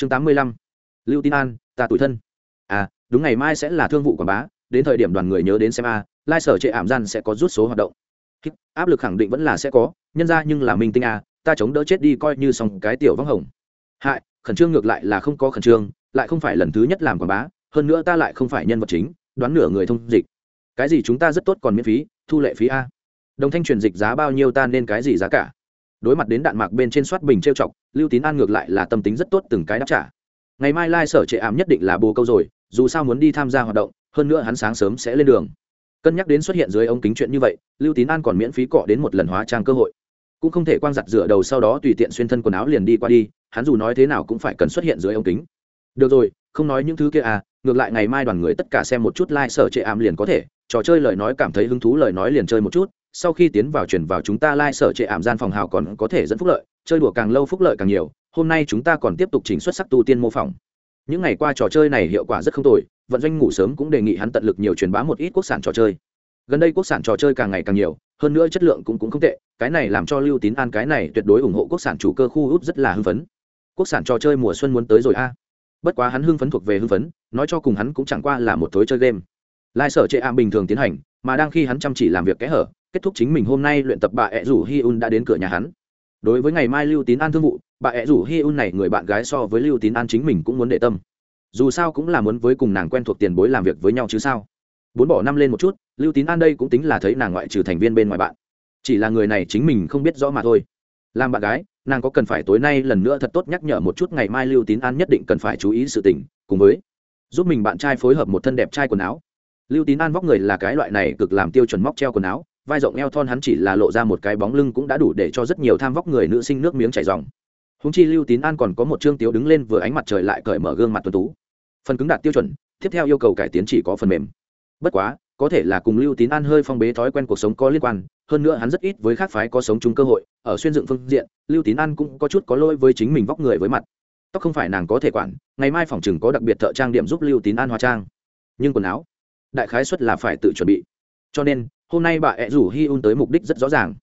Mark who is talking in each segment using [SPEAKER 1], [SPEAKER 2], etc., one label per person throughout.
[SPEAKER 1] chương tám mươi lăm. Lưu tin an, ta tuổi thân. À đúng ngày mai sẽ là thương vụ quảng bá, đến thời điểm đoàn người nhớ đến xem a, lai sở trệ ảm gian sẽ có rút số hoạt động. Áp lực khẳng định vẫn là sẽ có, nhân ra nhưng là minh tinh a, ta chống đỡ chết đi coi như xong cái tiểu vắng hồng. Hại, khẩn trương ngược lại là không có khẩn trương, lại không phải lần thứ nhất làm quảng bá, hơn nữa ta lại không phải nhân vật chính, đoán nửa người thông dịch. Cái gì chúng ta rất tốt còn miễn phí, thu lệ phí a. Đồng thanh truyền dịch giá bao nhiêu ta nên cái gì giá cả? Đối mặt đến đạn mạc bên trên soát bình trêu chọc, lưu tín an ngược lại là tâm tính rất tốt từng cái đáp trả. Ngày mai lai、like、sở trệ ảm nhất định là bồ câu rồi, dù sao muốn đi tham gia hoạt động, hơn nữa hắn sáng sớm sẽ lên đường. Cân nhắc đến xuất hiện dưới ống kính chuyện như vậy, lưu tín an còn miễn phí cọ đến một lần hóa trang cơ hội. Cũng không thể quang giặt rửa đầu sau đó tùy tiện xuyên thân quần áo liền đi qua đi, hắn dù nói thế nào cũng phải cần xuất hiện dưới ống kính. Được rồi, không nói những thứ kia à ngược lại ngày mai đoàn người tất cả xem một chút lai、like、sở trệ ảm liền có thể, trò chơi lời nói cảm thấy hứng thú lời nói liền chơi một chút sau khi tiến vào chuyển vào chúng ta lai、like、sở trệ ảm gian phòng hào còn có thể dẫn phúc lợi chơi đùa càng lâu phúc lợi càng nhiều hôm nay chúng ta còn tiếp tục chỉnh xuất sắc tu tiên mô phỏng. Những ngày qua trò chơi này hiệu quả rất không tồi vận doanh ngủ sớm cũng đề nghị hắn tận lực nhiều truyền bá một ít quốc sản trò chơi. Gần đây quốc sản trò chơi càng ngày càng nhiều hơn nữa chất lượng cũng, cũng không tệ cái này làm cho lưu tín an cái này tuyệt đối ủng hộ quốc sản chủ cơ khu út rất là hưng phấn. Quốc sản trò chơi mùa xuân muốn tới rồi a. Bất quá hắn hưng phấn thuộc về hưng phấn nói cho cùng hắn cũng chẳng qua là một thối chơi game. Lai sở chệ ảm bình thường tiến hành mà đang khi hắn chăm chỉ làm việc kẽ hở kết thúc chính mình hôm nay luyện tập bà ẹ rủ hi un đã đến cửa nhà hắn. Đối với ngày mai lưu tín an thương vụ, bà ẹ rủ hi un này người bạn gái so với lưu tín an chính mình cũng muốn để tâm. Dù sao cũng là muốn với cùng nàng quen thuộc tiền bối làm việc với nhau chứ sao. Bốn bỏ năm lên một chút, lưu tín an đây cũng tính là thấy nàng ngoại trừ thành viên bên ngoài bạn. Chỉ là người này chính mình không biết rõ mà thôi. Làm bạn gái, nàng có cần phải tối nay lần nữa thật tốt nhắc nhở một chút ngày mai lưu tín an nhất định cần phải chú ý sự tình, cùng với giúp mình bạn trai phối hợp một thân đẹp trai quần áo. Lưu tín an vóc người là cái loại này cực làm tiêu chuẩn móc treo quần áo vai rộng eo thon hắn chỉ là lộ ra một cái bóng lưng cũng đã đủ để cho rất nhiều tham vóc người nữ sinh nước miếng chảy ròng. húng chi lưu tín an còn có một chương tiếu đứng lên vừa ánh mặt trời lại cởi mở gương mặt tuần tú. Phần cứng đạt tiêu chuẩn, tiếp theo yêu cầu cải tiến chỉ có phần mềm. Bất quá, có thể là cùng lưu tín an hơi phong bế thói quen cuộc sống có liên quan, hơn nữa hắn rất ít với khác phái có sống chung cơ hội, ở xuyên dựng phương diện, lưu tín an cũng có chút có lỗi với chính mình vóc người với mặt. Tóc không phải nàng có thể quản, ngày mai phòng chừng có đặc biệt thợ trang điểm giúp lưu tín an hóa trang. Nhưng quần áo, đại khái xuất là phải tự chuẩn bị cho nên, hôm nay bà ẹ rủ hi un tới mục đích rất rõ ràng.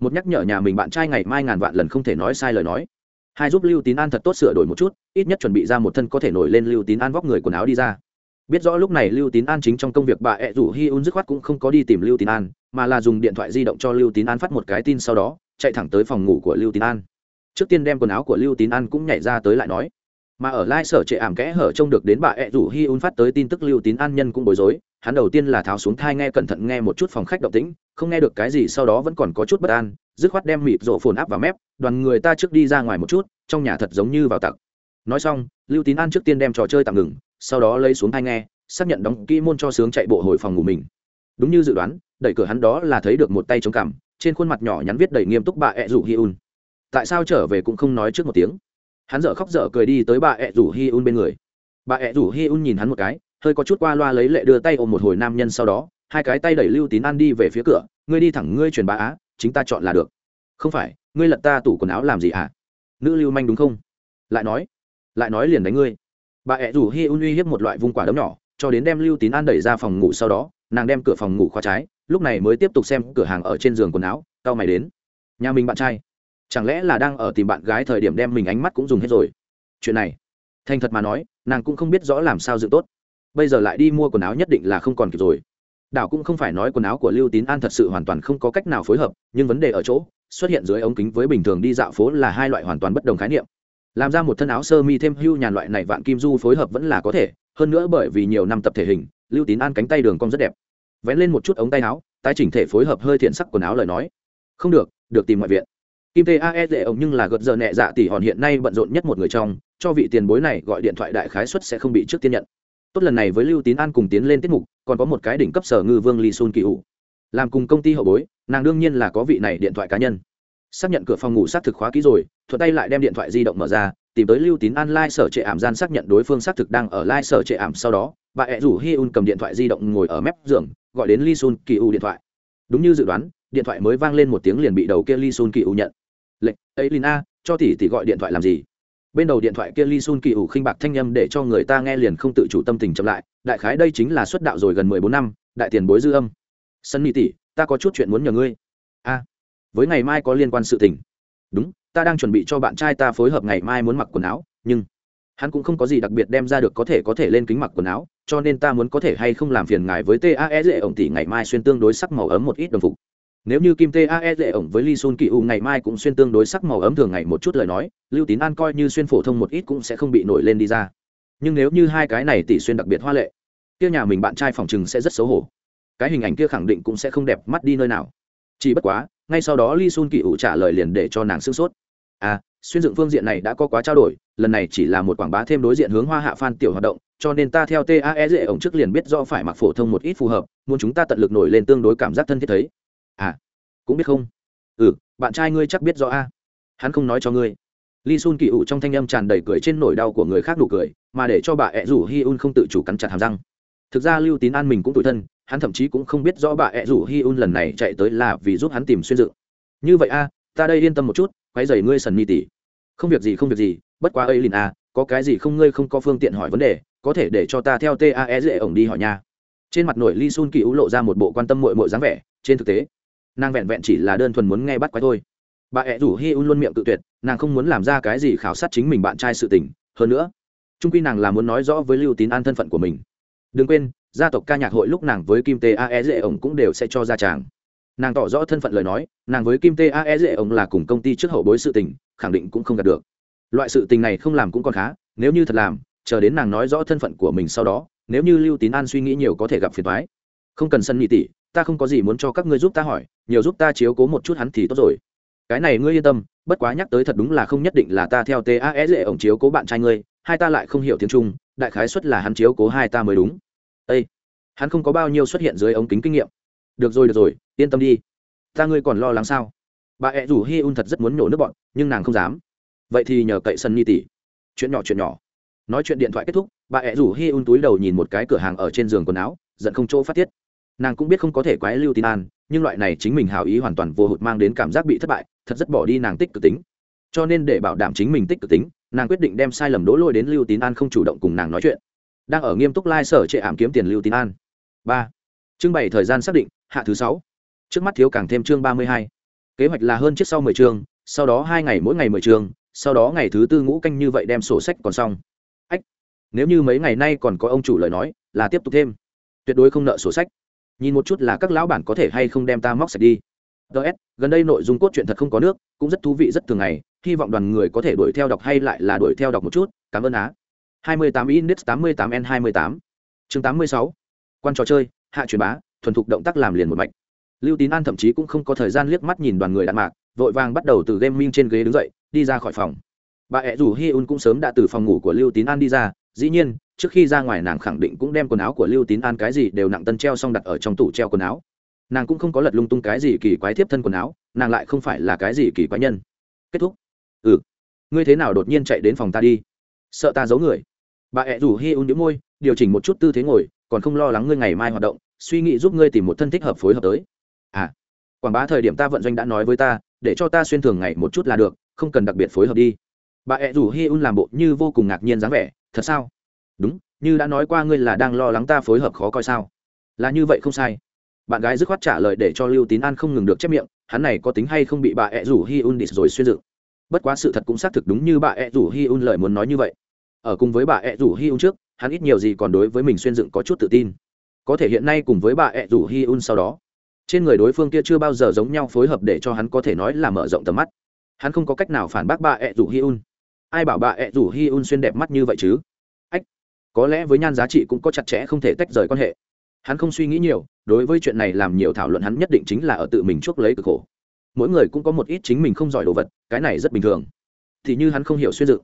[SPEAKER 1] Một nhắc nhở nhà mình bạn trai ngày mai ngàn vạn lần không thể nói sai lời nói. Hai giúp lưu tín an thật tốt sửa đổi một chút, ít nhất chuẩn bị ra một thân có thể nổi lên lưu tín an vóc người quần áo đi ra. Biết rõ lúc này lưu tín an chính trong công việc, bà ẹ rủ hi un dứt khoát cũng không có đi tìm lưu tín an, mà là dùng điện thoại di động cho lưu tín an phát một cái tin sau đó, chạy thẳng tới phòng ngủ của lưu tín an. Trước tiên đem quần áo của lưu tín an cũng nhảy ra tới lại nói. Mà ở lai sở trệ ảm kẽ hở trông được đến bà ẹ rủ hi un phát tới tin tức lưu tín an nhân cũng bối rối hắn đầu tiên là tháo xuống thai nghe cẩn thận nghe một chút phòng khách động tĩnh, không nghe được cái gì, sau đó vẫn còn có chút bất an, dứt khoát đem mịp rổ phồn áp vào mép, đoàn người ta trước đi ra ngoài một chút, trong nhà thật giống như vào tặc. Nói xong, lưu tín an trước tiên đem trò chơi tạm ngừng, sau đó lấy xuống thai nghe, xác nhận đóng kỹ môn cho sướng chạy bộ hồi phòng ngủ mình. Đúng như dự đoán, đẩy cửa hắn đó là thấy được một tay chống cằm, trên khuôn mặt nhỏ nhắn viết đầy nghiêm túc bà ẹ rủ hi un tại sao trở về cũng không nói trước một tiếng. Hắn dở khóc dở cười đi tới bà ẹ rủ hi un bên người. Bà ẹ rủ hi un nhìn hắn một cái hơi có chút qua loa lấy lệ đưa tay ôm một hồi nam nhân sau đó, hai cái tay đẩy lưu tín an đi về phía cửa, ngươi đi thẳng, ngươi truyền bá á, chính ta chọn là được. Không phải, ngươi lật ta tủ quần áo làm gì ạ? À? nữ lưu manh đúng không? Lại nói lại nói liền đánh ngươi. Bà ẹ rủ hi un uy hiếp một loại vung quả đấm nhỏ, cho đến đem lưu tín an đẩy ra phòng ngủ sau đó, nàng đem cửa phòng ngủ khóa trái, lúc này mới tiếp tục xem cửa hàng ở trên giường quần áo tao mày đến, nhà mình bạn trai, chẳng lẽ là đang ở tìm bạn gái thời điểm đem mình ánh mắt cũng dùng hết rồi? Chuyện này, thành thật mà nói, nàng cũng không biết rõ làm sao dự tốt bây giờ lại đi mua quần áo nhất định là không còn kịp rồi. Đảo cũng không phải nói quần áo của lưu tín an thật sự hoàn toàn không có cách nào phối hợp, nhưng vấn đề ở chỗ, xuất hiện dưới ống kính với bình thường đi dạo phố là hai loại hoàn toàn bất đồng khái niệm. Làm ra một thân áo sơ mi thêm hưu nhàn loại này vạn kim du phối hợp vẫn là có thể, hơn nữa bởi vì nhiều năm tập thể hình, lưu tín an cánh tay đường cong rất đẹp. Vén lên một chút ống tay áo, tái chỉnh thể phối hợp hơi thiện sắc quần áo lời nói. Không được được tìm ngoại viện. Kim tê ae dễ ông nhưng là gật giờ nhẹ dạ tỷ hòn hiện nay bận rộn nhất một người trong, cho vị tiền bối này gọi điện thoại đại khái suất sẽ không bị trước tiên nhận tốt lần này với lưu tín an cùng tiến lên tiết mục, còn có một cái đỉnh cấp sở ngư vương lee sun kỳ ủ làm cùng công ty hậu bối, nàng đương nhiên là có vị này điện thoại cá nhân. Xác nhận cửa phòng ngủ xác thực khóa kỹ rồi, thuận tay lại đem điện thoại di động mở ra, tìm tới lưu tín an lai、like、sở trệ ảm gian xác nhận đối phương xác thực đang ở lai、like、sở trệ ảm sau đó, bà ẹ rủ hi un cầm điện thoại di động ngồi ở mép giường, gọi đến lee sun kỳ u điện thoại. Đúng như dự đoán, điện thoại mới vang lên một tiếng liền bị đầu kia lee sun kỳ u nhận. Lệnh, ấy lina cho tỷ tỷ gọi điện thoại làm gì? Bên đầu điện thoại kia li sun kỳ ủ khinh bạc thanh â m để cho người ta nghe liền không tự chủ tâm tình chậm lại, đại khái đây chính là xuất đạo rồi gần mười bốn năm, đại tiền bối dư âm. Sân mỹ tỷ, ta có chút chuyện muốn nhờ ngươi. A, với ngày mai có liên quan sự tình. Đúng, ta đang chuẩn bị cho bạn trai ta phối hợp ngày mai muốn mặc quần áo, nhưng hắn cũng không có gì đặc biệt đem ra được có thể có thể lên kính mặc quần áo, cho nên ta muốn có thể hay không làm phiền ngài với tae dễ ổng tỷ ngày mai xuyên tương đối sắc màu ấm một ít đồng phục nếu như kim tae dễ ổng với lee sun kỳ u ngày mai cũng xuyên tương đối sắc màu ấm thường ngày một chút lời nói, lưu tín an coi như xuyên phổ thông một ít cũng sẽ không bị nổi lên đi ra. Nhưng nếu như hai cái này tỷ xuyên đặc biệt hoa lệ, kia nhà mình bạn trai phòng chừng sẽ rất xấu hổ. Cái hình ảnh kia khẳng định cũng sẽ không đẹp mắt đi nơi nào. Chỉ bất quá, ngay sau đó lee sun kỳ u trả lời liền để cho nàng sức sốt. À xuyên dựng phương diện này đã có quá trao đổi, lần này chỉ là một quảng bá thêm đối diện hướng hoa hạ phan tiểu hoạt động, cho nên ta theo tae dễ ổng trước liền biết do phải mặc phổ thông một ít phù hợp, muốn chúng ta tận lực nổi lên tương đối cảm giác thân thiết thấy à cũng biết không? Ừ bạn trai ngươi chắc biết rõ a. Hắn không nói cho ngươi. Li sun kỳ ủ trong thanh âm tràn đầy cười trên nỗi đau của người khác nụ cười, mà để cho bà ẹ rủ hi un không tự chủ cắn chặt hàm răng. Thực ra lưu tín an mình cũng tủi thân, hắn thậm chí cũng không biết rõ bà ẹ rủ hi un lần này chạy tới là vì giúp hắn tìm xuyên dự như vậy a, ta đây yên tâm một chút quái dày ngươi sần mi tỉ. Không việc gì, không việc gì, bất quá ấy lìn a, có cái gì không ngươi không có phương tiện hỏi vấn đề, có thể để cho ta theo tae dễ ổng đi hỏi nha. Trên mặt nổi li sun kỳ ú lộ ra một bộ quan tâm mội mội dáng vẻ, trên thực tế nàng vẹn vẹn chỉ là đơn thuần muốn nghe bắt quái thôi. Bà ẹ rủ hi un luôn miệng tự tuyệt, nàng không muốn làm ra cái gì khảo sát chính mình bạn trai sự tình. Hơn nữa trung quy nàng là muốn nói rõ với lưu tín an thân phận của mình. Đừng quên, gia tộc ca nhạc hội lúc nàng với kim tê ae dễ ổng cũng đều sẽ cho ra tràng. Nàng tỏ rõ thân phận lời nói, nàng với kim tê ae dễ ổng là cùng công ty trước hậu bối sự tình, khẳng định cũng không đạt được. Loại sự tình này không làm cũng còn khá, nếu như thật làm, chờ đến nàng nói rõ thân phận của mình sau đó, nếu như lưu tín an suy nghĩ nhiều có thể gặp phiền thoái không cần sân nhị tỷ ta không có gì muốn cho các ngươi giúp ta hỏi, nhiều giúp ta chiếu cố một chút hắn thì tốt rồi. Cái này ngươi yên tâm, bất quá nhắc tới thật đúng là không nhất định là ta theo tae dễ ổng chiếu cố bạn trai ngươi, hai ta lại không hiểu tiếng trung, đại khái xuất là hắn chiếu cố hai ta mới đúng. Â hắn không có bao nhiêu xuất hiện dưới ống kính kinh nghiệm. Được rồi được rồi, yên tâm đi. Ta ngươi còn lo lắng sao? Bà ẹ rủ hi un thật rất muốn nhổ nước bọn, nhưng nàng không dám. Vậy thì nhờ cậy sân ni tỷ chuyện nhỏ chuyện nhỏ. Nói chuyện điện thoại kết thúc, bà ẹ rủ hi un túi đầu nhìn một cái cửa hàng ở trên giường quần áo, giận không chỗ phát tiết nàng cũng biết không có thể quái lưu tin an, nhưng loại này chính mình hào ý hoàn toàn vô hụt mang đến cảm giác bị thất bại, thật rất bỏ đi nàng tích cực tính. Cho nên để bảo đảm chính mình tích cực tính, nàng quyết định đem sai lầm đỗ lôi đến lưu tín an không chủ động cùng nàng nói chuyện. Đang ở nghiêm túc lai、like、sở trệ ảm kiếm tiền lưu tín an. Ba. Trưng bày thời gian xác định, hạ thứ sáu. Trước mắt thiếu càng thêm chương ba mươi hai. Kế hoạch là hơn chiếc sau mười chương, sau đó hai ngày mỗi ngày mười chương, sau đó ngày thứ tư ngũ canh như vậy đem sổ sách còn xong. Ách, nếu như mấy ngày nay còn có ông chủ lời nói, là tiếp tục thêm. Tuyệt đối không nợ sổ sách nhìn một chút là các lão bản có thể hay không đem ta móc sạch đi. Ts gần đây nội dung cốt truyện thật không có nước, cũng rất thú vị rất thường ngày, hy vọng đoàn người có thể đuổi theo đọc hay lại là đuổi theo đọc một chút, cảm ơn á. 28 index 88 n 28 chương 86 quan trò chơi, hạ truyền bá, thuần thục động tác làm liền một mạch. Lưu tín an thậm chí cũng không có thời gian liếc mắt nhìn đoàn người đạn mạc, vội vàng bắt đầu từ gaming trên ghế đứng dậy, đi ra khỏi phòng. Bà ẹ rủ hi un cũng sớm đã từ phòng ngủ của lưu tín an đi ra, dĩ nhiên trước khi ra ngoài nàng khẳng định cũng đem quần áo của lưu tín an cái gì đều nặng tân treo xong đặt ở trong tủ treo quần áo. Nàng cũng không có lật lung tung cái gì kỳ quái tiếp thân quần áo, nàng lại không phải là cái gì kỳ quái nhân. Kết thúc. Ừ. Ngươi thế nào đột nhiên chạy đến phòng ta đi? Sợ ta giấu người. Bà ẹ rủ hi un đĩu môi, điều chỉnh một chút tư thế ngồi, còn không lo lắng ngươi ngày mai hoạt động, suy nghĩ giúp ngươi tìm một thân thích hợp phối hợp tới. À. Quảng bá thời điểm ta vận doanh đã nói với ta, để cho ta xuyên thường ngày một chút là được, không cần đặc biệt phối hợp đi. Bà ẹ rủ hi un làm bộ như vô cùng ngạc nhiên dáng vẻ, thật sao? Đúng, như đã nói qua ngươi là đang lo lắng ta phối hợp khó coi sao? Là như vậy không sai. Bạn gái dứt khoát trả lời để cho lưu tín an không ngừng được chép miệng, hắn này có tính hay không bị bà ẹ rủ hi un đi rồi xuyên dựng? Bất quá sự thật cũng xác thực đúng như bà ẹ rủ hi un lời muốn nói như vậy. Ở cùng với bà ẹ rủ hi un trước, hắn ít nhiều gì còn đối với mình xuyên dựng có chút tự tin. Có thể hiện nay cùng với bà ẹ rủ hi un sau đó, trên người đối phương kia chưa bao giờ giống nhau phối hợp để cho hắn có thể nói là mở rộng tầm mắt. Hắn không có cách nào phản bác bà ẹ rủ hi un. Ai bảo bà ẹ rủ hi un xuyên đẹp mắt như vậy chứ? Có lẽ với nhan giá trị cũng có chặt chẽ không thể tách rời quan hệ. Hắn không suy nghĩ nhiều, đối với chuyện này làm nhiều thảo luận hắn nhất định chính là ở tự mình chuốc lấy cực khổ. Mỗi người cũng có một ít chính mình không giỏi đồ vật, cái này rất bình thường. Thì như hắn không hiểu xuyên dự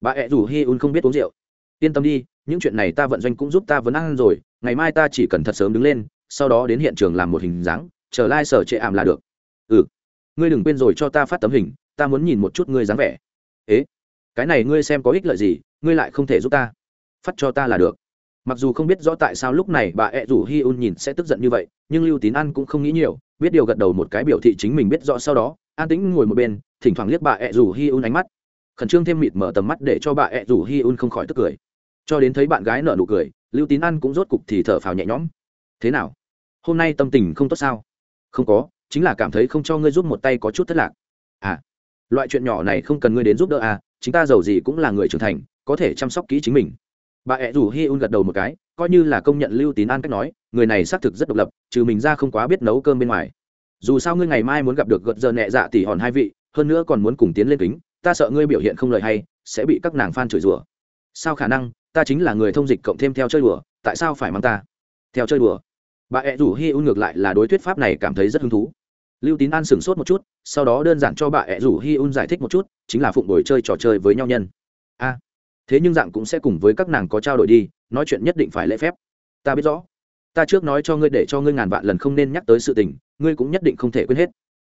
[SPEAKER 1] bà ẹ rủ hi un không biết uống rượu. Yên tâm đi, những chuyện này ta vận doanh cũng giúp ta vấn ăn rồi, ngày mai ta chỉ cần thật sớm đứng lên, sau đó đến hiện trường làm một hình dáng, chờ lai、like、sở trệ ảm là được. Ừ. Ngươi đừng quên rồi cho ta phát tấm hình, ta muốn nhìn một chút ngươi dáng vẻ. Ế? Cái này ngươi xem có ích lợi gì, ngươi lại không thể giúp ta phát cho ta là được. Mặc dù không biết rõ tại sao lúc này bà ẹ rủ hi un nhìn sẽ tức giận như vậy, nhưng lưu tín an cũng không nghĩ nhiều, biết điều gật đầu một cái biểu thị chính mình biết rõ sau đó, an tĩnh ngồi một bên, thỉnh thoảng liếc bà ẹ rủ hi un ánh mắt. Khẩn trương thêm mịt mở tầm mắt để cho bà ẹ rủ hi un không khỏi tức cười. Cho đến thấy bạn gái nở nụ cười, lưu tín an cũng rốt cục thì thở phào nhẹ nhõm. Thế nào? Hôm nay tâm tình không tốt sao? Không có, chính là cảm thấy không cho ngươi giúp một tay có chút thất lạc. À loại chuyện nhỏ này không cần ngươi đến giúp đỡ à chính ta giàu gì cũng là người trưởng thành, có thể chăm sóc kỹ chính mình bà ẹ rủ hi un gật đầu một cái, coi như là công nhận lưu tín an cách nói, người này xác thực rất độc lập, trừ mình ra không quá biết nấu cơm bên ngoài. Dù sao ngươi ngày mai muốn gặp được gợt giờ nhẹ dạ tỉ hòn hai vị, hơn nữa còn muốn cùng tiến lên kính, ta sợ ngươi biểu hiện không lời hay, sẽ bị các nàng phan chửi rủa. Sao khả năng, ta chính là người thông dịch cộng thêm theo chơi đùa, tại sao phải mang ta? Theo chơi đùa. Bà ẹ rủ hi un ngược lại là đối thuyết pháp này cảm thấy rất hứng thú. Lưu tín an sửng sốt một chút, sau đó đơn giản cho bà ẹ rủ hi un giải thích một chút, chính là phụng đổi chơi trò chơi với nhau nhân thế nhưng dạng cũng sẽ cùng với các nàng có trao đổi đi, nói chuyện nhất định phải lễ phép. Ta biết rõ. Ta trước nói cho ngươi để cho ngươi ngàn vạn lần không nên nhắc tới sự tình, ngươi cũng nhất định không thể quên hết.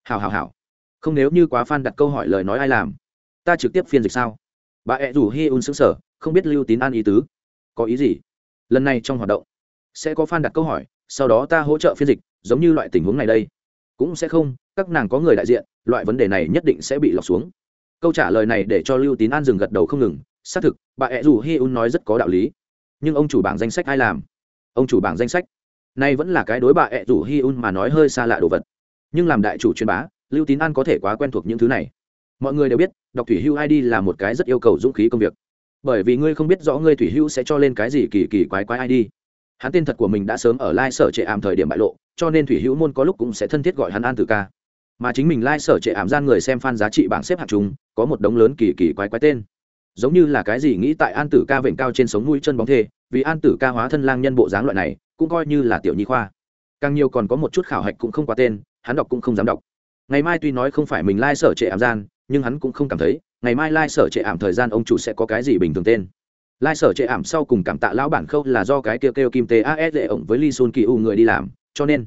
[SPEAKER 1] Hào hào hào không nếu như quá phan đặt câu hỏi lời nói ai làm, ta trực tiếp phiên dịch sao? Bà ẹ rủ hi un xứng sở không biết lưu tín an ý tứ. Có ý gì? Lần này trong hoạt động, sẽ có fan đặt câu hỏi, sau đó ta hỗ trợ phiên dịch, giống như loại tình huống này đây. Cũng sẽ không, các nàng có người đại diện, loại vấn đề này nhất định sẽ bị lọc xuống. Câu trả lời này để cho lưu tín an dừng gật đầu không ngừng xác thực, bà ẹ rủ hi un nói rất có đạo lý. Nhưng ông chủ bảng danh sách ai làm? Ông chủ bảng danh sách. Nay vẫn là cái đối bà ẹ rủ hi un mà nói hơi xa lạ đồ vật. Nhưng làm đại chủ truyền bá, lưu tín an có thể quá quen thuộc những thứ này. Mọi người đều biết, đọc thủy hưu id là một cái rất yêu cầu dũng khí công việc. Bởi vì ngươi không biết rõ ngươi thủy hưu sẽ cho lên cái gì kỳ kỳ quái quái id hắn tên thật của mình đã sớm ở lai sở trệ ảm thời điểm bại lộ, cho nên thủy hữu môn có lúc cũng sẽ thân thiết gọi hắn an tử ca. Mà chính mình lai sở trệ ảm gian người xem f a n giá trị bảng xếp hạng chúng có một đống lớn kỳ kỳ quái quái tên giống như là cái gì nghĩ tại an tử ca vểnh cao trên sống mũi chân bóng thê, vì an tử ca hóa thân lang nhân bộ dáng loại này, cũng coi như là tiểu nhi khoa. Càng nhiều còn có một chút khảo hạch cũng không qua tên, hắn đọc cũng không dám đọc. Ngày mai tuy nói không phải mình lai sở trệ ảm gian, nhưng hắn cũng không cảm thấy, ngày mai lai sở trệ ảm thời gian ông chủ sẽ có cái gì bình thường tên. Lai sở trệ ảm sau cùng cảm tạ lão bản khâu là do cái kêu kêu kim tế as lệ ổng với li sun kỳ u người đi làm, cho nên,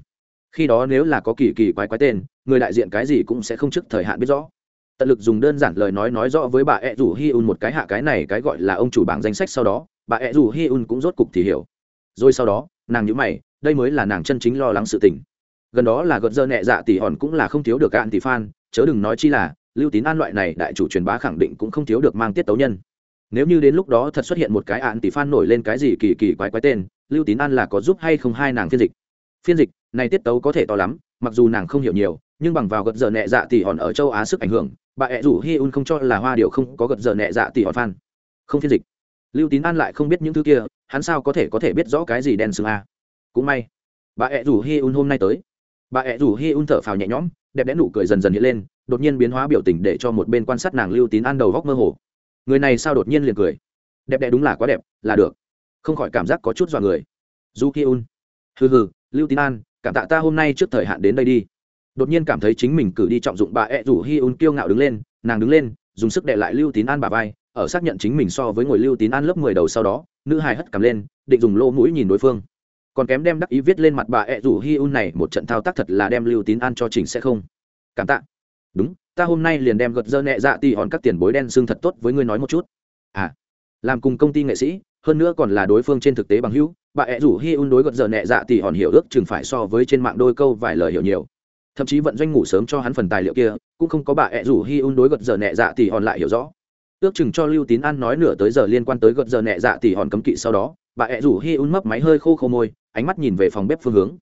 [SPEAKER 1] khi đó nếu là có kỳ kỳ quái quái tên, người đại diện cái gì cũng sẽ không trước thời hạn biết rõ tận lực dùng đơn giản lời nói nói rõ với bà ẹ rủ hi un một cái hạ cái này cái gọi là ông chủ bảng danh sách sau đó, bà ẹ rủ hi un cũng rốt cục thì hiểu. Rồi sau đó, nàng nhữ mày, đây mới là nàng chân chính lo lắng sự tình. Gần đó là gợt dơ nhẹ dạ tỉ hòn cũng là không thiếu được cạn tỷ phan chớ đừng nói chi là, lưu tín an loại này đại chủ truyền bá khẳng định cũng không thiếu được mang tiết tấu nhân. Nếu như đến lúc đó thật xuất hiện một cái án tỷ phan nổi lên cái gì kỳ kỳ quái quái tên, lưu tín an là có giúp hay không hai nàng phiên dịch. Phiên dịch, này tiết tấu có thể to lắm, mặc dù nàng không hiểu nhiều, nhưng bằng vào gật giờ nhẹ dạ tỷ hòn ở châu á sức ảnh hưởng bà ẹ rủ hi un không cho là hoa điệu không có gật giờ nhẹ dạ tỷ hòn phan. Không phiên dịch. Lưu tín an lại không biết những thứ kia, hắn sao có thể có thể biết rõ cái gì đen xương a? Cũng may, bà ẹ rủ hi un hôm nay tới. Bà ẹ rủ hi un thở phào nhẹ nhõm, đẹp đẽ nụ cười dần dần hiện lên, đột nhiên biến hóa biểu tình để cho một bên quan sát nàng lưu tín an đầu góc mơ hồ. Người này sao đột nhiên liền cười? Đẹp đẽ đúng là quá đẹp, là được. Không khỏi cảm giác có chút dọa người. Du hi un. Hừ hừ, lưu tín an, cảm tạ ta hôm nay trước thời hạn đến đây đi đột nhiên cảm thấy chính mình cử đi trọng dụng bà ẹ rủ hi un kiêu ngạo đứng lên, nàng đứng lên, dùng sức đệ lại lưu tín an bà vai, ở xác nhận chính mình so với ngồi lưu tín an lớp mười đầu sau đó, nữ hài hất cầm lên, định dùng lô mũi nhìn đối phương. Còn kém đem đắc ý viết lên mặt bà ẹ rủ hi un này, một trận thao tác thật là đem lưu tín an cho chỉnh sẽ không. Cảm tạ. Đúng, ta hôm nay liền đem gật dơ nhẹ dạ tì hòn các tiền bối đen xương thật tốt với ngươi nói một chút. À làm cùng công ty nghệ sĩ, hơn nữa còn là đối phương trên thực tế bằng hữu, bà ẹ rủ hi un đối gật dơ nhẹ dạ tì hòn hiểu ước chừng phải so với trên mạng đôi câu vài lời hiểu nhiều thậm chí vận doanh ngủ sớm cho hắn phần tài liệu kia, cũng không có bà ẹ rủ hi un đối gật giờ nhẹ dạ thì hòn lại hiểu rõ. Ước chừng cho lưu tín an nói nửa tới giờ liên quan tới gật giờ nhẹ dạ thì hòn cấm kỵ sau đó, bà ẹ rủ hi un mấp máy hơi khô khô môi, ánh mắt nhìn về phòng bếp phương hướng.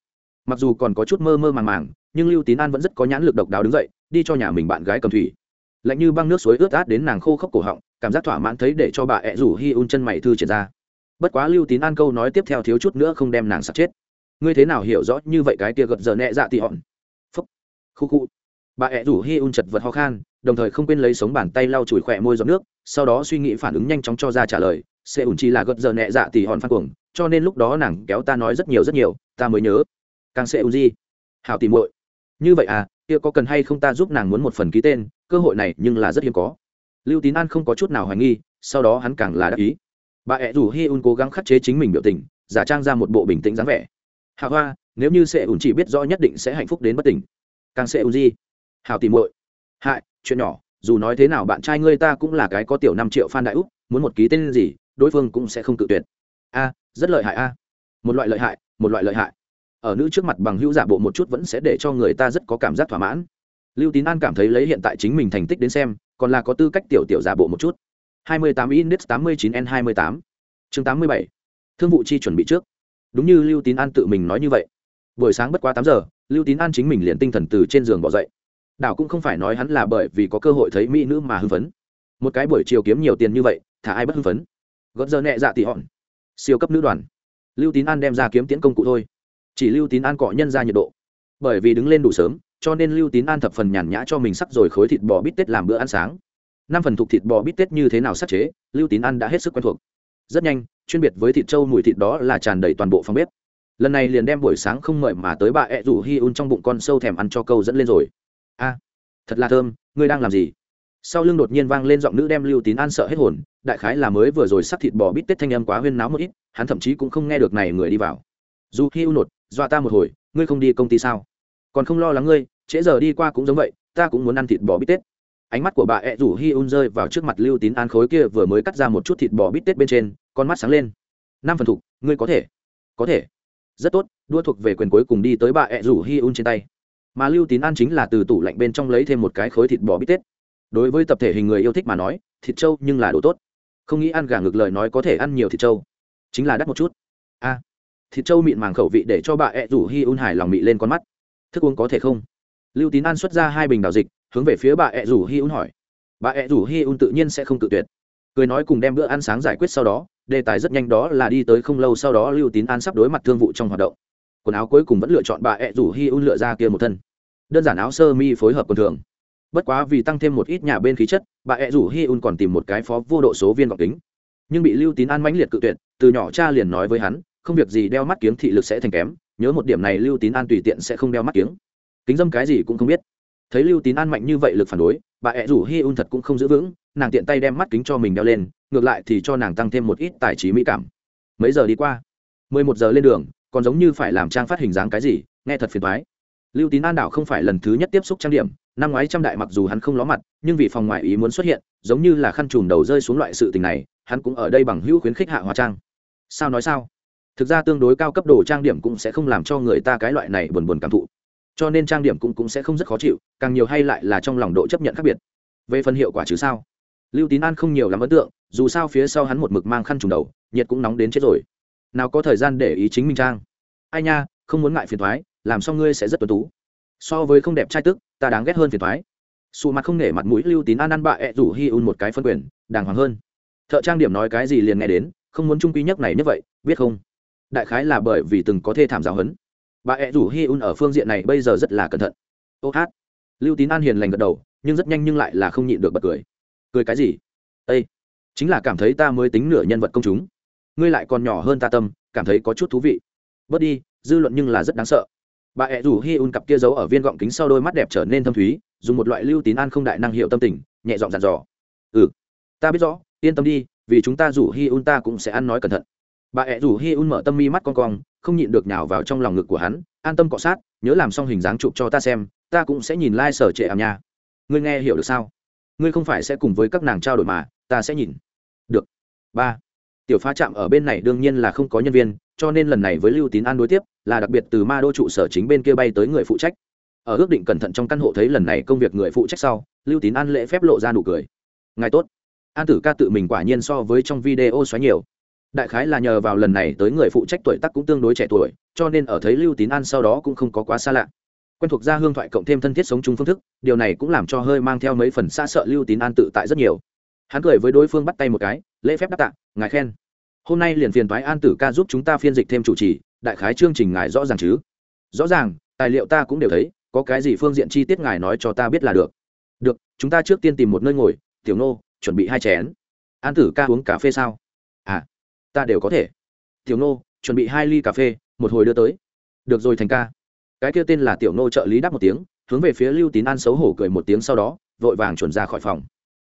[SPEAKER 1] Mặc dù còn có chút mơ mơ màng màng, nhưng lưu tín an vẫn rất có nhãn lực độc đáo đứng dậy, đi cho nhà mình bạn gái cầm thủy. Lạnh như băng nước suối ướt át đến nàng khô khốc cổ họng, cảm giác thỏa mãn thấy để cho bà ẹ rủ hi un chân mày thư triển ra. Bất quá lưu tín an câu nói tiếp theo thiếu chút nữa không đem nàng sắp chết. Ngươi thế nào hiểu rõ như vậy cái tia gật giờ nhẹ dạ thì hòn? Khu khu. Bà ẹ rủ hi un chật vật ho khan, đồng thời không quên lấy sống bàn tay lau chùi khỏe môi giọt nước, sau đó suy nghĩ phản ứng nhanh chóng cho ra trả lời, sẽ ủn chi là gật giờ nhẹ dạ thì hòn phan cuồng, cho nên lúc đó nàng kéo ta nói rất nhiều rất nhiều, ta mới nhớ. Càng sẽ ủn gì? Hảo tìm muội. Như vậy à kia có cần hay không ta giúp nàng muốn một phần ký tên, cơ hội này nhưng là rất hiếm có. Lưu tín an không có chút nào hoài nghi, sau đó hắn càng là đắc ý. Bà ẹ rủ hi un cố gắng khắc chế chính mình biểu tình, giả trang ra một bộ bình tĩnh dáng vẻ. Hạ hoa, nếu như sẽ ủn chỉ biết rõ nhất định sẽ hạnh phúc đến bất tỉnh càng sẽ ủn gì hào tìm muội. Hại, chuyện nhỏ, dù nói thế nào bạn trai ngươi ta cũng là cái có tiểu năm triệu fan đại úc, muốn một ký tên gì, đối phương cũng sẽ không tự tuyệt. A, rất lợi hại a. Một loại lợi hại, một loại lợi hại. Ở nữ trước mặt bằng hữu giả bộ một chút vẫn sẽ để cho người ta rất có cảm giác thỏa mãn. Lưu tín an cảm thấy lấy hiện tại chính mình thành tích đến xem, còn là có tư cách tiểu tiểu giả bộ một chút. 28 index 89 n 28 chương 87 thương vụ chi chuẩn bị trước. Đúng như lưu tín an tự mình nói như vậy. Buổi sáng bất quá tám giờ lưu tín an chính mình liền tinh thần từ trên giường bỏ dậy. Đảo cũng không phải nói hắn là bởi vì có cơ hội thấy mỹ nữ mà hưng phấn. Một cái buổi chiều kiếm nhiều tiền như vậy, thả ai bất hưng phấn? Gót giờ nhẹ dạ tỉ hòn. Siêu cấp nữ đoàn. Lưu tín an đem ra kiếm tiễn công cụ thôi. Chỉ lưu tín an cọ nhân ra nhiệt độ. Bởi vì đứng lên đủ sớm, cho nên lưu tín an thập phần nhàn nhã cho mình sắc rồi khối thịt bò bít tết làm bữa ăn sáng. Năm phần thuộc thịt bò bít tết như thế nào sắc chế, lưu tín an đã hết sức quen thuộc. Rất nhanh, chuyên biệt với thịt trâu mùi thịt đó là tràn đầy toàn bộ phòng bếp lần này liền đem buổi sáng không mời mà tới bà ẹ rủ hi un trong bụng con sâu thèm ăn cho câu dẫn lên rồi. A, thật là thơm, ngươi đang làm gì? Sau lưng đột nhiên vang lên giọng nữ đem lưu tín an sợ hết hồn, đại khái là mới vừa rồi sắc thịt bò bít tết thanh âm quá huyên náo một ít, hắn thậm chí cũng không nghe được này người đi vào. Dù hi un nột, dọa ta một hồi, ngươi không đi công ty sao? Còn không lo lắng ngươi, trễ giờ đi qua cũng giống vậy, ta cũng muốn ăn thịt bò bít tết. Ánh mắt của bà ẹ rủ hi un rơi vào trước mặt lưu tín an khối kia vừa mới cắt ra một chút thịt bò bít tết bên trên, con mắt sáng lên. Năm phần thục, ngươi có thể. Có thể rất tốt, đua thuộc về quyền cuối cùng đi tới bà ẹ rủ hi un trên tay. Mà lưu tín an chính là từ tủ lạnh bên trong lấy thêm một cái khối thịt bò bít tết. Đối với tập thể hình người yêu thích mà nói, thịt trâu nhưng là đồ tốt. Không nghĩ ăn gà ngược lời nói có thể ăn nhiều thịt trâu. Chính là đắt một chút. A, thịt trâu mịn màng khẩu vị để cho bà ẹ rủ hi un hài lòng mị lên con mắt. Thức uống có thể không? Lưu tín an xuất ra hai bình đào dịch, hướng về phía bà ẹ rủ hi un hỏi. Bà ẹ rủ hi un tự nhiên sẽ không tự tuyệt cười nói cùng đem bữa ăn sáng giải quyết sau đó, đề tài rất nhanh đó là đi tới không lâu sau đó lưu tín an sắp đối mặt thương vụ trong hoạt động. Quần áo cuối cùng vẫn lựa chọn bà ẹ rủ hi un lựa ra kia một thân. Đơn giản áo sơ mi phối hợp quần thường. Bất quá vì tăng thêm một ít nhà bên khí chất, bà ẹ rủ hi un còn tìm một cái phó vô độ số viên gọc kính. Nhưng bị lưu tín an mãnh liệt cự tuyệt, từ nhỏ cha liền nói với hắn, không việc gì đeo mắt kiếng thị lực sẽ thành kém, nhớ một điểm này lưu tín an tùy tiện sẽ không đeo mắt kiếng. Kính dâm cái gì cũng không biết. Thấy lưu tín an mạnh như vậy lực phản đối, bà ẹ rủ hi un thật cũng không giữ vững nàng tiện tay đem mắt kính cho mình đeo lên, ngược lại thì cho nàng tăng thêm một ít tài trí mỹ cảm. Mấy giờ đi qua? Mười một giờ lên đường, còn giống như phải làm trang phát hình dáng cái gì, nghe thật phiền thoái lưu tín an đảo không phải lần thứ nhất tiếp xúc trang điểm, năm ngoái trăm đại mặc dù hắn không ló mặt, nhưng vì phòng ngoại ý muốn xuất hiện, giống như là khăn trùm đầu rơi xuống loại sự tình này, hắn cũng ở đây bằng hữu khuyến khích hạ hóa trang. Sao nói sao? Thực ra tương đối cao cấp đồ trang điểm cũng sẽ không làm cho người ta cái loại này buồn buồn cảm thụ. Cho nên trang điểm cũng cũng sẽ không rất khó chịu, càng nhiều hay lại là trong lòng độ chấp nhận khác biệt. Về phần hiệu quả chứ sao? Lưu tín an không nhiều lắm ấn tượng, dù sao phía sau hắn một mực mang khăn trùng đầu, nhiệt cũng nóng đến chết rồi. Nào có thời gian để ý chính minh trang. Ai nha, không muốn ngại phiền thoái làm sao ngươi sẽ rất tuân tú. So với không đẹp trai tức, ta đáng ghét hơn phiền thoái sụ mặt không nể mặt mũi lưu tín an ăn bạ ẹ rủ hi un một cái phân quyền, đàng hoàng hơn. Thợ trang điểm nói cái gì liền nghe đến, không muốn trung quy nhất này như vậy, biết không? Đại khái là bởi vì từng có thê thảm giáo hấn. bà ẹ rủ hi un ở phương diện này bây giờ rất là cẩn thận. Ô hát. Lưu tín an hiền lành gật đầu, nhưng rất nhanh nhưng lại là không nhịn được bật cười cười cái gì? Ây chính là cảm thấy ta mới tính nửa nhân vật công chúng. Ngươi lại còn nhỏ hơn ta tâm, cảm thấy có chút thú vị. Bớt đi, dư luận nhưng là rất đáng sợ. Bà ẹ rủ hi un cặp kia giấu ở viên gọng kính sau đôi mắt đẹp trở nên thâm thúy, dùng một loại lưu tín an không đại năng hiệu tâm tình, nhẹ giọng dàn dò. Ừ ta biết rõ, yên tâm đi, vì chúng ta rủ hi un ta cũng sẽ ăn nói cẩn thận. Bà ẹ rủ hi un mở tâm mi mắt con cong, không nhịn được nhào vào trong lòng ngực của hắn, an tâm cọ sát, nhớ làm xong hình dáng chụp cho ta xem, ta cũng sẽ nhìn lai、like、sở trệ ảm nha. Ngươi nghe hiểu được sao? Ngươi không phải sẽ cùng với các nàng trao đổi mà, ta sẽ nhìn. Được. Ba. Tiểu pha chạm ở bên này đương nhiên là không có nhân viên, cho nên lần này với lưu tín an đối tiếp, là đặc biệt từ ma đô trụ sở chính bên kia bay tới người phụ trách. Ở ước định cẩn thận trong căn hộ thấy lần này công việc người phụ trách sau, lưu tín an lễ phép lộ ra nụ cười. Ngài tốt. An tử ca tự mình quả nhiên so với trong video xóa nhiều. Đại khái là nhờ vào lần này tới người phụ trách tuổi tác cũng tương đối trẻ tuổi, cho nên ở thấy lưu tín an sau đó cũng không có quá xa lạ quen thuộc ra hương thoại cộng thêm thân thiết sống chung phương thức, điều này cũng làm cho hơi mang theo mấy phần xa sợ lưu tín an tự tại rất nhiều. Hắn cười với đối phương bắt tay một cái, lễ phép đáp tạ, ngài khen. Hôm nay liền phiền thoái an tử ca giúp chúng ta phiên dịch thêm chủ trì, đại khái chương trình ngài rõ ràng chứ? Rõ ràng, tài liệu ta cũng đều thấy, có cái gì phương diện chi tiết ngài nói cho ta biết là được. Được, chúng ta trước tiên tìm một nơi ngồi, tiểu nô, chuẩn bị hai chén. An tử ca uống cà phê sao? À ta đều có thể. Tiểu nô, chuẩn bị hai ly cà phê, một hồi đưa tới. Được rồi thành ca cái kia tên là tiểu nô trợ lý đáp một tiếng, hướng về phía lưu tín an xấu hổ cười một tiếng sau đó, vội vàng chuẩn ra khỏi phòng.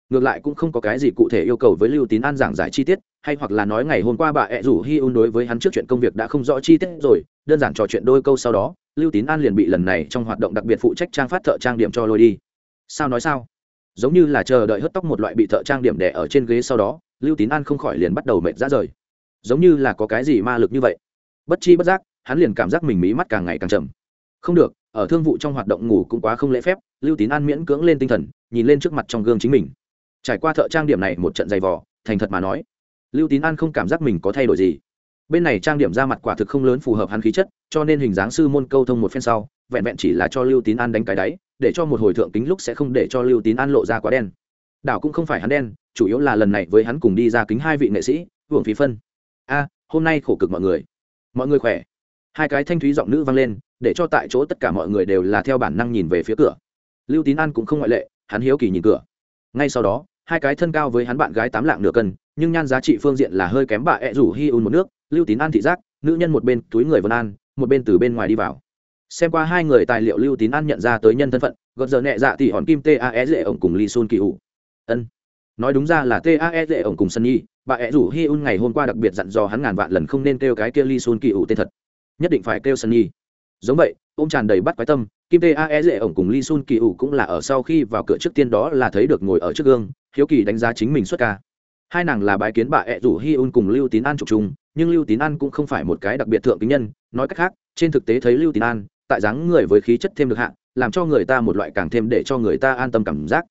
[SPEAKER 1] Ngược lại cũng không có cái gì cụ thể yêu cầu với lưu tín an giảng giải chi tiết, hay hoặc là nói ngày hôm qua bà ẹ rủ hi un đối với hắn trước chuyện công việc đã không rõ chi tiết rồi, đơn giản trò chuyện đôi câu sau đó, lưu tín an liền bị lần này trong hoạt động đặc biệt phụ trách trang phát thợ trang điểm cho lôi đi. Sao nói sao? Giống như là chờ đợi hớt tóc một loại bị thợ trang điểm đẻ ở trên ghế sau đó, lưu tín an không khỏi liền bắt đầu mệt ra rời. Giống như là có cái gì ma lực như vậy. Bất chi bất giác, hắn liền cảm giác mình mí mắt càng ngày càng chậm không được, ở thương vụ trong hoạt động ngủ cũng quá không lễ phép, lưu tín an miễn cưỡng lên tinh thần, nhìn lên trước mặt trong gương chính mình. Trải qua thợ trang điểm này một trận dày vò, thành thật mà nói, lưu tín an không cảm giác mình có thay đổi gì. Bên này trang điểm ra mặt quả thực không lớn phù hợp hắn khí chất, cho nên hình dáng sư môn câu thông một phen sau, vẹn vẹn chỉ là cho lưu tín an đánh cái đáy, để cho một hồi thượng kính lúc sẽ không để cho lưu tín an lộ ra quá đen. Đảo cũng không phải hắn đen, chủ yếu là lần này với hắn cùng đi ra kính hai vị nghệ sĩ, hưởng phí phân. A, hôm nay khổ cực mọi người. Mọi người khỏe? Hai cái thanh thúy giọng nữ vang lên, để cho tại chỗ tất cả mọi người đều là theo bản năng nhìn về phía cửa. Lưu tín an cũng không ngoại lệ, hắn hiếu kỳ nhìn cửa. Ngay sau đó, hai cái thân cao với hắn bạn gái tám lạng nửa cân, nhưng nhan giá trị phương diện là hơi kém bà ẹ rủ hi un một nước, lưu tín an thị giác, nữ nhân một bên túi người vân an, một bên từ bên ngoài đi vào. Xem qua hai người tài liệu lưu tín an nhận ra tới nhân thân phận, gợt giờ nhẹ dạ thì hòn kim tae dễ ổng cùng lee sun kỳ ủ ân. Nói đúng ra là tae dễ ổng cùng sunny, bà ẹ rủ hi un ngày hôm qua đặc biệt dặn dò hắn ngàn vạn lần không nên kêu cái kia lee sun kỳ ủ tên thật nhất định phải kêu sân nhi giống vậy ô tràn đầy bắt quái tâm, kim tae dễ ổng cùng lee sun kỳ ủ cũng là ở sau khi vào cửa trước tiên đó là thấy được ngồi ở trước gương, hiếu kỳ đánh giá chính mình xuất ca. Hai nàng là bái kiến bà ẹ rủ hi un cùng lưu tín an chụp chung, nhưng lưu tín an cũng không phải một cái đặc biệt thượng kính nhân, nói cách khác, trên thực tế thấy lưu tín an, tại dáng người với khí chất thêm được hạng làm cho người ta một loại càng thêm để cho người ta an tâm cảm giác.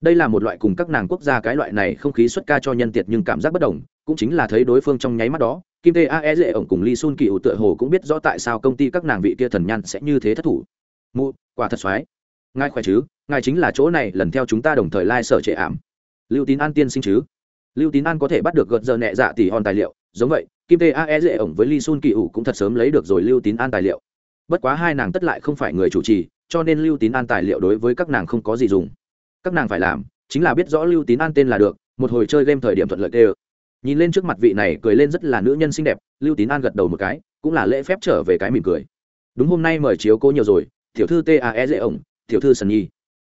[SPEAKER 1] Đây là một loại cùng các nàng quốc gia cái loại này không khí xuất ca cho nhân tiệt nhưng cảm giác bất đồng, cũng chính là thấy đối phương trong nháy mắt đó kim tê ae dễ ổng cùng lee sun kỳ ủ tựa hồ cũng biết rõ tại sao công ty các nàng vị kia thần nhăn sẽ như thế thất thủ. Mụ, quả thật xoái. Ngài khỏe chứ? Ngài chính là chỗ này, lần theo chúng ta đồng thời lai、like、sở trệ ảm. Lưu tín an tiên sinh chứ? Lưu tín an có thể bắt được gợt giờ nhẹ dạ tỷ hòn tài liệu. Giống vậy, kim tê ae dễ ổng với lee sun kỳ ủ cũng thật sớm lấy được rồi lưu tín an tài liệu. Bất quá hai nàng tất lại không phải người chủ trì, cho nên lưu tín an tài liệu đối với các nàng không có gì dùng. Các nàng phải làm chính là biết rõ lưu tín an tên là được, một hồi chơi game thời điểm thuận lợi tê nhìn lên trước mặt vị này cười lên rất là nữ nhân xinh đẹp, lưu tín an gật đầu một cái, cũng là lễ phép trở về cái mỉm cười. Đúng hôm nay mời chiếu cố nhiều rồi, tiểu thư tae dễ ổng, tiểu thư sần nhi.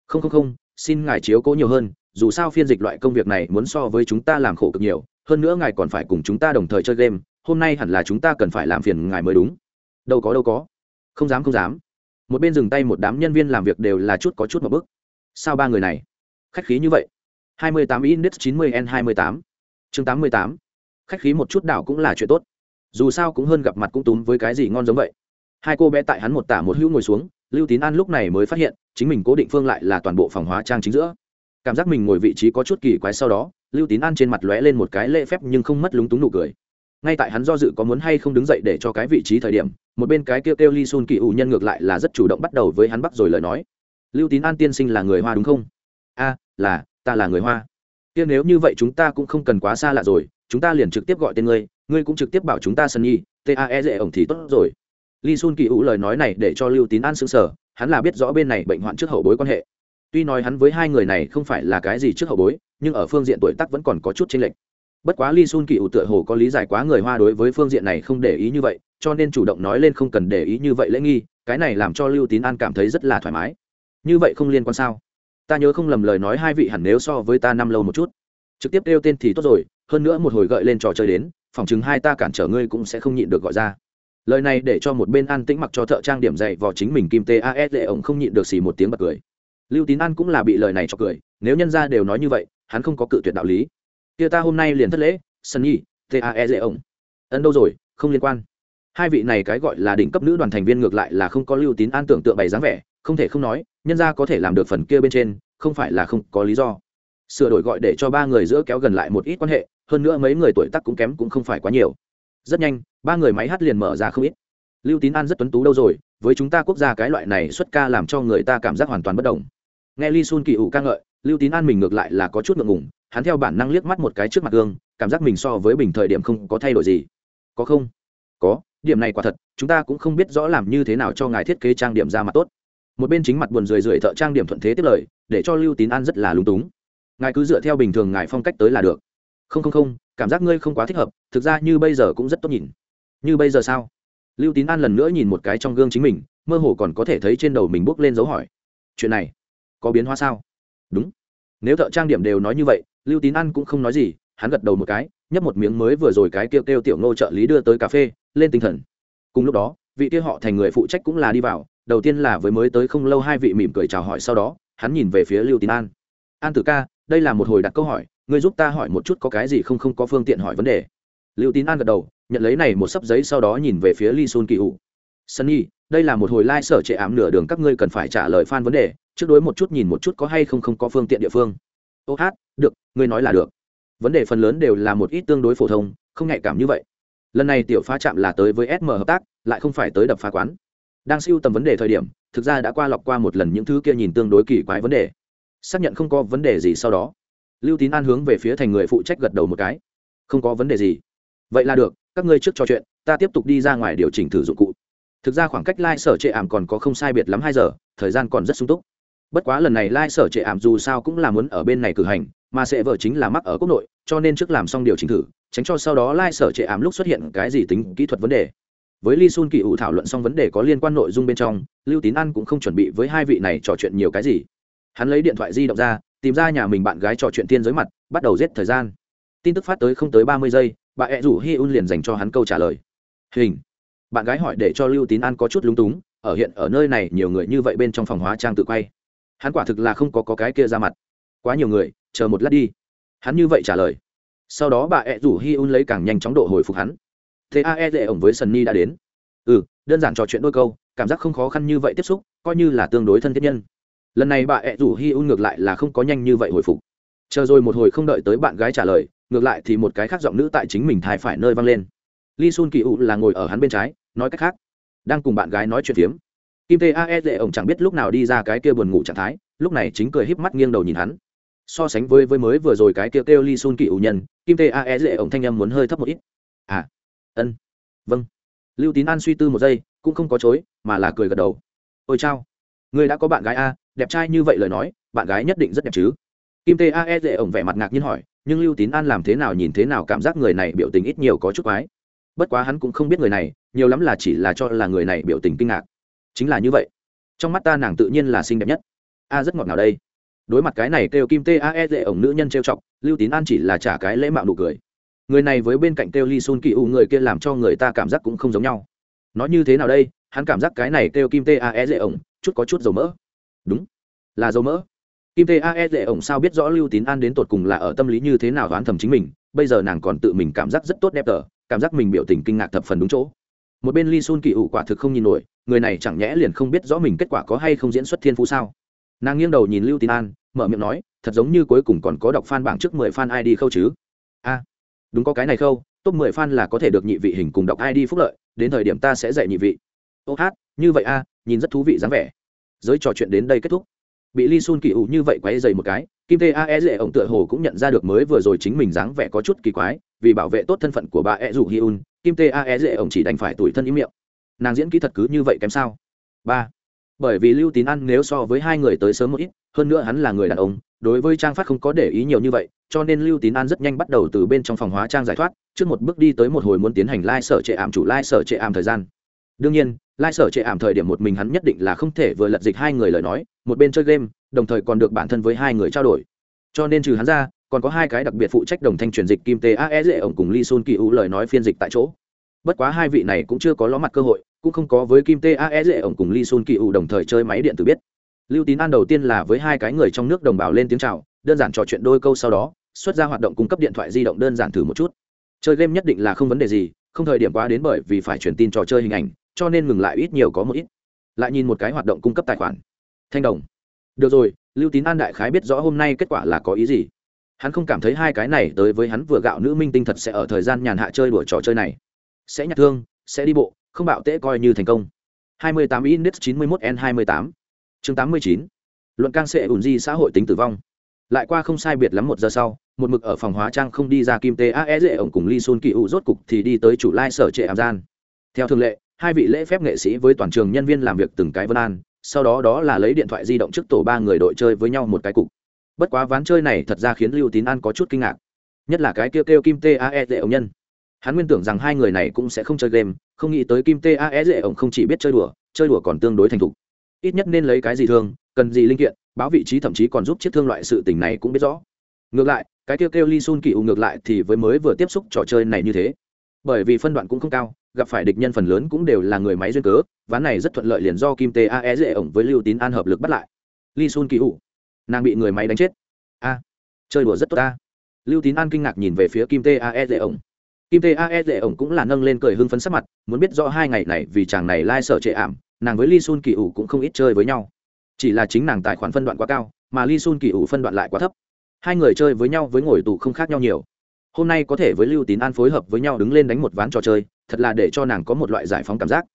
[SPEAKER 1] Không không không, xin ngài chiếu cố nhiều hơn, dù sao phiên dịch loại công việc này muốn so với chúng ta làm khổ cực nhiều, hơn nữa ngài còn phải cùng chúng ta đồng thời chơi game, hôm nay hẳn là chúng ta cần phải làm phiền ngài mới đúng. Đâu có đâu có. Không dám không dám. Một bên dừng tay một đám nhân viên làm việc đều là chút có chút một bức. Sao ba người này? Khách khí như vậy. 28 index 90 n 28 chương 88 khách khí một chút đảo cũng là chuyện tốt. Dù sao cũng hơn gặp mặt cũng túm với cái gì ngon giống vậy. Hai cô bé tại hắn một tả một hữu ngồi xuống, lưu tín an lúc này mới phát hiện, chính mình cố định phương lại là toàn bộ phòng hóa trang chính giữa. Cảm giác mình ngồi vị trí có chút kỳ quái sau đó, lưu tín an trên mặt lóe lên một cái lễ phép nhưng không mất lúng túng nụ cười. Ngay tại hắn do dự có muốn hay không đứng dậy để cho cái vị trí thời điểm, một bên cái kêu kêu li sun kỳ ủ nhân ngược lại là rất chủ động bắt đầu với hắn bắt rồi lời nói. Lưu tín an tiên sinh là người hoa đúng không? A, là, ta là người hoa kia nếu như vậy chúng ta cũng không cần quá xa lạ rồi, chúng ta liền trực tiếp gọi tên ngươi ngươi cũng trực tiếp bảo chúng ta sân nhi tae dễ ổng thì tốt rồi. Li sun kỳ ủ lời nói này để cho lưu tín an s ư n g sở hắn là biết rõ bên này bệnh hoạn trước hậu bối quan hệ. Tuy nói hắn với hai người này không phải là cái gì trước hậu bối, nhưng ở phương diện tuổi tác vẫn còn có chút tranh lệch. Bất quá li sun kỳ ủ tựa hồ có lý giải quá người hoa đối với phương diện này không để ý như vậy, cho nên chủ động nói lên không cần để ý như vậy lễ nghi, cái này làm cho lưu tín an cảm thấy rất là thoải mái. Như vậy không liên quan sao? Ta nhớ không lầm lời nói hai vị hẳn nếu so với ta năm lâu một chút. Trực tiếp đeo tên thì tốt rồi, hơn nữa một hồi gợi lên trò chơi đến, phòng chứng hai ta cản trở ngươi cũng sẽ không nhịn được gọi ra. Lời này để cho một bên an tĩnh mặc cho thợ trang điểm dạy vào chính mình kim tas lệ ổng không nhịn được xì một tiếng bật cười. Lưu tín an cũng là bị lời này cho cười, nếu nhân ra đều nói như vậy, hắn không có cự tuyệt đạo lý. Kia ta hôm nay liền thất lễ sân nhi tas lệ ổng ấn đâu rồi, không liên quan. Hai vị này cái gọi là đỉnh cấp nữ đoàn thành viên ngược lại là không có lưu tín an tưởng tượng bày dáng vẻ không thể không nói, nhân ra có thể làm được phần kia bên trên, không phải là không có lý do. Sửa đổi gọi để cho ba người giữa kéo gần lại một ít quan hệ, hơn nữa mấy người tuổi tác cũng kém cũng không phải quá nhiều. Rất nhanh, ba người máy hát liền mở ra không ít. Lưu tín an rất tuấn tú đâu rồi, với chúng ta quốc gia cái loại này xuất ca làm cho người ta cảm giác hoàn toàn bất đồng. Nghe li sun kỳ ủ ca ngợi, lưu tín an mình ngược lại là có chút ngượng ngùng, hắn theo bản năng liếc mắt một cái trước mặt gương, cảm giác mình so với bình thời điểm không có thay đổi gì. Có không? Có, điểm này quả thật, chúng ta cũng không biết rõ làm như thế nào cho ngài thiết kế trang điểm ra mặt tốt một bên chính mặt buồn rười rượi thợ trang điểm thuận thế tiếp lời, để cho lưu tín an rất là lúng túng. Ngài cứ dựa theo bình thường ngài phong cách tới là được. Không không không, cảm giác ngươi không quá thích hợp, thực ra như bây giờ cũng rất tốt nhìn. Như bây giờ sao? Lưu tín an lần nữa nhìn một cái trong gương chính mình, mơ hồ còn có thể thấy trên đầu mình bước lên dấu hỏi. Chuyện này, có biến hóa sao? Đúng. Nếu thợ trang điểm đều nói như vậy, lưu tín an cũng không nói gì, hắn gật đầu một cái, nhấp một miếng mới vừa rồi cái kêu kêu tiểu ngô trợ lý đưa tới cà phê, lên tinh thần. Cùng lúc đó, vị kia họ thành người phụ trách cũng là đi vào đầu tiên là với mới tới không lâu hai vị mỉm cười chào hỏi sau đó, hắn nhìn về phía lưu tín an. An tử ca, đây là một hồi đặt câu hỏi, ngươi giúp ta hỏi một chút có cái gì không không có phương tiện hỏi vấn đề. Lưu tín an gật đầu, nhận lấy này một sấp giấy sau đó nhìn về phía li sun kỳ ủ sunny đây là một hồi lai、like、sở trệ ám nửa đường các ngươi cần phải trả lời f vấn đề, trước đối một chút nhìn một chút có hay không không có phương tiện địa phương. Ô hát, được, ngươi nói là được. Vấn đề phần lớn đều là một ít tương đối phổ thông, không nhạy cảm như vậy. Lần này tiểu phá chạm là tới với sm hợp tác, lại không phải tới đập phá quán đang siêu tầm vấn đề thời điểm, thực ra đã qua lọc qua một lần những thứ kia nhìn tương đối kỳ quái vấn đề. Xác nhận không có vấn đề gì sau đó, lưu tín an hướng về phía thành người phụ trách gật đầu một cái. Không có vấn đề gì. Vậy là được, các ngươi trước trò chuyện, ta tiếp tục đi ra ngoài điều chỉnh thử dụng cụ. Thực ra khoảng cách lai、like、sở trệ ảm còn có không sai biệt lắm hai giờ, thời gian còn rất sung túc. Bất quá lần này lai、like、sở trệ ảm dù sao cũng là muốn ở bên này cử hành, mà sẽ vợ chính là mắc ở quốc nội, cho nên trước làm xong điều chỉnh thử, tránh cho sau đó lai、like、sở trệ ảm lúc xuất hiện cái gì tính kỹ thuật vấn đề với Lee Sun Kỳ ủ thảo luận xong vấn đề có liên quan nội dung bên trong, Lưu Tín An cũng không chuẩn bị với hai vị này trò chuyện nhiều cái gì. Hắn lấy điện thoại di động ra, tìm ra nhà mình bạn gái trò chuyện tiên giới mặt, bắt đầu giết thời gian. Tin tức phát tới không tới ba mươi giây, bà ẹ rủ Hi Un liền dành cho hắn câu trả lời. Hình. Bạn gái hỏi để cho Lưu Tín An có chút lúng túng, ở hiện ở nơi này nhiều người như vậy bên trong phòng hóa trang tự quay. Hắn quả thực là không có có cái kia ra mặt. Quá nhiều người, chờ một lát đi. Hắn như vậy trả lời. Sau đó bà ẹ rủ Hi Un lấy càng nhanh chóng độ hồi phục hắn thế ae dễ ổng với sunny đã đến. Ừ đơn giản trò chuyện đôi câu, cảm giác không khó khăn như vậy tiếp xúc, coi như là tương đối thân thiết nhân. Lần này bà ẹ rủ hi un ngược lại là không có nhanh như vậy hồi phục. Chờ rồi một hồi không đợi tới bạn gái trả lời, ngược lại thì một cái khác giọng nữ tại chính mình thai phải nơi vang lên. Li sun kỳ u là ngồi ở hắn bên trái, nói cách khác, đang cùng bạn gái nói chuyện phiếm. Kim tê ae dễ ổng chẳng biết lúc nào đi ra cái kia buồn ngủ trạng thái, lúc này chính cười híp mắt nghiêng đầu nhìn hắn. So sánh với với mới vừa rồi cái kia kêu li sun kỳ u nhân, kim tê ae dễ ổng thanh âm muốn hơi thấp một ít. À ân. Vâng. Lưu tín an suy tư một giây, cũng không có chối, mà là cười gật đầu. Ôi chao. Người đã có bạn gái a, đẹp trai như vậy lời nói, bạn gái nhất định rất đẹp chứ? Kim tê a e dễ ổng vẻ mặt ngạc nhiên hỏi, nhưng lưu tín an làm thế nào nhìn thế nào cảm giác người này biểu tình ít nhiều có chút quái. Bất quá hắn cũng không biết người này, nhiều lắm là chỉ là cho là người này biểu tình kinh ngạc. Chính là như vậy. Trong mắt ta nàng tự nhiên là xinh đẹp nhất. A rất ngọt ngào đây. Đối mặt cái này kêu kim tê a e dễ ổng nữ nhân trêu chọc, lưu tín an chỉ là trả cái lễ mạo nụ cười người này với bên cạnh kêu ly sun kỳ u, người kia làm cho người ta cảm giác cũng không giống nhau. Nói như thế nào đây? Hắn cảm giác cái này kêu kim t a e dễ ổng, chút có chút dầu mỡ. Đúng, là dầu mỡ. Kim t a e dễ ổng sao biết rõ lưu tín an đến tột cùng là ở tâm lý như thế nào đoán thầm chính mình, bây giờ nàng còn tự mình cảm giác rất tốt đẹp tờ, cảm giác mình biểu tình kinh ngạc thập phần đúng chỗ. Một bên ly sun kỳ ủ quả thực không nhìn nổi, người này chẳng nhẽ liền không biết rõ mình kết quả có hay không diễn xuất thiên phú sao. Nàng nghiêng đầu nhìn lưu tín an, mở miệng nói, thật giống như cuối cùng còn có đọc fan bảng trước mười fan id khâu chứ. A đúng có cái này khâu, top mười fan là có thể được nhị vị hình cùng đọc id phúc lợi, đến thời điểm ta sẽ dạy nhị vị. Ô hát, như vậy a, nhìn rất thú vị dáng vẻ. Giới trò chuyện đến đây kết thúc. Bị li sun kỳ ủ như vậy quay dày một cái, kim tê a e dễ ổng tựa hồ cũng nhận ra được mới vừa rồi chính mình dáng vẻ có chút kỳ quái, vì bảo vệ tốt thân phận của bà e rủ hi un, kim tê a e dễ ổng chỉ đành phải tủi thân ý miệng. Nàng diễn kỹ thật cứ như vậy kém sao? Ba. Bởi vì lưu tín ăn nếu so với hai người tới sớm một ít, hơn nữa hắn là người đàn ông, đối với trang phát không có để ý nhiều như vậy cho nên lưu tín an rất nhanh bắt đầu từ bên trong phòng hóa trang giải thoát, trước một bước đi tới một hồi muốn tiến hành lai、like、sở trệ ảm chủ lai、like、sở trệ ảm thời gian. Đương nhiên, lai、like、sở trệ ảm thời điểm một mình hắn nhất định là không thể vừa lật dịch hai người lời nói, một bên chơi game, đồng thời còn được bản thân với hai người trao đổi. Cho nên trừ hắn ra, còn có hai cái đặc biệt phụ trách đồng thanh truyền dịch kim tế ae dễ ổng cùng Lee sun kỳ u lời nói phiên dịch tại chỗ. Bất quá hai vị này cũng chưa có ló mặt cơ hội, cũng không có với kim tế ae dễ ổng cùng Lee sun kỳ u đồng thời chơi máy điện tử biết. Lưu tín an đầu tiên là với hai cái người trong nước đồng bào lên tiếng chào, đơn giản trò chuyện đôi câu sau đó xuất ra hoạt động cung cấp điện thoại di động đơn giản thử một chút. Chơi game nhất định là không vấn đề gì, không thời điểm quá đến bởi vì phải truyền tin trò chơi hình ảnh, cho nên ngừng lại ít nhiều có một ít. Lại nhìn một cái hoạt động cung cấp tài khoản. Thanh đồng. Được rồi, lưu tín an đại khái biết rõ hôm nay kết quả là có ý gì. Hắn không cảm thấy hai cái này tới với hắn vừa gạo nữ minh tinh thật sẽ ở thời gian nhàn hạ chơi đùa trò chơi này. Sẽ nhặt thương, sẽ đi bộ, không bạo tễ coi như thành công. 28 index 91 n 28 chương 89 luận cang sẽ ủn di xã hội tính tử vong lại qua không sai biệt lắm một giờ sau, một mực ở phòng hóa trang không đi ra kim tê ae dễ ổng cùng Lee sun kỳ u rốt cục thì đi tới chủ lai sở trệ ảm gian. Theo thường lệ, hai vị lễ phép nghệ sĩ với toàn trường nhân viên làm việc từng cái vân an, sau đó đó là lấy điện thoại di động trước tổ ba người đội chơi với nhau một cái cục. Bất quá ván chơi này thật ra khiến lưu tín an có chút kinh ngạc, nhất là cái kêu kêu kim Tae dễ ổng nhân. Hắn nguyên tưởng rằng hai người này cũng sẽ không chơi game, không nghĩ tới kim Tae dễ ổng không chỉ biết chơi đùa chơi đùa còn tương đối thành thục ít nhất nên lấy cái gì thương, cần gì linh kiện, báo vị trí thậm chí còn giúp chiếc thương loại sự tình này cũng biết rõ. Ngược lại, cái kêu kêu li sun kỳ ủ ngược lại thì với mới vừa tiếp xúc trò chơi này như thế. Bởi vì phân đoạn cũng không cao, gặp phải địch nhân phần lớn cũng đều là người máy duyên cớ, ván này rất thuận lợi liền do kim tê ae dễ ổng với lưu tín an hợp lực bắt lại. Li sun kỳ ủ nàng bị người máy đánh chết. A, chơi đùa rất tốt ta. Lưu tín an kinh ngạc nhìn về phía kim tê ae dễ ổng. Kim tê ae dễ ổng cũng là nâng lên cười hưng phấn sắc mặt, muốn biết rõ hai ngày này vì chàng này lai、like、sợ trệ ảm nàng với li sun kỳ ủ cũng không ít chơi với nhau. Chỉ là chính nàng tài khoản phân đoạn quá cao, mà li sun kỳ ủ phân đoạn lại quá thấp. Hai người chơi với nhau với ngồi tù không khác nhau nhiều. Hôm nay có thể với lưu tín an phối hợp với nhau đứng lên đánh một ván trò chơi, thật là để cho nàng có một loại giải phóng cảm giác.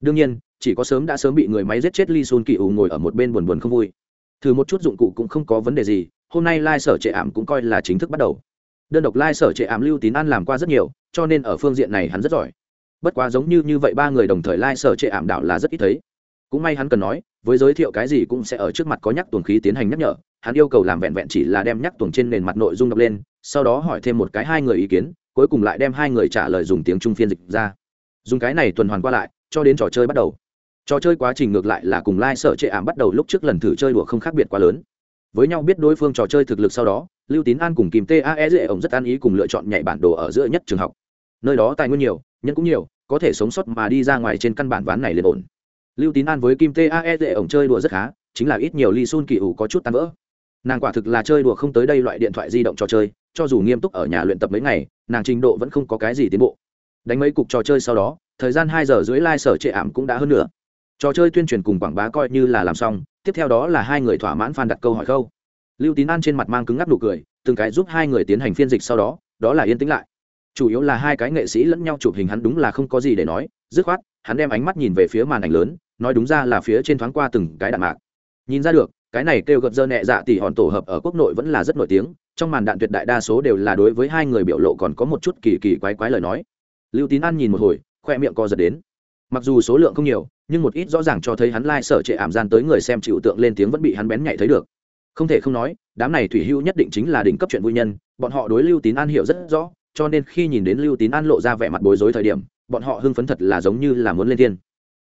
[SPEAKER 1] Đương nhiên, chỉ có sớm đã sớm bị người máy giết chết li sun kỳ ủ ngồi ở một bên buồn buồn không vui. Thử một chút dụng cụ cũng không có vấn đề gì, hôm nay lai sở trệ ảm cũng coi là chính thức bắt đầu. Đơn độc lai sở trệ ảm lưu tín an làm qua rất nhiều, cho nên ở phương diện này hắn rất giỏi bất quá giống như như vậy ba người đồng thời lai、like、sở trệ ảm đảo là rất ít thấy. Cũng may hắn cần nói, với giới thiệu cái gì cũng sẽ ở trước mặt có nhắc tuồng khí tiến hành nhắc nhở. Hắn yêu cầu làm vẹn vẹn chỉ là đem nhắc tuồng trên nền mặt nội dung đọc lên, sau đó hỏi thêm một cái hai người ý kiến, cuối cùng lại đem hai người trả lời dùng tiếng trung phiên dịch ra. Dùng cái này tuần hoàn qua lại, cho đến trò chơi bắt đầu. Trò chơi quá trình ngược lại là cùng lai、like、sợ trệ ảm bắt đầu lúc trước lần thử chơi đùa không khác biệt quá lớn. Với nhau biết đối phương trò chơi thực lực sau đó, lưu tín an cùng kìm tae dễ ổng rất an ý cùng lựa chọn nhảy bản đồ ở giữa nhất trường học. Nơi đó tài nguyên nhiều, nhân cũng nhiều có thể sống sót mà đi ra ngoài trên căn bản ván này liền ổn. Lưu tín an với kim tae dễ ổng chơi đùa rất khá, chính là ít nhiều ly sun kỳ ủ có chút tan vỡ. Nàng quả thực là chơi đùa không tới đây loại điện thoại di động trò chơi, cho dù nghiêm túc ở nhà luyện tập mấy ngày, nàng trình độ vẫn không có cái gì tiến bộ. Đánh mấy cục trò chơi sau đó, thời gian hai giờ dưới lai、like、sở trệ ảm cũng đã hơn nữa trò chơi tuyên truyền cùng quảng bá coi như là làm xong, tiếp theo đó là hai người thỏa mãn phan đặt câu hỏi khâu. Lưu tín an trên mặt mang cứng ngắc nụ cười, từng cái giúp hai người tiến hành phiên dịch sau đó đó là yên tĩnh lại chủ yếu là hai cái nghệ sĩ lẫn nhau chụp hình hắn đúng là không có gì để nói, dứt khoát, hắn đem ánh mắt nhìn về phía màn ảnh lớn, nói đúng ra là phía trên thoáng qua từng cái đạn mạc. Nhìn ra được, cái này kêu gợp dơ nhẹ dạ tỷ hòn tổ hợp ở quốc nội vẫn là rất nổi tiếng, trong màn đạn tuyệt đại đa số đều là đối với hai người biểu lộ còn có một chút kỳ kỳ quái quái lời nói. Lưu tín an nhìn một hồi, khoe miệng co giật đến. Mặc dù số lượng không nhiều, nhưng một ít rõ ràng cho thấy hắn lai、like、sở trệ ảm gian tới người xem chịu tượng lên tiếng vẫn bị hắn bén nhạy thấy được. Không thể không nói, đám này thủy hưu nhất định chính là đỉnh cấp chuyện vui nhân, bọn họ đối lưu tín an hiểu rất rõ cho nên khi nhìn đến lưu tín an lộ ra vẻ mặt bối rối thời điểm, bọn họ hưng phấn thật là giống như là muốn lên thiên.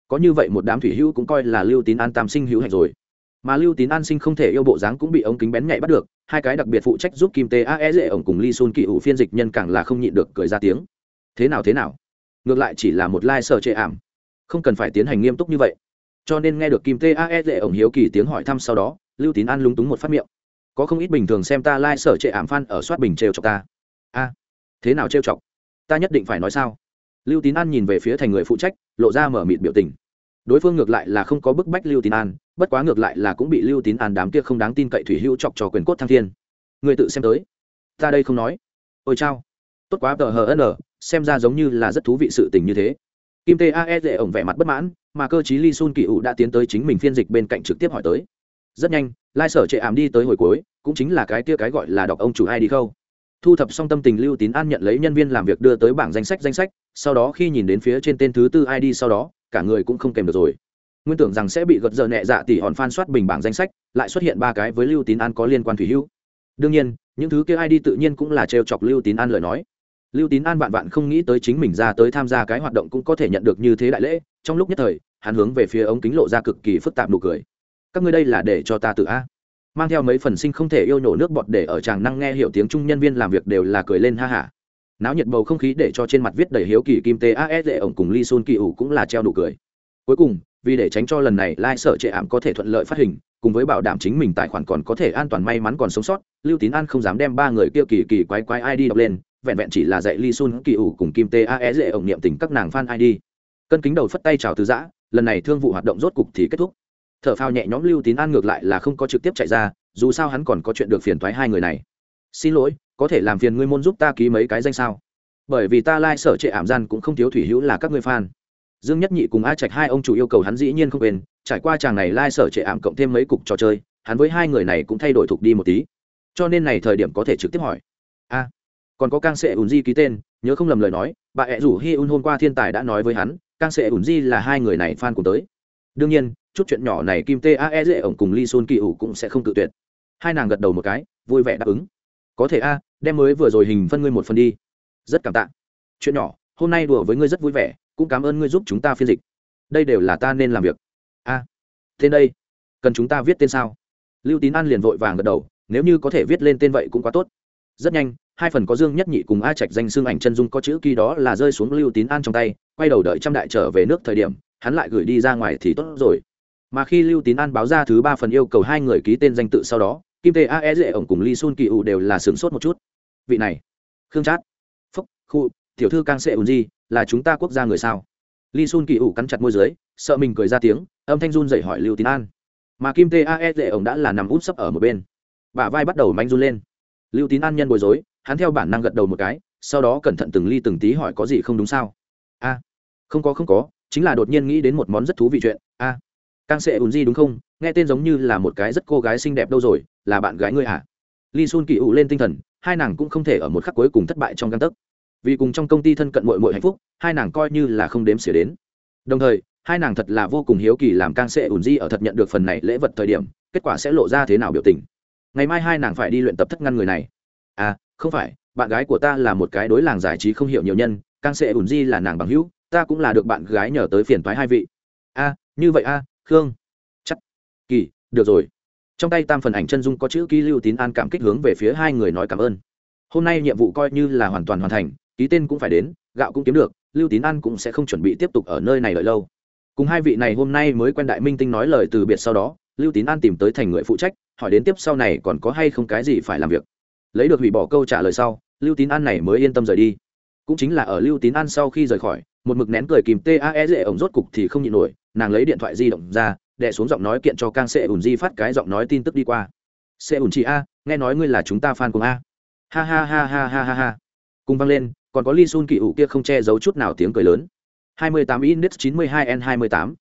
[SPEAKER 1] Có như vậy một đám thủy hữu cũng coi là lưu tín an tam sinh hữu hạch rồi. Mà lưu tín an sinh không thể yêu bộ dáng cũng bị ống kính bén nhạy bắt được, hai cái đặc biệt phụ trách giúp kim tê ae dễ ổng cùng li sun kỳ ủ phiên dịch nhân càng là không nhịn được cười ra tiếng. Thế nào thế nào? Ngược lại chỉ là một lai、like、sở chệ ảm. Không cần phải tiến hành nghiêm túc như vậy. Cho nên nghe được kim tê ae dễ ổng hiếu kỳ tiếng hỏi thăm sau đó, lưu tín an lúng túng một phát miệng. Có không ít bình thường xem ta lai、like、sở trệ ảm phan ở soát bình trêu cho ta. A thế nào trêu chọc? Ta nhất định phải nói sao? Lưu tín an nhìn về phía thành người phụ trách, lộ ra mở mịt biểu tình. Đối phương ngược lại là không có bức bách lưu tín an, bất quá ngược lại là cũng bị lưu tín an đám kia không đáng tin cậy thủy hữu chọc cho quyền cốt thăng thiên. Người tự xem tới. Ta đây không nói. Ôi chao. Tốt quá, tờ hờ n xem ra giống như là rất thú vị sự tình như thế. Kim tae dễ ổng vẻ mặt bất mãn, mà cơ chí li sun kỳ ủ đã tiến tới chính mình phiên dịch bên cạnh trực tiếp hỏi tới. Rất nhanh, lai sở chệ ảm đi tới hồi cuối, cũng chính là cái kia cái gọi là đọc ông chủ ai đi khâu thu thập xong tâm tình lưu tín an nhận lấy nhân viên làm việc đưa tới bảng danh sách danh sách, sau đó khi nhìn đến phía trên tên thứ tư id sau đó, cả người cũng không kèm được rồi. Nguyên tưởng rằng sẽ bị gật giờ nhẹ dạ tỉ hòn phan soát bình bảng danh sách, lại xuất hiện ba cái với lưu tín an có liên quan thủy hữu. Đương nhiên, những thứ kia id tự nhiên cũng là trêu chọc lưu tín an lời nói. Lưu tín an vạn vạn không nghĩ tới chính mình ra tới tham gia cái hoạt động cũng có thể nhận được như thế đại lễ, trong lúc nhất thời, hắn hướng về phía ống kính lộ ra cực kỳ phức tạp nụ cười. Các ngươi đây là để cho ta tự a? Mang theo mấy phần sinh không thể yêu nổ nước bọt để ở chàng năng nghe hiểu tiếng trung nhân viên làm việc đều là cười lên ha hả. Náo nhiệt bầu không khí để cho trên mặt viết đầy hiếu kỳ kim tê as lệ ổng cùng Lee sun kỳ ủ cũng là treo đủ cười. Cuối cùng, vì để tránh cho lần này lai sở trệ ảm có thể thuận lợi phát hình, cùng với bảo đảm chính mình tài khoản còn có thể an toàn may mắn còn sống sót, lưu tín an không dám đem ba người kia kỳ kỳ quái quái id đọc lên, vẹn vẹn chỉ là dạy Lee sun kỳ ủ cùng kim tê as dễ ổng niệm tình các nàng fan id cân kính đầu phất tay chào từ giã lần này thương vụ hoạt động rốt cục thì kết thúc thở phao nhẹ nhõm lưu tín an ngược lại là không có trực tiếp chạy ra, dù sao hắn còn có chuyện được phiền thoái hai người này. Xin lỗi, có thể làm phiền ngươi môn giúp ta ký mấy cái danh sao? Bởi vì ta lai、like、sở trệ ảm gian cũng không thiếu thủy hữu là các ngươi fan. Dương nhất nhị cùng a trạch hai ông chủ yêu cầu hắn dĩ nhiên không quên, trải qua chàng này lai、like、sở trệ ảm cộng thêm mấy cục trò chơi, hắn với hai người này cũng thay đổi thục đi một tí. Cho nên này thời điểm có thể trực tiếp hỏi. A, còn có cang sệ ùn di ký tên, nhớ không lầm lời nói, bà ẹ rủ hi un hôm qua thiên tài đã nói với hắn cang sệ ùn di là hai người này fan cùng tới đương nhiên, chút chuyện nhỏ này kim tê a e dễ ổng cùng Lee sun kỳ ủ cũng sẽ không tự tuyệt. Hai nàng gật đầu một cái, vui vẻ đáp ứng. Có thể a, đem mới vừa rồi hình phân ngươi một phần đi. Rất cảm tạ. Chuyện nhỏ, hôm nay đùa với ngươi rất vui vẻ, cũng cảm ơn ngươi giúp chúng ta phiên dịch. Đây đều là ta nên làm việc. A, tên đây, cần chúng ta viết tên sao? Lưu tín an liền vội vàng gật đầu, nếu như có thể viết lên tên vậy cũng quá tốt. Rất nhanh, hai phần có dương nhất nhị cùng a trạch danh xương ảnh chân dung có chữ kỳ đó là rơi xuống lưu tín an trong tay, quay đầu đợi trăm đại trở về nước thời điểm hắn lại gửi đi ra ngoài thì tốt rồi. Mà khi lưu tín an báo ra thứ ba phần yêu cầu hai người ký tên danh tự sau đó, kim tê, a e dễ ổng cùng Lee sun kỳ ủ đều là sửng sốt một chút. Vị này, khương chát, phúc, khu, tiểu thư cang sệ ùn di, là chúng ta quốc gia người sao? Lee sun kỳ ủ cắn chặt môi dưới, sợ mình cười ra tiếng, âm thanh run dậy hỏi lưu tín an. Mà kim tê, a e dễ ổng đã là nằm út sấp ở một bên. Bả vai bắt đầu manh run lên. Lưu tín an nhân bối rối, hắn theo bản năng gật đầu một cái, sau đó cẩn thận từng ly từng tí hỏi có gì không đúng sao? A, không có không có chính là đột nhiên nghĩ đến một món rất thú vị chuyện. A à, càng sệ ùn di đúng không? Nghe tên giống như là một cái rất cô gái xinh đẹp đâu rồi là bạn gái ngươi hả? Li sun kỳ ủ lên tinh thần hai nàng cũng không thể ở một khắc cuối cùng thất bại trong găng tấc. Vì cùng trong công ty thân cận mội mội hạnh phúc hai nàng coi như là không đếm xỉa đến. Đồng thời hai nàng thật là vô cùng hiếu kỳ làm càng sẽ ủn di ở thật nhận được phần này lễ vật thời điểm kết quả sẽ lộ ra thế nào biểu tình. Ngày mai hai nàng phải đi luyện tập thất ngăn người này. À không phải bạn gái của ta là một cái đối làng giải trí không hiểu nhiều nhân càng sẽ ủn di là nàng bằng hữu ta cũng là được bạn gái nhờ tới phiền thoái hai vị. A, như vậy a, khương. Chắc. Kỳ, được rồi. Trong tay tam phần ảnh chân dung có chữ ký lưu tín an cảm kích hướng về phía hai người nói cảm ơn. Hôm nay nhiệm vụ coi như là hoàn toàn hoàn thành, ký tên cũng phải đến, gạo cũng kiếm được, lưu tín an cũng sẽ không chuẩn bị tiếp tục ở nơi này đợi lâu. Cùng hai vị này hôm nay mới quen đại minh tinh nói lời từ biệt sau đó, lưu tín an tìm tới thành người phụ trách, hỏi đến tiếp sau này còn có hay không cái gì phải làm việc. Lấy được hủy bỏ câu trả lời sau, lưu tín an này mới yên tâm rời đi. Cũng chính là ở lưu tín an sau khi rời khỏi một mực nén cười kìm tae dễ ổng rốt cục thì không nhịn nổi, nàng lấy điện thoại di động ra đẻ xuống giọng nói kiện cho kang sệ ủn di phát cái giọng nói tin tức đi qua. Sệ ủn chị a, nghe nói ngươi là chúng ta fan cùng a. Ha ha ha ha ha ha ha. Cùng vang lên, còn có lee sun kỳ ủ kia không che giấu chút nào tiếng cười lớn. 28 index 92 n 28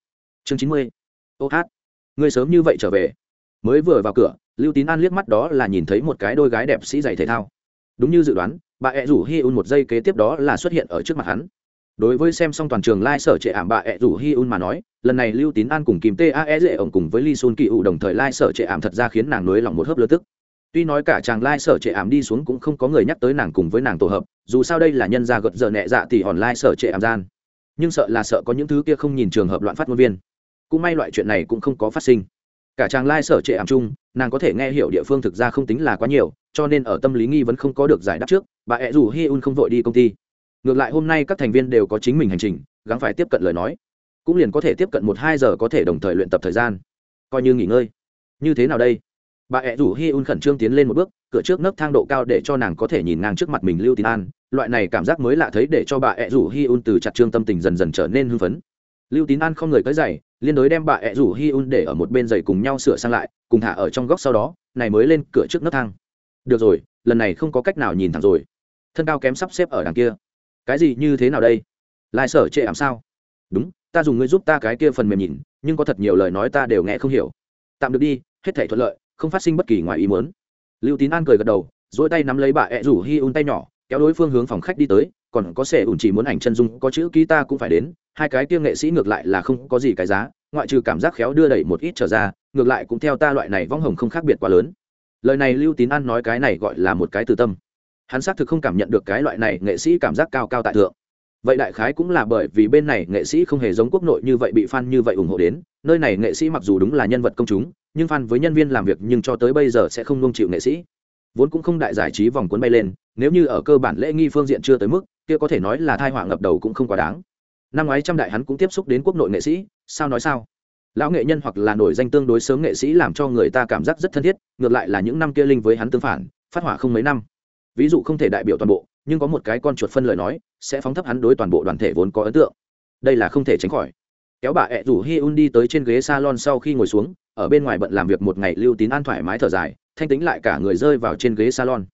[SPEAKER 1] chương 90 ô hát. Ngươi sớm như vậy trở về. Mới vừa vào cửa, lưu tín an liếc mắt đó là nhìn thấy một cái đôi gái đẹp sĩ giày thể thao. Đúng như dự đoán, bà ẹ rủ hi un một giây kế tiếp đó là xuất hiện ở trước mặt hắn đối với xem xong toàn trường lai、like、sở trệ ảm bà ẹ rủ hi un mà nói, lần này lưu tín an cùng kìm tae dễ ổng cùng với lee sun kỳ ủ đồng thời lai、like、sở trệ ảm thật ra khiến nàng nới lòng một hớp lơ tức. Tuy nói cả chàng lai、like、sở trệ ảm đi xuống cũng không có người nhắc tới nàng cùng với nàng tổ hợp, dù sao đây là nhân gia gật giờ nhẹ dạ thì hòn lai、like、sở trệ ảm gian. Nhưng sợ là sợ có những thứ kia không nhìn trường hợp loạn phát ngôn viên. Cũng may loại chuyện này cũng không có phát sinh. Cả chàng lai、like、sở trệ ảm chung, nàng có thể nghe hiểu địa phương thực ra không tính là quá nhiều, cho nên ở tâm lý nghi vẫn không có được giải đáp trước, bà ẹ rủ hi un không vội đi công ty ngược lại hôm nay các thành viên đều có chính mình hành trình, gắng phải tiếp cận lời nói. Cũng liền có thể tiếp cận một hai giờ có thể đồng thời luyện tập thời gian. Coi như nghỉ ngơi. Như thế nào đây? Bà ẹ rủ hi un khẩn trương tiến lên một bước, cửa trước nấc thang độ cao để cho nàng có thể nhìn ngang trước mặt mình lưu tín an. Loại này cảm giác mới lạ thấy để cho bà ẹ rủ hi un từ chặt trương tâm tình dần dần trở nên hưng phấn. Lưu tín an không người tới giày, liên đối đem bà ẹ rủ hi un để ở một bên giày cùng nhau sửa sang lại, cùng thả ở trong góc sau đó, này mới lên cửa trước nấc thang. Được rồi, lần này không có cách nào nhìn thẳng rồi. Thân cao kém sắp xếp ở đằng kia cái gì như thế nào đây? Lại sở trệ ảm sao? Đúng, ta dùng ngươi giúp ta cái kia phần mềm nhìn, nhưng có thật nhiều lời nói ta đều nghe không hiểu. Tạm được đi, hết thể thuận lợi, không phát sinh bất kỳ ngoài ý muốn. Lưu tín an cười gật đầu dỗi tay nắm lấy bà ẹ rủ hi un tay nhỏ, kéo đối phương hướng phòng khách đi tới, còn có sẻ ủn chỉ muốn ảnh chân dung, có chữ ký ta cũng phải đến, hai cái kia nghệ sĩ ngược lại là không có gì cái giá, ngoại trừ cảm giác khéo đưa đẩy một ít trở ra, ngược lại cũng theo ta loại này vong hồng không khác biệt quá lớn. Lời này lưu tín an nói cái này gọi là một cái từ tâm hắn xác thực không cảm nhận được cái loại này nghệ sĩ cảm giác cao cao tại thượng. Vậy đại khái cũng là bởi vì bên này nghệ sĩ không hề giống quốc nội như vậy bị fan như vậy ủng hộ đến, nơi này nghệ sĩ mặc dù đúng là nhân vật công chúng, nhưng fan với nhân viên làm việc nhưng cho tới bây giờ sẽ không nung chịu nghệ sĩ. Vốn cũng không đại giải trí vòng cuốn bay lên, nếu như ở cơ bản lễ nghi phương diện chưa tới mức, kia có thể nói là thai họa ngập đầu cũng không quá đáng. Năm ngoái trăm đại hắn cũng tiếp xúc đến quốc nội nghệ sĩ, sao nói sao? Lão nghệ nhân hoặc là nổi danh tương đối sớm nghệ sĩ làm cho người ta cảm giác rất thân thiết, ngược lại là những năm kia linh với hắn tương phản, phát hỏa không mấy năm ví dụ không thể đại biểu toàn bộ, nhưng có một cái con chuột phân lời nói, sẽ phóng thấp hắn đối toàn bộ đoàn thể vốn có ấn tượng. Đây là không thể tránh khỏi. Kéo bà ẹ rủ hi un đi tới trên ghế salon sau khi ngồi xuống, ở bên ngoài bận làm việc một ngày lưu tín an thoải mái thở dài, thanh tính lại cả người rơi vào trên ghế salon.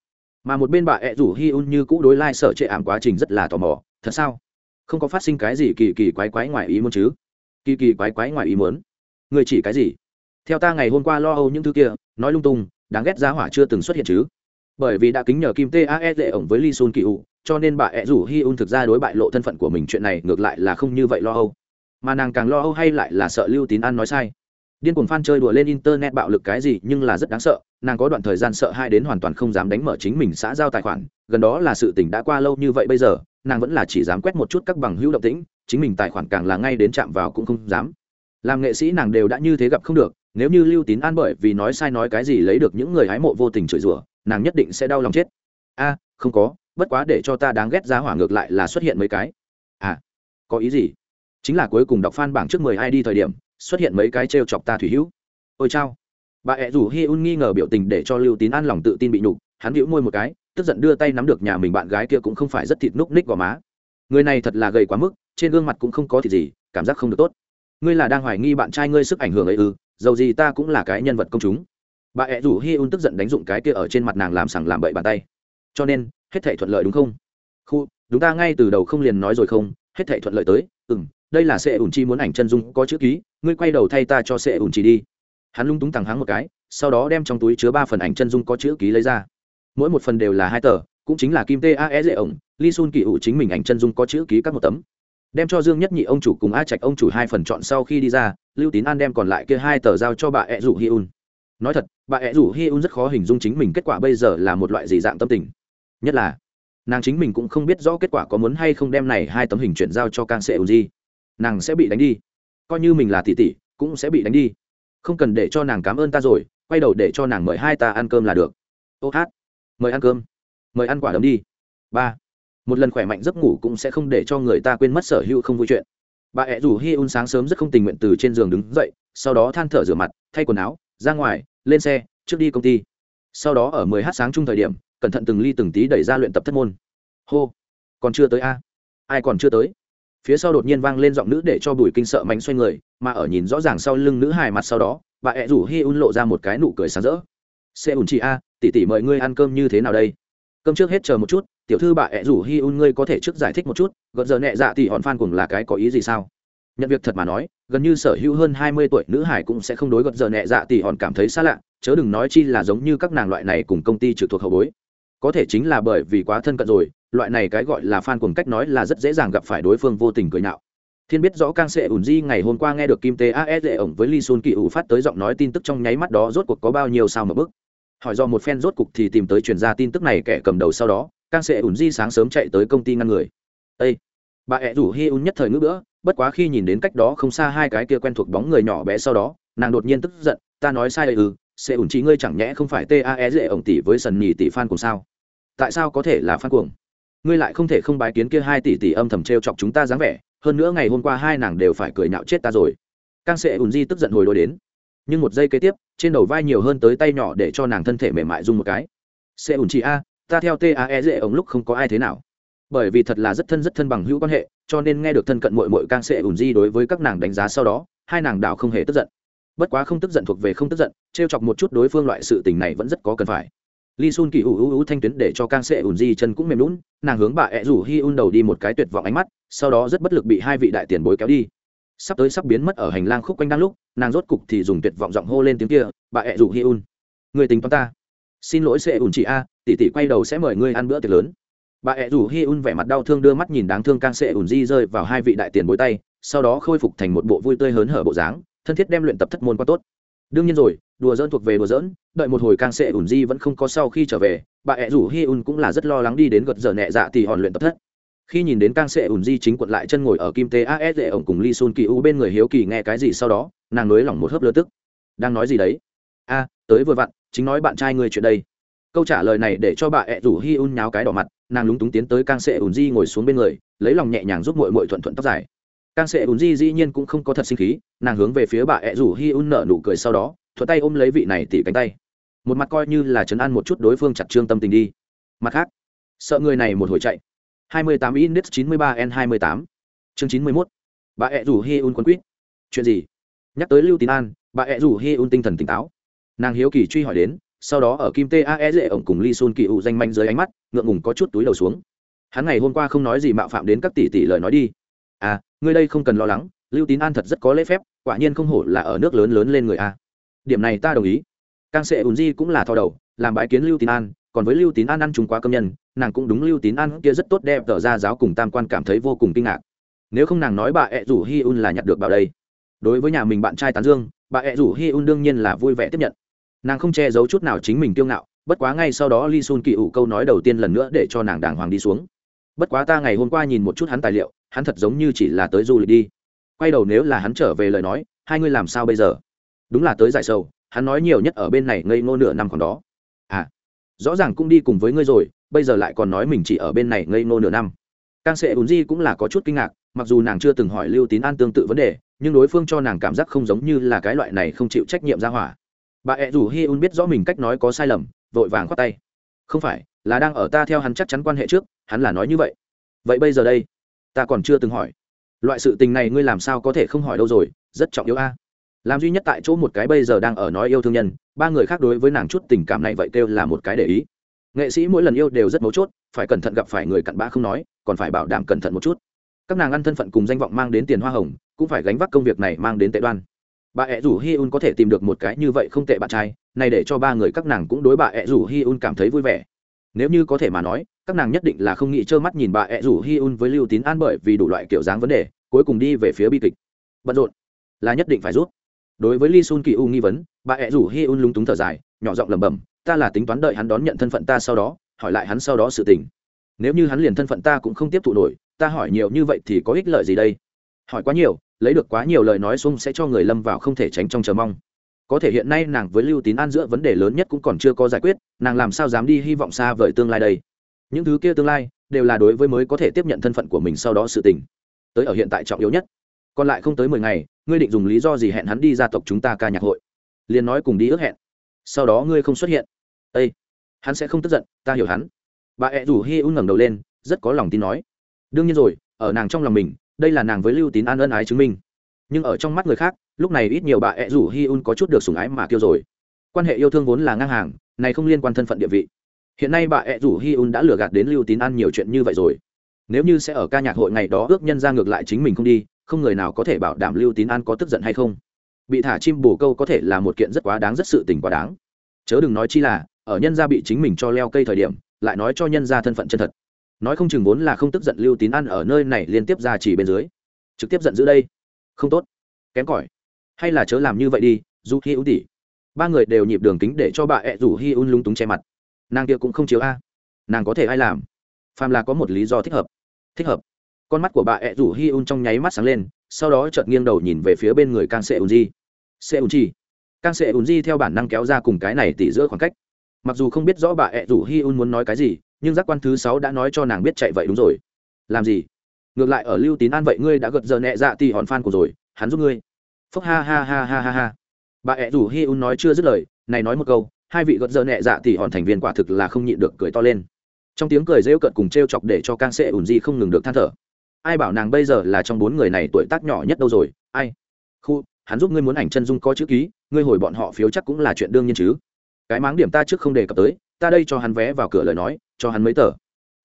[SPEAKER 1] Mà một bên bà ẹ rủ hi un như cũ đối lai、like、sợ trệ ảm quá trình rất là tò mò, thật sao? Không có phát sinh cái gì kỳ kỳ quái quái ngoài ý muốn chứ? Kỳ kỳ quái quái ngoài ý muốn. Người chỉ cái gì? Theo ta ngày hôm qua lo âu những thứ kia, nói lung tung, đáng ghét giá hỏa chưa từng xuất hiện chứ? Bởi vì đã kính nhờ kim tae dễ ổng với lee sun kỳ u cho nên bà ẹ rủ hi un thực ra đối bại lộ thân phận của mình chuyện này ngược lại là không như vậy lo âu. Mà nàng càng lo âu hay lại là sợ lưu tín an nói sai. Điên cuồng fan chơi đùa lên internet bạo lực cái gì nhưng là rất đáng sợ, nàng có đoạn thời gian sợ hai đến hoàn toàn không dám đánh mở chính mình xã giao tài khoản, gần đó là sự tình đã qua lâu như vậy bây giờ, nàng vẫn là chỉ dám quét một chút các bằng hữu động tĩnh, chính mình tài khoản càng là ngay đến chạm vào cũng không dám. Làm nghệ sĩ nàng đều đã như thế gặp không được, nếu như lưu tín an bởi vì nói sai nói cái gì lấy được những người hái mộ vô tình chửi rủa nàng nhất định sẽ đau lòng chết. A, không có, bất quá để cho ta đáng ghét giá hỏa ngược lại là xuất hiện mấy cái. À có ý gì? Chính là cuối cùng đọc phan bảng trước mười ai đi thời điểm, xuất hiện mấy cái t chọc ta thủy hữu. Ôi chao. Bà ẹ rủ hi un nghi ngờ biểu tình để cho lưu tín an lòng tự tin bị nhục, hắn hữu môi một cái, tức giận đưa tay nắm được nhà mình bạn gái kia cũng không phải rất thịt núc ních gò má. Người này thật là gầy quá mức, trên gương mặt cũng không có thịt gì, cảm giác không được tốt. Ngươi là đang hoài nghi bạn trai ngươi sức ảnh hưởng ấy ư, dầu gì ta cũng là cái nhân vật công chúng bà ẹ rủ hi un tức giận đánh dụng cái kia ở trên mặt nàng làm sằng làm bậy bàn tay. Cho nên, hết thể thuận lợi đúng không? Khu đúng ta ngay từ đầu không liền nói rồi không? Hết thể thuận lợi tới ừ m đây là sẽ ủn chi muốn ảnh chân dung có chữ ký, ngươi quay đầu thay ta cho sẽ ủn chi đi. Hắn lung túng thẳng háng một cái, sau đó đem trong túi chứa ba phần ảnh chân dung có chữ ký lấy ra. Mỗi một phần đều là hai tờ, cũng chính là kim tae dễ ổng li sun kỳ ủ chính mình ảnh chân dung có chữ ký các một tấm. Đem cho dương nhất nhị ông chủ cùng a trạch ông chủ hai phần chọn sau khi đi ra, lưu tín an đem còn lại kia hai tờ giao cho bà ẹ rủ hi un. Nói thật bà ẹ rủ hi un rất khó hình dung chính mình kết quả bây giờ là một loại gì dạng tâm tình. Nhất là, nàng chính mình cũng không biết rõ kết quả có muốn hay không đem này hai tấm hình chuyển giao cho càng sẽ ùn di nàng sẽ bị đánh đi. Coi như mình là tỷ tỷ, cũng sẽ bị đánh đi. Không cần để cho nàng cảm ơn ta rồi, quay đầu để cho nàng mời hai ta ăn cơm là được. Ô hát, mời ăn cơm. Mời ăn quả đấm đi. Ba, một lần khỏe mạnh giấc ngủ cũng sẽ không để cho người ta quên mất sở hữu không vui chuyện. Bà ẹ rủ hi un sáng sớm rất không tình nguyện từ trên giường đứng dậy, sau đó than thở rửa mặt, thay quần áo, ra ngoài lên xe, trước đi công ty. Sau đó ở mười h sáng chung thời điểm, cẩn thận từng ly từng tí đẩy ra luyện tập thất môn. Hô, còn chưa tới a? Ai còn chưa tới? Phía sau đột nhiên vang lên giọng nữ để cho bùi kinh sợ mánh xoay người, mà ở nhìn rõ ràng sau lưng nữ hài mặt sau đó, bà ẹ rủ hi un lộ ra một cái nụ cười sáng rỡ. Xe ùn chị a, tỷ tỷ mời ngươi ăn cơm như thế nào đây? Cơm trước hết chờ một chút, tiểu thư bà ẹ rủ hi un ngươi có thể trước giải thích một chút gợt giờ nhẹ dạ tỉ hòn phan cùng là cái có ý gì sao? Nhận việc thật mà nói, gần như sở hữu hơn hai mươi tuổi nữ hải cũng sẽ không đối gật giờ nhẹ dạ thì hòn cảm thấy xa lạ, chớ đừng nói chi là giống như các nàng loại này cùng công ty trực thuộc hậu bối. Có thể chính là bởi vì quá thân cận rồi, loại này cái gọi là fan cùng cách nói là rất dễ dàng gặp phải đối phương vô tình cười nhạo. Thiên biết rõ càng sẽ ủn di ngày hôm qua nghe được kim tế ae dễ ổng với li sun kỳ ủ phát tới giọng nói tin tức trong nháy mắt đó rốt cuộc có bao nhiêu sao mà bức. Hỏi do một phen rốt cục thì tìm tới truyền ra tin tức này kẻ cầm đầu sau đó càng sẽ ủn di sáng sớm chạy tới công ty ngăn người. Ây bà ẹ rủ hi un nhất thời ngữ bữa bất quá khi nhìn đến cách đó không xa hai cái kia quen thuộc bóng người nhỏ bé sau đó, nàng đột nhiên tức giận, ta nói sai ư, sẽ ủn trí ngươi chẳng nhẽ không phải tae dễ ổng tỷ với sần nhì tỷ fan cùng sao? Tại sao có thể là phan cuồng? Ngươi lại không thể không bái kiến kia hai tỷ tỷ âm thầm t chọc chúng ta dáng vẻ, hơn nữa ngày hôm qua hai nàng đều phải cười nhạo chết ta rồi. Càng sẽ ủn di tức giận hồi đôi đến. Nhưng một giây kế tiếp, trên đầu vai nhiều hơn tới tay nhỏ để cho nàng thân thể mềm mại dung một cái. Sẽ ủn chị a, ta theo tae dễ ổng lúc không có ai thế nào bởi vì thật là rất thân rất thân bằng hữu quan hệ, cho nên nghe được thân cận mội mội càng sẽ ủn di đối với các nàng đánh giá sau đó, hai nàng đảo không hề tức giận. Bất quá không tức giận thuộc về không tức giận t chọc một chút đối phương loại sự tình này vẫn rất có cần phải. Li sun kỳ ủ ủ ủ thanh tuyến để cho càng sẽ ủn di chân cũng mềm lún nàng hướng bà ẹ rủ hi un đầu đi một cái tuyệt vọng ánh mắt, sau đó rất bất lực bị hai vị đại tiền bối kéo đi. Sắp tới sắp biến mất ở hành lang khúc quanh đang lúc, nàng rốt cục thì dùng tuyệt vọng giọng hô lên tiếng kia, bà ẹ rủ hi un, người tính toán ta. Xin lỗi sẽ ủn chị a, tỷ tỷ quay đầu sẽ mời ngươi ăn bữa tiệc lớn bà ẹ rủ hi un vẻ mặt đau thương đưa mắt nhìn đáng thương càng sệ ùn di rơi vào hai vị đại tiền bối tay, sau đó khôi phục thành một bộ vui tươi hớn hở bộ dáng, thân thiết đem luyện tập thất môn qua tốt. Đương nhiên rồi, đùa dỡn thuộc về đùa dỡn đợi một hồi càng sệ ùn di vẫn không có sau khi trở về, bà ẹ rủ hi un cũng là rất lo lắng đi đến gật giờ nhẹ dạ thì hòn luyện tập thất. Khi nhìn đến càng sệ ùn di chính quận lại chân ngồi ở kim tế as để ổng cùng li sun kỳ u bên người hiếu kỳ nghe cái gì sau đó, nàng nới lỏng một hớp lơ tức. Đang nói gì đấy? A, tới vừa vặn, chính nói bạn trai người chuyện đây. Câu trả lời này để cho bà ẹ rủ hi un nháo cái đỏ mặt nàng lúng túng tiến tới càng sẽ ủn di ngồi xuống bên người, lấy lòng nhẹ nhàng giúp mội mội thuận thuận tóc dài. Càng sẽ ùn di dĩ nhiên cũng không có thật sinh khí, nàng hướng về phía bà ẹ rủ hi un nở nụ cười sau đó, thuận tay ôm lấy vị này tỉ cánh tay. Một mặt coi như là chấn an một chút đối phương chặt trương tâm tình đi. Mặt khác, sợ người này một hồi chạy. 28 index 93 n 28 chương 91 bà ẹ rủ hi un quân quýt. Chuyện gì? Nhắc tới lưu tín an, bà ẹ rủ hi un tinh thần tỉnh táo. Nàng hiếu kỳ truy hỏi đến sau đó ở kim tae dễ ổng cùng Lee sun kỳ u danh manh dưới ánh mắt, ngượng ngùng có chút túi đầu xuống. Hắn ngày hôm qua không nói gì mạo phạm đến các tỷ tỷ lời nói đi. À ngươi đây không cần lo lắng, lưu tín an thật rất có lễ phép, quả nhiên không hổ là ở nước lớn lớn lên người a. Điểm này ta đồng ý. Càng sệ ùn di cũng là thò đầu, làm bãi kiến lưu tín an, còn với lưu tín an ăn chúng quá công nhân, nàng cũng đúng lưu tín an kia rất tốt đẹp tỏ ra giáo cùng tam quan cảm thấy vô cùng kinh ngạc. Nếu không nàng nói bà ẹ rủ hi un là nhặt được bảo đây. Đối với nhà mình bạn trai tán dương, bà ẹ rủ hi un đương nhiên là vui vẻ tiếp nhận nàng không che giấu chút nào chính mình kiêu ngạo, bất quá ngay sau đó li sun kỳ ủ câu nói đầu tiên lần nữa để cho nàng đàng hoàng đi xuống. Bất quá ta ngày hôm qua nhìn một chút hắn tài liệu, hắn thật giống như chỉ là tới du lịch đi. Quay đầu nếu là hắn trở về lời nói, hai ngươi làm sao bây giờ? Đúng là tới giải sầu, hắn nói nhiều nhất ở bên này ngây ngô nửa năm còn đó. À rõ ràng cũng đi cùng với ngươi rồi, bây giờ lại còn nói mình chỉ ở bên này ngây ngô nửa năm. Càng sệ ùn di cũng là có chút kinh ngạc, mặc dù nàng chưa từng hỏi lưu tín an tương tự vấn đề, nhưng đối phương cho nàng cảm giác không giống như là cái loại này không chịu trách nhiệm ra hỏa bà ẹ rủ hi un biết rõ mình cách nói có sai lầm, vội vàng khoát tay. Không phải, là đang ở ta theo hắn chắc chắn quan hệ trước, hắn là nói như vậy. Vậy bây giờ đây, ta còn chưa từng hỏi. Loại sự tình này ngươi làm sao có thể không hỏi đâu rồi, rất trọng yếu a. Làm duy nhất tại chỗ một cái bây giờ đang ở nói yêu thương nhân, ba người khác đối với nàng chút tình cảm này vậy kêu là một cái để ý. Nghệ sĩ mỗi lần yêu đều rất mấu chốt, phải cẩn thận gặp phải người cặn bã không nói, còn phải bảo đảm cẩn thận một chút. Các nàng ăn thân phận cùng danh vọng mang đến tiền hoa hồng, cũng phải gánh vác công việc này mang đến tệ đoan bà ẹ rủ hi un có thể tìm được một cái như vậy không tệ bạn trai này để cho ba người các nàng cũng đối bà ẹ rủ hi un cảm thấy vui vẻ. Nếu như có thể mà nói, các nàng nhất định là không nghĩ trơ mắt nhìn bà ẹ rủ hi un với lưu tín an bởi vì đủ loại kiểu dáng vấn đề, cuối cùng đi về phía bi kịch. Bận rộn, là nhất định phải rút. Đối với Lee sun kỳ u nghi vấn, bà ẹ rủ hi un lúng túng thở dài, nhỏ giọng lẩm bẩm, ta là tính toán đợi hắn đón nhận thân phận ta sau đó, hỏi lại hắn sau đó sự tình. Nếu như hắn liền thân phận ta cũng không tiếp thụ nổi, ta hỏi nhiều như vậy thì có ích lợi gì đây? Hỏi quá nhiều lấy được quá nhiều lời nói xung sẽ cho người lâm vào không thể tránh trong chờ mong. Có thể hiện nay nàng với lưu tín an giữa vấn đề lớn nhất cũng còn chưa có giải quyết, nàng làm sao dám đi hy vọng xa vời tương lai đây? Những thứ kia tương lai đều là đối với mới có thể tiếp nhận thân phận của mình sau đó sự tình. Tới ở hiện tại trọng yếu nhất. Còn lại không tới mười ngày, ngươi định dùng lý do gì hẹn hắn đi gia tộc chúng ta ca nhạc hội? Liền nói cùng đi ước hẹn. Sau đó ngươi không xuất hiện. Ây hắn sẽ không tức giận, ta hiểu hắn. Bà ẹ rủ hi un ngẩng đầu lên, rất có lòng tin nói. Đương nhiên rồi, ở nàng trong lòng mình đây là nàng với lưu tín an ân ái chứng minh. Nhưng ở trong mắt người khác, lúc này ít nhiều bà ẹ rủ hi un có chút được sủng ái mà kêu rồi. Quan hệ yêu thương vốn là ngang hàng, này không liên quan thân phận địa vị. Hiện nay bà ẹ rủ hi un đã lừa gạt đến lưu tín an nhiều chuyện như vậy rồi. Nếu như sẽ ở ca nhạc hội ngày đó ước nhân ra ngược lại chính mình không đi, không người nào có thể bảo đảm lưu tín an có tức giận hay không. Bị thả chim bồ câu có thể là một kiện rất quá đáng, rất sự tình quá đáng. Chớ đừng nói chi là, ở nhân gia bị chính mình cho leo cây thời điểm, lại nói cho nhân gia thân phận chân thật nói không chừng vốn là không tức giận lưu tín ăn ở nơi này liên tiếp ra chỉ bên dưới. Trực tiếp giận giữ đây. Không tốt. Kém cỏi. Hay là chớ làm như vậy đi dù hi ưu tỉ ba người đều nhịp đường kính để cho bà ẹ rủ hi un lúng túng che mặt. Nàng kia cũng không chiếu a. Nàng có thể ai làm? Phàm là có một lý do thích hợp. Thích hợp. Con mắt của bà ẹ rủ hi un trong nháy mắt sáng lên, sau đó chợt nghiêng đầu nhìn về phía bên người càng sệ ùn di sệ ùn chi càng sệ ùn di theo bản năng kéo ra cùng cái này tỉ giữa khoảng cách. Mặc dù không biết rõ bà ẹ rủ hi un muốn nói cái gì nhưng giác quan thứ sáu đã nói cho nàng biết chạy vậy đúng rồi. Làm gì? Ngược lại ở lưu tín an vậy ngươi đã gật giờ nhẹ dạ thì hòn phan của rồi, hắn giúp ngươi. Phúc ha ha ha ha ha ha. Bà ẹ rủ hi un nói chưa dứt lời, này nói một câu, hai vị gật giờ nhẹ dạ thì hòn thành viên quả thực là không nhịn được cười to lên. Trong tiếng cười rêu cợt cùng t r e o chọc để cho can sệ ùn di không ngừng được than thở. Ai bảo nàng bây giờ là trong bốn người này tuổi tác nhỏ nhất đâu rồi, ai? Khu, hắn giúp ngươi muốn ảnh chân dung có chữ ký, ngươi hồi bọn họ phiếu chắc cũng là chuyện đương nhiên chứ. Cái máng điểm ta trước không đề cập tới, ta đây cho hắn vé vào cửa lời nói cho hắn mấy tờ.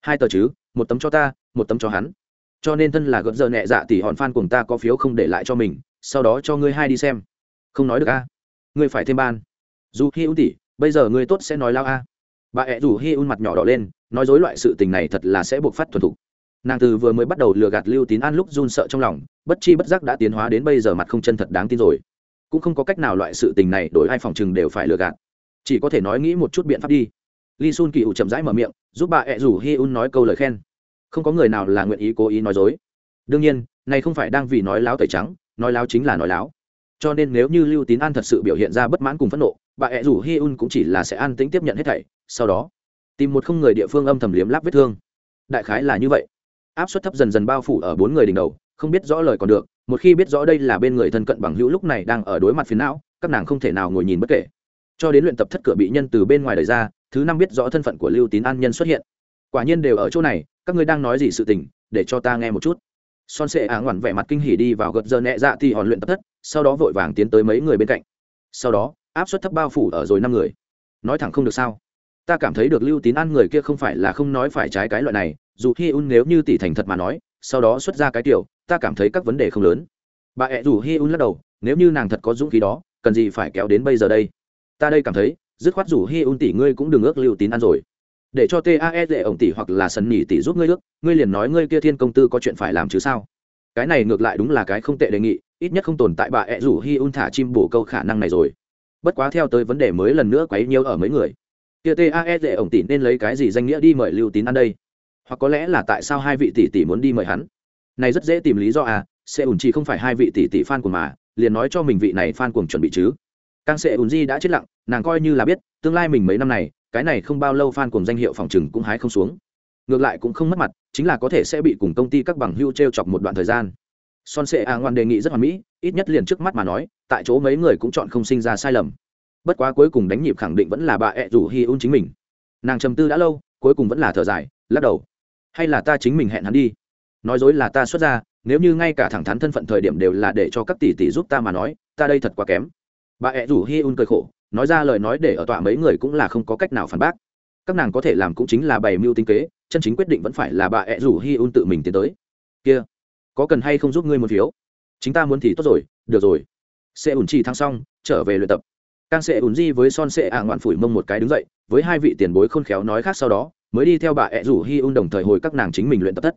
[SPEAKER 1] Hai tờ chứ, một tấm cho ta, một tấm cho hắn. Cho nên thân là gợn giờ nhẹ dạ tỷ hòn phan cùng ta có phiếu không để lại cho mình, sau đó cho ngươi hai đi xem. Không nói được a. Ngươi phải thêm ban. Dù hi un tỷ bây giờ ngươi tốt sẽ nói lao a. Bà ẹ rủ hi un mặt nhỏ đỏ lên, nói dối loại sự tình này thật là sẽ buộc phát thuần thục. Nàng từ vừa mới bắt đầu lừa gạt lưu tín an lúc run sợ trong lòng, bất chi bất giác đã tiến hóa đến bây giờ mặt không chân thật đáng tin rồi. Cũng không có cách nào loại sự tình này đổi ai phòng chừng đều phải lừa gạt. Chỉ có thể nói nghĩ một chút biện pháp đi li sun kỳ ủ chậm rãi mở miệng, giúp bà ẹ rủ hi un nói câu lời khen. Không có người nào là nguyện ý cố ý nói dối. Đương nhiên, này không phải đang vì nói láo tẩy trắng, nói láo chính là nói láo. Cho nên nếu như lưu tín an thật sự biểu hiện ra bất mãn cùng phẫn nộ, bà ẹ rủ hi un cũng chỉ là sẽ an tĩnh tiếp nhận hết thảy, sau đó tìm một không người địa phương âm thầm liếm láp vết thương. Đại khái là như vậy. Áp suất thấp dần dần bao phủ ở bốn người đỉnh đầu, không biết rõ lời còn được, một khi biết rõ đây là bên người thân cận bằng hữu lúc này đang ở đối mặt phiến não, các nàng không thể nào ngồi nhìn bất kể. Cho đến luyện tập thất cửa bị nhân từ bên ngoài đời ra thứ năm biết rõ thân phận của lưu tín an nhân xuất hiện. Quả nhiên đều ở chỗ này, các ngươi đang nói gì sự tình, để cho ta nghe một chút. Son sệ ả ngoằn vẻ mặt kinh hỉ đi vào gợt giờ nhẹ dạ thì hòn luyện tập thất, sau đó vội vàng tiến tới mấy người bên cạnh. Sau đó, áp suất thấp bao phủ ở rồi năm người. Nói thẳng không được sao? Ta cảm thấy được lưu tín an người kia không phải là không nói phải trái cái loại này, dù hi un nếu như tỷ thành thật mà nói, sau đó xuất ra cái tiểu ta cảm thấy các vấn đề không lớn. Bà ẹ rủ hi un lắc đầu, nếu như nàng thật có dũng khí đó, cần gì phải kéo đến bây giờ đây? Ta đây cảm thấy dứt khoát rủ hi un tỷ ngươi cũng đừng ước lưu tín ăn rồi. Để cho tae dễ ổng tỷ hoặc là sân nhỉ tỷ giúp ngươi ước, ngươi liền nói ngươi kia thiên công tư có chuyện phải làm chứ sao? Cái này ngược lại đúng là cái không tệ đề nghị, ít nhất không tồn tại bà ẹ rủ hi un thả chim bổ câu khả năng này rồi. Bất quá theo tới vấn đề mới lần nữa quấy nhiêu ở mấy người. Kia tae dễ ổng tỷ nên lấy cái gì danh nghĩa đi mời lưu tín ăn đây? Hoặc có lẽ là tại sao hai vị tỷ tỷ muốn đi mời hắn? Này rất dễ tìm lý do à sẽ ủn chỉ không phải hai vị tỷ tỷ fan của mà, liền nói cho mình vị này fan cuồng chuẩn bị chứ càng sẽ ùn di đã chết lặng, nàng coi như là biết, tương lai mình mấy năm này, cái này không bao lâu fan cùng danh hiệu phòng trừng cũng hái không xuống. Ngược lại cũng không mất mặt, chính là có thể sẽ bị cùng công ty các bằng hưu t r e o chọc một đoạn thời gian. Son sệ a ngoan đề nghị rất hoàn mỹ, ít nhất liền trước mắt mà nói, tại chỗ mấy người cũng chọn không sinh ra sai lầm. Bất quá cuối cùng đánh nhịp khẳng định vẫn là bà ẹ rủ hi un chính mình. Nàng trầm tư đã lâu, cuối cùng vẫn là thở dài, lắc đầu. Hay là ta chính mình hẹn hắn đi? Nói dối là ta xuất ra, nếu như ngay cả thẳng thắn thân phận thời điểm đều là để cho các tỷ tỷ giúp ta mà nói, ta đây thật quá kém bà ẹ rủ hi un cười khổ, nói ra lời nói để ở tọa mấy người cũng là không có cách nào phản bác. Các nàng có thể làm cũng chính là bày mưu tinh kế, chân chính quyết định vẫn phải là bà ẹ rủ hi un tự mình tiến tới. Kia, có cần hay không giúp ngươi một phiếu? Chính ta muốn thì tốt rồi, được rồi. Sẽ ủn chi thăng xong, trở về luyện tập. Càng sẽ ủn di với son sẽ ạ ngoạn phủi mông một cái đứng dậy, với hai vị tiền bối khôn khéo nói khác sau đó, mới đi theo bà ẹ rủ hi un đồng thời hồi các nàng chính mình luyện tập tất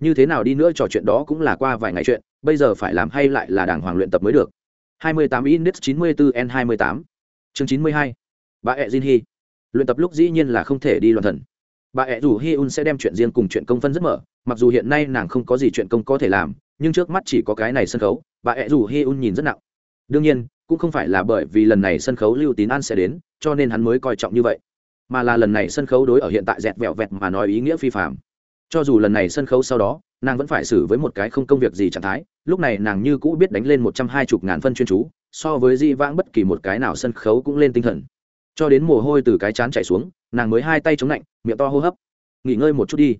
[SPEAKER 1] như thế nào đi nữa trò chuyện đó cũng là qua vài ngày chuyện, bây giờ phải làm hay lại là đàng hoàng luyện tập mới được. 28 index 94 n 28 chương 92 bà ẹ jin hi luyện tập lúc dĩ nhiên là không thể đi loạn thần. Bà ẹ rủ hi un sẽ đem chuyện riêng cùng chuyện công phân rất mở. Mặc dù hiện nay nàng không có gì chuyện công có thể làm, nhưng trước mắt chỉ có cái này sân khấu. Bà ẹ rủ hi un nhìn rất nặng. Đương nhiên, cũng không phải là bởi vì lần này sân khấu lưu tín an sẽ đến, cho nên hắn mới coi trọng như vậy, mà là lần này sân khấu đối ở hiện tại dẹt vẹo vẹt mà nói ý nghĩa phi phàm. cho dù lần này sân khấu sau đó nàng vẫn phải xử với một cái không công việc gì trạng thái, lúc này nàng như cũ biết đánh lên một trăm hai mươi ngàn phân chuyên chú, so với di vãng bất kỳ một cái nào sân khấu cũng lên tinh thần. Cho đến mồ hôi từ cái chán chảy xuống, nàng mới hai tay chống lạnh, miệng to hô hấp. Nghỉ ngơi một chút đi.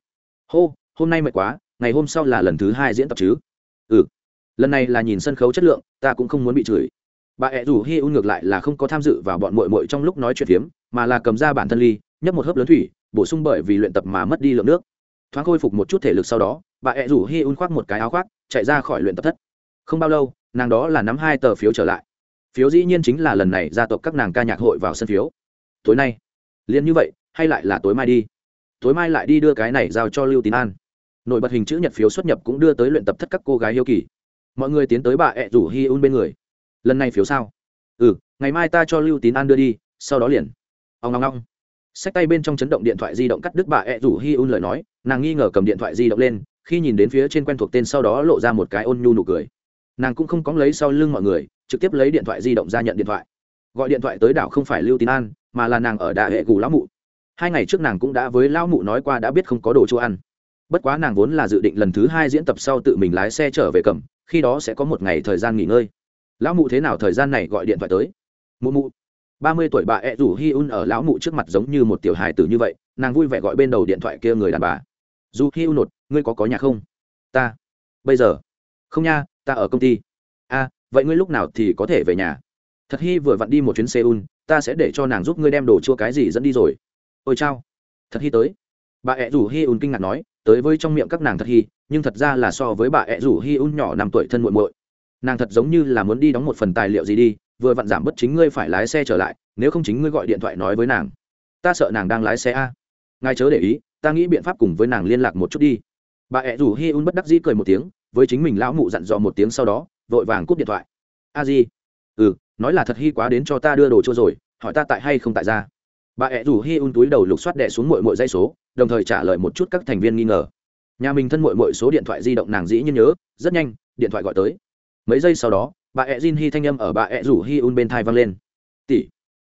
[SPEAKER 1] Hô, hôm nay mệt quá, ngày hôm sau là lần thứ hai diễn tập chứ? Ừ. Lần này là nhìn sân khấu chất lượng, ta cũng không muốn bị chửi. Bà ẹ rủ hi un ngược lại là không có tham dự vào bọn mội mội trong lúc nói chuyện phiếm, mà là cầm ra bản thân ly, nhấp một hớp lớn thủy, bổ sung bởi vì luyện tập mà mất đi lượng nước. Thoáng khôi phục một chút thể lực sau đó bà ẹ rủ hi un khoác một cái áo khoác, chạy ra khỏi luyện tập thất. Không bao lâu, nàng đó là nắm hai tờ phiếu trở lại. Phiếu dĩ nhiên chính là lần này gia tộc các nàng ca nhạc hội vào sân phiếu. Tối nay, liền như vậy, hay lại là tối mai đi. Tối mai lại đi đưa cái này giao cho lưu tín an. Nổi bật hình chữ nhật phiếu xuất nhập cũng đưa tới luyện tập thất các cô gái yêu kỳ. Mọi người tiến tới bà ẹ rủ hi un bên người. Lần này phiếu sao? Ừ ngày mai ta cho lưu tín an đưa đi, sau đó liền. Ông ngong ngong sách tay bên trong chấn động điện thoại di động cắt đứt bà ẹ rủ hi un lời nói, nàng nghi ngờ cầm điện thoại di động lên khi nhìn đến phía trên quen thuộc tên sau đó lộ ra một cái ôn nhu nụ cười. Nàng cũng không cóng lấy sau lưng mọi người, trực tiếp lấy điện thoại di động ra nhận điện thoại. Gọi điện thoại tới đảo không phải lưu tín an, mà là nàng ở đại hệ gù lão mụ. Hai ngày trước nàng cũng đã với lão mụ nói qua đã biết không có đồ chỗ ăn. Bất quá nàng vốn là dự định lần thứ hai diễn tập sau tự mình lái xe trở về cầm, khi đó sẽ có một ngày thời gian nghỉ ngơi. Lão mụ thế nào thời gian này gọi điện thoại tới? Mụ mụ. Ba mươi tuổi bà ẹ rủ hi un ở lão mụ trước mặt giống như một tiểu hài tử như vậy, nàng vui vẻ gọi bên đầu điện thoại kia người đàn bà. Dù hi un nột ngươi có có nhà không? Ta. Bây giờ. Không nha ta ở công ty. A vậy ngươi lúc nào thì có thể về nhà? Thật hy vừa vặn đi một chuyến seoul ta sẽ để cho nàng giúp ngươi đem đồ chua cái gì dẫn đi rồi. Ôi chao. Thật hy tới. Bà ẹ rủ hy un kinh ngạc nói tới với trong miệng các nàng thật hy, nhưng thật ra là so với bà ẹ rủ hy un nhỏ năm tuổi thân muội muội. Nàng thật giống như là muốn đi đóng một phần tài liệu gì đi vừa vặn giảm bớt chính ngươi phải lái xe trở lại nếu không chính ngươi gọi điện thoại nói với nàng. Ta sợ nàng đang lái xe a. Ngài chớ để ý ta nghĩ biện pháp cùng với nàng liên lạc một chút đi bà ẹ rủ hi un bất đắc dĩ cười một tiếng, với chính mình lão mụ dặn dò một tiếng sau đó, vội vàng cúp điện thoại. A di. Ừ nói là thật hi quá đến cho ta đưa đồ chua rồi, hỏi ta tại hay không tại ra bà ẹ rủ hi un túi đầu lục soát đẻ xuống mội mội dây số, đồng thời trả lời một chút các thành viên nghi ngờ. Nhà mình thân mội mội số điện thoại di động nàng dĩ nhiên nhớ, rất nhanh, điện thoại gọi tới. Mấy giây sau đó, bà ẹ jin hi thanh â m ở bà ẹ rủ hi un bên thai vang lên. Tỷ,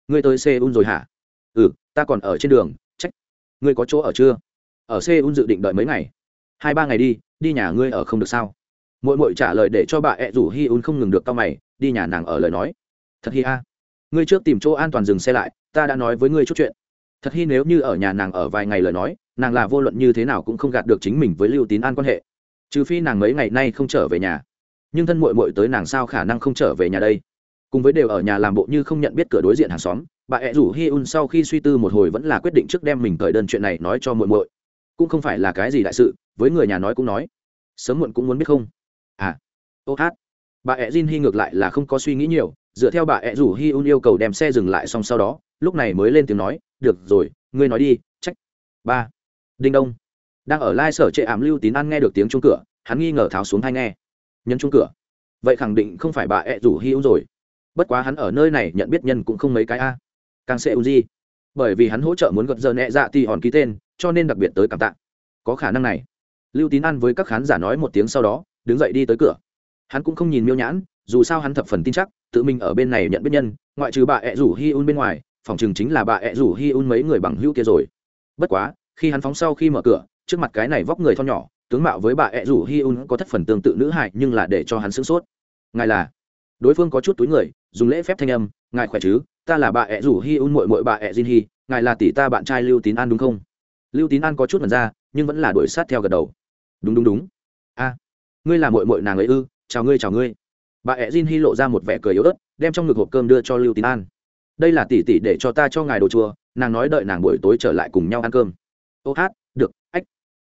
[SPEAKER 1] ngươi tới seoul rồi hả? Ừ ta còn ở trên đường, trách, ngươi có chỗ ở chưa? Ở seoul dự định đợi mấy ngày hai ba ngày đi đi nhà ngươi ở không được sao? Mỗi mỗi trả lời để cho bà ẹ rủ hi un không ngừng được tao mày, đi nhà nàng ở lời nói. Thật hi a. Ngươi trước tìm chỗ an toàn dừng xe lại, ta đã nói với ngươi chút chuyện. Thật hi nếu như ở nhà nàng ở vài ngày lời nói, nàng là vô luận như thế nào cũng không gạt được chính mình với lưu tín an quan hệ. Trừ phi nàng mấy ngày nay không trở về nhà. Nhưng thân mội mội tới nàng sao khả năng không trở về nhà đây? Cùng với đều ở nhà làm bộ như không nhận biết cửa đối diện hàng xóm, bà ẹ rủ hi un sau khi suy tư một hồi vẫn là quyết định trước đem mình thời đơn chuyện này nói cho mội mội cũng không phải là cái gì đại sự, với người nhà nói cũng nói. Sớm muộn cũng muốn biết không? À ô hát. Bà ẹ jin hy ngược lại là không có suy nghĩ nhiều, dựa theo bà ẹ rủ hy un yêu cầu đem xe dừng lại xong sau đó, lúc này mới lên tiếng nói, được rồi, ngươi nói đi, trách. Ba, đinh đông. Đang ở lai sở trệ ảm lưu tín ăn nghe được tiếng chung cửa, hắn nghi ngờ tháo xuống hay nghe. Nhân chung cửa. Vậy khẳng định không phải bà ẹ rủ hy un rồi. Bất quá hắn ở nơi này nhận biết nhân cũng không mấy cái a. Càng sẽ un gì bởi vì hắn hỗ trợ muốn gật giờ nhẹ dạ thì hòn ký tên, cho nên đặc biệt tới cảm tạ. Có khả năng này. Lưu tín ăn với các khán giả nói một tiếng sau đó, đứng dậy đi tới cửa. Hắn cũng không nhìn miêu nhãn, dù sao hắn thập phần tin chắc, tự mình ở bên này nhận biết nhân, ngoại trừ bà ẹ rủ hi un bên ngoài, phòng chừng chính là bà ẹ rủ hi un mấy người bằng hữu kia rồi. Bất quá, khi hắn phóng sau khi mở cửa, trước mặt cái này vóc người thon nhỏ, tướng mạo với bà ẹ rủ hi un có thất phần tương tự nữ hại nhưng là để cho hắn sửng sốt. Ngài là? Đối phương có chút túi người, dùng lễ phép thanh âm, ngài khỏe chứ? Ta là bà ẹ rủ hi un mội mội bà ẹ jin hi, ngài là tỷ ta bạn trai lưu tín an đúng không? Lưu tín an có chút mật ra, nhưng vẫn là đuổi sát theo gật đầu. Đúng đúng đúng. A, ngươi là mội mội nàng ấy ư? Chào ngươi chào ngươi. Bà ẹ jin hi lộ ra một vẻ cười yếu ớt, đem trong ngực hộp cơm đưa cho lưu tín an. Đây là tỷ tỷ để cho ta cho ngài đồ chùa, nàng nói đợi nàng buổi tối trở lại cùng nhau ăn cơm. Ô hát, được, ách.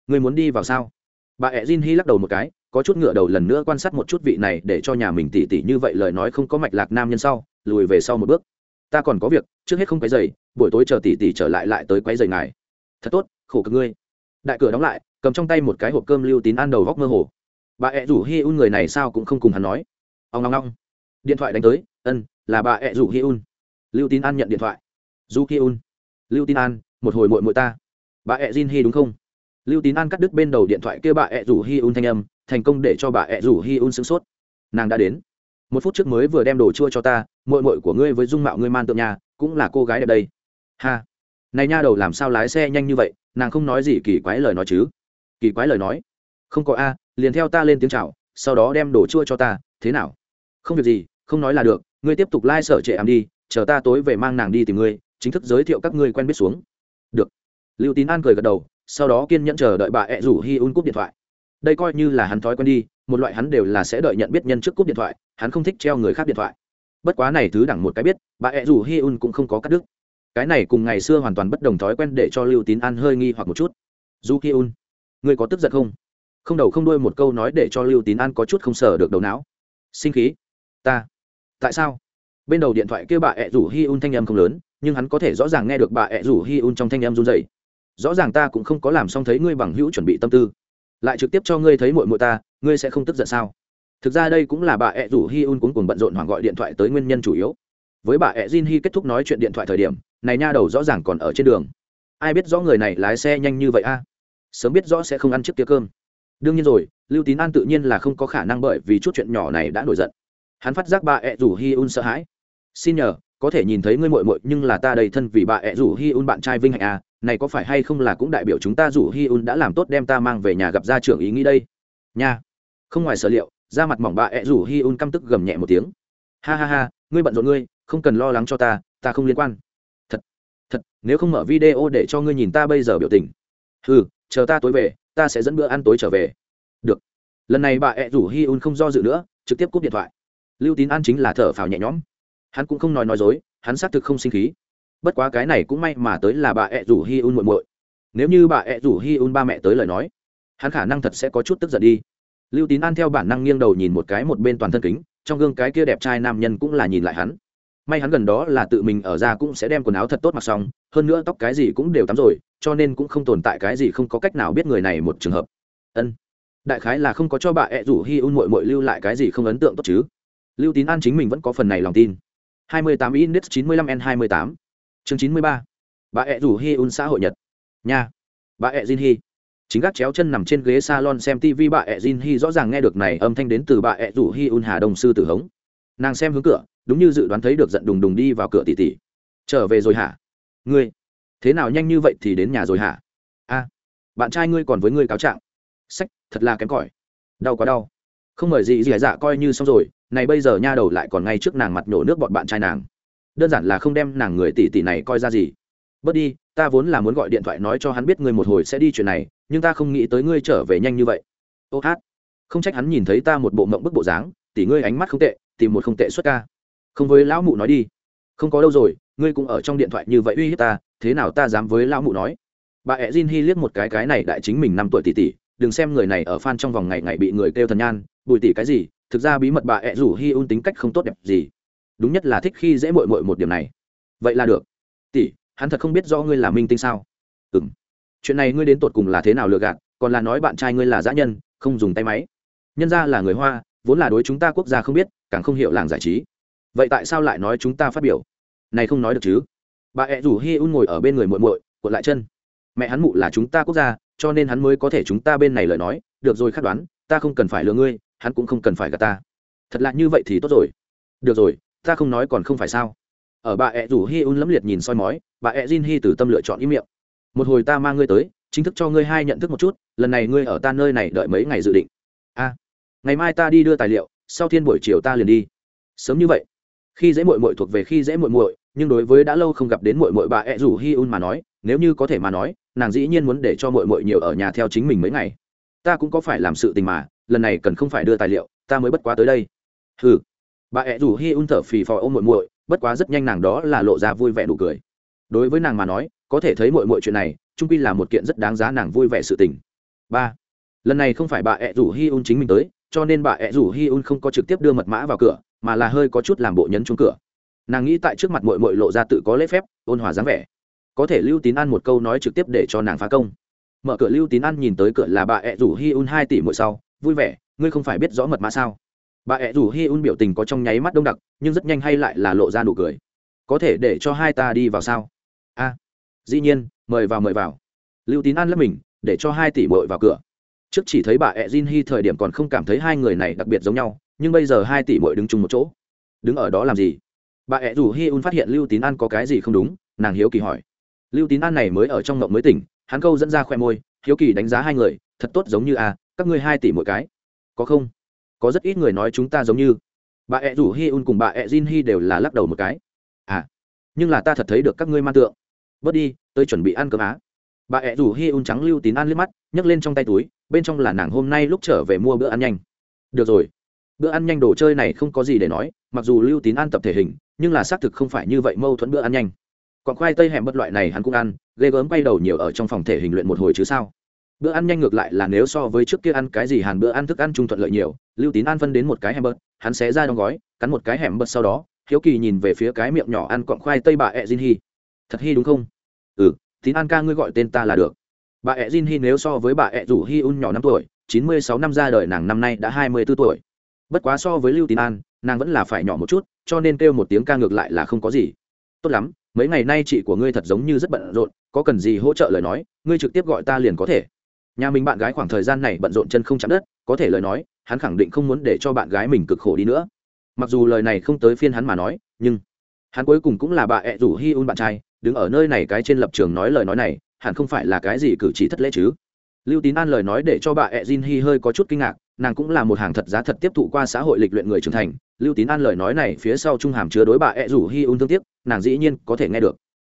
[SPEAKER 1] Ngươi muốn đi vào sao? Bà ẹ jin hi lắc đầu một cái, có chút ngựa đầu lần nữa quan sát một chút vị này để cho nhà mình tỉ tỉ như vậy lời nói không có mạch lạc nam nhân sau, lùi về sau một bước ta còn có việc, trước hết không quấy dày buổi tối chờ tỉ tỉ trở lại lại tới quấy dày ngài. Thật tốt, khổ cực ngươi. Đại cửa đóng lại, cầm trong tay một cái hộp cơm lưu tín ăn đầu góc mơ hồ. Bà ẹ rủ hi un người này sao cũng không cùng hắn nói. Ông long long điện thoại đánh tới, ân, là bà ẹ rủ hi un. Lưu tín an nhận điện thoại. Du hi un. Lưu tín an một hồi mội mội ta. Bà ẹ jin hi đúng không? Lưu tín an cắt đứt bên đầu điện thoại kêu bà ẹ rủ hi un thanh âm, thành công để cho bà ẹ rủ hi un sửng sốt. Nàng đã đến. Một phút trước mới vừa đem đồ chua cho ta mội mội của ngươi với dung mạo ngươi man tượng nhà cũng là cô gái đẹp đây. Ha. Này nha đầu làm sao lái xe nhanh như vậy, nàng không nói gì kỳ quái lời nói chứ? Kỳ quái lời nói? Không có a, liền theo ta lên tiếng chào, sau đó đem đồ chua cho ta, thế nào? Không việc gì, không nói là được, ngươi tiếp tục lai、like、sở trệ ảm đi, chờ ta tối về mang nàng đi tìm ngươi, chính thức giới thiệu các ngươi quen biết xuống. Được. Lưu tín an cười gật đầu, sau đó kiên nhẫn chờ đợi bà ẹ rủ hi un cúp điện thoại. Đây coi như là hắn thói quen đi, một loại hắn đều là sẽ đợi nhận biết nhân trước cúp điện thoại, hắn không thích treo người khác điện thoại bất quá này thứ đẳng một cái biết, bà ẹ rủ hi un cũng không có cắt đứt. Cái này cùng ngày xưa hoàn toàn bất đồng thói quen để cho lưu tín an hơi nghi hoặc một chút. Du hi un, ngươi có tức giận không? Không đầu không đuôi một câu nói để cho lưu tín an có chút không sờ được đầu não. Sinh khí. Ta. Tại sao? Bên đầu điện thoại kêu bà ẹ rủ hi un thanh em không lớn, nhưng hắn có thể rõ ràng nghe được bà ẹ rủ hi un trong thanh em run dày rõ ràng ta cũng không có làm xong thấy ngươi bằng hữu chuẩn bị tâm tư. Lại trực tiếp cho ngươi thấy mội mội ta, ngươi sẽ không tức giận sao? Thực ra đây cũng là bà ẹ rủ hi un cuống cùng bận rộn hoảng gọi điện thoại tới nguyên nhân chủ yếu. Với bà ẹ jin hi kết thúc nói chuyện điện thoại thời điểm, này nha đầu rõ ràng còn ở trên đường. Ai biết rõ người này lái xe nhanh như vậy a? Sớm biết rõ sẽ không ăn trước kia cơm. Đương nhiên rồi, lưu tín an tự nhiên là không có khả năng bởi vì chút chuyện nhỏ này đã nổi giận. Hắn phát giác bà ẹ rủ hi un sợ hãi. Xin nhờ, có thể nhìn thấy ngươi muội muội, nhưng là ta đầy thân vì bà ẹ rủ hi un bạn trai vinh hạnh à này có phải hay không là cũng đại biểu chúng ta rủ hi un đã làm tốt đem ta mang về nhà gặp gia trưởng ý nghĩ đây? Nha. Không ngoài sở liệu ra mặt mỏng bà ẹ rủ hi un căm tức gầm nhẹ một tiếng. Ha ha ha, ngươi bận rộn ngươi, không cần lo lắng cho ta ta không liên quan. Thật thật, nếu không mở video để cho ngươi nhìn ta bây giờ biểu tình. Ừ chờ ta tối về, ta sẽ dẫn bữa ăn tối trở về. Được. Lần này bà ẹ rủ hi un không do dự nữa, trực tiếp cúp điện thoại. Lưu tín an chính là thở phào nhẹ nhõm. Hắn cũng không nói nói dối, hắn xác thực không sinh khí. Bất quá cái này cũng may mà tới là bà ẹ rủ hi un muộn muội. Nếu như bà ẹ rủ hi un ba mẹ tới lời nói, hắn khả năng thật sẽ có chút tức giận đi lưu tín an theo bản năng nghiêng đầu nhìn một cái một bên toàn thân kính, trong gương cái kia đẹp trai nam nhân cũng là nhìn lại hắn. May hắn gần đó là tự mình ở ra cũng sẽ đem quần áo thật tốt mặc xong, hơn nữa tóc cái gì cũng đều tắm rồi, cho nên cũng không tồn tại cái gì không có cách nào biết người này một trường hợp. Ân. Đại khái là không có cho bà ẹ rủ hi un mội mội lưu lại cái gì không ấn tượng tốt chứ? Lưu tín an chính mình vẫn có phần này lòng tin. 28 index 95 n 28 chương 93 bà ẹ rủ hi un xã hội nhật. Nha. Bà ẹ jin hi chính gác chéo chân nằm trên ghế salon xem tv bà ẹ jin hi rõ ràng nghe được này âm thanh đến từ bà ẹ rủ hi un hà đồng sư tử hống. Nàng xem hướng cửa, đúng như dự đoán thấy được giận đùng đùng đi vào cửa tỉ tỉ. Trở về rồi hả? Ngươi, thế nào nhanh như vậy thì đến nhà rồi hả? A, bạn trai ngươi còn với ngươi cáo trạng. Sách, thật là kém cỏi. Đau quá đau. Không mời gì gì à, dạ coi như xong rồi, này bây giờ nha đầu lại còn ngay trước nàng mặt nhổ nước bọn bạn trai nàng. Đơn giản là không đem nàng người tỷ tỷ này coi ra gì. Bớt đi, ta vốn là muốn gọi điện thoại nói cho hắn biết ngươi một hồi sẽ đi chuyện này nhưng ta không nghĩ tới ngươi trở về nhanh như vậy. Ô hát, không trách hắn nhìn thấy ta một bộ mộng bức bộ dáng tỷ ngươi ánh mắt không tệ, tìm một không tệ xuất ca. Không với lão mụ nói đi. Không có đâu rồi, ngươi cũng ở trong điện thoại như vậy uy hiếp ta, thế nào ta dám với lão mụ nói? Bà ẹ jin hi liếc một cái cái này đại chính mình năm tuổi tỷ tỷ, đừng xem người này ở phan trong vòng ngày ngày bị người kêu thần nhan, bùi tỷ cái gì, thực ra bí mật bà ẹ rủ hi un tính cách không tốt đẹp gì. Đúng nhất là thích khi dễ mội mội một điểm này. Vậy là được. Tỷ, hắn thật không biết do ngươi là minh tinh sao? Ừ m chuyện này ngươi đến tột cùng là thế nào lừa gạt, còn là nói bạn trai ngươi là dã nhân, không dùng tay máy. Nhân ra là người hoa, vốn là đối chúng ta quốc gia không biết, càng không hiểu làng giải trí. Vậy tại sao lại nói chúng ta phát biểu? Này không nói được chứ. Bà ẹ rủ hi un ngồi ở bên người muội muội, cuộn lại chân. Mẹ hắn mụ là chúng ta quốc gia, cho nên hắn mới có thể chúng ta bên này lời nói. Được rồi khắc đoán, ta không cần phải lừa ngươi, hắn cũng không cần phải gạt ta. Thật lạ như vậy thì tốt rồi. Được rồi, ta không nói còn không phải sao. Ở bà ẹ rủ hi un lẫm liệt nhìn soi mói, bà ẹ jin hi từ tâm lựa chọn ý miệng một hồi ta mang ngươi tới, chính thức cho ngươi hai nhận thức một chút, lần này ngươi ở ta nơi này đợi mấy ngày dự định. A, ngày mai ta đi đưa tài liệu, sau thiên buổi chiều ta liền đi. Sớm như vậy. Khi dễ mội mội thuộc về khi dễ mội mội nhưng đối với đã lâu không gặp đến mội mội bà ẹ rủ hi un mà nói, nếu như có thể mà nói, nàng dĩ nhiên muốn để cho mội mội nhiều ở nhà theo chính mình mấy ngày. Ta cũng có phải làm sự tình mà, lần này cần không phải đưa tài liệu, ta mới bất quá tới đây. Ừ bà ẹ rủ hi un thở phì phò ôm muội muội, bất quá rất nhanh nàng đó là lộ ra vui vẻ đủ cười. Đối với nàng mà nói có thể thấy muội muội chuyện này trung quy là một kiện rất đáng giá nàng vui vẻ sự tình. Ba, lần này không phải bà ẹ rủ hi un chính mình tới, cho nên bà ẹ rủ hi un không có trực tiếp đưa mật mã vào cửa, mà là hơi có chút làm bộ nhấn chung cửa. Nàng nghĩ tại trước mặt mội mội lộ ra tự có lễ phép, ôn hòa dáng vẻ. Có thể lưu tín ăn một câu nói trực tiếp để cho nàng phá công. Mở cửa lưu tín ăn nhìn tới cửa là bà ẹ rủ hi un hai tỷ mỗi sau, vui vẻ, ngươi không phải biết rõ mật mã sao? Bà ẹ rủ hi un biểu tình có trong nháy mắt đông đặc, nhưng rất nhanh hay lại là lộ ra nụ cười. Có thể để cho hai ta đi vào sao? A dĩ nhiên, mời vào mời vào. Lưu tín an lấp mình, để cho hai tỷ bội vào cửa. Trước chỉ thấy bà ẹ jin hi thời điểm còn không cảm thấy hai người này đặc biệt giống nhau, nhưng bây giờ hai tỷ bội đứng chung một chỗ. Đứng ở đó làm gì? Bà ẹ rủ hy un phát hiện lưu tín an có cái gì không đúng, nàng hiếu kỳ hỏi. Lưu tín an này mới ở trong ngộng mới tỉnh, hắn câu dẫn ra khoe môi, hiếu kỳ đánh giá hai người, thật tốt giống như a các ngươi hai tỷ mỗi cái. Có không? Có rất ít người nói chúng ta giống như. Bà ẹ rủ hi un cùng bà ẹ jin hi đều là lắc đầu một cái. À nhưng là ta thật thấy được các ngươi man tượng bớt đi, tới chuẩn bị ăn cơm á bà ẹ rủ hi un trắng lưu tín ăn liếc mắt, nhấc lên trong tay túi, bên trong là nàng hôm nay lúc trở về mua bữa ăn nhanh được rồi, bữa ăn nhanh đồ chơi này không có gì để nói, mặc dù lưu tín ăn tập thể hình, nhưng là xác thực không phải như vậy mâu thuẫn bữa ăn nhanh còn khoai tây hẻm bất loại này hắn cũng ăn, ghê gớm quay đầu nhiều ở trong phòng thể hình luyện một hồi chứ sao bữa ăn nhanh ngược lại là nếu so với trước kia ăn cái gì hàn bữa ăn thức ăn trung thuận lợi nhiều, lưu tín ăn phân đến một cái hẻm bớt, hắn xé ra đóng gói, cắn một cái hẻm bớt sau đó, hiếu kỳ nhìn về phía cái miệng nhỏ ăn cọn khoai tây bà ẹ Jin Hi. Thật Hi đúng không? Ừ, tín an ca ngươi gọi tên ta là được. Bà ẹ Jin Hi nếu so với bà ẹ rủ Hi Un nhỏ năm tuổi, chín mươi sáu năm ra đời nàng năm nay đã hai mươi 24 tuổi. Bất quá so với Lưu Tín An, nàng vẫn là phải nhỏ một chút, cho nên kêu một tiếng ca ngược lại là không có gì. Tốt lắm, mấy ngày nay chị của ngươi thật giống như rất bận rộn, có cần gì hỗ trợ lời nói, ngươi trực tiếp gọi ta liền có thể. Nhà mình bạn gái khoảng thời gian này bận rộn chân không chạm đất, có thể lời nói, hắn khẳng định không muốn để cho bạn gái mình cực khổ đi nữa mặc dù lời này không tới phiên hắn mà nói nhưng hắn cuối cùng cũng là bà ẹ rủ hi un bạn trai đứng ở nơi này cái trên lập trường nói lời nói này, hẳn không phải là cái gì cử chỉ thất lễ chứ? Lưu tín an lời nói để cho bà ẹ jin hi hơi có chút kinh ngạc, nàng cũng là một hàng thật giá thật tiếp thụ qua xã hội lịch luyện người trưởng thành. Lưu tín an lời nói này phía sau trung hàm chứa đối bà ẹ rủ hi un thương tiếc, nàng dĩ nhiên có thể nghe được.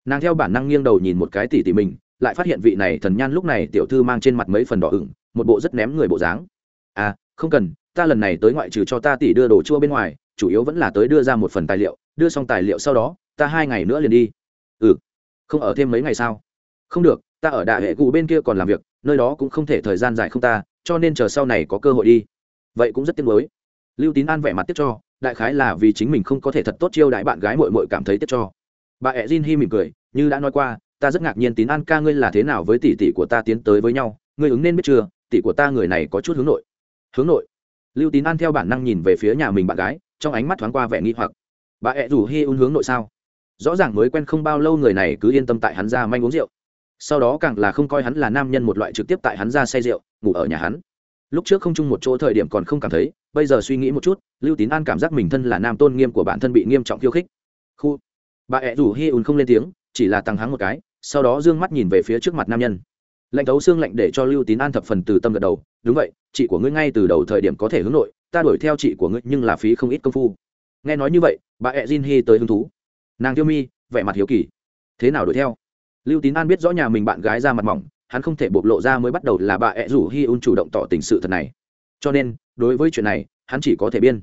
[SPEAKER 1] Nàng theo bản năng nghiêng đầu nhìn một cái tỷ tỷ mình, lại phát hiện vị này thần nhan lúc này tiểu thư mang trên mặt mấy phần đỏ ửng, một bộ rất ném người bộ dáng. À không cần, ta lần này tới ngoại trừ cho ta tỷ đưa đồ chua bên ngoài, chủ yếu vẫn là tới đưa ra một phần tài liệu, đưa xong tài liệu sau đó, ta hai ngày nữa liền đi ừ. Không ở thêm mấy ngày sao? Không được, ta ở đại hệ cụ bên kia còn làm việc, nơi đó cũng không thể thời gian dài không ta, cho nên chờ sau này có cơ hội đi. Vậy cũng rất tiếc mới lưu tín an vẻ mặt tiếc cho, đại khái là vì chính mình không có thể thật tốt chiêu đại bạn gái mội mội cảm thấy tiếc cho. Bà ẹ jin hi mỉm cười, như đã nói qua, ta rất ngạc nhiên tín an ca ngươi là thế nào với tỷ tỷ của ta tiến tới với nhau, ngươi ứng nên biết chưa, tỷ của ta người này có chút hướng nội. Hướng nội? Lưu tín an theo bản năng nhìn về phía nhà mình bạn gái, trong ánh mắt thoáng qua vẻ nghi hoặc. Bà ẹ rủ hi un hướng nội sao? Rõ ràng mới quen không bao lâu người này cứ yên tâm tại hắn ra manh uống rượu. Sau đó càng là không coi hắn là nam nhân một loại trực tiếp tại hắn ra say rượu, ngủ ở nhà hắn. Lúc trước không chung một chỗ thời điểm còn không cảm thấy, bây giờ suy nghĩ một chút, lưu tín an cảm giác mình thân là nam tôn nghiêm của bản thân bị nghiêm trọng khiêu khích. Khu. Bà ẹ rủ hi un không lên tiếng, chỉ là tăng hắng một cái, sau đó d ư ơ n g mắt nhìn về phía trước mặt nam nhân. Lệnh thấu xương lệnh để cho lưu tín an thập phần từ tâm gật đầu, đúng vậy, chị của ngươi ngay từ đầu thời điểm có thể hướng nội, ta đuổi theo chị của ngươi nhưng là phí không ít công phu. Nghe nói như vậy, bà ẹ jin hi tới hứng thú nàng tiêu mi, vẻ mặt hiếu kỳ. Thế nào đuổi theo? Lưu tín an biết rõ nhà mình bạn gái ra mặt mỏng, hắn không thể bộc lộ ra mới bắt đầu là bà ẹ rủ hi un chủ động tỏ tình sự thật này. Cho nên, đối với chuyện này, hắn chỉ có thể biên.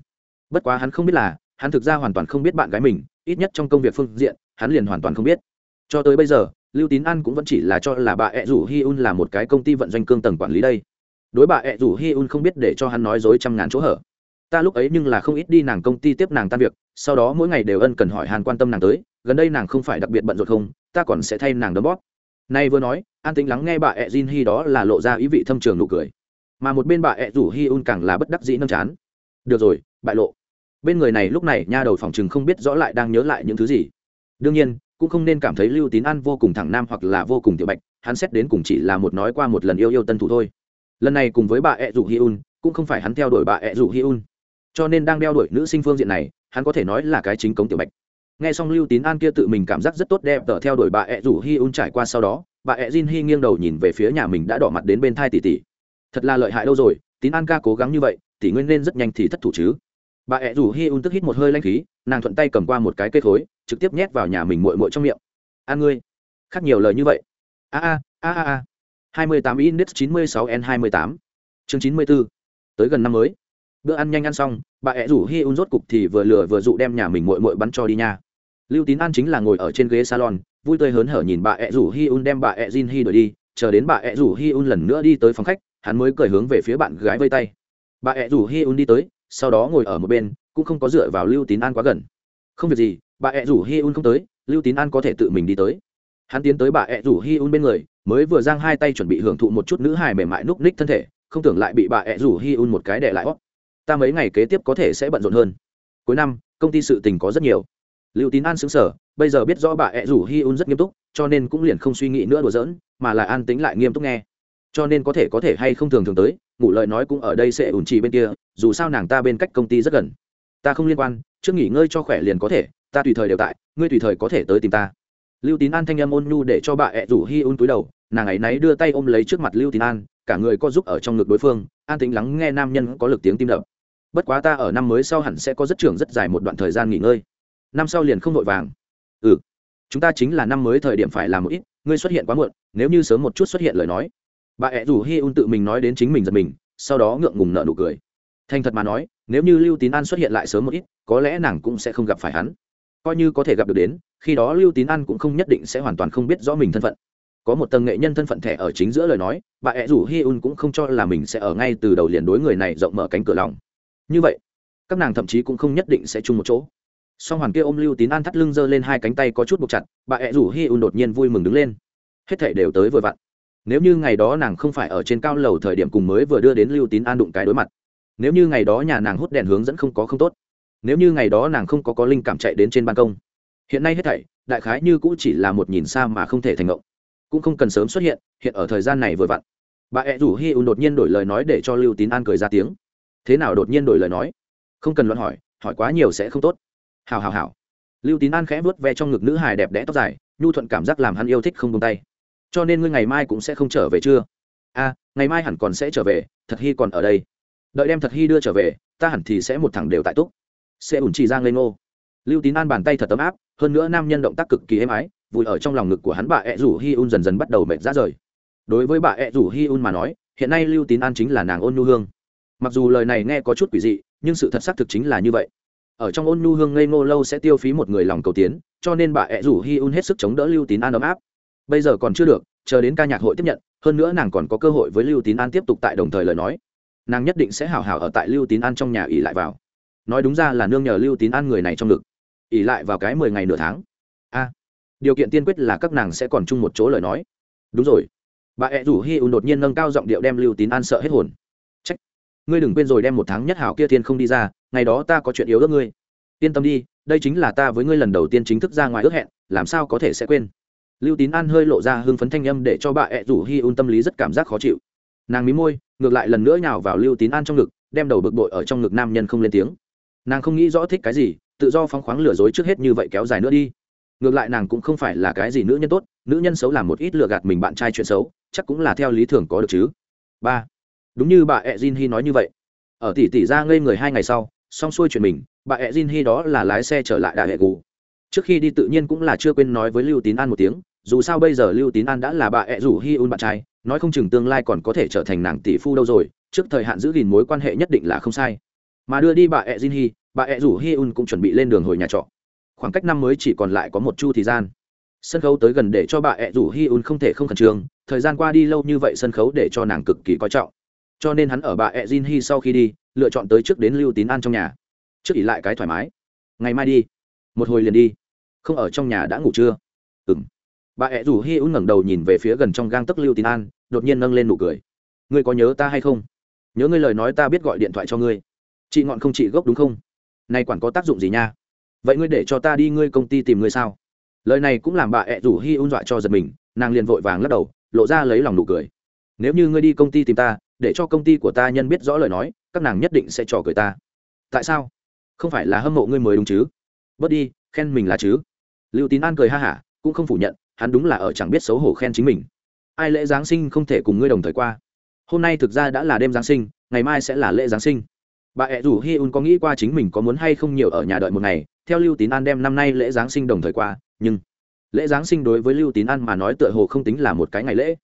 [SPEAKER 1] Bất quá hắn không biết là, hắn thực ra hoàn toàn không biết bạn gái mình, ít nhất trong công việc phương diện, hắn liền hoàn toàn không biết. Cho tới bây giờ, lưu tín an cũng vẫn chỉ là cho là bà ẹ rủ hi un là một cái công ty vận doanh cương tầng quản lý đây. Đối bà ẹ rủ hi un không biết để cho hắn nói dối trăm ngàn chỗ hở ta lúc ấy nhưng là không ít đi nàng công ty tiếp nàng tan việc, sau đó mỗi ngày đều ân cần hỏi hàn quan tâm nàng tới, gần đây nàng không phải đặc biệt bận rộn không, ta còn sẽ thay nàng đấm bóp. Nay vừa nói, an tính lắng nghe bà ẹ jin hi đó là lộ ra ý vị thâm trường nụ cười. Mà một bên bà ẹ rủ hi un càng là bất đắc dĩ nâng chán. Được rồi, bại lộ. Bên người này lúc này nha đầu phòng chừng không biết rõ lại đang nhớ lại những thứ gì. Đương nhiên, cũng không nên cảm thấy lưu tín ăn vô cùng thẳng nam hoặc là vô cùng tiểu bạch, hắn xét đến cùng chỉ là một nói qua một lần yêu yêu tân thủ thôi. Lần này cùng với bà ẹ rủ hi un, cũng không phải hắn theo đuổi bà ẹ rủ hi un cho nên đang đeo đuổi nữ sinh phương diện này, hắn có thể nói là cái chính cống tiểu bạch. Nghe xong lưu tín an kia tự mình cảm giác rất tốt đẹp tờ theo đuổi bà ẹ rủ hi un trải qua sau đó, bà ẹ jin hi nghiêng đầu nhìn về phía nhà mình đã đỏ mặt đến bên thai tỷ tỷ. Thật là lợi hại đâu rồi, tín an ca cố gắng như vậy, tỷ nguyên nên rất nhanh thì thất thủ chứ. Bà ẹ rủ hi un tức hít một hơi lanh khí, nàng thuận tay cầm qua một cái cây khối, trực tiếp nhét vào nhà mình mội mội trong miệng. An ngươi, khác nhiều lời như vậy. A a a a a. 28 index 96 n 28 chương 94 tới gần năm mới bữa ăn nhanh ăn xong, bà ẹ rủ hi un rốt cục thì vừa lừa vừa dụ đem nhà mình mội mội bắn cho đi nha. Lưu tín an chính là ngồi ở trên ghế salon, vui tươi hớn hở nhìn bà ẹ rủ hi un đem bà ẹ jin hi đổi đi, chờ đến bà ẹ rủ hi un lần nữa đi tới phòng khách, hắn mới cười hướng về phía bạn gái vây tay. Bà ẹ rủ hi un đi tới, sau đó ngồi ở một bên, cũng không có dựa vào lưu tín an quá gần. Không việc gì, bà ẹ rủ hi un không tới, lưu tín an có thể tự mình đi tới. Hắn tiến tới bà ẹ rủ hi un bên người, mới vừa giang hai tay chuẩn bị hưởng thụ một chút nữ hài mềm mại núc ních thân thể, không tưởng lại bị bà ẹ rủ hi un một cái đệ lại. hót ta mấy ngày kế tiếp có thể sẽ bận rộn hơn. Cuối năm, công ty sự tình có rất nhiều. Lưu tín an xứng sở bây giờ biết rõ bà ẹ rủ hi un rất nghiêm túc, cho nên cũng liền không suy nghĩ nữa đùa giỡn, mà là an tính lại nghiêm túc nghe. Cho nên có thể có thể hay không thường thường tới, ngủ lời nói cũng ở đây sẽ ủn trì bên kia, dù sao nàng ta bên cách công ty rất gần. Ta không liên quan, trước nghỉ ngơi cho khỏe liền có thể, ta tùy thời đều tại, ngươi tùy thời có thể tới tìm ta. Lưu tín an thanh âm ôn nhu để cho bà ẹ rủ hi un túi đầu, nàng ấy náy đưa tay ôm lấy trước mặt lưu tín an, cả người có giúp ở trong ngực đối phương, an tính lắng nghe nam nhân có lực tiếng tim đập bất quá ta ở năm mới sau hẳn sẽ có rất trường rất dài một đoạn thời gian nghỉ ngơi. Năm sau liền không vội vàng. Ừ chúng ta chính là năm mới thời điểm phải làm một ít, ngươi xuất hiện quá muộn, nếu như sớm một chút xuất hiện lời nói. Bà ẹ rủ hi un tự mình nói đến chính mình giật mình, sau đó ngượng ngùng nợ nụ cười. Thành thật mà nói, nếu như lưu tín an xuất hiện lại sớm một ít, có lẽ nàng cũng sẽ không gặp phải hắn. Coi như có thể gặp được đến, khi đó lưu tín an cũng không nhất định sẽ hoàn toàn không biết rõ mình thân phận. Có một tầng nghệ nhân thân phận thẻ ở chính giữa lời nói, bà ẹ rủ hi un cũng không cho là mình sẽ ở ngay từ đầu liền đối người này rộng mở cánh cửa lòng như vậy, các nàng thậm chí cũng không nhất định sẽ chung một chỗ. Song hoàn kia ôm lưu tín an thắt lưng giơ lên hai cánh tay có chút buộc chặt, bà ẹ rủ hi un đột nhiên vui mừng đứng lên. Hết thể đều tới vừa vặn. Nếu như ngày đó nàng không phải ở trên cao lầu thời điểm cùng mới vừa đưa đến lưu tín an đụng cái đối mặt, nếu như ngày đó nhà nàng hút đèn hướng dẫn không có không tốt, nếu như ngày đó nàng không có có linh cảm chạy đến trên ban công, hiện nay hết thảy, đại khái như cũng chỉ là một nhìn xa mà không thể thành ngộng cũng không cần sớm xuất hiện hiện ở thời gian này vừa vặn. Bà ẹ rủ hi un đột nhiên đổi lời nói để cho lưu tín an cười ra tiếng thế nào đột nhiên đổi lời nói? Không cần luận hỏi hỏi quá nhiều sẽ không tốt. Hào hào hào lưu tín an khẽ vớt ve trong ngực nữ hài đẹp đẽ tóc dài, nhu thuận cảm giác làm hắn yêu thích không tung tay. Cho nên ngươi ngày mai cũng sẽ không trở về chưa? A ngày mai hẳn còn sẽ trở về, thật hy còn ở đây. Đợi đem thật hy đưa trở về, ta hẳn thì sẽ một thẳng đều tại túc. Sẽ ủn chỉ giang lên ngô. Lưu tín an bàn tay thật tấm áp, hơn nữa nam nhân động tác cực kỳ êm ái, vùi ở trong lòng ngực của hắn bà ẹ rủ hi un dần dần bắt đầu mệt ra rời. Đối với bà ẹ rủ hi un mà nói, hiện nay lưu tín an chính là nàng ôn nhu hương mặc dù lời này nghe có chút quỷ dị, nhưng sự thật xác thực chính là như vậy. Ở trong ôn nhu hương ngây ngô lâu sẽ tiêu phí một người lòng cầu tiến, cho nên bà ẹ rủ hi un hết sức chống đỡ lưu tín an ấm áp. Bây giờ còn chưa được, chờ đến ca nhạc hội tiếp nhận, hơn nữa nàng còn có cơ hội với lưu tín an tiếp tục tại đồng thời lời nói. Nàng nhất định sẽ hào hào ở tại lưu tín an trong nhà ỉ lại vào. Nói đúng ra là nương nhờ lưu tín an người này trong ngực ỉ lại vào cái mười ngày nửa tháng. A, điều kiện tiên quyết là các nàng sẽ còn chung một chỗ lời nói. Đúng rồi. Bà ẹ rủ hi un đột nhiên nâng cao giọng điệu đem lưu tín an sợ hết hồn ngươi đừng quên rồi đem một tháng nhất hảo kia thiên không đi ra, ngày đó ta có chuyện yếu ước ngươi. Yên tâm đi, đây chính là ta với ngươi lần đầu tiên chính thức ra ngoài ước hẹn, làm sao có thể sẽ quên. Lưu tín an hơi lộ ra hưng phấn thanh âm để cho bà ẹ rủ hi un tâm lý rất cảm giác khó chịu. Nàng mí môi, ngược lại lần nữa nhào vào lưu tín an trong ngực, đem đầu bực bội ở trong ngực nam nhân không lên tiếng. Nàng không nghĩ rõ thích cái gì, tự do phóng khoáng lừa dối trước hết như vậy kéo dài nữa đi. Ngược lại nàng cũng không phải là cái gì nữ nhân tốt, nữ nhân xấu làm một ít lừa gạt mình bạn trai chuyện xấu, chắc cũng là theo lý thường có được chứ. Ba đúng như bà ẹ jin hy nói như vậy. Ở tỷ tỷ ra ngây người hai ngày sau, xong xuôi chuyện mình, bà ẹ jin hy đó là lái xe trở lại đại hệ gù. Trước khi đi tự nhiên cũng là chưa quên nói với lưu tín an một tiếng, dù sao bây giờ lưu tín an đã là bà ẹ rủ hi un bạn trai, nói không chừng tương lai còn có thể trở thành nàng tỷ phu đâu rồi, trước thời hạn giữ gìn mối quan hệ nhất định là không sai. Mà đưa đi bà ẹ jin hi, bà ẹ rủ hi un cũng chuẩn bị lên đường hồi nhà trọ. Khoảng cách năm mới chỉ còn lại có một chu thời gian. Sân khấu tới gần để cho bà ẹ rủ hi un không thể không khẩn trương, thời gian qua đi lâu như vậy sân khấu để cho nàng cực kỳ coi trọng cho nên hắn ở bà ẹ jin hi sau khi đi, lựa chọn tới trước đến lưu tín an trong nhà. Trước ỉ lại cái thoải mái. Ngày mai đi. Một hồi liền đi. Không ở trong nhà đã ngủ chưa? Ừ m bà ẹ rủ hi un ngẩng đầu nhìn về phía gần trong gang tấc lưu tín an, đột nhiên nâng lên nụ cười. Ngươi có nhớ ta hay không? Nhớ ngươi lời nói ta biết gọi điện thoại cho ngươi. Chị ngọn không chị gốc đúng không? Nay quản có tác dụng gì nha? Vậy ngươi để cho ta đi ngươi công ty tìm ngươi sao? Lời này cũng làm bà ẹ rủ hi un dọa cho giật mình, nàng liền vội vàng lắc đầu, lộ ra lấy lòng nụ cười. Nếu như ngươi đi công ty tìm ta để cho công ty của ta nhân biết rõ lời nói, các nàng nhất định sẽ trò cười ta. Tại sao? Không phải là hâm mộ ngươi mới đúng chứ? Bớt đi, khen mình là chứ? Lưu tín an cười ha hả, cũng không phủ nhận, hắn đúng là ở chẳng biết xấu hổ khen chính mình. Ai lễ giáng sinh không thể cùng ngươi đồng thời qua. Hôm nay thực ra đã là đêm giáng sinh, ngày mai sẽ là lễ giáng sinh. Bà ẹ rủ hi un có nghĩ qua chính mình có muốn hay không nhiều ở nhà đợi một ngày, theo lưu tín an đem năm nay lễ giáng sinh đồng thời qua, nhưng lễ giáng sinh đối với lưu tín an mà nói tựa hồ không tính là một cái ngày lễ,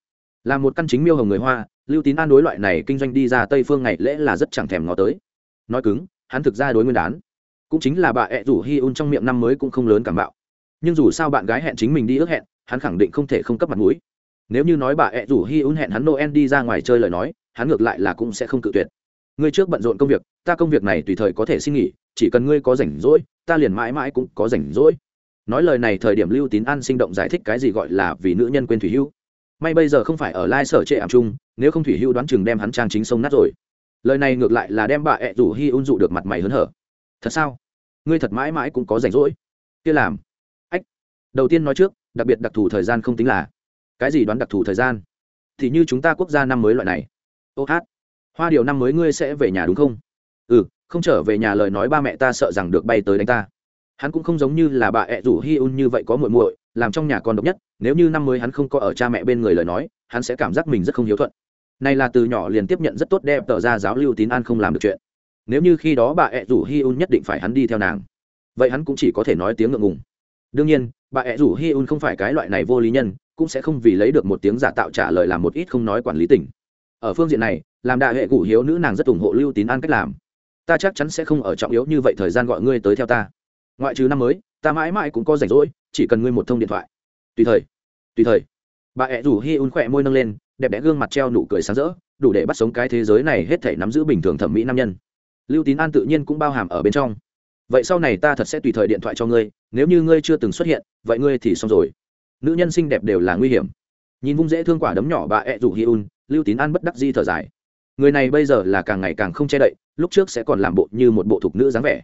[SPEAKER 1] là một căn chính miêu hồng người hoa lưu tín an đối loại này kinh doanh đi ra tây phương ngày lễ là rất chẳng thèm ngó tới. Nói cứng, hắn thực ra đối nguyên đán, cũng chính là bà ẹ rủ hi un trong miệng năm mới cũng không lớn cảm bạo. Nhưng dù sao bạn gái hẹn chính mình đi ước hẹn, hắn khẳng định không thể không cấp mặt mũi. Nếu như nói bà ẹ rủ hi un hẹn hắn noel đi ra ngoài chơi lời nói, hắn ngược lại là cũng sẽ không cự tuyệt. Ngươi trước bận rộn công việc, ta công việc này tùy thời có thể xin nghỉ, chỉ cần ngươi có rảnh rỗi, ta liền mãi mãi cũng có rảnh rỗi. Nói lời này thời điểm lưu tín an sinh động giải thích cái gì gọi là vì nữ nhân quên thủy hữu may bây giờ không phải ở lai sở trệ ảm chung, nếu không thủy hữu đoán chừng đem hắn trang chính sông nát rồi. Lời này ngược lại là đem bà ẹ rủ hi un dụ được mặt mày hớn hở. Thật sao? Ngươi thật mãi mãi cũng có rảnh rỗi. Kia làm. Ách. Đầu tiên nói trước, đặc biệt đặc thù thời gian không tính là. Cái gì đoán đặc thù thời gian? Thì như chúng ta quốc gia năm mới loại này. Ô hát. Hoa điều năm mới ngươi sẽ về nhà đúng không? Ừ không trở về nhà lời nói ba mẹ ta sợ rằng được bay tới đánh ta. Hắn cũng không giống như là bà ẹ rủ hi un như vậy có muội muội làm trong nhà con độc nhất, nếu như năm mới hắn không có ở cha mẹ bên người lời nói, hắn sẽ cảm giác mình rất không hiếu thuận. Này là từ nhỏ liền tiếp nhận rất tốt đẹp tờ ra giáo lưu tín an không làm được chuyện. Nếu như khi đó bà ẹ rủ hi un nhất định phải hắn đi theo nàng, vậy hắn cũng chỉ có thể nói tiếng ngượng ngùng. Đương nhiên, bà ẹ rủ hi un không phải cái loại này vô lý nhân, cũng sẽ không vì lấy được một tiếng giả tạo trả lời làm một ít không nói quản lý tình. Ở phương diện này, làm đại hệ cụ hiếu nữ nàng rất ủng hộ lưu tín an cách làm. Ta chắc chắn sẽ không ở trọng yếu như vậy thời gian gọi ngươi tới theo ta. Ngoại trừ năm mới, ta mãi mãi cũng có rảnh rỗi chỉ cần ngươi một thông điện thoại. Tùy thời tùy thời. Bà ẹ rủ hi un khỏe môi nâng lên, đẹp đẽ gương mặt treo nụ cười sáng rỡ, đủ để bắt sống cái thế giới này hết thể nắm giữ bình thường thẩm mỹ nam nhân. Lưu tín an tự nhiên cũng bao hàm ở bên trong. Vậy sau này ta thật sẽ tùy thời điện thoại cho ngươi, nếu như ngươi chưa từng xuất hiện, vậy ngươi thì xong rồi. Nữ nhân xinh đẹp đều là nguy hiểm. Nhìn vung dễ thương quả đấm nhỏ bà ẹ rủ hi un, lưu tín an bất đắc di thở dài. Người này bây giờ là càng ngày càng không che đậy, lúc trước sẽ còn làm bộ như một bộ thục nữ dáng vẻ.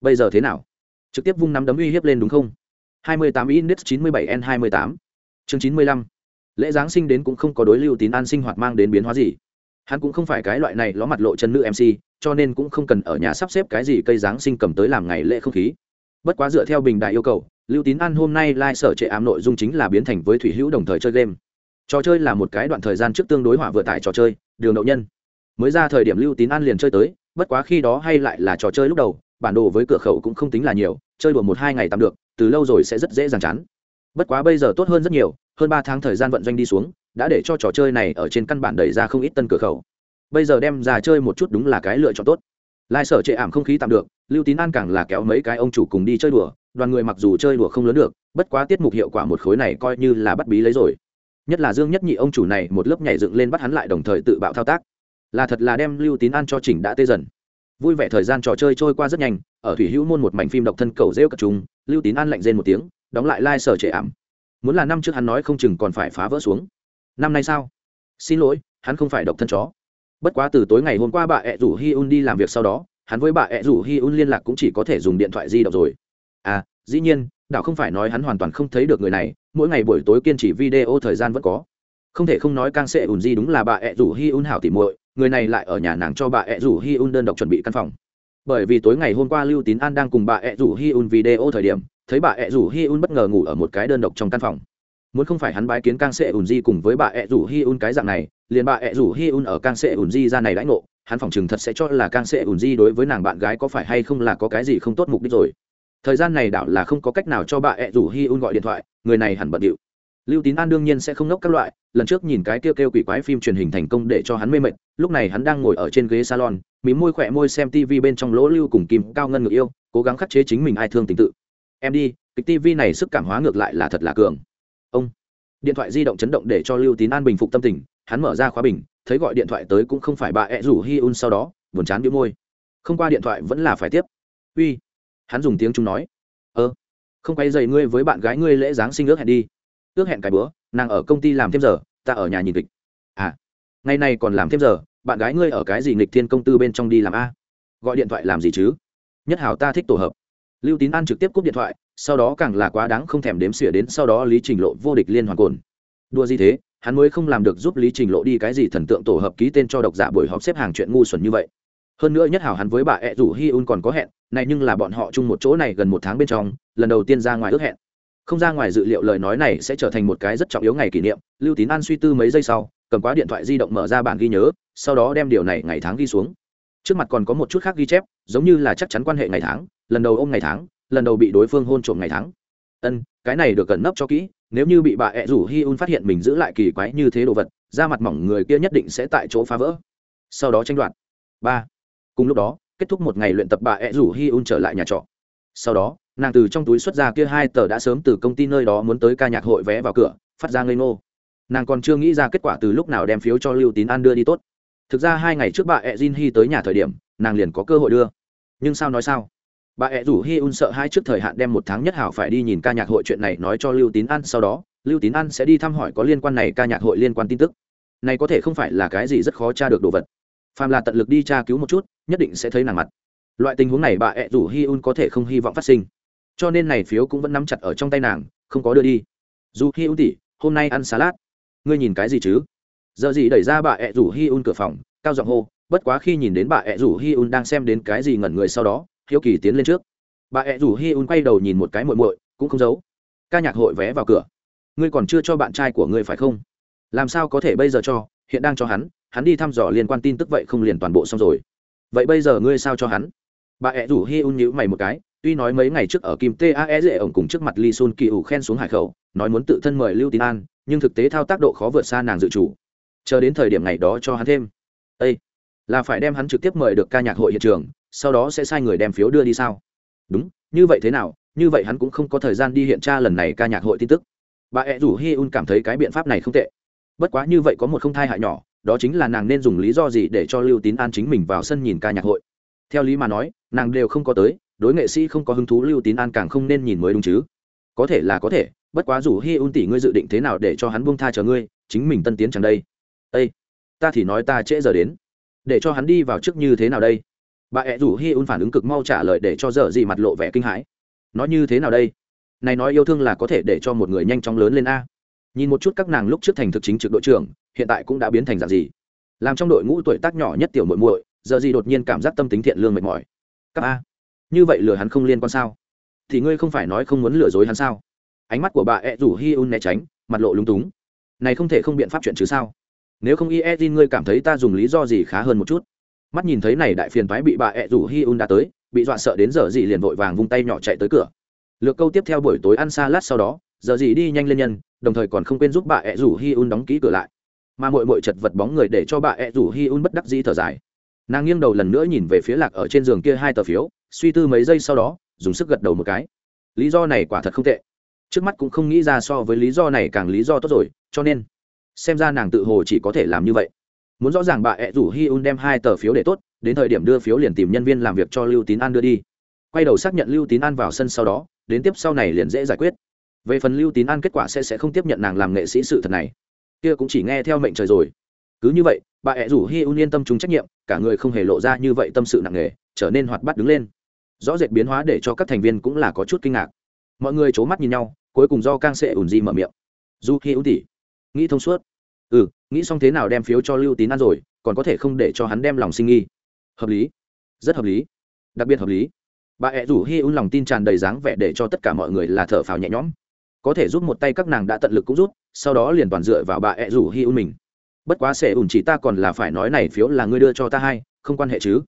[SPEAKER 1] Bây giờ thế nào? Trực tiếp vung nắm đấm uy hiếp lên đúng không? 28 index 97 n 28 chương 95 lễ giáng sinh đến cũng không có đối lưu tín an sinh hoạt mang đến biến hóa gì. Hắn cũng không phải cái loại này ló mặt lộ chân nữ mc cho nên cũng không cần ở nhà sắp xếp cái gì cây giáng sinh cầm tới làm ngày lễ không khí. Bất quá dựa theo bình đại yêu cầu, lưu tín an hôm nay lai、like、sở trệ ám nội dung chính là biến thành với thủy hữu đồng thời chơi game. Trò chơi là một cái đoạn thời gian trước tương đối hỏa vừa tại trò chơi, đường đậu nhân. Mới ra thời điểm lưu tín an liền chơi tới, bất quá khi đó hay lại là trò chơi lúc đầu, bản đồ với cửa khẩu cũng không tính là nhiều, chơi đùa một hai ngày tạm được từ lâu rồi sẽ rất dễ dàng chán. Bất quá bây giờ tốt hơn rất nhiều, hơn ba tháng thời gian vận doanh đi xuống, đã để cho trò chơi này ở trên căn bản đẩy ra không ít tân cửa khẩu. Bây giờ đem ra chơi một chút đúng là cái lựa chọn tốt. Lai sở trệ ảm không khí tạm được, lưu tín an càng là kéo mấy cái ông chủ cùng đi chơi đùa, đoàn người mặc dù chơi đùa không lớn được, bất quá tiết mục hiệu quả một khối này coi như là bắt bí lấy rồi. Nhất là dương nhất nhị ông chủ này một lớp nhảy dựng lên bắt hắn lại đồng thời tự bạo thao tác. Là thật là đem lưu tín an cho chỉnh đã tê dần. Vui vẻ thời gian trò chơi trôi qua rất nhanh ở thủy hữu môn một mảnh phim độc thân cầu rêu cật chúng lưu tín an lạnh rên một tiếng, đóng lại lai、like、sở trệ ảm. Muốn là năm trước hắn nói không chừng còn phải phá vỡ xuống. Năm nay sao? Xin lỗi, hắn không phải độc thân chó. Bất quá từ tối ngày hôm qua bà ẹ rủ hi un đi làm việc sau đó, hắn với bà ẹ rủ hi un liên lạc cũng chỉ có thể dùng điện thoại di động rồi. À dĩ nhiên, đảo không phải nói hắn hoàn toàn không thấy được người này, mỗi ngày buổi tối kiên trì video thời gian vẫn có. Không thể không nói càng sẽ ùn di đúng là bà ẹ rủ hi un hảo tỉ muội, người này lại ở nhà nàng cho bà ẹ rủ hi un đơn độc chuẩn bị căn phòng bởi vì tối ngày hôm qua lưu tín an đang cùng bà ẹ rủ hi un video thời điểm, thấy bà ẹ rủ hi un bất ngờ ngủ ở một cái đơn độc trong căn phòng. Muốn không phải hắn bái kiến càng sẽ ùn di cùng với bà ẹ rủ hi un cái dạng này, liền bà ẹ rủ hi un ở càng sẽ ùn di ra này đãi ngộ, hắn phỏng chừng thật sẽ cho là càng sẽ ùn di đối với nàng bạn gái có phải hay không là có cái gì không tốt mục đích rồi. Thời gian này đảo là không có cách nào cho bà ẹ rủ hi un gọi điện thoại, người này hẳn bận điệu. Lưu tín an đương nhiên sẽ không nốc các loại lần trước nhìn cái kêu kêu quỷ quái phim truyền hình thành công để cho hắn mê mệt, lúc này hắn đang ngồi ở trên ghế salon, mí môi khỏe môi xem tv bên trong lỗ lưu cùng kim cao ngân ngược yêu, cố gắng khắc chế chính mình ai thương tình tự. Em đi kịch tv này sức cảm hóa ngược lại là thật là cường. Ông, điện thoại di động chấn động để cho lưu tín an bình phục tâm tình, hắn mở ra khóa bình, thấy gọi điện thoại tới cũng không phải bà ẹ rủ hi un sau đó, buồn chán đĩu môi. Không qua điện thoại vẫn là phải tiếp. Uy, hắn dùng tiếng chúng nói. Ơ không quay dày ngươi với bạn gái ngươi lễ giáng sinh ước hẹn đi. Ước hẹn cái bữa, nàng ở công ty làm thêm giờ ta ở nhà nhìn kịch. À ngày này còn làm thêm giờ, bạn gái ngươi ở cái gì nghịch thiên công tư bên trong đi làm a? Gọi điện thoại làm gì chứ? Nhất hảo ta thích tổ hợp. Lưu tín an trực tiếp cúp điện thoại, sau đó càng là quá đáng không thèm đếm xỉa đến sau đó lý trình lộ vô địch liên hoàn cồn. Đua gì thế, hắn mới không làm được giúp lý trình lộ đi cái gì thần tượng tổ hợp ký tên cho độc giả buổi họp xếp hàng chuyện ngu xuẩn như vậy. Hơn nữa nhất hảo hắn với bà ẹ rủ hi un còn có hẹn, này nhưng là bọn họ chung một chỗ này gần một tháng bên trong, lần đầu tiên ra ngoài ước hẹn không ra ngoài dự liệu lời nói này sẽ trở thành một cái rất trọng yếu ngày kỷ niệm, lưu tín an suy tư mấy giây sau, cầm quá điện thoại di động mở ra bản ghi nhớ, sau đó đem điều này ngày tháng ghi xuống. Trước mặt còn có một chút khác ghi chép, giống như là chắc chắn quan hệ ngày tháng, lần đầu ôm ngày tháng, lần đầu bị đối phương hôn trộm ngày tháng. Ân, cái này được cẩn nấp cho kỹ, nếu như bị bà ẹ rủ hi un phát hiện mình giữ lại kỳ quái như thế đồ vật, da mặt mỏng người kia nhất định sẽ tại chỗ phá vỡ. Sau đó tranh đoạt. Ba. Cùng lúc đó, kết thúc một ngày luyện tập bà ẹ rủ hi un trở lại nhà trọ. Sau đó nàng từ trong túi xuất ra kia hai tờ đã sớm từ công ty nơi đó muốn tới ca nhạc hội vé vào cửa, phát ra ngây ngô. Nàng còn chưa nghĩ ra kết quả từ lúc nào đem phiếu cho lưu tín an đưa đi tốt. Thực ra hai ngày trước bà ẹ jin hy tới nhà thời điểm, nàng liền có cơ hội đưa. Nhưng sao nói sao? Bà ẹ rủ hi un sợ hai trước thời hạn đem một tháng nhất hảo phải đi nhìn ca nhạc hội chuyện này nói cho lưu tín an, sau đó, lưu tín an sẽ đi thăm hỏi có liên quan này ca nhạc hội liên quan tin tức. Này có thể không phải là cái gì rất khó tra được đồ vật. Phàm là tận lực đi tra cứu một chút, nhất định sẽ thấy nàng mặt. Loại tình huống này bà ẹ rủ hi un có thể không hy vọng phát sinh cho nên này phiếu cũng vẫn nắm chặt ở trong tay nàng, không có đưa đi. Dù hi un tỉ hôm nay ăn salad. Ngươi nhìn cái gì chứ? Giờ gì đẩy ra bà ẹ rủ hi un cửa phòng, cao giọng hô, bất quá khi nhìn đến bà ẹ rủ hi un đang xem đến cái gì ngẩn người sau đó, hiếu kỳ tiến lên trước. Bà ẹ rủ hi un quay đầu nhìn một cái muội muội, cũng không giấu. Ca nhạc hội vé vào cửa. Ngươi còn chưa cho bạn trai của ngươi phải không? Làm sao có thể bây giờ cho? Hiện đang cho hắn hắn đi thăm dò liên quan tin tức vậy không liền toàn bộ xong rồi. Vậy bây giờ ngươi sao cho hắn? Bà ẹ rủ hi un nhíu mày một cái tuy nói mấy ngày trước ở kim tae dễ ổng cùng trước mặt lee sun kỳ ủ khen xuống hải khẩu, nói muốn tự thân mời lưu tín an, nhưng thực tế thao tác độ khó vượt xa nàng dự chủ. Chờ đến thời điểm này đó cho hắn thêm. Ây là phải đem hắn trực tiếp mời được ca nhạc hội hiện trường, sau đó sẽ sai người đem phiếu đưa đi sao? Đúng, như vậy thế nào? Như vậy hắn cũng không có thời gian đi hiện tra lần này ca nhạc hội tin tức. Bà ẹ rủ hi un cảm thấy cái biện pháp này không tệ. Bất quá như vậy có một không thai hại nhỏ, đó chính là nàng nên dùng lý do gì để cho lưu tín an chính mình vào sân nhìn ca nhạc hội. Theo lý mà nói, nàng đều không có tới đối nghệ sĩ không có hứng thú lưu tín an càng không nên nhìn mới đúng chứ. Có thể là có thể, bất quá dù hi un tỷ ngươi dự định thế nào để cho hắn buông tha chờ ngươi, chính mình tân tiến chẳng đây. Ây ta thì nói ta trễ giờ đến. Để cho hắn đi vào trước như thế nào đây? Bà ẹ rủ hi un phản ứng cực mau trả lời để cho dở gì mặt lộ vẻ kinh hãi. Nói như thế nào đây? Này nói yêu thương là có thể để cho một người nhanh chóng lớn lên a. Nhìn một chút các nàng lúc trước thành thực chính trực đội trưởng, hiện tại cũng đã biến thành dạng gì? Làm trong đội ngũ tuổi tác nhỏ nhất tiểu muội muội, giờ gì đột nhiên cảm giác tâm tính thiện lương mệt mỏi. Các a như vậy lừa hắn không liên quan sao? Thì ngươi không phải nói không muốn lừa dối hắn sao? Ánh mắt của bà ed rủ hi un né tránh, mặt lộ lúng túng. Này không thể không biện pháp chuyện chứ sao? Nếu không y e ngươi cảm thấy ta dùng lý do gì khá hơn một chút? Mắt nhìn thấy này đại phiền thoái bị bà ed rủ hi un đã tới, bị dọa sợ đến giờ gì liền vội vàng vung tay nhỏ chạy tới cửa. Lược câu tiếp theo buổi tối ăn xa lát sau đó, giờ gì đi nhanh lên nhân, đồng thời còn không quên giúp bà ed rủ hi un đóng ký cửa lại. Mà mội mội chật vật bóng người để cho bà ed rủ hi un bất đắc dĩ thở dài. Nàng nghiêng đầu lần nữa nhìn về phía lạc ở trên giường kia hai tờ phiếu suy tư mấy giây sau đó, dùng sức gật đầu một cái. Lý do này quả thật không tệ. Trước mắt cũng không nghĩ ra so với lý do này càng lý do tốt rồi, cho nên, xem ra nàng tự hồ chỉ có thể làm như vậy. Muốn rõ ràng bà ẹ rủ hi un đem hai tờ phiếu để tốt, đến thời điểm đưa phiếu liền tìm nhân viên làm việc cho lưu tín an đưa đi. Quay đầu xác nhận lưu tín an vào sân sau đó, đến tiếp sau này liền dễ giải quyết. Về phần lưu tín an kết quả sẽ sẽ không tiếp nhận nàng làm nghệ sĩ sự thật này. Kia cũng chỉ nghe theo mệnh trời rồi. Cứ như vậy bà ẹ rủ hi un yên tâm chúng trách nhiệm, cả người không hề lộ ra như vậy tâm sự nặng nề, trở nên hoạt bát đứng lên. Rõ rệt biến hóa để cho các thành viên cũng là có chút kinh ngạc. Mọi người c h ố mắt nhìn nhau, cuối cùng do càng sệ ủn di mở miệng. Du hi un tỉ nghĩ thông suốt. Ừ nghĩ xong thế nào đem phiếu cho lưu tín ăn rồi, còn có thể không để cho hắn đem lòng sinh nghi. Hợp lý. Rất hợp lý. Đặc biệt hợp lý. Bà ẹ rủ hi un lòng tin tràn đầy dáng vẻ để cho tất cả mọi người là thở phào nhẹ nhõm. Có thể rút một tay các nàng đã tận lực cũng rút, sau đó liền toàn dựa vào bà ẹ rủ hi un mình bất quá sẽ ủn chỉ ta còn là phải nói này phiếu là ngươi đưa cho ta hay, không quan hệ chứ.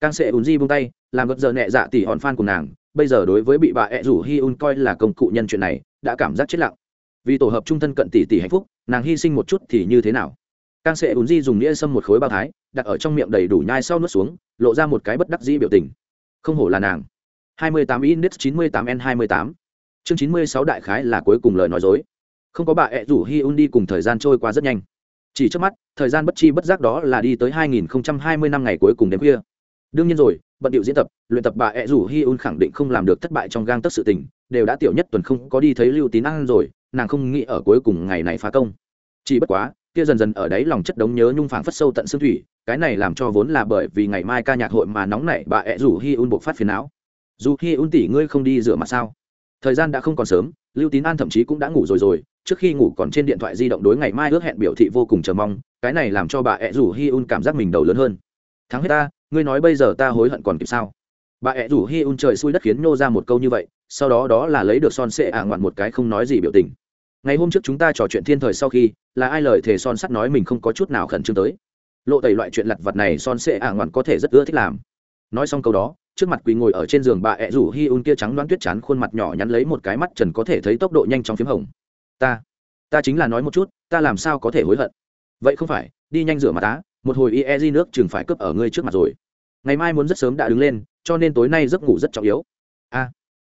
[SPEAKER 1] Càng sẽ ủn di buông tay, làm gật giờ nhẹ dạ tỉ hòn fan của nàng, bây giờ đối với bị bà ẹ rủ hi un coi là công cụ nhân chuyện này, đã cảm giác chết lặng. Vì tổ hợp trung thân cận tỷ tỷ hạnh phúc, nàng hy sinh một chút thì như thế nào? Càng sẽ ủn di dùng đĩa xâm một khối bao thái, đặt ở trong miệng đầy đủ nhai sau nuốt xuống, lộ ra một cái bất đắc dĩ biểu tình. Không hổ là nàng. 28 index 98 n 28 chương 96 đại khái là cuối cùng lời nói dối. Không có bà ẹ rủ hi un đi cùng thời gian trôi qua rất nhanh chỉ trước mắt, thời gian bất chi bất giác đó là đi tới 2020 năm ngày cuối cùng đêm khuya. Đương nhiên rồi, bận điệu diễn tập, luyện tập bà ẹ rủ hi un khẳng định không làm được thất bại trong gang tất sự tình, đều đã tiểu nhất tuần không có đi thấy lưu tín ăn rồi, nàng không nghĩ ở cuối cùng ngày này phá công. Chỉ bất quá, kia dần dần ở đấy lòng chất đống nhớ nhung phảng phất sâu tận xương thủy, cái này làm cho vốn là bởi vì ngày mai ca nhạc hội mà nóng nảy bà ẹ rủ hi un buộc phát phiền não. Dù hi un tỷ ngươi không đi rửa mặt sao? Thời gian đã không còn sớm, lưu tín an thậm chí cũng đã ngủ rồi rồi trước khi ngủ còn trên điện thoại di động đối ngày mai ước hẹn biểu thị vô cùng chờ mong, cái này làm cho bà ẹ rủ hi un cảm giác mình đầu lớn hơn. Thắng hết ta, ngươi nói bây giờ ta hối hận còn kịp sao? Bà ẹ rủ hi un trời xui đất khiến nhô ra một câu như vậy, sau đó đó là lấy được son sệ ả ngoạn một cái không nói gì biểu tình. Ngày hôm trước chúng ta trò chuyện thiên thời sau khi, là ai lời thề son sắt nói mình không có chút nào khẩn trương tới. Lộ tẩy loại chuyện lặt vặt này son sệ ả ngoạn có thể rất ưa thích làm. Nói xong câu đó, trước mặt quỳ ngồi ở trên giường bà ẹ rủ hi un kia trắng đoán tuyết chán khuôn mặt nhỏ nhắn lấy một cái mắt trần có thể thấy tốc độ nhanh trong phím hồng ta ta chính là nói một chút, ta làm sao có thể hối hận? Vậy không phải, đi nhanh rửa mặt tá một hồi ie di nước chừng phải cướp ở ngươi trước mặt rồi. Ngày mai muốn rất sớm đã đứng lên, cho nên tối nay giấc ngủ rất trọng yếu. A,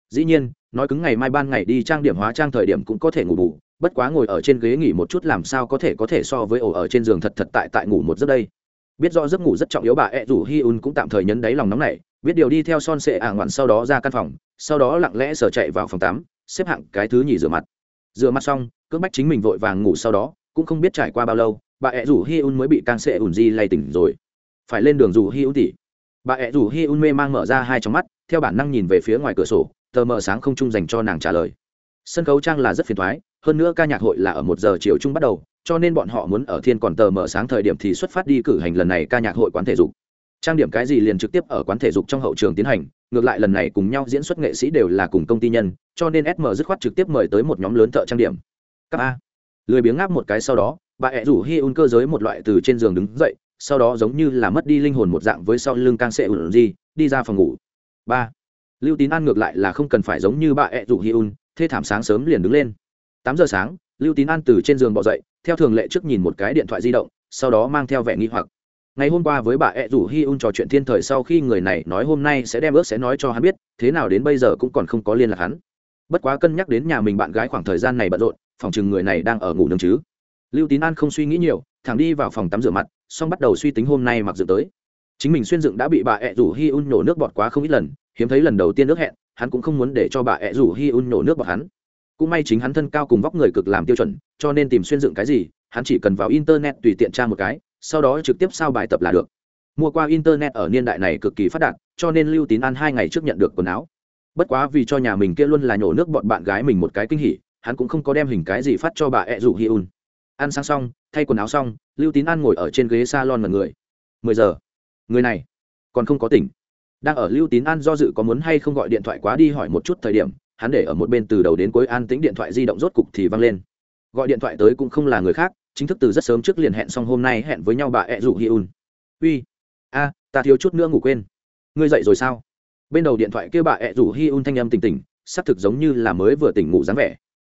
[SPEAKER 1] dĩ nhiên, nói cứng ngày mai ban ngày đi trang điểm hóa trang thời điểm cũng có thể ngủ bù, bất quá ngồi ở trên ghế nghỉ một chút làm sao có thể có thể so với ổ ở trên giường thật thật tại tại ngủ một giấc đây. Biết rõ giấc ngủ rất trọng yếu bà ẹ rủ hi un cũng tạm thời nhấn đáy lòng nóng này biết điều đi theo son sệ ả ngoạn sau đó ra căn phòng, sau đó lặng lẽ sở chạy vào phòng tắm, xếp hạng cái thứ nhì rửa mặt rửa mặt xong, cưỡng bách chính mình vội vàng ngủ sau đó, cũng không biết trải qua bao lâu, bà ẹ rủ hi un mới bị càng sệ ủn di lay tỉnh rồi. Phải lên đường rủ hi un tỉ. Bà ẹ rủ hi un mê mang mở ra hai trong mắt, theo bản năng nhìn về phía ngoài cửa sổ, tờ mờ sáng không chung dành cho nàng trả lời. Sân khấu trang là rất phiền thoái hơn nữa ca nhạc hội là ở một giờ chiều chung bắt đầu, cho nên bọn họ muốn ở thiên còn tờ mờ sáng thời điểm thì xuất phát đi cử hành lần này ca nhạc hội quán thể dục. Trang điểm cái gì liền trực tiếp ở quán thể dục trong hậu trường tiến hành ngược lại lần này cùng nhau diễn xuất nghệ sĩ đều là cùng công ty nhân, cho nên sm dứt khoát trực tiếp mời tới một nhóm lớn thợ trang điểm. Các a. Lười biếng ngáp một cái sau đó, bà ẹ rủ hi un cơ giới một loại từ trên giường đứng dậy, sau đó giống như là mất đi linh hồn một dạng với sau lưng càng sệ ùn gì đi ra phòng ngủ. Ba. Lưu tín an ngược lại là không cần phải giống như bà ẹ rủ hi un, thê thảm sáng sớm liền đứng lên. Tám giờ sáng, lưu tín an từ trên giường bỏ dậy, theo thường lệ trước nhìn một cái điện thoại di động, sau đó mang theo vẻ nghi hoặc ngày hôm qua với bà ẹ rủ hi un trò chuyện thiên thời sau khi người này nói hôm nay sẽ đem ước sẽ nói cho hắn biết, thế nào đến bây giờ cũng còn không có liên lạc hắn. Bất quá cân nhắc đến nhà mình bạn gái khoảng thời gian này bận rộn, phòng chừng người này đang ở ngủ nương chứ. Lưu tín an không suy nghĩ nhiều, thẳng đi vào phòng tắm rửa mặt, xong bắt đầu suy tính hôm nay mặc dự tới. Chính mình xuyên dựng đã bị bà ẹ rủ hi un nổ nước bọt quá không ít lần, hiếm thấy lần đầu tiên nước hẹn, hắn cũng không muốn để cho bà ẹ rủ hi un nổ nước bọt hắn. Cũng may chính hắn thân cao cùng vóc người cực làm tiêu chuẩn, cho nên tìm xuyên dựng cái gì, hắn chỉ cần vào internet tùy tiện tra một cái sau đó trực tiếp sao bài tập là được. Mua qua internet ở niên đại này cực kỳ phát đạt, cho nên lưu tín an hai ngày trước nhận được quần áo. Bất quá vì cho nhà mình kia luôn là nhổ nước bọn bạn gái mình một cái kinh hỉ, hắn cũng không có đem hình cái gì phát cho bà ẹ rủ hi un. Ăn sáng xong, thay quần áo xong, lưu tín an ngồi ở trên ghế s a lon mật người. Mười giờ. Người này, còn không có tỉnh. Đang ở lưu tín an do dự có muốn hay không gọi điện thoại quá đi hỏi một chút thời điểm, hắn để ở một bên từ đầu đến cuối an tính điện thoại di động rốt cục thì văng lên. Gọi điện thoại tới cũng không là người khác chính thức từ rất sớm trước liền hẹn xong hôm nay hẹn với nhau bà ẹ rủ hi un. Uy, a, ta thiếu chút nữa ngủ quên. Ngươi dậy rồi sao? Bên đầu điện thoại kêu bà ẹ rủ hi un thanh âm tỉnh tỉnh, xác thực giống như là mới vừa tỉnh ngủ dáng vẻ.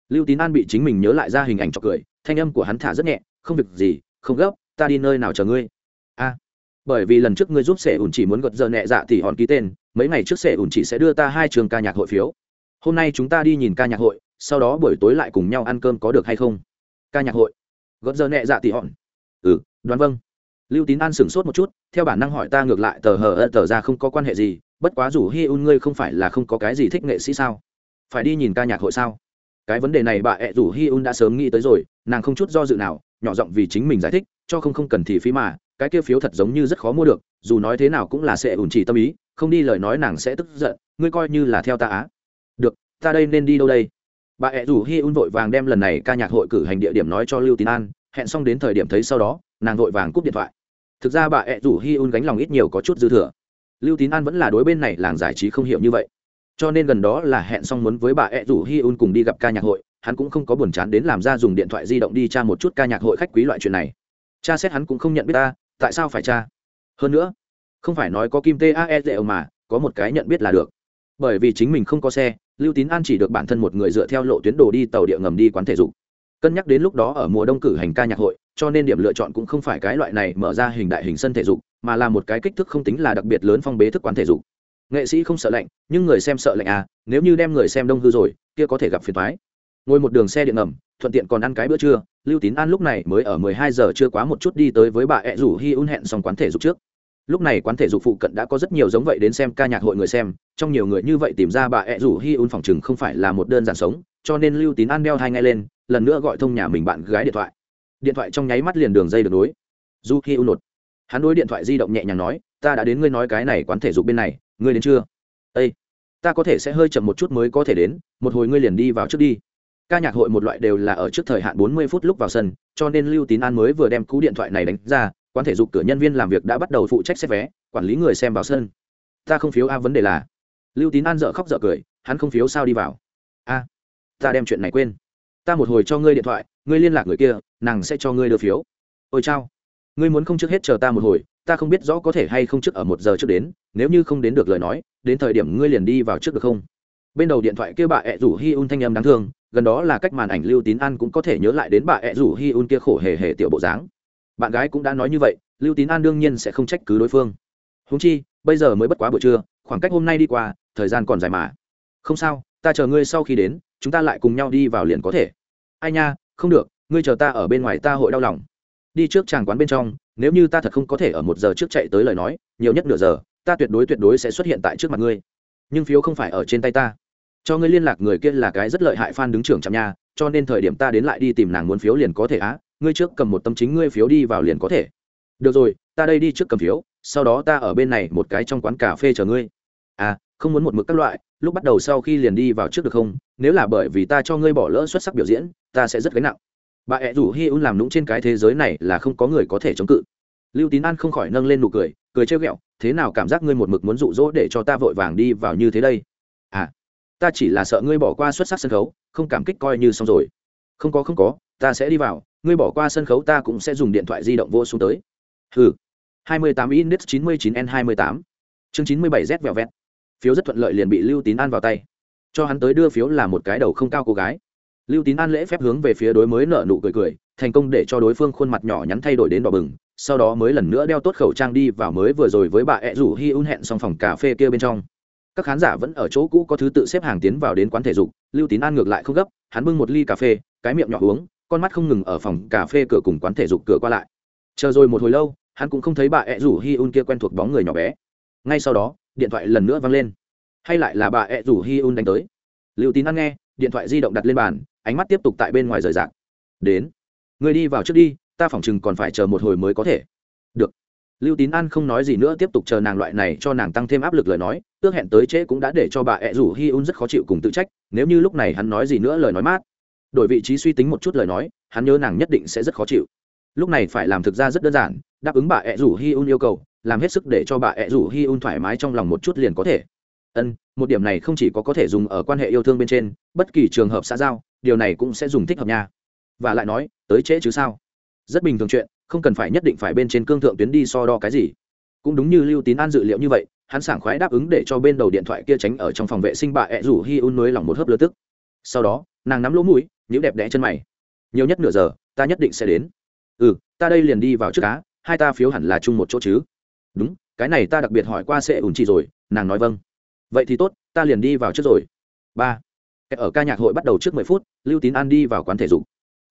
[SPEAKER 1] Lưu tín an bị chính mình nhớ lại ra hình ảnh cho cười, thanh âm của hắn thả rất nhẹ, không việc gì, không gấp, ta đi nơi nào chờ ngươi. A, bởi vì lần trước ngươi giúp sẻ ủn chỉ muốn gật giờ nhẹ dạ thì hòn ký tên, mấy ngày trước sẻ ủn chỉ sẽ đưa ta hai trường ca nhạc hội phiếu. Hôm nay chúng ta đi nhìn ca nhạc hội, sau đó buổi tối lại cùng nhau ăn cơm có được hay không? Ca nhạc hội? Gật giờ nhẹ dạ tỉ hòn. Ừ đoán vâng. Lưu tín an sửng sốt một chút, theo bản năng hỏi ta ngược lại tờ hờ ơ tờ ra không có quan hệ gì, bất quá rủ hi un ngươi không phải là không có cái gì thích nghệ sĩ sao? Phải đi nhìn ca nhạc hội sao? Cái vấn đề này bà ẹ rủ hi un đã sớm nghĩ tới rồi, nàng không chút do dự nào, nhỏ giọng vì chính mình giải thích, cho không không cần thì phí mà, cái kia phiếu thật giống như rất khó mua được, dù nói thế nào cũng là sẽ ủn chỉ tâm ý, không đi lời nói nàng sẽ tức giận, ngươi coi như là theo ta á. Được, ta đây nên đi đâu đây? Bà ẹ rủ hi un vội vàng đem lần này ca nhạc hội cử hành địa điểm nói cho lưu tín an, hẹn xong đến thời điểm thấy sau đó, nàng vội vàng cúp điện thoại. Thực ra bà ẹ rủ hi un gánh lòng ít nhiều có chút dư thừa. Lưu tín an vẫn là đối bên này làng giải trí không hiểu như vậy. Cho nên gần đó là hẹn xong muốn với bà ẹ rủ hi un cùng đi gặp ca nhạc hội, hắn cũng không có buồn chán đến làm ra dùng điện thoại di động đi tra một chút ca nhạc hội khách quý loại chuyện này. Cha xét hắn cũng không nhận biết ta, tại sao phải cha hơn nữa, không phải nói có kim tae dễ mà, có một cái nhận biết là được. Bởi vì chính mình không có xe lưu tín an chỉ được bản thân một người dựa theo lộ tuyến đồ đi tàu địa ngầm đi quán thể dục. Cân nhắc đến lúc đó ở mùa đông cử hành ca nhạc hội, cho nên điểm lựa chọn cũng không phải cái loại này mở ra hình đại hình sân thể dục, mà là một cái kích thước không tính là đặc biệt lớn phong bế thức quán thể dục. Nghệ sĩ không sợ lạnh, nhưng người xem sợ lạnh à nếu như đem người xem đông hư rồi, kia có thể gặp phiền thoái ngồi một đường xe điện ngầm, thuận tiện còn ăn cái bữa trưa, lưu tín an lúc này mới ở mười hai giờ chưa quá một chút đi tới với bà ẹ rủ hi un hẹn xong quán thể dục trước lúc này quán thể dục phụ cận đã có rất nhiều giống vậy đến xem ca nhạc hội người xem, trong nhiều người như vậy tìm ra bà ẹ rủ hi un phòng chừng không phải là một đơn giản sống, cho nên lưu tín an đeo hai ngay lên, lần nữa gọi thông nhà mình bạn gái điện thoại. Điện thoại trong nháy mắt liền đường dây được nối. Du hi un nột. Hắn đối điện thoại di động nhẹ nhàng nói, ta đã đến ngươi nói cái này quán thể dục bên này, ngươi đến chưa? Ây ta có thể sẽ hơi chậm một chút mới có thể đến, một hồi ngươi liền đi vào trước đi. Ca nhạc hội một loại đều là ở trước thời hạn bốn mươi phút lúc vào sân, cho nên lưu tín an mới vừa đem cú điện thoại này đánh ra quán thể dục cửa nhân viên làm việc đã bắt đầu phụ trách xếp vé, quản lý người xem vào sân. Ta không phiếu a, vấn đề là. Lưu tín an dợ khóc dợ cười, hắn không phiếu sao đi vào. A, ta đem chuyện này quên. Ta một hồi cho ngươi điện thoại, ngươi liên lạc người kia, nàng sẽ cho ngươi đưa phiếu. Ôi chao. Ngươi muốn không trước hết chờ ta một hồi, ta không biết rõ có thể hay không trước ở một giờ trước đến, nếu như không đến được lời nói, đến thời điểm ngươi liền đi vào trước được không? Bên đầu điện thoại kia bà ẹ rủ hi un thanh âm đáng thương, gần đó là cách màn ảnh lưu tín an cũng có thể nhớ lại đến bà ẹ rủ hi un kia khổ hề hề tiểu bộ dáng bạn gái cũng đã nói như vậy, lưu tín an đương nhiên sẽ không trách cứ đối phương. Húng chi, bây giờ mới bất quá buổi trưa, khoảng cách hôm nay đi qua, thời gian còn dài mà. Không sao, ta chờ ngươi sau khi đến, chúng ta lại cùng nhau đi vào liền có thể. Ai nha, không được, ngươi chờ ta ở bên ngoài ta hội đau lòng. Đi trước chàng quán bên trong, nếu như ta thật không có thể ở một giờ trước chạy tới lời nói, nhiều nhất nửa giờ, ta tuyệt đối tuyệt đối sẽ xuất hiện tại trước mặt ngươi. Nhưng phiếu không phải ở trên tay ta. Cho ngươi liên lạc người kia là cái rất lợi hại fan đứng trưởng trạm nha, cho nên thời điểm ta đến lại đi tìm nàng muốn phiếu liền có thể á ngươi trước cầm một tấm chính ngươi phiếu đi vào liền có thể. Được rồi, ta đây đi trước cầm phiếu, sau đó ta ở bên này một cái trong quán cà phê chờ ngươi. À không muốn một mực các loại, lúc bắt đầu sau khi liền đi vào trước được không? Nếu là bởi vì ta cho ngươi bỏ lỡ xuất sắc biểu diễn, ta sẽ rất gánh nặng. Bà ẹ rủ hi un làm nũng trên cái thế giới này là không có người có thể chống cự. Lưu tín an không khỏi nâng lên nụ cười cười trêu ghẹo, thế nào cảm giác ngươi một mực muốn rụ rỗ để cho ta vội vàng đi vào như thế đây? À ta chỉ là sợ ngươi bỏ qua xuất sắc sân khấu, không cảm kích coi như xong rồi. Không có không có ta sẽ đi vào, ngươi bỏ qua sân khấu ta cũng sẽ dùng điện thoại di động vô xuống tới. Ừ 28 index 99 n 28 chương 97 z vẹo vẹt. Phiếu rất thuận lợi liền bị lưu tín an vào tay. Cho hắn tới đưa phiếu là một cái đầu không cao cô gái. Lưu tín an lễ phép hướng về phía đối mới nở nụ cười cười, thành công để cho đối phương khuôn mặt nhỏ nhắn thay đổi đến đỏ bừng, sau đó mới lần nữa đeo tốt khẩu trang đi vào mới vừa rồi với bà ẹ rủ hi un hẹn xong phòng cà phê kia bên trong. Các khán giả vẫn ở chỗ cũ có thứ tự xếp hàng tiến vào đến quán thể dục, lưu tín an ngược lại không gấp, hắn bưng một ly cà phê, cái miệng nhỏ uống con mắt không ngừng ở phòng cà phê cửa cùng quán thể dục cửa qua lại. Chờ rồi một hồi lâu, hắn cũng không thấy bà ẹ rủ hi un kia quen thuộc bóng người nhỏ bé. Ngay sau đó, điện thoại lần nữa vang lên. Hay lại là bà ẹ rủ hi un đánh tới. Lưu tín an nghe, điện thoại di động đặt lên bàn, ánh mắt tiếp tục tại bên ngoài rời rạc. Đến người đi vào trước đi, ta phỏng chừng còn phải chờ một hồi mới có thể. Được. Lưu tín an không nói gì nữa, tiếp tục chờ nàng loại này cho nàng tăng thêm áp lực lời nói, ước hẹn tới trễ cũng đã để cho bà ẹ rủ hi un rất khó chịu cùng tự trách, nếu như lúc này hắn nói gì nữa lời nói mát đổi vị trí suy tính một chút lời nói, hắn nhớ nàng nhất định sẽ rất khó chịu. Lúc này phải làm thực ra rất đơn giản, đáp ứng bà ẹ rủ hi un yêu cầu, làm hết sức để cho bà ẹ rủ hi un thoải mái trong lòng một chút liền có thể. Ân, một điểm này không chỉ có có thể dùng ở quan hệ yêu thương bên trên, bất kỳ trường hợp xã giao, điều này cũng sẽ dùng thích hợp nha. Và lại nói, tới trễ chứ sao? Rất bình thường chuyện, không cần phải nhất định phải bên trên cương thượng tuyến đi so đo cái gì. Cũng đúng như lưu tín an dự liệu như vậy, hắn sảng khoái đáp ứng để cho bên đầu điện thoại kia tránh ở trong phòng vệ sinh bà ẹ rủ hi un nới lòng một hớp lơ tức sau đó, nàng nắm lỗ mũi nhữ đẹp đẽ chân mày. Nhiều nhất nửa giờ, ta nhất định sẽ đến. Ừ ta đây liền đi vào trước cá hai ta phiếu hẳn là chung một chỗ chứ. Đúng, cái này ta đặc biệt hỏi qua sẽ ủn chị rồi, nàng nói vâng. Vậy thì tốt, ta liền đi vào trước rồi. Ba. Ở ca nhạc hội bắt đầu trước mười phút, lưu tín an đi vào quán thể dục.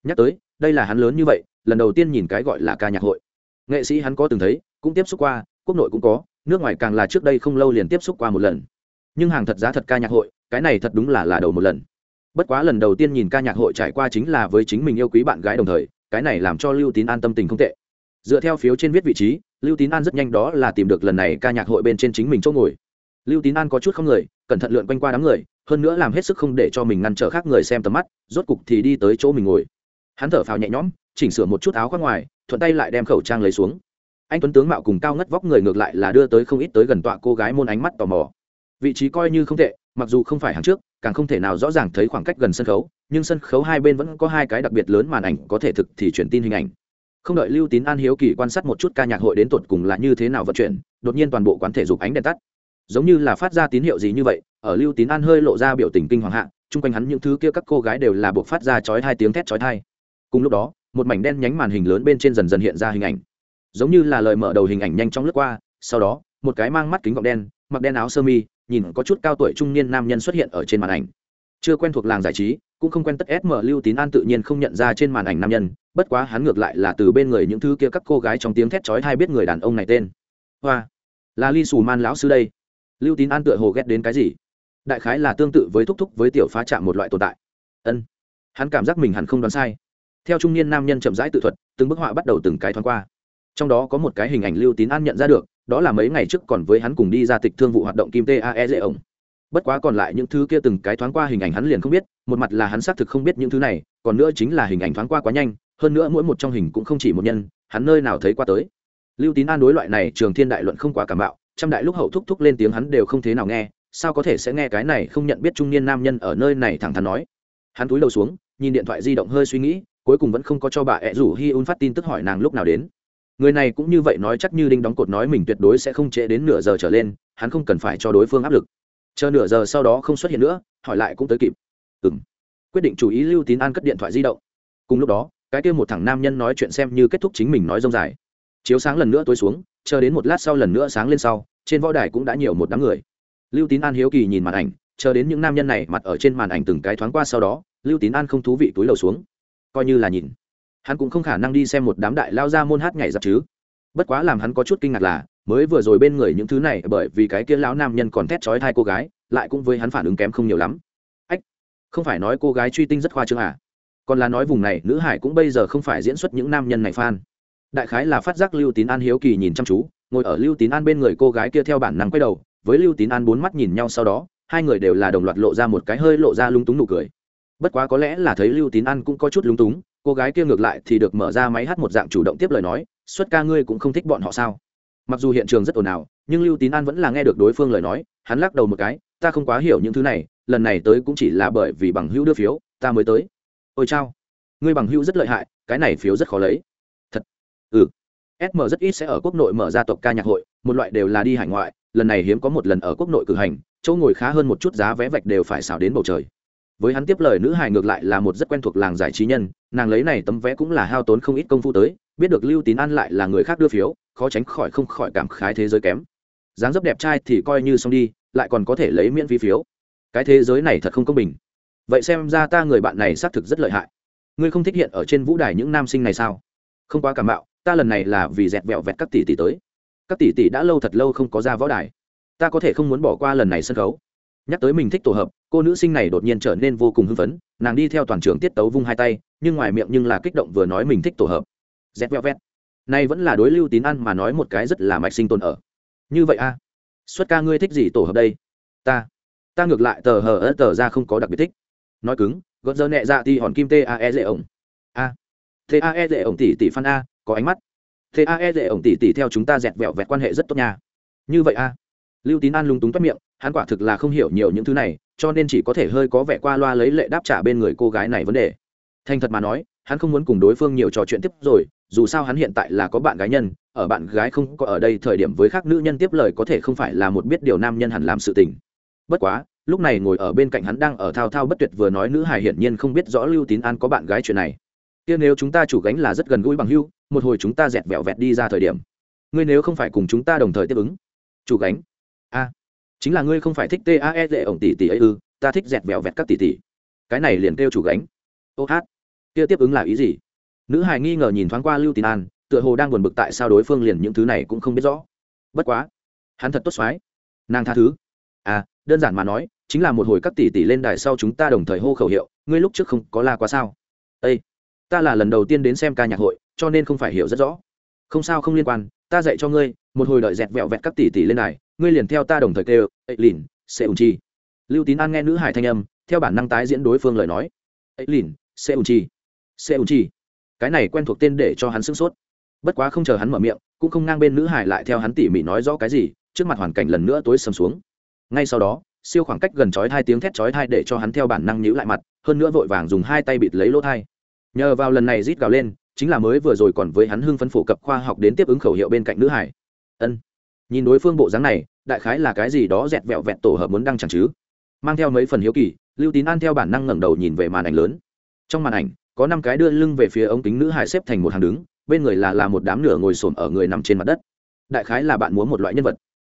[SPEAKER 1] Nhắc tới, đây là hắn lớn như vậy, lần đầu tiên nhìn cái gọi là ca nhạc hội. Nghệ sĩ hắn có từng thấy, cũng tiếp xúc qua, quốc nội cũng có, nước ngoài càng là trước đây không lâu liền tiếp xúc qua một lần. Nhưng hàng thật giá thật ca nhạc hội, cái này thật đúng là là đầu một lần bất quá lần đầu tiên nhìn ca nhạc hội trải qua chính là với chính mình yêu quý bạn gái đồng thời, cái này làm cho lưu tín an tâm tình không tệ. Dựa theo phiếu trên viết vị trí, lưu tín an rất nhanh đó là tìm được lần này ca nhạc hội bên trên chính mình chỗ ngồi. Lưu tín an có chút không người, cẩn thận lượn quanh qua đám người, hơn nữa làm hết sức không để cho mình ngăn trở khác người xem tầm mắt, rốt cục thì đi tới chỗ mình ngồi. Hắn thở phào nhẹ nhõm, chỉnh sửa một chút áo khoác ngoài, thuận tay lại đem khẩu trang lấy xuống. Anh tuấn tướng mạo cùng cao ngất vóc người ngược lại là đưa tới không ít tới gần tọa cô gái môn ánh mắt tò mò. Vị trí coi như không tệ mặc dù không phải hàng trước, càng không thể nào rõ ràng thấy khoảng cách gần sân khấu, nhưng sân khấu hai bên vẫn có hai cái đặc biệt lớn màn ảnh có thể thực thì truyền tin hình ảnh. Không đợi lưu tín an hiếu kỳ quan sát một chút ca nhạc hội đến tột cùng là như thế nào vận chuyển, đột nhiên toàn bộ quán thể dục ánh đèn tắt. Giống như là phát ra tín hiệu gì như vậy, ở lưu tín an hơi lộ ra biểu tình kinh hoàng hạ, chung quanh hắn những thứ kia các cô gái đều là buộc phát ra chói hai tiếng thét chói thai cùng lúc đó, một mảnh đen nhánh màn hình lớn bên trên dần dần hiện ra hình ảnh. Giống như là lời mở đầu hình ảnh nhanh chóng lướt qua, sau đó, một cái mang mắt kính gọng đen mặc đen áo sơ mi, nhìn có chút cao tuổi trung niên nam nhân xuất hiện ở trên màn ảnh. Chưa quen thuộc làng giải trí, cũng không quen tất sm lưu tín an tự nhiên không nhận ra trên màn ảnh nam nhân, bất quá hắn ngược lại là từ bên người những thứ kia các cô gái trong tiếng thét chói hai biết người đàn ông này tên. Hoa, là ly xù man lão sư đây. Lưu tín an tựa hồ ghét đến cái gì? Đại khái là tương tự với thúc thúc với tiểu phá chạm một loại tồn tại. Ân, hắn cảm giác mình hẳn không đoán sai. Theo trung niên nam nhân chậm rãi tự thuật, từng bức họa bắt đầu từng cái thoáng qua. Trong đó có một cái hình ảnh lưu tín an nhận ra được đó là mấy ngày trước còn với hắn cùng đi ra tịch thương vụ hoạt động kim tae dễ ổng bất quá còn lại những thứ kia từng cái thoáng qua hình ảnh hắn liền không biết, một mặt là hắn xác thực không biết những thứ này, còn nữa chính là hình ảnh thoáng qua quá nhanh, hơn nữa mỗi một trong hình cũng không chỉ một nhân, hắn nơi nào thấy qua tới. Lưu tín an đối loại này trường thiên đại luận không quá cảm bạo, trăm đại lúc hậu thúc thúc lên tiếng hắn đều không thế nào nghe, sao có thể sẽ nghe cái này không nhận biết trung niên nam nhân ở nơi này thẳng thắn nói. Hắn túi đầu xuống, nhìn điện thoại di động hơi suy nghĩ, cuối cùng vẫn không có cho bà ẹ rủ hi un phát tin tức hỏi nàng lúc nào đến người này cũng như vậy nói chắc như đinh đóng cột nói mình tuyệt đối sẽ không trễ đến nửa giờ trở lên, hắn không cần phải cho đối phương áp lực. Chờ nửa giờ sau đó không xuất hiện nữa, hỏi lại cũng tới kịp. Ừ m quyết định chú ý lưu tín an cất điện thoại di động. Cùng lúc đó, cái kia một thằng nam nhân nói chuyện xem như kết thúc chính mình nói rông dài. Chiếu sáng lần nữa tối xuống, chờ đến một lát sau lần nữa sáng lên sau, trên võ đài cũng đã nhiều một đám người. Lưu tín an hiếu kỳ nhìn màn ảnh, chờ đến những nam nhân này mặt ở trên màn ảnh từng cái thoáng qua sau đó, lưu tín an không thú vị túi lầu xuống. Coi như là nhìn hắn cũng không khả năng đi xem một đám đại lao ra môn hát nhảy giặc chứ. Bất quá làm hắn có chút kinh ngạc là, mới vừa rồi bên người những thứ này bởi vì cái kia lão nam nhân còn thét chói thai cô gái, lại cũng với hắn phản ứng kém không nhiều lắm. Ách, không phải nói cô gái truy tinh rất khoa trương à? Còn là nói vùng này, nữ hải cũng bây giờ không phải diễn xuất những nam nhân này phan. đại khái là phát giác lưu tín an hiếu kỳ nhìn chăm chú, ngồi ở lưu tín an bên người cô gái kia theo bản năng quay đầu, với lưu tín an bốn mắt nhìn nhau sau đó, hai người đều là đồng loạt lộ ra một cái hơi lộ ra lung túng nụ cười. Bất quá có lẽ là thấy lưu tín an cũng có chút lung túng cô gái kia ngược lại thì được mở ra máy hát một dạng chủ động tiếp lời nói, xuất ca ngươi cũng không thích bọn họ sao? Mặc dù hiện trường rất ồn ào, nhưng lưu tín an vẫn là nghe được đối phương lời nói, hắn lắc đầu một cái, ta không quá hiểu những thứ này, lần này tới cũng chỉ là bởi vì bằng hữu đưa phiếu, ta mới tới. Ôi chao, ngươi bằng hữu rất lợi hại, cái này phiếu rất khó lấy. Thật? Ừ. Sm rất ít sẽ ở quốc nội mở ra tộc ca nhạc hội, một loại đều là đi hải ngoại, lần này hiếm có một lần ở quốc nội cử hành, chỗ ngồi khá hơn một chút giá vé vạch đều phải xào đến bầu trời với hắn tiếp lời nữ hài ngược lại là một rất quen thuộc làng giải trí nhân, nàng lấy này tấm vé cũng là hao tốn không ít công phu tới, biết được lưu tín an lại là người khác đưa phiếu, khó tránh khỏi không khỏi cảm khái thế giới kém. Dáng dấp đẹp trai thì coi như xong đi, lại còn có thể lấy miễn phí phiếu. Cái thế giới này thật không công bình. Vậy xem ra ta người bạn này xác thực rất lợi hại. Ngươi không thích hiện ở trên vũ đài những nam sinh này sao? Không quá cảm bạo ta lần này là vì dẹt vẹo vẹt các tỷ tỷ tới. Các tỷ tỷ đã lâu thật lâu không có ra võ đài. Ta có thể không muốn bỏ qua lần này sân khấu. Nhắc tới mình thích tổ hợp cô nữ sinh này đột nhiên trở nên vô cùng hưng phấn, nàng đi theo toàn trường tiết tấu vung hai tay, nhưng ngoài miệng nhưng là kích động vừa nói mình thích tổ hợp. Dẹt vẹo vẹt. Nay vẫn là đối lưu tín ăn mà nói một cái rất là mạch sinh tồn ở. Như vậy a à? xuất ca ngươi thích gì tổ hợp đây? Ta. Ta ngược lại tờ hờ ớt tờ ra không có đặc biệt thích. Nói cứng, gợt giờ nhẹ dạ thì hòn kim t a e dễ ổng. A. T a e dễ ổng tỷ tỷ phan a, có ánh mắt. T a e dễ ổng tỷ tỷ theo chúng ta dẹt vẹo vẹt quan hệ rất tốt nha. Như vậy a. Lưu tín an lung túng toát miệng hắn quả thực là không hiểu nhiều những thứ này, cho nên chỉ có thể hơi có vẻ qua loa lấy lệ đáp trả bên người cô gái này vấn đề. Thành thật mà nói, hắn không muốn cùng đối phương nhiều trò chuyện tiếp rồi, dù sao hắn hiện tại là có bạn gái nhân, ở bạn gái không có ở đây thời điểm với khác nữ nhân tiếp lời có thể không phải là một biết điều nam nhân hẳn làm sự tình. Bất quá, lúc này ngồi ở bên cạnh hắn đang ở thao thao bất tuyệt vừa nói nữ hài hiển nhiên không biết rõ lưu tín an có bạn gái chuyện này. Kia nếu chúng ta chủ gánh là rất gần gũi bằng hưu một hồi chúng ta dẹt vẹo vẹt đi ra thời điểm. Ngươi nếu không phải cùng chúng ta đồng thời tiếp ứng. Chủ gánh. A chính là ngươi không phải thích tae dễ ổng tỷ tỷ ấy ư, ta thích dẹt vẹo vẹt các tỷ tỷ cái này liền kêu chủ gánh. Ô hát. Kia tiếp ứng là ý gì? Nữ hài nghi ngờ nhìn thoáng qua lưu tín an, tựa hồ đang buồn bực tại sao đối phương liền những thứ này cũng không biết rõ. Bất quá, hắn thật tốt xoái. Nàng tha thứ. À đơn giản mà nói, chính là một hồi các tỷ tỷ lên đài sau chúng ta đồng thời hô khẩu hiệu, ngươi lúc trước không có la quá sao? Ây ta là lần đầu tiên đến xem ca nhạc hội, cho nên không phải hiểu rất rõ. Không sao không liên quan, ta dạy cho ngươi, một hồi đợi dẹt vẹo vẹt các tỷ tỷ lên đài ngươi liền theo ta đồng thời kêu ấy lìn, sẽ ùn chi. Lưu tín an nghe nữ hải thanh âm, theo bản năng tái diễn đối phương lời nói. Ấy lìn, sẽ ùn chi, sẽ ùn chi. Cái này quen thuộc tên để cho hắn sửng sốt. Bất quá không chờ hắn mở miệng, cũng không ngang bên nữ hải lại theo hắn tỉ mỉ nói rõ cái gì, trước mặt hoàn cảnh lần nữa tối sầm xuống. Ngay sau đó, siêu khoảng cách gần chói thai tiếng thét chói thai để cho hắn theo bản năng nhíu lại mặt, hơn nữa vội vàng dùng hai tay bịt lấy lỗ thai nhờ vào lần này rít gào lên, chính là mới vừa rồi còn với hắn hưng phấn phổ cập khoa học đến tiếp ứng khẩu hiệu bên cạnh nữ hải. Ân nhìn đối phương bộ dáng này, đại khái là cái gì đó dẹt vẹo vẹt tổ hợp muốn đăng chẳng chứ? Mang theo mấy phần hiếu kỳ, lưu tín an theo bản năng ngẩng đầu nhìn về màn ảnh lớn. Trong màn ảnh, có năm cái đưa lưng về phía ống kính nữ hải xếp thành một hàng đứng, bên người là là một đám nửa ngồi xổm ở người nằm trên mặt đất. Đại khái là bạn múa một loại nhân vật.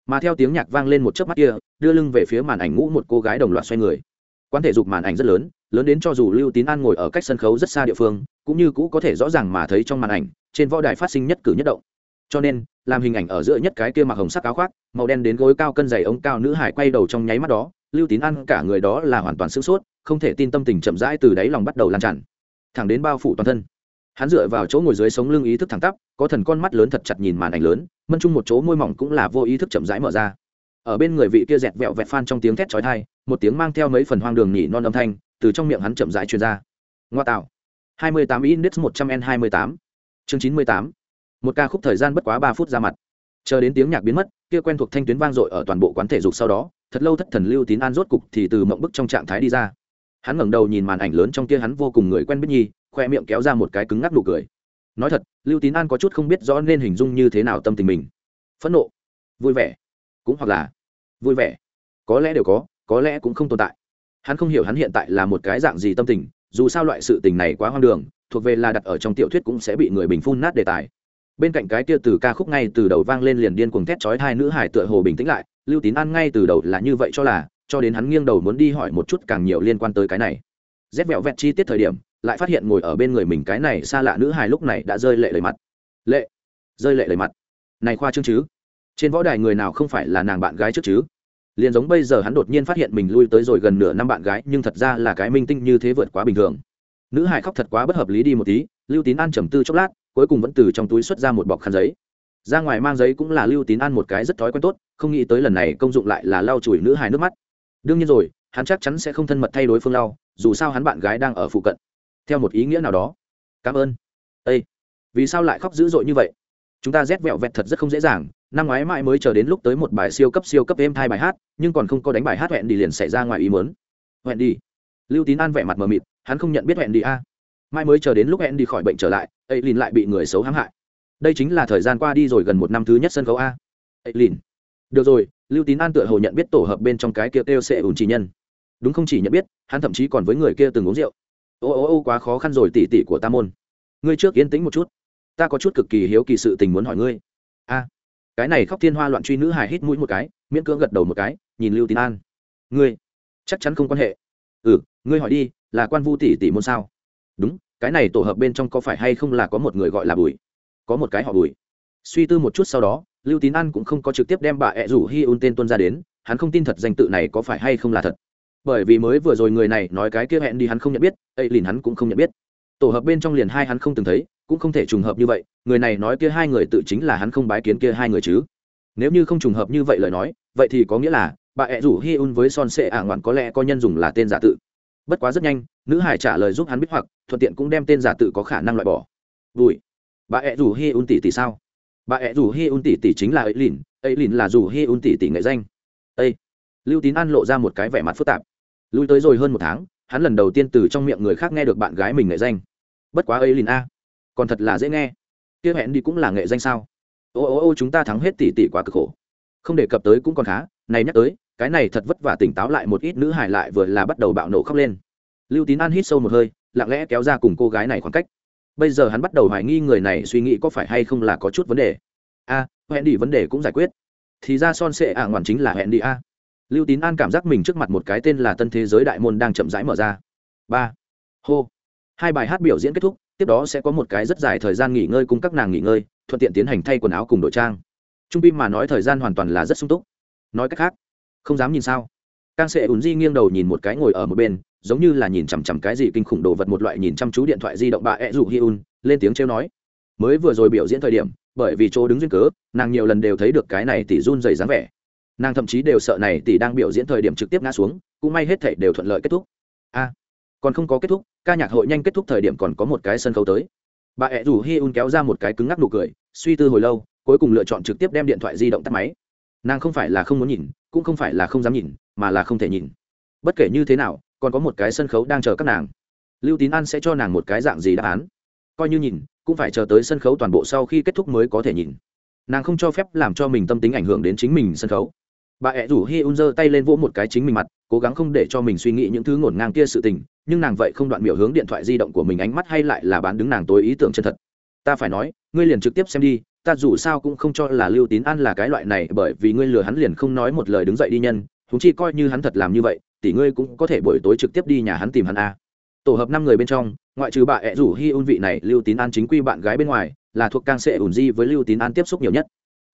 [SPEAKER 1] Mà theo tiếng nhạc vang lên một chớp mắt kia, đưa lưng về phía màn ảnh ngũ một cô gái đồng loạt xoay người. Quán thể dục màn ảnh rất lớn lớn đến cho dù lưu tín an ngồi ở cách sân khấu rất xa địa phương, cũng như cũ có thể rõ ràng mà thấy trong màn ảnh, trên võ đài phát sinh nhất cử nhất động. Cho nên làm hình ảnh ở giữa nhất cái kia mặc hồng sắc áo khoác, màu đen đến gối cao cân dày ống cao nữ hải quay đầu trong nháy mắt đó, lưu tín ăn cả người đó là hoàn toàn sửng sốt, không thể tin tâm tình chậm rãi từ đáy lòng bắt đầu lan tràn. Thẳng đến bao phủ toàn thân. Hắn dựa vào chỗ ngồi dưới sống lưng ý thức thẳng tắp, có thần con mắt lớn thật chặt nhìn màn ảnh lớn, mân chung một chỗ môi mỏng cũng là vô ý thức chậm rãi mở ra. Ở bên người vị kia dẹt vẹo vẹt phan trong tiếng thét chói tai, một tiếng mang theo mấy phần hoang đường nhỉ non âm thanh, từ trong miệng hắn chậm rãi truyền ra. Ngoa tạo. 28 index 100 n 28 chương 98 một ca khúc thời gian bất quá ba phút ra mặt. Chờ đến tiếng nhạc biến mất, kia quen thuộc thanh tuyến vang dội ở toàn bộ quán thể dục sau đó, thật lâu thất thần lưu tín an rốt cục thì từ mộng bức trong trạng thái đi ra. Hắn ngẩng đầu nhìn màn ảnh lớn trong kia hắn vô cùng người quen biết nhi, khoe miệng kéo ra một cái cứng ngắc nụ cười. Nói thật, lưu tín an có chút không biết rõ nên hình dung như thế nào tâm tình mình. Phẫn nộ, vui vẻ, cũng hoặc là vui vẻ. Có lẽ đều có có lẽ cũng không tồn tại. Hắn không hiểu hắn hiện tại là một cái dạng gì tâm tình, dù sao loại sự tình này quá hoang đường, thuộc về là đặt ở trong tiểu thuyết cũng sẽ bị người bình phun nát đề tài bên cạnh cái kia từ ca khúc ngay từ đầu vang lên liền điên cuồng thét chói hai nữ hải tựa hồ bình tĩnh lại, lưu tín an ngay từ đầu là như vậy cho là, cho đến hắn nghiêng đầu muốn đi hỏi một chút càng nhiều liên quan tới cái này. Rét vẹo vẹt chi tiết thời điểm, lại phát hiện ngồi ở bên người mình cái này xa lạ nữ hài lúc này đã rơi lệ lời mặt. Lệ, rơi lệ lời mặt. Này khoa trương chứ? Trên võ đài người nào không phải là nàng bạn gái trước chứ? Liền giống bây giờ hắn đột nhiên phát hiện mình lui tới rồi gần nửa năm bạn gái, nhưng thật ra là cái minh tinh như thế vượt quá bình thường. Nữ hải khóc thật quá bất hợp lý đi một tí, lưu tín an trầm tư chốc lát cuối cùng vẫn từ trong túi xuất ra một bọc khăn giấy. Ra ngoài mang giấy cũng là lưu tín an một cái rất thói quen tốt, không nghĩ tới lần này công dụng lại là lau chùi nữ hài nước mắt. Đương nhiên rồi, hắn chắc chắn sẽ không thân mật thay đối phương lau, dù sao hắn bạn gái đang ở phụ cận. Theo một ý nghĩa nào đó. Cảm ơn. Ây vì sao lại khóc dữ dội như vậy? Chúng ta rét vẹo vẹt thật rất không dễ dàng, năm ngoái mãi mới chờ đến lúc tới một bài siêu cấp siêu cấp êm hai bài hát, nhưng còn không có đánh bài hát hẹn đi liền xảy ra ngoài ý mớn hẹn đi. Lưu tín an vẻ mặt mờ mịt, hắn không nhận biết hẹn đi a mai mới chờ đến lúc hẹn đi khỏi bệnh trở lại ấy lìn lại bị người xấu hãm hại. Đây chính là thời gian qua đi rồi gần một năm thứ nhất sân khấu a. Ấy lìn được rồi, lưu tín an tựa hồ nhận biết tổ hợp bên trong cái kia kêu sẽ ủn chỉ nhân. Đúng không chỉ nhận biết, hắn thậm chí còn với người kia từng uống rượu. Ô ô ô, quá khó khăn rồi tỉ tỉ của ta môn. Ngươi trước yên tĩnh một chút. Ta có chút cực kỳ hiếu kỳ sự tình muốn hỏi ngươi. A. Cái này khóc thiên hoa loạn truy nữ hài hít mũi một cái, miễn cưỡng gật đầu một cái, nhìn lưu tín an. Ngươi. Chắc chắn không quan hệ. Ừ ngươi hỏi đi, là quan vu tỷ tỷ môn sao? Đúng, cái này tổ hợp bên trong có phải hay không là có một người gọi là bùi? Có một cái họ bùi. Suy tư một chút sau đó, lưu tín an cũng không có trực tiếp đem bà ẹ rủ hi un tên tuân ra đến, hắn không tin thật danh tự này có phải hay không là thật. Bởi vì mới vừa rồi người này nói cái kia hẹn đi hắn không nhận biết, ấy liền hắn cũng không nhận biết. Tổ hợp bên trong liền hai hắn không từng thấy, cũng không thể trùng hợp như vậy, người này nói kia hai người tự chính là hắn không bái kiến kia hai người chứ. Nếu như không trùng hợp như vậy lời nói, vậy thì có nghĩa là bà ẹ rủ hi un với son sệ ả ngoạn có lẽ có nhân dùng là tên giả tự bất quá rất nhanh nữ hải trả lời giúp hắn biết hoặc thuận tiện cũng đem tên giả tự có khả năng loại bỏ. Vui, bà ẹ rủ hi un tỷ tỷ sao? Bà ẹ rủ hi un tỷ tỷ chính là ấy lìn. Ấy lìn là rủ hi un tỷ tỷ nghệ danh. Ây lưu tín an lộ ra một cái vẻ mặt phức tạp. Lui tới rồi hơn một tháng hắn lần đầu tiên từ trong miệng người khác nghe được bạn gái mình nghệ danh. Bất quá ấy lìn a còn thật là dễ nghe. Kia hẹn đi cũng là nghệ danh sao? Ô ô ô chúng ta thắng hết tỷ tỷ quá cực khổ. Không đề cập tới cũng còn khá này nhắc tới cái này thật vất vả tỉnh táo lại một ít nữ hải lại vừa là bắt đầu bạo nổ khóc lên. Lưu tín an hít sâu một hơi lặng lẽ kéo ra cùng cô gái này khoảng cách. Bây giờ hắn bắt đầu hoài nghi người này suy nghĩ có phải hay không là có chút vấn đề. A à, hẹn đi vấn đề cũng giải quyết. Thì ra son sệ ả à ngoản chính là hẹn đi a. Lưu tín an cảm giác mình trước mặt một cái tên là tân thế giới đại môn đang chậm rãi mở ra. Ba hô. Hai bài hát biểu diễn kết thúc tiếp đó sẽ có một cái rất dài thời gian nghỉ ngơi cùng các nàng nghỉ ngơi thuận tiện tiến hành thay quần áo cùng đội trang. Trung pin mà nói thời gian hoàn toàn là rất sung túc. Nói cách khác không dám nhìn sao? Càng sẽ ùn di nghiêng đầu nhìn một cái ngồi ở một bên, giống như là nhìn chằm chằm cái gì kinh khủng đồ vật một loại nhìn chăm chú điện thoại di động bà e ẹ rủ hi un, lên tiếng trêu nói. Mới vừa rồi biểu diễn thời điểm, bởi vì chỗ đứng duyên cớ, nàng nhiều lần đều thấy được cái này tỷ run dày dáng vẻ. Nàng thậm chí đều sợ này tỷ đang biểu diễn thời điểm trực tiếp ngã xuống, cũng may hết thể đều thuận lợi kết thúc. A, còn không có kết thúc, ca nhạc hội nhanh kết thúc thời điểm còn có một cái sân khấu tới. Bà e ẹ rủ hi un kéo ra một cái cứng ngắc nụ cười, suy tư hồi lâu, cuối cùng lựa chọn trực tiếp đem điện thoại di động tắt máy nàng không phải là không muốn nhìn, cũng không phải là không dám nhìn, mà là không thể nhìn. Bất kể như thế nào, còn có một cái sân khấu đang chờ các nàng. Lưu tín an sẽ cho nàng một cái dạng gì đáp án? Coi như nhìn, cũng phải chờ tới sân khấu toàn bộ sau khi kết thúc mới có thể nhìn. Nàng không cho phép làm cho mình tâm tính ảnh hưởng đến chính mình sân khấu. Bà ẹ rủ hi un giơ tay lên vỗ một cái chính mình mặt, cố gắng không để cho mình suy nghĩ những thứ ngổn ngang kia sự tình, nhưng nàng vậy không đoạn biểu hướng điện thoại di động của mình ánh mắt hay lại là bán đứng nàng tối ý tưởng chân thật. Ta phải nói, ngươi liền trực tiếp xem đi ta dù sao cũng không cho là lưu tín an là cái loại này, bởi vì ngươi lừa hắn liền không nói một lời đứng dậy đi nhân thúng chi coi như hắn thật làm như vậy, tỷ ngươi cũng có thể buổi tối trực tiếp đi nhà hắn tìm hắn a. Tổ hợp năm người bên trong, ngoại trừ bà ẹ rủ hi un vị này, lưu tín an chính quy bạn gái bên ngoài, là thuộc càng sệ ủn di với lưu tín an tiếp xúc nhiều nhất.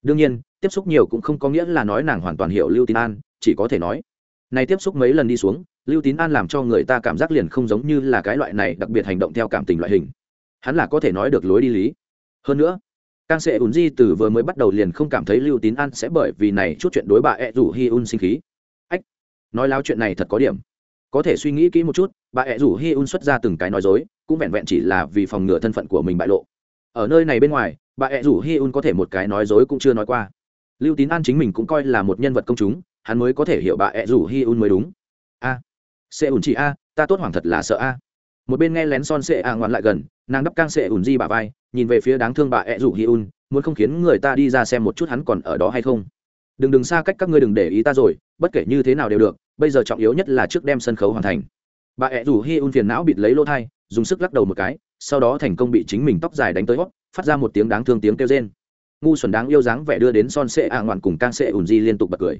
[SPEAKER 1] Đương nhiên, tiếp xúc nhiều cũng không có nghĩa là nói nàng hoàn toàn hiểu lưu tín an, chỉ có thể nói. Này tiếp xúc mấy lần đi xuống, lưu tín an làm cho người ta cảm giác liền không giống như là cái loại này đặc biệt hành động theo cảm tình loại hình. Hắn là có thể nói được lối đi lý. Hơn nữa càng sẽ ùn di từ vừa mới bắt đầu liền không cảm thấy lưu tín an sẽ bởi vì này chút chuyện đối bà ẹ rủ hi un sinh khí. Ách, nói láo chuyện này thật có điểm. Có thể suy nghĩ kỹ một chút, bà ẹ rủ hi un xuất ra từng cái nói dối, cũng vẹn vẹn chỉ là vì phòng ngừa thân phận của mình bại lộ. Ở nơi này bên ngoài, bà ẹ rủ hi un có thể một cái nói dối cũng chưa nói qua. Lưu tín an chính mình cũng coi là một nhân vật công chúng, hắn mới có thể hiểu bà ẹ rủ hi un mới đúng. A sẽ ủn chị a, ta tốt hoàng thật là sợ a một bên nghe lén son sệ a ngoan lại gần, nàng đắp cang sệ ủn di bà vai, nhìn về phía đáng thương bà ẹ rủ hi un, muốn không khiến người ta đi ra xem một chút hắn còn ở đó hay không. Đừng đừng xa cách các ngươi đừng để ý ta rồi, bất kể như thế nào đều được, bây giờ trọng yếu nhất là trước đem sân khấu hoàn thành. Bà ẹ rủ hi un phiền não bịt lấy lỗ thai dùng sức lắc đầu một cái, sau đó thành công bị chính mình tóc dài đánh tới hót, phát ra một tiếng đáng thương tiếng kêu rên. Ngu xuẩn đáng yêu dáng vẻ đưa đến son sệ a ngoạn cùng cang sệ ủn di liên tục bật cười.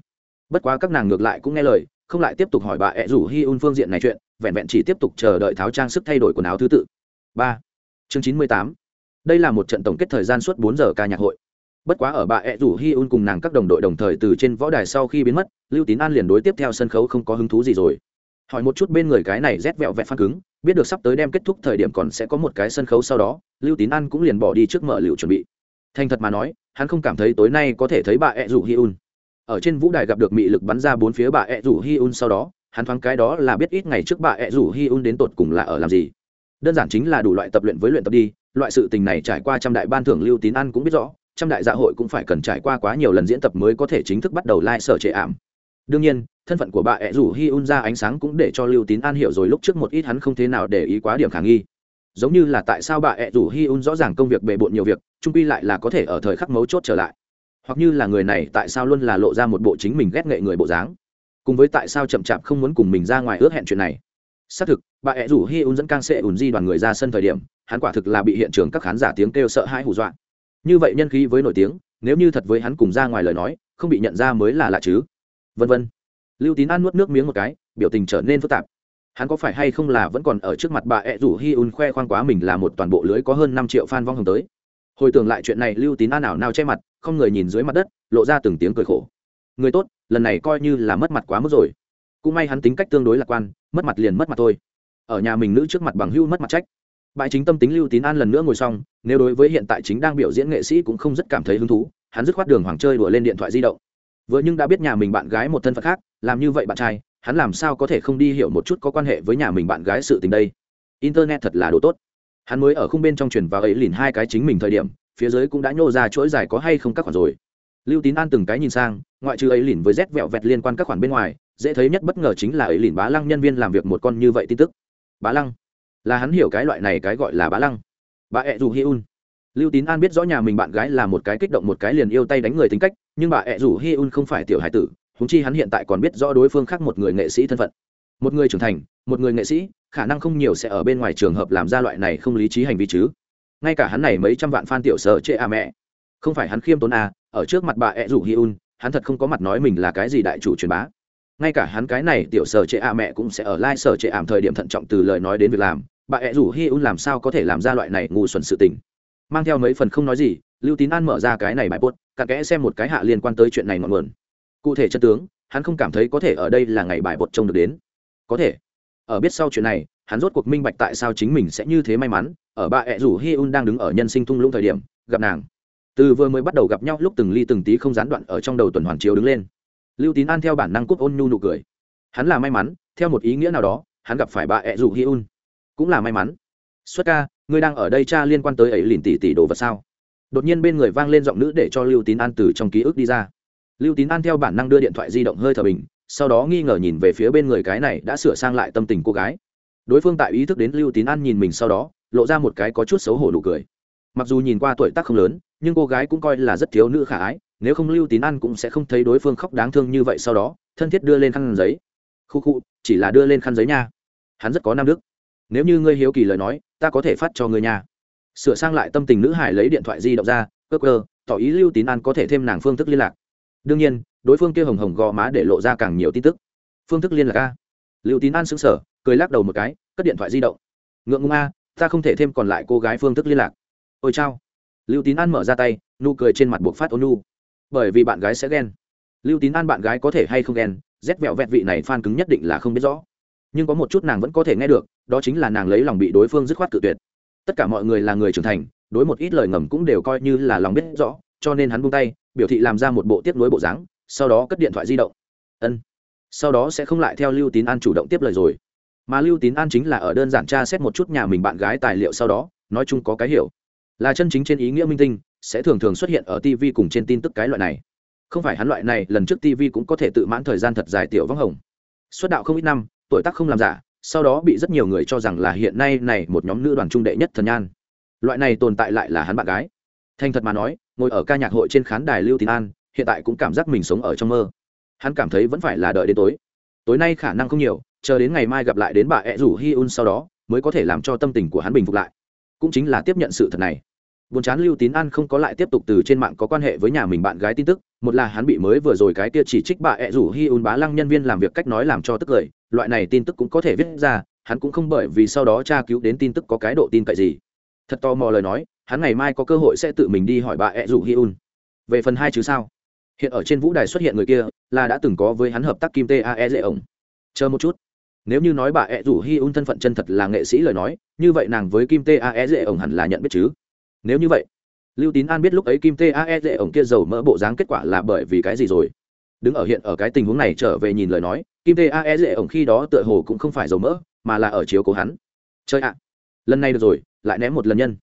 [SPEAKER 1] Bất quá các nàng ngược lại cũng nghe lời, không lại tiếp tục hỏi bà ẹ rủ hi un phương diện này chuyện vẹn vẹn chỉ tiếp tục chờ đợi tháo trang sức thay đổi quần áo thứ tự. Ba. Chương chín mươi tám. Đây là một trận tổng kết thời gian suốt bốn giờ ca nhạc hội. Bất quá ở bà ẹ rủ hi un cùng nàng các đồng đội đồng thời từ trên võ đài sau khi biến mất, lưu tín an liền đối tiếp theo sân khấu không có hứng thú gì rồi. Hỏi một chút bên người cái này rét vẹo vẹt phan cứng, biết được sắp tới đem kết thúc thời điểm còn sẽ có một cái sân khấu sau đó, lưu tín an cũng liền bỏ đi trước mở liệu chuẩn bị. Thành thật mà nói, hắn không cảm thấy tối nay có thể thấy bà ẹ rủ hi un. Ở trên vũ đài gặp được mị lực bắn ra bốn phía bà ẹ rủ hi un sau đó hắn thoáng cái đó là biết ít ngày trước bà ẹ rủ hi un đến tột cùng là ở làm gì. Đơn giản chính là đủ loại tập luyện với luyện tập đi, loại sự tình này trải qua trăm đại ban thưởng lưu tín ăn cũng biết rõ, trăm đại dạ hội cũng phải cần trải qua quá nhiều lần diễn tập mới có thể chính thức bắt đầu lai、like、sở trệ ảm. Đương nhiên, thân phận của bà ẹ rủ hi un ra ánh sáng cũng để cho lưu tín an hiểu rồi lúc trước một ít hắn không thế nào để ý quá điểm khả nghi. Giống như là tại sao bà ẹ rủ hi un rõ ràng công việc bề bộn nhiều việc, trung quy lại là có thể ở thời khắc mấu chốt trở lại. Hoặc như là người này tại sao luôn là lộ ra một bộ chính mình ghét nghệ người bộ dáng cùng với tại sao chậm chạp không muốn cùng mình ra ngoài ước hẹn chuyện này. Xác thực, bà ẹ rủ hi un dẫn cang sẽ ùn di đoàn người ra sân thời điểm, hắn quả thực là bị hiện trường các khán giả tiếng kêu sợ hãi hù dọa. Như vậy nhân khí với nổi tiếng, nếu như thật với hắn cùng ra ngoài lời nói, không bị nhận ra mới là lạ chứ. Vân vân. Lưu tín an nuốt nước miếng một cái, biểu tình trở nên phức tạp. Hắn có phải hay không là vẫn còn ở trước mặt bà ẹ rủ hi un khoe khoang quá mình là một toàn bộ lưới có hơn năm triệu fan vong hồng tới. Hồi tưởng lại chuyện này, lưu tín an ảo nào che mặt, không người nhìn dưới mặt đất, lộ ra từng tiếng cười khổ. Người tốt lần này coi như là mất mặt quá mức rồi. Cũng may hắn tính cách tương đối lạc quan, mất mặt liền mất mặt thôi. Ở nhà mình nữ trước mặt bằng hưu mất mặt trách. Bãi chính tâm tính lưu tín an lần nữa ngồi xong, nếu đối với hiện tại chính đang biểu diễn nghệ sĩ cũng không rất cảm thấy hứng thú, hắn dứt khoát đường hoàng chơi đùa lên điện thoại di động. Vừa nhưng đã biết nhà mình bạn gái một thân phận khác, làm như vậy bạn trai, hắn làm sao có thể không đi hiểu một chút có quan hệ với nhà mình bạn gái sự tình đây? Internet thật là đồ tốt. Hắn mới ở khung bên trong truyền vào ấy lìn hai cái chính mình thời điểm, phía dưới cũng đã nhô ra chuỗi dài có hay không các khoản rồi lưu tín an từng cái nhìn sang, ngoại trừ ấy lìn với rét vẹo vẹt liên quan các khoản bên ngoài, dễ thấy nhất bất ngờ chính là ấy lìn bá lăng nhân viên làm việc một con như vậy tin tức. Bá lăng? Là hắn hiểu cái loại này cái gọi là bá lăng? Bà ẹ dù hi un. Lưu tín an biết rõ nhà mình bạn gái là một cái kích động một cái liền yêu tay đánh người tính cách, nhưng bà ẹ rủ hi un không phải tiểu hải tử húng chi hắn hiện tại còn biết rõ đối phương khác một người nghệ sĩ thân phận. Một người trưởng thành, một người nghệ sĩ, khả năng không nhiều sẽ ở bên ngoài trường hợp làm ra loại này không lý trí hành vi chứ. Ngay cả hắn này mấy trăm vạn fan tiểu sở chệ a mẹ không phải hắn khiêm tốn à? ở trước mặt bà ẹ rủ hi un hắn thật không có mặt nói mình là cái gì đại chủ truyền bá. Ngay cả hắn cái này tiểu sở trệ a mẹ cũng sẽ ở lai sở trệ ảm thời điểm thận trọng từ lời nói đến việc làm. Bà ẹ rủ hi un làm sao có thể làm ra loại này ngu xuẩn sự tình? Mang theo mấy phần không nói gì, lưu tín an mở ra cái này bài bút cặn kẽ xem một cái hạ liên quan tới chuyện này ngọn nguồn. Cụ thể chân tướng, hắn không cảm thấy có thể ở đây là ngày bài bột trông được đến. Có thể. Ở biết sau chuyện này, hắn rốt cuộc minh bạch tại sao chính mình sẽ như thế may mắn. Ở bà ẹ rủ hi un đang đứng ở nhân sinh thung lũng thời điểm, gặp nàng từ vừa mới bắt đầu gặp nhau lúc từng ly từng tí không gián đoạn ở trong đầu tuần hoàn chiếu đứng lên. Lưu tín an theo bản năng cúp ôn nhu nụ cười. Hắn là may mắn, theo một ý nghĩa nào đó, hắn gặp phải bà ẹ dụ hi un. Cũng là may mắn. Xuất ca, ngươi đang ở đây cha liên quan tới ấy lìn tỷ tỷ đồ vật sao? Đột nhiên bên người vang lên giọng nữ để cho lưu tín an từ trong ký ức đi ra. Lưu tín an theo bản năng đưa điện thoại di động hơi thở bình, sau đó nghi ngờ nhìn về phía bên người cái này đã sửa sang lại tâm tình cô gái. Đối phương tại ý thức đến lưu tín an nhìn mình sau đó, lộ ra một cái có chút xấu hổ nụ cười. Mặc dù nhìn qua tuổi tác không lớn nhưng cô gái cũng coi là rất thiếu nữ khả ái, nếu không lưu tín an cũng sẽ không thấy đối phương khóc đáng thương như vậy sau đó, thân thiết đưa lên khăn giấy. Khu khu, chỉ là đưa lên khăn giấy nha. Hắn rất có nam đức. Nếu như ngươi hiếu kỳ lời nói, ta có thể phát cho ngươi nha. Sửa sang lại tâm tình nữ hải lấy điện thoại di động ra, cơ cơ, tỏ ý lưu tín an có thể thêm nàng phương thức liên lạc. Đương nhiên, đối phương kia hồng hồng gò má để lộ ra càng nhiều tin tức. Phương thức liên lạc a. Lưu tín an xứng sở cười lắc đầu một cái, cất điện thoại di động. Ngượng ngùng a, ta không thể thêm còn lại cô gái phương thức liên lạc. Ôi chao lưu tín an mở ra tay, nụ cười trên mặt buộc phát ôn nu bởi vì bạn gái sẽ ghen. Lưu tín an bạn gái có thể hay không ghen rét vẹo vẹt vị này phan cứng nhất định là không biết rõ. Nhưng có một chút nàng vẫn có thể nghe được, đó chính là nàng lấy lòng bị đối phương dứt khoát cự tuyệt. Tất cả mọi người là người trưởng thành, đối một ít lời ngầm cũng đều coi như là lòng biết rõ, cho nên hắn buông tay, biểu thị làm ra một bộ tiếp nối bộ dáng, sau đó cất điện thoại di động. Ân. Sau đó sẽ không lại theo lưu tín an chủ động tiếp lời rồi. Mà lưu tín an chính là ở đơn giản tra xét một chút nhà mình bạn gái tài liệu sau đó, nói chung có cái hiểu là chân chính trên ý nghĩa minh tinh, sẽ thường thường xuất hiện ở tv cùng trên tin tức cái loại này. Không phải hắn loại này, lần trước tv cũng có thể tự mãn thời gian thật dài tiểu vắng hồng. Xuất đạo không ít năm, tuổi tác không làm giả, sau đó bị rất nhiều người cho rằng là hiện nay này một nhóm nữ đoàn trung đệ nhất thần nhan. Loại này tồn tại lại là hắn bạn gái. Thành thật mà nói, ngồi ở ca nhạc hội trên khán đài lưu tín an, hiện tại cũng cảm giác mình sống ở trong mơ. Hắn cảm thấy vẫn phải là đợi đến tối. Tối nay khả năng không nhiều, chờ đến ngày mai gặp lại đến bà ẹ rủ hi un sau đó, mới có thể làm cho tâm tình của hắn bình phục lại. Cũng chính là tiếp nhận sự thật này buồn chán lưu tín an không có lại tiếp tục từ trên mạng có quan hệ với nhà mình bạn gái tin tức, một là hắn bị mới vừa rồi cái kia chỉ trích bà ẹ rủ hi un bá lăng nhân viên làm việc cách nói làm cho tức cười, loại này tin tức cũng có thể viết ra, hắn cũng không bởi vì sau đó tra cứu đến tin tức có cái độ tin cậy gì. Thật to mò lời nói, hắn ngày mai có cơ hội sẽ tự mình đi hỏi bà ẹ rủ hi un. Về phần hai chứ sao? Hiện ở trên vũ đài xuất hiện người kia, là đã từng có với hắn hợp tác kim tae dễ ổng. Chờ một chút. Nếu như nói bà ẹ rủ hi un thân phận chân thật là nghệ sĩ lời nói, như vậy nàng với kim tae dễ ổng hẳn là nhận biết chứ nếu như vậy, lưu tín an biết lúc ấy kim tae dễ ổng kia giàu mỡ bộ dáng kết quả là bởi vì cái gì rồi? Đứng ở hiện ở cái tình huống này trở về nhìn lời nói, kim tae dễ ổng khi đó tựa hồ cũng không phải dầu mỡ, mà là ở chiếu cố hắn. Chơi ạ, lần này được rồi, lại ném một lần nhân.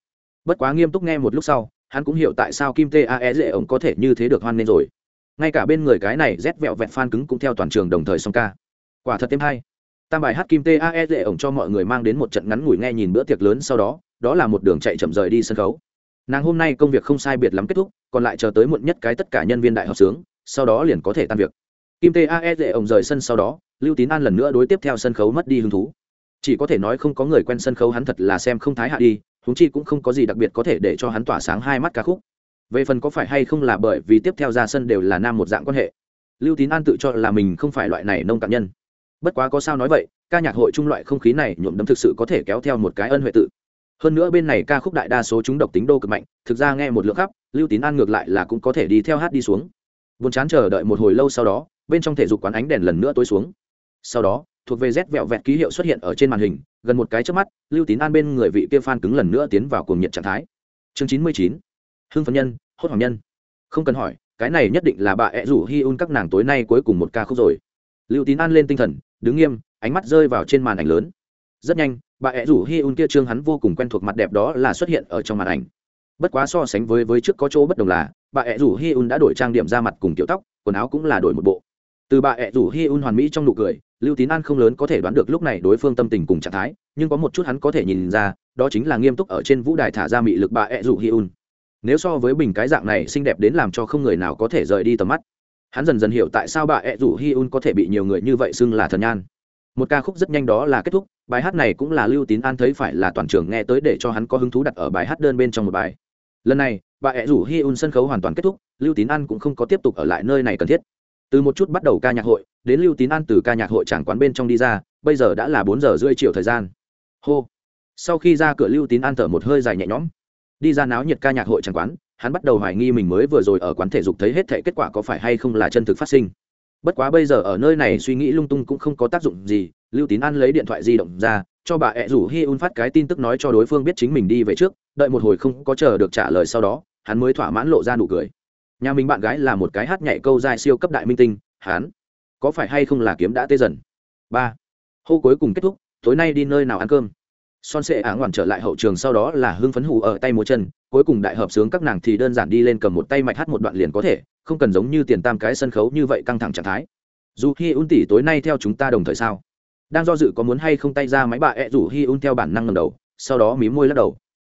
[SPEAKER 1] Bất quá nghiêm túc nghe một lúc sau, hắn cũng hiểu tại sao kim tae dễ ổng có thể như thế được hoan nghênh rồi. Ngay cả bên người cái này rét vẹo vẹn phan cứng cũng theo toàn trường đồng thời song ca. Quả thật thêm hay. Tam bài hát kim tae dễ ổng cho mọi người mang đến một trận ngắn ngủi nghe nhìn bữa tiệc lớn sau đó đó là một đường chạy chậm rời đi sân khấu nàng hôm nay công việc không sai biệt lắm kết thúc, còn lại chờ tới muộn nhất cái tất cả nhân viên đại học sướng, sau đó liền có thể tan việc. Kim tae dễ ổng rời sân sau đó, lưu tín an lần nữa đối tiếp theo sân khấu mất đi hứng thú. Chỉ có thể nói không có người quen sân khấu hắn thật là xem không thái hạ đi húng chi cũng không có gì đặc biệt có thể để cho hắn tỏa sáng hai mắt ca khúc. Về phần có phải hay không là bởi vì tiếp theo ra sân đều là nam một dạng quan hệ, lưu tín an tự cho là mình không phải loại này nông cạn nhân. Bất quá có sao nói vậy, ca nhạc hội trung loại không khí này nhuộm đấm thực sự có thể kéo theo một cái ân huệ tự hơn nữa bên này ca khúc đại đa số chúng độc tính đô cực mạnh, thực ra nghe một lượng khắp, lưu tín an ngược lại là cũng có thể đi theo hát đi xuống. Buồn chán chờ đợi một hồi lâu sau đó, bên trong thể dục quán ánh đèn lần nữa tối xuống. Sau đó, thuộc về rét vẹo vẹt ký hiệu xuất hiện ở trên màn hình, gần một cái trước mắt, lưu tín an bên người vị kia phan cứng lần nữa tiến vào cuồng nhiệt trạng thái. Chương chín mươi chín. Hưng phấn nhân, hốt hoàng nhân. Không cần hỏi, cái này nhất định là bà ẹ rủ hi un các nàng tối nay cuối cùng một ca khúc rồi. Lưu tín an lên tinh thần, đứng nghiêm, ánh mắt rơi vào trên màn ảnh lớn. Rất nhanh bà ẹ rủ hi un kia trương hắn vô cùng quen thuộc mặt đẹp đó là xuất hiện ở trong màn ảnh. Bất quá so sánh với với trước có chỗ bất đồng là, bà ẹ rủ hi un đã đổi trang điểm ra mặt cùng kiểu tóc, quần áo cũng là đổi một bộ. Từ bà ẹ rủ hi un hoàn mỹ trong nụ cười, lưu tín an không lớn có thể đoán được lúc này đối phương tâm tình cùng trạng thái, nhưng có một chút hắn có thể nhìn ra, đó chính là nghiêm túc ở trên vũ đài thả ra mị lực bà ẹ rủ hi un nếu so với bình cái dạng này xinh đẹp đến làm cho không người nào có thể rời đi tầm mắt. Hắn dần dần hiểu tại sao bà ẹ rủ hi un có thể bị nhiều người như vậy xưng là thần nhan một ca khúc rất nhanh đó là kết thúc, bài hát này cũng là lưu tín an thấy phải là toàn trường nghe tới để cho hắn có hứng thú đặt ở bài hát đơn bên trong một bài. Lần này, bà ẹ rủ hi un sân khấu hoàn toàn kết thúc, lưu tín an cũng không có tiếp tục ở lại nơi này cần thiết. Từ một chút bắt đầu ca nhạc hội, đến lưu tín an từ ca nhạc hội tràng quán bên trong đi ra, bây giờ đã là bốn giờ rưỡi chiều thời gian. Hô. Sau khi ra cửa lưu tín an thở một hơi dài nhẹ nhõm. Đi ra náo nhiệt ca nhạc hội tràng quán, hắn bắt đầu hoài nghi mình mới vừa rồi ở quán thể dục thấy hết thể kết quả có phải hay không là chân thực phát sinh bất quá bây giờ ở nơi này suy nghĩ lung tung cũng không có tác dụng gì, lưu tín an lấy điện thoại di động ra, cho bà ẹ rủ hi un phát cái tin tức nói cho đối phương biết chính mình đi về trước, đợi một hồi không có chờ được trả lời sau đó, hắn mới thỏa mãn lộ ra nụ cười. Nhà mình bạn gái là một cái hát nhảy câu dài siêu cấp đại minh tinh, hắn có phải hay không là kiếm đã tê dần? Ba. Hô cuối cùng kết thúc, tối nay đi nơi nào ăn cơm? Son sệ ả ngoản trở lại hậu trường sau đó là hưng phấn hù ở tay múa chân, cuối cùng đại hợp sướng các nàng thì đơn giản đi lên cầm một tay mạch hát một đoạn liền có thể, không cần giống như tiền tam cái sân khấu như vậy căng thẳng trạng thái. Dù hi un tỷ tối nay theo chúng ta đồng thời sao? Đang do dự có muốn hay không tay ra máy bà ẹ rủ hi un theo bản năng ngầm đầu, sau đó mí môi lắc đầu.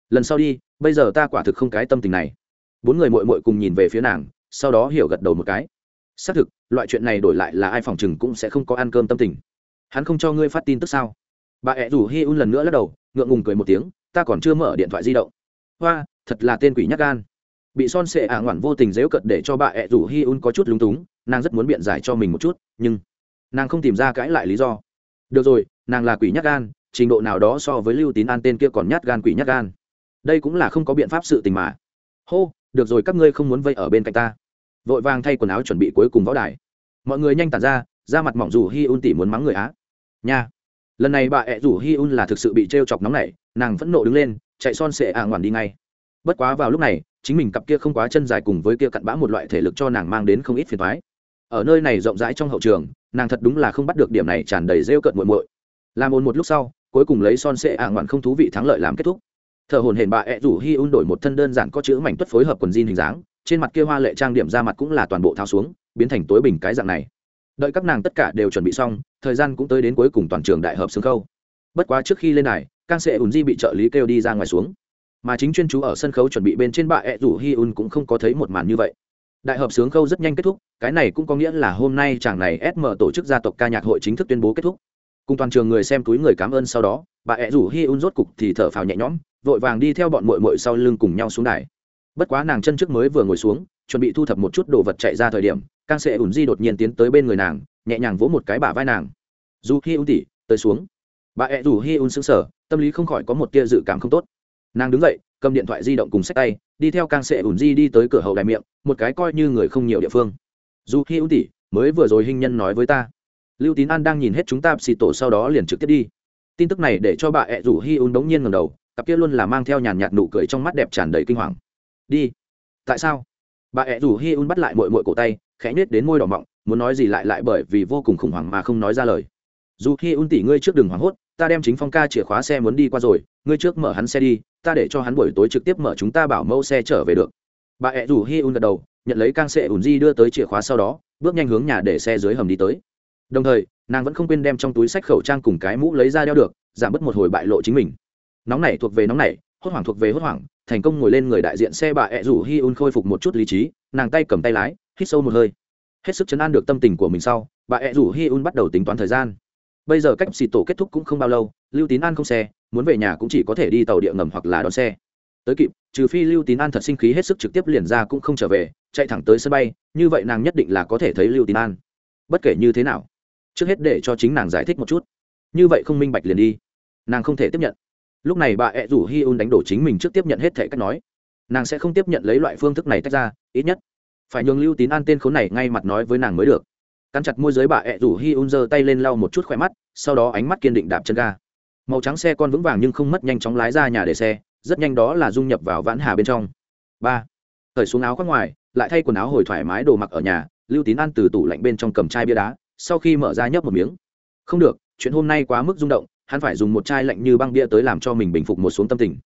[SPEAKER 1] Lần sau đi, bây giờ ta quả thực không cái tâm tình này. Bốn người mội mội cùng nhìn về phía nàng, sau đó hiểu gật đầu một cái. Xác thực, loại chuyện này đổi lại là ai phòng chừng cũng sẽ không có ăn cơm tâm tình. Hắn không cho ngươi phát tin tức sao? Bà ẹ rủ hi un lần nữa lắc đầu, ngượng ngùng cười một tiếng, ta còn chưa mở điện thoại di động. Hoa, thật là tên quỷ nhắc gan. Bị son sệ ả ngoản vô tình dễu cận để cho bà ẹ rủ hi un có chút lúng túng, nàng rất muốn biện giải cho mình một chút, nhưng nàng không tìm ra cãi lại lý do. Được rồi, nàng là quỷ nhắc gan, trình độ nào đó so với lưu tín an tên kia còn nhát gan quỷ nhát gan. Đây cũng là không có biện pháp sự tình mà. Hô, được rồi, các ngươi không muốn vây ở bên cạnh ta. Vội vàng thay quần áo chuẩn bị cuối cùng võ đài. Mọi người nhanh tản ra ra mặt mỏng rủ hi un tỉ muốn mắng người á. Nha lần này bà ẹ rủ hi un là thực sự bị t r e o chọc nóng nảy, nàng phẫn nộ đứng lên, chạy son sệ ả ngoản đi ngay. Bất quá vào lúc này, chính mình cặp kia không quá chân dài cùng với kia cặn bã một loại thể lực cho nàng mang đến không ít phiền thoái ở nơi này rộng rãi trong hậu trường, nàng thật đúng là không bắt được điểm này tràn đầy rêu cợt muội muội. Làm ồn một lúc sau, cuối cùng lấy son sệ ả ngoản không thú vị thắng lợi làm kết thúc. Thợ hồn hển bà ẹ rủ hi un đổi một thân đơn giản có chữ mảnh tuất phối hợp quần jean hình dáng, trên mặt kia hoa lệ trang điểm ra mặt cũng là toàn bộ tháo xuống, biến thành tối bình cái dạng này đợi các nàng tất cả đều chuẩn bị xong, thời gian cũng tới đến cuối cùng toàn trường đại hợp xương khâu. Bất quá trước khi lên đài càng sẽ ùn di bị trợ lý kêu đi ra ngoài xuống. Mà chính chuyên chú ở sân khấu chuẩn bị bên trên bà ẹ rủ hi un cũng không có thấy một màn như vậy. Đại hợp sướng khâu rất nhanh kết thúc, cái này cũng có nghĩa là hôm nay chàng này sm tổ chức gia tộc ca nhạc hội chính thức tuyên bố kết thúc. Cùng toàn trường người xem túi người cảm ơn sau đó, bà ẹ rủ hi un rốt cục thì thở phào nhẹ nhõm, vội vàng đi theo bọn mội mội sau lưng cùng nhau xuống đài. Bất quá nàng chân trước mới vừa ngồi xuống, chuẩn bị thu thập một chút đồ vật chạy ra thời điểm càng sẽ ủn di đột nhiên tiến tới bên người nàng, nhẹ nhàng vỗ một cái bả vai nàng. Dù hi un tỉ tới xuống. Bà ẹ rủ hi un xứng sở tâm lý không khỏi có một tia dự cảm không tốt. Nàng đứng dậy, cầm điện thoại di động cùng sách tay, đi theo càng sệ ủn di đi tới cửa hậu đại miệng, một cái coi như người không nhiều địa phương. Dù hi ưu tỷ, mới vừa rồi hình nhân nói với ta. Lưu tín an đang nhìn hết chúng ta xì tổ sau đó liền trực tiếp đi. Tin tức này để cho bà ẹ rủ hi un đống nhiên ngầm đầu, cặp kia luôn là mang theo nhàn nhạt nụ cười trong mắt đẹp tràn đầy kinh hoàng. Đi. Tại sao? Bà ẹ rủ hi un bắt lại mội mội cổ tay, khẽ nết đến môi đỏ mọng, muốn nói gì lại lại bởi vì vô cùng khủng hoảng mà không nói ra lời. Dù hi un tỉ ngươi trước đừng hoảng hốt, ta đem chính phong ca chìa khóa xe muốn đi qua rồi, ngươi trước mở hắn xe đi, ta để cho hắn buổi tối trực tiếp mở chúng ta bảo mẫu xe trở về được. Bà ẹ rủ hi un gật đầu, nhận lấy cang xe ùn di đưa tới chìa khóa sau đó, bước nhanh hướng nhà để xe dưới hầm đi tới. Đồng thời, nàng vẫn không quên đem trong túi sách khẩu trang cùng cái mũ lấy ra đeo được, giảm bớt một hồi bại lộ chính mình. Nóng này thuộc về nóng này, hốt hoảng thuộc về hốt hoảng thành công ngồi lên người đại diện xe bà ẹ rủ hi un khôi phục một chút lý trí, nàng tay cầm tay lái, hít sâu một hơi. Hết sức chấn an được tâm tình của mình sau, bà ẹ rủ hi un bắt đầu tính toán thời gian. Bây giờ cách xì tổ kết thúc cũng không bao lâu, lưu tín an không xe, muốn về nhà cũng chỉ có thể đi tàu địa ngầm hoặc là đón xe. Tới kịp, trừ phi lưu tín an thật sinh khí hết sức trực tiếp liền ra cũng không trở về, chạy thẳng tới sân bay, như vậy nàng nhất định là có thể thấy lưu tín an. Bất kể như thế nào, trước hết để cho chính nàng giải thích một chút. Như vậy không minh bạch liền đi. Nàng không thể tiếp nhận lúc này bà ẹ rủ hi un đánh đổ chính mình trước tiếp nhận hết thể cách nói. Nàng sẽ không tiếp nhận lấy loại phương thức này tách ra, ít nhất phải nhường lưu tín an tên khốn này ngay mặt nói với nàng mới được. Cắn chặt môi giới bà ẹ rủ hi un giơ tay lên lau một chút khỏe mắt, sau đó ánh mắt kiên định đạp chân ga. Màu trắng xe con vững vàng nhưng không mất nhanh chóng lái ra nhà để xe, rất nhanh đó là dung nhập vào vãn hà bên trong. Ba thời xuống áo khoác ngoài, lại thay quần áo hồi thoải mái đồ mặc ở nhà, lưu tín an từ tủ lạnh bên trong cầm chai bia đá, sau khi mở ra nhấp một miếng. Không được, chuyện hôm nay quá mức rung động hắn phải dùng một chai lạnh như băng bia tới làm cho mình bình phục một xuống tâm tình.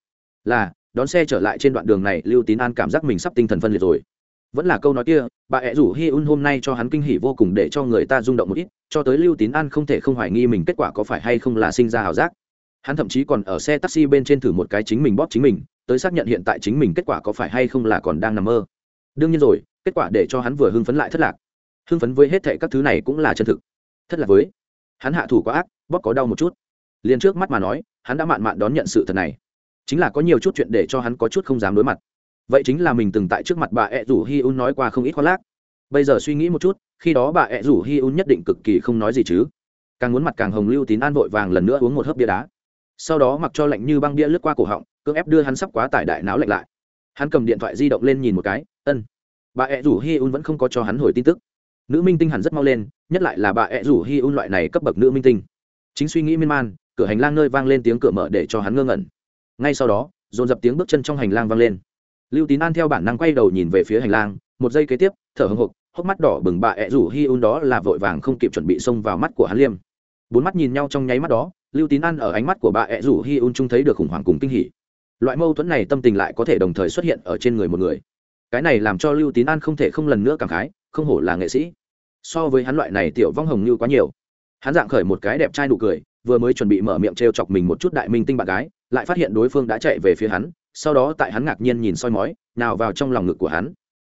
[SPEAKER 1] Là, đón xe trở lại trên đoạn đường này, lưu tín an cảm giác mình sắp tinh thần phân liệt rồi. Vẫn là câu nói kia, bà ẹ rủ hi un hôm nay cho hắn kinh hỉ vô cùng để cho người ta rung động một ít, cho tới lưu tín an không thể không hoài nghi mình kết quả có phải hay không là sinh ra h ảo giác. Hắn thậm chí còn ở xe taxi bên trên thử một cái chính mình bóp chính mình, tới xác nhận hiện tại chính mình kết quả có phải hay không là còn đang nằm mơ. Đương nhiên rồi, kết quả để cho hắn vừa hưng phấn lại thất lạc. Hưng phấn với hết thệ các thứ này cũng là chân thực. Thất lạc với, hắn hạ thủ quá ác, bóp có đau một chút liền trước mắt mà nói, hắn đã mạn mạn đón nhận sự thật này. Chính là có nhiều chút chuyện để cho hắn có chút không dám đối mặt. Vậy chính là mình từng tại trước mặt bà ẹ rủ hi un nói qua không ít khoác lác. Bây giờ suy nghĩ một chút, khi đó bà ẹ rủ hi un nhất định cực kỳ không nói gì chứ. Càng muốn mặt càng hồng lưu tín an vội vàng lần nữa uống một hớp bia đá. Sau đó mặc cho lạnh như băng bia lướt qua cổ họng, cưỡng ép đưa hắn sắp quá tải đại não lạnh lại. Hắn cầm điện thoại di động lên nhìn một cái, ân. Bà ẹ rủ hi un vẫn không có cho hắn hồi tin tức. Nữ minh tinh hẳn rất mau lên, nhất lại là bà ẹ rủ hi un loại này cấp bậc nữ minh tinh. Chính suy nghĩ miên man cửa hành lang nơi vang lên tiếng cửa mở để cho hắn ngơ ngẩn. Ngay sau đó, dồn dập tiếng bước chân trong hành lang vang lên. Lưu tín an theo bản năng quay đầu nhìn về phía hành lang, một giây kế tiếp, thở hưng hục hốc mắt đỏ bừng bà ẹ rủ hi un đó là vội vàng không kịp chuẩn bị xông vào mắt của hắn liêm. Bốn mắt nhìn nhau trong nháy mắt đó, lưu tín an ở ánh mắt của bà ẹ rủ hi un trông thấy được khủng hoảng cùng kinh hỉ. Loại mâu thuẫn này tâm tình lại có thể đồng thời xuất hiện ở trên người một người. Cái này làm cho lưu tín an không thể không lần nữa cảm khái, không hổ là nghệ sĩ. So với hắn loại này tiểu vong hồng như quá nhiều. Hắn dạng khởi một cái đẹp trai nụ cười vừa mới chuẩn bị mở miệng t r e o chọc mình một chút đại minh tinh bạn gái, lại phát hiện đối phương đã chạy về phía hắn, sau đó tại hắn ngạc nhiên nhìn soi mói, nào vào trong lòng ngực của hắn.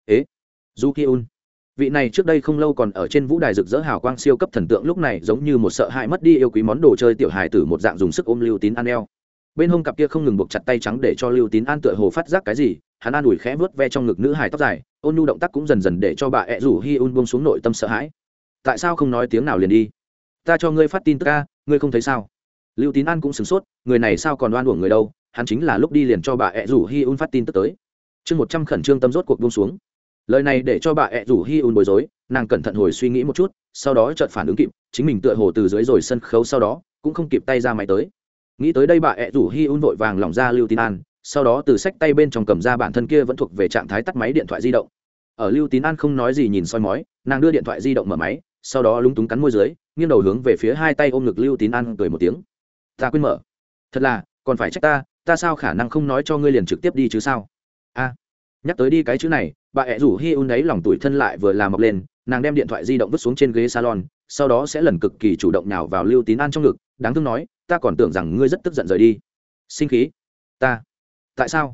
[SPEAKER 1] Ế du ki un vị này trước đây không lâu còn ở trên vũ đài rực rỡ hào quang siêu cấp thần tượng, lúc này giống như một sợ hãi mất đi yêu quý món đồ chơi tiểu hài tử một dạng dùng sức ôm lưu tín an eo. Bên hông cặp kia không ngừng buộc chặt tay trắng để cho lưu tín an tựa hồ phát giác cái gì, hắn an ủi khẽ vớt ve trong ngực nữ hài tóc dài, ôn nhu động tác cũng dần dần để cho bà e ẹ rủ hi un buông xuống nội tâm sợ hãi. Tại sao không nói tiếng nào liền đi? Ta cho ngươi phát tin tức ca ngươi không thấy sao? Lưu tín an cũng sửng sốt, người này sao còn đoan uổng người đâu, hắn chính là lúc đi liền cho bà ẹ rủ hi un phát tin tức tới. Chương một trăm khẩn trương tâm rốt cuộc buông xuống. Lời này để cho bà ẹ rủ hi un bối rối, nàng cẩn thận hồi suy nghĩ một chút, sau đó chợt phản ứng kịp, chính mình tựa hồ từ dưới rồi sân khấu sau đó, cũng không kịp tay ra máy tới. Nghĩ tới đây bà ẹ rủ hi un vội vàng lỏng ra lưu tín an, sau đó từ sách tay bên trong cầm ra bản thân kia vẫn thuộc về trạng thái tắt máy điện thoại di động. Ở lưu tín an không nói gì nhìn soi mói, nàng đưa điện thoại di động mở máy, sau đó lúng túng cắn môi dưới nghiêng đầu hướng về phía hai tay ôm ngực lưu tín an cười một tiếng. Ta quên mở. Thật là, còn phải trách ta ta sao khả năng không nói cho ngươi liền trực tiếp đi chứ sao? A, nhắc tới đi cái chữ này, bà ẹ rủ hi un ấy lòng tuổi thân lại vừa làm mọc lên, nàng đem điện thoại di động vứt xuống trên ghế salon, sau đó sẽ lần cực kỳ chủ động nhào vào lưu tín an trong ngực, đáng thương nói, ta còn tưởng rằng ngươi rất tức giận rời đi. Sinh khí. Ta. Tại sao?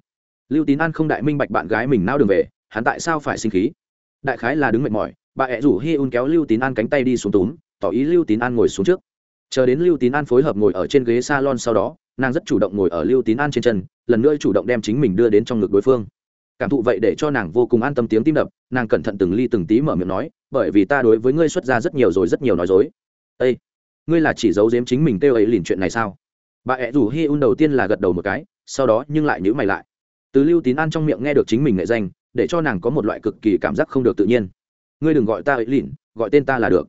[SPEAKER 1] Lưu tín an không đại minh bạch bạn gái mình nao đường về, hắn tại sao phải sinh khí? Đại khái là đứng mệt mỏi, bà ẹ rủ hi un kéo lưu tín an cánh tay đi xuống túm tỏ ý lưu tín an ngồi xuống trước. Chờ đến lưu tín an phối hợp ngồi ở trên ghế s a lon sau đó, nàng rất chủ động ngồi ở lưu tín an trên chân, lần nữa chủ động đem chính mình đưa đến trong ngực đối phương. Cảm thụ vậy để cho nàng vô cùng an tâm tiếng tim đập, nàng cẩn thận từng ly từng tí mở miệng nói, bởi vì ta đối với ngươi xuất ra rất nhiều rồi, rất nhiều nói dối. Ây ngươi là chỉ giấu giếm chính mình kêu ấy liền chuyện này sao? Bà ẹ rủ hi un đầu tiên là gật đầu một cái, sau đó nhưng lại nhữ mày lại. Từ lưu tín an trong miệng nghe được chính mình nghệ danh, để cho nàng có một loại cực kỳ cảm giác không được tự nhiên. Ngươi đừng gọi ta ấy lìn, gọi tên ta là được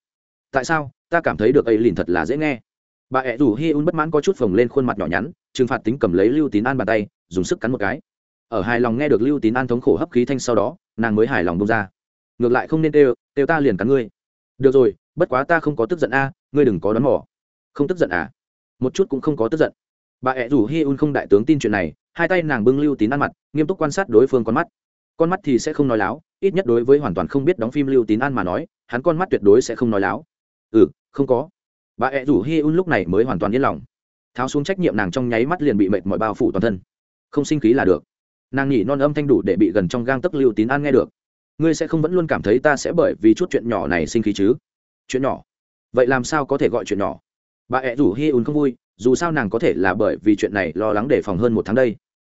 [SPEAKER 1] tại sao? Ta cảm thấy được ấy lìn thật là dễ nghe. Bà ẹ rủ hi un bất mãn có chút phồng lên khuôn mặt nhỏ nhắn, trừng phạt tính cầm lấy lưu tín an bàn tay, dùng sức cắn một cái. Ở hài lòng nghe được lưu tín an thống khổ hấp khí thanh sau đó, nàng mới hài lòng bông ra. Ngược lại không nên têu têu ta liền cắn ngươi. Được rồi, bất quá ta không có tức giận a, ngươi đừng có đón mỏ không tức giận à? Một chút cũng không có tức giận. Bà ẹ rủ hi un không đại tướng tin chuyện này, hai tay nàng bưng lưu tín ăn mặt, nghiêm túc quan sát đối phương con mắt. Con mắt thì sẽ không nói láo, ít nhất đối với hoàn toàn không biết đóng phim lưu tín ăn mà nói, hắn con mắt tuyệt đối sẽ không nói láo ừ không có. Bà ẹ rủ hi un lúc này mới hoàn toàn yên lòng. Tháo xuống trách nhiệm nàng trong nháy mắt liền bị mệt mọi bao phủ toàn thân. Không sinh khí là được. Nàng nhỉ non âm thanh đủ để bị gần trong gang tấc lưu tín an nghe được. Ngươi sẽ không vẫn luôn cảm thấy ta sẽ bởi vì chút chuyện nhỏ này sinh khí chứ? Chuyện nhỏ? Vậy làm sao có thể gọi chuyện nhỏ? Bà ẹ rủ hi un không vui, dù sao nàng có thể là bởi vì chuyện này lo lắng đề phòng hơn một tháng đây.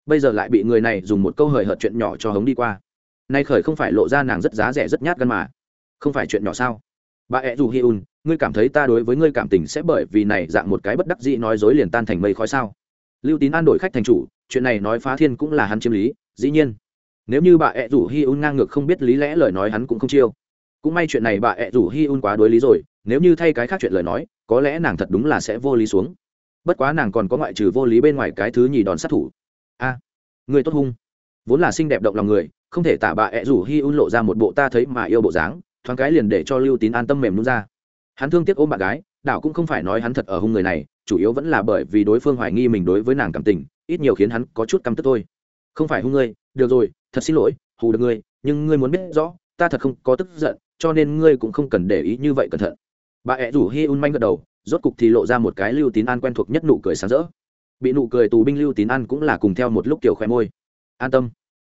[SPEAKER 1] Bây giờ lại bị người này dùng một câu hời hợt chuyện nhỏ cho hống đi qua. Nay khởi không phải lộ ra nàng rất giá rẻ rất nhát gan mà. Không phải chuyện nhỏ sao? Bà ẹ rủ hi un ngươi cảm thấy ta đối với ngươi cảm tình sẽ bởi vì này dạng một cái bất đắc dĩ nói dối liền tan thành mây khói sao? Lưu tín an đổi khách thành chủ, chuyện này nói phá thiên cũng là hắn chiếm lý, dĩ nhiên. Nếu như bà ẹ rủ hi un ngang ngược không biết lý lẽ lời nói hắn cũng không chiêu. Cũng may chuyện này bà ẹ rủ hi un quá đối lý rồi, nếu như thay cái khác chuyện lời nói, có lẽ nàng thật đúng là sẽ vô lý xuống. Bất quá nàng còn có ngoại trừ vô lý bên ngoài cái thứ nhì đòn sát thủ. A, người tốt hung. Vốn là xinh đẹp động lòng người, không thể tả bà ẹ rủ hi un lộ ra một bộ ta thấy mà yêu bộ dáng, thoáng cái liền để cho lưu tín an tâm mềm luôn ra hắn thương tiếc ôm bạn gái, đảo cũng không phải nói hắn thật ở hung người này, chủ yếu vẫn là bởi vì đối phương hoài nghi mình đối với nàng cảm tình, ít nhiều khiến hắn có chút căm tức thôi. Không phải hung ngươi, được rồi, thật xin lỗi, hù được ngươi, nhưng ngươi muốn biết rõ, ta thật không có tức giận, cho nên ngươi cũng không cần để ý như vậy cẩn thận. Bà ẹ rủ hi un manh gật đầu, rốt cục thì lộ ra một cái lưu tín an quen thuộc nhất nụ cười sáng rỡ. Bị nụ cười tù binh lưu tín an cũng là cùng theo một lúc kiểu khoe môi. An tâm.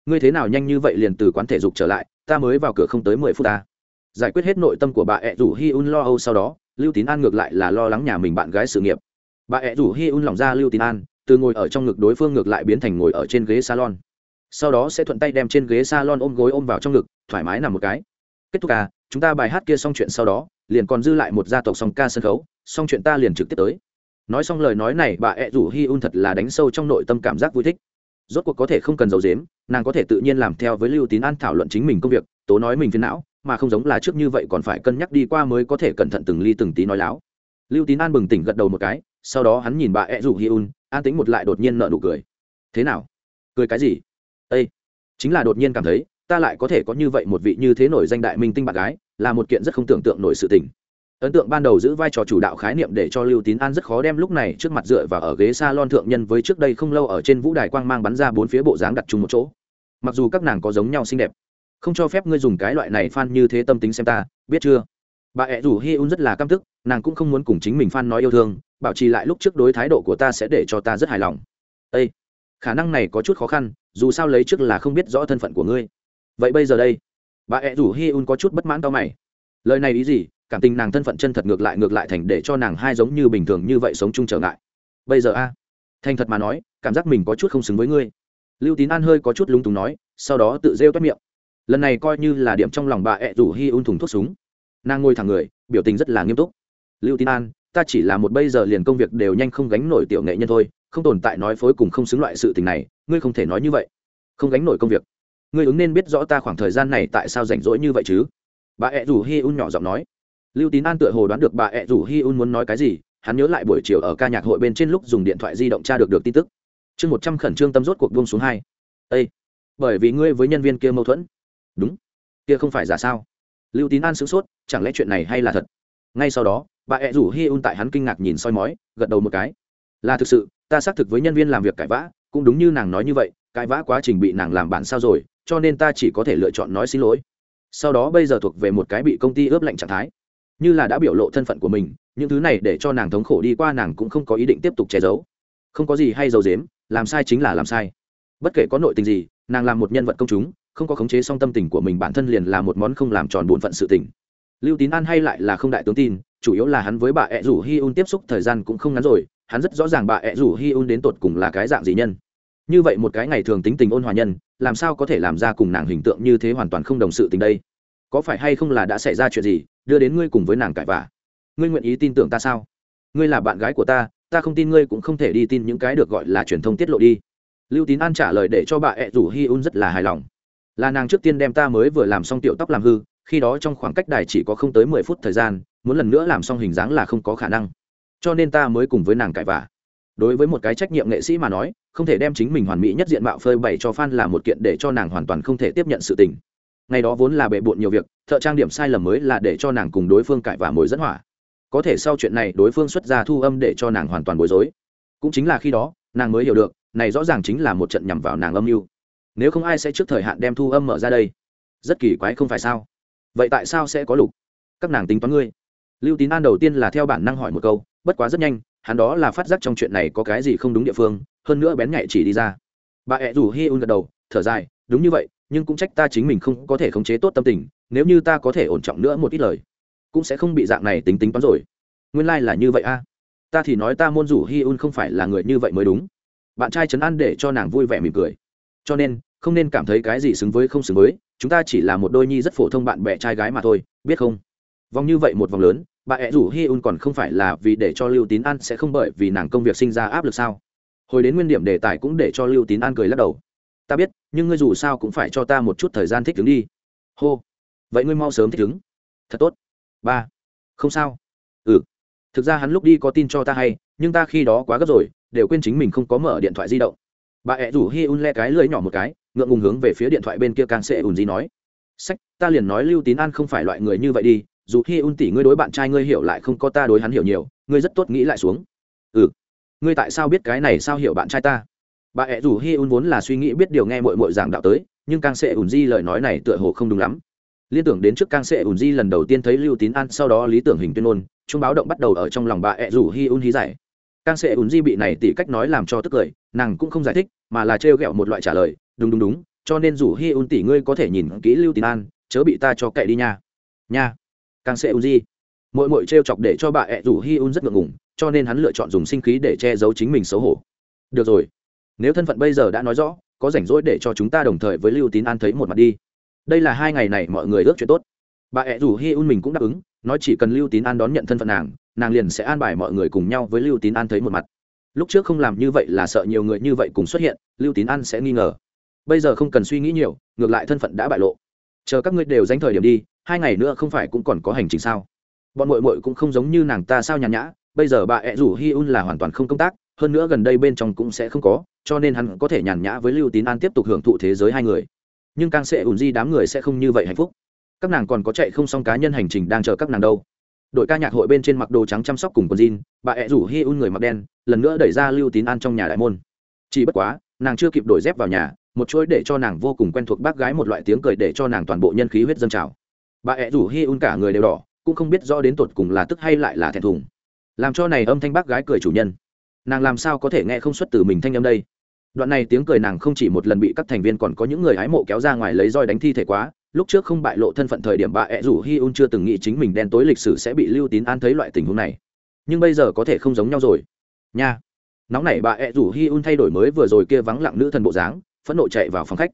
[SPEAKER 1] Ngươi thế nào nhanh như vậy liền từ quán thể dục trở lại, ta mới vào cửa không tới mười phút ta giải quyết hết nội tâm của bà ẹ rủ hi un lo âu sau đó, lưu tín an ngược lại là lo lắng nhà mình bạn gái sự nghiệp. Bà ẹ rủ hi un lỏng ra lưu tín an, từ ngồi ở trong ngực đối phương ngược lại biến thành ngồi ở trên ghế salon. Sau đó sẽ thuận tay đem trên ghế salon ôm gối ôm vào trong ngực, thoải mái nằm một cái. Kết thúc à chúng ta bài hát kia xong chuyện sau đó, liền còn dư lại một gia tộc song ca sân khấu, xong chuyện ta liền trực tiếp tới. Nói xong lời nói này, bà ẹ rủ hi un thật là đánh sâu trong nội tâm cảm giác vui thích. Rốt cuộc có thể không cần giấu dếm nàng có thể tự nhiên làm theo với lưu tín an thảo luận chính mình công việc, tố nói mình phiền não mà không giống là trước như vậy còn phải cân nhắc đi qua mới có thể cẩn thận từng ly từng tí nói láo. Lưu tín an bừng tỉnh gật đầu một cái, sau đó hắn nhìn bà ẹ rủ hi un an tính một lại đột nhiên nợ nụ cười. Thế nào? Cười cái gì? Ây chính là đột nhiên cảm thấy, ta lại có thể có như vậy một vị như thế nổi danh đại minh tinh bạn gái, là một kiện rất không tưởng tượng nổi sự tình. Ấn tượng ban đầu giữ vai trò chủ đạo khái niệm để cho lưu tín an rất khó đem lúc này trước mặt dựa và ở ghế s a lon thượng nhân với trước đây không lâu ở trên vũ đài quang mang bắn ra bốn phía bộ dáng đặt chung một chỗ. Mặc dù các nàng có giống nhau xinh đẹp không cho phép ngươi dùng cái loại này phan như thế tâm tính xem ta, biết chưa? Bà ẹ rủ hi un rất là căm tức, nàng cũng không muốn cùng chính mình phan nói yêu thương, bảo trì lại lúc trước đối thái độ của ta sẽ để cho ta rất hài lòng. Â khả năng này có chút khó khăn, dù sao lấy trước là không biết rõ thân phận của ngươi. Vậy bây giờ đây. Bà ẹ rủ hi un có chút bất mãn tao mày. Lời này ý gì? Cảm tình nàng thân phận chân thật ngược lại ngược lại thành để cho nàng hai giống như bình thường như vậy sống chung trở ngại. Bây giờ a. Thành thật mà nói, cảm giác mình có chút không xứng với ngươi. Lưu tín an hơi có chút lúng túng nói, sau đó tự rêu toét miệng lần này coi như là điểm trong lòng bà ẹ rủ hi un thùng thuốc súng. Nàng ngồi thẳng người, biểu tình rất là nghiêm túc. Lưu tín an, ta chỉ là một bây giờ liền công việc đều nhanh không gánh nổi tiểu nghệ nhân thôi, không tồn tại nói phối cùng không xứng loại sự tình này, ngươi không thể nói như vậy. Không gánh nổi công việc. Ngươi ứng nên biết rõ ta khoảng thời gian này tại sao rảnh rỗi như vậy chứ? Bà ẹ rủ hi un nhỏ giọng nói. Lưu tín an tựa hồ đoán được bà ẹ rủ hi un muốn nói cái gì, hắn nhớ lại buổi chiều ở ca nhạc hội bên trên lúc dùng điện thoại di động tra được được tin tức. Chương một trăm khẩn trương tâm rốt cuộc buông xuống hai. Ây bởi vì ngươi với nhân viên kia mâu thuẫn đúng. Kia không phải giả sao? Lưu tín an sửng sốt, chẳng lẽ chuyện này hay là thật? Ngay sau đó, bà ẹ rủ hi un tại hắn kinh ngạc nhìn soi mói, gật đầu một cái. Là thực sự, ta xác thực với nhân viên làm việc cãi vã, cũng đúng như nàng nói như vậy, cãi vã quá trình bị nàng làm bản sao rồi, cho nên ta chỉ có thể lựa chọn nói xin lỗi. Sau đó bây giờ thuộc về một cái bị công ty ướp lạnh trạng thái. Như là đã biểu lộ thân phận của mình, những thứ này để cho nàng thống khổ đi qua nàng cũng không có ý định tiếp tục che giấu. Không có gì hay giấu dếm làm sai chính là làm sai. Bất kể có nội tình gì, nàng là một nhân vật công chúng không có khống chế song tâm tình của mình, bản thân liền là một món không làm tròn bổn phận sự tình. Lưu tín an hay lại là không đại tướng tin, chủ yếu là hắn với bà ẹ rủ hi un tiếp xúc thời gian cũng không ngắn rồi, hắn rất rõ ràng bà ẹ rủ hi un đến tột cùng là cái dạng gì nhân. Như vậy một cái ngày thường tính tình ôn hòa nhân, làm sao có thể làm ra cùng nàng hình tượng như thế hoàn toàn không đồng sự tình đây? Có phải hay không là đã xảy ra chuyện gì, đưa đến ngươi cùng với nàng cãi vả ngươi nguyện ý tin tưởng ta sao? Ngươi là bạn gái của ta ta không tin ngươi cũng không thể đi tin những cái được gọi là truyền thông tiết lộ đi. Lưu tín an trả lời để cho bà ẹ rủ hi un rất là hài lòng là nàng trước tiên đem ta mới vừa làm xong tiểu tóc làm hư, khi đó trong khoảng cách đài chỉ có không tới mười phút thời gian, muốn lần nữa làm xong hình dáng là không có khả năng. Cho nên ta mới cùng với nàng cãi vả đối với một cái trách nhiệm nghệ sĩ mà nói, không thể đem chính mình hoàn mỹ nhất diện mạo phơi bày cho fan là một kiện để cho nàng hoàn toàn không thể tiếp nhận sự tình. Ngày đó vốn là bệ bộn nhiều việc, thợ trang điểm sai lầm mới là để cho nàng cùng đối phương cãi vả mối dẫn hỏa. Có thể sau chuyện này đối phương xuất ra thu âm để cho nàng hoàn toàn bối rối. Cũng chính là khi đó, nàng mới hiểu được, này rõ ràng chính là một trận nhằm vào nàng âm mưu nếu không ai sẽ trước thời hạn đem thu âm mở ra đây? Rất kỳ quái không phải sao? Vậy tại sao sẽ có lục? Các nàng tính toán ngươi. Lưu tín an đầu tiên là theo bản năng hỏi một câu, bất quá rất nhanh, hắn đó là phát giác trong chuyện này có cái gì không đúng địa phương, hơn nữa bén nhạy chỉ đi ra. Bà ẹ rủ hi un gật đầu, thở dài, đúng như vậy, nhưng cũng trách ta chính mình không có thể khống chế tốt tâm tình, nếu như ta có thể ổn trọng nữa một ít lời, cũng sẽ không bị dạng này tính tính toán rồi. Nguyên lai、like、là như vậy a. Ta thì nói ta môn rủ hi un không phải là người như vậy mới đúng. Bạn trai trấn an để cho nàng vui vẻ mỉm cười cho nên, không nên cảm thấy cái gì xứng với không xứng với, chúng ta chỉ là một đôi nhi rất phổ thông bạn bè trai gái mà thôi, biết không? Vòng như vậy một vòng lớn, bà ẹ rủ hi un còn không phải là vì để cho lưu tín an sẽ không bởi vì nàng công việc sinh ra áp lực sao? Hồi đến nguyên điểm đề tài cũng để cho lưu tín an cười lắc đầu. Ta biết, nhưng ngươi dù sao cũng phải cho ta một chút thời gian thích ứng đi. Hô. Vậy ngươi mau sớm thích ứng. Thật tốt. Ba. Không sao. Ừ. Thực ra hắn lúc đi có tin cho ta hay, nhưng ta khi đó quá gấp rồi, đều quên chính mình không có mở điện thoại di động bà ẹ rủ hi un le cái lưỡi nhỏ một cái, ngượng ngùng hướng về phía điện thoại bên kia càng sẽ ùn gì nói. Sách, ta liền nói lưu tín an không phải loại người như vậy đi, dù hi un tỷ ngươi đối bạn trai ngươi hiểu lại không có ta đối hắn hiểu nhiều, ngươi rất tốt nghĩ lại xuống. Ừ. Ngươi tại sao biết cái này sao hiểu bạn trai ta? Bà ẹ rủ hi un vốn là suy nghĩ biết điều nghe mội mội giảng đạo tới, nhưng càng sẽ ùn di lời nói này tựa hồ không đúng lắm. Liên tưởng đến trước càng sẽ ùn di lần đầu tiên thấy lưu tín an, sau đó lý tưởng hình tuyên ngôn chung báo động bắt đầu ở trong lòng bà ẹ rủ hi un hí giải càng sẽ ùn di bị này tỷ cách nói làm cho tức cười, nàng cũng không giải thích, mà là trêu ghẹo một loại trả lời, đúng đúng đúng, cho nên rủ hi ùn tỷ ngươi có thể nhìn kỹ lưu tín an, chớ bị ta cho kệ đi nha. Nha? Càng sẽ ùn di. Mỗi mỗi trêu chọc để cho bà ẹ rủ hi un rất ngượng ngùng, cho nên hắn lựa chọn dùng sinh khí để che giấu chính mình xấu hổ. Được rồi, nếu thân phận bây giờ đã nói rõ, có rảnh rỗi để cho chúng ta đồng thời với lưu tín an thấy một mặt đi. Đây là hai ngày này mọi người ước chuyện tốt. Bà ẹ rủ hi un mình cũng đáp ứng, nói chỉ cần lưu tín an đón nhận thân phận nàng nàng liền sẽ an bài mọi người cùng nhau với lưu tín an thấy một mặt. Lúc trước không làm như vậy là sợ nhiều người như vậy cùng xuất hiện, lưu tín an sẽ nghi ngờ. Bây giờ không cần suy nghĩ nhiều, ngược lại thân phận đã bại lộ. Chờ các ngươi đều dành thời điểm đi, hai ngày nữa không phải cũng còn có hành trình sao? Bọn mội mội cũng không giống như nàng ta sao nhàn nhã, bây giờ bà ẹ rủ hi un là hoàn toàn không công tác, hơn nữa gần đây bên trong cũng sẽ không có, cho nên hắn có thể nhàn nhã với lưu tín an tiếp tục hưởng thụ thế giới hai người. Nhưng càng sẽ ủn di đám người sẽ không như vậy hạnh phúc. Các nàng còn có chạy không xong cá nhân hành trình đang chờ các nàng đâu đội ca nhạc hội bên trên mặc đồ trắng chăm sóc cùng quần jean, bà ẹ rủ hi un người mặc đen, lần nữa đẩy ra lưu tín an trong nhà đại môn. Chỉ bất quá, nàng chưa kịp đổi dép vào nhà, một chuỗi để cho nàng vô cùng quen thuộc bác gái một loại tiếng cười để cho nàng toàn bộ nhân khí huyết dâng trào. Bà ẹ rủ hi un cả người đều đỏ, cũng không biết rõ đến tột cùng là tức hay lại là thẹn thùng. Làm cho này âm thanh bác gái cười chủ nhân. Nàng làm sao có thể nghe không xuất từ mình thanh âm đây? Đoạn này tiếng cười nàng không chỉ một lần bị các thành viên còn có những người hái mộ kéo ra ngoài lấy roi đánh thi thể quá lúc trước không bại lộ thân phận thời điểm bà ẹ rủ hi un chưa từng nghĩ chính mình đen tối lịch sử sẽ bị lưu tín an thấy loại tình huống này. Nhưng bây giờ có thể không giống nhau rồi. Nha. Nóng này bà ẹ rủ hi un thay đổi mới vừa rồi kia vắng lặng nữ thần bộ dáng, phẫn nộ chạy vào phòng khách.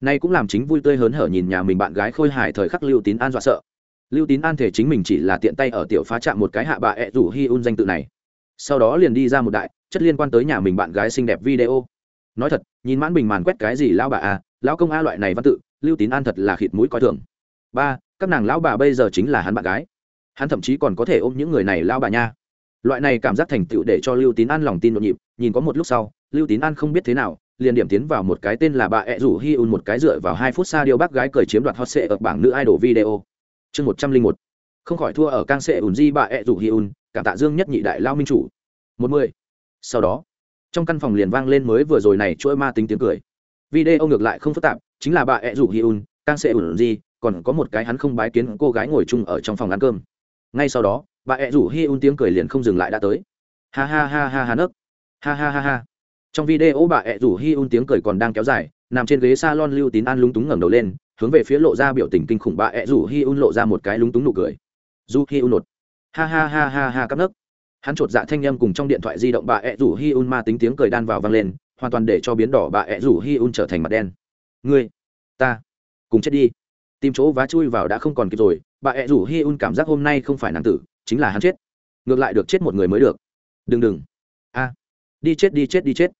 [SPEAKER 1] Nay cũng làm chính vui tươi hớn hở nhìn nhà mình bạn gái khôi hài thời khắc lưu tín an dọa sợ. Lưu tín an thể chính mình chỉ là tiện tay ở tiểu phá chạm một cái hạ bà ẹ rủ hi un danh tự này. Sau đó liền đi ra một đại, chất liên quan tới nhà mình bạn gái xinh đẹp video. Nói thật, nhìn mãn bình màn quét cái gì lão bà a lão công a loại này văn tự lưu tín an thật là khịt mũi coi thường. Ba, các nàng lão bà bây giờ chính là hắn bạn gái. Hắn thậm chí còn có thể ôm những người này lão bà nha. Loại này cảm giác thành tựu để cho lưu tín an lòng tin nhộn nhịp, nhìn có một lúc sau, lưu tín an không biết thế nào, liền điểm tiến vào một cái tên là bà ẹ rủ hi un một cái dựa vào hai phút xa điêu bác gái cười chiếm đoạt hot sệ ở bảng nữ idol video. Chương một trăm linh một. Không khỏi thua ở cang sệ ùn di bà ẹ rủ hi un, cảm tạ dương nhất nhị đại lao minh chủ. Một mươi sau đó, trong căn phòng liền vang lên mới vừa rồi này chuỗi ma tính tiếng cười. Video ngược lại không phức tạp chính là bà ẹ rủ hi un cang sệ ùn di, còn có một cái hắn không bái kiến cô gái ngồi chung ở trong phòng ăn cơm. Ngay sau đó, bà ẹ rủ hi un tiếng cười liền không dừng lại đã tới. Ha ha ha ha ha nấc. Ha ha ha ha. Trong video bà ẹ rủ hi un tiếng cười còn đang kéo dài, nằm trên ghế s a lon lưu tín an lúng túng ngẩng đầu lên, hướng về phía lộ ra biểu tình kinh khủng bà ẹ rủ hi un lộ ra một cái lúng túng nụ cười. Du hi un nột. Ha ha ha ha ha cắp nấc. Hắn chột dạ thanh â m cùng trong điện thoại di động bà ẹ rủ hi un ma tính tiếng cười đan vào vang lên, hoàn toàn để cho biến đỏ bà ẹ rủ hi un trở thành mặt đen ngươi, ta, cùng chết đi. Tìm chỗ vá chui vào đã không còn kịp rồi, bà ẹ rủ hi un cảm giác hôm nay không phải nàng tử, chính là hắn chết. Ngược lại được chết một người mới được. Đừng đừng. A, đi chết đi chết đi chết.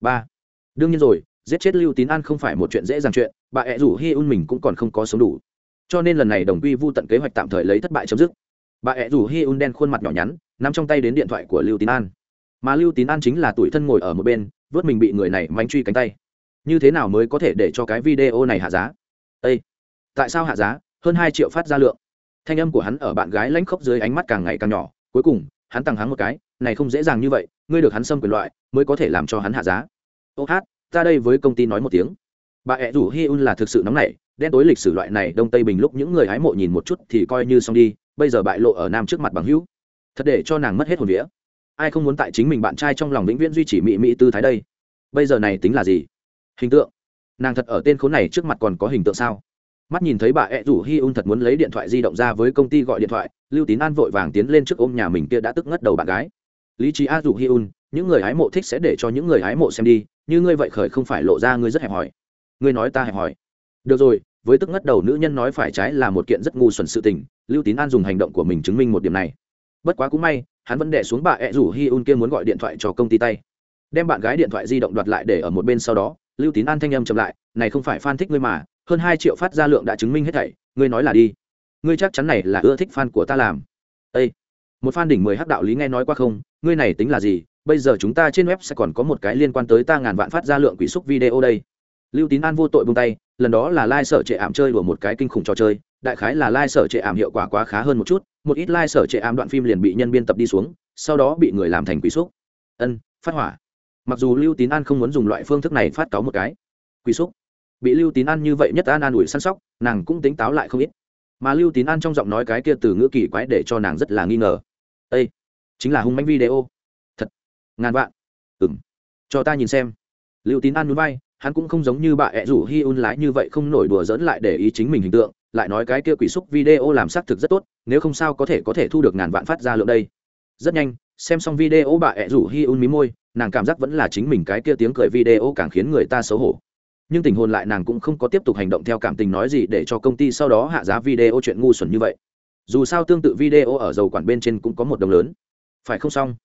[SPEAKER 1] Ba, đương nhiên rồi, giết chết lưu tín an không phải một chuyện dễ dàng chuyện, bà ẹ rủ hi un mình cũng còn không có sống đủ. Cho nên lần này đồng quy vu tận kế hoạch tạm thời lấy thất bại chấm dứt. Bà ẹ rủ hi un đen khuôn mặt nhỏ nhắn n ắ m trong tay đến điện thoại của lưu tín an. Mà lưu tín an chính là tuổi thân ngồi ở một bên, vớt mình bị người này manh truy cánh tay như thế nào mới có thể để cho cái video này hạ giá? Ây tại sao hạ giá? Hơn hai triệu phát ra lượng. Thanh âm của hắn ở bạn gái lãnh khốc dưới ánh mắt càng ngày càng nhỏ. Cuối cùng, hắn tăng hắn một cái. Này không dễ dàng như vậy, ngươi được hắn xâm quyền loại, mới có thể làm cho hắn hạ giá. Ô hát, ta đây với công ty nói một tiếng. Bà ẹ rủ hi un là thực sự nóng nảy. Đen tối lịch sử loại này, đông tây bình lúc những người hái mộ nhìn một chút thì coi như xong đi. Bây giờ bại lộ ở nam trước mặt bằng hữu. Thật để cho nàng mất hết hồn vía. Ai không muốn tại chính mình bạn trai trong lòng vĩnh viễn duy trì mỹ mỹ tư thái đây? Bây giờ này tính là gì? Hình tượng. Nàng thật ở tên khốn này trước mặt còn có hình tượng sao? Mắt nhìn thấy bà ẹ rủ hi un thật muốn lấy điện thoại di động ra với công ty gọi điện thoại, lưu tín an vội vàng tiến lên trước ôm nhà mình kia đã tức ngất đầu bạn gái. Lý trí a rủ hi un, những người hái mộ thích sẽ để cho những người hái mộ xem đi, như ngươi vậy khởi không phải lộ ra ngươi rất hẹp hòi. Ngươi nói ta hẹp hòi. Được rồi, với tức ngất đầu nữ nhân nói phải trái là một kiện rất ngu xuẩn sự tình, lưu tín an dùng hành động của mình chứng minh một điểm này. Bất quá cũng may, hắn vẫn đẻ xuống bà ẹ rủ hi un kia muốn gọi điện thoại cho công ty tay. Đem bạn gái điện thoại di động đoạt lại để ở một bên sau đó lưu tín an thanh âm chậm lại, này không phải f a n thích ngươi mà, hơn hai triệu phát ra lượng đã chứng minh hết thảy, ngươi nói là đi. Ngươi chắc chắn này là ưa thích f a n của ta làm. Â một f a n đỉnh mười hắc đạo lý nghe nói qua không? Ngươi này tính là gì? Bây giờ chúng ta trên web sẽ còn có một cái liên quan tới ta ngàn vạn phát ra lượng quỷ xúc video đây. Lưu tín an vô tội buông tay, lần đó là lai、like、sở trệ ảm chơi của một cái kinh khủng trò chơi, đại khái là lai、like、sở trệ ảm hiệu quả quá khá hơn một chút, một ít lai、like、sở trệ ảm đoạn phim liền bị nhân biên tập đi xuống, sau đó bị người làm thành quỷ xúc. Ân, phát hỏa mặc dù lưu tín an không muốn dùng loại phương thức này phát cáo một cái. Quỷ xúc. Bị lưu tín an như vậy nhất an an ủi săn sóc, nàng cũng tính táo lại không ít. Mà lưu tín an trong giọng nói cái kia từ ngữ kỳ quái để cho nàng rất là nghi ngờ. Ây chính là hung manh video. Thật, ngàn vạn. Ừng cho ta nhìn xem. Lưu tín an núi bay hắn cũng không giống như bà ẹ rủ hi un lái như vậy không nổi đùa dỡn lại để ý chính mình hình tượng, lại nói cái kia quỷ xúc video làm xác thực rất tốt, nếu không sao có thể có thể thu được ngàn vạn phát ra lượng đây. Rất nhanh xem xong video bà ẹ rủ hi un mí môi, nàng cảm giác vẫn là chính mình cái kia tiếng cười video càng khiến người ta xấu hổ. Nhưng tình hồn lại nàng cũng không có tiếp tục hành động theo cảm tình nói gì để cho công ty sau đó hạ giá video chuyện ngu xuẩn như vậy. Dù sao tương tự video ở dầu quản bên trên cũng có một đồng lớn. Phải không xong?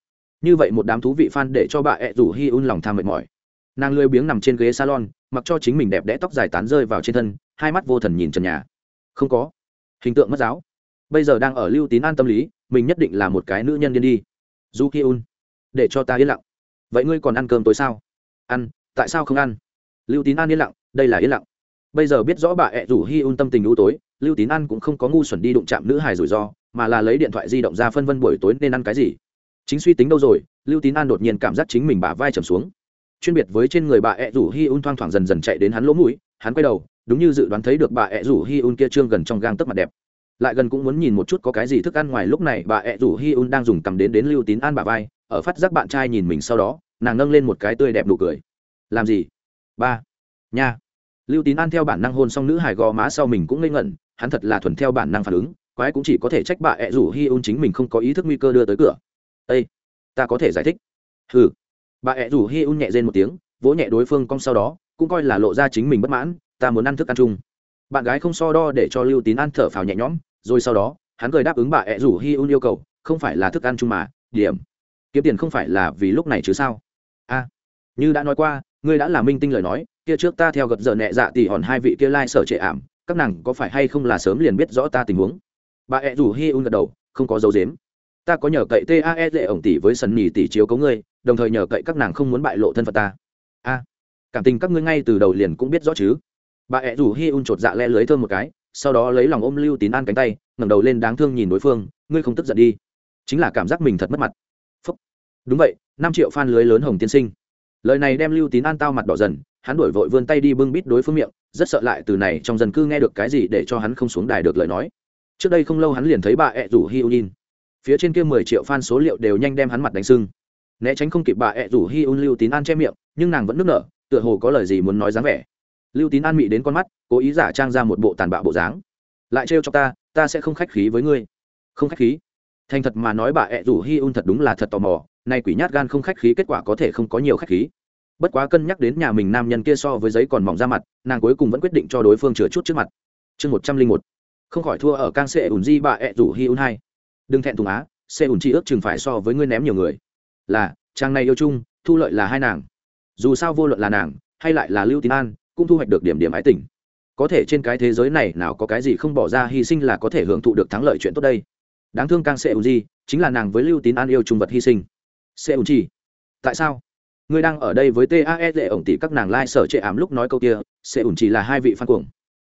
[SPEAKER 1] Như vậy một đám thú vị fan để cho bà ẹ rủ hi un lòng tham mệt mỏi. Nàng lười biếng nằm trên ghế salon, mặc cho chính mình đẹp đẽ tóc dài tán rơi vào trên thân, hai mắt vô thần nhìn trần nhà. Không có. Hình tượng mất giáo. Bây giờ đang ở lưu tín an tâm lý, mình nhất định là một cái nữ nhân điên đi du ki un để cho ta yên lặng. Vậy ngươi còn ăn cơm tối sao? Ăn, tại sao không ăn? Lưu tín an yên lặng, đây là yên lặng. Bây giờ biết rõ bà ẹ rủ hi un tâm tình ưu tối, lưu tín an cũng không có ngu xuẩn đi đụng chạm nữ hài rủi ro, mà là lấy điện thoại di động ra phân vân buổi tối nên ăn cái gì. Chính suy tính đâu rồi, lưu tín an đột nhiên cảm giác chính mình bả vai trầm xuống. Chuyên biệt với trên người bà ẹ rủ hi un thoang thoảng dần dần chạy đến hắn lỗ mũi, hắn quay đầu, đúng như dự đoán thấy được bà ẹ rủ hi un kia trương gần trong gang tấc mặt đẹp lại gần cũng muốn nhìn một chút có cái gì thức ăn ngoài lúc này bà ẹ rủ hi un đang dùng cầm đến đến lưu tín an bà vai, ở phát giác bạn trai nhìn mình sau đó, nàng nâng lên một cái tươi đẹp nụ cười. Làm gì? Ba. Nha. Lưu tín an theo bản năng hôn xong nữ hài gò má sau mình cũng ngây ngẩn, hắn thật là thuần theo bản năng phản ứng, quái cũng chỉ có thể trách bà ẹ rủ hi un chính mình không có ý thức nguy cơ đưa tới cửa. Ây ta có thể giải thích. Ừ bà ẹ rủ hi un nhẹ rên một tiếng, vỗ nhẹ đối phương cong sau đó, cũng coi là lộ ra chính mình bất mãn, ta muốn ăn thức ăn chung bạn gái không so đo để cho lưu tín ăn thở phào nhẹ nhõm, rồi sau đó, hắn cười đáp ứng bà ẹ rủ hi un yêu cầu, không phải là thức ăn chung mà, điểm. Kiếm tiền không phải là vì lúc này chứ sao? A, như đã nói qua, ngươi đã là minh tinh lời nói, kia trước ta theo gật giờ nhẹ dạ tỉ hòn hai vị kia lai、like、sở trệ ảm, các nàng có phải hay không là sớm liền biết rõ ta tình huống? Bà ẹ rủ hi un gật đầu, không có dấu dếm ta có nhờ cậy tae lệ ổng tỷ với sần nhì tỷ chiếu cấu ngươi, đồng thời nhờ cậy các nàng không muốn bại lộ thân phận ta. A, cảm tình các ngươi ngay từ đầu liền cũng biết rõ chứ bà ẹ rủ hi un chột dạ le lưới thơm một cái, sau đó lấy lòng ôm lưu tín an cánh tay, ngẩng đầu lên đáng thương nhìn đối phương, ngươi không tức giận đi. Chính là cảm giác mình thật mất mặt. Phúc. đúng vậy, năm triệu fan lưới lớn hồng tiên sinh. Lời này đem lưu tín an tao mặt đỏ dần, hắn đổi vội vươn tay đi bưng bít đối phương miệng, rất sợ lại từ này trong dân cư nghe được cái gì để cho hắn không xuống đài được lời nói. Trước đây không lâu hắn liền thấy bà ẹ rủ hi un in phía trên kia mười triệu fan số liệu đều nhanh đem hắn mặt đánh sưng. Né tránh không kịp bà ẹ rủ hi un lưu tín an che miệng, nhưng nàng vẫn nức nở, tựa hồ có lời gì muốn nói dáng vẻ lưu tín an mị đến con mắt, cố ý giả trang ra một bộ tàn bạo bộ dáng. Lại trêu cho ta ta sẽ không khách khí với ngươi. Không khách khí? Thành thật mà nói bà ẹ rủ hi un thật đúng là thật tò mò, nay quỷ nhát gan không khách khí kết quả có thể không có nhiều khách khí. Bất quá cân nhắc đến nhà mình nam nhân kia so với giấy còn mỏng ra mặt, nàng cuối cùng vẫn quyết định cho đối phương chừa chút trước mặt. Chương một trăm linh một. Không khỏi thua ở cang sệ ủn di bà ẹ rủ hi un hai. Đừng thẹn thùng á xe ủn chi ước chừng phải so với ngươi ném nhiều người. Là trang này yêu chung, thu lợi là hai nàng. Dù sao vô luận là nàng, hay lại là lưu tín an cũng thu hoạch được điểm điểm ái tình. Có thể trên cái thế giới này nào có cái gì không bỏ ra hy sinh là có thể hưởng thụ được thắng lợi chuyện tốt đây. Đáng thương kang sẽ gì chính là nàng với lưu tín an yêu trung vật hy sinh. Sẽ tại sao? Ngươi đang ở đây với tae lệ ổng tỷ các nàng lai sở trệ ám lúc nói câu kia sẽ ủn chỉ là hai vị phan cuồng.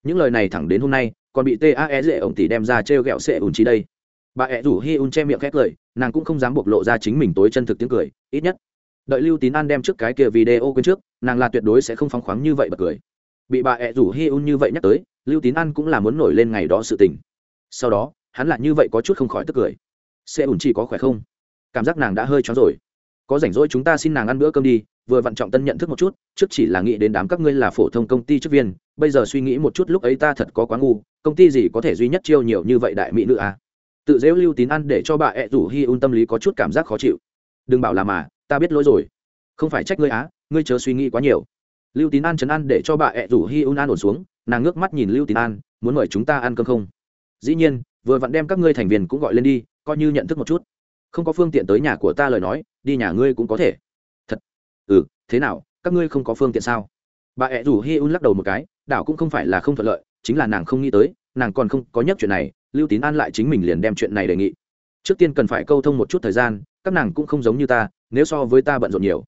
[SPEAKER 1] Những lời này thẳng đến hôm nay, còn bị tae lệ ổng tỷ đem ra trêu ghẹo sẽ ủn chỉ đây. Bà ẹ rủ hi un che miệng khét cười nàng cũng không dám bộc lộ ra chính mình tối chân thực tiếng cười, ít nhất đợi lưu tín an đem trước cái kia video quên trước, nàng là tuyệt đối sẽ không phóng khoáng như vậy bật cười. Bị bà ẹ rủ hi un như vậy nhắc tới, lưu tín an cũng là muốn nổi lên ngày đó sự tình. Sau đó, hắn lại như vậy có chút không khỏi tức cười. Sẽ ủn chỉ có khỏe không? Cảm giác nàng đã hơi chó rồi. Có rảnh rỗi chúng ta xin nàng ăn bữa cơm đi, vừa vặn trọng tân nhận thức một chút, trước chỉ là nghĩ đến đám các ngươi là phổ thông công ty chức viên, bây giờ suy nghĩ một chút lúc ấy ta thật có quá ngu, công ty gì có thể duy nhất chiêu nhiều như vậy đại mỹ nữ à? Tự dễu lưu tín ăn để cho bà ẹ rủ hi un tâm lý có chút cảm giác khó chịu. Đừng bảo là mà ta biết lỗi rồi. Không phải trách ngươi á, ngươi chớ suy nghĩ quá nhiều. Lưu tín an chấn an để cho bà ẹ rủ hi un an ổn xuống, nàng ngước mắt nhìn lưu tín an, muốn mời chúng ta ăn cơm không? Dĩ nhiên, vừa vặn đem các ngươi thành viên cũng gọi lên đi, coi như nhận thức một chút. Không có phương tiện tới nhà của ta lời nói, đi nhà ngươi cũng có thể. Thật. Ừ thế nào, các ngươi không có phương tiện sao? Bà ẹ rủ hi un lắc đầu một cái, đảo cũng không phải là không thuận lợi, chính là nàng không nghĩ tới, nàng còn không có nhắc chuyện này, lưu tín an lại chính mình liền đem chuyện này đề nghị. Trước tiên cần phải câu thông một chút thời gian các nàng cũng không giống như ta nếu so với ta bận rộn nhiều.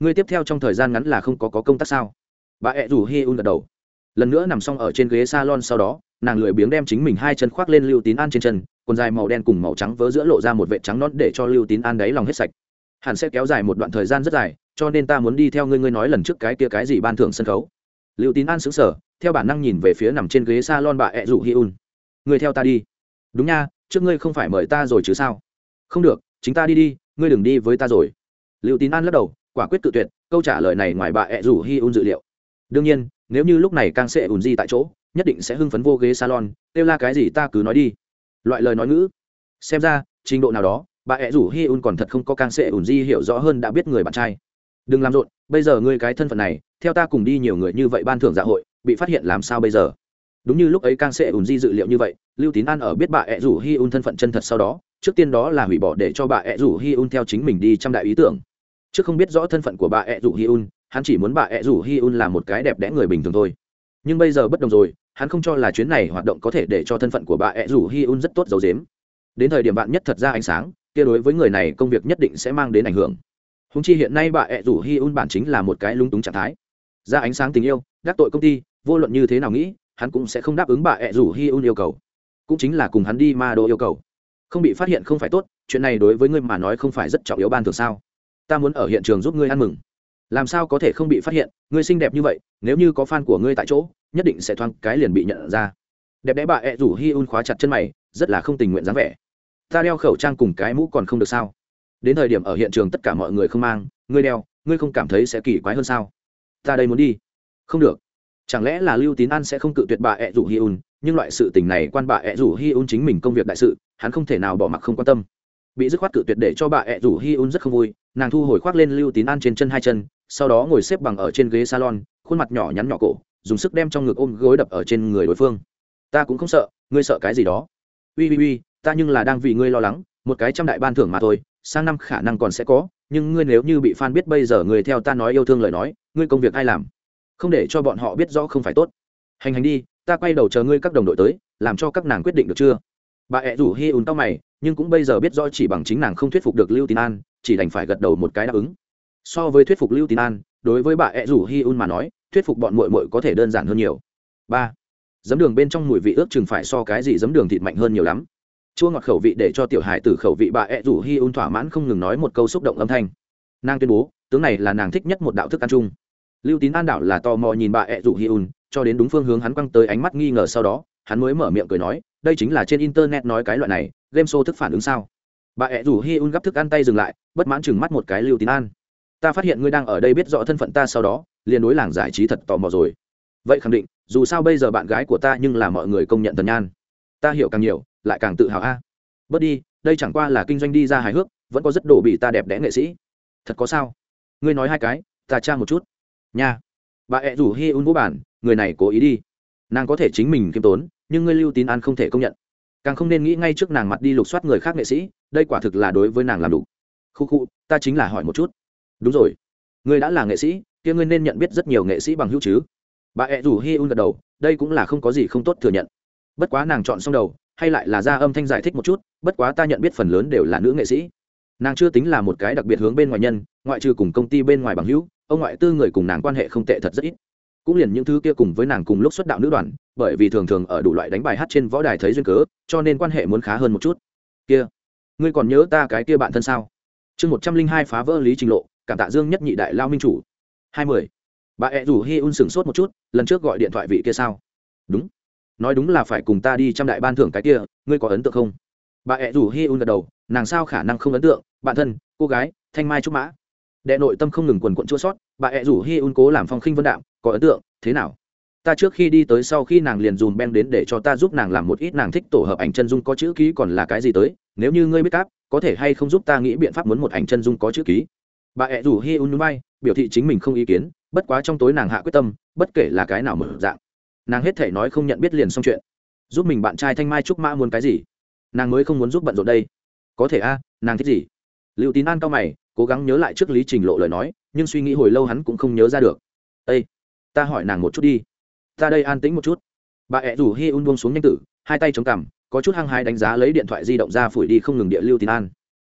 [SPEAKER 1] Ngươi tiếp theo trong thời gian ngắn là không có, có công tác sao? Bà ẹ rủ hi un gật đầu. Lần nữa nằm xong ở trên ghế salon sau đó nàng lười biếng đem chính mình hai chân khoác lên lưu tín an trên chân quần dài màu đen cùng màu trắng vớ giữa lộ ra một vệ trắng nón để cho lưu tín an đáy lòng hết sạch. Hẳn sẽ kéo dài một đoạn thời gian rất dài cho nên ta muốn đi theo ngươi ngươi nói lần trước cái kia cái gì ban thưởng sân khấu. Lưu tín an xứng sở theo bản năng nhìn về phía nằm trên ghế s a lon bà ẹ rủ hi un. Người theo ta đi. Đúng nha trước ngươi không phải mời ta rồi chứ sao? Không được chính ta đi đi, ngươi đừng đi với ta rồi. Lưu tín an lắc đầu, quả quyết tự tuyệt, câu trả lời này ngoài bà ẹ rủ hi un dự liệu. Đương nhiên, nếu như lúc này càng sẽ ùn di tại chỗ, nhất định sẽ hưng phấn vô ghế salon, kêu la cái gì ta cứ nói đi. Loại lời nói ngữ. Xem ra, trình độ nào đó, bà ẹ rủ hi un còn thật không có càng sẽ ùn di hiểu rõ hơn đã biết người bạn trai. Đừng làm rộn, bây giờ ngươi cái thân phận này, theo ta cùng đi nhiều người như vậy ban thưởng dạ hội, bị phát hiện làm sao bây giờ? Đúng như lúc ấy càng sẽ ùn di dự liệu như vậy, lưu tín an ở biết bà ẹ rủ hi un thân phận chân thật sau đó, trước tiên đó là hủy bỏ để cho bà ẹ rủ hi un theo chính mình đi trăm đại ý tưởng. Chứ không biết rõ thân phận của bà ẹ rủ hi un hắn chỉ muốn bà ẹ rủ hi un là một cái đẹp đẽ người bình thường thôi. Nhưng bây giờ bất đồng rồi, hắn không cho là chuyến này hoạt động có thể để cho thân phận của bà ẹ rủ hi un rất tốt dấu dếm đến thời điểm bạn nhất thật ra ánh sáng, kia đối với người này công việc nhất định sẽ mang đến ảnh hưởng. Húng chi hiện nay bà ẹ rủ hi un bản chính là một cái lung túng trạng thái. Ra ánh sáng tình yêu gác tội công ty, vô luận như thế nào nghĩ hắn cũng sẽ không đáp ứng bà ẹ rủ hi un yêu cầu. Cũng chính là cùng hắn đi ma đô yêu cầu. Không bị phát hiện không phải tốt, chuyện này đối với ngươi mà nói không phải rất trọng yếu ban thường sao? Ta muốn ở hiện trường giúp ngươi ăn mừng. Làm sao có thể không bị phát hiện, ngươi xinh đẹp như vậy, nếu như có fan của ngươi tại chỗ, nhất định sẽ thoáng cái liền bị nhận ra. Đẹp đẽ bà ẹ rủ hi un khóa chặt chân mày, rất là không tình nguyện dáng vẻ. Ta đeo khẩu trang cùng cái mũ còn không được sao? Đến thời điểm ở hiện trường tất cả mọi người không mang, ngươi đeo, ngươi không cảm thấy sẽ kỳ quái hơn sao? Ta đây muốn đi. Không được chẳng lẽ là lưu tín an sẽ không cự tuyệt bà ẹ rủ hi un? Nhưng loại sự tình này quan bà ẹ rủ hi un chính mình công việc đại sự, hắn không thể nào bỏ mặc không quan tâm. Bị dứt khoát cự tuyệt để cho bà ẹ rủ hi un rất không vui, nàng thu hồi khoác lên lưu tín an trên chân hai chân, sau đó ngồi xếp bằng ở trên ghế salon, khuôn mặt nhỏ nhắn nhỏ cổ, dùng sức đem trong ngực ôm gối đập ở trên người đối phương. Ta cũng không sợ, ngươi sợ cái gì đó? Ui ui ui ta nhưng là đang vì ngươi lo lắng, một cái trăm đại ban thưởng mà thôi, sang năm khả năng còn sẽ có, nhưng ngươi nếu như bị f a n biết bây giờ người theo ta nói yêu thương lời nói, ngươi công việc ai làm? Không để cho bọn họ biết rõ không phải tốt. Hành hành đi, ta quay đầu chờ ngươi các đồng đội tới, làm cho các nàng quyết định được chưa? Bà ẹ rủ hi ùn tao mày, nhưng cũng bây giờ biết rõ chỉ bằng chính nàng không thuyết phục được lưu tín an, chỉ đành phải gật đầu một cái đáp ứng. So với thuyết phục lưu tín an, đối với bà ẹ rủ hi un mà nói, thuyết phục bọn mội mội có thể đơn giản hơn nhiều. Ba, giấm đường bên trong mùi vị ước chừng phải so cái gì giấm đường thịt mạnh hơn nhiều lắm. Chua ngọt khẩu vị để cho tiểu hải tử khẩu vị bà ẹ rủ hi un thỏa mãn không ngừng nói một câu xúc động âm thanh. Nàng tuyên bố, tướng này là nàng thích nhất một đạo thức ăn chung lưu tín an đảo là tò mò nhìn bà ẹ rủ hi un, cho đến đúng phương hướng hắn quăng tới ánh mắt nghi ngờ sau đó, hắn mới mở miệng cười nói, đây chính là trên internet nói cái loại này, game show thức phản ứng sao? Bà ẹ rủ hi un gắp thức ăn tay dừng lại, bất mãn chừng mắt một cái lưu tín an. Ta phát hiện ngươi đang ở đây biết rõ thân phận ta sau đó, liền đối làng giải trí thật tò mò rồi. Vậy khẳng định, dù sao bây giờ bạn gái của ta nhưng là mọi người công nhận tần nhan. Ta hiểu càng nhiều, lại càng tự hào a. Bớt đi, đây chẳng qua là kinh doanh đi ra hài hước, vẫn có rất đổ bị ta đẹp đẽ nghệ sĩ. Thật có sao? Ngươi nói hai cái, ta tra một chút nha. Bà ẹ rủ hi un vũ bản, người này cố ý đi. Nàng có thể chính mình kiêm tốn, nhưng ngươi lưu tín an không thể công nhận. Càng không nên nghĩ ngay trước nàng mặt đi lục soát người khác nghệ sĩ, đây quả thực là đối với nàng làm đủ. Khu khu, ta chính là hỏi một chút. Đúng rồi. Ngươi đã là nghệ sĩ, kia ngươi nên nhận biết rất nhiều nghệ sĩ bằng hữu chứ. Bà ẹ rủ hi un gật đầu, đây cũng là không có gì không tốt thừa nhận. Bất quá nàng chọn xong đầu, hay lại là ra âm thanh giải thích một chút, bất quá ta nhận biết phần lớn đều là nữ nghệ sĩ nàng chưa tính là một cái đặc biệt hướng bên ngoài nhân, ngoại trừ cùng công ty bên ngoài bằng hữu, ông ngoại tư người cùng nàng quan hệ không tệ thật rất ít. Cũng liền những thứ kia cùng với nàng cùng lúc xuất đạo nữ đoàn, bởi vì thường thường ở đủ loại đánh bài hát trên võ đài thấy duyên cớ, cho nên quan hệ muốn khá hơn một chút. Kia, ngươi còn nhớ ta cái kia bạn thân sao? Chương một trăm linh hai phá vỡ lý trình lộ, cảm tạ dương nhất nhị đại lao minh chủ. Hai mươi bà ẹ rủ hi un sửng sốt một chút, lần trước gọi điện thoại vị kia sao? Đúng. Nói đúng là phải cùng ta đi trăm đại ban thưởng cái kia, ngươi có ấn tượng không? Bà ẹ rủ hi un gật đầu nàng sao khả năng không ấn tượng, bạn thân, cô gái, thanh mai trúc mã. Đệ nội tâm không ngừng quần quận chua sót, bà ẹ rủ hi un cố làm phong khinh vân đạm, có ấn tượng, thế nào? Ta trước khi đi tới sau khi nàng liền dùm beng đến để cho ta giúp nàng làm một ít nàng thích tổ hợp ảnh chân dung có chữ ký còn là cái gì tới, nếu như ngươi biết cáp, có thể hay không giúp ta nghĩ biện pháp muốn một ảnh chân dung có chữ ký? Bà ẹ rủ hi un núi bay, biểu thị chính mình không ý kiến, bất quá trong tối nàng hạ quyết tâm, bất kể là cái nào mở dạng. Nàng hết thể nói không nhận biết liền xong chuyện. Giúp mình bạn trai thanh mai trúc mã muốn cái gì? Nàng mới không muốn giúp bận rộn đây có thể a, nàng thích gì? Liệu tín an cao mày, cố gắng nhớ lại trước lý trình lộ lời nói, nhưng suy nghĩ hồi lâu hắn cũng không nhớ ra được. Ây ta hỏi nàng một chút đi. Ta đây an tĩnh một chút. Bà ẹ rủ hi un buông xuống nhanh tử, hai tay chống cằm, có chút hăng hái đánh giá lấy điện thoại di động ra phủi đi không ngừng địa lưu tín an.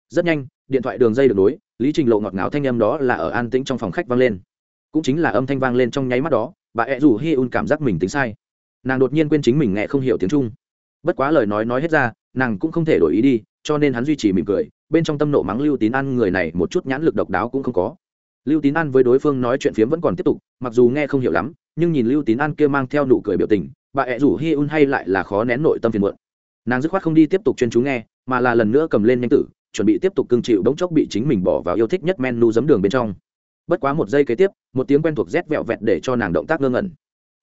[SPEAKER 1] Rất nhanh, điện thoại đường dây được nối, lý trình lộ ngọt ngào thanh âm đó là ở an tĩnh trong phòng khách vang lên. Cũng chính là âm thanh vang lên trong nháy mắt đó, bà ẹ rủ hi un cảm giác mình tính sai. Nàng đột nhiên quên chính mình nghe không hiểu tiếng trung. Bất quá lời nói nói hết ra nàng cũng không thể đổi ý đi, cho nên hắn duy trì mỉm cười, bên trong tâm nộ mắng lưu tín ăn người này một chút nhãn lực độc đáo cũng không có. Lưu tín ăn với đối phương nói chuyện phiếm vẫn còn tiếp tục, mặc dù nghe không hiểu lắm, nhưng nhìn lưu tín ăn kia mang theo nụ cười biểu tình, bà ẹ rủ hi un hay lại là khó nén nội tâm phiền muộn. Nàng dứt khoát không đi tiếp tục chuyên chú nghe, mà là lần nữa cầm lên nhanh tử, chuẩn bị tiếp tục cưng chịu đống chốc bị chính mình bỏ vào yêu thích nhất menu giấm đường bên trong. Bất quá một giây kế tiếp, một tiếng quen thuộc rét vẹo vẹt để cho nàng động tác ngơ ngẩn.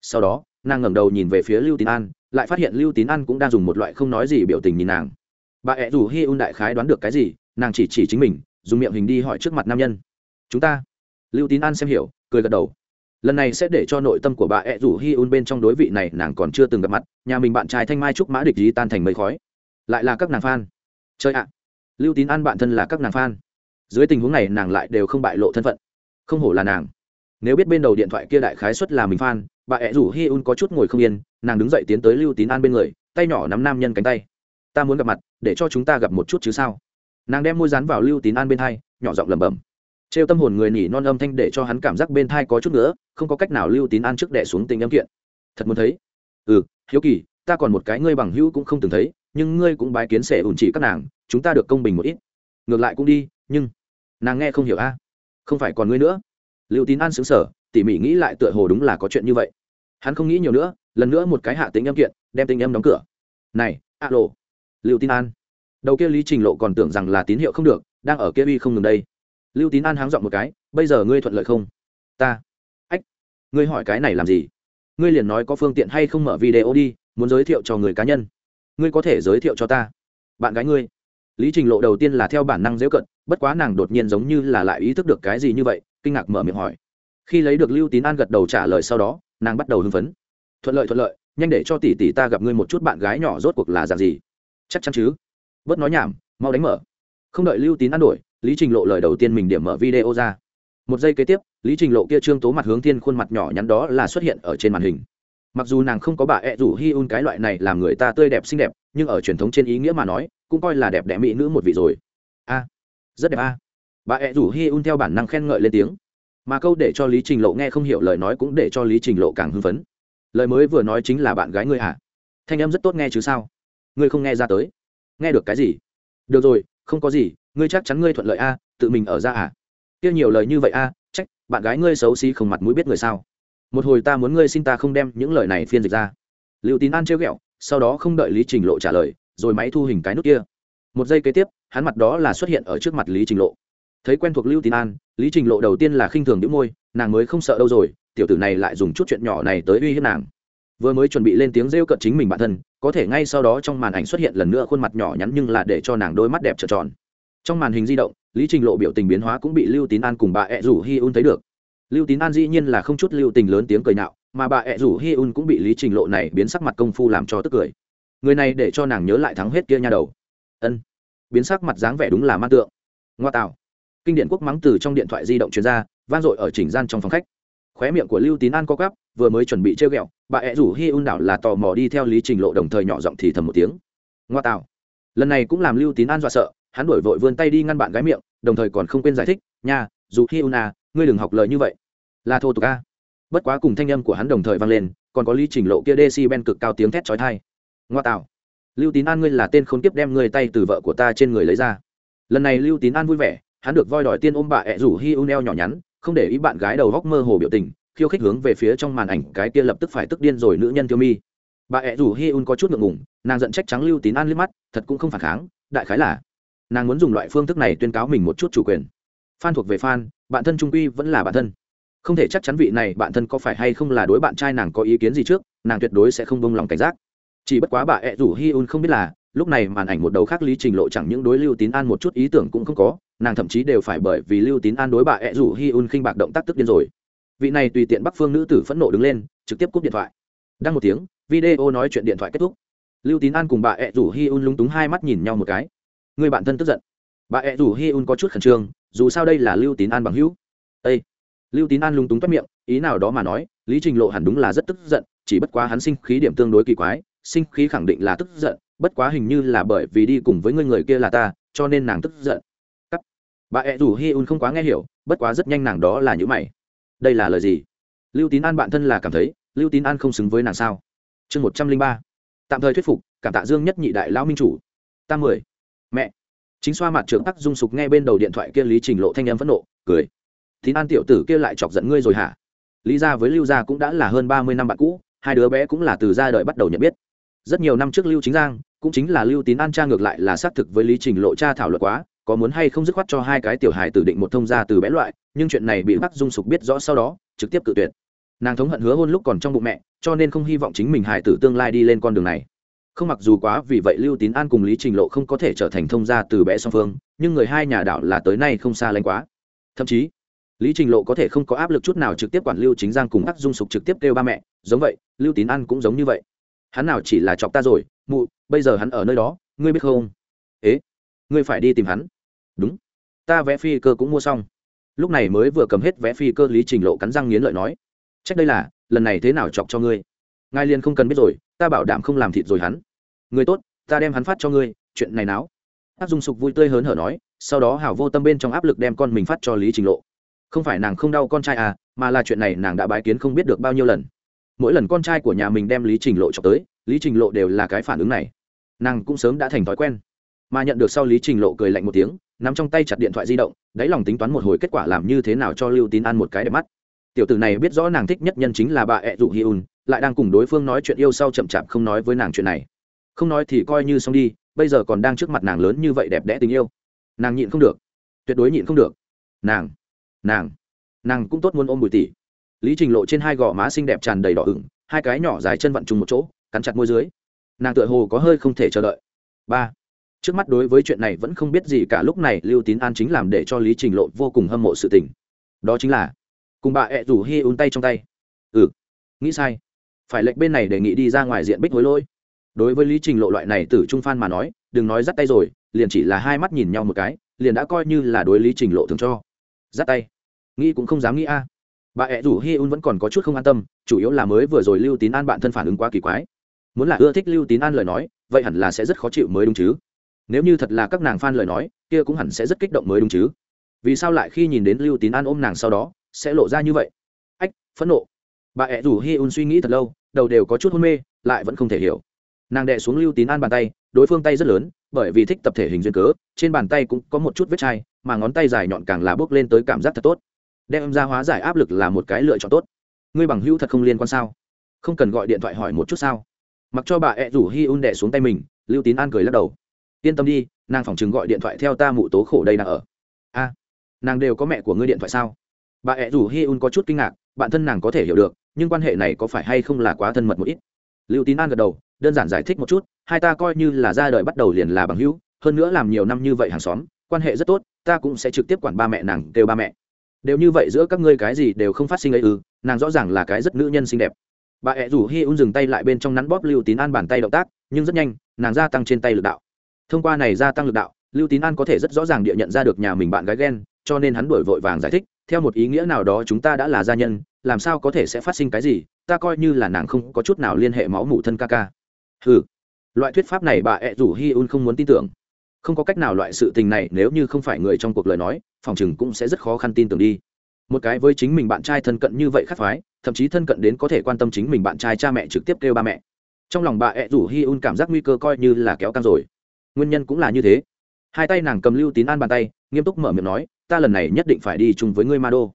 [SPEAKER 1] Sau đó, nàng ngẩng đầu nhìn về phía lưu tín an lại phát hiện lưu tín an cũng đang dùng một loại không nói gì biểu tình nhìn nàng. Bà ẹ rủ hi un đại khái đoán được cái gì, nàng chỉ chỉ chính mình, dùng miệng hình đi hỏi trước mặt nam nhân. Chúng ta. Lưu tín an xem hiểu, cười gật đầu. Lần này sẽ để cho nội tâm của bà ẹ rủ hi un bên trong đối vị này nàng còn chưa từng gặp mặt, nhà mình bạn trai thanh mai trúc mã địch dí tan thành mây khói. Lại là các nàng f a n chơi ạ. Lưu tín an bạn thân là các nàng f a n dưới tình huống này nàng lại đều không bại lộ thân phận. Không hổ là nàng. Nếu biết bên đầu điện thoại kia đại khái xuất là mình f a n bà ẹ rủ hi un có chút ngồi không yên nàng đứng dậy tiến tới lưu tín an bên người tay nhỏ nắm nam nhân cánh tay ta muốn gặp mặt để cho chúng ta gặp một chút chứ sao nàng đem môi dán vào lưu tín an bên thai nhỏ giọng lẩm bẩm trêu tâm hồn người nhỉ non âm thanh để cho hắn cảm giác bên thai có chút nữa không có cách nào lưu tín an trước đẻ xuống tình âm kiện thật muốn thấy ừ hiếu kỳ ta còn một cái ngươi bằng hữu cũng không từng thấy nhưng ngươi cũng bái kiến sẻ ủn chỉ các nàng chúng ta được công bình một ít ngược lại cũng đi nhưng nàng nghe không hiểu a à? không phải còn ngươi nữa lưu tín an xứng sở tỉ mỉ nghĩ lại tựa hồ đúng là có chuyện như vậy hắn không nghĩ nhiều nữa, lần nữa một cái hạ tính âm kiện, đem tính âm đóng cửa. Này a lộ lưu tín an. Đầu kia lý trình lộ còn tưởng rằng là tín hiệu không được, đang ở kia uy không ngừng đây. Lưu tín an háng dọn một cái, bây giờ ngươi thuận lợi không? Ta. Ách, ngươi hỏi cái này làm gì? Ngươi liền nói có phương tiện hay không mở video đi, muốn giới thiệu cho người cá nhân. Ngươi có thể giới thiệu cho ta. Bạn gái ngươi. Lý trình lộ đầu tiên là theo bản năng dễ cận, bất quá nàng đột nhiên giống như là lại ý thức được cái gì như vậy, kinh ngạc mở miệng hỏi. Khi lấy được lưu tín an gật đầu trả lời sau đó nàng bắt đầu hưng phấn. Thuận lợi thuận lợi, nhanh để cho tỷ tỷ ta gặp ngươi một chút bạn gái nhỏ rốt cuộc là dạng gì? Chắc chắn chứ. Bớt nói nhảm, mau đánh mở. Không đợi lưu tín ăn đổi lý trình lộ lời đầu tiên mình điểm mở video ra. Một giây kế tiếp, lý trình lộ kia trương tố mặt hướng thiên khuôn mặt nhỏ nhắn đó là xuất hiện ở trên màn hình. Mặc dù nàng không có bà ẹ rủ hi un cái loại này làm người ta tươi đẹp xinh đẹp, nhưng ở truyền thống trên ý nghĩa mà nói, cũng coi là đẹp đẽ mỹ nữ một vị rồi. A, rất đẹp a. Bà ẹ rủ hi un theo bản năng khen ngợi lên tiếng mà câu để cho lý trình lộ nghe không hiểu lời nói cũng để cho lý trình lộ càng hưng phấn. Lời mới vừa nói chính là bạn gái ngươi hả thanh em rất tốt nghe chứ sao? Ngươi không nghe ra tới. Nghe được cái gì? Được rồi, không có gì, ngươi chắc chắn ngươi thuận lợi a tự mình ở ra à? Kia nhiều lời như vậy a trách, bạn gái ngươi xấu xí không mặt mũi biết người sao? Một hồi ta muốn ngươi xin ta không đem những lời này phiên dịch ra. Liệu tín an trêu ghẹo, sau đó không đợi lý trình lộ trả lời, rồi máy thu hình cái nút kia. Một giây kế tiếp, hắn mặt đó là xuất hiện ở trước mặt lý trình lộ thấy quen thuộc lưu tín an, lý trình lộ đầu tiên là khinh thường những môi, nàng mới không sợ đâu rồi, tiểu tử này lại dùng chút chuyện nhỏ này tới uy hiếp nàng. Vừa mới chuẩn bị lên tiếng rêu cận chính mình bản thân, có thể ngay sau đó trong màn ảnh xuất hiện lần nữa khuôn mặt nhỏ nhắn nhưng là để cho nàng đôi mắt đẹp trợn tròn. Trong màn hình di động, lý trình lộ biểu tình biến hóa cũng bị lưu tín an cùng bà ẹ rủ hi un thấy được. Lưu tín an dĩ nhiên là không chút lưu tình lớn tiếng cười nạo mà bà ẹ rủ hi un cũng bị lý trình lộ này biến sắc mặt công phu làm cho tức cười. Người này để cho nàng nhớ lại thắng hết kia nha đầu. Ân, biến sắc mặt dáng vẻ đúng là man tượng. Ngoa tạo kinh điện quốc mắng từ trong điện thoại di động chuyên ra, vang dội ở chỉnh gian trong phòng khách. Khóe miệng của lưu tín an co cắp vừa mới chuẩn bị trêu ghẹo, bà ẹ rủ hi un đảo là tò mò đi theo lý trình lộ đồng thời nhỏ giọng thì thầm một tiếng. Ngoa tạo. Lần này cũng làm lưu tín an dọa sợ, hắn đổi vội vươn tay đi ngăn bạn gái miệng, đồng thời còn không quên giải thích, nha, dù hi un à ngươi đừng học lời như vậy. Là thô tục a. Bất quá cùng thanh âm của hắn đồng thời vang lên, còn có lý trình lộ kia dc ben cực cao tiếng thét trói thai ngoa tạo. Lưu tín an ngươi là tên khốn kiếp đem ngươi tay từ vợ của ta trên người lấy ra. Lần này lưu tín an vui vẻ hắn được voi đòi tiên ôm bà ẹ rủ hi u neo nhỏ nhắn, không để ý bạn gái đầu góc mơ hồ biểu tình, khiêu khích hướng về phía trong màn ảnh, cái kia lập tức phải tức điên rồi nữ nhân tiêu mi. Bà ẹ rủ hi un có chút ngượng ngùng, nàng giận trách trắng lưu tín an liếc mắt, thật cũng không phản kháng, đại khái là nàng muốn dùng loại phương thức này tuyên cáo mình một chút chủ quyền. Phan thuộc về phan bạn thân trung quy vẫn là bạn thân. Không thể chắc chắn vị này bạn thân có phải hay không là đối bạn trai nàng có ý kiến gì trước, nàng tuyệt đối sẽ không bông lòng cảnh giác. Chỉ bất quá bà ẹ rủ hi un không biết là, lúc này màn ảnh một đầu khác lý trình lộ chẳng những đối lưu tín an một chút ý tưởng cũng không có nàng thậm chí đều phải bởi vì lưu tín an đối bà ẹ rủ hi un khinh bạc động tác tức điên rồi. Vị này tùy tiện bắc phương nữ tử phẫn nộ đứng lên, trực tiếp cúp điện thoại. Đăng một tiếng, video nói chuyện điện thoại kết thúc. Lưu tín an cùng bà ẹ rủ hi un lúng túng hai mắt nhìn nhau một cái. Người bạn thân tức giận. Bà ẹ rủ hi un có chút khẩn trương, dù sao đây là lưu tín an bằng hữu. Ây lưu tín an lúng túng toát miệng, ý nào đó mà nói, lý trình lộ hẳn đúng là rất tức giận, chỉ bất quá hắn sinh khí điểm tương đối kỳ quái, sinh khí khẳng định là tức giận, bất quá hình như là bởi vì đi cùng với người người kia là ta, cho nên nàng tức giận bà ẹ rủ hi un không quá nghe hiểu, bất quá rất nhanh nàng đó là những mày. Đây là lời gì? Lưu tín an bạn thân là cảm thấy, lưu tín an không xứng với nàng sao? Chương một trăm linh ba. Tạm thời thuyết phục, cảm tạ dương nhất nhị đại lão minh chủ. Tam mười. Mẹ. Chính xoa mặt trưởng tắc dung sục nghe bên đầu điện thoại kia lý trình lộ thanh em phẫn nộ, cười. Tín an tiểu tử kia lại chọc giận ngươi rồi hả? Lý gia với lưu gia cũng đã là hơn ba mươi năm bạn cũ, hai đứa bé cũng là từ ra đời bắt đầu nhận biết. Rất nhiều năm trước lưu chính giang, cũng chính là lưu tín an cha ngược lại là xác thực với lý trình lộ cha thảo luận quá có muốn hay không dứt khoát cho hai cái tiểu hài tử định một thông gia từ bé loại, nhưng chuyện này bị bắc dung sục biết rõ sau đó, trực tiếp cự tuyệt. Nàng thống hận hứa hôn lúc còn trong bụng mẹ, cho nên không hy vọng chính mình hài tử tương lai đi lên con đường này. Không mặc dù quá vì vậy lưu tín an cùng lý trình lộ không có thể trở thành thông gia từ bé song phương, nhưng người hai nhà đảo là tới nay không xa lánh quá. Thậm chí, lý trình lộ có thể không có áp lực chút nào trực tiếp quản lưu chính giang cùng ác dung sục trực tiếp kêu ba mẹ, giống vậy, lưu tín an cũng giống như vậy. Hắn nào chỉ là chọc ta rồi, mụ, bây giờ hắn ở nơi đó, ngươi biết không? Ế, ngươi phải đi tìm hắn đúng. Ta vẽ phi cơ cũng mua xong. Lúc này mới vừa cầm hết vé phi cơ lý trình lộ cắn răng nghiến lợi nói, trách đây là, lần này thế nào chọc cho ngươi? Ngài liền không cần biết rồi, ta bảo đảm không làm thịt rồi hắn. Người tốt, ta đem hắn phát cho ngươi, chuyện này náo. Áp dung sục vui tươi hớn hở nói, sau đó hảo vô tâm bên trong áp lực đem con mình phát cho lý trình lộ. Không phải nàng không đau con trai à mà là chuyện này nàng đã bái kiến không biết được bao nhiêu lần. Mỗi lần con trai của nhà mình đem lý trình lộ cho tới, lý trình lộ đều là cái phản ứng này. Nàng cũng sớm đã thành thói quen. Mà nhận được sau lý trình lộ cười lạnh một tiếng nắm trong tay chặt điện thoại di động, đáy lòng tính toán một hồi kết quả làm như thế nào cho lưu tín ăn một cái đẹp mắt. Tiểu tử này biết rõ nàng thích nhất nhân chính là bà ẹ dụ hi un, lại đang cùng đối phương nói chuyện yêu sau chậm chạp không nói với nàng chuyện này. Không nói thì coi như xong đi, bây giờ còn đang trước mặt nàng lớn như vậy đẹp đẽ tình yêu. Nàng nhịn không được. Tuyệt đối nhịn không được. Nàng nàng nàng cũng tốt muốn ôm bùi tỷ lý trình lộ trên hai gò má xinh đẹp tràn đầy đỏ ửng, hai cái nhỏ dài chân vặn chung một chỗ, cắn chặt môi dưới. Nàng tựa hồ có hơi không thể chờ đợi. Ba trước mắt đối với chuyện này vẫn không biết gì cả, lúc này lưu tín an chính làm để cho lý trình lộ vô cùng hâm mộ sự tình. Đó chính là, cùng bà ẹ rủ hi un tay trong tay. Ừ nghĩ sai. Phải lệnh bên này đề nghị đi ra ngoài diện bích hối lỗi. Đối với lý trình lộ loại này từ trung phan mà nói, đừng nói dắt tay rồi, liền chỉ là hai mắt nhìn nhau một cái, liền đã coi như là đối lý trình lộ thường cho. Dắt tay. Nghĩ cũng không dám nghĩ a. Bà ẹ rủ hi un vẫn còn có chút không an tâm, chủ yếu là mới vừa rồi lưu tín an bạn thân phản ứng quá kỳ quái. Muốn là ưa thích lưu tín an lời nói, vậy hẳn là sẽ rất khó chịu mới đúng chứ nếu như thật là các nàng phan lời nói, kia cũng hẳn sẽ rất kích động mới đúng chứ. Vì sao lại khi nhìn đến lưu tín an ôm nàng sau đó, sẽ lộ ra như vậy? Ách, phẫn nộ. Bà ẹ rủ hi un suy nghĩ thật lâu, đầu đều có chút hôn mê, lại vẫn không thể hiểu. Nàng đè xuống lưu tín an bàn tay, đối phương tay rất lớn, bởi vì thích tập thể hình duyên cớ, trên bàn tay cũng có một chút vết chai, mà ngón tay dài nhọn càng là bước lên tới cảm giác thật tốt. Đem ra hóa giải áp lực là một cái lựa chọn tốt. Ngươi bằng hữu thật không liên quan sao? Không cần gọi điện thoại hỏi một chút sao? Mặc cho bà ẹ rủ hi un đẻ xuống tay mình, lưu tín an cười lắc đầu yên tâm đi, nàng phòng chừng gọi điện thoại theo ta mụ tố khổ đây đang ở. A, nàng đều có mẹ của ngươi điện thoại sao? Bà ẹ rủ hi un có chút kinh ngạc bản thân nàng có thể hiểu được, nhưng quan hệ này có phải hay không là quá thân mật một ít? Lưu tín an gật đầu, đơn giản giải thích một chút, hai ta coi như là ra đời bắt đầu liền là bằng hữu, hơn nữa làm nhiều năm như vậy hàng xóm, quan hệ rất tốt, ta cũng sẽ trực tiếp quản ba mẹ nàng kêu ba mẹ. Đều như vậy giữa các ngươi cái gì đều không phát sinh ấy ư, nàng rõ ràng là cái rất nữ nhân xinh đẹp. Bà ẹ rủ hi un dừng tay lại bên trong nắn bóp lưu tín an bàn tay động tác, nhưng rất nhanh, nàng gia tăng trên tay lực đạo thông qua này gia tăng lực đạo, lưu tín an có thể rất rõ ràng địa nhận ra được nhà mình bạn gái ghen, cho nên hắn đổi vội vàng giải thích, theo một ý nghĩa nào đó chúng ta đã là gia nhân, làm sao có thể sẽ phát sinh cái gì, ta coi như là nàng không có chút nào liên hệ máu mủ thân ca ca. Ừ loại thuyết pháp này bà ẹ rủ hi un không muốn tin tưởng. Không có cách nào loại sự tình này nếu như không phải người trong cuộc lời nói, phòng chừng cũng sẽ rất khó khăn tin tưởng đi. Một cái với chính mình bạn trai thân cận như vậy khắc phái, thậm chí thân cận đến có thể quan tâm chính mình bạn trai cha mẹ trực tiếp kêu ba mẹ. Trong lòng bà ẹ rủ hi un cảm giác nguy cơ coi như là kéo căng rồi nguyên nhân cũng là như thế. Hai tay nàng cầm lưu tín an bàn tay, nghiêm túc mở miệng nói, ta lần này nhất định phải đi chung với ngươi, ma đô.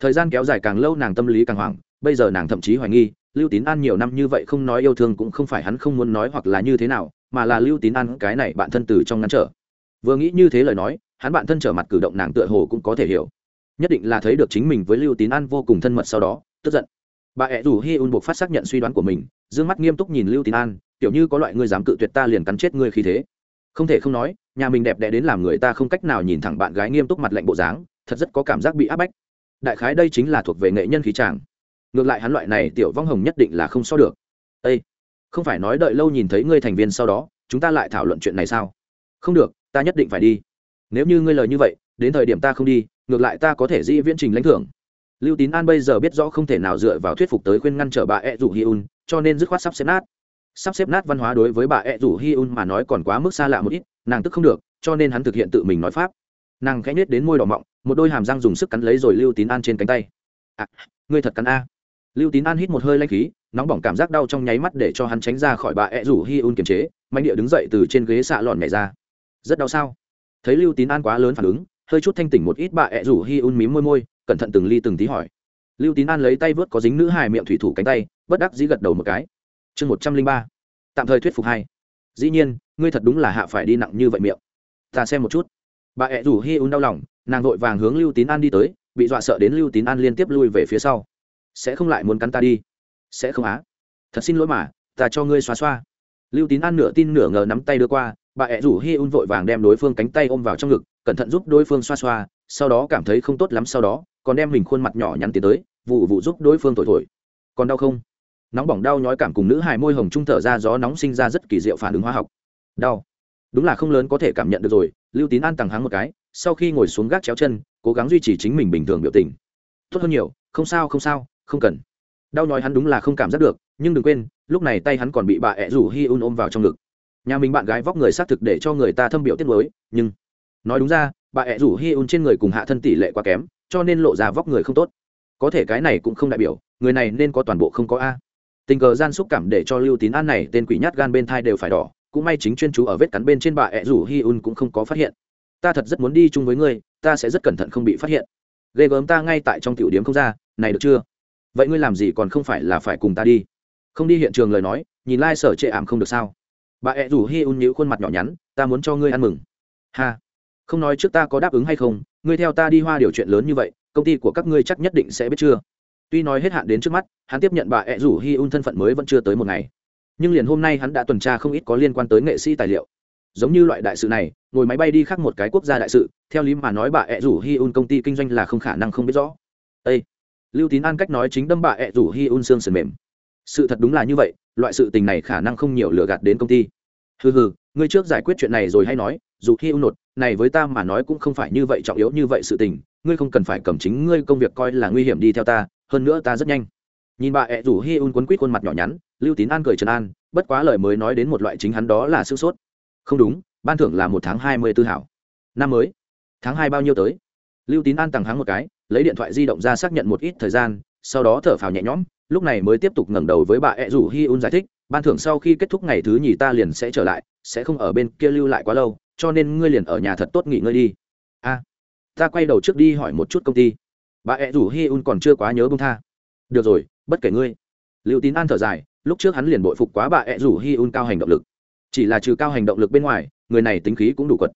[SPEAKER 1] Thời gian kéo dài càng lâu nàng tâm lý càng hoảng, bây giờ nàng thậm chí hoài nghi, lưu tín an nhiều năm như vậy không nói yêu thương cũng không phải hắn không muốn nói hoặc là như thế nào, mà là lưu tín an cái này bạn thân từ trong ngăn trở. Vừa nghĩ như thế lời nói, hắn bạn thân trở mặt cử động nàng tựa hồ cũng có thể hiểu. Nhất định là thấy được chính mình với lưu tín an vô cùng thân mật sau đó, tức giận. Bà ẹ rủ hi un buộc phát xác nhận suy đoán của mình d ư ơ n g mắt nghiêm túc nhìn lưu tín an kiểu như có loại ngươi dám cự tuyệt ta liền cắn chết ngươi khi thế không thể không nói, nhà mình đẹp đẽ đến làm người ta không cách nào nhìn thẳng bạn gái nghiêm túc mặt lạnh bộ dáng, thật rất có cảm giác bị áp bách. Đại khái đây chính là thuộc về nghệ nhân khí tràng ngược lại hắn loại này tiểu vong hồng nhất định là không so được. Ây không phải nói đợi lâu nhìn thấy ngươi thành viên sau đó, chúng ta lại thảo luận chuyện này sao? Không được, ta nhất định phải đi. Nếu như ngươi lời như vậy, đến thời điểm ta không đi, ngược lại ta có thể di viễn trình lãnh thưởng. Lưu tín an bây giờ biết rõ không thể nào dựa vào thuyết phục tới khuyên ngăn trở bà ed rủ hi un, cho nên dứt khoát sắp xếp nát sắp xếp nát văn hóa đối với bà ẹ rủ hi un mà nói còn quá mức xa lạ một ít nàng tức không được cho nên hắn thực hiện tự mình nói pháp. Nàng khẽ nhết đến môi đỏ mọng một đôi hàm răng dùng sức cắn lấy rồi lưu tín an trên cánh tay. À, ngươi thật cắn a. Lưu tín an hít một hơi lanh khí nóng bỏng cảm giác đau trong nháy mắt để cho hắn tránh ra khỏi bà ẹ rủ hi un kiềm chế mạnh địa đứng dậy từ trên ghế xạ lòn mẹ ra. Rất đau sao? Thấy lưu tín an quá lớn phản ứng hơi chút thanh tỉnh một ít bà ẹ rủ hi un mím môi môi cẩn thận từng ly từng tí hỏi. Lưu tín an lấy tay vớt có dính nữ hài miệng thủy thủ cánh tay bất đắc dĩ gật đầu một cái chương một trăm linh ba. Tạm thời thuyết phục hai. Dĩ nhiên, ngươi thật đúng là hạ phải đi nặng như vậy miệng. Ta xem một chút. Bà ẹ rủ hi un đau lòng, nàng vội vàng hướng lưu tín an đi tới, bị dọa sợ đến lưu tín an liên tiếp lui về phía sau. Sẽ không lại muốn cắn ta đi. Sẽ không á. Thật xin lỗi mà, ta cho ngươi xóa xoa. Lưu tín an nửa tin nửa ngờ nắm tay đưa qua, bà ẹ rủ hi un vội vàng đem đối phương cánh tay ôm vào trong ngực, cẩn thận giúp đối phương xoa xoa, sau đó cảm thấy không tốt lắm sau đó, còn đem mình khuôn mặt nhỏ nhắn tiến tới, vụ vụ giúp đối phương thổi thổi. Còn đau không? Nóng bỏng đau nhói cảm cùng nữ hài môi hồng trung thở ra gió nóng sinh ra rất kỳ diệu phản ứng hóa học. Đau. Đúng là không lớn có thể cảm nhận được rồi, lưu tín an tằng hắng một cái, sau khi ngồi xuống gác chéo chân, cố gắng duy trì chính mình bình thường biểu tình. Tốt hơn nhiều, không sao không sao, không cần. Đau nhói hắn đúng là không cảm giác được, nhưng đừng quên, lúc này tay hắn còn bị bà ẹ rủ hi un ôm vào trong ngực. Nhà mình bạn gái vóc người xác thực để cho người ta thâm biểu tiết mới nhưng nói đúng ra bà ẹ rủ hi un trên người cùng hạ thân tỷ lệ quá kém, cho nên lộ ra vóc người không tốt. Có thể cái này cũng không đại biểu, người này nên có toàn bộ không có a tình cờ gian xúc cảm để cho lưu tín an này tên quỷ nhát gan bên thai đều phải đỏ, cũng may chính chuyên chú ở vết cắn bên trên bà ẹ rủ hi un cũng không có phát hiện. Ta thật rất muốn đi chung với ngươi, ta sẽ rất cẩn thận không bị phát hiện. Ghê gớm ta ngay tại trong tiểu điếm không ra, này được chưa? Vậy ngươi làm gì còn không phải là phải cùng ta đi? Không đi hiện trường lời nói, nhìn lai、like、sở trệ ảm không được sao? Bà ẹ rủ hi un nhíu khuôn mặt nhỏ nhắn, ta muốn cho ngươi ăn mừng. Ha. Không nói trước ta có đáp ứng hay không, ngươi theo ta đi hoa điều chuyện lớn như vậy, công ty của các ngươi chắc nhất định sẽ biết chưa? Tuy nói hết hạn đến trước mắt, hắn tiếp nhận bà ẹ rủ hi un thân phận mới vẫn chưa tới một ngày. Nhưng liền hôm nay hắn đã tuần tra không ít có liên quan tới nghệ sĩ tài liệu. Giống như loại đại sự này, ngồi máy bay đi khác một cái quốc gia đại sự, theo lý mà nói bà ẹ rủ hi un công ty kinh doanh là không khả năng không biết rõ. Â lưu tín an cách nói chính đâm bà ẹ rủ hi un xương sườn mềm. Sự thật đúng là như vậy, loại sự tình này khả năng không nhiều lừa gạt đến công ty. Hừ hừ, ngươi trước giải quyết chuyện này rồi hay nói, dù khi u nột, này với ta mà nói cũng không phải như vậy trọng yếu như vậy sự tình, ngươi không cần phải cầm chính ngươi công việc coi là nguy hiểm đi theo ta hơn nữa ta rất nhanh. Nhìn bà ẹ rủ hi un quấn quýt khuôn mặt nhỏ nhắn, lưu tín an cười trần an, bất quá lời mới nói đến một loại chính hắn đó là sức sốt. Không đúng, ban thưởng là một tháng hai mươi tư hảo. Năm mới. Tháng hai bao nhiêu tới? Lưu tín an tặng hắn một cái, lấy điện thoại di động ra xác nhận một ít thời gian, sau đó thở phào nhẹ nhõm, lúc này mới tiếp tục ngẩng đầu với bà ẹ rủ hi un giải thích, ban thưởng sau khi kết thúc ngày thứ nhì ta liền sẽ trở lại, sẽ không ở bên kia lưu lại quá lâu, cho nên ngươi liền ở nhà thật tốt nghỉ ngơi đi. A, ta quay đầu trước đi hỏi một chút công ty bà ẹ rủ hi un còn chưa quá nhớ bông tha. Được rồi, bất kể ngươi. Liệu tín an thở dài, lúc trước hắn liền bội phục quá bà ẹ rủ hi un cao hành động lực. Chỉ là trừ cao hành động lực bên ngoài, người này tính khí cũng đủ quật.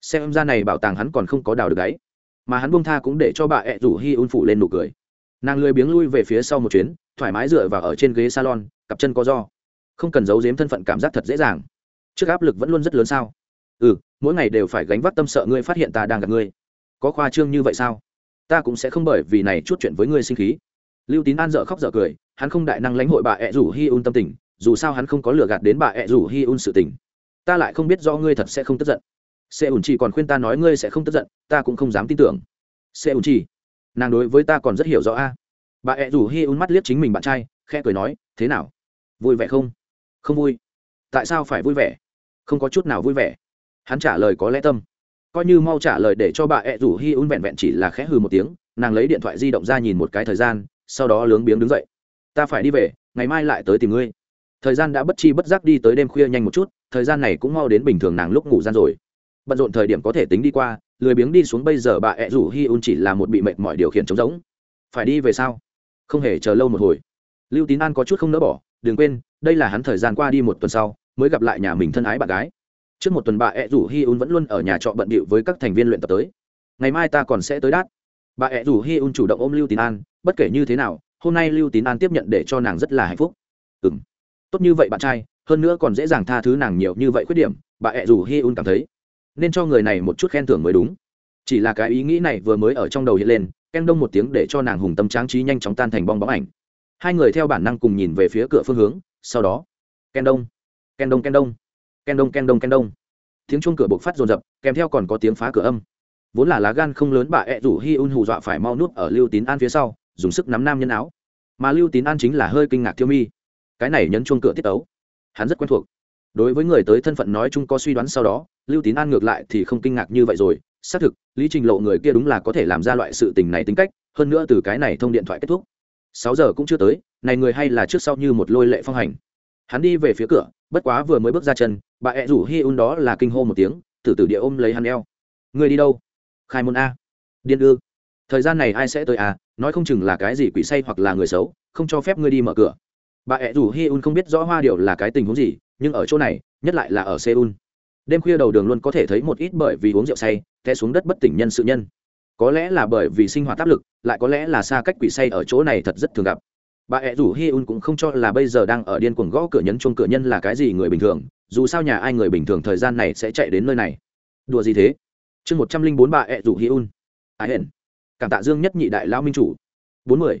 [SPEAKER 1] Xem ra này bảo tàng hắn còn không có đào được đáy mà hắn bông tha cũng để cho bà ẹ rủ hi un phủ lên nụ cười. Nàng lười biếng lui về phía sau một chuyến, thoải mái dựa vào ở trên ghế salon, cặp chân có do. Không cần giấu giếm thân phận cảm giác thật dễ dàng. Trước áp lực vẫn luôn rất lớn sao? Ừ mỗi ngày đều phải gánh vác tâm sợ ngươi phát hiện ta đang gặp ngươi. Có khoa trương như vậy sao? Ta cũng sẽ không bởi vì này chút chuyện với ngươi sinh khí. Lưu tín an dợ khóc dợ cười, hắn không đại năng lãnh hội bà ẹ rủ hi un tâm tình, dù sao hắn không có lừa gạt đến bà ẹ rủ hi un sự tình. Ta lại không biết do ngươi thật sẽ không tức giận. Xe ủn chỉ còn khuyên ta nói ngươi sẽ không tức giận, ta cũng không dám tin tưởng. Xe ủn chỉ, nàng đối với ta còn rất hiểu rõ a. Bà ẹ rủ hi un mắt liếc chính mình bạn trai, khẽ cười nói, thế nào? Vui vẻ không? Không vui. Tại sao phải vui vẻ? Không có chút nào vui vẻ. Hắn trả lời có lẽ tâm coi như mau trả lời để cho bà ẹ rủ hi un vẹn vẹn chỉ là khẽ hừ một tiếng, nàng lấy điện thoại di động ra nhìn một cái thời gian, sau đó lướng biếng đứng dậy. Ta phải đi về, ngày mai lại tới tìm ngươi. Thời gian đã bất chi bất giác đi tới đêm khuya nhanh một chút, thời gian này cũng mau đến bình thường nàng lúc ngủ gian rồi. Bận rộn thời điểm có thể tính đi qua, lười biếng đi xuống bây giờ bà ẹ rủ hi un chỉ là một bị mệt mọi điều khiển trống rỗng. Phải đi về sao? Không hề chờ lâu một hồi. Lưu tín an có chút không nỡ bỏ, đừng quên, đây là hắn thời gian qua đi một tuần sau, mới gặp lại nhà mình thân ái bạn gái trước một tuần bà ẹ rủ hi un vẫn luôn ở nhà trọ bận bịu với các thành viên luyện tập tới. Ngày mai ta còn sẽ tới đát. Bà ẹ rủ hi un chủ động ôm lưu tín an, bất kể như thế nào, hôm nay lưu tín an tiếp nhận để cho nàng rất là hạnh phúc. Ừ m tốt như vậy bạn trai, hơn nữa còn dễ dàng tha thứ nàng nhiều như vậy khuyết điểm, bà ẹ rủ hi un cảm thấy. Nên cho người này một chút khen thưởng mới đúng. Chỉ là cái ý nghĩ này vừa mới ở trong đầu hiện lên ken đông một tiếng để cho nàng hùng tâm tráng trí nhanh chóng tan thành bong bóng ảnh. Hai người theo bản năng cùng nhìn về phía cửa phương hướng, sau đó ken đông ken đông ken đông ken đông ken đông ken đông. Tiếng chuông cửa bộc phát rồn rập kèm theo còn có tiếng phá cửa âm. Vốn là lá gan không lớn, bà ẹ rủ hi un hù dọa phải mau nuốt ở lưu tín an phía sau, dùng sức nắm nam nhân áo. Mà lưu tín an chính là hơi kinh ngạc thiêu mi. Cái này nhấn chuông cửa tiết tấu. Hắn rất quen thuộc. Đối với người tới thân phận nói chung có suy đoán sau đó, lưu tín an ngược lại thì không kinh ngạc như vậy rồi. Xác thực, lý trình lộ người kia đúng là có thể làm ra loại sự tình này tính cách, hơn nữa từ cái này thông điện thoại kết thúc. Sáu giờ cũng chưa tới, này người hay là trước sau như một lôi lệ phong hành. Hắn đi về phía cửa, bất quá vừa mới bước ra chân bà ẹ rủ hi un đó là kinh hô một tiếng thử tử địa ôm lấy hắn eo. Người đi đâu? Khai môn a. Điên ư? Thời gian này ai sẽ tới à nói không chừng là cái gì quỷ say hoặc là người xấu, không cho phép ngươi đi mở cửa. Bà ẹ rủ hi un không biết rõ hoa điệu là cái tình huống gì, nhưng ở chỗ này, nhất lại là ở seoul. Đêm khuya đầu đường luôn có thể thấy một ít bởi vì uống rượu say, té xuống đất bất tỉnh nhân sự nhân. Có lẽ là bởi vì sinh hoạt áp lực, lại có lẽ là xa cách quỷ say ở chỗ này thật rất thường gặp bà ẹ rủ hi un cũng không cho là bây giờ đang ở điên cuồng gõ cửa nhấn chung cửa nhân là cái gì người bình thường, dù sao nhà ai người bình thường thời gian này sẽ chạy đến nơi này. Đùa gì thế? Chương một trăm linh bốn bà ẹ rủ hi un. Ai hển cảm tạ dương nhất nhị đại lao minh chủ. Bốn mươi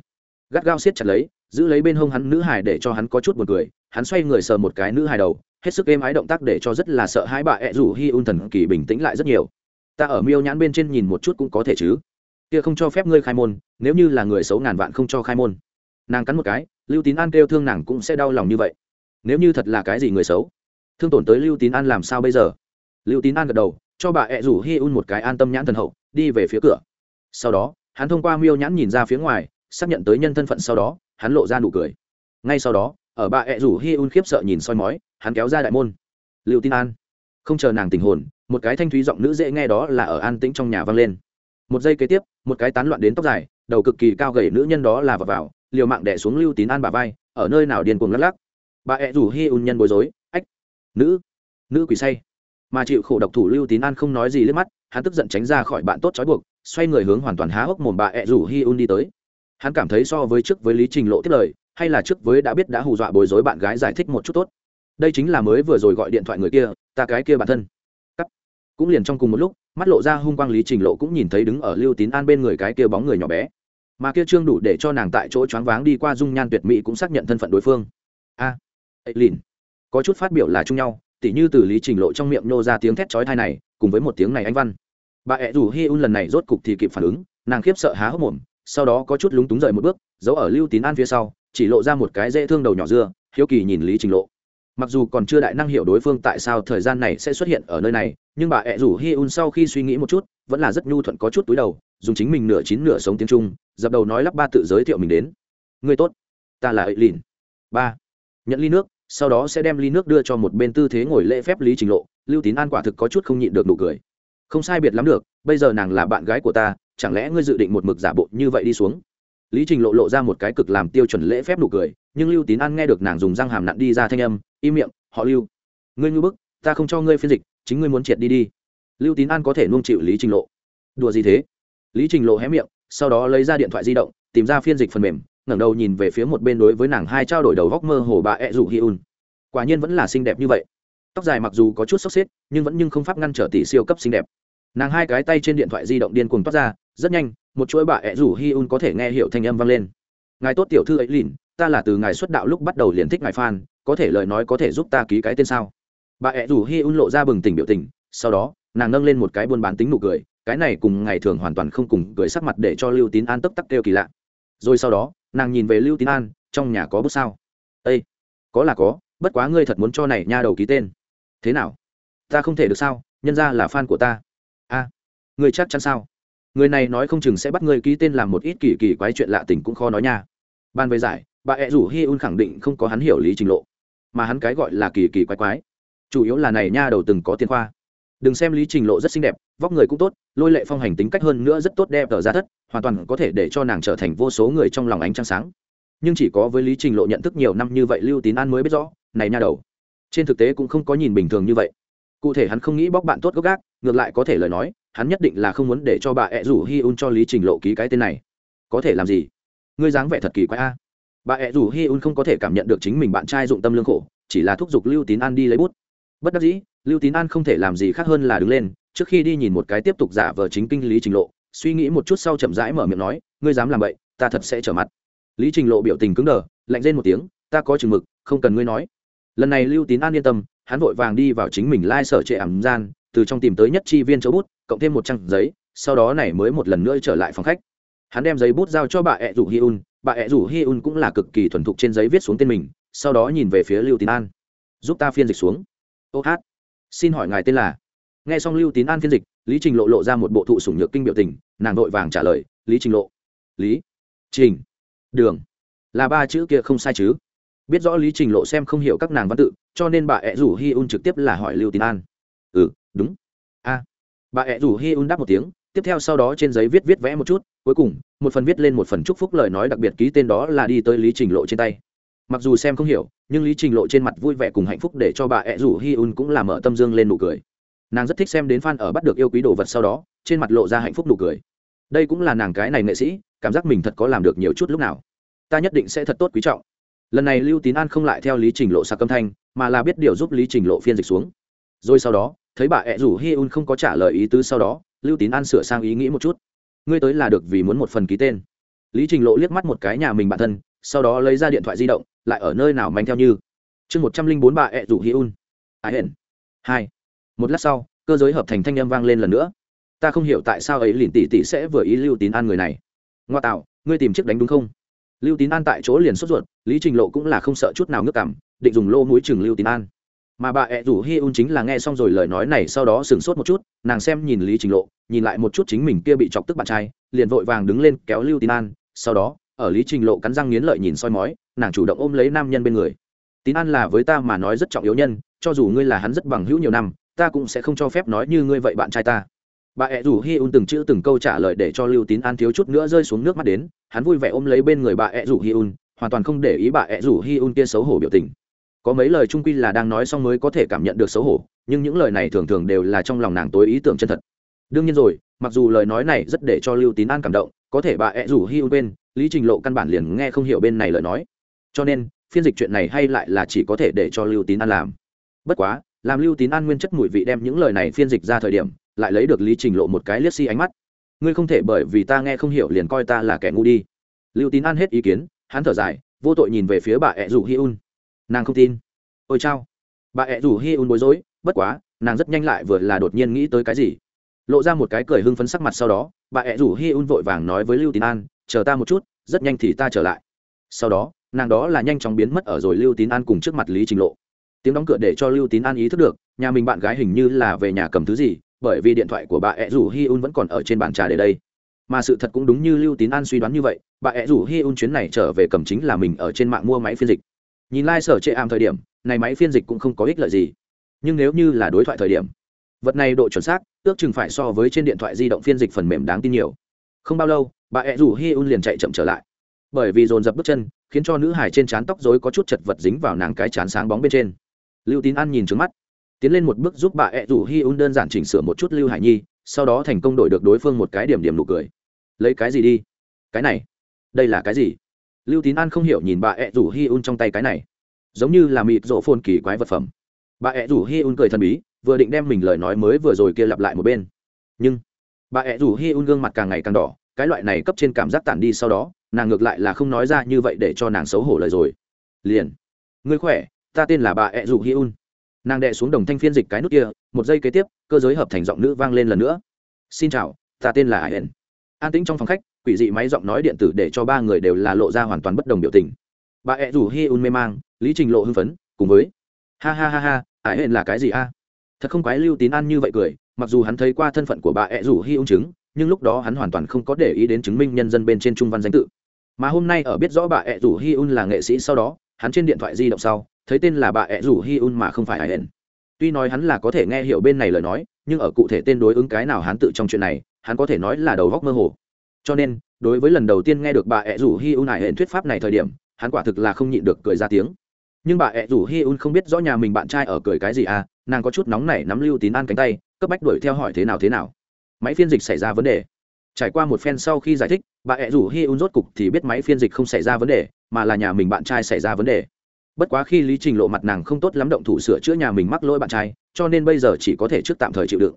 [SPEAKER 1] gắt gao siết chặt lấy, giữ lấy bên hông hắn nữ hải để cho hắn có chút một cười, hắn xoay người sờ một cái nữ hải đầu, hết sức êm ái động tác để cho rất là sợ hai bà ẹ rủ hi un thần kỳ bình tĩnh lại rất nhiều. Ta ở miêu nhãn bên trên nhìn một chút cũng có thể chứ. Kia không cho phép ngươi khai môn, nếu như là người xấu ngàn vạn không cho khai môn nàng cắn một cái, lưu tín an kêu thương nàng cũng sẽ đau lòng như vậy. Nếu như thật là cái gì người xấu, thương tổn tới lưu tín an làm sao bây giờ? Lưu tín an gật đầu, cho bà ẹ rủ hi un một cái an tâm nhãn thần hậu, đi về phía cửa. Sau đó, hắn thông qua miêu nhãn nhìn ra phía ngoài, xác nhận tới nhân thân phận sau đó, hắn lộ ra nụ cười. Ngay sau đó, ở bà ẹ rủ hi un khiếp sợ nhìn soi mói, hắn kéo ra đại môn. Lưu tin an, không chờ nàng tình hồn, một cái thanh thúy giọng nữ dễ nghe đó là ở an tĩnh trong nhà vang lên. Một giây kế tiếp, một cái tán loạn đến tóc dài, đầu cực kỳ cao gầy nữ nhân đó là vào vào liều mạng đẻ xuống lưu tín an bà vai, ở nơi nào điên cuồng lắc lắc. Bà ẹ rủ hi un nhân bối rối, ách, nữ nữ quỷ say. Mà chịu khổ độc thủ lưu tín an không nói gì lên mắt, hắn tức giận tránh ra khỏi bạn tốt trói buộc, xoay người hướng hoàn toàn há hốc mồm bà ẹ rủ hi un đi tới. Hắn cảm thấy so với trước với lý trình lộ tiết lời, hay là trước với đã biết đã hù dọa bối rối bạn gái giải thích một chút tốt. Đây chính là mới vừa rồi gọi điện thoại người kia, ta cái kia bản thân. Cắt. Cũng liền trong cùng một lúc, mắt lộ ra hung quang lý trình lộ cũng nhìn thấy đứng ở lưu tín an bên người cái kia bóng người nhỏ bé mà kia trương đủ để cho nàng tại chỗ choáng váng đi qua dung nhan tuyệt mỹ cũng xác nhận thân phận đối phương. A à, ấy lìn. Có chút phát biểu là chung nhau tỉ như từ lý trình lộ trong miệng nô ra tiếng thét chói thai này cùng với một tiếng này anh văn. Bà ẹ rủ hi un lần này rốt cục thì kịp phản ứng nàng khiếp sợ há hốc mồm sau đó có chút lúng túng rời một bước giấu ở lưu tín an phía sau chỉ lộ ra một cái dễ thương đầu nhỏ dưa hiếu kỳ nhìn lý trình lộ mặc dù còn chưa đại năng hiểu đối phương tại sao thời gian này sẽ xuất hiện ở nơi này, nhưng bà ẹ rủ hi un sau khi suy nghĩ một chút, vẫn là rất nhu thuận có chút túi đầu, dùng chính mình nửa chín nửa sống tiếng trung, dập đầu nói lắp ba tự giới thiệu mình đến. Người tốt, ta là ấy lìn ba, nhận ly nước, sau đó sẽ đem ly nước đưa cho một bên tư thế ngồi lễ phép lý trình lộ, lưu tín an quả thực có chút không nhịn được nụ cười. Không sai biệt lắm được, bây giờ nàng là bạn gái của ta, chẳng lẽ ngươi dự định một mực giả bộ như vậy đi xuống? Lý trình lộ lộ ra một cái cực làm tiêu chuẩn lễ phép nụ cười, nhưng lưu tín an nghe được nàng dùng răng hàm nặn đi ra thanh âm im miệng, họ lưu, ngươi ngư bức, ta không cho ngươi phiên dịch, chính ngươi muốn triệt đi đi. Lưu tín an có thể nuông chịu lý trình lộ. Đùa gì thế? Lý trình lộ hé miệng, sau đó lấy ra điện thoại di động, tìm ra phiên dịch phần mềm, ngẩng đầu nhìn về phía một bên đối với nàng hai trao đổi đầu góc mơ hồ bà ẹ rủ hi un. Quả nhiên vẫn là xinh đẹp như vậy. Tóc dài mặc dù có chút sốc xếp, nhưng vẫn nhưng không pháp ngăn trở tỷ siêu cấp xinh đẹp. Nàng hai cái tay trên điện thoại di động điên cuồng toát ra, rất nhanh, một chuỗi bà ẹ rủ hi un có thể nghe hiểu thanh âm vang lên. Ngài tốt tiểu thư ấy lìn, ta là từ ngài xuất đạo lúc bắt đầu liền thích ngài phan có thể lời nói có thể giúp ta ký cái tên sao? Bà ẹ rủ hi un lộ ra bừng tỉnh biểu tình, sau đó, nàng nâng lên một cái buôn bán tính nụ cười, cái này cùng ngày thường hoàn toàn không cùng cười sắc mặt để cho lưu tín an tấp tắc kêu kỳ lạ. Rồi sau đó, nàng nhìn về lưu tín an, trong nhà có bút sao? Â có là có, bất quá ngươi thật muốn cho này nha đầu ký tên. Thế nào? Ta không thể được sao? Nhân ra là fan của ta. A, ngươi chắc chắn sao? Người này nói không chừng sẽ bắt ngươi ký tên làm một ít kỳ kỳ quái chuyện lạ tình cũng khó nói nha. Ban về giải, bà ẹ rủ hi un khẳng định không có hắn hiểu lý trình lộ mà hắn cái gọi là kỳ kỳ quái quái. Chủ yếu là này nha đầu từng có tiền khoa. Đừng xem lý trình lộ rất xinh đẹp, vóc người cũng tốt, lôi lệ phong hành tính cách hơn nữa rất tốt đẹp ở ra thất, hoàn toàn có thể để cho nàng trở thành vô số người trong lòng ánh trăng sáng. Nhưng chỉ có với lý trình lộ nhận thức nhiều năm như vậy lưu tín an mới biết rõ, này nha đầu. Trên thực tế cũng không có nhìn bình thường như vậy. Cụ thể hắn không nghĩ bóc bạn tốt gốc gác, ngược lại có thể lời nói, hắn nhất định là không muốn để cho bà ẹ rủ hi un cho lý trình lộ ký cái tên này. Có thể làm gì? Ngươi dáng vẻ thật kỳ quái a bà ẹ rủ hi un không có thể cảm nhận được chính mình bạn trai dụng tâm lương khổ, chỉ là thúc giục lưu tín an đi lấy bút. Bất đắc dĩ, lưu tín an không thể làm gì khác hơn là đứng lên, trước khi đi nhìn một cái tiếp tục giả vờ chính kinh lý trình lộ, suy nghĩ một chút sau chậm rãi mở miệng nói, ngươi dám làm vậy, ta thật sẽ trở mặt. Lý trình lộ biểu tình cứng đờ, lạnh lên một tiếng, ta có chừng mực, không cần ngươi nói. Lần này lưu tín an yên tâm, hắn vội vàng đi vào chính mình lai、like、sở trệ ảm gian, từ trong tìm tới nhất chi viên chỗ bút, cộng thêm một trang giấy, sau đó này mới một lần nữa trở lại phòng khách. Hắn đem giấy bút giao cho bà ẹ rủ hi un bà ẹ rủ hi un cũng là cực kỳ thuần thục trên giấy viết xuống tên mình, sau đó nhìn về phía lưu tín an. Giúp ta phiên dịch xuống. Ô hát. Xin hỏi ngài tên là? Nghe xong lưu tín an phiên dịch, lý trình lộ lộ ra một bộ thụ sủng nhược kinh biểu tình, nàng vội vàng trả lời, lý trình lộ. Lý trình. Đường. Là ba chữ kia không sai chứ. Biết rõ lý trình lộ xem không hiểu các nàng văn tự, cho nên bà ẹ rủ hi un trực tiếp là hỏi lưu tín an. Ừ đúng. A. Bà ẹ rủ hi un đáp một tiếng, tiếp theo sau đó trên giấy viết viết vẽ một chút cuối cùng, một phần viết lên một phần chúc phúc lời nói đặc biệt ký tên đó là đi tới lý trình lộ trên tay. Mặc dù xem không hiểu, nhưng lý trình lộ trên mặt vui vẻ cùng hạnh phúc để cho bà ẹ rủ hi un cũng làm mở tâm dương lên nụ cười. Nàng rất thích xem đến f a n ở bắt được yêu quý đồ vật sau đó, trên mặt lộ ra hạnh phúc nụ cười. Đây cũng là nàng cái này nghệ sĩ, cảm giác mình thật có làm được nhiều chút lúc nào. Ta nhất định sẽ thật tốt quý trọng. Lần này lưu tín an không lại theo lý trình lộ sạc âm thanh, mà là biết điều giúp lý trình lộ phiên dịch xuống. Rồi sau đó, thấy bà ẹ rủ hi un không có trả lời ý tứ sau đó, lưu tín an sửa sang ý nghĩ một chút ngươi tới là được vì muốn một phần ký tên. Lý trình lộ liếc mắt một cái nhà mình bản thân, sau đó lấy ra điện thoại di động, lại ở nơi nào manh theo như. Chương một trăm linh bốn bà ẹ rủ hi un. Ai hển hai. Một lát sau, cơ giới hợp thành thanh âm vang lên lần nữa. Ta không hiểu tại sao ấy liền tỷ tỷ sẽ vừa ý lưu tín an người này. Ngoa tạo, ngươi tìm chiếc đánh đúng không? Lưu tín an tại chỗ liền sốt ruột, lý trình lộ cũng là không sợ chút nào ngước cảm, định dùng lô mũi chừng lưu tín an mà bà ẹ rủ hi un chính là nghe xong rồi lời nói này sau đó sửng sốt một chút, nàng xem nhìn lý trình lộ, nhìn lại một chút chính mình kia bị chọc tức bạn trai, liền vội vàng đứng lên kéo lưu tín an, sau đó, ở lý trình lộ cắn răng nghiến lợi nhìn soi mói, nàng chủ động ôm lấy nam nhân bên người. Tín an là với ta mà nói rất trọng yếu nhân, cho dù ngươi là hắn rất bằng hữu nhiều năm, ta cũng sẽ không cho phép nói như ngươi vậy bạn trai ta. Bà ẹ rủ hi un từng chữ từng câu trả lời để cho lưu tín an thiếu chút nữa rơi xuống nước mắt đến, hắn vui vẻ ôm lấy bên người bà ẹ rủ hi un, hoàn toàn không để ý bà ẹ rủ hi un kia xấu hổ biểu tình có mấy lời trung quy là đang nói xong mới có thể cảm nhận được xấu hổ, nhưng những lời này thường thường đều là trong lòng nàng tối ý tưởng chân thật. Đương nhiên rồi, mặc dù lời nói này rất để cho lưu tín an cảm động, có thể bà ẹ rủ hi un bên, lý trình lộ căn bản liền nghe không hiểu bên này lời nói. Cho nên, phiên dịch chuyện này hay lại là chỉ có thể để cho lưu tín an làm. Bất quá, làm lưu tín an nguyên chất mùi vị đem những lời này phiên dịch ra thời điểm, lại lấy được lý trình lộ một cái liếc xi ánh mắt. Ngươi không thể bởi vì ta nghe không hiểu liền coi ta là kẻ ngu đi. Lưu tín an hết ý kiến, hắn thở dài, vô tội nhìn về phía bà ẹ rủ hi un nàng không tin. Ôi chao. Bà ẹ rủ hi un bối rối, bất quá, nàng rất nhanh lại vừa là đột nhiên nghĩ tới cái gì. Lộ ra một cái cười hưng phấn sắc mặt sau đó, bà ẹ rủ hi un vội vàng nói với lưu tín an, chờ ta một chút, rất nhanh thì ta trở lại. Sau đó, nàng đó là nhanh chóng biến mất ở rồi lưu tín an cùng trước mặt lý trình lộ. Tiếng đóng cửa để cho lưu tín an ý thức được, nhà mình bạn gái hình như là về nhà cầm thứ gì, bởi vì điện thoại của bà ẹ rủ hi un vẫn còn ở trên bàn trà để đây. Mà sự thật cũng đúng như lưu tín an suy đoán như vậy, bà ẹ rủ hi un chuyến này trở về cầm chính là mình ở trên mạng mua máy phiên dịch nhìn lai、like、sở trệ ảm thời điểm, này máy phiên dịch cũng không có ích lợi gì. Nhưng nếu như là đối thoại thời điểm, vật này độ chuẩn xác, ước chừng phải so với trên điện thoại di động phiên dịch phần mềm đáng tin nhiều. Không bao lâu, bà ẹ rủ hi un liền chạy chậm trở lại. Bởi vì dồn dập bước chân, khiến cho nữ hải trên trán tóc dối có chút chật vật dính vào nàng cái chán sáng bóng bên trên. Lưu tín an nhìn trứng mắt, tiến lên một bước giúp bà ẹ rủ hi un đơn giản chỉnh sửa một chút lưu hải nhi, sau đó thành công đổi được đối phương một cái điểm điểm nụ cười. Lấy cái gì đi? Cái này? Đây là cái gì? Lưu tín an không hiểu nhìn bà ẹ rủ hi un trong tay cái này. Giống như là mịt rộ phồn kỳ quái vật phẩm. Bà ẹ rủ hi un cười thần bí, vừa định đem mình lời nói mới vừa rồi kia lặp lại một bên. Nhưng, bà ẹ rủ hi un gương mặt càng ngày càng đỏ, cái loại này cấp trên cảm giác tản đi sau đó, nàng ngược lại là không nói ra như vậy để cho nàng xấu hổ lời rồi. Liền, ngươi khỏe, ta tên là bà ẹ rủ hi un. Nàng đệ xuống đồng thanh phiên dịch cái nút kia, một giây kế tiếp, cơ giới hợp thành giọng nữ vang lên lần nữa. Xin chào, ta tên là ai an tĩnh trong phòng khách, quỷ dị máy giọng nói điện tử để cho ba người đều là lộ ra hoàn toàn bất đồng biểu tình. Bà ẹ rủ hi un mê mang, lý trình lộ hưng phấn, cùng với, ha ha ha ha, ải hên là cái gì a? Thật không quái lưu tín an như vậy cười, mặc dù hắn thấy qua thân phận của bà ẹ rủ hi un chứng, nhưng lúc đó hắn hoàn toàn không có để ý đến chứng minh nhân dân bên trên trung văn danh tự. Mà hôm nay ở biết rõ bà ẹ rủ hi un là nghệ sĩ sau đó, hắn trên điện thoại di động sau, thấy tên là bà ẹ rủ hi un mà không phải ải hên. Tuy nói hắn là có thể nghe hiểu bên này lời nói, nhưng ở cụ thể tên đối ứng cái nào hắn tự trong chuyện này hắn có thể nói là đầu góc mơ hồ. Cho nên, đối với lần đầu tiên nghe được bà ẹ rủ hi un ải hẹn thuyết pháp này thời điểm, hắn quả thực là không nhịn được cười ra tiếng. Nhưng bà ẹ rủ hi un không biết rõ nhà mình bạn trai ở cười cái gì à nàng có chút nóng nảy nắm lưu tín an cánh tay, cấp bách đuổi theo hỏi thế nào thế nào. Máy phiên dịch xảy ra vấn đề. Trải qua một phen sau khi giải thích, bà ẹ rủ hi un rốt cục thì biết máy phiên dịch không xảy ra vấn đề, mà là nhà mình bạn trai xảy ra vấn đề. Bất quá khi lý trình lộ mặt nàng không tốt lắm động thủ sửa chữa nhà mình mắc lỗi bạn trai, cho nên bây giờ chỉ có thể trước tạm thời chịu đựng.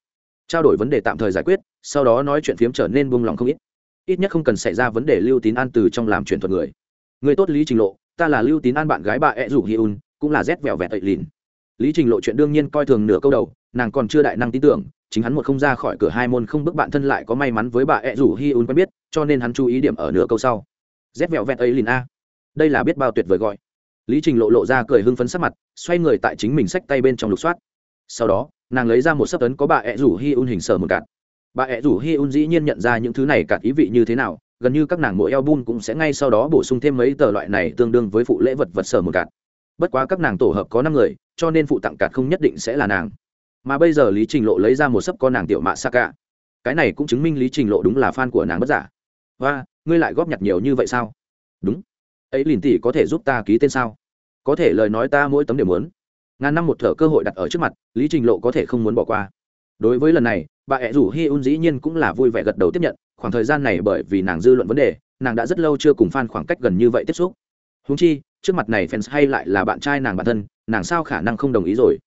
[SPEAKER 1] Trao đổi vấn đề tạm thời giải quyết sau đó nói chuyện phiếm trở nên buông lòng không ít. Ít nhất không cần xảy ra vấn đề lưu tín an từ trong làm chuyện thuật người. Người tốt lý trình lộ, ta là lưu tín an bạn gái bà ed rủ hi un, cũng là rét vẹo vẹt ậy lìn. Lý trình lộ chuyện đương nhiên coi thường nửa câu đầu, nàng còn chưa đại năng tin tưởng, chính hắn một không ra khỏi cửa hai môn không bước bạn thân lại có may mắn với bà ed rủ hi un quen biết, cho nên hắn chú ý điểm ở nửa câu sau. Rét vẹo vẹt ậy lìn a. Đây là biết bao tuyệt vời gọi. Lý trình lộ lộ ra cười hưng phấn sắc mặt, xoay người tại chính mình xách tay bên trong lục soát. Sau đó, nàng lấy ra một sấp tấn có bà ed rủ hi un hình sở một cạn bà ẹ rủ hi un dĩ nhiên nhận ra những thứ này cả ý vị như thế nào, gần như các nàng mỗi album cũng sẽ ngay sau đó bổ sung thêm mấy tờ loại này tương đương với phụ lễ vật vật sở một cạn bất quá các nàng tổ hợp có năm người, cho nên phụ tặng cạn không nhất định sẽ là nàng. Mà bây giờ lý trình lộ lấy ra một sấp con nàng tiểu mạ sa cả cái này cũng chứng minh lý trình lộ đúng là fan của nàng bất giả. Và ngươi lại góp nhặt nhiều như vậy sao? Đúng. Ấy lìn tỷ có thể giúp ta ký tên sao? Có thể lời nói ta mỗi tấm đều muốn. Ngàn năm một thở cơ hội đặt ở trước mặt, lý trình lộ có thể không muốn bỏ qua đối với lần này, bà ẹ rủ hi un dĩ nhiên cũng là vui vẻ gật đầu tiếp nhận, khoảng thời gian này bởi vì nàng dư luận vấn đề, nàng đã rất lâu chưa cùng f a n khoảng cách gần như vậy tiếp xúc. Húng chi, trước mặt này fans hay lại là bạn trai nàng bản thân, nàng sao khả năng không đồng ý rồi?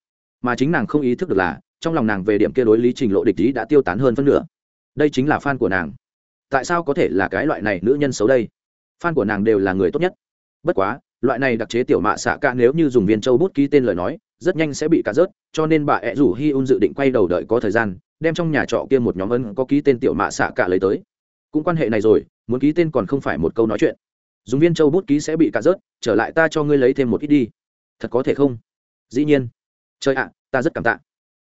[SPEAKER 1] Mà chính nàng không ý thức được là, trong lòng nàng về điểm kia đối lý trình lộ địch ý đã tiêu tán hơn phân nửa. Đây chính là fan của nàng. Tại sao có thể là cái loại này nữ nhân xấu đây? Fan của nàng đều là người tốt nhất. Bất quá, loại này đặc chế tiểu mạ xạ ca nếu như dùng viên châu bút ký tên lời nói rất nhanh sẽ bị cả rớt, cho nên bà ẹ rủ hi un dự định quay đầu đợi có thời gian, đem trong nhà trọ kia một nhóm ân có ký tên tiểu mạ xạ cả lấy tới. Cũng quan hệ này rồi, muốn ký tên còn không phải một câu nói chuyện. Dùng viên châu bút ký sẽ bị cả rớt, trở lại ta cho ngươi lấy thêm một ít đi. Thật có thể không? Dĩ nhiên. Trời ạ, ta rất cảm tạ.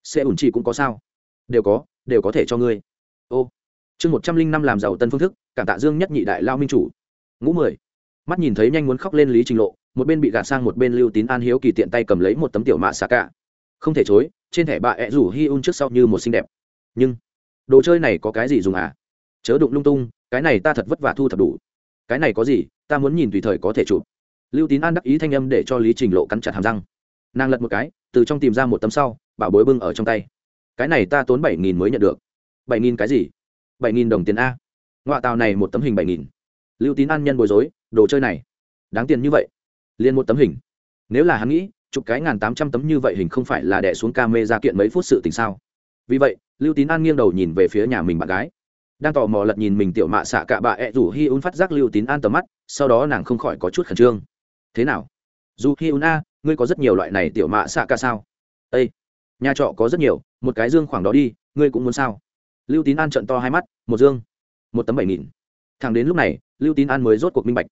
[SPEAKER 1] Xe ủn chỉ cũng có sao? Đều có đều có thể cho ngươi. Ô. Chương một trăm linh năm làm giàu tân phương thức, cảm tạ dương nhất nhị đại lao minh chủ. Ngũ mười. Mắt nhìn thấy nhanh muốn khóc lên lý trình lộ một bên bị gạt sang một bên lưu tín an hiếu kỳ tiện tay cầm lấy một tấm tiểu mạ xạ cả. Không thể chối, trên thẻ bà ẹ rủ hi un trước sau như một xinh đẹp. Nhưng, đồ chơi này có cái gì dùng à? Chớ đụng lung tung, cái này ta thật vất vả thu thập đủ. Cái này có gì, ta muốn nhìn tùy thời có thể chụp. Lưu tín an đắc ý thanh âm để cho lý trình lộ cắn chặt hàm răng. Nàng lật một cái, từ trong tìm ra một tấm sau, bảo bối bưng ở trong tay. Cái này ta tốn bảy nghìn mới nhận được. Bảy nghìn cái gì? Bảy nghìn đồng tiền a. Ngoại tàu này một tấm hình bảy nghìn. Lưu tín an nhân bối rối, đồ chơi này, đáng tiền như vậy liền một tấm hình. Nếu là hắn nghĩ, chụp cái ngàn tám trăm tấm như vậy hình không phải là đẻ xuống ca mê ra kiện mấy phút sự tình sao? Vì vậy, lưu tín an nghiêng đầu nhìn về phía nhà mình bạn gái. Đang tò mò lật nhìn mình tiểu mạ xạ cạ bà ẹ rủ hi un phát giác lưu tín an tầm mắt, sau đó nàng không khỏi có chút khẩn trương. Thế nào? Dù hi un a, ngươi có rất nhiều loại này tiểu mạ xạ cạ sao? Ây nhà trọ có rất nhiều, một cái dương khoảng đó đi, ngươi cũng muốn sao? Lưu tín an trận to hai mắt, một dương, một tấm bảy nghìn. Thẳng đến lúc này, lưu tín an mới rốt cuộc minh bạch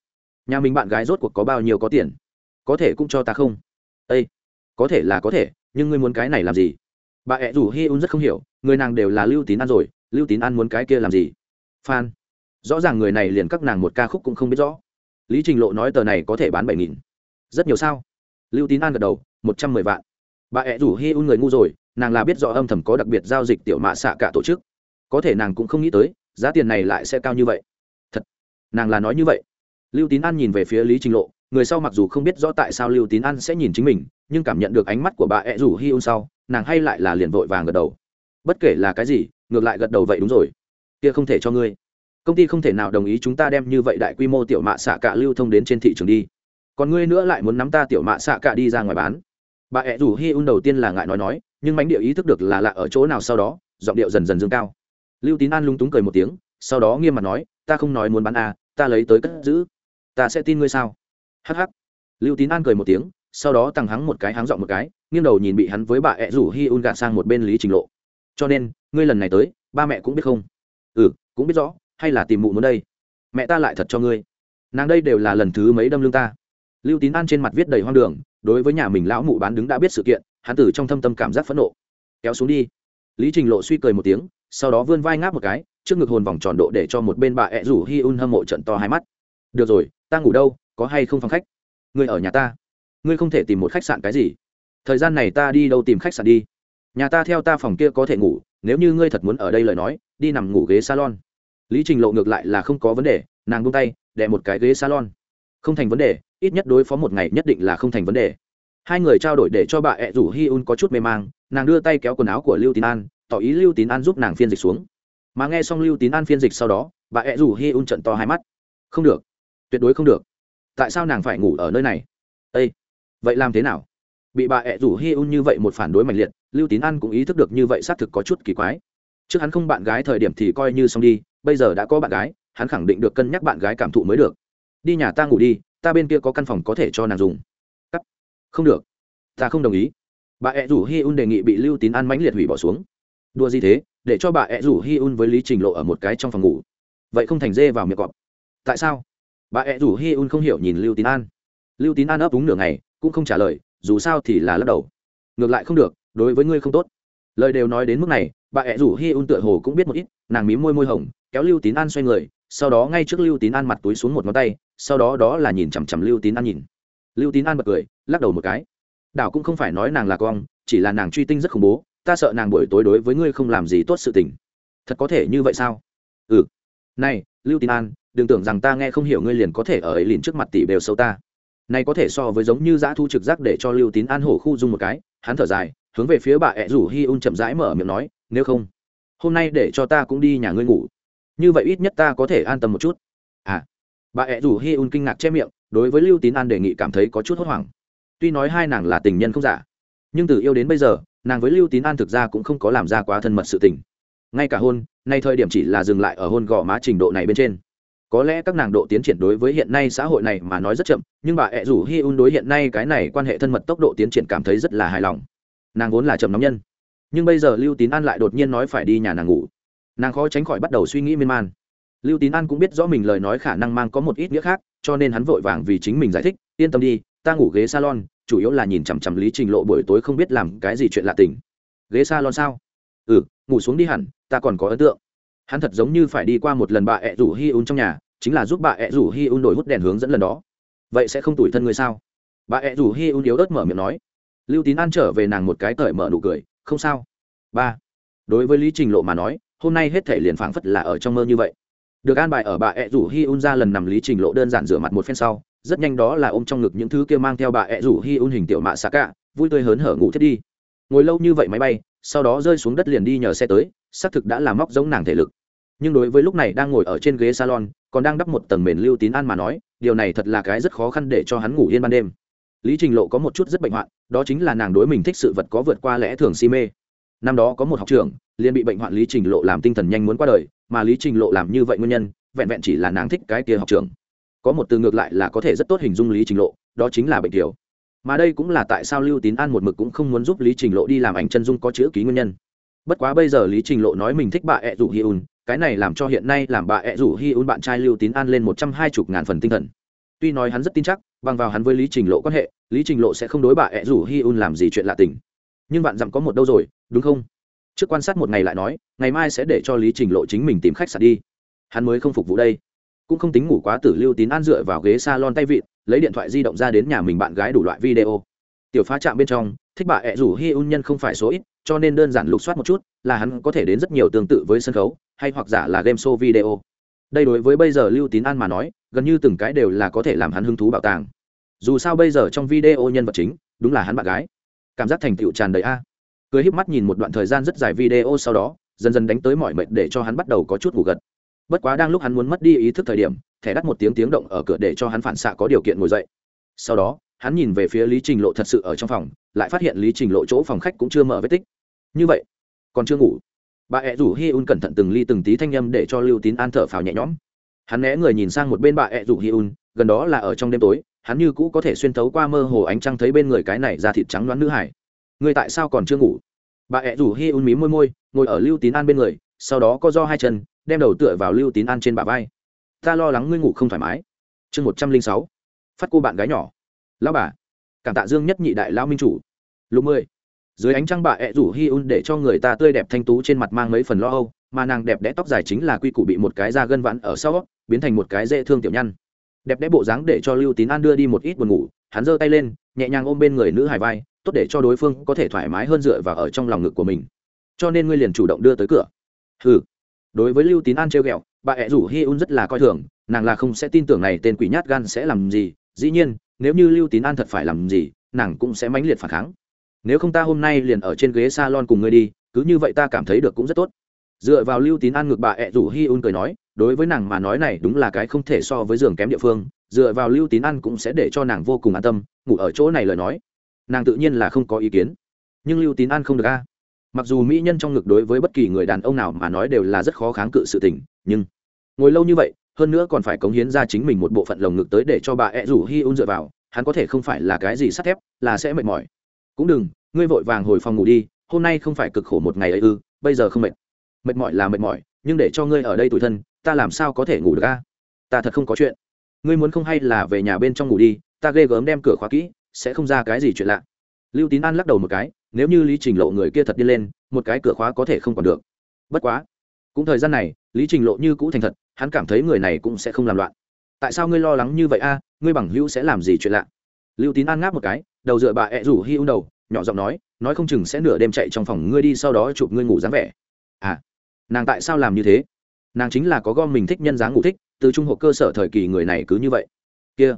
[SPEAKER 1] nhà mình bạn gái rốt cuộc có bao nhiêu có tiền? Có thể cũng cho ta không? Ây có thể là có thể, nhưng ngươi muốn cái này làm gì? Bà ẹ rủ hi un rất không hiểu, người nàng đều là lưu tín ăn rồi, lưu tín ăn muốn cái kia làm gì? Phan, rõ ràng người này liền các nàng một ca khúc cũng không biết rõ. Lý trình lộ nói tờ này có thể bán bảy nghìn. Rất nhiều sao? Lưu tín an gật đầu, một trăm mười vạn. Bà ẹ rủ hi un người ngu rồi, nàng là biết rõ âm thầm có đặc biệt giao dịch tiểu mạ xạ cả tổ chức. Có thể nàng cũng không nghĩ tới, giá tiền này lại sẽ cao như vậy. Thật, nàng là nói như vậy lưu tín an nhìn về phía lý trình lộ, người sau mặc dù không biết rõ tại sao lưu tín an sẽ nhìn chính mình, nhưng cảm nhận được ánh mắt của bà ẹ rủ hi un sau, nàng hay lại là liền vội vàng gật đầu. Bất kể là cái gì, ngược lại gật đầu vậy đúng rồi. Kia không thể cho ngươi. Công ty không thể nào đồng ý chúng ta đem như vậy đại quy mô tiểu mạ xạ cả lưu thông đến trên thị trường đi. Còn ngươi nữa lại muốn nắm ta tiểu mạ xạ cả đi ra ngoài bán. Bà ẹ rủ hi un đầu tiên là ngại nói nói, nhưng mánh điệu ý thức được là lạ ở chỗ nào sau đó, giọng điệu dần dần dâng cao. Lưu tín an lung túng cười một tiếng, sau đó nghiêm mặt nói, ta không nói muốn bán à ta lấy tới cất giữ ta sẽ tin ngươi sao? Hh lưu tín an cười một tiếng, sau đó tăng hắng một cái, háng dọn một cái, nghiêng đầu nhìn bị hắn với bà ẹ rủ hi un gạt sang một bên lý trình lộ. Cho nên, ngươi lần này tới, ba mẹ cũng biết không? Ừ cũng biết rõ, hay là tìm mụ muốn đây? Mẹ ta lại thật cho ngươi. Nàng đây đều là lần thứ mấy đâm lương ta? Lưu tín an trên mặt viết đầy hoang đường, đối với nhà mình lão mụ bán đứng đã biết sự kiện, hắn tử trong thâm tâm cảm giác phẫn nộ. Kéo xuống đi. Lý trình lộ suy cười một tiếng, sau đó vươn vai ngáp một cái, trước ngực hồn vòng tròn độ để cho một bên bà ẹ rủ hi un hâm mộ trận to hai mắt. Được rồi ta ngủ đâu, có hay không phòng khách? Ngươi ở nhà ta. Ngươi không thể tìm một khách sạn cái gì. Thời gian này ta đi đâu tìm khách sạn đi? Nhà ta theo ta phòng kia có thể ngủ, nếu như ngươi thật muốn ở đây lời nói, đi nằm ngủ ghế salon. Lý trình lộ ngược lại là không có vấn đề, nàng bung tay đẻ một cái ghế salon. Không thành vấn đề, ít nhất đối phó một ngày nhất định là không thành vấn đề. Hai người trao đổi để cho bà ẹ rủ hi un có chút mê mang, nàng đưa tay kéo quần áo của lưu tín an, tỏ ý lưu tín an giúp nàng phiên dịch xuống. Mà nghe xong lưu tín an phiên dịch sau đó, bà ẹ rủ hi un trận to hai mắt. Không được tuyệt đối không được. Tại sao nàng phải ngủ ở nơi này? Â vậy làm thế nào? Bị bà ẹ rủ hi un như vậy một phản đối mạnh liệt, lưu tín an cũng ý thức được như vậy xác thực có chút kỳ quái. Trước hắn không bạn gái thời điểm thì coi như xong đi, bây giờ đã có bạn gái, hắn khẳng định được cân nhắc bạn gái cảm thụ mới được. Đi nhà ta ngủ đi, ta bên kia có căn phòng có thể cho nàng dùng. Cắt. Không được. Ta không đồng ý. Bà ẹ rủ hi un đề nghị bị lưu tín an mãnh liệt hủy bỏ xuống. Đua gì thế, để cho bà ẹ rủ hi un với lý trình lộ ở một cái trong phòng ngủ. Vậy không thành dê vào miệng cọp. Tại sao? Bà ẹ rủ hi un không hiểu nhìn lưu tín an. Lưu tín an ấp úng nửa ngày, cũng không trả lời, dù sao thì là lắc đầu. Ngược lại không được, đối với ngươi không tốt. Lời đều nói đến mức này, bà ẹ rủ hi un tựa hồ cũng biết một ít, nàng mím môi môi hồng, kéo lưu tín an xoay người, sau đó ngay trước lưu tín an mặt túi xuống một ngón tay, sau đó đó là nhìn chằm chằm lưu tín an nhìn. Lưu tín an bật cười, lắc đầu một cái. Đảo cũng không phải nói nàng là con, chỉ là nàng truy tinh rất khủng bố, ta sợ nàng buổi tối đối với ngươi không làm gì tốt sự tình. Thật có thể như vậy sao? Ừ. Này, lưu tín an đừng tưởng rằng ta nghe không hiểu ngươi liền có thể ở ấy liền trước mặt tỷ bèo sâu ta. Này có thể so với giống như giã thu trực giác để cho lưu tín an hổ khu dung một cái, hắn thở dài, hướng về phía bà ẹ rủ hi un chậm rãi mở miệng nói, nếu không, hôm nay để cho ta cũng đi nhà ngươi ngủ. Như vậy ít nhất ta có thể an tâm một chút. À bà ẹ rủ hi un kinh ngạc che miệng, đối với lưu tín an đề nghị cảm thấy có chút hốt hoảng. Tuy nói hai nàng là tình nhân không giả, nhưng từ yêu đến bây giờ, nàng với lưu tín an thực ra cũng không có làm ra quá thân mật sự tình. Ngay cả hôn, nay thời điểm chỉ là dừng lại ở hôn gò má trình độ này bên trên có lẽ các nàng độ tiến triển đối với hiện nay xã hội này mà nói rất chậm, nhưng bà ẹ rủ hi un đối hiện nay cái này quan hệ thân mật tốc độ tiến triển cảm thấy rất là hài lòng. Nàng vốn là chậm nóng nhân, nhưng bây giờ lưu tín an lại đột nhiên nói phải đi nhà nàng ngủ. Nàng khó tránh khỏi bắt đầu suy nghĩ miên man. Lưu tín an cũng biết rõ mình lời nói khả năng mang có một ít nghĩa khác, cho nên hắn vội vàng vì chính mình giải thích, yên tâm đi, ta ngủ ghế salon, chủ yếu là nhìn chằm chằm lý trình lộ buổi tối không biết làm cái gì chuyện lạ tình. Ghế salon sao? Ừ ngủ xuống đi hẳn, ta còn có ấn tượng hắn thật giống như phải đi qua một lần bà ẹ rủ hi un trong nhà, chính là giúp bà ẹ rủ hi un đổi hút đèn hướng dẫn lần đó. Vậy sẽ không tủi thân người sao? Bà ẹ rủ hi un yếu ớt mở miệng nói. Lưu tín an trở về nàng một cái cởi mở nụ cười, không sao. Ba. Đối với lý trình lộ mà nói, hôm nay hết thể liền phảng phất là ở trong mơ như vậy. Được an bài ở bà ẹ rủ hi un ra lần nằm lý trình lộ đơn giản rửa mặt một phen sau, rất nhanh đó là ôm trong ngực những thứ kia mang theo bà ẹ rủ hi un hình tiểu mạ xạ cả vui tươi hớn hở ngủ thiết đi. Ngồi lâu như vậy máy bay, sau đó rơi xuống đất liền đi nhờ xe tới xác thực đã làm móc giống nàng thể lực. Nhưng đối với lúc này đang ngồi ở trên ghế salon, còn đang đắp một tầng mền lưu tín an mà nói, điều này thật là cái rất khó khăn để cho hắn ngủ yên ban đêm. Lý trình lộ có một chút rất bệnh hoạn, đó chính là nàng đối mình thích sự vật có vượt qua lẽ thường si mê. Năm đó có một học trưởng, liền bị bệnh hoạn lý trình lộ làm tinh thần nhanh muốn qua đời, mà lý trình lộ làm như vậy nguyên nhân, vẹn vẹn chỉ là nàng thích cái kia học trưởng. Có một từ ngược lại là có thể rất tốt hình dung lý trình lộ, đó chính là bệnh tiểu. Mà đây cũng là tại sao lưu tín an một mực cũng không muốn giúp lý trình lộ đi làm ảnh chân dung có chữ ký nguyên nhân bất quá bây giờ lý trình lộ nói mình thích bà ẹ rủ hi un cái này làm cho hiện nay làm bà ẹ rủ hi un bạn trai lưu tín an lên một trăm hai mươi ngàn phần tinh thần. Tuy nói hắn rất tin chắc, bằng vào hắn với lý trình lộ quan hệ, lý trình lộ sẽ không đối bà ẹ rủ hi un làm gì chuyện lạ tình. Nhưng bạn dặm có một đâu rồi, đúng không? Trước quan sát một ngày lại nói, ngày mai sẽ để cho lý trình lộ chính mình tìm khách sạn đi. Hắn mới không phục vụ đây. Cũng không tính ngủ quá tử lưu tín an dựa vào ghế s a lon tay vịn, lấy điện thoại di động ra đến nhà mình bạn gái đủ loại video. Tiểu phá chạm bên trong, thích bà ẹ rủ hi un nhân không phải số ít cho nên đơn giản lục soát một chút là hắn có thể đến rất nhiều tương tự với sân khấu, hay hoặc giả là game show video. Đây đối với bây giờ lưu tín an mà nói, gần như từng cái đều là có thể làm hắn hứng thú bảo tàng. Dù sao bây giờ trong video nhân vật chính, đúng là hắn bạn gái. Cảm giác thành tựu tràn đầy a. Cười híp mắt nhìn một đoạn thời gian rất dài video sau đó, dần dần đánh tới mọi mệt để cho hắn bắt đầu có chút ngủ gật. Bất quá đang lúc hắn muốn mất đi ý thức thời điểm, thẻ đắt một tiếng tiếng động ở cửa để cho hắn phản xạ có điều kiện ngồi dậy. Sau đó, hắn nhìn về phía lý trình lộ thật sự ở trong phòng, lại phát hiện lý trình lộ chỗ phòng khách cũng chưa mở vết tích như vậy, còn chưa ngủ. Bà ẹ rủ hi un cẩn thận từng ly từng tí thanh â m để cho lưu tín an thở phào nhẹ nhõm. Hắn né người nhìn sang một bên bà ẹ rủ hi un gần đó là ở trong đêm tối, hắn như cũ có thể xuyên thấu qua mơ hồ ánh trăng thấy bên người cái này ra thịt trắng đoán nữ hải. Người tại sao còn chưa ngủ? Bà ẹ rủ hi un mí môi môi, ngồi ở lưu tín an bên người, sau đó có do hai chân, đem đầu tựa vào lưu tín an trên bà vai. Ta lo lắng ngươi ngủ không thoải mái. Chương một trăm linh sáu. Phát cô bạn gái nhỏ. Lão bà, cảm tạ dương nhất nhị đại lao minh chủ. Lục mười dưới ánh trăng bà ẹ rủ hi un để cho người ta tươi đẹp thanh tú trên mặt mang mấy phần lo âu, mà nàng đẹp đẽ tóc dài chính là quy củ bị một cái da gân vãn ở sau, biến thành một cái dễ thương tiểu nhăn. Đẹp đẽ bộ dáng để cho lưu tín an đưa đi một ít buồn ngủ, hắn giơ tay lên, nhẹ nhàng ôm bên người nữ hài vai, tốt để cho đối phương có thể thoải mái hơn dựa vào ở trong lòng ngực của mình. Cho nên ngươi liền chủ động đưa tới cửa. Ừ đối với lưu tín an treo ghẹo, bà ẹ rủ hi un rất là coi thường, nàng là không sẽ tin tưởng này tên quỷ nhát gan sẽ làm gì, dĩ nhiên, nếu như lưu tín an thật phải làm gì, nàng cũng sẽ mãnh liệt phản kháng nếu không ta hôm nay liền ở trên ghế s a lon cùng ngươi đi, cứ như vậy ta cảm thấy được cũng rất tốt. Dựa vào lưu tín an ngược bà ẹ rủ hi un cười nói, đối với nàng mà nói này đúng là cái không thể so với giường kém địa phương, dựa vào lưu tín an cũng sẽ để cho nàng vô cùng an tâm, ngủ ở chỗ này lời nói. Nàng tự nhiên là không có ý kiến. Nhưng lưu tín an không được a. Mặc dù mỹ nhân trong ngực đối với bất kỳ người đàn ông nào mà nói đều là rất khó kháng cự sự tình, nhưng ngồi lâu như vậy, hơn nữa còn phải cống hiến ra chính mình một bộ phận lồng ngực tới để cho bà ẹ rủ hi un dựa vào, hắn có thể không phải là cái gì sắt thép, là sẽ mệt mỏi cũng đừng, ngươi vội vàng hồi phòng ngủ đi, hôm nay không phải cực khổ một ngày ấy ư, bây giờ không mệt. Mệt mỏi là mệt mỏi, nhưng để cho ngươi ở đây tủi thân, ta làm sao có thể ngủ được a? Ta thật không có chuyện. Ngươi muốn không hay là về nhà bên trong ngủ đi, ta ghê gớm đem cửa khóa kỹ, sẽ không ra cái gì chuyện lạ. Lưu tín an lắc đầu một cái, nếu như lý trình lộ người kia thật đi lên, một cái cửa khóa có thể không còn được. Bất quá, cũng thời gian này, lý trình lộ như cũ thành thật, hắn cảm thấy người này cũng sẽ không làm loạn. Tại sao ngươi lo lắng như vậy a? Ngươi bằng hữu sẽ làm gì chuyện lạ? Lưu tín an ngáp một cái, đầu dựa bà ẹ rủ hi un đầu, nhỏ giọng nói nói không chừng sẽ nửa đêm chạy trong phòng ngươi đi sau đó chụp ngươi ngủ dáng vẻ. À nàng tại sao làm như thế? Nàng chính là có gom mình thích nhân dáng ngủ thích, từ trung học cơ sở thời kỳ người này cứ như vậy. Kia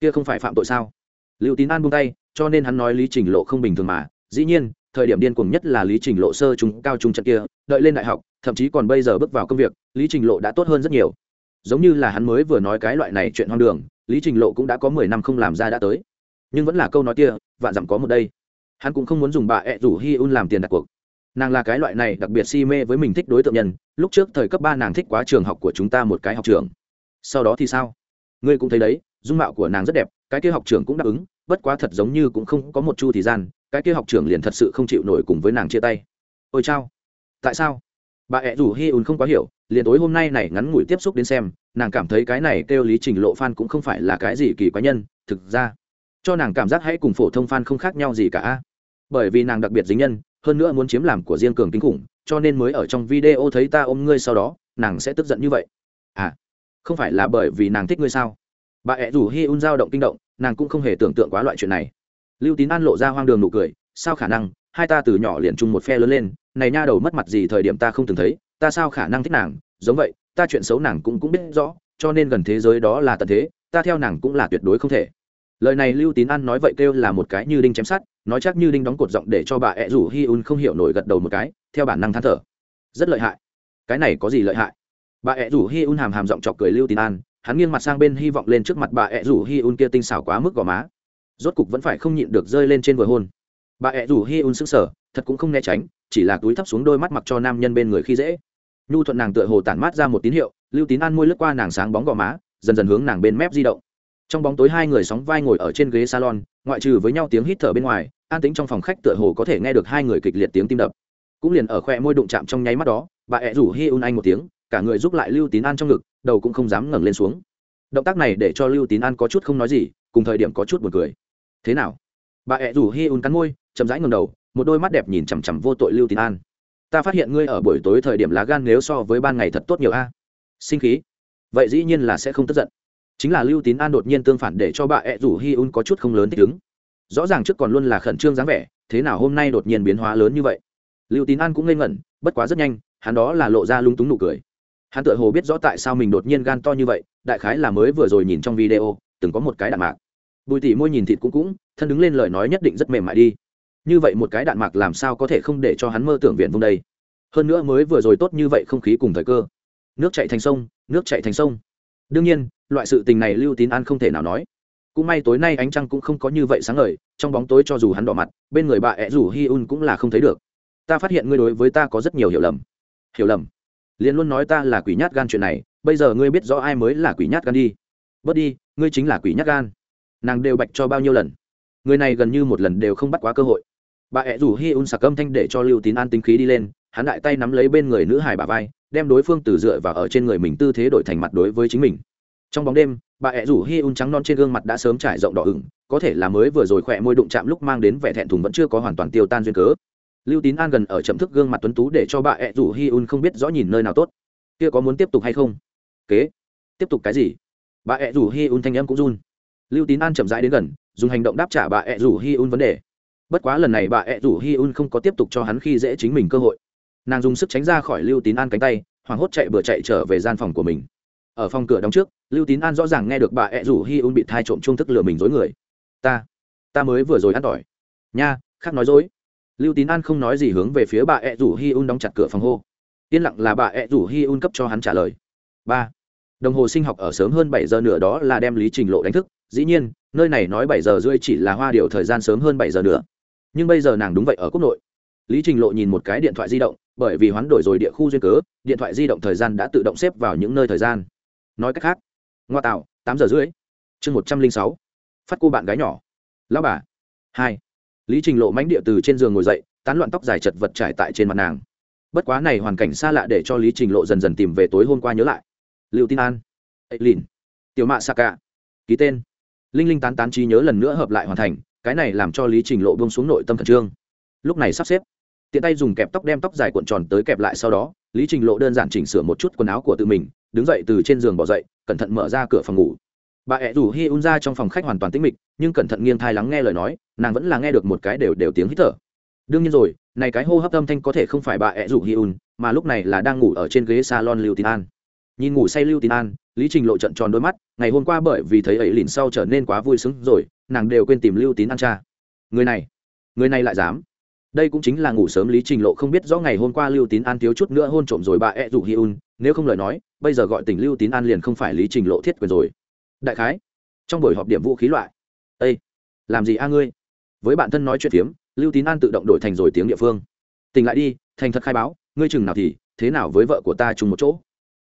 [SPEAKER 1] kia không phải phạm tội sao? Lưu tín an buông tay, cho nên hắn nói lý trình lộ không bình thường mà. Dĩ nhiên, thời điểm điên cuồng nhất là lý trình lộ sơ trung cao trung trận kia, đợi lên đại học, thậm chí còn bây giờ bước vào công việc, lý trình lộ đã tốt hơn rất nhiều. Giống như là hắn mới vừa nói cái loại này chuyện hoang đường, lý trình lộ cũng đã có mười năm không làm ra đã tới nhưng vẫn là câu nói kia, vạn dặm có một đây. Hắn cũng không muốn dùng bà ẹ rủ hi un làm tiền đặt cuộc. Nàng là cái loại này đặc biệt si mê với mình thích đối tượng nhân, lúc trước thời cấp ba nàng thích quá trường học của chúng ta một cái học trường. Sau đó thì sao? Ngươi cũng thấy đấy, dung mạo của nàng rất đẹp, cái kia học trường cũng đáp ứng, bất quá thật giống như cũng không có một chu thời gian, cái kia học trường liền thật sự không chịu nổi cùng với nàng chia tay. Ôi chao. Tại sao? Bà ẹ rủ hi un không quá hiểu, liền tối hôm nay này ngắn ngủi tiếp xúc đến xem, nàng cảm thấy cái này kêu lý trình lộ f cũng không phải là cái gì kỳ quái nhân, thực ra cho nàng cảm giác hãy cùng phổ thông fan không khác nhau gì cả. Bởi vì nàng đặc biệt dính nhân, hơn nữa muốn chiếm làm của riêng cường kinh khủng, cho nên mới ở trong video thấy ta ôm ngươi sau đó, nàng sẽ tức giận như vậy. À không phải là bởi vì nàng thích ngươi sao? Bà ẹ rủ hi un dao động kinh động, nàng cũng không hề tưởng tượng quá loại chuyện này. Lưu tín an lộ ra hoang đường nụ cười, sao khả năng, hai ta từ nhỏ liền chung một phe lớn lên, này nha đầu mất mặt gì thời điểm ta không từng thấy, ta sao khả năng thích nàng? Giống vậy, ta chuyện xấu nàng cũng cũng biết rõ, cho nên gần thế giới đó là tận thế, ta theo nàng cũng là tuyệt đối không thể lời này lưu tín an nói vậy kêu là một cái như đinh chém sát nói chắc như đinh đóng cột giọng để cho bà ẹ rủ hi un không hiểu nổi gật đầu một cái, theo bản năng than thở. Rất lợi hại. Cái này có gì lợi hại? Bà ẹ rủ hi un hàm hàm giọng chọc cười lưu tín an, hắn nghiêng mặt sang bên hy vọng lên trước mặt bà ẹ rủ hi un kia tinh xảo quá mức gò má. Rốt cục vẫn phải không nhịn được rơi lên trên vừa hôn. Bà ẹ rủ hi un sững sờ, thật cũng không né tránh, chỉ là túi thấp xuống đôi mắt mặc cho nam nhân bên người khi dễ. Nhu thuận nàng tựa hồ tản mát ra một tín hiệu, lưu tín an môi lướt qua nàng sáng bóng gò má, dần dần hướng nàng bên mép di động trong bóng tối hai người sóng vai ngồi ở trên ghế salon, ngoại trừ với nhau tiếng hít thở bên ngoài, an tính trong phòng khách tựa hồ có thể nghe được hai người kịch liệt tiếng tim đập. Cũng liền ở khoe môi đụng chạm trong nháy mắt đó, bà ẹ rủ hi un anh một tiếng, cả người giúp lại lưu tín an trong ngực, đầu cũng không dám ngẩng lên xuống. Động tác này để cho lưu tín an có chút không nói gì, cùng thời điểm có chút buồn cười. Thế nào? Bà ẹ rủ hi un cắn môi, chậm rãi ngầm đầu, một đôi mắt đẹp nhìn chằm chằm vô tội lưu tín an. Ta phát hiện ngươi ở buổi tối thời điểm lá gan nếu so với ban ngày thật tốt nhiều a. Sinh khí. Vậy dĩ nhiên là sẽ không tức giận chính là lưu tín an đột nhiên tương phản để cho bà ẹ rủ hi un có chút không lớn thích ứng. Rõ ràng trước còn luôn là khẩn trương dáng vẻ, thế nào hôm nay đột nhiên biến hóa lớn như vậy? Lưu tín an cũng ngây ngẩn, bất quá rất nhanh, hắn đó là lộ ra lung túng nụ cười. Hắn tự hồ biết rõ tại sao mình đột nhiên gan to như vậy, đại khái là mới vừa rồi nhìn trong video, từng có một cái đạn mạc. Bùi tỉ môi nhìn thịt cũng cũng, thân đứng lên lời nói nhất định rất mềm mại đi. Như vậy một cái đạn mạc làm sao có thể không để cho hắn mơ tưởng viện vùng đây? Hơn nữa mới vừa rồi tốt như vậy không khí cùng thời cơ. Nước chạy thành sông, nước chạy thành sông đương nhiên, loại sự tình này lưu tín an không thể nào nói. Cũng may tối nay ánh trăng cũng không có như vậy sáng ngời, trong bóng tối cho dù hắn đỏ mặt, bên người bà ẹ rủ hi un cũng là không thấy được. Ta phát hiện ngươi đối với ta có rất nhiều hiểu lầm. Hiểu lầm? Liền luôn nói ta là quỷ nhát gan chuyện này, bây giờ ngươi biết rõ ai mới là quỷ nhát gan đi. Bớt đi, ngươi chính là quỷ nhát gan. Nàng đều bạch cho bao nhiêu lần? Người này gần như một lần đều không bắt quá cơ hội. Bà ẹ rủ hi un sạc âm thanh để cho lưu tín an tính khí đi lên, hắn đại tay nắm lấy bên người nữ hải bà vai đem đối phương từ dựa và ở trên người mình tư thế đổi thành mặt đối với chính mình. Trong bóng đêm, bà ẹ rủ hi un trắng non trên gương mặt đã sớm trải rộng đỏ ửng, có thể là mới vừa rồi khỏe môi đụng chạm lúc mang đến vẻ thẹn thùng vẫn chưa có hoàn toàn tiêu tan duyên cớ. Lưu tín an gần ở chậm thức gương mặt tuấn tú để cho bà ẹ rủ hi un không biết rõ nhìn nơi nào tốt. Kia có muốn tiếp tục hay không? Kế. Tiếp tục cái gì? Bà ẹ rủ hi un thanh âm cũng run. Lưu tín an chậm rãi đến gần, dùng hành động đáp trả bà ẹ rủ hi un vấn đề. Bất quá lần này bà ẹ rủ hi un không có tiếp tục cho hắn khi dễ chính mình cơ hội nàng dùng sức tránh ra khỏi lưu tín an cánh tay, hoảng hốt chạy bừa chạy trở về gian phòng của mình. Ở phòng cửa đóng trước, lưu tín an rõ ràng nghe được bà ẹ rủ hi un bị thai trộm trung thức lừa mình dối người. Ta ta mới vừa rồi ăn tỏi. Nha, khác nói dối. Lưu tín an không nói gì hướng về phía bà ẹ rủ hi un đóng chặt cửa phòng hô. Yên lặng là bà ẹ rủ hi un cấp cho hắn trả lời. Ba, đồng hồ sinh học ở sớm hơn bảy giờ nửa đó là đem lý trình lộ đánh thức. Dĩ nhiên, nơi này nói bảy giờ rưỡi chỉ là hoa điều thời gian sớm hơn bảy giờ nữa. Nhưng bây giờ nàng đúng vậy ở quốc nội. Lý trình lộ nhìn một cái điện thoại di động bởi vì hoán đổi rồi địa khu duyên cớ, điện thoại di động thời gian đã tự động xếp vào những nơi thời gian. Nói cách khác, ngoa tạo, tám giờ rưỡi, chương một trăm linh sáu, phát cô bạn gái nhỏ. Lão bà. Hai. Lý trình lộ mánh địa từ trên giường ngồi dậy, tán loạn tóc dài chật vật trải tại trên mặt nàng. Bất quá này hoàn cảnh xa lạ để cho lý trình lộ dần dần tìm về tối hôm qua nhớ lại. Liệu tin an. Ấy lìn. Tiểu mạ sa cả ký tên. Linh linh tán tán trí nhớ lần nữa hợp lại hoàn thành, cái này làm cho lý trình lộ bông xuống nội tâm khẩn trương. Lúc này sắp xếp tiện tay dùng kẹp tóc đem tóc dài cuộn tròn tới kẹp lại sau đó, lý trình lộ đơn giản chỉnh sửa một chút quần áo của tự mình, đứng dậy từ trên giường bỏ dậy, cẩn thận mở ra cửa phòng ngủ. Bà ẹ rủ hi un ra trong phòng khách hoàn toàn tĩnh mịch, nhưng cẩn thận nghiêng thai lắng nghe lời nói, nàng vẫn là nghe được một cái đều đều tiếng hít thở. Đương nhiên rồi, này cái hô hấp âm thanh có thể không phải bà ẹ rủ hi un, mà lúc này là đang ngủ ở trên ghế salon lưu tín an. Nhìn ngủ say lưu tín an, lý trình lộ trận tròn đôi mắt, ngày hôm qua bởi vì thấy ấy lìn sau trở nên quá vui sướng rồi, nàng đều quên tìm lưu tín an cha. Người này người này lại dám đây cũng chính là ngủ sớm lý trình lộ không biết rõ ngày hôm qua lưu tín an thiếu chút nữa hôn trộm rồi bà ẹ rủ hi un nếu không lời nói bây giờ gọi tỉnh lưu tín an liền không phải lý trình lộ thiết quyền rồi. Đại khái trong buổi họp điểm vũ khí loại. Ê, làm gì a ngươi? Với bạn thân nói chuyện phiếm lưu tín an tự động đổi thành rồi tiếng địa phương. Tỉnh lại đi thành thật khai báo ngươi chừng nào thì thế nào với vợ của ta chung một chỗ?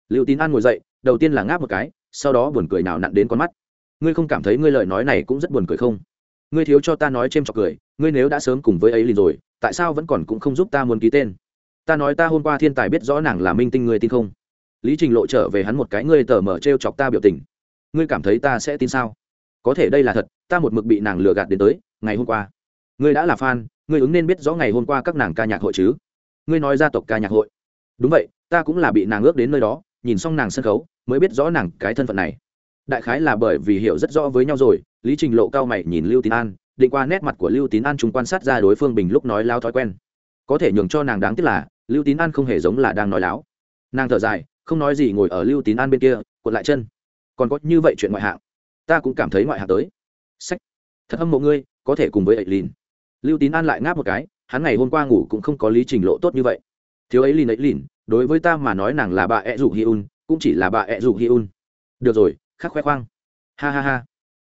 [SPEAKER 1] Lưu tín an ngồi dậy đầu tiên là ngáp một cái sau đó buồn cười nào nặn đến con mắt. Ngươi không cảm thấy ngươi lời nói này cũng rất buồn cười không? Ngươi thiếu cho ta nói c h chọc cười ngươi nếu đã sớm cùng với ấy liền rồi tại sao vẫn còn cũng không giúp ta muốn ký tên? Ta nói ta hôm qua thiên tài biết rõ nàng là minh tinh người tin không? Lý trình lộ trở về hắn một cái ngươi tờ mở t r e o chọc ta biểu tình. Ngươi cảm thấy ta sẽ tin sao? Có thể đây là thật, ta một mực bị nàng lừa gạt đến tới, ngày hôm qua. Ngươi đã là fan, ngươi ứng nên biết rõ ngày hôm qua các nàng ca nhạc hội chứ? Ngươi nói gia tộc ca nhạc hội. Đúng vậy, ta cũng là bị nàng ước đến nơi đó, nhìn xong nàng sân khấu, mới biết rõ nàng cái thân phận này. Đại khái là bởi vì hiểu rất rõ với nhau rồi, lý trình lộ cao mày nhìn lưu tín an định qua nét mặt của lưu tín an chúng quan sát ra đối phương bình lúc nói lao thói quen. Có thể nhường cho nàng đáng tiếc là, lưu tín an không hề giống là đang nói láo. Nàng thở dài, không nói gì ngồi ở lưu tín an bên kia, cuộn lại chân. Còn có như vậy chuyện ngoại hạng, ta cũng cảm thấy ngoại hạng tới. Sách, thật âm mộ ngươi, có thể cùng với ấy lìn lưu tín an lại ngáp một cái, hắn ngày hôm qua ngủ cũng không có lý trình lộ tốt như vậy. Thiếu ấy lìn ấy lìn đối với ta mà nói nàng là bà ẹ rủ hi un, cũng chỉ là bà ẹ rủ hi un. Được rồi, khắc khoe khoang. Ha ha ha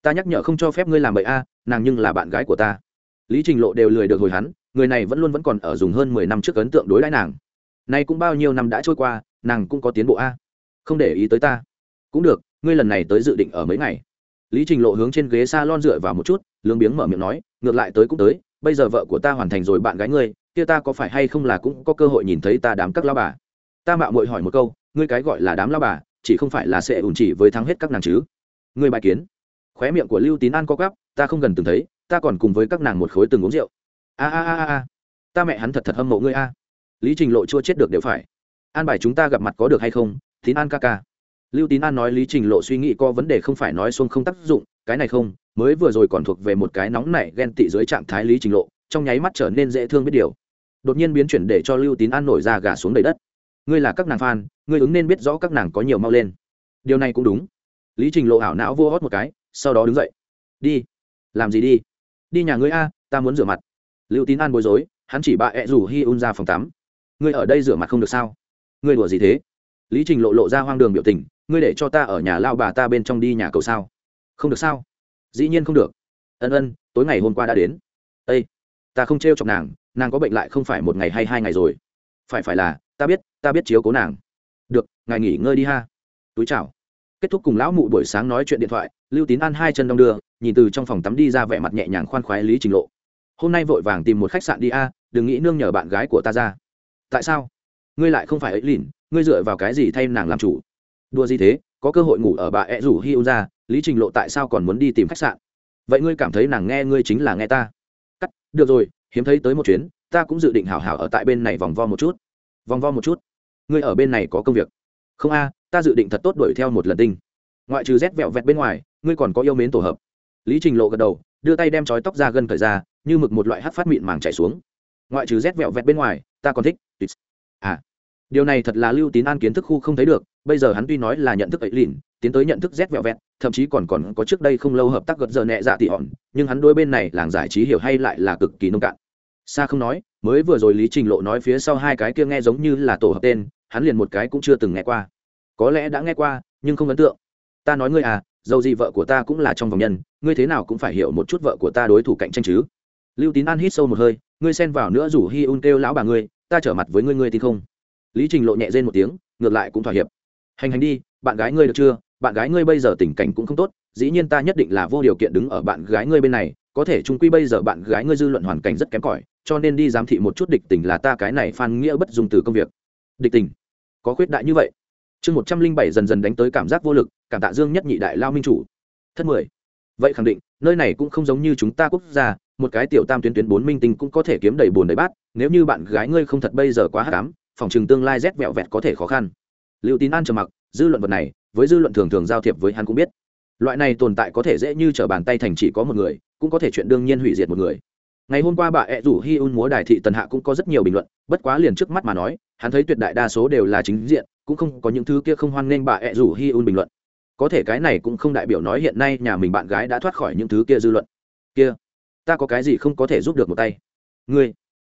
[SPEAKER 1] ta nhắc nhở không cho phép ngươi làm bậy a, nàng nhưng là bạn gái của ta. Lý trình lộ đều lười được hồi hắn, người này vẫn luôn vẫn còn ở dùng hơn mười năm trước ấn tượng đối đãi nàng. Nay cũng bao nhiêu năm đã trôi qua, nàng cũng có tiến bộ a. Không để ý tới ta. Cũng được, ngươi lần này tới dự định ở mấy ngày? Lý trình lộ hướng trên ghế s a lon dựa vào một chút lương biếng mở miệng nói, ngược lại tới cũng tới, bây giờ vợ của ta hoàn thành rồi bạn gái ngươi, kia ta có phải hay không là cũng có cơ hội nhìn thấy ta đám các lao bà? Ta mạo mội hỏi một câu, ngươi cái gọi là đám lao bà, chỉ không phải là sẽ ủn chỉ với thắng hết các nàng chứ? Ngươi bài kiến khóe miệng của lưu tín an co gắp ta không gần từng thấy, ta còn cùng với các nàng một khối từng uống rượu. A a a a ta mẹ hắn thật thật hâm mộ ngươi a. Lý trình lộ chua chết được đều phải. An bài chúng ta gặp mặt có được hay không, tín an ca ca? Lưu tín an nói lý trình lộ suy nghĩ có vấn đề không phải nói xuông không tác dụng, cái này không, mới vừa rồi còn thuộc về một cái nóng nảy ghen tị dưới trạng thái lý trình lộ, trong nháy mắt trở nên dễ thương biết điều. Đột nhiên biến chuyển để cho lưu tín an nổi ra gà xuống đầy đất. Ngươi là các nàng phan ngươi ứng nên biết rõ các nàng có nhiều mau lên. Điều này cũng đúng. Lý trình lộ ảo não vô hót một cái sau đó đứng dậy. Đi. Làm gì đi? Đi nhà ngươi a, ta muốn rửa mặt. Lưu tín an bối rối, hắn chỉ bà ẹ rủ hi un ra phòng tắm. Ngươi ở đây rửa mặt không được sao? Ngươi đùa gì thế? Lý trình lộ lộ ra hoang đường biểu tình, ngươi để cho ta ở nhà lao bà ta bên trong đi nhà cầu sao? Không được sao? Dĩ nhiên không được. Ân ân, tối ngày hôm qua đã đến. Ây ta không t r chọc nàng nàng có bệnh lại không phải một ngày hay hai ngày rồi. Phải phải là, ta biết ta biết chiếu cố nàng. Được, ngài nghỉ ngơi đi ha. Túi chào kết thúc cùng lão mụ buổi sáng nói chuyện điện thoại, lưu tín ăn hai chân đong đưa, nhìn từ trong phòng tắm đi ra vẻ mặt nhẹ nhàng khoan khoái lý trình lộ. Hôm nay vội vàng tìm một khách sạn đi a, đừng nghĩ nương nhờ bạn gái của ta ra. Tại sao? Ngươi lại không phải ấy lìn, ngươi dựa vào cái gì thay nàng làm chủ? Đua gì thế, có cơ hội ngủ ở bà ẹ rủ hi u ra, lý trình lộ tại sao còn muốn đi tìm khách sạn? Vậy ngươi cảm thấy nàng nghe ngươi chính là nghe ta. Cắt, được rồi, hiếm thấy tới một chuyến, ta cũng dự định hảo hảo ở tại bên này vòng vo một chút. Vòng vo một chút? Ngươi ở bên này có công việc? Không a ta dự định thật tốt đuổi theo một lần tinh. Ngoại trừ rét vẹo vẹt bên ngoài, ngươi còn có yêu mến tổ hợp. Lý trình lộ gật đầu, đưa tay đem chói tóc ra gân thời ra, như mực một loại hát phát mịn màng chảy xuống. Ngoại trừ rét vẹo vẹt bên ngoài, ta còn thích à điều này thật là lưu tín an kiến thức khu không thấy được, bây giờ hắn tuy nói là nhận thức ấy lìn tiến tới nhận thức rét vẹo vẹt, thậm chí còn còn có trước đây không lâu hợp tác gật giờ nhẹ dạ tỉ hòn, nhưng hắn đôi bên này làng giải trí hiểu hay lại là cực kỳ nông cạn. Xa không nói, mới vừa rồi lý trình lộ nói phía sau hai cái kia nghe giống như là tổ hợp tên, hắn liền một cái cũng chưa từng nghe qua có lẽ đã nghe qua, nhưng không ấn tượng. Ta nói ngươi à dầu gì vợ của ta cũng là trong vòng nhân, ngươi thế nào cũng phải hiểu một chút vợ của ta đối thủ cạnh tranh chứ. Lưu tín an hít sâu một hơi, ngươi xen vào nữa rủ hi un kêu lão bà ngươi, ta trở mặt với ngươi ngươi tin không? Lý trình lộ nhẹ rên một tiếng, ngược lại cũng thỏa hiệp. Hành hành đi, bạn gái ngươi được chưa? Bạn gái ngươi bây giờ tình cảnh cũng không tốt, dĩ nhiên ta nhất định là vô điều kiện đứng ở bạn gái ngươi bên này, có thể trung quy bây giờ bạn gái ngươi dư luận hoàn cảnh rất kém cỏi, cho nên đi giám thị một chút địch tình là ta cái này phan nghĩa bất dùng từ công việc. Địch tình? Có khuyết đại như vậy? Chương một trăm linh bảy dần dần đánh tới cảm giác vô lực, cảm tạ dương nhất nhị đại lao minh chủ. Thất mười. Vậy khẳng định, nơi này cũng không giống như chúng ta quốc gia, một cái tiểu tam tuyến tuyến bốn minh tinh cũng có thể kiếm đầy bùn đầy bát, nếu như bạn gái ngươi không thật bây giờ quá hát cám phòng chừng tương lai rét vẹo vẹt có thể khó khăn. Liệu tín an trầm mặc, dư luận vật này, với dư luận thường thường giao thiệp với hắn cũng biết. Loại này tồn tại có thể dễ như t r ở bàn tay thành chỉ có một người, cũng có thể chuyện đương nhiên hủy diệt một người ngày hôm qua bà ẹ rủ hi un múa đài thị tần hạ cũng có rất nhiều bình luận, bất quá liền trước mắt mà nói, hắn thấy tuyệt đại đa số đều là chính diện, cũng không có những thứ kia không hoan nghênh bà ẹ rủ hi un bình luận. Có thể cái này cũng không đại biểu nói hiện nay nhà mình bạn gái đã thoát khỏi những thứ kia dư luận. Kia, ta có cái gì không có thể giúp được một tay? Ngươi,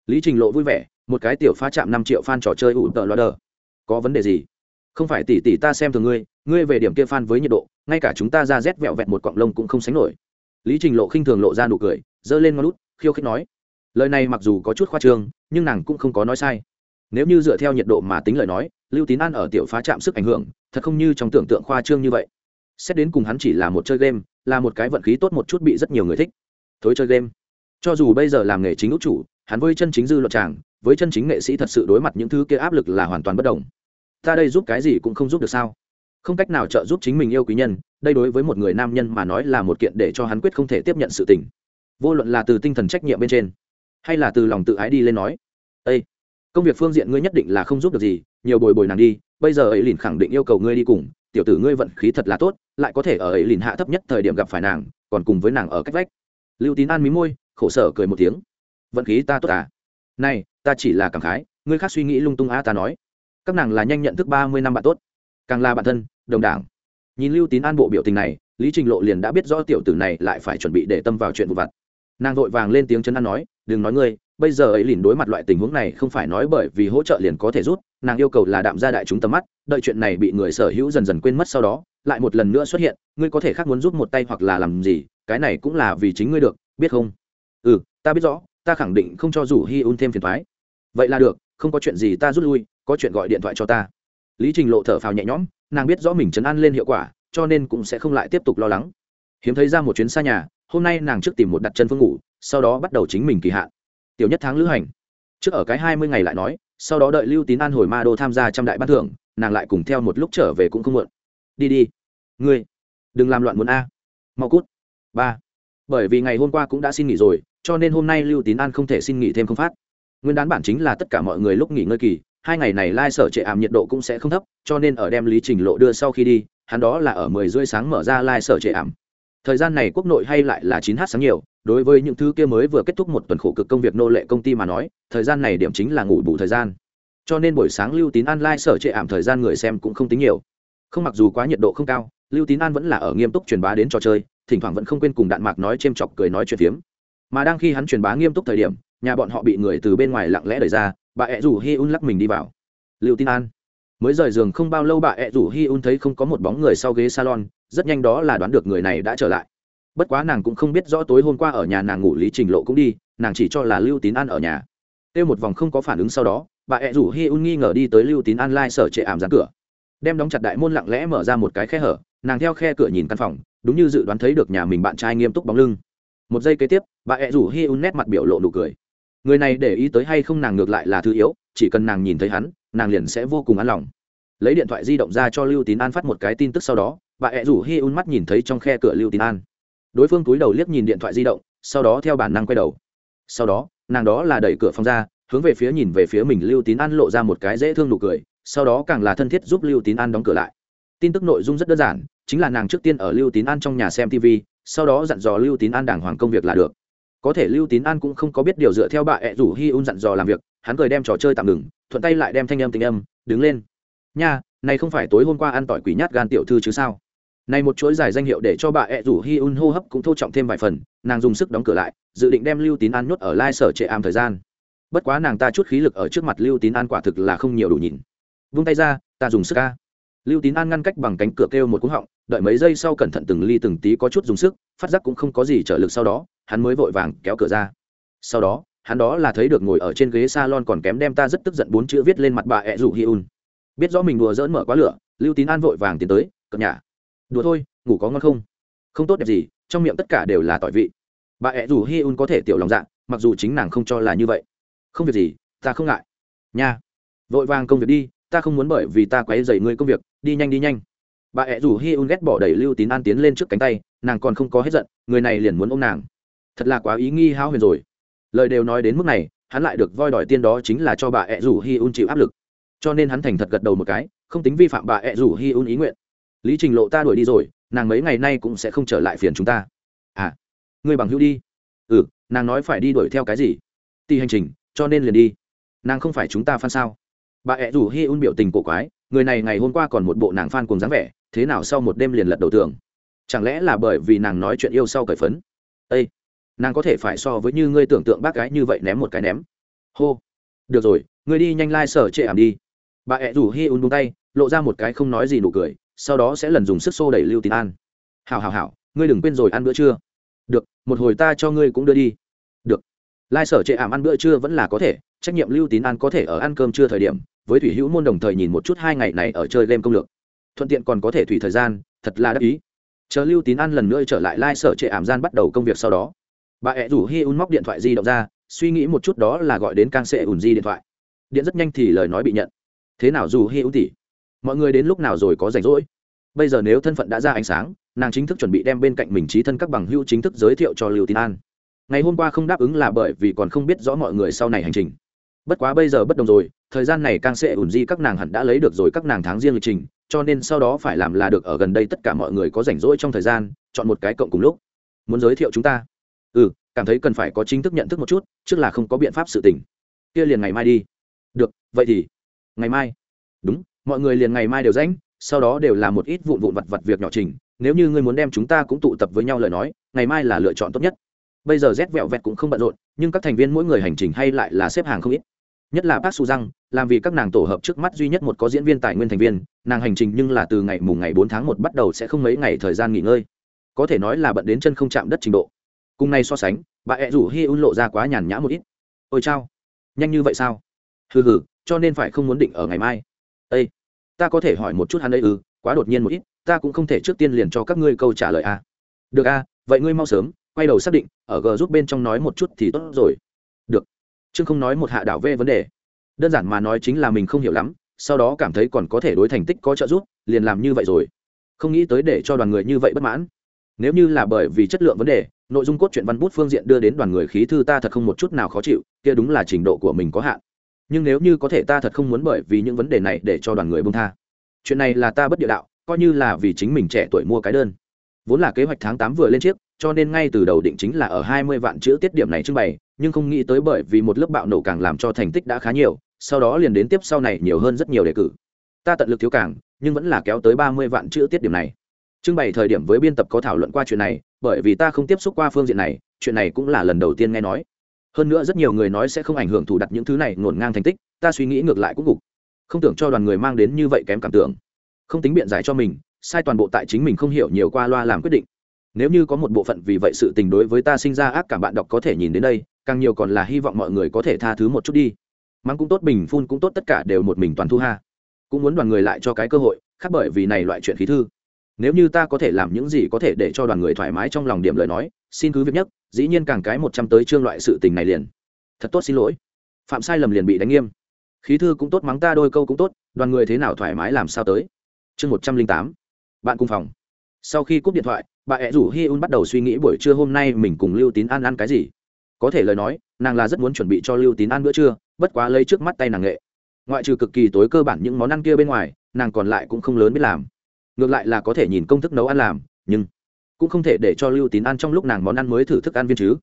[SPEAKER 1] lý trình lộ vui vẻ, một cái tiểu pha chạm năm triệu fan trò chơi ủ tợ loa đờ. Có vấn đề gì? Không phải tỷ tỷ ta xem thường ngươi ngươi về điểm kia fan với nhiệt độ, ngay cả chúng ta ra rét vẹo vẹt một cọng lông cũng không sánh nổi. Lý trình lộ khinh thường lộ ra nụ cười, giơ lên ngón lút khiêu khích nói. Lời này mặc dù có chút khoa trương, nhưng nàng cũng không có nói sai. Nếu như dựa theo nhiệt độ mà tính lời nói, lưu tín an ở tiểu phá chạm sức ảnh hưởng, thật không như trong tưởng tượng khoa trương như vậy. Xét đến cùng hắn chỉ là một chơi game, là một cái vận khí tốt một chút bị rất nhiều người thích. Thối chơi game. Cho dù bây giờ làm nghề chính út chủ, hắn với chân chính dư luận tràng, với chân chính nghệ sĩ thật sự đối mặt những thứ kia áp lực là hoàn toàn bất đồng. Ta đây giúp cái gì cũng không giúp được sao? Không cách nào trợ giúp chính mình yêu quý nhân, đây đối với một người nam nhân mà nói là một kiện để cho hắn quyết không thể tiếp nhận sự tình vô luận là từ tinh thần trách nhiệm bên trên, hay là từ lòng tự ái đi lên nói ây công việc phương diện ngươi nhất định là không giúp được gì, nhiều bồi bồi nàng đi, bây giờ ấy lìn khẳng định yêu cầu ngươi đi cùng, tiểu tử ngươi vận khí thật là tốt, lại có thể ở ấy lìn hạ thấp nhất thời điểm gặp phải nàng, còn cùng với nàng ở cách vách. Lưu tín an mí môi, khổ sở cười một tiếng, vận khí ta tốt à? Này, ta chỉ là cảm khái, ngươi khác suy nghĩ lung tung a ta nói, các nàng là nhanh nhận thức ba mươi năm bạn tốt, càng là bạn thân, đồng đảng. Nhìn lưu tín an bộ biểu tình này, lý trình lộ liền đã biết rõ tiểu tử này lại phải chuẩn bị để tâm vào chuyện vụ vặt nàng vội vàng lên tiếng chấn an nói, đừng nói ngươi, bây giờ ấy lìn đối mặt loại tình huống này không phải nói bởi vì hỗ trợ liền có thể rút, nàng yêu cầu là đạm ra đại chúng tầm mắt, đợi chuyện này bị người sở hữu dần dần quên mất sau đó, lại một lần nữa xuất hiện, ngươi có thể khác muốn giúp một tay hoặc là làm gì, cái này cũng là vì chính ngươi được, biết không? Ừ ta biết rõ, ta khẳng định không cho rủ hi un thêm phiền thoái vậy là được, không có chuyện gì ta rút lui, có chuyện gọi điện thoại cho ta. Lý trình lộ thở phào nhẹ nhõm, nàng biết rõ mình chấn an lên hiệu quả, cho nên cũng sẽ không lại tiếp tục lo lắng. Hiếm thấy ra một chuyến xa nhà hôm nay nàng trước tìm một đặt chân phương ngủ, sau đó bắt đầu chính mình kỳ hạn. Tiểu nhất tháng lữ hành. Trước ở cái hai mươi ngày lại nói, sau đó đợi lưu tín an hồi ma đô tham gia trăm đại ban thưởng, nàng lại cùng theo một lúc trở về cũng không muộn. Đi đi. Ngươi, đừng làm loạn muốn a. Mau cút. Ba. Bởi vì ngày hôm qua cũng đã xin nghỉ rồi, cho nên hôm nay lưu tín an không thể xin nghỉ thêm không phát. Nguyên đán bản chính là tất cả mọi người lúc nghỉ ngơi kỳ, hai ngày này lai sở trệ ảm nhiệt độ cũng sẽ không thấp, cho nên ở đem lý trình lộ đưa sau khi đi, hắn đó là ở mười rưỡi sáng mở ra lai sở trệ ảm thời gian này quốc nội hay lại là chín h sáng nhiều, đối với những thứ kia mới vừa kết thúc một tuần khổ cực công việc nô lệ công ty mà nói, thời gian này điểm chính là ngủ bù thời gian. Cho nên buổi sáng lưu tín an lai、like、sở sở trệ ảm thời gian người xem cũng không tính nhiều. Không mặc dù quá nhiệt độ không cao, lưu tín an vẫn là ở nghiêm túc truyền bá đến trò chơi, thỉnh thoảng vẫn không quên cùng đạn mạc nói c h ê m chọc cười nói chuyện phiếm. Mà đang khi hắn truyền bá nghiêm túc thời điểm, nhà bọn họ bị người từ bên ngoài lặng lẽ đẩy ra, bà ẹ rủ hi un lắc mình đi vào. Lưu tín an mới rời giường không bao lâu bà ẹ rủ hi un thấy không có một bóng người sau ghế salon, rất nhanh đó là đoán được người này đã trở lại. Bất quá nàng cũng không biết rõ tối hôm qua ở nhà nàng ngủ lý trình lộ cũng đi, nàng chỉ cho là lưu tín an ở nhà. Têu một vòng không có phản ứng sau đó, bà ẹ rủ hi un nghi ngờ đi tới lưu tín an lai sở trệ ảm ra cửa. Đem đóng chặt đại môn lặng lẽ mở ra một cái khe hở, nàng theo khe cửa nhìn căn phòng, đúng như dự đoán thấy được nhà mình bạn trai nghiêm túc bóng lưng. Một giây kế tiếp, bà ẹ rủ hi un nét mặt biểu lộ nụ cười người này để ý tới hay không nàng ngược lại là thứ yếu, chỉ cần nàng nhìn thấy hắn, nàng liền sẽ vô cùng an lòng. Lấy điện thoại di động ra cho lưu tín an phát một cái tin tức sau đó, bà ẹ rủ hi un mắt nhìn thấy trong khe cửa lưu tín an. Đối phương túi đầu liếc nhìn điện thoại di động, sau đó theo bản năng quay đầu. Sau đó, nàng đó là đẩy cửa phòng ra, hướng về phía nhìn về phía mình lưu tín an lộ ra một cái dễ thương nụ cười, sau đó càng là thân thiết giúp lưu tín an đóng cửa lại. Tin tức nội dung rất đơn giản, chính là nàng trước tiên ở lưu tín an trong nhà xem tv sau đó dặn dò lưu tín an đàng hoàng công việc là được có thể lưu tín an cũng không có biết điều dựa theo bà ẹ rủ hi un dặn dò làm việc, hắn cười đem trò chơi tạm ngừng, thuận tay lại đem thanh âm tình âm, đứng lên. Nha, này không phải tối hôm qua ăn tỏi quỷ nhát gan tiểu thư chứ sao? Này một chuỗi dài danh hiệu để cho bà ẹ rủ hi un hô hấp cũng thô trọng thêm vài phần, nàng dùng sức đóng cửa lại, dự định đem lưu tín an nhốt ở lai sở trệ am thời gian. Bất quá nàng ta chút khí lực ở trước mặt lưu tín an quả thực là không nhiều đủ nhìn. Vung tay ra, ta dùng sức ca lưu tín an ngăn cách bằng cánh cửa kêu một cú họng, đợi mấy giây sau cẩn thận từng ly từng tí có chút dùng sức, phát giác cũng không có gì trở lực sau đó hắn mới vội vàng kéo cửa ra. Sau đó, hắn đó là thấy được ngồi ở trên ghế salon còn kém đem ta rất tức giận bốn chữ viết lên mặt bà ẹ rủ hi un. Biết rõ mình đùa dỡn mở quá lửa, lưu tín an vội vàng tiến tới cập nhà đùa thôi, ngủ có ngon không? Không tốt đẹp gì, trong miệng tất cả đều là tỏi vị. Bà ẹ rủ hi un có thể tiểu lòng dạ mặc dù chính nàng không cho là như vậy. Không việc gì, ta không ngại. Nha. Vội vàng công việc đi, ta không muốn bởi vì ta quấy dày ngươi công việc, đi nhanh đi nhanh. Bà ẹ rủ hi un ghét bỏ đẩy lưu tín an tiến lên trước cánh tay, nàng còn không có hết giận, người này liền muốn ôm nàng thật là quá ý nghi hao huyền rồi. Lời đều nói đến mức này, hắn lại được voi đòi tiên đó chính là cho bà ẹ rủ hi un chịu áp lực. Cho nên hắn thành thật gật đầu một cái, không tính vi phạm bà ẹ rủ hi un ý nguyện. Lý trình lộ ta đuổi đi rồi, nàng mấy ngày nay cũng sẽ không trở lại phiền chúng ta. À người bằng hữu đi. Ừ nàng nói phải đi đuổi theo cái gì? Tì hành trình, cho nên liền đi. Nàng không phải chúng ta phan sao? Bà ẹ rủ hi un biểu tình cổ quái, người này ngày hôm qua còn một bộ nàng phan cùng dáng vẻ, thế nào sau một đêm liền lật đầu tường chẳng lẽ là bởi vì nàng nói chuyện yêu sau cởi phấn? Ây nàng có thể phải so với như ngươi tưởng tượng bác gái như vậy ném một cái ném. Hô. Được rồi, ngươi đi nhanh lai、like、sở trệ ảm đi. Bà ẹ rủ hi un bung tay, lộ ra một cái không nói gì nụ cười, sau đó sẽ lần dùng sức xô đẩy lưu tín an. Hào hào hào ngươi đừng quên rồi ăn bữa trưa. Được, một hồi ta cho ngươi cũng đưa đi. Được. Lai、like、sở trệ ảm ăn bữa trưa vẫn là có thể, trách nhiệm lưu tín an có thể ở ăn cơm trưa thời điểm, với thủy hữu môn đồng thời nhìn một chút hai ngày này ở chơi game công lược. Thuận tiện còn có thể thủy thời gian, thật là đắc ý. Chờ lưu tín an lần nữa trở lại lai、like、sở trệ ảm gian bắt đầu công việc sau đó bà ẹ rủ hi un móc điện thoại di động ra, suy nghĩ một chút đó là gọi đến càng sệ ùn di điện thoại. Điện rất nhanh thì lời nói bị nhận. Thế nào dù hi un tỉ mọi người đến lúc nào rồi có rảnh rỗi? Bây giờ nếu thân phận đã ra ánh sáng, nàng chính thức chuẩn bị đem bên cạnh mình trí thân các bằng hữu chính thức giới thiệu cho lưu tín an. Ngày hôm qua không đáp ứng là bởi vì còn không biết rõ mọi người sau này hành trình. Bất quá bây giờ bất đồng rồi, thời gian này càng sẽ ủn di các nàng hẳn đã lấy được rồi các nàng tháng riêng lịch trình, cho nên sau đó phải làm là được ở gần đây tất cả mọi người có rảnh rỗi trong thời gian, chọn một cái cộng cùng lúc. Muốn giới thiệu chúng ta? Ừ cảm thấy cần phải có chính thức nhận thức một chút, trước là không có biện pháp sự tỉnh. kia liền ngày mai đi. Được, vậy thì. Ngày mai. Đúng, mọi người liền ngày mai đều rãnh sau đó đều là một ít vụn vụn vặt vặt việc nhỏ trình. Nếu như ngươi muốn đem chúng ta cũng tụ tập với nhau lời nói, ngày mai là lựa chọn tốt nhất. Bây giờ rét vẹo vẹt cũng không bận rộn, nhưng các thành viên mỗi người hành trình hay lại là xếp hàng không ít. Nhất là bác su răng làm vì các nàng tổ hợp trước mắt duy nhất một có diễn viên tài nguyên thành viên, nàng hành trình nhưng là từ ngày mùng ngày bốn tháng một bắt đầu sẽ không mấy ngày thời gian nghỉ ngơi. Có thể nói là bận đến chân không chạm đất trình độ cùng này so sánh bà ẹ rủ hi un lộ ra quá nhàn nhã một ít. Ôi chao nhanh như vậy sao? Hừ hừ cho nên phải không muốn định ở ngày mai. Ây ta có thể hỏi một chút hắn đây ư ừ, quá đột nhiên một ít ta cũng không thể trước tiên liền cho các ngươi câu trả lời a à. được a à, vậy ngươi mau sớm quay đầu xác định ở g giúp bên trong nói một chút thì tốt rồi. Được. Chương không nói một hạ đảo về vấn đề. Đơn giản mà nói chính là mình không hiểu lắm sau đó cảm thấy còn có thể đối thành tích có trợ giúp liền làm như vậy rồi. Không nghĩ tới để cho đoàn người như vậy bất mãn. Nếu như là bởi vì chất lượng vấn đề nội dung cốt truyện văn bút phương diện đưa đến đoàn người khí thư ta thật không một chút nào khó chịu, kia đúng là trình độ của mình có hạn. Nhưng nếu như có thể ta thật không muốn bởi vì những vấn đề này để cho đoàn người bông tha. Chuyện này là ta bất địa đạo, coi như là vì chính mình trẻ tuổi mua cái đơn. Vốn là kế hoạch tháng tám vừa lên chiếc, cho nên ngay từ đầu định chính là ở hai mươi vạn chữ tiết điểm này trưng bày, nhưng không nghĩ tới bởi vì một lớp bạo nổ càng làm cho thành tích đã khá nhiều, sau đó liền đến tiếp sau này nhiều hơn rất nhiều đề cử. Ta tận lực thiếu càng, nhưng vẫn là kéo tới ba mươi vạn chữ tiết điểm này. Trưng bày thời điểm với biên tập có thảo luận qua chuyện này bởi vì ta không tiếp xúc qua phương diện này, chuyện này cũng là lần đầu tiên nghe nói. Hơn nữa rất nhiều người nói sẽ không ảnh hưởng thủ đặt những thứ này ngổn ngang thành tích, ta suy nghĩ ngược lại cũng gục. Không tưởng cho đoàn người mang đến như vậy kém cảm tưởng. Không tính biện giải cho mình, sai toàn bộ tại chính mình không hiểu nhiều qua loa làm quyết định. Nếu như có một bộ phận vì vậy sự tình đối với ta sinh ra ác cảm bạn đọc có thể nhìn đến đây, càng nhiều còn là hy vọng mọi người có thể tha thứ một chút đi. Mắng cũng tốt, bình phun cũng tốt, tất cả đều một mình toàn thu ha. Cũng muốn đoàn người lại cho cái cơ hội, khác bởi vì này loại chuyện khí thư nếu như ta có thể làm những gì có thể để cho đoàn người thoải mái trong lòng điểm lời nói, xin cứ việc nhất dĩ nhiên càng cái một trăm tới chương loại sự tình này liền. Thật tốt xin lỗi. Phạm sai lầm liền bị đánh nghiêm. Khí thư cũng tốt, mắng ta đôi câu cũng tốt, đoàn người thế nào thoải mái làm sao tới. Chương một trăm linh tám. Bạn cùng phòng. Sau khi cúp điện thoại, bà ẹ rủ hi un bắt đầu suy nghĩ buổi trưa hôm nay mình cùng lưu tín ăn ăn cái gì. Có thể lời nói, nàng là rất muốn chuẩn bị cho lưu tín ăn bữa trưa, bất quá lấy trước mắt tay nàng nghệ. Ngoại trừ cực kỳ tối cơ bản những món ăn kia bên ngoài, nàng còn lại cũng không lớn biết làm ngược lại là có thể nhìn công thức nấu ăn làm, nhưng cũng không thể để cho lưu tín ăn trong lúc nàng món ăn mới thử thức ăn viên chứ.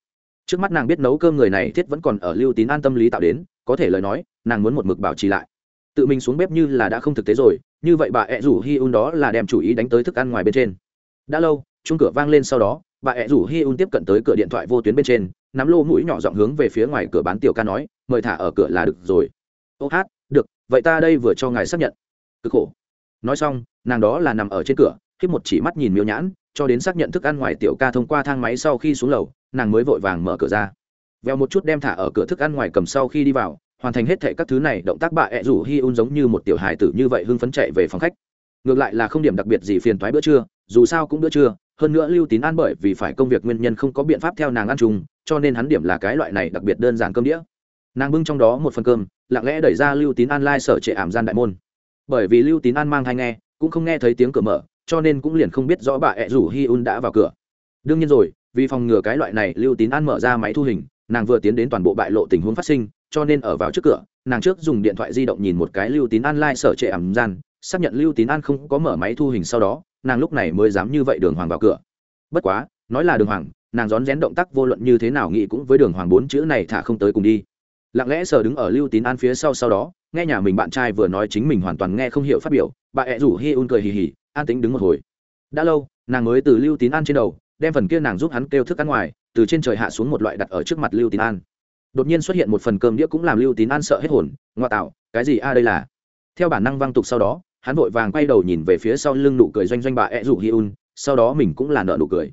[SPEAKER 1] Trước mắt nàng biết nấu cơm người này thiết vẫn còn ở lưu tín an tâm lý tạo đến, có thể lời nói, nàng muốn một mực bảo trì lại. Tự mình xuống bếp như là đã không thực tế rồi, như vậy bà ẹ rủ hi un đó là đem chủ ý đánh tới thức ăn ngoài bên trên. Đã lâu chung cửa vang lên sau đó, bà ẹ rủ hi un tiếp cận tới cửa điện thoại vô tuyến bên trên, nắm lô mũi nhỏ giọng hướng về phía ngoài cửa bán tiểu ca nói, mời thả ở cửa là được rồi. Ô hát, được, vậy ta đây vừa cho ngài xác nhận. Cực khổ nói xong, nàng đó là nằm ở trên cửa khi một chỉ mắt nhìn miêu nhãn, cho đến xác nhận thức ăn ngoài tiểu ca thông qua thang máy sau khi xuống lầu, nàng mới vội vàng mở cửa ra. Veo một chút đem thả ở cửa thức ăn ngoài cầm sau khi đi vào, hoàn thành hết thệ các thứ này, động tác bà ẹ rủ hi un giống như một tiểu hài tử như vậy hưng phấn chạy về phòng khách. Ngược lại là không điểm đặc biệt gì phiền thoái bữa trưa, dù sao cũng bữa trưa, hơn nữa lưu tín an bởi vì phải công việc nguyên nhân không có biện pháp theo nàng ăn chung, cho nên hắn điểm là cái loại này đặc biệt đơn giản cơm đĩa. Nàng bưng trong đó một phần cơm, lặng lẽ đẩy ra lưu tín an lai、like、sở trệ ảm gian đại môn bởi vì lưu tín an mang thai nghe, cũng không nghe thấy tiếng cửa mở, cho nên cũng liền không biết rõ bà ẹ rủ hi un đã vào cửa. Đương nhiên rồi, vì phòng ngừa cái loại này, lưu tín an mở ra máy thu hình, nàng vừa tiến đến toàn bộ bại lộ tình huống phát sinh, cho nên ở vào trước cửa, nàng trước dùng điện thoại di động nhìn một cái lưu tín an lai、like、sở trệ ẩm gian, xác nhận lưu tín an không có mở máy thu hình sau đó, nàng lúc này mới dám như vậy đường hoàng vào cửa. Bất quá, nói là đường hoàng, nàng rón rén động tác vô luận như thế nào nghĩ cũng với đường hoàng bốn chữ này thả không tới cùng đi. Lặng lẽ sờ đứng ở lưu tín an phía sau sau đó nghe nhà mình bạn trai vừa nói chính mình hoàn toàn nghe không hiểu phát biểu, bà ẹ rủ hi un cười hì hì, an tính đứng một hồi. Đã lâu, nàng mới từ lưu tín an trên đầu, đem phần kia nàng giúp hắn kêu thức ăn ngoài, từ trên trời hạ xuống một loại đặt ở trước mặt lưu tín an. Đột nhiên xuất hiện một phần cơm đĩa cũng làm lưu tín an sợ hết hồn, ngoa tạo, cái gì a, đây là? Theo bản năng văng tục sau đó, hắn vội vàng quay đầu nhìn về phía sau lưng nụ cười doanh doanh bà ẹ rủ hi un, sau đó mình cũng là nợ nụ cười.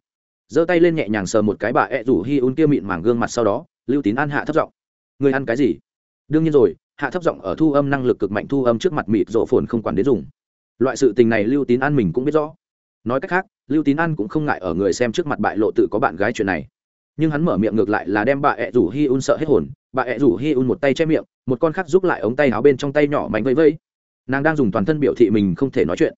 [SPEAKER 1] Giơ tay lên nhẹ nhàng sờ một cái bà ẹ rủ hi un kia mịn màng gương mặt sau đó, lưu tín an hạ thấp giọng. Người ăn cái gì? Đương nhiên rồi hạ thấp giọng ở thu âm năng lực cực mạnh thu âm trước mặt mịt rộ phồn không quản đến dùng. Loại sự tình này lưu tín an mình cũng biết rõ. Nói cách khác, lưu tín an cũng không ngại ở người xem trước mặt bại lộ tự có bạn gái chuyện này. Nhưng hắn mở miệng ngược lại là đem bà ẹ rủ hi un sợ hết hồn. Bà ẹ rủ hi un một tay che miệng, một con khác giúp lại ống tay áo bên trong tay nhỏ mạnh vây vây. Nàng đang dùng toàn thân biểu thị mình không thể nói chuyện.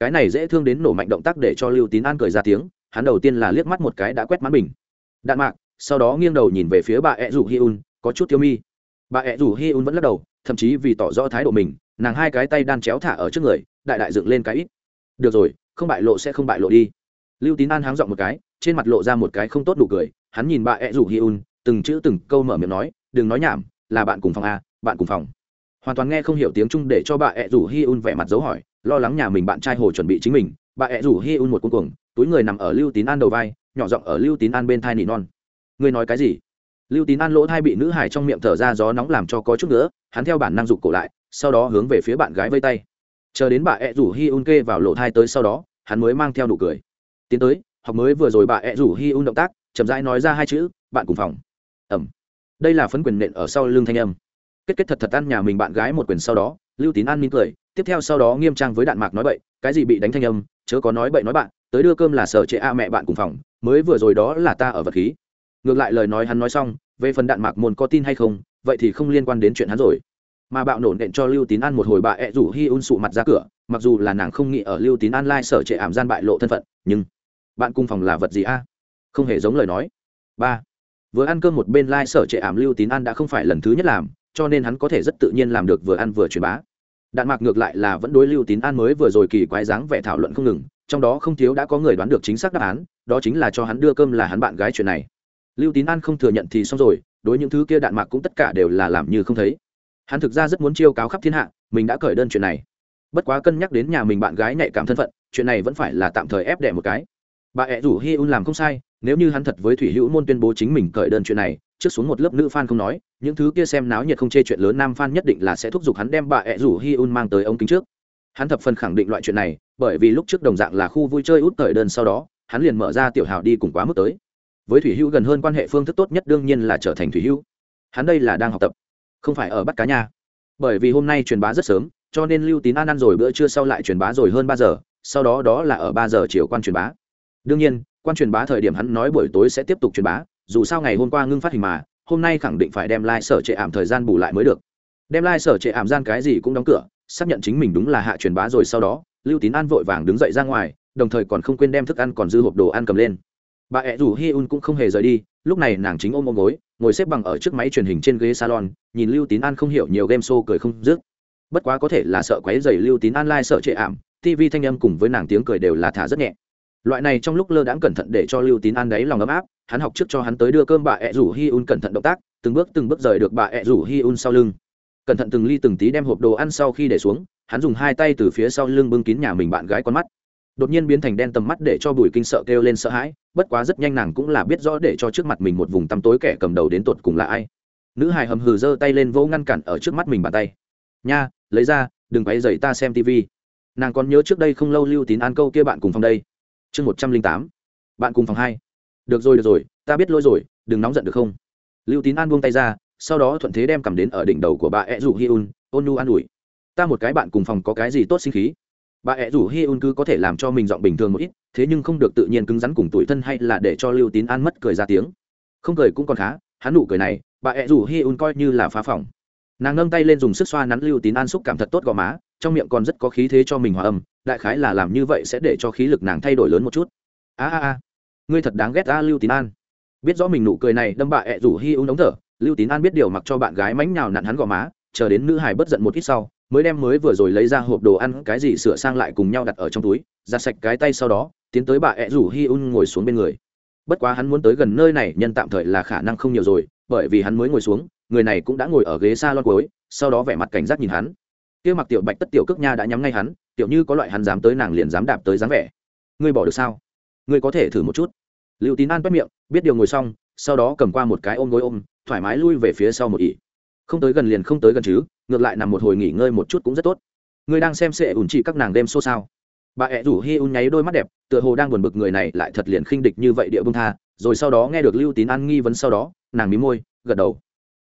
[SPEAKER 1] Cái này dễ thương đến nổ mạnh động tác để cho lưu tín an cười ra tiếng, hắn đầu tiên là liếc mắt một cái đã quét mắt mình. Đạn mạc, sau đó nghiêng đầu nhìn về phía bà ẹ rủ hi un, có chút tiêu mi bà ẹ rủ hi un vẫn lắc đầu, thậm chí vì tỏ rõ thái độ mình, nàng hai cái tay đan chéo thả ở trước người, đại đại dựng lên cái ít. Được rồi, không bại lộ sẽ không bại lộ đi. Lưu tín an háng dọn một cái, trên mặt lộ ra một cái không tốt đủ cười, hắn nhìn bà ẹ rủ hi un, từng chữ từng câu mở miệng nói, đừng nói nhảm, là bạn cùng phòng a, bạn cùng phòng. Hoàn toàn nghe không hiểu tiếng trung để cho bà ẹ rủ hi un vẻ mặt dấu hỏi, lo lắng nhà mình bạn trai hồ chuẩn bị chính mình. Bà ẹ rủ hi un một cuồng cuồng, túi người nằm ở lưu tín an đầu vai, nhỏ giọng ở lưu tín an bên thai nỉ non. Ngươi nói cái gì? Lưu tín an lỗ thai bị nữ hải trong miệng thở ra gió nóng làm cho có chút nữa, hắn theo bản năng dục cổ lại, sau đó hướng về phía bạn gái vây tay. Chờ đến bà ẹ rủ hi un kê vào lỗ thai tới sau đó, hắn mới mang theo nụ cười. Tiến tới, học mới vừa rồi bà ẹ rủ hi un động tác, chậm rãi nói ra hai chữ, bạn cùng phòng. Ẩm. Đây là phấn quyền nện ở sau lưng thanh âm. Kết kết thật thật ăn nhà mình bạn gái một quyền sau đó, lưu tín an mỉm cười, tiếp theo sau đó nghiêm trang với đạn mạc nói bậy, cái gì bị đánh thanh âm, chớ có nói bậy nói bạn, tới đưa cơm là sở trệ a mẹ bạn cùng phòng, mới vừa rồi đó là ta ở vật khí ngược lại lời nói hắn nói xong, về phần đạn mạc môn có tin hay không, vậy thì không liên quan đến chuyện hắn rồi. Mà bạo nổ nện cho lưu tín an một hồi bà ẹ rủ hi un sụ mặt ra cửa, mặc dù là nàng không nghĩ ở lưu tín an lai sở trệ ảm gian bại lộ thân phận, nhưng bạn cùng phòng là vật gì a? Không hề giống lời nói. Ba, vừa ăn cơm một bên lai sở trệ ảm lưu tín an đã không phải lần thứ nhất làm, cho nên hắn có thể rất tự nhiên làm được vừa ăn vừa truyền bá. Đạn mạc ngược lại là vẫn đối lưu tín an mới vừa rồi kỳ quái dáng vẻ thảo luận không ngừng, trong đó không thiếu đã có người đoán được chính xác đáp án, đó chính là cho hắn đưa cơm là hắn bạn gái chuyện này lưu tín an không thừa nhận thì xong rồi, đối những thứ kia đạn mạc cũng tất cả đều là làm như không thấy. Hắn thực ra rất muốn chiêu cáo khắp thiên hạ, mình đã cởi đơn chuyện này. Bất quá cân nhắc đến nhà mình bạn gái nhạy cảm thân phận, chuyện này vẫn phải là tạm thời ép đẻ một cái. Bà ẹ rủ hi un làm không sai, nếu như hắn thật với thủy hữu môn tuyên bố chính mình cởi đơn chuyện này, trước xuống một lớp nữ fan không nói, những thứ kia xem náo nhiệt không chê chuyện lớn nam fan nhất định là sẽ thúc giục hắn đem bà ẹ rủ hi un mang tới ống kính trước. Hắn thập phần khẳng định loại chuyện này, bởi vì lúc trước đồng dạng là khu vui chơi út cởi đơn sau đó, hắn liền mở ra tiểu hào đi cùng quá mức tới với thủy hữu gần hơn quan hệ phương thức tốt nhất đương nhiên là trở thành thủy hữu. Hắn đây là đang học tập, không phải ở bắt cá nha. Bởi vì hôm nay truyền bá rất sớm, cho nên lưu tín an ăn rồi bữa trưa sau lại truyền bá rồi hơn ba giờ, sau đó đó là ở ba giờ chiều quan truyền bá. Đương nhiên, quan truyền bá thời điểm hắn nói buổi tối sẽ tiếp tục truyền bá, dù sao ngày hôm qua ngưng phát hình mà, hôm nay khẳng định phải đem lai、like、sở trệ ảm thời gian bù lại mới được. Đem lai、like、sở trệ ảm gian cái gì cũng đóng cửa, xác nhận chính mình đúng là hạ truyền bá rồi sau đó, lưu tín an vội vàng đứng dậy ra ngoài, đồng thời còn không quên đem thức ăn còn dư hộp đồ ăn cầm lên bà ẹ rủ hi un cũng không hề rời đi, lúc này nàng chính ôm ôm gối, ngồi xếp bằng ở chiếc máy truyền hình trên ghế salon, nhìn lưu tín an không hiểu nhiều game show cười không dứt. Bất quá có thể là sợ quấy dày lưu tín an lai、like、sợ trệ ảm tv thanh âm cùng với nàng tiếng cười đều là thả rất nhẹ. Loại này trong lúc lơ đãng cẩn thận để cho lưu tín an đáy lòng ấm áp, hắn học trước cho hắn tới đưa cơm bà ẹ rủ hi un cẩn thận động tác, từng bước từng bước rời được bà ẹ rủ hi un sau lưng. Cẩn thận từng ly từng tí đem hộp đồ ăn sau khi để xuống, hắn dùng hai tay từ phía sau lưng bưng kín nhà mình bạn gái con mắt. Đột nhiên biến thành đen tầm mắt để cho bùi kinh sợ kêu lên sợ hãi bất quá rất nhanh nàng cũng là biết rõ để cho trước mặt mình một vùng tăm tối kẻ cầm đầu đến tột cùng là ai. Nữ hài hầm hừ giơ tay lên vỗ ngăn cản ở trước mắt mình bàn tay. Nha, lấy ra, đừng quay dậy ta xem tv nàng còn nhớ trước đây không lâu lưu tín an câu kia bạn cùng phòng đây. Chương một trăm linh tám, bạn cùng phòng hai. Được rồi được rồi, ta biết lỗi rồi, đừng nóng giận được không? Lưu tín an buông tay ra, sau đó thuận thế đem cầm đến ở đỉnh đầu của bà ed rủ hi un ôn nu an ủi. Ta một cái bạn cùng phòng có cái gì tốt sinh khí? Bà ẹ rủ hi un cứ có thể làm cho mình giọng bình thường một ít, thế nhưng không được tự nhiên cứng rắn cùng tuổi thân hay là để cho lưu tín an mất cười ra tiếng. Không cười cũng còn khá, hắn nụ cười này, bà ẹ rủ hi un coi như là phá phòng nàng nâng tay lên dùng sức xoa nắn lưu tín an xúc cảm thật tốt gò má, trong miệng còn rất có khí thế cho mình hòa âm, đại khái là làm như vậy sẽ để cho khí lực nàng thay đổi lớn một chút. A a a, ngươi thật đáng ghét a lưu tín an. Biết rõ mình nụ cười này, đâm bà ẹ rủ hi un ống thở, lưu tín an biết điều mặc cho bạn gái mánh nhào nặn hắn gò má, chờ đến nữ hải bất giận một ít sau mới đem mới vừa rồi lấy ra hộp đồ ăn, cái gì sửa sang lại cùng nhau đặt ở trong túi, giặt sạch cái tay sau đó, tiến tới bà ẹ rủ hi un ngồi xuống bên người. Bất quá hắn muốn tới gần nơi này, nhân tạm thời là khả năng không nhiều rồi, bởi vì hắn mới ngồi xuống, người này cũng đã ngồi ở ghế s a lon cuối, sau đó vẻ mặt cảnh giác nhìn hắn. Kia mặc tiểu bạch tất tiểu cước nha đã nhắm ngay hắn, tiểu như có loại hắn dám tới nàng liền dám đạp tới dáng vẻ. Ngươi bỏ được sao? Ngươi có thể thử một chút. Liệu tín an bắt miệng, biết điều ngồi xong, sau đó cầm qua một cái ôm gối ôm, thoải mái lui về phía sau một ỉ không tới gần liền không tới gần chứ, ngược lại nằm một hồi nghỉ ngơi một chút cũng rất tốt. Ngươi đang xem sẽ ủn chỉ các nàng đêm xô sao? Bà ẹ rủ hi un nháy đôi mắt đẹp, tựa hồ đang buồn bực người này lại thật liền khinh địch như vậy địa bưng tha, rồi sau đó nghe được lưu tín an nghi vấn sau đó, nàng mí môi, gật đầu.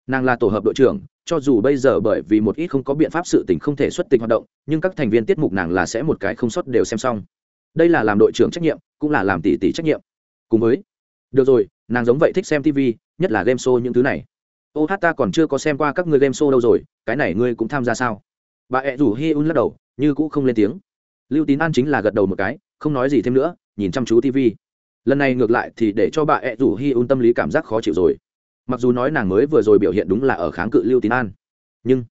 [SPEAKER 1] Nàng là tổ hợp đội trưởng, cho dù bây giờ bởi vì một ít không có biện pháp sự tình không thể xuất tình hoạt động, nhưng các thành viên tiết mục nàng là sẽ một cái không sót đều xem xong. Đây là làm đội trưởng trách nhiệm, cũng là làm tỷ tỷ trách nhiệm. Cùng với, được rồi, nàng giống vậy thích xem tv nhất là game show những thứ này ô hát ta còn chưa có xem qua các người game show đâu rồi, cái này ngươi cũng tham gia sao? Bà ẹ rủ hi un lắc đầu, như cũ không lên tiếng. Lưu tín an chính là gật đầu một cái, không nói gì thêm nữa, nhìn chăm chú tv lần này ngược lại thì để cho bà ẹ rủ hi un tâm lý cảm giác khó chịu rồi. Mặc dù nói nàng mới vừa rồi biểu hiện đúng là ở kháng cự lưu tín an, nhưng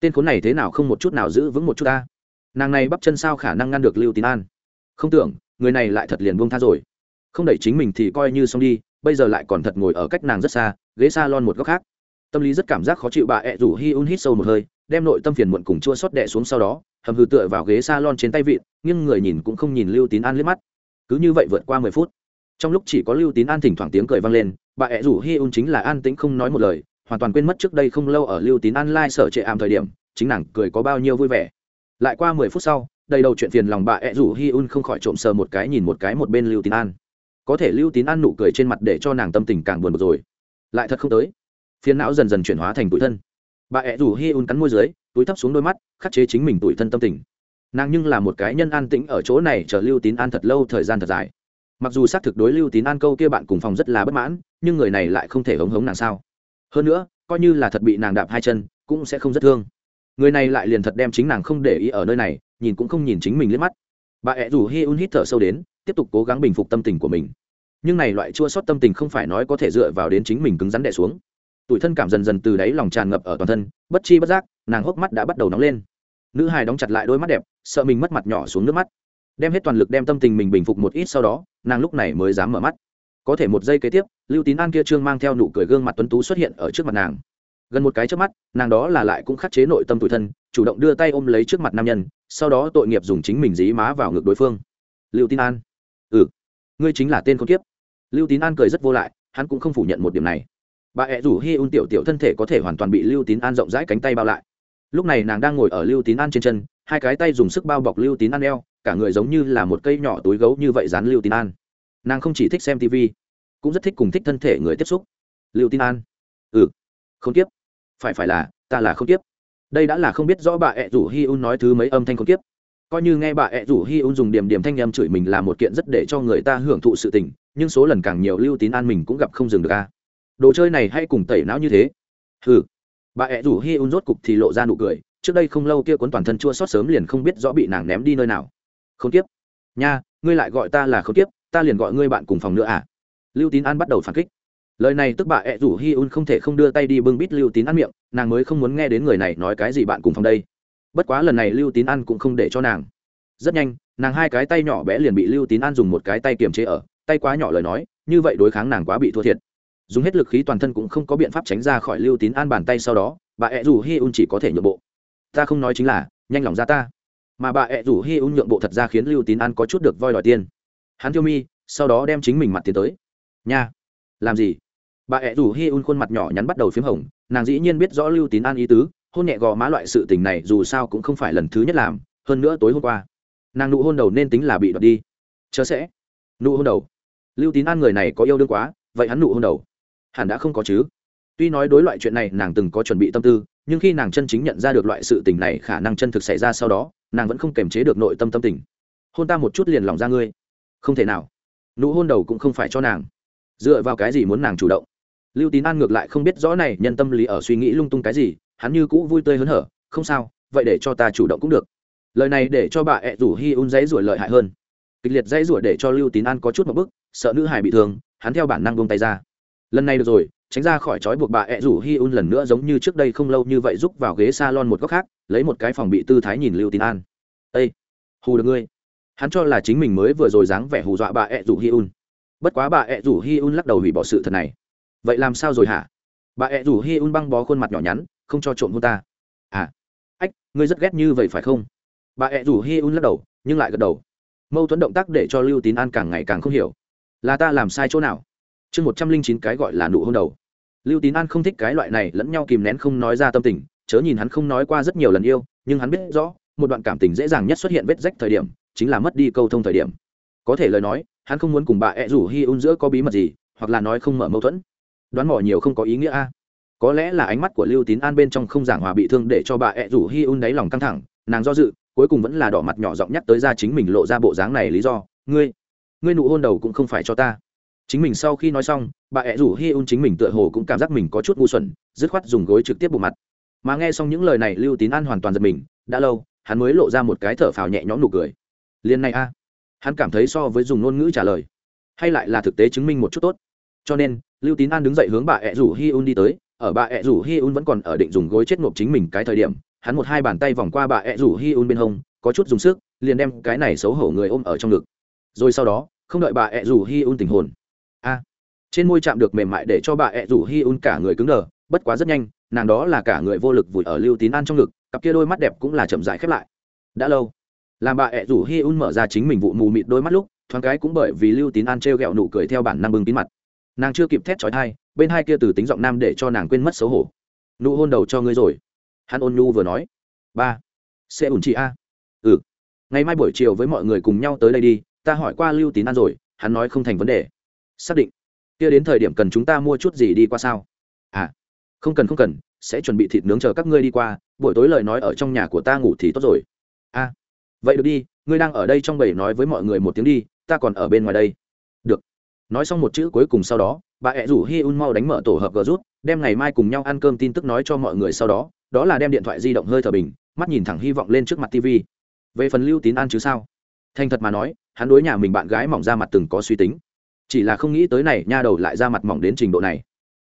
[SPEAKER 1] tên khốn này thế nào không một chút nào giữ vững một chút ta? Nàng này bắp chân sao khả năng ngăn được lưu tín an? Không tưởng, người này lại thật liền buông tha rồi. Không đẩy chính mình thì coi như xong đi, bây giờ lại còn thật ngồi ở cách nàng rất xa, ghế s a lon một góc khác tâm lý rất cảm giác khó chịu bà ẹ rủ hi un hít sâu một hơi, đem nội tâm phiền muộn cùng chua xót đẻ xuống sau đó, hầm hư tựa vào ghế s a lon trên tay vịn nhưng người nhìn cũng không nhìn lưu tín an liếc mắt. Cứ như vậy vượt qua mười phút. Trong lúc chỉ có lưu tín an thỉnh thoảng tiếng cười vang lên, bà ẹ rủ hi un chính là an tĩnh không nói một lời, hoàn toàn quên mất trước đây không lâu ở lưu tín an lai、like、sở trệ ảm thời điểm, chính nàng cười có bao nhiêu vui vẻ. Lại qua mười phút sau, đầy đầu chuyện phiền lòng bà ẹ rủ hi un không khỏi trộm sờ một cái nhìn một cái một bên lưu tín an. Có thể lưu tín an nụ cười trên mặt để cho nàng tâm tình càng buồn bực rồi. Lại thật không tới phiền não dần dần chuyển hóa thành tủi thân. Bà ẹ rủ hi un cắn môi dưới, túi thấp xuống đôi mắt, khắc chế chính mình tủi thân tâm tình. Nàng nhưng là một cái nhân an tĩnh ở chỗ này chờ lưu tín an thật lâu thời gian thật dài. Mặc dù xác thực đối lưu tín an câu kia bạn cùng phòng rất là bất mãn, nhưng người này lại không thể hống hống nàng sao. Hơn nữa, coi như là thật bị nàng đạp hai chân, cũng sẽ không rất thương. Người này lại liền thật đem chính nàng không để ý ở nơi này, nhìn cũng không nhìn chính mình liếc mắt. Bà ẹ rủ hi un hít thở sâu đến, tiếp tục cố gắng bình phục tâm tình của mình. Nhưng này loại chua sót tâm tình không phải nói có thể dựa vào đến chính mình cứng rắn đẻ xuống tủi thân cảm dần dần từ đáy lòng tràn ngập ở toàn thân, bất chi bất giác, nàng hốc mắt đã bắt đầu nóng lên. Nữ hài đóng chặt lại đôi mắt đẹp, sợ mình mất mặt nhỏ xuống nước mắt. Đem hết toàn lực đem tâm tình mình bình phục một ít sau đó, nàng lúc này mới dám mở mắt. Có thể một giây kế tiếp, lưu tín an kia trương mang theo nụ cười gương mặt tuấn tú xuất hiện ở trước mặt nàng. Gần một cái trước mắt, nàng đó là lại cũng khắc chế nội tâm tủi thân, chủ động đưa tay ôm lấy trước mặt nam nhân, sau đó tội nghiệp dùng chính mình dí má vào ngực đối phương. Lưu tín an. Ừ ngươi chính là tên con kiếp. Lưu tín an cười rất vô lại, hắn cũng không phủ nhận một điểm này bà ẹ rủ hi un tiểu tiểu thân thể có thể hoàn toàn bị lưu tín an rộng rãi cánh tay bao lại. Lúc này nàng đang ngồi ở lưu tín an trên chân, hai cái tay dùng sức bao bọc lưu tín an eo, cả người giống như là một cây nhỏ túi gấu như vậy dán lưu tín an. Nàng không chỉ thích xem tv cũng rất thích cùng thích thân thể người tiếp xúc. Lưu tín an. Ừ. Không tiếp. Phải phải là, ta là không tiếp. Đây đã là không biết rõ bà ẹ rủ hi un nói thứ mấy âm thanh không tiếp. Coi như nghe bà ẹ rủ hi un dùng điểm điểm thanh em chửi mình là một kiện rất để cho người ta hưởng thụ sự tình, nhưng số lần càng nhiều lưu tín an mình cũng gặp không dừng được a đồ chơi này hay cùng tẩy não như thế. Ừ bà ẹ rủ hi un rốt cục thì lộ ra nụ cười, trước đây không lâu kia cuốn toàn thân chua xót sớm liền không biết rõ bị nàng ném đi nơi nào. Không tiếp nha, ngươi lại gọi ta là không tiếp ta liền gọi ngươi bạn cùng phòng nữa à? Lưu tín an bắt đầu phản kích. Lời này tức bà ẹ rủ hi un không thể không đưa tay đi bưng bít lưu tín ăn miệng, nàng mới không muốn nghe đến người này nói cái gì bạn cùng phòng đây. Bất quá lần này lưu tín ăn cũng không để cho nàng. Rất nhanh, nàng hai cái tay nhỏ bé liền bị lưu tín an dùng một cái tay kiềm chế ở, tay quá nhỏ lời nói, như vậy đối kháng nàng quá bị thua thiệt dùng hết lực khí toàn thân cũng không có biện pháp tránh ra khỏi lưu tín an bàn tay sau đó, bà ẹ rủ hi un chỉ có thể nhượng bộ. Ta không nói chính là, nhanh lòng ra ta. Mà bà ẹ rủ hi un nhượng bộ thật ra khiến lưu tín an có chút được voi đòi tiền. Hắn tiêu mi, sau đó đem chính mình mặt tiến tới. Nha, làm gì? Bà ẹ rủ hi un khuôn mặt nhỏ nhắn bắt đầu p h í m hồng, nàng dĩ nhiên biết rõ lưu tín an ý tứ, hôn nhẹ gò má loại sự tình này dù sao cũng không phải lần thứ nhất làm, hơn nữa tối hôm qua, nàng nụ hôn đầu nên tính là bị đoạt đi. Chớ sẽ, nụ hôn đầu. Lưu tín an người này có yêu đương quá, vậy hắn nụ hôn đầu hẳn đã không có chứ. Tuy nói đối loại chuyện này nàng từng có chuẩn bị tâm tư, nhưng khi nàng chân chính nhận ra được loại sự tình này khả năng chân thực xảy ra sau đó, nàng vẫn không kềm chế được nội tâm tâm tình. Hôn ta một chút liền lòng ra ngươi. Không thể nào. Nụ hôn đầu cũng không phải cho nàng. Dựa vào cái gì muốn nàng chủ động? Lưu tín an ngược lại không biết rõ này, nhân tâm lý ở suy nghĩ lung tung cái gì, hắn như cũ vui tươi hớn hở, không sao, vậy để cho ta chủ động cũng được. Lời này để cho bà ẹ rủ hi un dãy rủi lợi hại hơn. Kịch liệt dãy rủi để cho lưu tín an có chút một bức, sợ nữ hải bị thương, hắn theo bản năng buông tay ra lần này được rồi, tránh ra khỏi trói buộc bà ẹ rủ hi un lần nữa giống như trước đây không lâu như vậy rúc vào ghế s a lon một góc khác, lấy một cái phòng bị tư thái nhìn lưu tín an. Ây hù được ngươi. Hắn cho là chính mình mới vừa rồi dáng vẻ hù dọa bà ẹ rủ hi un. Bất quá bà ẹ rủ hi un lắc đầu hủy bỏ sự thật này. Vậy làm sao rồi hả? Bà ẹ rủ hi un băng bó khuôn mặt nhỏ nhắn, không cho trộm hôn ta. À ách, ngươi rất ghét như vậy phải không? Bà ẹ rủ hi un lắc đầu, nhưng lại gật đầu. Mâu thuẫn động tác để cho lưu tín an càng ngày càng không hiểu. Là ta làm sai chỗ nào? Chương một trăm linh chín cái gọi là nụ hôn đầu. Lưu tín an không thích cái loại này lẫn nhau kìm nén không nói ra tâm tình, chớ nhìn hắn không nói qua rất nhiều lần yêu, nhưng hắn biết rõ, một đoạn cảm tình dễ dàng nhất xuất hiện vết rách thời điểm, chính là mất đi câu thông thời điểm. Có thể lời nói, hắn không muốn cùng bà ẹ rủ hi un giữa có bí mật gì, hoặc là nói không mở mâu thuẫn. Đoán mỏ nhiều không có ý nghĩa a. Có lẽ là ánh mắt của lưu tín an bên trong không giảng hòa bị thương để cho bà ẹ rủ hi un đáy lòng căng thẳng, nàng do dự, cuối cùng vẫn là đỏ mặt nhỏ giọng nhắc tới ra chính mình lộ ra bộ dáng này lý do. Ngươi ngươi nụ hôn đầu cũng không phải cho ta chính mình sau khi nói xong, bà ẹ rủ hi un chính mình tựa hồ cũng cảm giác mình có chút ngu xuẩn, dứt khoát dùng gối trực tiếp bộ mặt. Mà nghe xong những lời này lưu tín an hoàn toàn giật mình, đã lâu, hắn mới lộ ra một cái thở phào nhẹ nhõm nụ cười. Liền này a. Hắn cảm thấy so với dùng ngôn ngữ trả lời, hay lại là thực tế chứng minh một chút tốt. Cho nên, lưu tín an đứng dậy hướng bà ẹ rủ hi un đi tới, ở bà ẹ rủ hi un vẫn còn ở định dùng gối chết ngộp chính mình cái thời điểm, hắn một hai bàn tay vòng qua bà ẹ rủ hi un bên hông, có chút dùng sức, liền đem cái này xấu hổ người ôm ở trong ngực. Rồi sau đó, không đợi bà ẹ rủ hi un tình hồn trên môi chạm được mềm mại để cho bà ẹ rủ hi un cả người cứng đờ, bất quá rất nhanh, nàng đó là cả người vô lực vùi ở lưu tín an trong ngực, cặp kia đôi mắt đẹp cũng là chậm dại khép lại. Đã lâu, làm bà ẹ rủ hi un mở ra chính mình vụ mù mịt đôi mắt lúc, thoáng cái cũng bởi vì lưu tín an t r e o g ẹ o nụ cười theo bản năng bưng tín mặt. Nàng chưa kịp thét trói thai bên hai kia từ tính giọng nam để cho nàng quên mất xấu hổ. Nụ hôn đầu cho ngươi rồi. Hắn ôn nhu vừa nói. Ba, sẽ ủn chị a. Ừ ngày mai buổi chiều với mọi người cùng nhau tới đây đi, ta hỏi qua lưu tín an rồi, hắn nói không thành vấn đề. Xác định kia đến thời điểm cần chúng ta mua chút gì đi qua sao? À không cần không cần, sẽ chuẩn bị thịt nướng chờ các ngươi đi qua, buổi tối lời nói ở trong nhà của ta ngủ thì tốt rồi. À vậy được đi, ngươi đang ở đây trong bầy nói với mọi người một tiếng đi, ta còn ở bên ngoài đây. Được. Nói xong một chữ cuối cùng sau đó, bà ẹ rủ hi un mau đánh mở tổ hợp gờ rút, đem ngày mai cùng nhau ăn cơm tin tức nói cho mọi người sau đó đó là đem điện thoại di động hơi thở bình, mắt nhìn thẳng hy vọng lên trước mặt tv về phần lưu tín ăn chứ sao? Thành thật mà nói, hắn đối nhà mình bạn gái mỏng ra mặt từng có suy tính chỉ là không nghĩ tới này, nha đầu lại ra mặt mỏng đến trình độ này.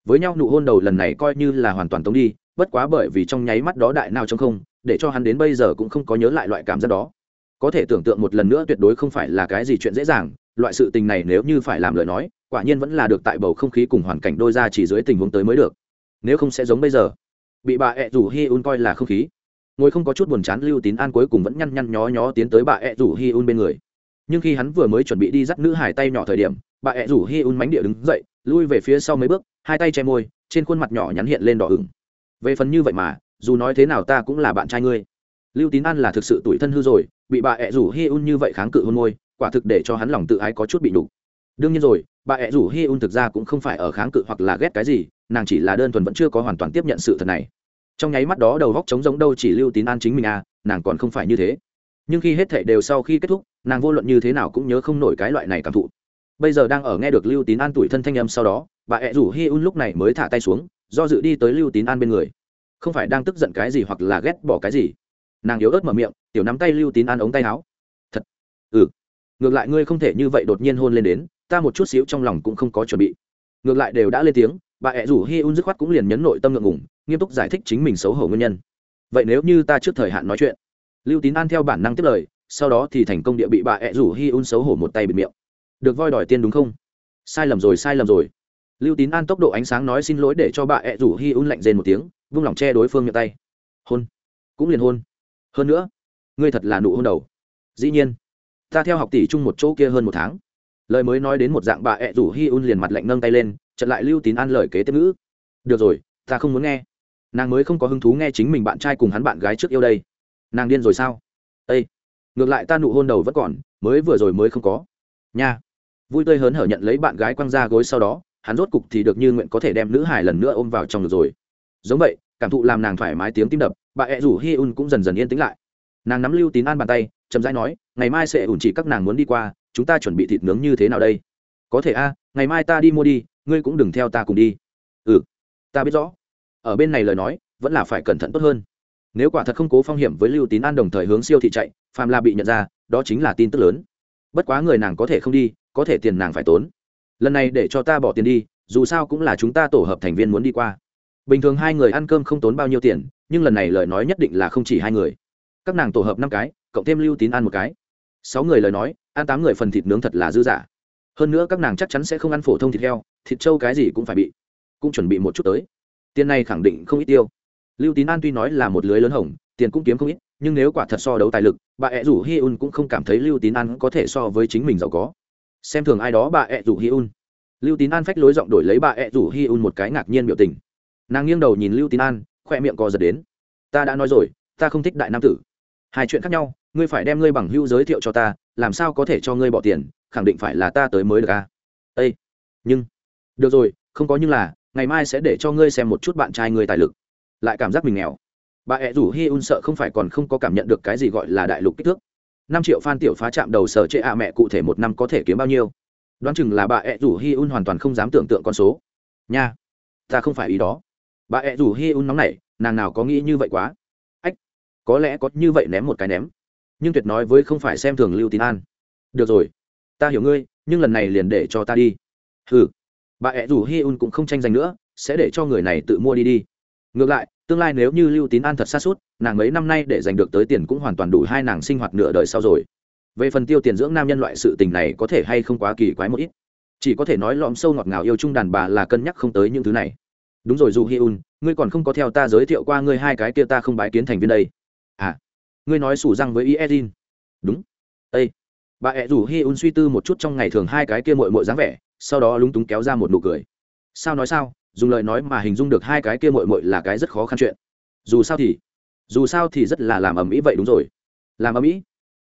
[SPEAKER 1] Với nhau nụ hôn đầu lần này coi như là hoàn toàn tống đi, bất quá bởi vì trong nháy mắt đó đại nào trong không, để cho hắn đến bây giờ cũng không có nhớ lại loại cảm giác đó. Có thể tưởng tượng một lần nữa tuyệt đối không phải là cái gì chuyện dễ dàng, loại sự tình này nếu như phải làm lời nói, quả nhiên vẫn là được tại bầu không khí cùng hoàn cảnh đôi ra chỉ dưới tình huống tới mới được. Nếu không sẽ giống bây giờ. Bị bà ẹ rủ hi un coi là không khí. Ngồi không có chút buồn chán, lưu tín an cuối cùng vẫn nhăn nhăn nhó nhó tiến tới bà ẹ rủ hi un bên người nhưng khi hắn vừa mới chuẩn bị đi dắt nữ hải tay nhỏ thời điểm, bà ẹ rủ hi un mánh địa đứng dậy, lui về phía sau mấy bước, hai tay che môi, trên khuôn mặt nhỏ nhắn hiện lên đỏ ửng. Về phần như vậy mà, dù nói thế nào ta cũng là bạn trai ngươi. Lưu tín an là thực sự tuổi thân hư rồi, bị bà ẹ rủ hi un như vậy kháng cự hôn môi, quả thực để cho hắn lòng tự ái có chút bị đủ đương nhiên rồi, bà ẹ rủ hi un thực ra cũng không phải ở kháng cự hoặc là ghét cái gì, nàng chỉ là đơn thuần vẫn chưa có hoàn toàn tiếp nhận sự thật này. Trong nháy mắt đó đầu góc trống giống đâu chỉ lưu tín an chính mình à nàng còn không phải như thế nhưng khi hết thệ đều sau khi kết thúc, nàng vô luận như thế nào cũng nhớ không nổi cái loại này cảm thụ. Bây giờ đang ở nghe được lưu tín an tuổi thân thanh âm sau đó, bà ẹ rủ hi un lúc này mới thả tay xuống, do dự đi tới lưu tín an bên người. Không phải đang tức giận cái gì hoặc là ghét bỏ cái gì? Nàng yếu ớt mở miệng, tiểu nắm tay lưu tín an ống tay áo. Thật. Ừ. Ngược lại ngươi không thể như vậy đột nhiên hôn lên đến, ta một chút xíu trong lòng cũng không có chuẩn bị. Ngược lại đều đã lên tiếng, bà ẹ rủ hi un dứt khoát cũng liền nhấn nội tâm ngượng ngủng nghiêm túc giải thích chính mình xấu hổ nguyên nhân. Vậy nếu như ta trước thời hạn nói chuyện lưu tín an theo bản năng tiếp lời, sau đó thì thành công địa bị bà ẹ rủ hi un xấu hổ một tay bịt miệng. Được voi đòi tiên đúng không? Sai lầm rồi, sai lầm rồi. Lưu tín an tốc độ ánh sáng nói xin lỗi để cho bà ẹ rủ hi un lạnh rên một tiếng, vung lòng che đối phương miệng tay. Hôn. Cũng liền hôn. Hơn nữa, ngươi thật là nụ hôn đầu. Dĩ nhiên, ta theo học tỷ chung một chỗ kia hơn một tháng. Lời mới nói đến một dạng bà ẹ rủ hi un liền mặt lạnh nâng tay lên chặn lại lưu tín an lời kế tiếp ngữ. Được rồi, ta không muốn nghe. Nàng mới không có hứng thú nghe chính mình bạn trai cùng hắn bạn gái trước yêu đây nàng điên rồi sao? Ây ngược lại ta nụ hôn đầu vẫn còn, mới vừa rồi mới không có. Nha. Vui tươi hớn hở nhận lấy bạn gái quăng ra gối sau đó, hắn rốt cục thì được như nguyện có thể đem nữ hải lần nữa ôm vào trong được rồi. Giống vậy, cảm thụ làm nàng thoải mái tiếng tim đập, bà ẹ rủ hi un cũng dần dần yên tĩnh lại. Nàng nắm lưu tín an bàn tay, chậm rãi nói, ngày mai sẽ ủn chỉ các nàng muốn đi qua, chúng ta chuẩn bị thịt nướng như thế nào đây? Có thể a, ngày mai ta đi mua đi, ngươi cũng đừng theo ta cùng đi. Ừ ta biết rõ. Ở bên này lời nói, vẫn là phải cẩn thận tốt hơn nếu quả thật không cố phong hiểm với lưu tín an đồng thời hướng siêu thị chạy, phàm là bị nhận ra, đó chính là tin tức lớn. Bất quá người nàng có thể không đi, có thể tiền nàng phải tốn. Lần này để cho ta bỏ tiền đi, dù sao cũng là chúng ta tổ hợp thành viên muốn đi qua. Bình thường hai người ăn cơm không tốn bao nhiêu tiền, nhưng lần này lời nói nhất định là không chỉ hai người. Các nàng tổ hợp năm cái, cộng thêm lưu tín ăn một cái. Sáu người lời nói, ăn tám người phần thịt nướng thật là dư dả. Hơn nữa các nàng chắc chắn sẽ không ăn phổ thông thịt heo, thịt trâu cái gì cũng phải bị, cũng chuẩn bị một chút tới. Tiền này khẳng định không ít tiêu lưu tín an tuy nói là một lưới lớn hồng, tiền cũng kiếm không ít, nhưng nếu quả thật so đấu tài lực, bà ẹ rủ hi un cũng không cảm thấy lưu tín an có thể so với chính mình giàu có. Xem thường ai đó bà ẹ rủ hi un. Lưu tín an phách lối giọng đổi lấy bà ẹ rủ hi un một cái ngạc nhiên biểu tình. Nàng nghiêng đầu nhìn lưu tín an, khoe miệng co giật đến. Ta đã nói rồi, ta không thích đại nam tử. Hai chuyện khác nhau, ngươi phải đem ngươi bằng hữu giới thiệu cho ta, làm sao có thể cho ngươi bỏ tiền, khẳng định phải là ta tới mới được à? ây nhưng, được rồi, không có nhưng là, ngày mai sẽ để cho ngươi xem một chút bạn trai ngươi tài lực lại cảm giác mình nghèo. Bà ẹ rủ hi un sợ không phải còn không có cảm nhận được cái gì gọi là đại lục kích thước. Năm triệu phan tiểu phá chạm đầu sở chệ ạ mẹ cụ thể một năm có thể kiếm bao nhiêu? Đoán chừng là bà ẹ rủ hi un hoàn toàn không dám tưởng tượng con số. Nha, ta không phải ý đó. Bà ẹ rủ hi un nóng nảy, nàng nào có nghĩ như vậy quá? Ách, có lẽ có như vậy ném một cái ném. Nhưng tuyệt nói với không phải xem thường lưu tín an. Được rồi, ta hiểu ngươi, nhưng lần này liền để cho ta đi. Ừ bà ẹ rủ hi un cũng không tranh giành nữa, sẽ để cho người này tự mua đi đi ngược lại, tương lai nếu như lưu tín an thật xa suốt, nàng mấy năm nay để giành được tới tiền cũng hoàn toàn đủ hai nàng sinh hoạt nửa đời sau rồi. Về phần tiêu tiền dưỡng nam nhân loại sự tình này có thể hay không quá kỳ quái một ít. Chỉ có thể nói lõm sâu ngọt ngào yêu chung đàn bà là cân nhắc không tới những thứ này. Đúng rồi dù hi un, ngươi còn không có theo ta giới thiệu qua ngươi hai cái kia ta không bái kiến thành viên đây. À ngươi nói sủ răng với ý edin đúng. Ây bà ẹ rủ hi un suy tư một chút trong ngày thường hai cái kia mội mội dáng vẻ, sau đó lúng túng kéo ra một nụ cười. Sao nói sao? Dùng lời nói mà hình dung được hai cái kia mội mội là cái rất khó khăn chuyện. Dù sao thì, dù sao thì rất là làm ầm ĩ vậy đúng rồi. Làm ầm ĩ?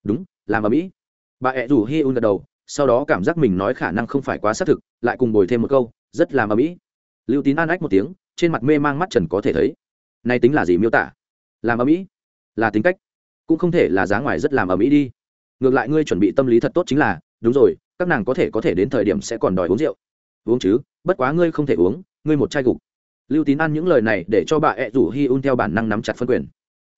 [SPEAKER 1] Đúng, làm ầm ĩ. Bà ẹ rủ hi un gật đầu, sau đó cảm giác mình nói khả năng không phải quá xác thực, lại cùng bồi thêm một câu, rất làm ầm ĩ. Lưu tín an ách một tiếng, trên mặt mê mang mắt trần có thể thấy. Nay tính là gì miêu tả? Làm ầm ĩ? Là tính cách. Cũng không thể là giá ngoài rất làm ầm ĩ đi. Ngược lại ngươi chuẩn bị tâm lý thật tốt chính là, đúng rồi, các nàng có thể có thể đến thời điểm sẽ còn đòi uống rượu. Uống chứ, bất quá ngươi không thể uống ngươi một chai gục. Lưu tín ăn những lời này để cho bà ẹ rủ hi un theo bản năng nắm chặt phân quyền.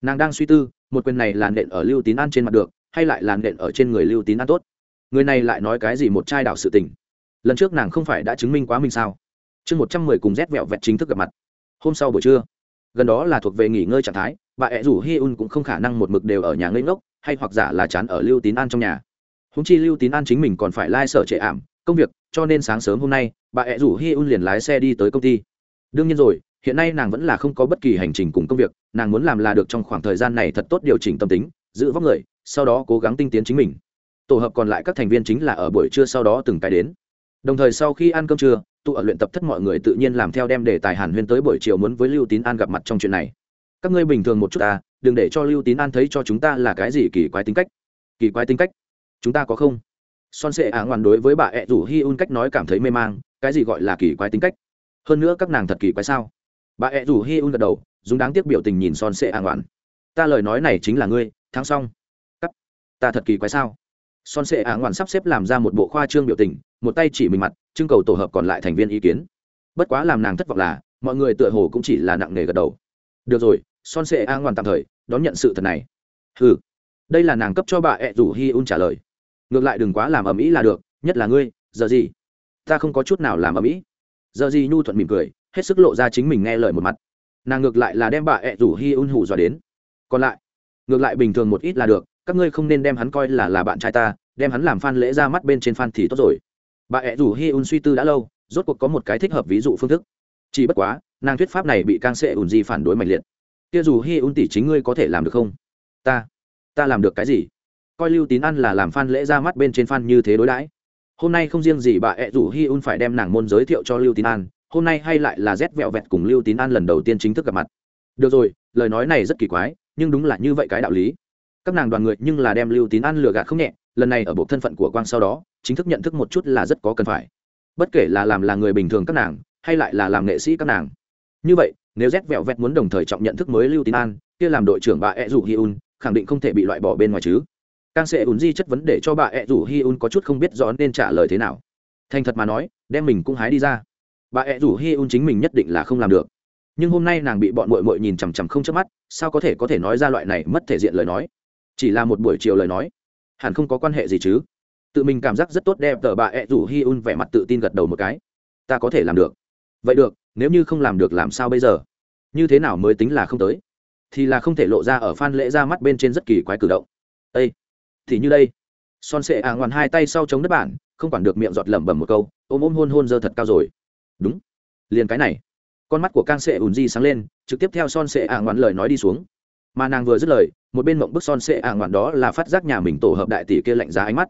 [SPEAKER 1] Nàng đang suy tư, một quyền này làn đện ở lưu tín ăn trên mặt được, hay lại làn đện ở trên người lưu tín ăn tốt? Người này lại nói cái gì một chai đảo sự tình? Lần trước nàng không phải đã chứng minh quá mình sao? Chương một trăm mười cùng rét vẹo vẹt chính thức gặp mặt. Hôm sau buổi trưa, gần đó là thuộc về nghỉ ngơi trạng thái, bà ẹ rủ hi un cũng không khả năng một mực đều ở nhà ngây ngốc, hay hoặc giả là chán ở lưu tín an trong nhà. Húng chi lưu tín an chính mình còn phải lai、like、sở trệ ảm công việc, cho nên sáng sớm hôm nay, bà ẹ rủ hi un liền lái xe đi tới công ty. Đương nhiên rồi, hiện nay nàng vẫn là không có bất kỳ hành trình cùng công việc, nàng muốn làm là được trong khoảng thời gian này thật tốt điều chỉnh tâm tính, giữ vóc người, sau đó cố gắng tinh tiến chính mình. Tổ hợp còn lại các thành viên chính là ở buổi trưa sau đó từng cái đến. Đồng thời sau khi ăn cơm trưa, tụ ở luyện tập thất mọi người tự nhiên làm theo đem đề tài hàn huyên tới buổi chiều muốn với lưu tín an gặp mặt trong chuyện này. Các ngươi bình thường một chút ta đừng để cho lưu tín an thấy cho chúng ta là cái gì kỳ quái tính cách. Kỳ quái tính cách? Chúng ta có không? Son sệ ả ngoan đối với bà ẹ rủ hi un cách nói cảm thấy mê mang, cái gì gọi là kỳ quái tính cách? Hơn nữa các nàng thật kỳ quái sao? Bà ẹ rủ hi un gật đầu, dùng đáng tiếc biểu tình nhìn son sệ ả ngoan. Ta lời nói này chính là ngươi, thắng xong. Cắt. Ta thật kỳ quái sao? Son sệ ả ngoan sắp xếp làm ra một bộ khoa trương biểu tình, một tay chỉ mình mặt, trưng cầu tổ hợp còn lại thành viên ý kiến. Bất quá làm nàng thất vọng là, mọi người tựa hồ cũng chỉ là nặng nề gật đầu. Được rồi, son sệ a ngoan tạm thời, đón nhận sự thật này. Ừ đây là nàng cấp cho bà ẹ rủ hi un trả lời ngược lại đừng quá làm ầm ĩ là được, nhất là ngươi, giờ gì? Ta không có chút nào làm ầm ĩ. Giờ gì nhu thuận mỉm cười, hết sức lộ ra chính mình nghe lời một mặt. Nàng ngược lại là đem bà ẹ rủ hi un hủ dọa đến. Còn lại, ngược lại bình thường một ít là được, các ngươi không nên đem hắn coi là là bạn trai ta, đem hắn làm f lễ ra mắt bên trên f thì tốt rồi. Bà ẹ rủ hi un suy tư đã lâu, rốt cuộc có một cái thích hợp ví dụ phương thức. Chỉ bất quá, nàng thuyết pháp này bị càng sệ ùn di phản đối mạnh liệt. Kia dù hi un tỷ chính ngươi có thể làm được không? Ta ta làm được cái gì? Coi lưu tín ăn là làm f lễ ra mắt bên trên f như thế đối đãi. Hôm nay không riêng gì bà ẹ rủ hi un phải đem nàng môn giới thiệu cho lưu tín an, hôm nay hay lại là rét vẹo vẹt cùng lưu tín an lần đầu tiên chính thức gặp mặt. Được rồi, lời nói này rất kỳ quái, nhưng đúng là như vậy cái đạo lý. Các nàng đoàn người nhưng là đem lưu tín an lừa gạt không nhẹ, lần này ở bộ thân phận của quang sau đó, chính thức nhận thức một chút là rất có cần phải. Bất kể là làm là người bình thường các nàng, hay lại là làm nghệ sĩ các nàng. Như vậy, nếu rét vẹo vẹt muốn đồng thời trọng nhận thức mới lưu tín an, kia làm đội trưởng bà ẹ rủ hi un, khẳng định không thể bị loại bỏ bên ngoài chứ càng sẽ ùn di chất vấn để cho bà ẹ rủ hi un có chút không biết rõ nên trả lời thế nào. Thành thật mà nói, đem mình cũng hái đi ra. Bà ẹ rủ hi un chính mình nhất định là không làm được. Nhưng hôm nay nàng bị bọn mội mội nhìn chằm chằm không chớp mắt, sao có thể có thể nói ra loại này mất thể diện lời nói? Chỉ là một buổi chiều lời nói, hẳn không có quan hệ gì chứ? Tự mình cảm giác rất tốt đẹp, tờ bà ẹ rủ hi un vẻ mặt tự tin gật đầu một cái. Ta có thể làm được. Vậy được, nếu như không làm được làm sao bây giờ? Như thế nào mới tính là không tới? Thì là không thể lộ ra ở phan lễ ra mắt bên trên rất kỳ quái cử động. Ây thì như đây. Son sệ à ngoằn hai tay sau chống đất bản, không quản được miệng giọt lẩm bẩm một câu, ôm ôm hôn hôn dơ thật cao rồi. Đúng. Liền cái này. Con mắt của càng sệ ùn di sáng lên, trực tiếp theo son sệ à ngoằn lời nói đi xuống. Mà nàng vừa dứt lời, một bên mộng bức son sệ à ngoằn đó là phát giác nhà mình tổ hợp đại tỷ kia lạnh giá ánh mắt.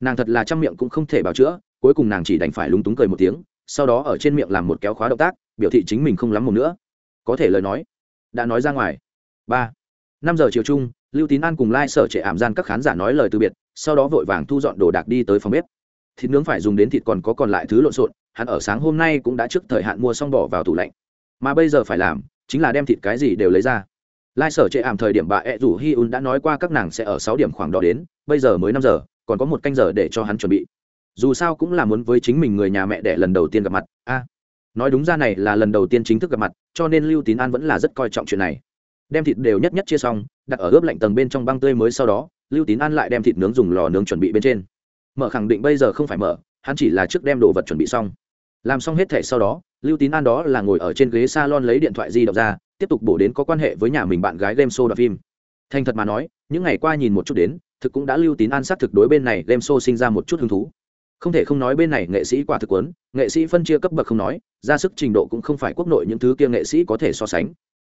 [SPEAKER 1] Nàng thật là trăm miệng cũng không thể bảo chữa, cuối cùng nàng chỉ đành phải lúng túng cười một tiếng, sau đó ở trên miệng làm một kéo khóa động tác, biểu thị chính mình không lắm một nữa. Có thể lời nói. Đã nói ra ngoài. Ba. Năm giờ chiều chung lưu tín an cùng lai、like、sở trệ ảm gian các khán giả nói lời từ biệt, sau đó vội vàng thu dọn đồ đạc đi tới phòng bếp. Thịt nướng phải dùng đến thịt còn có còn lại thứ lộn xộn, hắn ở sáng hôm nay cũng đã trước thời hạn mua xong bỏ vào tủ lạnh. Mà bây giờ phải làm, chính là đem thịt cái gì đều lấy ra. Lai Sở trệ ảm thời điểm bà ed rủ hi un đã nói qua các nàng sẽ ở sáu điểm khoảng đó đến, bây giờ mới năm giờ, còn có một canh giờ để cho hắn chuẩn bị. Dù sao cũng là muốn với chính mình người nhà mẹ đẻ lần đầu tiên gặp mặt, a. Nói đúng ra này là lần đầu tiên chính thức gặp mặt, cho nên lưu tín an vẫn là rất coi trọng chuyện này. Đem thịt đều nhất nhất chia xong đặt ở ướp lạnh tầng bên trong băng tươi mới sau đó, lưu tín an lại đem thịt nướng dùng lò nướng chuẩn bị bên trên. Mở khẳng định bây giờ không phải mở, hắn chỉ là trước đem đồ vật chuẩn bị xong. Làm xong hết thẻ sau đó, lưu tín an đó là ngồi ở trên ghế s a lon lấy điện thoại di động ra, tiếp tục bổ đến có quan hệ với nhà mình bạn gái game show đoạt phim. Thành thật mà nói, những ngày qua nhìn một chút đến, thực cũng đã lưu tín an xác thực đối bên này game show sinh ra một chút hứng thú. Không thể không nói bên này nghệ sĩ quả thực quấn nghệ sĩ phân chia cấp bậc không nói, ra sức trình độ cũng không phải quốc nội những thứ kia nghệ sĩ có thể so sánh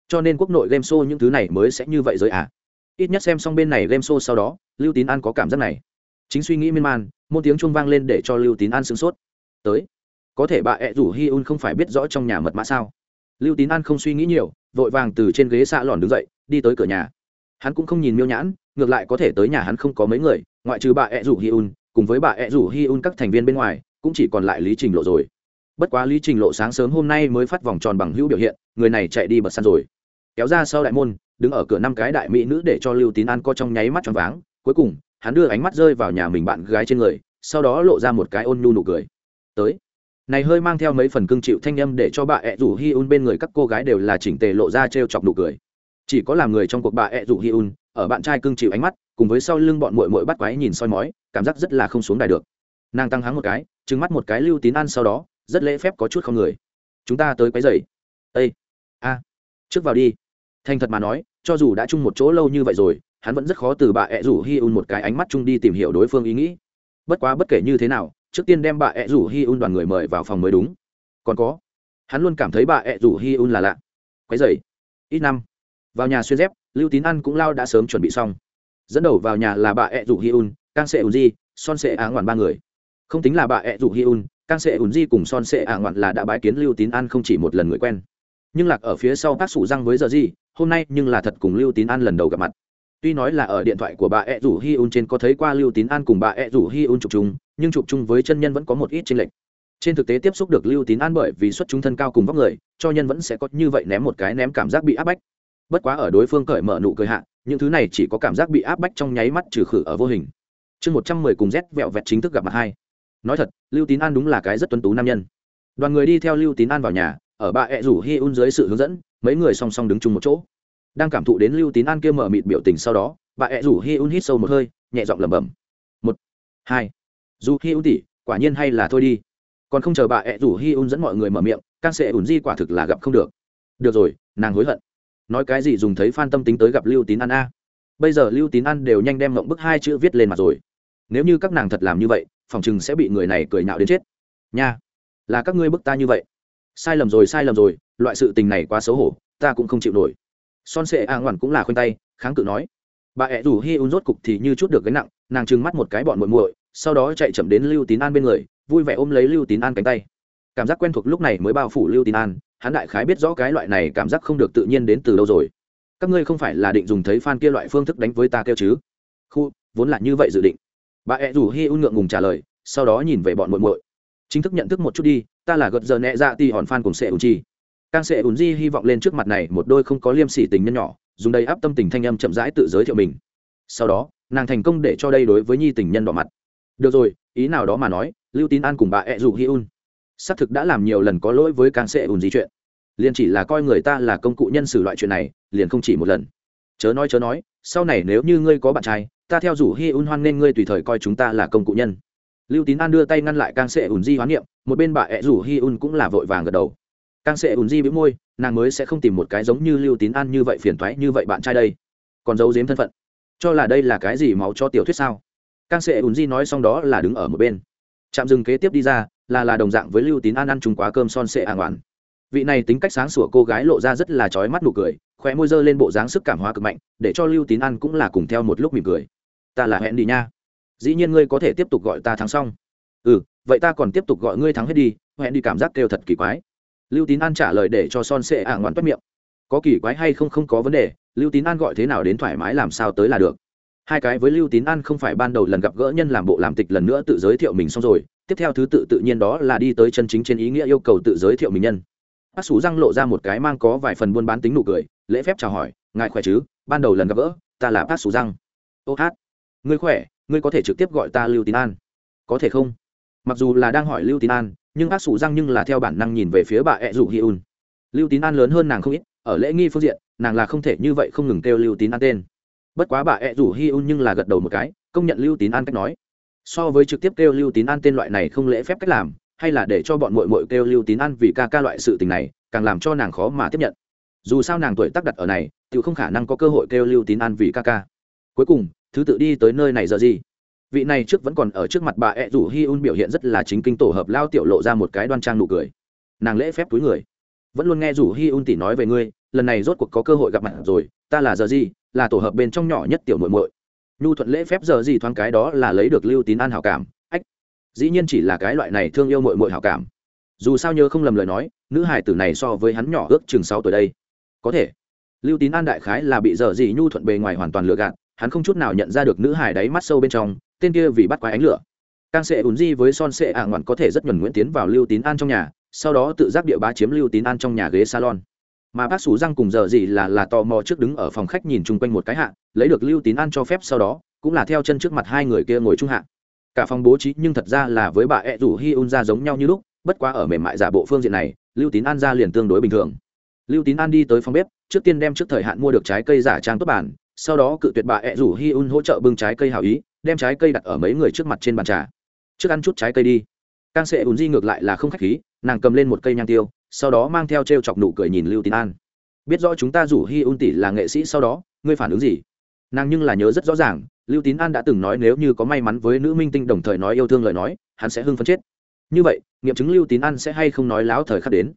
[SPEAKER 1] cho nên quốc nội game show những thứ này mới sẽ như vậy rồi à? Ít nhất xem xong bên này game show sau đó, lưu tín an có cảm giác này. Chính suy nghĩ miên man môn tiếng chuông vang lên để cho lưu tín an sửng sốt. Tới, có thể bà ẹ rủ hi un không phải biết rõ trong nhà mật mã sao? Lưu tín an không suy nghĩ nhiều, vội vàng từ trên ghế xạ lòn đứng dậy, đi tới cửa nhà. Hắn cũng không nhìn miêu nhãn, ngược lại có thể tới nhà hắn không có mấy người, ngoại trừ bà ẹ rủ hi un, cùng với bà ẹ rủ hi un các thành viên bên ngoài, cũng chỉ còn lại lý trình lộ rồi. Bất quá lý trình lộ sáng sớm hôm nay mới phát vòng tròn bằng hữu biểu hiện, người này chạy đi bật săn rồi kéo ra sau đại môn, đứng ở cửa năm cái đại mỹ nữ để cho lưu tín an co trong nháy mắt choáng váng. Cuối cùng, hắn đưa ánh mắt rơi vào nhà mình bạn gái trên người, sau đó lộ ra một cái ôn nhu nụ cười. Tới. Này hơi mang theo mấy phần cương chịu thanh âm để cho bà ẹ rủ hi un bên người các cô gái đều là chỉnh tề lộ ra t chọc nụ cười. Chỉ có làm người trong cuộc bà ẹ rủ hi un ở bạn trai cương chịu ánh mắt, cùng với sau lưng bọn muội muội bắt quái nhìn soi mói, cảm giác rất là không xuống đài được. Nàng tăng hắng một cái, trừng mắt một cái lưu tín an sau đó, rất lễ phép có chút không người. Chúng ta tới quấy dày ây a, trước vào đi thành thật mà nói, cho dù đã chung một chỗ lâu như vậy rồi, hắn vẫn rất khó từ bà ẹ rủ hi un một cái ánh mắt chung đi tìm hiểu đối phương ý nghĩ. Bất quá bất kể như thế nào, trước tiên đem bà ẹ rủ hi un đoàn người mời vào phòng mới đúng. Còn có, hắn luôn cảm thấy bà ẹ rủ hi un là lạ. Quấy dày ít năm. Vào nhà xuyên dép, lưu tín ăn cũng lao đã sớm chuẩn bị xong. Dẫn đầu vào nhà là bà ẹ rủ hi un càng sệ ùn di, son sệ á ngoạn ba người. Không tính là bà ẹ rủ hi un càng sệ ùn di cùng son sệ á ngoạn là đã bái kiến lưu tín ăn không chỉ một lần người quen nhưng lạc ở phía sau bác sủ răng với giờ gì, hôm nay nhưng là thật cùng lưu tín an lần đầu gặp mặt. Tuy nói là ở điện thoại của bà ed rủ hi un trên có thấy qua lưu tín an cùng bà ed rủ hi un chụp chung, nhưng chụp chung với chân nhân vẫn có một ít tranh lệch. Trên thực tế tiếp xúc được lưu tín an bởi vì xuất chúng thân cao cùng vóc người, cho nhân vẫn sẽ có như vậy ném một cái ném cảm giác bị áp bách. Bất quá ở đối phương cởi mở nụ cười hạ, những thứ này chỉ có cảm giác bị áp bách trong nháy mắt trừ khử ở vô hình. Chương một trăm mười cùng rét vẹo vẹt chính thức gặp mặt hai. Nói thật, lưu tín an đúng là cái rất tuân tú nam nhân. Đoàn người đi theo lưu tín an vào nhà ở bà ẹ rủ hi un dưới sự hướng dẫn, mấy người song song đứng chung một chỗ. Đang cảm thụ đến lưu tín an kia mở mịt biểu tình sau đó bà ẹ rủ hi un hít sâu một hơi, nhẹ giọng lẩm bẩm. Một, hai, dù hi un tỉ quả nhiên hay là thôi đi. Còn không chờ bà ẹ rủ hi un dẫn mọi người mở miệng can sẽ ủn di quả thực là gặp không được. Được rồi, nàng hối hận. Nói cái gì dùng thấy phan tâm tính tới gặp lưu tín an a. Bây giờ lưu tín an đều nhanh đem mộng bức hai chữ viết lên mặt rồi. Nếu như các nàng thật làm như vậy, phòng chừng sẽ bị người này cười nhạo đến chết. Nha, là các ngươi bức ta như vậy sai lầm rồi, sai lầm rồi, loại sự tình này quá xấu hổ, ta cũng không chịu nổi. Son sệ a ngoản cũng là khoanh tay, kháng cự nói. Bà ẹ rủ hi un rốt cục thì như chút được gánh nặng, nàng trừng mắt một cái bọn muội muội, sau đó chạy chậm đến lưu tín an bên người, vui vẻ ôm lấy lưu tín an cánh tay. Cảm giác quen thuộc lúc này mới bao phủ lưu tín an, hắn đại khái biết rõ cái loại này cảm giác không được tự nhiên đến từ đâu rồi. Các ngươi không phải là định dùng thấy phan kia loại phương thức đánh với ta kêu chứ? Khu, vốn là như vậy dự định. Bà ẹ rủ hi un ngượng ngùng trả lời, sau đó nhìn về bọn muội muội. Chính thức nhận thức một chút đi ta là gật giờ nhẹ dạ tì hòn phan cùng sệ ùn chi. Càng sệ ùn di hy vọng lên trước mặt này một đôi không có liêm sỉ tình nhân nhỏ, dùng đầy áp tâm tình thanh âm chậm rãi tự giới thiệu mình. Sau đó, nàng thành công để cho đây đối với nhi tình nhân đỏ mặt. Được rồi, ý nào đó mà nói, lưu tín an cùng bà ẹ dù hi un. Xác thực đã làm nhiều lần có lỗi với càng sệ ùn di chuyện. Liền chỉ là coi người ta là công cụ nhân xử loại chuyện này, liền không chỉ một lần. Chớ nói chớ nói, sau này nếu như ngươi có bạn trai, ta theo rủ hi un hoan nên ngươi tùy thời coi chúng ta là công cụ nhân lưu tín an đưa tay ngăn lại càng sệ ùn di hoán niệm, một bên bà ẹ rủ hi un cũng là vội vàng gật đầu. Càng sệ ùn di bĩu môi, nàng mới sẽ không tìm một cái giống như lưu tín an như vậy phiền thoái như vậy bạn trai đây. Còn giấu giếm thân phận. Cho là đây là cái gì máu cho tiểu thuyết sao? Càng sệ ùn di nói xong đó là đứng ở một bên. Trạm dừng kế tiếp đi ra, là là đồng dạng với lưu tín an ăn chung quá cơm son sệ ả ngoạn vị này tính cách sáng sủa cô gái lộ ra rất là trói mắt nụ cười, khóe môi dơ lên bộ dáng sức cảm hóa cực mạnh, để cho lưu tín an cũng là cùng theo một lúc mỉm cười. Ta là hẹn đi nha dĩ nhiên ngươi có thể tiếp tục gọi ta thắng xong. Ừ vậy ta còn tiếp tục gọi ngươi thắng hết đi, hẹn đi cảm giác kêu thật kỳ quái. Lưu tín an trả lời để cho son sệ ả ngoan toát miệng. Có kỳ quái hay không không có vấn đề, lưu tín an gọi thế nào đến thoải mái làm sao tới là được. Hai cái với lưu tín an không phải ban đầu lần gặp gỡ nhân làm bộ làm tịch lần nữa tự giới thiệu mình xong rồi, tiếp theo thứ tự tự nhiên đó là đi tới chân chính trên ý nghĩa yêu cầu tự giới thiệu mình nhân. Bác sủ răng lộ ra một cái mang có vài phần buôn bán tính nụ cười, lễ phép chào hỏi, ngài khỏe chứ? Ban đầu lần gặp gỡ, ta là bác sủ răng. Ô hát, ngươi khỏe? Ngươi có thể trực tiếp gọi ta lưu tín an. Có thể không? Mặc dù là đang hỏi lưu tín an, nhưng ác sủ răng nhưng là theo bản năng nhìn về phía bà ẹ rủ hi un. Lưu tín an lớn hơn nàng không ít, ở lễ nghi phương diện, nàng là không thể như vậy không ngừng kêu lưu tín an tên. Bất quá bà ẹ rủ hi un nhưng là gật đầu một cái, công nhận lưu tín an cách nói. So với trực tiếp kêu lưu tín an tên loại này không lễ phép cách làm, hay là để cho bọn mội mội kêu lưu tín an vì ca ca loại sự tình này, càng làm cho nàng khó mà tiếp nhận. Dù sao nàng tuổi tác đặt ở này tự không khả năng có cơ hội kêu lưu tín an vì ca ca. Cuối cùng thứ tự đi tới nơi này giờ gì? Vị này trước vẫn còn ở trước mặt bà ed rủ hi un biểu hiện rất là chính kinh tổ hợp, lao tiểu lộ ra một cái đoan trang nụ cười. Nàng lễ phép túi người. Vẫn luôn nghe rủ hi un tỉ nói về ngươi, lần này rốt cuộc có cơ hội gặp mặt rồi, ta là giờ gì? Là tổ hợp bên trong nhỏ nhất tiểu muội muội. Nhu thuận lễ phép giờ gì thoáng cái đó là lấy được lưu tín an hảo cảm. Ách, dĩ nhiên chỉ là cái loại này thương yêu muội muội hảo cảm. Dù sao nhớ không lầm lời nói, nữ hải tử này so với hắn nhỏ ước chừng sáu tuổi đây. Có thể, lưu tín an đại khái là bị giờ gì nhu thuận bề ngoài hoàn toàn lừa gạt hắn không chút nào nhận ra được nữ hải đáy mắt sâu bên trong, tên kia vì bắt quái ánh lửa. Càng sẽ ùn di với son sệ ả ngoạn có thể rất nhuần nguyễn tiến vào lưu tín an trong nhà, sau đó tự giác địa bá chiếm lưu tín an trong nhà ghế salon. Mà bác sủ răng cùng giờ gì là là tò mò trước đứng ở phòng khách nhìn chung quanh một cái hạ, lấy được lưu tín an cho phép sau đó, cũng là theo chân trước mặt hai người kia ngồi chung hạ. Cả phòng bố trí nhưng thật ra là với bà ẹ rủ hi un ra giống nhau như lúc, bất quá ở mềm mại giả bộ phương diện này, lưu tín an ra liền tương đối bình thường. Lưu tín an đi tới phòng bếp, trước tiên đem trước thời hạn mua được trái cây giả trang tốt bản sau đó cự tuyệt bà ẹ rủ hi un hỗ trợ bưng trái cây hào ý, đem trái cây đặt ở mấy người trước mặt trên bàn trà. Trước ăn chút trái cây đi. Càng sẽ ùn di ngược lại là không khách khí, nàng cầm lên một cây nhang tiêu, sau đó mang theo t r e o chọc nụ cười nhìn lưu tín an. Biết rõ chúng ta rủ hi un tỷ là nghệ sĩ sau đó, ngươi phản ứng gì? Nàng nhưng là nhớ rất rõ ràng, lưu tín an đã từng nói nếu như có may mắn với nữ minh tinh đồng thời nói yêu thương lời nói, hắn sẽ hưng phấn chết. Như vậy, nghiệm chứng lưu tín an sẽ hay không nói láo thời khắc đến?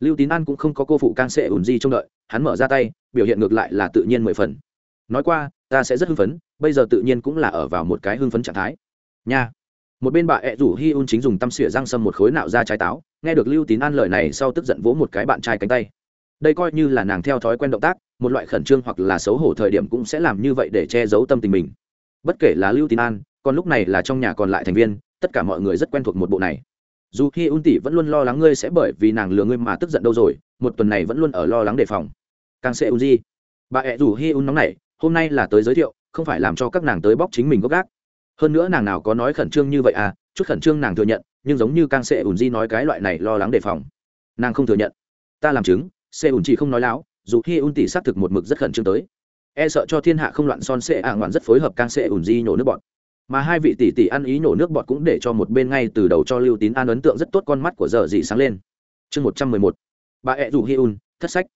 [SPEAKER 1] Lưu tín an cũng không có cô phụ càng sệ ùn di trông đợi, hắn mở ra tay, biểu hiện ngược lại là tự nhiên mười phần nói qua, ta sẽ rất hưng phấn, bây giờ tự nhiên cũng là ở vào một cái hưng phấn trạng thái. Nha. Một bên bà ẹ rủ hi un chính dùng tăm xỉa răng sâm một khối nạo ra trái táo, nghe được lưu tín an lời này sau tức giận vỗ một cái bạn trai cánh tay. Đây coi như là nàng theo thói quen động tác, một loại khẩn trương hoặc là xấu hổ thời điểm cũng sẽ làm như vậy để che giấu tâm tình mình. Bất kể là lưu tín an, còn lúc này là trong nhà còn lại thành viên, tất cả mọi người rất quen thuộc một bộ này. Dù khi un tỷ vẫn luôn lo lắng ngươi sẽ bởi vì nàng lừa ngươi mà tức giận đâu rồi, một tuần này vẫn luôn ở lo lắng đề phòng. Càng sẽ un di bà ẹ rủ hi un nóng này hôm nay là tới giới thiệu, không phải làm cho các nàng tới bóc chính mình gốc gác. Hơn nữa nàng nào có nói khẩn trương như vậy à chút khẩn trương nàng thừa nhận, nhưng giống như càng sẽ ùn di nói cái loại này lo lắng đề phòng. Nàng không thừa nhận. Ta làm chứng xe ùn chỉ không nói láo, dù khi ùn tỷ xác thực một mực rất khẩn trương tới. E sợ cho thiên hạ không loạn son xe ả ngoạn rất phối hợp càng xe ùn di nhổ nước bọn mà hai vị tỷ tỷ ăn ý nhổ nước bọt cũng để cho một bên ngay từ đầu cho lưu tín an ấn tượng rất tốt con mắt của giờ dị sáng lên. Chương một trăm mười một. Bà ẹ rủ hi un, thất sách.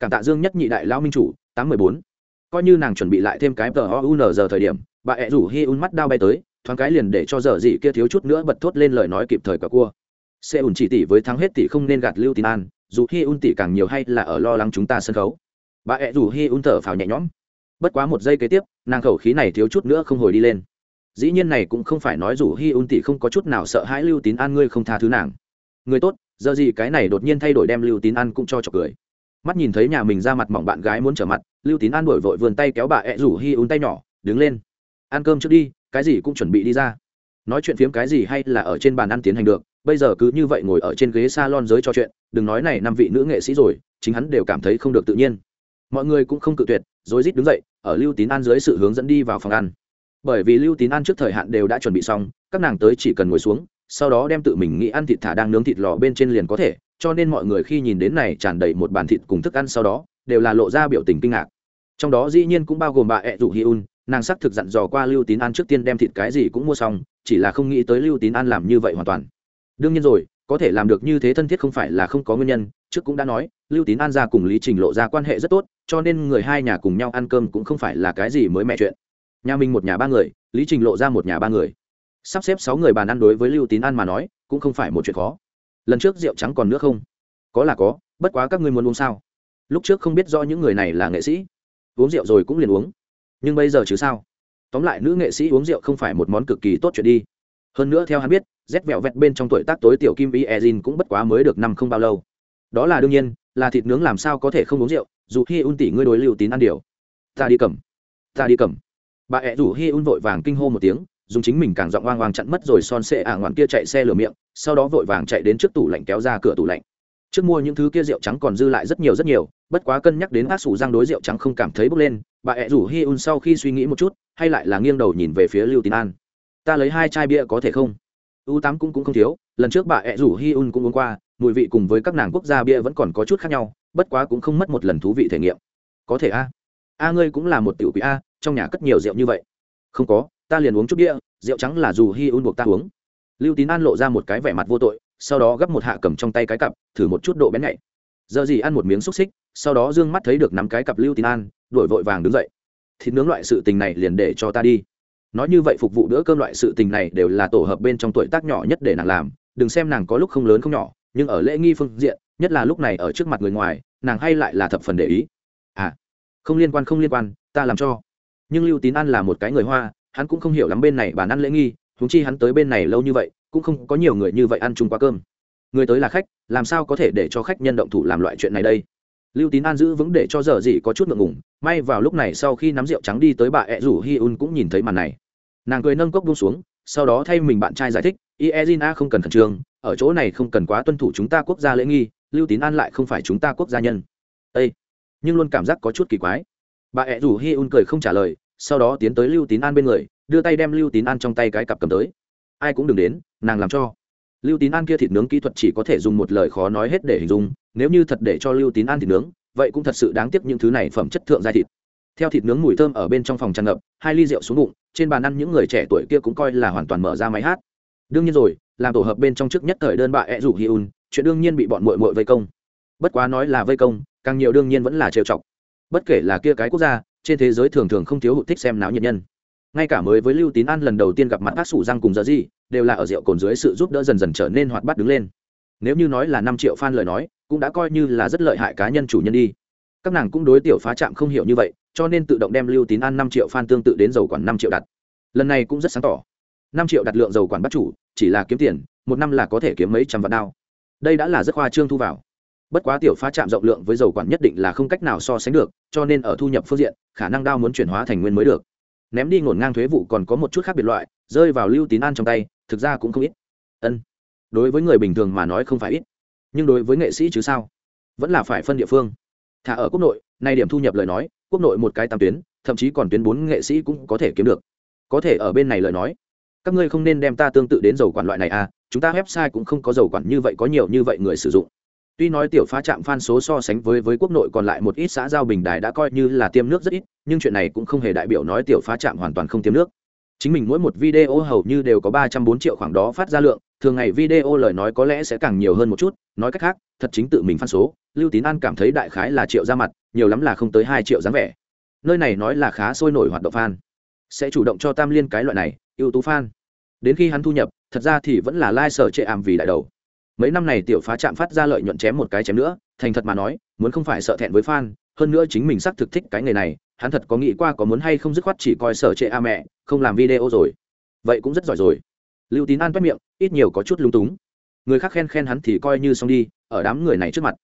[SPEAKER 1] Cảm tạ dương nhất nhị đại lao minh chủ, tám mười bốn coi như nàng chuẩn bị lại thêm cái tờ o giờ thời điểm, bà ẹ rủ hi un mắt đao bay tới, thoáng cái liền để cho giờ dị kia thiếu chút nữa bật thốt lên lời nói kịp thời cả cua. Xe ùn chỉ tỷ với thắng hết tỷ không nên gạt lưu tín an, dù hi un tỷ càng nhiều hay là ở lo lắng chúng ta sân khấu. Bà ẹ rủ hi un thở phào nhẹ nhõm. Bất quá một giây kế tiếp, nàng khẩu khí này thiếu chút nữa không hồi đi lên. Dĩ nhiên này cũng không phải nói rủ hi un tỷ không có chút nào sợ hãi lưu tín an ngươi không tha thứ nàng. Người tốt, giờ gì cái này đột nhiên thay đổi đem lưu tín an cũng cho chọc cười mắt nhìn thấy nhà mình ra mặt mỏng bạn gái muốn trở mặt, lưu tín an đổi vội vườn tay kéo bà ẹ rủ hi un tay nhỏ, đứng lên. Ăn cơm trước đi, cái gì cũng chuẩn bị đi ra. Nói chuyện phiếm cái gì hay là ở trên bàn ăn tiến hành được, bây giờ cứ như vậy ngồi ở trên ghế s a lon giới cho chuyện, đừng nói này năm vị nữ nghệ sĩ rồi, chính hắn đều cảm thấy không được tự nhiên. Mọi người cũng không cự tuyệt, rồi rít đứng dậy, ở lưu tín an dưới sự hướng dẫn đi vào phòng ăn. Bởi vì lưu tín ăn trước thời hạn đều đã chuẩn bị xong, các nàng tới chỉ cần ngồi xuống, sau đó đem tự mình nghĩ ăn thịt thả đang nướng thịt lò bên trên liền có thể cho nên mọi người khi nhìn đến này tràn đầy một bàn thịt cùng thức ăn sau đó, đều là lộ ra biểu tình kinh ngạc. Trong đó dĩ nhiên cũng bao gồm bà ẹ rủ hi un, nàng sắc thực dặn dò qua lưu tín ăn trước tiên đem thịt cái gì cũng mua xong, chỉ là không nghĩ tới lưu tín ăn làm như vậy hoàn toàn. Đương nhiên rồi, có thể làm được như thế thân thiết không phải là không có nguyên nhân, trước cũng đã nói, lưu tín an ra cùng lý trình lộ ra quan hệ rất tốt, cho nên người hai nhà cùng nhau ăn cơm cũng không phải là cái gì mới mẹ chuyện. Nhà mình một nhà ba người, lý trình lộ ra một nhà ba người. Sắp xếp sáu người bàn ăn đối với lưu tín An mà nói, cũng không phải một chuyện khó lần trước rượu trắng còn nữa không? Có là có, bất quá các ngươi muốn uống sao? Lúc trước không biết do những người này là nghệ sĩ. Uống rượu rồi cũng liền uống. Nhưng bây giờ chứ sao? Tóm lại nữ nghệ sĩ uống rượu không phải một món cực kỳ tốt chuyện đi. Hơn nữa theo hắn biết rét vẹo vẹt bên trong tuổi tác tối tiểu kim Vi ezin cũng bất quá mới được năm không bao lâu. Đó là đương nhiên, là thịt nướng làm sao có thể không uống rượu, dù khi un tỷ ngươi đối lưu tín ăn điều. Ta đi cầm. Ta đi cầm. Bà ẹ rủ hi un vội vàng kinh hô một tiếng dùng chính mình càng giọng oang oang chặn mất rồi son sệ ả ngoạn kia chạy xe lửa miệng, sau đó vội vàng chạy đến trước tủ lạnh kéo ra cửa tủ lạnh. Trước mua những thứ kia rượu trắng còn dư lại rất nhiều rất nhiều, bất quá cân nhắc đến ác sủ răng đối rượu trắng không cảm thấy bốc lên, bà ẹ rủ hi un sau khi suy nghĩ một chút, hay lại là nghiêng đầu nhìn về phía lưu tín an. Ta lấy hai chai bia có thể không? U tám cũng cũng không thiếu, lần trước bà ẹ rủ hi un cũng uống qua, mùi vị cùng với các nàng quốc gia bia vẫn còn có chút khác nhau, bất quá cũng không mất một lần thú vị thể nghiệm. Có thể a. A ngươi cũng là một tiểu quý a, trong nhà cất nhiều rượu như vậy. Không có ta liền uống chút bia, rượu trắng là dù hi un buộc ta uống. Lưu tín an lộ ra một cái vẻ mặt vô tội, sau đó gấp một hạ cầm trong tay cái cặp, thử một chút độ bén nhạy. Giờ gì ăn một miếng xúc xích, sau đó d ư ơ n g mắt thấy được nắm cái cặp lưu tín an đổi vội vàng đứng dậy. Thịt nướng loại sự tình này liền để cho ta đi. Nói như vậy phục vụ bữa cơm loại sự tình này đều là tổ hợp bên trong tuổi tác nhỏ nhất để nàng làm, đừng xem nàng có lúc không lớn không nhỏ, nhưng ở lễ nghi phương diện, nhất là lúc này ở trước mặt người ngoài, nàng hay lại là thập phần để ý. À không liên quan, không liên quan, ta làm cho. Nhưng lưu tín an là một cái người hoa hắn cũng không hiểu lắm bên này bàn ăn lễ nghi húng chi hắn tới bên này lâu như vậy, cũng không có nhiều người như vậy ăn chung qua cơm. Người tới là khách, làm sao có thể để cho khách nhân động thủ làm loại chuyện này đây? Lưu tín an giữ vững để cho giờ gì có chút ngượng ngủng may vào lúc này sau khi nắm rượu trắng đi tới bà ẹ rủ hi un cũng nhìn thấy màn này. Nàng cười nâng cốc buông xuống, sau đó thay mình bạn trai giải thích iezina không cần khẩn trương, ở chỗ này không cần quá tuân thủ chúng ta quốc gia lễ nghi, lưu tín an lại không phải chúng ta quốc gia nhân. Â nhưng luôn cảm giác có chút kỳ quái. Bà ẹ rủ hi un cười không trả lời sau đó tiến tới lưu tín an bên người, đưa tay đem lưu tín an trong tay cái cặp cầm tới. Ai cũng đừng đến, nàng làm cho. Lưu tín an kia thịt nướng kỹ thuật chỉ có thể dùng một lời khó nói hết để hình dung, nếu như thật để cho lưu tín an thịt nướng, vậy cũng thật sự đáng tiếc những thứ này phẩm chất thượng giai thịt. Theo thịt nướng mùi thơm ở bên trong phòng tràn ngập, hai ly rượu xuống bụng, trên bàn ăn những người trẻ tuổi kia cũng coi là hoàn toàn mở ra máy hát. Đương nhiên rồi, làm tổ hợp bên trong trước nhất thời đơn bà ẹ rủ hi un, chuyện đương nhiên bị bọn mội mội vây công. Bất quá nói là vây công, càng nhiều đương nhiên vẫn là trêu chọc. Bất kể là kia cái quốc gia trên thế giới thường thường không thiếu hụt thích xem náo nhiệt nhân. Ngay cả mới với lưu tín an lần đầu tiên gặp mặt các sủ răng cùng giờ gì đều là ở rượu cồn dưới sự giúp đỡ dần dần trở nên hoạt bát đứng lên. Nếu như nói là năm triệu fan lời nói, cũng đã coi như là rất lợi hại cá nhân chủ nhân đi. Các nàng cũng đối tiểu phá trạm không hiểu như vậy, cho nên tự động đem lưu tín an năm triệu fan tương tự đến dầu quản năm triệu đặt. Lần này cũng rất sáng tỏ. Năm triệu đặt lượng dầu quản bắt chủ, chỉ là kiếm tiền, một năm là có thể kiếm mấy trăm vạn đao. Đây đã là rất khoa trương thu vào bất quá tiểu phá trạm rộng lượng với dầu quản nhất định là không cách nào so sánh được, cho nên ở thu nhập phương diện, khả năng đao muốn chuyển hóa thành nguyên mới được. Ném đi ngổn ngang thuế vụ còn có một chút khác biệt loại, rơi vào lưu tín an trong tay, thực ra cũng không ít. Ân, đối với người bình thường mà nói không phải ít. Nhưng đối với nghệ sĩ chứ sao? Vẫn là phải phân địa phương. Thả ở quốc nội, nay điểm thu nhập lời nói, quốc nội một cái tam tuyến, thậm chí còn tuyến bốn nghệ sĩ cũng có thể kiếm được. Có thể ở bên này lời nói, các ngươi không nên đem ta tương tự đến dầu quản loại này à chúng ta website cũng không có dầu quản như vậy có nhiều như vậy người sử dụng tuy nói tiểu phá trạm fan số so sánh với với quốc nội còn lại một ít xã giao bình đài đã coi như là tiêm nước rất ít, nhưng chuyện này cũng không hề đại biểu nói tiểu phá trạm hoàn toàn không tiêm nước. Chính mình mỗi một video hầu như đều có ba trăm bốn triệu khoảng đó phát ra lượng, thường ngày video lời nói có lẽ sẽ càng nhiều hơn một chút, nói cách khác, thật chính tự mình fan số, lưu tín an cảm thấy đại khái là triệu ra mặt, nhiều lắm là không tới hai triệu dáng vẻ. Nơi này nói là khá sôi nổi hoạt động fan. Sẽ chủ động cho tam liên cái loại này, ưu tú fan. Đến khi hắn thu nhập, thật ra thì vẫn là lai sợ trệ ảm vì đại đầu mấy năm này tiểu phá chạm phát ra lợi nhuận chém một cái chém nữa, thành thật mà nói, muốn không phải sợ thẹn với fan, hơn nữa chính mình xác thực thích cái nghề này, hắn thật có nghĩ qua có muốn hay không dứt khoát chỉ coi sở trệ a à mẹ, không làm video rồi. Vậy cũng rất giỏi rồi. Lưu tín an toét miệng, ít nhiều có chút lung túng. Người khác khen khen hắn thì coi như xong đi, ở đám người này trước mặt.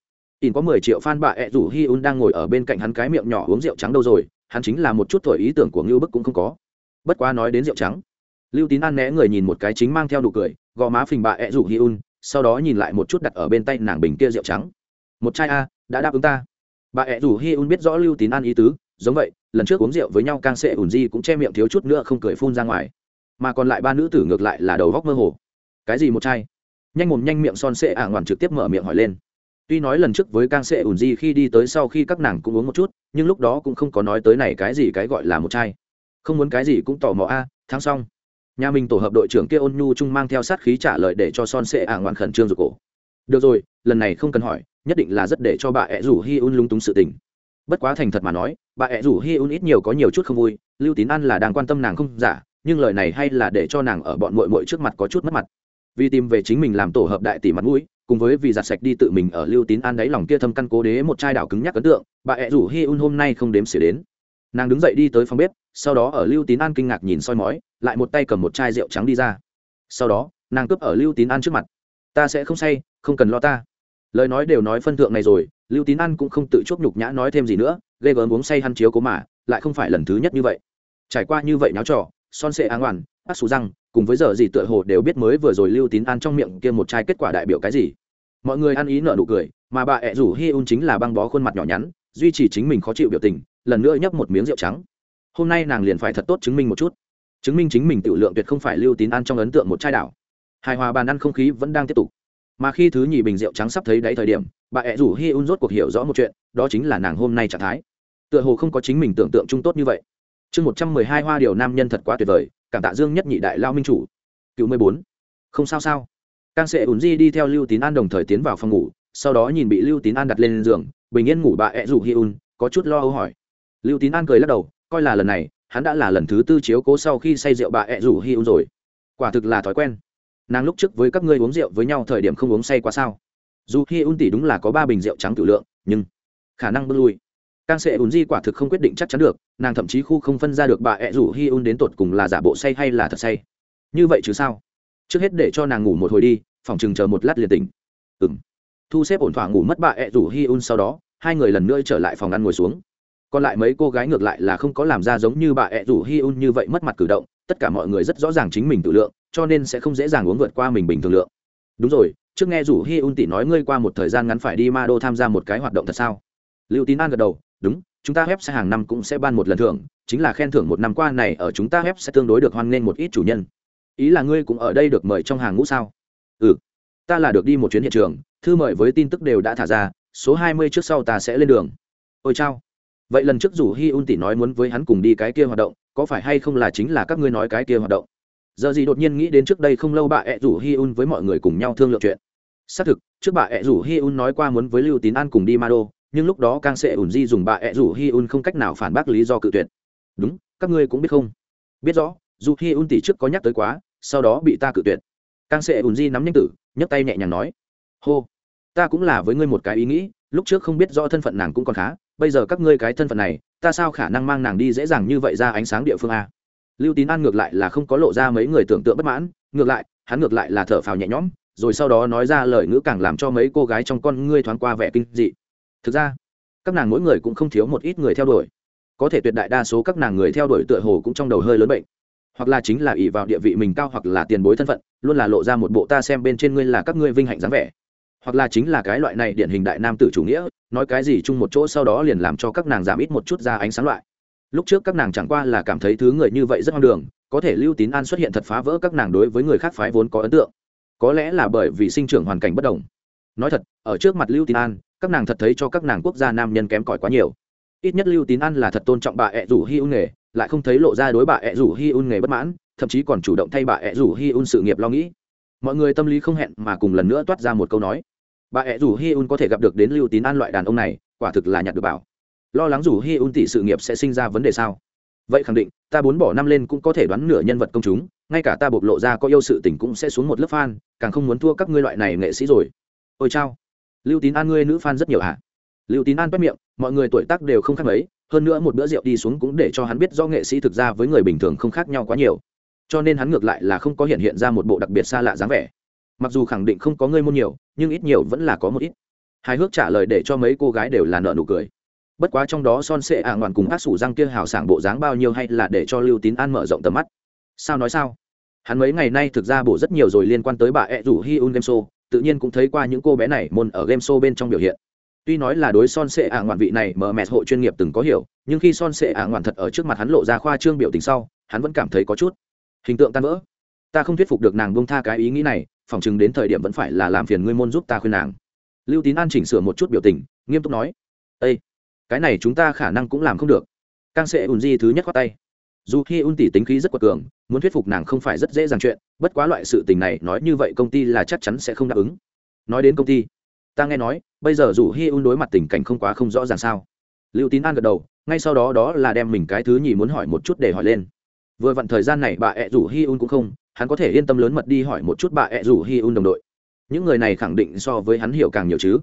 [SPEAKER 1] In có mười triệu fan bà ẹ rủ hi un đang ngồi ở bên cạnh hắn cái miệng nhỏ uống rượu trắng đâu rồi, hắn chính là một chút thổi ý tưởng của ngưu bức cũng không có. Bất quá nói đến rượu trắng, lưu tín an né người nhìn một cái chính mang theo nụ cười, gò má phình bà ẹ rủ hi un sau đó nhìn lại một chút đặt ở bên tay nàng bình kia rượu trắng. Một chai a đã đáp ứng ta. Bà ẹ rủ hi un biết rõ lưu tín an ý tứ giống vậy lần trước uống rượu với nhau càng sệ ùn di cũng che miệng thiếu chút nữa không cười phun ra ngoài. Mà còn lại ba nữ tử ngược lại là đầu góc mơ hồ. Cái gì một chai? Nhanh mồm nhanh miệng son sệ ả ngoằn trực tiếp mở miệng hỏi lên. Tuy nói lần trước với càng sệ ùn di khi đi tới sau khi các nàng cũng uống một chút nhưng lúc đó cũng không có nói tới này cái gì cái gọi là một chai. Không muốn cái gì cũng tò mò a à, tháng xong nhà mình tổ hợp đội trưởng kia ôn nhu chung mang theo sát khí trả lời để cho son sệ ả ngoạn khẩn trương rụt cổ. Được rồi, lần này không cần hỏi, nhất định là rất để cho bà ẹ rủ hi un lung túng sự tình. Bất quá thành thật mà nói, bà ẹ rủ hi un ít nhiều có nhiều chút không vui, lưu tín ăn là đang quan tâm nàng không giả, nhưng lời này hay là để cho nàng ở bọn mội mội trước mặt có chút mất mặt. Vì tìm về chính mình làm tổ hợp đại tỷ mặt mũi, cùng với vì giặt sạch đi tự mình ở lưu tín an đáy lòng kia thâm căn cố đế một chai đảo cứng nhắc ấn tượng, bà ẹ rủ hi un hôm nay không đếm xỉa đến. Nàng đứng dậy đi tới phòng bếp, sau đó ở lưu tín an kinh ngạc nhìn soi mói lại một tay cầm một chai rượu trắng đi ra. Sau đó, nàng cướp ở lưu tín an trước mặt. Ta sẽ không say, không cần lo ta. Lời nói đều nói phân thượng này rồi, lưu tín an cũng không tự chuốc nhục nhã nói thêm gì nữa, ghê gớm uống say hăn chiếu cố mà, lại không phải lần thứ nhất như vậy. Trải qua như vậy náo trò, son sệ áng oản bắt xù răng, cùng với giờ gì tựa hồ đều biết mới vừa rồi lưu tín an trong miệng kia một chai kết quả đại biểu cái gì. Mọi người ăn ý nợ nụ cười, mà bà ẹ rủ hi un chính là băng bó khuôn mặt nhỏ nhắn, duy trì chính mình khó chịu biểu tình, lần nữa nhấp một miếng rượu trắng. Hôm nay nàng liền phải thật tốt chứng minh một chút chứng minh chính mình tự lượng tuyệt không phải lưu tín ăn trong ấn tượng một chai đảo. Hài hòa bàn ăn không khí vẫn đang tiếp tục. Mà khi thứ nhì bình rượu trắng sắp thấy đáy thời điểm, bà ẹ rủ hi un rốt cuộc hiểu rõ một chuyện, đó chính là nàng hôm nay trạng thái. Tựa hồ không có chính mình tưởng tượng chung tốt như vậy. Chương một trăm mười hai hoa điều nam nhân thật quá tuyệt vời, cảm tạ dương nhất nhị đại lao minh chủ. Cựu mười bốn. Không sao sao. Càng sẽ ùn di đi theo lưu tín an đồng thời tiến vào phòng ngủ, sau đó nhìn bị lưu tín an đặt lên giường, bình yên ngủ bà ẹ rủ hi un, có chút lo âu hỏi. Lưu tín an cười lắc đầu, coi là lần này hắn đã là lần thứ tư chiếu cố sau khi say rượu bà ẹ rủ hi un rồi. Quả thực là thói quen. Nàng lúc trước với các ngươi uống rượu với nhau thời điểm không uống say quá sao? Dù hi un tỷ đúng là có ba bình rượu trắng tự lượng, nhưng khả năng bước lui. Càng sẽ ùn di quả thực không quyết định chắc chắn được, nàng thậm chí khu không phân ra được bà ẹ rủ hi un đến tột cùng là giả bộ say hay là thật say. Như vậy chứ sao? Trước hết để cho nàng ngủ một hồi đi, phòng chừng chờ một lát liền tỉnh. Ừng thu xếp ổn thỏa ngủ mất bà ẹ rủ hi un sau đó, hai người lần nữa trở lại phòng ăn ngồi xuống còn lại mấy cô gái ngược lại là không có làm ra giống như bà ẹ rủ hi un như vậy mất mặt cử động, tất cả mọi người rất rõ ràng chính mình tự lượng, cho nên sẽ không dễ dàng uống vượt qua mình bình thường lượng. Đúng rồi, trước nghe rủ hi un tỷ nói ngươi qua một thời gian ngắn phải đi ma đô tham gia một cái hoạt động thật sao? Lưu tín an gật đầu, đúng, chúng ta web sẽ hàng năm cũng sẽ ban một lần thưởng, chính là khen thưởng một năm qua này ở chúng ta web sẽ tương đối được hoan nghênh một ít chủ nhân. Ý là ngươi cũng ở đây được mời trong hàng ngũ sao? Ừ ta là được đi một chuyến hiện trường, thư mời với tin tức đều đã thả ra, số hai mươi trước sau ta sẽ lên đường. Ôi chao vậy lần trước rủ hi un tỷ nói muốn với hắn cùng đi cái kia hoạt động, có phải hay không là chính là các ngươi nói cái kia hoạt động? Giờ gì đột nhiên nghĩ đến trước đây không lâu bà ẹ rủ hi un với mọi người cùng nhau thương lượng chuyện. Xác thực, trước bà ẹ rủ hi un nói qua muốn với lưu tín an cùng đi ma đô nhưng lúc đó càng sẽ ủn di dùng bà ẹ rủ hi un không cách nào phản bác lý do cự tuyệt. Đúng, các ngươi cũng biết không? Biết rõ, dù hi un tỷ trước có nhắc tới quá, sau đó bị ta cự tuyệt. Càng sẽ ủn di nắm nhanh tử, nhấc tay nhẹ nhàng nói. Hô, ta cũng là với ngươi một cái ý nghĩ, lúc trước không biết rõ thân phận nàng cũng còn khá bây giờ các ngươi cái thân phận này, ta sao khả năng mang nàng đi dễ dàng như vậy ra ánh sáng địa phương a? Lưu tín an ngược lại là không có lộ ra mấy người tưởng tượng bất mãn, ngược lại, hắn ngược lại là thở phào nhẹ nhõm, rồi sau đó nói ra lời ngữ càng làm cho mấy cô gái trong con ngươi thoáng qua vẻ kinh dị. Thực ra, các nàng mỗi người cũng không thiếu một ít người theo đuổi. Có thể tuyệt đại đa số các nàng người theo đuổi tựa hồ cũng trong đầu hơi lớn bệnh. Hoặc là chính là ỷ vào địa vị mình cao hoặc là tiền bối thân phận, luôn là lộ ra một bộ ta xem bên trên ngươi là các ngươi vinh hạnh dáng vẻ hoặc là chính là cái loại này điển hình đại nam tử chủ nghĩa, nói cái gì chung một chỗ sau đó liền làm cho các nàng giảm ít một chút ra ánh sáng loại. Lúc trước các nàng chẳng qua là cảm thấy thứ người như vậy rất hoang đường, có thể lưu tín an xuất hiện thật phá vỡ các nàng đối với người khác phái vốn có ấn tượng. Có lẽ là bởi vì sinh trưởng hoàn cảnh bất đồng. Nói thật, ở trước mặt lưu tín an, các nàng thật thấy cho các nàng quốc gia nam nhân kém cỏi quá nhiều. Ít nhất lưu tín an là thật tôn trọng bà ẹ rủ hi un nghề, lại không thấy lộ ra đối bà ẹ rủ hi un nghề bất mãn, thậm chí còn chủ động thay bà ẹ rủ hi un sự nghiệp lo nghĩ mọi người tâm lý không hẹn mà cùng lần nữa toát ra một câu nói. Bà ẹ rủ hi un có thể gặp được đến lưu tín an loại đàn ông này, quả thực là nhặt được bảo. Lo lắng rủ hi un tỷ sự nghiệp sẽ sinh ra vấn đề sao? Vậy khẳng định, ta bốn bỏ năm lên cũng có thể đoán nửa nhân vật công chúng, ngay cả ta bộc lộ ra có yêu sự tình cũng sẽ xuống một lớp fan, càng không muốn thua các ngươi loại này nghệ sĩ rồi. Ôi chao. Lưu tín an ngươi nữ fan rất nhiều hả? Lưu tín an bắt miệng, mọi người tuổi tác đều không khác mấy, hơn nữa một bữa rượu đi xuống cũng để cho hắn biết do nghệ sĩ thực ra với người bình thường không khác nhau quá nhiều cho nên hắn ngược lại là không có hiện hiện ra một bộ đặc biệt xa lạ dáng vẻ. Mặc dù khẳng định không có ngươi môn nhiều, nhưng ít nhiều vẫn là có một ít. Hài hước trả lời để cho mấy cô gái đều là nợ nụ cười. Bất quá trong đó son sệ ả ngoạn cùng ác sủ răng kia hào sảng bộ dáng bao nhiêu hay là để cho lưu tín an mở rộng tầm mắt. Sao nói sao? Hắn mấy ngày nay thực ra bổ rất nhiều rồi liên quan tới bà ẹ rủ hi un game show, tự nhiên cũng thấy qua những cô bé này môn ở game show bên trong biểu hiện. Tuy nói là đối son sệ ả ngoạn vị này mở mẹt hộ chuyên nghiệp từng có hiểu, nhưng khi son sệ ả ngoạn thật ở trước mặt hắn lộ ra khoa trương biểu tình sau, hắn vẫn cảm thấy có chút hình tượng tan vỡ. Ta không thuyết phục được nàng bông tha cái ý nghĩ này, phỏng chừng đến thời điểm vẫn phải là làm phiền ngươi môn giúp ta khuyên nàng. Lưu tín an chỉnh sửa một chút biểu tình, nghiêm túc nói ây cái này chúng ta khả năng cũng làm không được. Càng sẽ ùn di thứ nhất khoát tay. Dù khi un tỷ tính khí rất quật cường, muốn thuyết phục nàng không phải rất dễ dàng chuyện, bất quá loại sự tình này nói như vậy công ty là chắc chắn sẽ không đáp ứng. Nói đến công ty, ta nghe nói, bây giờ dù hi un đối mặt tình cảnh không quá không rõ ràng sao. Lưu tín an gật đầu, ngay sau đó đó là đem mình cái thứ nhì muốn hỏi một chút để hỏi lên vừa vặn thời gian này bà ẹ rủ hi un cũng không, hắn có thể yên tâm lớn mật đi hỏi một chút bà ẹ rủ hi un đồng đội. Những người này khẳng định so với hắn hiểu càng nhiều chứ.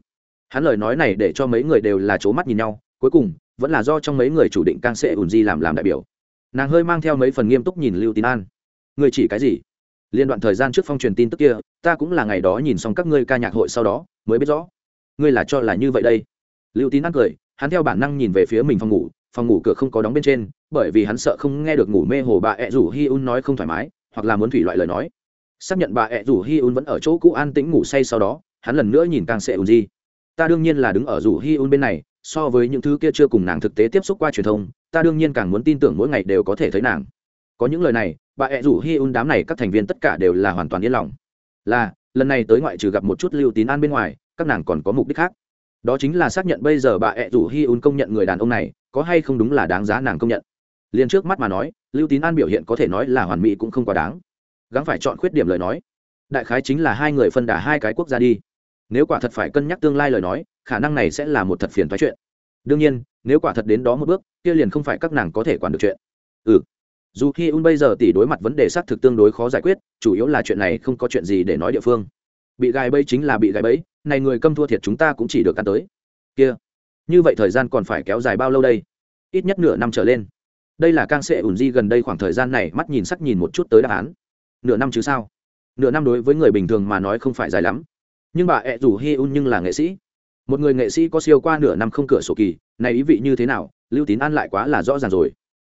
[SPEAKER 1] Hắn lời nói này để cho mấy người đều là c mắt nhìn nhau, cuối cùng, vẫn là do trong mấy người chủ định càng sẽ ùn di làm làm đại biểu. Nàng hơi mang theo mấy phần nghiêm túc nhìn lưu tín an. Người chỉ cái gì? Liên đoạn thời gian trước phong truyền tin tức kia, ta cũng là ngày đó nhìn xong các ngươi ca nhạc hội sau đó, mới biết rõ. Ngươi là cho là như vậy đây. Lưu tín an cười, hắn theo bản năng nhìn về phía mình phòng ngủ phòng ngủ cửa không có đóng bên trên, bởi vì hắn sợ không nghe được ngủ mê hồ bà ẹ rủ hi un nói không thoải mái, hoặc là muốn thủy loại lời nói. Xác nhận bà ẹ rủ hi un vẫn ở chỗ cũ an tĩnh ngủ say sau đó, hắn lần nữa nhìn càng sẽ ùn di. Ta đương nhiên là đứng ở rủ hi un bên này, so với những thứ kia chưa cùng nàng thực tế tiếp xúc qua truyền thông, ta đương nhiên càng muốn tin tưởng mỗi ngày đều có thể thấy nàng. Có những lời này, bà ẹ rủ hi un đám này các thành viên tất cả đều là hoàn toàn yên lòng. Là, lần này tới ngoại trừ gặp một chút lưu tín an bên ngoài, các nàng còn có mục đích khác đó chính là xác nhận bây giờ bà ẹ rủ hi un công nhận người đàn ông này, có hay không đúng là đáng giá nàng công nhận. Liền trước mắt mà nói, lưu tín an biểu hiện có thể nói là hoàn mỹ cũng không quá đáng. Gắng phải chọn khuyết điểm lời nói. Đại khái chính là hai người phân đả hai cái quốc gia đi. Nếu quả thật phải cân nhắc tương lai lời nói, khả năng này sẽ là một thật phiền thoái chuyện. Đương nhiên, nếu quả thật đến đó một bước, kia liền không phải các nàng có thể quản được chuyện. Ừ. Dù khi un bây giờ tỷ đối mặt vấn đề xác thực tương đối khó giải quyết, chủ yếu là chuyện này không có chuyện gì để nói địa phương bị gài bẫy chính là bị gài bẫy, này người câm thua thiệt chúng ta cũng chỉ được ăn tới. Kia, như vậy thời gian còn phải kéo dài bao lâu đây? Ít nhất nửa năm trở lên. Đây là càng sệ ủn di gần đây khoảng thời gian này mắt nhìn sắc nhìn một chút tới đáp án. Nửa năm chứ sao? Nửa năm đối với người bình thường mà nói không phải dài lắm. Nhưng bà ẹ rủ hi un nhưng là nghệ sĩ. Một người nghệ sĩ có siêu qua nửa năm không cửa sổ kỳ, này ý vị như thế nào? Lưu tín an lại quá là rõ ràng rồi.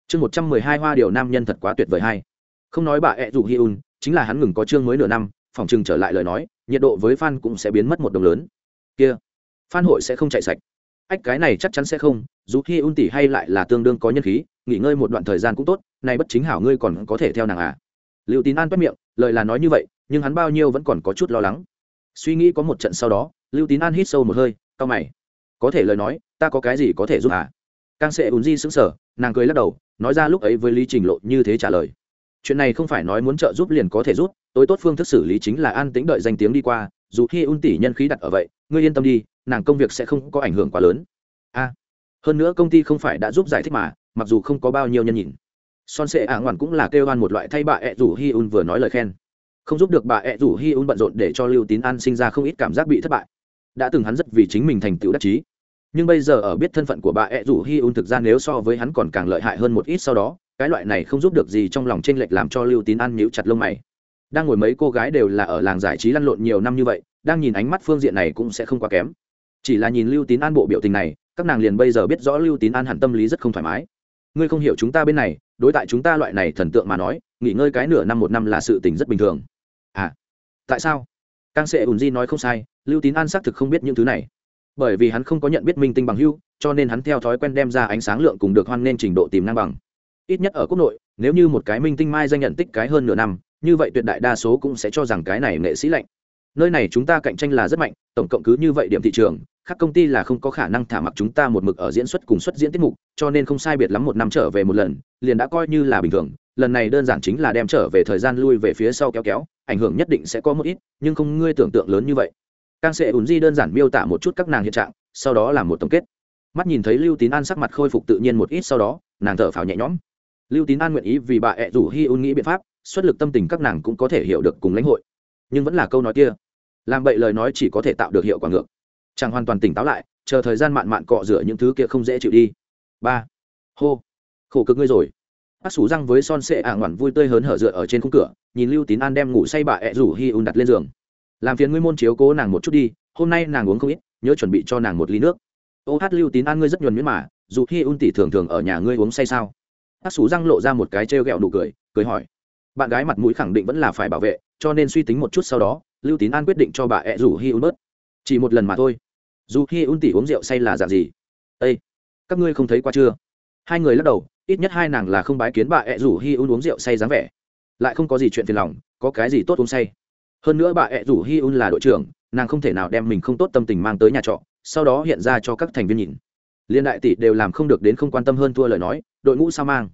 [SPEAKER 1] Chương một trăm mười hai hoa điều nam nhân thật quá tuyệt vời hay. Không nói bà ẹ rủ hi un, chính là hắn ngừng có chương mới nửa năm, phòng chừng trở lại lời nói nhiệt độ với fan cũng sẽ biến mất một đồng lớn. Kia fan hội sẽ không chạy sạch. Ách, cái này chắc chắn sẽ không, dù khi un tỷ hay lại là tương đương có nhân khí, nghỉ ngơi một đoạn thời gian cũng tốt nay bất chính hảo ngươi còn có thể theo nàng à? Liệu tín an bất miệng, lời là nói như vậy, nhưng hắn bao nhiêu vẫn còn có chút lo lắng. Suy nghĩ có một trận sau đó lưu tín an hít sâu một hơi, cau mày. Có thể lời nói, ta có cái gì có thể giúp à? Càng sẽ ùn di sững sờ, nàng cười lắc đầu, nói ra lúc ấy với lý trình lộ như thế trả lời chuyện này không phải nói muốn trợ giúp liền có thể giúp, tối tốt phương thức xử lý chính là an tĩnh đợi danh tiếng đi qua, dù khi un tỷ nhân khí đặt ở vậy, ngươi yên tâm đi, nàng công việc sẽ không có ảnh hưởng quá lớn. A, hơn nữa công ty không phải đã giúp giải thích mà, mặc dù không có bao nhiêu nhân nhìn. Son sệ ả ngoằn cũng là kêu oan một loại thay bà ẹ rủ hi un vừa nói lời khen. Không giúp được bà ẹ rủ hi un bận rộn để cho lưu tín an sinh ra không ít cảm giác bị thất bại. Đã từng hắn rất vì chính mình thành tựu đắc chí. Nhưng bây giờ ở biết thân phận của bà ẹ rủ hi un thực ra nếu so với hắn còn càng lợi hại hơn một ít sau đó cái loại này không giúp được gì trong lòng chênh lệch làm cho lưu tín an nhíu chặt lông mày. Đang ngồi mấy cô gái đều là ở làng giải trí lăn lộn nhiều năm như vậy, đang nhìn ánh mắt phương diện này cũng sẽ không quá kém. Chỉ là nhìn lưu tín an bộ biểu tình này, các nàng liền bây giờ biết rõ lưu tín an hẳn tâm lý rất không thoải mái. Ngươi không hiểu chúng ta bên này, đối tại chúng ta loại này thần tượng mà nói, nghỉ ngơi cái nửa năm một năm là sự tình rất bình thường. À tại sao? Càng sệ ùn di nói không sai, lưu tín an xác thực không biết những thứ này. Bởi vì hắn không có nhận biết minh tinh bằng hưu cho nên hắn theo thói quen đem ra ánh sáng lượng cùng được hoan nên trình độ tìm năng bằng ít nhất ở quốc nội, nếu như một cái minh tinh mai danh nhận tích cái hơn nửa năm, như vậy tuyệt đại đa số cũng sẽ cho rằng cái này nghệ sĩ lạnh. Nơi này chúng ta cạnh tranh là rất mạnh, tổng cộng cứ như vậy điểm thị trường các công ty là không có khả năng thả mặc chúng ta một mực ở diễn xuất cùng xuất diễn tiết mục, cho nên không sai biệt lắm một năm trở về một lần, liền đã coi như là bình thường. Lần này đơn giản chính là đem trở về thời gian lui về phía sau kéo kéo, ảnh hưởng nhất định sẽ có một ít, nhưng không ngươi tưởng tượng lớn như vậy. Càng sẽ ùn di đơn giản miêu tả một chút các nàng hiện trạng, sau đó là một tổng kết. Mắt nhìn thấy lưu tín an sắc mặt khôi phục tự nhiên một ít, sau đó, nàng thở phào nhẹ nhõm lưu tín an nguyện ý vì bà ẹ rủ hi un nghĩ biện pháp, xuất lực tâm tình các nàng cũng có thể hiểu được cùng lãnh hội. Nhưng vẫn là câu nói kia. Làm bậy lời nói chỉ có thể tạo được hiệu quả ngược. Chẳng hoàn toàn tỉnh táo lại, chờ thời gian mạn mạn cọ rửa những thứ kia không dễ chịu đi. Ba. Hô. Khổ cực ngươi rồi. Bác sủ răng với son sệ ả ngoản vui tươi hớn hở dựa ở trên khung cửa, nhìn lưu tín an đem ngủ say bà ẹ rủ hi un đặt lên giường. Làm phiền ngươi môn chiếu cố nàng một chút đi, hôm nay nàng uống không ít, nhớ chuẩn bị cho nàng một ly nước. Ô hát lưu tín an ngươi rất nhuần miễn mà, dù hi un tỷ thường thường ở nhà ngươi uống say sao? Ác sủ răng lộ ra một cái trêu ghẹo nụ cười cười hỏi. Bạn gái mặt mũi khẳng định vẫn là phải bảo vệ, cho nên suy tính một chút sau đó, lưu tín an quyết định cho bà ẹ rủ hi un bớt. Chỉ một lần mà thôi. Dù hi un tỷ uống rượu say là dạng gì? Ây các ngươi không thấy qua chưa? Hai người lắc đầu, ít nhất hai nàng là không bái kiến bà ẹ rủ hi un uống rượu say dáng vẻ. Lại không có gì chuyện phiền lòng, có cái gì tốt uống say. Hơn nữa bà ẹ rủ hi un là đội trưởng, nàng không thể nào đem mình không tốt tâm tình mang tới nhà trọ, sau đó hiện ra cho các thành viên nhìn liên đại tỷ đều làm không được đến không quan tâm hơn thua lời nói, đội ngũ sao mang.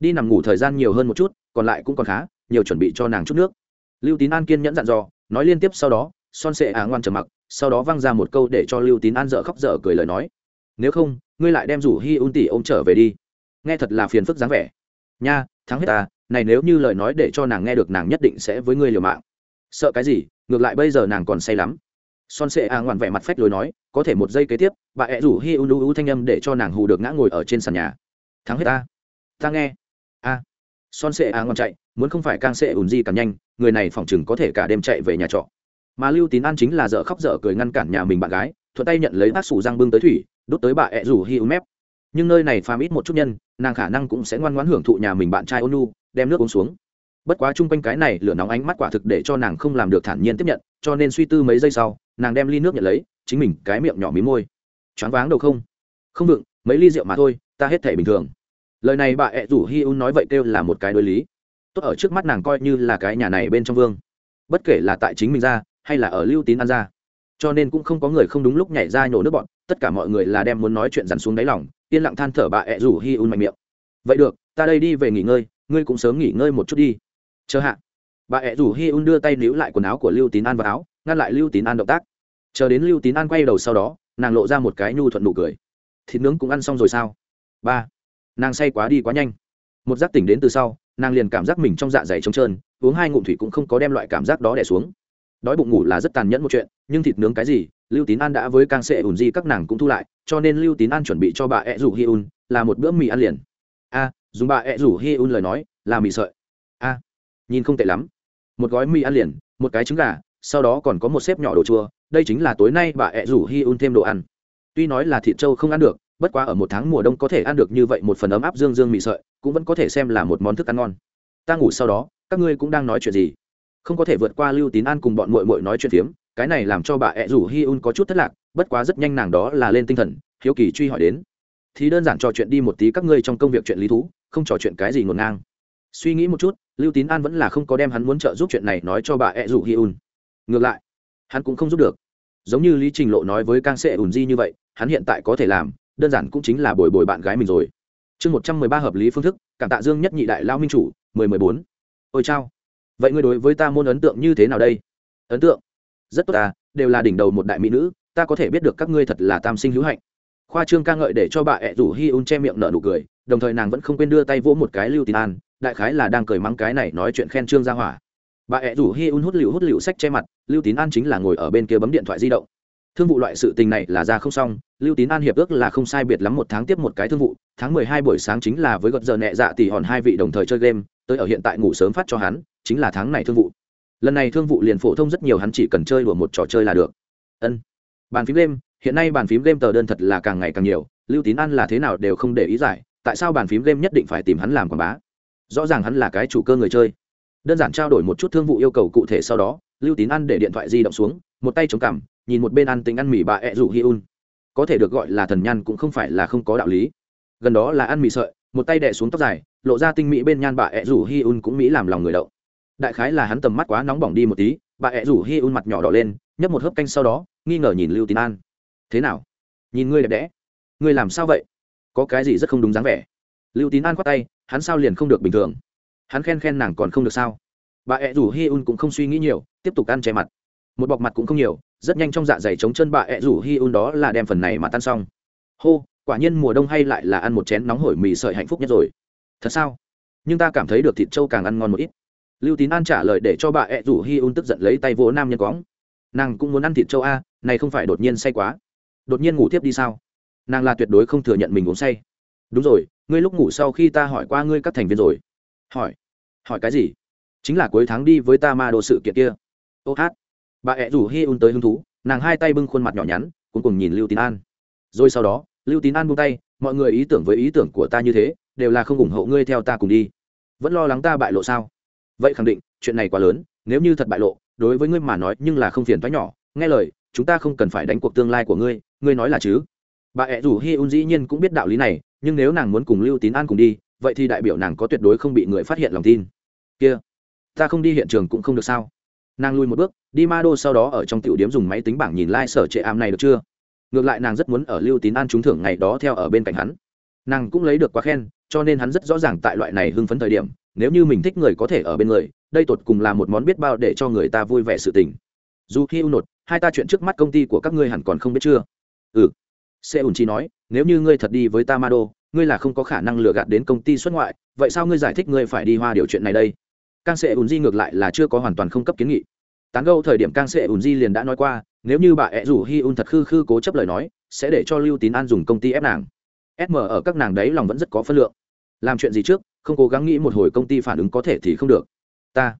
[SPEAKER 1] Đi nằm ngủ thời gian nhiều hơn một chút, còn lại cũng còn khá, nhiều chuẩn bị cho nàng chút nước. Lưu tín an kiên nhẫn dặn dò, nói liên tiếp sau đó, son sệ á ngoan trầm mặc, sau đó văng ra một câu để cho lưu tín an dở khóc dở cười lời nói. Nếu không, ngươi lại đem rủ hi un tỷ ôm trở về đi. Nghe thật là phiền phức dáng vẻ. Nha, thắng hết ta này nếu như lời nói để cho nàng nghe được nàng nhất định sẽ với ngươi liều mạng. Sợ cái gì, ngược lại bây giờ nàng còn say lắm son sệ a ngoạn vẻ mặt phách lối nói, có thể một giây kế tiếp, bà ẹ rủ hi un u thanh âm để cho nàng hù được ngã ngồi ở trên sàn nhà. Thắng hết ta. Ta nghe. A. Son sệ a ngoạn chạy, muốn không phải càng sệ ùn di càng nhanh, người này phỏng chừng có thể cả đêm chạy về nhà trọ. Mà lưu tín an chính là dở khóc dở cười ngăn cản nhà mình bạn gái, thuận tay nhận lấy bác sủ răng bưng tới thủy đốt tới bà ẹ rủ hi u mép. Nhưng nơi này phàm ít một chút nhân, nàng khả năng cũng sẽ ngoan ngoãn hưởng thụ nhà mình bạn trai ônu đem nước uống xuống. Bất quá chung quanh cái này lửa nóng ánh mắt quả thực để cho nàng không làm được thản nhiên tiếp nhận, cho nên suy tư mấy giây sau nàng đem ly nước nhận lấy, chính mình cái miệng nhỏ mí môi. Choáng váng đâu không? Không vựng mấy ly rượu mà thôi, ta hết thể bình thường. Lời này bà ẹ rủ hi un nói vậy kêu là một cái đối lý. Tốt ở trước mắt nàng coi như là cái nhà này bên trong vương. Bất kể là tại chính mình ra, hay là ở lưu tín ăn ra. Cho nên cũng không có người không đúng lúc nhảy ra nhổ nước bọn, tất cả mọi người là đem muốn nói chuyện dằn xuống đáy lòng, yên lặng than thở bà ẹ rủ hi un mạnh miệng. Vậy được, ta đây đi về nghỉ ngơi, ngươi cũng sớm nghỉ ngơi một chút đi. Chờ hạ. Bà ẹ rủ hi un đưa tay níu lại quần áo của lưu tín an vào áo, ngăn lại lưu tín an động tác chờ đến lưu tín an quay đầu sau đó, nàng lộ ra một cái nhu thuận nụ cười. Thịt nướng cũng ăn xong rồi sao? Ba, nàng say quá đi quá nhanh. Một giác tỉnh đến từ sau, nàng liền cảm giác mình trong dạ dày trống trơn, uống hai ngụm thủy cũng không có đem loại cảm giác đó đẻ xuống. Đói bụng ngủ là rất tàn nhẫn một chuyện, nhưng thịt nướng cái gì, lưu tín an đã với càng sệ ùn di các nàng cũng thu lại, cho nên lưu tín an chuẩn bị cho bà ẹ rủ hi un là một bữa mì ăn liền. A, dùng bà ẹ rủ hi un lời nói, là mì sợi. A, nhìn không tệ lắm. Một gói mì ăn liền, một cái trứng gà, sau đó còn có một xếp nhỏ đồ chua đây chính là tối nay bà ẹ rủ hi un thêm đồ ăn. Tuy nói là thịt trâu không ăn được, bất quá ở một tháng mùa đông có thể ăn được như vậy một phần ấm áp dương dương mị sợi, cũng vẫn có thể xem là một món thức ăn ngon. Ta ngủ sau đó, các ngươi cũng đang nói chuyện gì? Không có thể vượt qua lưu tín an cùng bọn mội mội nói chuyện phiếm, cái này làm cho bà ẹ rủ hi un có chút thất lạc, bất quá rất nhanh nàng đó là lên tinh thần, hiếu kỳ truy hỏi đến. Thì đơn giản trò chuyện đi một tí các ngươi trong công việc chuyện lý thú, không trò chuyện cái gì ngổn ngang. Suy nghĩ một chút, lưu tín an vẫn là không có đem hắn muốn trợ giúp chuyện này nói cho bà ẹ rủ hi un. Ngược lại hắn cũng không giúp được. Giống như lý trình lộ nói với càng sệ ùn di như vậy, hắn hiện tại có thể làm, đơn giản cũng chính là bồi bồi bạn gái mình rồi. Chương một trăm mười ba hợp lý phương thức, cảm tạ dương nhất nhị đại lao minh chủ, mười mười bốn. Ôi chao. Vậy ngươi đối với ta môn ấn tượng như thế nào đây? Ấn tượng? Rất tốt à đều là đỉnh đầu một đại mỹ nữ, ta có thể biết được các ngươi thật là tam sinh hữu hạnh. Khoa trương ca ngợi để cho bà ẹ rủ hi un che miệng nở nụ cười, đồng thời nàng vẫn không quên đưa tay vỗ một cái lưu tín an, đại khái là đang cười mắng cái này nói chuyện khen trương ra hỏa bà ẹ rủ hi un hút liệu hút liệu sách che mặt, lưu tín an chính là ngồi ở bên kia bấm điện thoại di động. Thương vụ loại sự tình này là ra không xong, lưu tín an hiệp ước là không sai biệt lắm một tháng tiếp một cái thương vụ, tháng mười hai buổi sáng chính là với gợt giờ nhẹ dạ tỷ hòn hai vị đồng thời chơi game, tới ở hiện tại ngủ sớm phát cho hắn, chính là tháng này thương vụ. Lần này thương vụ liền phổ thông rất nhiều, hắn chỉ cần chơi đùa một trò chơi là được. Ân. Bàn phím game, hiện nay bàn phím game tờ đơn thật là càng ngày càng nhiều, lưu tín an là thế nào đều không để ý giải, tại sao bàn phím game nhất định phải tìm hắn làm quảng bá? Rõ ràng hắn là cái chủ cơ người chơi đơn giản trao đổi một chút thương vụ yêu cầu cụ thể sau đó, lưu tín ăn để điện thoại di động xuống, một tay chống cằm, nhìn một bên ăn tính ăn mì bà ẹ rủ hi un. Có thể được gọi là thần nhăn cũng không phải là không có đạo lý. Gần đó là ăn mì sợi, một tay đẻ xuống tóc dài, lộ ra tinh mỹ bên nhan bà ẹ rủ hi un cũng mỹ làm lòng người đậu đại khái là hắn tầm mắt quá nóng bỏng đi một tí, bà ẹ rủ hi un mặt nhỏ đỏ lên, nhấp một hớp canh sau đó, nghi ngờ nhìn lưu tín an. Thế nào? Nhìn ngươi đẹp đẽ. Ngươi làm sao vậy? Có cái gì rất không đúng dáng vẻ? Lưu tín an khoát tay, hắn sao liền không được bình thường? Hắn khen khen nàng còn không được sao? Bà ẹ rủ hi un cũng không suy nghĩ nhiều, tiếp tục ăn che mặt. Một bọc mặt cũng không nhiều, rất nhanh trong dạ dày chống chân bà ẹ rủ hi un đó là đem phần này mà tan xong. Hô, quả nhiên mùa đông hay lại là ăn một chén nóng hổi mì sợi hạnh phúc nhất rồi. Thật sao? Nhưng ta cảm thấy được thịt trâu càng ăn ngon một ít. Lưu tín an trả lời để cho bà ẹ rủ hi un tức giận lấy tay vỗ nam nhân cóng nàng cũng muốn ăn thịt trâu a, này không phải đột nhiên say quá. Đột nhiên ngủ tiếp đi sao? Nàng là tuyệt đối không thừa nhận mình uống say. Đúng rồi, ngươi lúc ngủ sau khi ta hỏi qua ngươi các thành viên rồi hỏi. Hỏi cái gì? Chính là cuối tháng đi với ta ma đồ sự kiện kia. Ô hát. Bà ẹ rủ hi un tới hứng thú, nàng hai tay bưng khuôn mặt nhỏ nhắn cuối cùng nhìn lưu tín an. Rồi sau đó, lưu tín an buông tay, mọi người ý tưởng với ý tưởng của ta như thế, đều là không ủng hộ ngươi theo ta cùng đi. Vẫn lo lắng ta bại lộ sao? Vậy khẳng định, chuyện này quá lớn, nếu như thật bại lộ, đối với ngươi mà nói nhưng là không phiền thoái nhỏ. Nghe lời, chúng ta không cần phải đánh cuộc tương lai của ngươi ngươi nói là chứ? Bà ẹ rủ hi un dĩ nhiên cũng biết đạo lý này, nhưng nếu nàng muốn cùng lưu tín an cùng đi vậy thì đại biểu nàng có tuyệt đối không bị người phát hiện lòng tin. Kia, ta không đi hiện trường cũng không được sao? Nàng lui một bước, đi ma đô sau đó ở trong tiểu điếm dùng máy tính bảng nhìn lai、like、sở trệ ảm này được chưa? Ngược lại nàng rất muốn ở lưu tín an trúng thưởng ngày đó theo ở bên cạnh hắn. Nàng cũng lấy được quá khen, cho nên hắn rất rõ ràng tại loại này hưng phấn thời điểm, nếu như mình thích người có thể ở bên người, đây tột cùng là một món biết bao để cho người ta vui vẻ sự tình. Dù khi u nột, hai ta chuyện trước mắt công ty của các ngươi hẳn còn không biết chưa? Ừ. Xe ùn chi nói, nếu như ngươi thật đi với ta mado ngươi là không có khả năng lừa gạt đến công ty xuất ngoại, vậy sao ngươi giải thích ngươi phải đi hoa điều chuyện này đây? Càng sẽ ùn di ngược lại là chưa có hoàn toàn không cấp kiến nghị. Tán gâu thời điểm càng sẽ ùn di liền đã nói qua, nếu như bà ẹ rủ hi un thật khư khư cố chấp lời nói, sẽ để cho lưu tín an dùng công ty ép nàng. Sm ở các nàng đấy lòng vẫn rất có phân lượng. Làm chuyện gì trước, không cố gắng nghĩ một hồi công ty phản ứng có thể thì không được. Ta.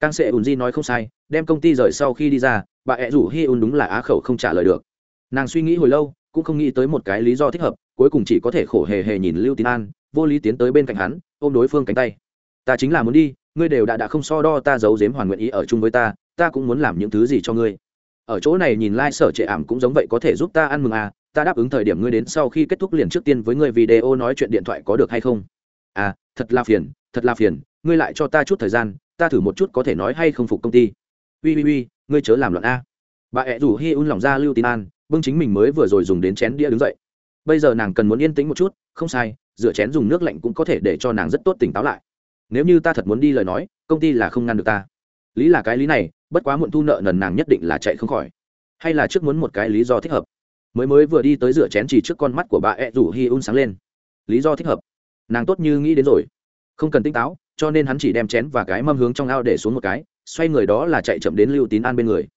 [SPEAKER 1] Càng sẽ ùn di nói không sai, đem công ty rời sau khi đi ra, bà ẹ rủ hi un đúng là á khẩu không trả lời được. Nàng suy nghĩ hồi lâu, cũng không nghĩ tới một cái lý do thích hợp cuối cùng chỉ có thể khổ hề hề nhìn lưu tín an, vô lý tiến tới bên cạnh hắn, ôm đối phương cánh tay. Ta chính là muốn đi, ngươi đều đã đã không so đo ta giấu giếm hoàn nguyện ý ở chung với ta ta cũng muốn làm những thứ gì cho ngươi. Ở chỗ này nhìn lai、like、sở trệ ảm cũng giống vậy có thể giúp ta ăn mừng à ta đáp ứng thời điểm ngươi đến sau khi kết thúc liền trước tiên với ngươi video nói chuyện điện thoại có được hay không? À thật là phiền, thật là phiền, ngươi lại cho ta chút thời gian, ta thử một chút có thể nói hay không phục công ty. Ui ui ui, ngươi chớ làm loạn a. Bà ẹ rủ hi un lòng ra lưu tín an, bưng chính mình mới vừa rồi dùng đến chén đĩa đứng dậy bây giờ nàng cần muốn yên tĩnh một chút, không sai, rửa chén dùng nước lạnh cũng có thể để cho nàng rất tốt tỉnh táo lại. Nếu như ta thật muốn đi lời nói, công ty là không ngăn được ta. Lý là cái lý này, bất quá muộn thu nợ nần nàng nhất định là chạy không khỏi. Hay là trước muốn một cái lý do thích hợp. Mới mới vừa đi tới rửa chén chỉ trước con mắt của bà e ẹ rủ hi un sáng lên. Lý do thích hợp. Nàng tốt như nghĩ đến rồi. Không cần tỉnh táo, cho nên hắn chỉ đem chén và cái mâm hướng trong ao để xuống một cái, xoay người đó là chạy chậm đến lưu tín an bên người.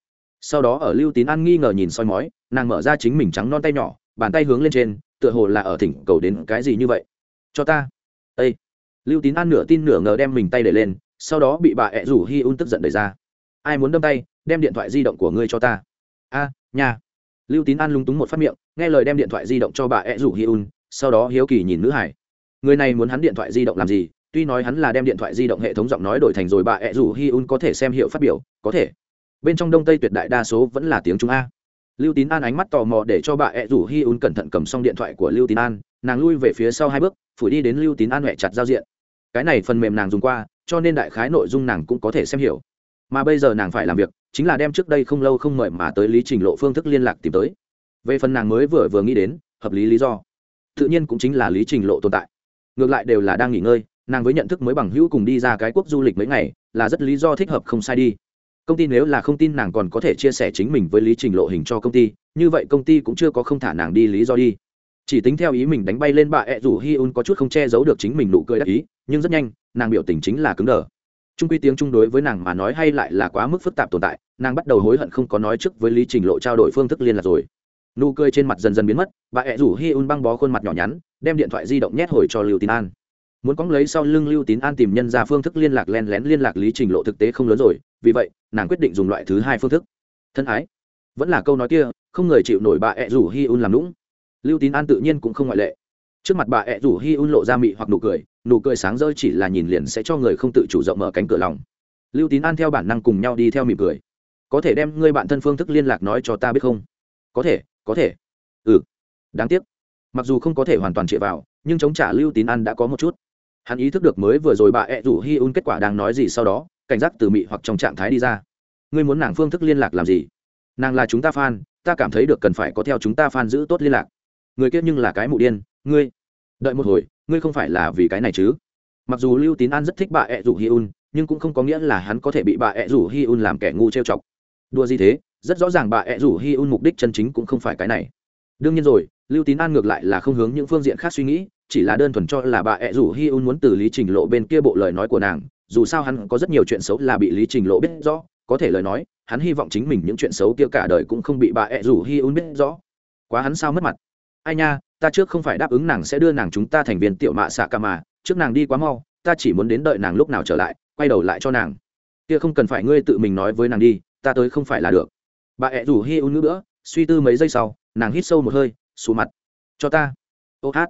[SPEAKER 1] Sau đó ở lưu tín an nghi ngờ nhìn soi mói, nàng mở ra chính mình trắng non tay nhỏ bàn tay hướng lên trên tựa hồ là ở thỉnh cầu đến cái gì như vậy. Cho ta. Ây lưu tín an nửa tin nửa ngờ đem mình tay để lên sau đó bị bà ẹ rủ hi un tức giận đẩy ra. Ai muốn đâm tay đem điện thoại di động của ngươi cho ta. A à, nhà lưu tín an lung túng một phát miệng nghe lời đem điện thoại di động cho bà ẹ rủ hi un sau đó hiếu kỳ nhìn nữ hải. Người này muốn hắn điện thoại di động làm gì? Tuy nói hắn là đem điện thoại di động hệ thống giọng nói đổi thành rồi bà ẹ rủ hi un có thể xem hiệu phát biểu có thể. Bên trong đông tây tuyệt đại đa số vẫn là tiếng trung a lưu tín an ánh mắt tò mò để cho bà ẹ rủ hi un cẩn thận cầm xong điện thoại của lưu tín an, nàng lui về phía sau hai bước, phủi đi đến lưu tín an huệ chặt giao diện. Cái này phần mềm nàng dùng qua, cho nên đại khái nội dung nàng cũng có thể xem hiểu. Mà bây giờ nàng phải làm việc, chính là đem trước đây không lâu không mời mà tới lý trình lộ phương thức liên lạc tìm tới. Về phần nàng mới vừa vừa nghĩ đến, hợp lý lý do. Tự nhiên cũng chính là lý trình lộ tồn tại. Ngược lại đều là đang nghỉ ngơi, nàng với nhận thức mới bằng hữu cùng đi ra cái quốc du lịch mấy ngày, là rất lý do thích hợp không sai đi công ty nếu là không tin nàng còn có thể chia sẻ chính mình với lý trình lộ hình cho công ty, như vậy công ty cũng chưa có không thả nàng đi lý do đi. Chỉ tính theo ý mình đánh bay lên bà ẹ rủ hi un có chút không che giấu được chính mình nụ cười đắc ý, nhưng rất nhanh, nàng biểu tình chính là cứng đờ. Trung quy tiếng chung đối với nàng mà nói hay lại là quá mức phức tạp tồn tại, nàng bắt đầu hối hận không có nói trước với lý trình lộ trao đổi phương thức liên lạc rồi. Nụ cười trên mặt dần dần biến mất bà ẹ rủ hi un băng bó khuôn mặt nhỏ nhắn, đem điện thoại di động nhét hồi cho lưu tín an. Muốn cóng lấy sau lưng lưu tín an tìm nhân ra phương thức liên lạc len lén liên lạc lý trình lộ thực tế không lớn rồi, vì vậy nàng quyết định dùng loại thứ hai phương thức. Thân ái. Vẫn là câu nói kia, không người chịu nổi bà ẹ rủ hi un làm lũng lưu tín an tự nhiên cũng không ngoại lệ. Trước mặt bà ẹ rủ hi un lộ ra mị hoặc nụ cười nụ cười sáng rơi chỉ là nhìn liền sẽ cho người không tự chủ rộng mở cánh cửa lòng. Lưu tín an theo bản năng cùng nhau đi theo mỉm cười. Có thể đem ngươi bạn thân phương thức liên lạc nói cho ta biết không? Có thể có thể. Ừ. Đáng tiếc. Mặc dù không có thể hoàn toàn chịu vào, nhưng chống trả lưu tín an đã có một chút. Hắn ý thức được mới vừa rồi bà ẹ rủ hi un kết quả đang nói gì sau đó cảnh giác từ mị hoặc trong trạng thái đi ra. Ngươi muốn nàng phương thức liên lạc làm gì? Nàng là chúng ta fan, ta cảm thấy được cần phải có theo chúng ta fan giữ tốt liên lạc. Người kia nhưng là cái mụ điên, ngươi. Đợi một hồi, ngươi không phải là vì cái này chứ? Mặc dù lưu tín an rất thích bà ẹ rủ hi un, nhưng cũng không có nghĩa là hắn có thể bị bà ẹ rủ hi un làm kẻ ngu trêu chọc. Đua gì thế? Rất rõ ràng bà ẹ rủ hi un mục đích chân chính cũng không phải cái này. Đương nhiên rồi, lưu tín an ngược lại là không hướng những phương diện khác suy nghĩ, chỉ là đơn thuần cho là bà ẹ rủ hi un muốn từ lý trình lộ bên kia bộ lời nói của nàng dù sao hắn có rất nhiều chuyện xấu là bị lý trình lộ biết rõ, có thể lời nói, hắn hy vọng chính mình những chuyện xấu kia cả đời cũng không bị bà ẹ rủ hi un biết rõ. Quá hắn sao mất mặt. Ai nha, ta trước không phải đáp ứng nàng sẽ đưa nàng chúng ta thành viên tiểu mạ xạ ca mà, trước nàng đi quá mau, ta chỉ muốn đến đợi nàng lúc nào trở lại, quay đầu lại cho nàng. Kia không cần phải ngươi tự mình nói với nàng đi, ta tới không phải là được. Bà ẹ rủ hi un nữa nữa suy tư mấy giây sau, nàng hít sâu một hơi xù mặt. Cho ta. Ô hát.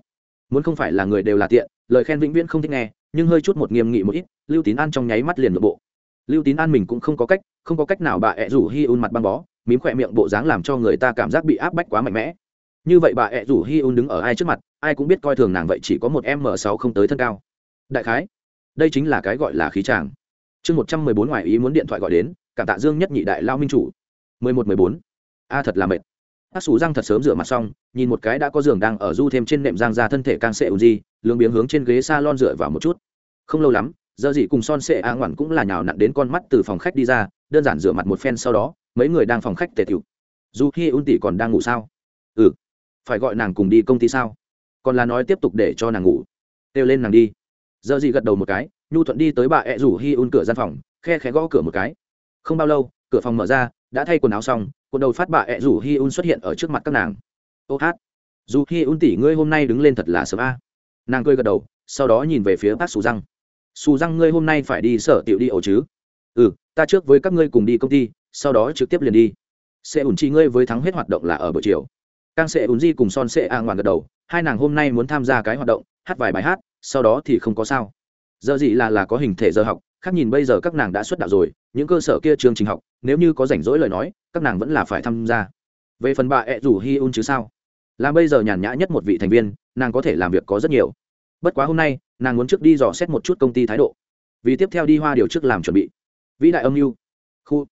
[SPEAKER 1] Muốn không phải là người đều là tiện, lời khen vĩnh viễn không thích nghe nhưng hơi chút một nghiêm nghị một ít, lưu tín an trong nháy mắt liền nội bộ. Lưu tín an mình cũng không có cách, không có cách nào bà ẹ rủ hi un mặt băng bó, mím khỏe miệng bộ dáng làm cho người ta cảm giác bị áp bách quá mạnh mẽ. Như vậy bà ẹ rủ hi un đứng ở ai trước mặt, ai cũng biết coi thường nàng vậy chỉ có một m sáu không tới thân cao. Đại khái, đây chính là cái gọi là khí tràng chương một trăm mười bốn ngoài ý muốn điện thoại gọi đến, cảm tạ dương nhất nhị đại lao minh chủ. mười một mười bốn. A thật là mệt hát xù răng thật sớm rửa mặt xong, nhìn một cái đã có giường đang ở du thêm trên nệm giang ra thân thể càng sệ ùn di, lướng biếng hướng trên ghế s a lon dựa vào một chút. Không lâu lắm giờ gì cùng son sệ á ngoản cũng là nhào nặn đến con mắt từ phòng khách đi ra, đơn giản rửa mặt một phen sau đó, mấy người đang phòng khách tề tiểu. Dù khi un tỷ còn đang ngủ sao? Ừ. Phải gọi nàng cùng đi công ty sao? Còn là nói tiếp tục để cho nàng ngủ. Kêu lên nàng đi. Giờ gì gật đầu một cái, nhu thuận đi tới bà ẹ rủ hi un cửa gian phòng, khe khẽ gõ cửa một cái. Không bao lâu, cửa phòng mở ra, đã thay quần áo xong Cuộc đầu phát bà ẹ rủ hi un xuất hiện ở trước mặt các nàng. Ô hát. Dù hi un tỷ ngươi hôm nay đứng lên thật là sớm a. Nàng cười gật đầu, sau đó nhìn về phía bác xù răng. Xù răng ngươi hôm nay phải đi sở tiểu đi ổ chứ? Ừ ta trước với các ngươi cùng đi công ty, sau đó trực tiếp liền đi. Sẽ ủn chi ngươi với thắng hết hoạt động là ở buổi chiều. Càng sẽ ủn di cùng son sẽ a ngoạn gật đầu, hai nàng hôm nay muốn tham gia cái hoạt động, hát vài bài hát, sau đó thì không có sao. Giờ gì là là có hình thể giờ học khác nhìn bây giờ các nàng đã xuất đạo rồi, những cơ sở kia trường trình học, nếu như có rảnh rỗi lời nói, các nàng vẫn là phải tham gia. Về phần bà ẹ rủ hi un chứ sao? Là bây giờ nhàn nhã nhất một vị thành viên, nàng có thể làm việc có rất nhiều. Bất quá hôm nay, nàng muốn trước đi dò xét một chút công ty thái độ. Vì tiếp theo đi hoa điều trước làm chuẩn bị. Vĩ đại âm mưu. Khu.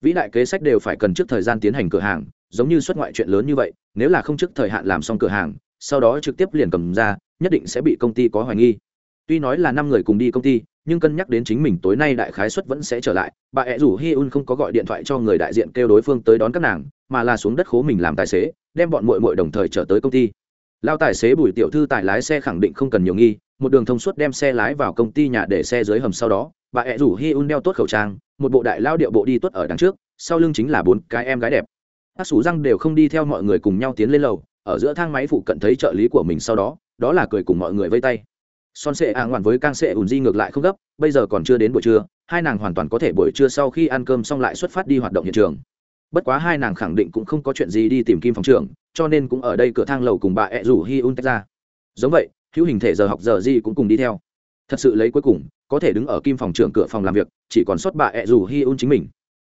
[SPEAKER 1] Vĩ đại kế sách đều phải cần trước thời gian tiến hành cửa hàng, giống như xuất ngoại chuyện lớn như vậy, nếu là không trước thời hạn làm xong cửa hàng, sau đó trực tiếp liền cầm ra, nhất định sẽ bị công ty có hoài nghi. Tuy nói là năm người cùng đi công ty nhưng cân nhắc đến chính mình tối nay đại khái suất vẫn sẽ trở lại, bà ẹ rủ hi un không có gọi điện thoại cho người đại diện kêu đối phương tới đón các nàng, mà là xuống đất khố mình làm tài xế, đem bọn mội mội đồng thời trở tới công ty. Lao tài xế bùi tiểu thư tài lái xe khẳng định không cần nhiều nghi, một đường thông suốt đem xe lái vào công ty nhà để xe dưới hầm sau đó, bà ẹ rủ hi un đeo tốt khẩu trang, một bộ đại lao điệu bộ đi tuất ở đằng trước, sau lưng chính là bốn cái em gái đẹp. Các sủ răng đều không đi theo mọi người cùng nhau tiến lên lầu, ở giữa thang máy phụ cận thấy trợ lý của mình sau đó đó là cười cùng mọi người vây tay son sệ à ạ ngoạn với càng sệ ùn di ngược lại không gấp, bây giờ còn chưa đến buổi trưa, hai nàng hoàn toàn có thể buổi trưa sau khi ăn cơm xong lại xuất phát đi hoạt động hiện trường. Bất quá hai nàng khẳng định cũng không có chuyện gì đi tìm kim phòng trưởng, cho nên cũng ở đây cửa thang lầu cùng bà ẹ rủ hi un tách ra. Giống vậy, hữu hình thể giờ học giờ di cũng cùng đi theo. Thật sự lấy cuối cùng, có thể đứng ở kim phòng trưởng cửa phòng làm việc, chỉ còn sót bà ẹ rủ hi un chính mình.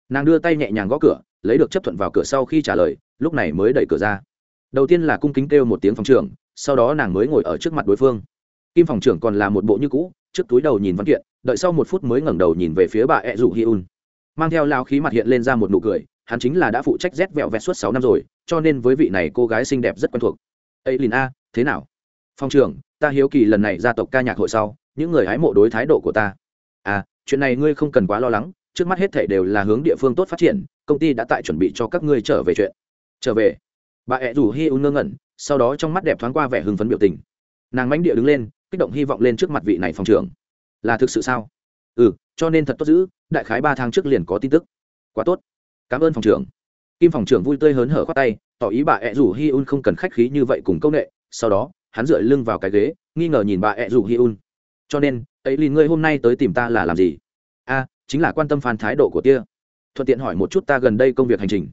[SPEAKER 1] Nàng đưa tay nhẹ nhàng gõ cửa, lấy được chấp thuận vào cửa sau khi trả lời, lúc này mới đẩy cửa ra. Đầu tiên là cung kính kêu một tiếng phòng trưởng, sau đó nàng mới ngồi ở trước mặt đối phương kim phòng trưởng còn là một bộ như cũ, trước túi đầu nhìn văn kiện, đợi sau một phút mới ngẩng đầu nhìn về phía bà ẹ rủ hi un. Mang theo lao khí mặt hiện lên ra một nụ cười, hắn chính là đã phụ trách rét vẹo vẹt suốt sáu năm rồi, cho nên với vị này cô gái xinh đẹp rất quen thuộc. Ấy lìn a, thế nào? Phòng trưởng, ta hiếu kỳ lần này gia tộc ca nhạc hội sau, những người hái mộ đối thái độ của ta. À chuyện này ngươi không cần quá lo lắng, trước mắt hết thể đều là hướng địa phương tốt phát triển, công ty đã tại chuẩn bị cho các ngươi trở về chuyện. Trở về. Bà ẹ rủ hi un ngơ ngẩn, sau đó trong mắt đẹp thoáng qua vẻ hưng phấn biểu tình. Nàng mánh địa đứng lên kích động hy vọng lên trước mặt vị này phòng trưởng. Là thực sự sao? Ừ cho nên thật tốt giữ, đại khái ba tháng trước liền có tin tức. Quá tốt. Cảm ơn phòng trưởng. Kim phòng trưởng vui tươi hớn hở khoát tay, tỏ ý bà ẹ rủ hi un không cần khách khí như vậy cùng công nghệ. Sau đó, hắn dựa lưng vào cái ghế, nghi ngờ nhìn bà ẹ rủ hi un. Cho nên, ấy lìn ngươi hôm nay tới tìm ta là làm gì? A, chính là quan tâm phán thái độ của tia. Thuận tiện hỏi một chút ta gần đây công việc hành trình.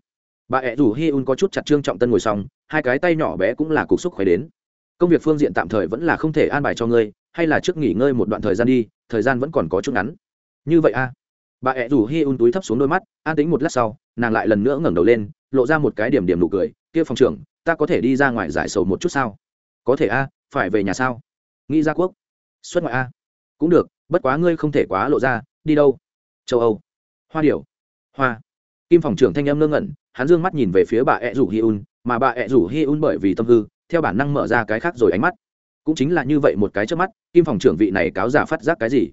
[SPEAKER 1] Bà ẹ rủ hi un có chút chặt trương trọng tân ngồi xong, hai cái tay nhỏ bé cũng là cục xúc khỏe đến công việc phương diện tạm thời vẫn là không thể an bài cho ngươi, hay là trước nghỉ ngơi một đoạn thời gian đi, thời gian vẫn còn có chút ngắn. Như vậy a. Bà ẹ rủ hi un túi thấp xuống đôi mắt, an tính một lát sau, nàng lại lần nữa ngẩng đầu lên, lộ ra một cái điểm điểm nụ cười, kia phòng trưởng, ta có thể đi ra ngoài giải sầu một chút sao? Có thể a, phải về nhà sao? Nghĩ ra quốc. Xuất ngoại a. Cũng được, bất quá ngươi không thể quá lộ ra, đi đâu? Châu âu. Hoa điểu. Hoa. Kim phòng trưởng thanh âm ngơ ngẩn, hắn dương mắt nhìn về phía bà ẹ rủ hi un, mà bà ẹ rủ hi un bởi vì tâm hư theo bản năng mở ra cái khác rồi ánh mắt. Cũng chính là như vậy một cái trước mắt, kim phòng trưởng vị này cáo giả phát giác cái gì?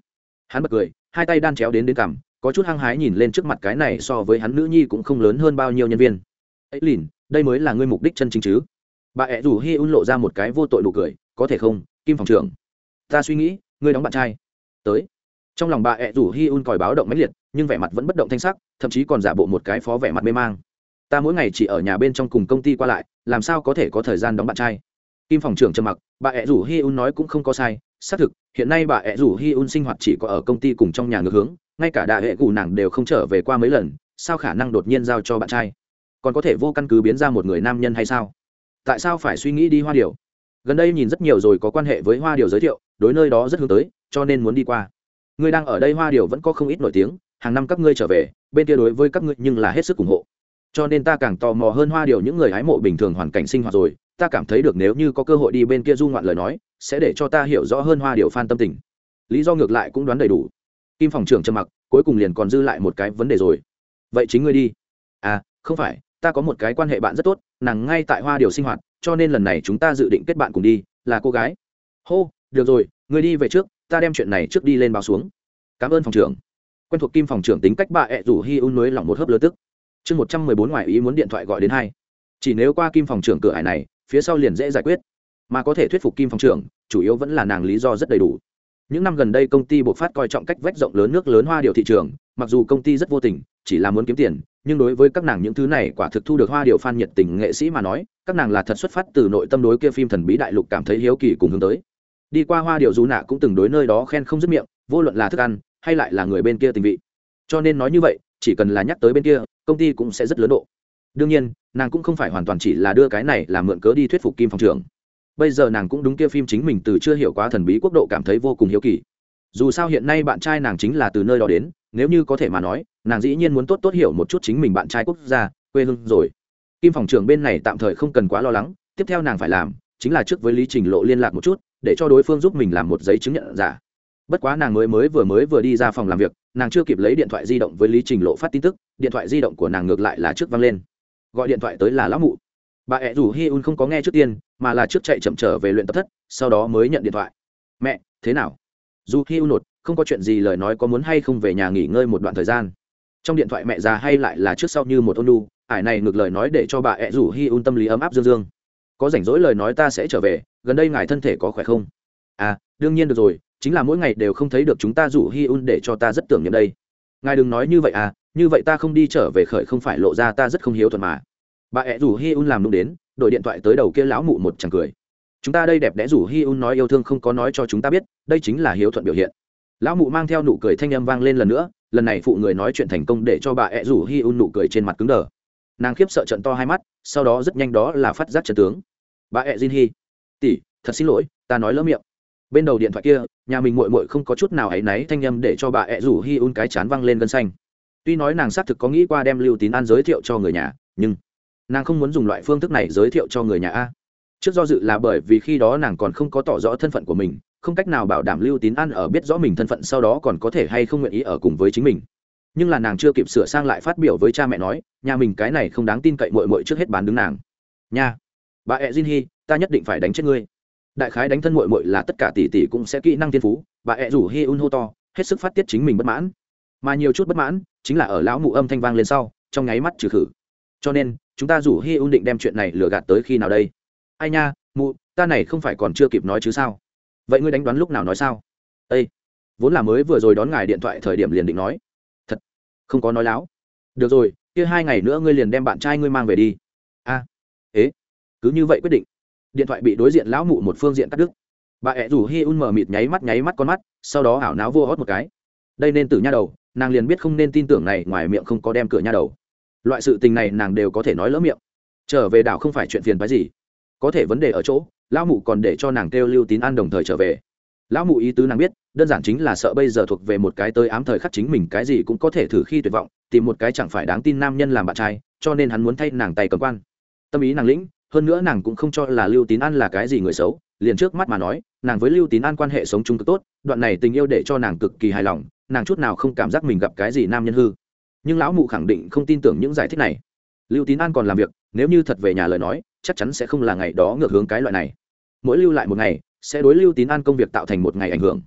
[SPEAKER 1] Hắn bật cười, hai tay đan chéo đến đến cằm, có chút hăng hái nhìn lên trước mặt cái này so với hắn nữ nhi cũng không lớn hơn bao nhiêu nhân viên. Ấy lìn, đây mới là ngươi mục đích chân chính chứ? Bà ẹ rủ hi un lộ ra một cái vô tội nụ cười, có thể không, kim phòng trưởng? Ta suy nghĩ, ngươi đóng bạn trai. Tới. Trong lòng bà ẹ rủ hi un còi báo động mãnh liệt, nhưng vẻ mặt vẫn bất động thanh sắc, thậm chí còn giả bộ một cái phó vẻ mặt mê mang. Ta mỗi ngày chỉ ở nhà bên trong cùng công ty qua lại làm sao có thể có thời gian đóng bạn trai? Kim phòng trưởng trầm mặc, bà ẹ rủ hi un nói cũng không có sai, xác thực, hiện nay bà ẹ rủ hi un sinh hoạt chỉ có ở công ty cùng trong nhà ngược hướng, ngay cả đại hệ cụ nàng đều không trở về qua mấy lần, sao khả năng đột nhiên giao cho bạn trai? Còn có thể vô căn cứ biến ra một người nam nhân hay sao? Tại sao phải suy nghĩ đi hoa điều gần đây nhìn rất nhiều rồi có quan hệ với hoa điều giới thiệu, đối nơi đó rất hướng tới, cho nên muốn đi qua. Ngươi đang ở đây hoa điều vẫn có không ít nổi tiếng, hàng năm các ngươi trở về, bên kia đối với các ngươi nhưng là hết sức ủng hộ cho nên ta càng tò mò hơn hoa điều những người hái mộ bình thường hoàn cảnh sinh hoạt rồi. Ta cảm thấy được nếu như có cơ hội đi bên kia du ngoạn lời nói, sẽ để cho ta hiểu rõ hơn hoa điều phan tâm tình. Lý do ngược lại cũng đoán đầy đủ. Kim phòng trưởng trầm mặc, cuối cùng liền còn dư lại một cái vấn đề rồi. Vậy chính ngươi đi. À không phải, ta có một cái quan hệ bạn rất tốt, nàng ngay tại hoa điều sinh hoạt, cho nên lần này chúng ta dự định kết bạn cùng đi, là cô gái. Hô, được rồi, ngươi đi về trước, ta đem chuyện này trước đi lên báo xuống. Cảm ơn phòng trưởng. Quen thuộc kim phòng trưởng tính cách bà ẹ rủ hi un mới lỏng một hớp lơ tức chương một trăm mười bốn ngoài ý muốn điện thoại gọi đến hai. Chỉ nếu qua kim phòng trưởng cửa hải này, phía sau liền dễ giải quyết. Mà có thể thuyết phục kim phòng trưởng, chủ yếu vẫn là nàng lý do rất đầy đủ. Những năm gần đây công ty buộc phát coi trọng cách vách rộng lớn nước lớn hoa điều thị trường, mặc dù công ty rất vô tình, chỉ là muốn kiếm tiền, nhưng đối với các nàng những thứ này quả thực thu được hoa điều phan nhiệt tình nghệ sĩ mà nói, các nàng là thật xuất phát từ nội tâm đối kia phim thần bí đại lục cảm thấy hiếu kỳ cùng hướng tới. Đi qua hoa điều dù nạ cũng từng đối nơi đó khen không dứt miệng, vô luận là thức ăn, hay lại là người bên kia tình vị. Cho nên nói như vậy chỉ cần là nhắc tới bên kia, công ty cũng sẽ rất lớn độ. Đương nhiên, nàng cũng không phải hoàn toàn chỉ là đưa cái này làm mượn cớ đi thuyết phục kim phòng trưởng. Bây giờ nàng cũng đúng kia phim chính mình từ chưa hiểu quá thần bí quốc độ cảm thấy vô cùng hiếu kỳ. Dù sao hiện nay bạn trai nàng chính là từ nơi đó đến, nếu như có thể mà nói, nàng dĩ nhiên muốn tốt tốt hiểu một chút chính mình bạn trai quốc gia, quê hương rồi. Kim phòng trưởng bên này tạm thời không cần quá lo lắng, tiếp theo nàng phải làm, chính là trước với lý trình lộ liên lạc một chút, để cho đối phương giúp mình làm một giấy chứng nhận giả. Bất quá nàng mới mới vừa mới vừa đi ra phòng làm việc nàng chưa kịp lấy điện thoại di động với lý trình lộ phát tin tức, điện thoại di động của nàng ngược lại là trước văng lên. Gọi điện thoại tới là lão mụ. Bà ẹ rủ hi un không có nghe trước tiên, mà là trước chạy chậm trở về luyện tập thất, sau đó mới nhận điện thoại. Mẹ, thế nào? Dù hi un nột, không có chuyện gì lời nói có muốn hay không về nhà nghỉ ngơi một đoạn thời gian. Trong điện thoại mẹ già hay lại là trước sau như một ôn lu ải này ngược lời nói để cho bà ẹ rủ hi un tâm lý ấm áp dương dương. Có rảnh rỗi lời nói ta sẽ trở về, gần đây ngài thân thể có khỏe không? À đương nhiên được rồi chính là mỗi ngày đều không thấy được chúng ta rủ hi un để cho ta rất tưởng niệm đây. Ngài đừng nói như vậy à như vậy ta không đi trở về khởi không phải lộ ra ta rất không hiếu thuận mà. Bà ẹ rủ hi un làm đúng đến đội điện thoại tới đầu kia lão mụ một chẳng cười. Chúng ta đây đẹp đẽ rủ hi un nói yêu thương không có nói cho chúng ta biết, đây chính là hiếu thuận biểu hiện. Lão mụ mang theo nụ cười thanh âm vang lên lần nữa, lần này phụ người nói chuyện thành công để cho bà ẹ rủ hi un nụ cười trên mặt cứng đờ. Nàng khiếp sợ trận to hai mắt, sau đó rất nhanh đó là phát giác trận tướng. Bà ẹ jin hi tỷ, thật xin lỗi, ta nói lỡ miệng bên đầu điện thoại kia, nhà mình muội muội không có chút nào áy náy, thanh âm để cho bà ẹ rủ hi un cái chán văng lên gân xanh. Tuy nói nàng xác thực có nghĩ qua đem lưu tín an giới thiệu cho người nhà, nhưng nàng không muốn dùng loại phương thức này giới thiệu cho người nhà a. Trước do dự là bởi vì khi đó nàng còn không có tỏ rõ thân phận của mình, không cách nào bảo đảm lưu tín an ở biết rõ mình thân phận sau đó còn có thể hay không nguyện ý ở cùng với chính mình. Nhưng là nàng chưa kịp sửa sang lại phát biểu với cha mẹ nói, nhà mình cái này không đáng tin cậy mội mội trước hết bán đứng nàng. Nha, bà ẹ jin hi ta nhất định phải đánh chết ngươi đại khái đánh thân mội mội là tất cả tỷ tỷ cũng sẽ kỹ năng thiên phú bà ẹ rủ hi un hô to hết sức phát tiết chính mình bất mãn. Mà nhiều chút bất mãn chính là ở lão mụ âm thanh vang lên sau trong nháy mắt trừ khử. Cho nên chúng ta rủ hi un định đem chuyện này lừa gạt tới khi nào đây? Ai nha mụ ta này không phải còn chưa kịp nói chứ sao? Vậy ngươi đánh đoán lúc nào nói sao? Ây vốn là mới vừa rồi đón ngài điện thoại thời điểm liền định nói. Thật không có nói láo. Được rồi kia hai ngày nữa ngươi liền đem bạn trai ngươi mang về đi. A à, ế cứ như vậy quyết định điện thoại bị đối diện lão mụ một phương diện cắt đứt. Bà ẹ rủ hi un mờ mịt nháy mắt nháy mắt con mắt, sau đó ảo náo vô hót một cái. Đây nên từ nha đầu, nàng liền biết không nên tin tưởng này, ngoài miệng không có đem cửa nha đầu. Loại sự tình này nàng đều có thể nói lỡ miệng. Trở về đảo không phải chuyện phiền phái gì. Có thể vấn đề ở chỗ, lão mụ còn để cho nàng kêu lưu tín an đồng thời trở về. Lão mụ ý tứ nàng biết, đơn giản chính là sợ bây giờ thuộc về một cái tới ám thời khắc chính mình cái gì cũng có thể thử khi tuyệt vọng, tìm một cái chẳng phải đáng tin nam nhân làm bạn trai, cho nên hắn muốn thay nàng tay cầm quan. Tâm ý nàng lĩnh hơn nữa nàng cũng không cho là lưu tín an là cái gì người xấu, liền trước mắt mà nói, nàng với lưu tín an quan hệ sống chung cực tốt, đoạn này tình yêu để cho nàng cực kỳ hài lòng, nàng chút nào không cảm giác mình gặp cái gì nam nhân hư. Nhưng lão mụ khẳng định không tin tưởng những giải thích này. Lưu tín an còn làm việc, nếu như thật về nhà lời nói, chắc chắn sẽ không là ngày đó ngược hướng cái loại này. Mỗi lưu lại một ngày, sẽ đối lưu tín an công việc tạo thành một ngày ảnh hưởng.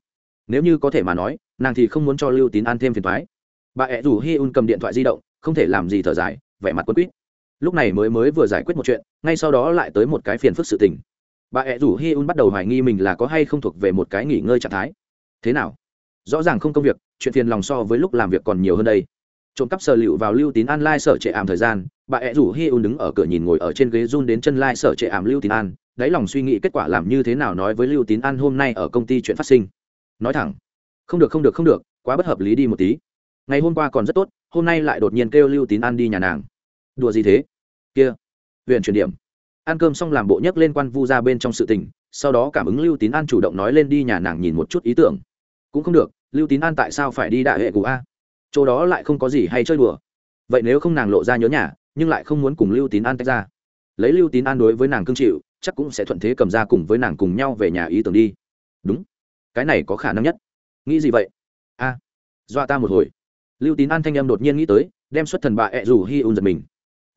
[SPEAKER 1] Nếu như có thể mà nói, nàng thì không muốn cho lưu tín an thêm phiền thoái bà ẹ rủ hi un cầm điện thoại di động, không thể làm gì thở dài, vẻ mặt quân quýt lúc này mới mới vừa giải quyết một chuyện, ngay sau đó lại tới một cái phiền phức sự tình. Bà ẹ rủ hi un bắt đầu hoài nghi mình là có hay không thuộc về một cái nghỉ ngơi trạng thái. Thế nào? Rõ ràng không công việc, chuyện phiền lòng so với lúc làm việc còn nhiều hơn đây. Trộm cắp sở liệu vào lưu tín an lai sở trệ ảm thời gian, bà ẹ rủ hi un đứng ở cửa nhìn ngồi ở trên ghế run đến chân lai sở trệ ảm lưu tín an, đáy lòng suy nghĩ kết quả làm như thế nào nói với lưu tín an hôm nay ở công ty chuyện phát sinh. Nói thẳng, không được không được không được, quá bất hợp lý đi một tí. Ngày hôm qua còn rất tốt, hôm nay lại đột nhiên kêu lưu tín an đi nhà nàng đùa gì thế? Kia huyện chuyển điểm. Ăn cơm xong làm bộ nhấc lên quan vu ra bên trong sự tình sau đó cảm ứng lưu tín an chủ động nói lên đi nhà nàng nhìn một chút ý tưởng. Cũng không được lưu tín an tại sao phải đi đại hệ cụ a? Chỗ đó lại không có gì hay chơi đùa. Vậy nếu không nàng lộ ra nhớ nhà nhưng lại không muốn cùng lưu tín an tách ra. Lấy lưu tín an đối với nàng cương chịu chắc cũng sẽ thuận thế cầm ra cùng với nàng cùng nhau về nhà ý tưởng đi. Đúng. Cái này có khả năng nhất. Nghĩ gì vậy? A. À, dọa ta một hồi. Lưu tín an thanh em đột nhiên nghĩ tới đem xuất thần bà ẹ rủ hi un giật mình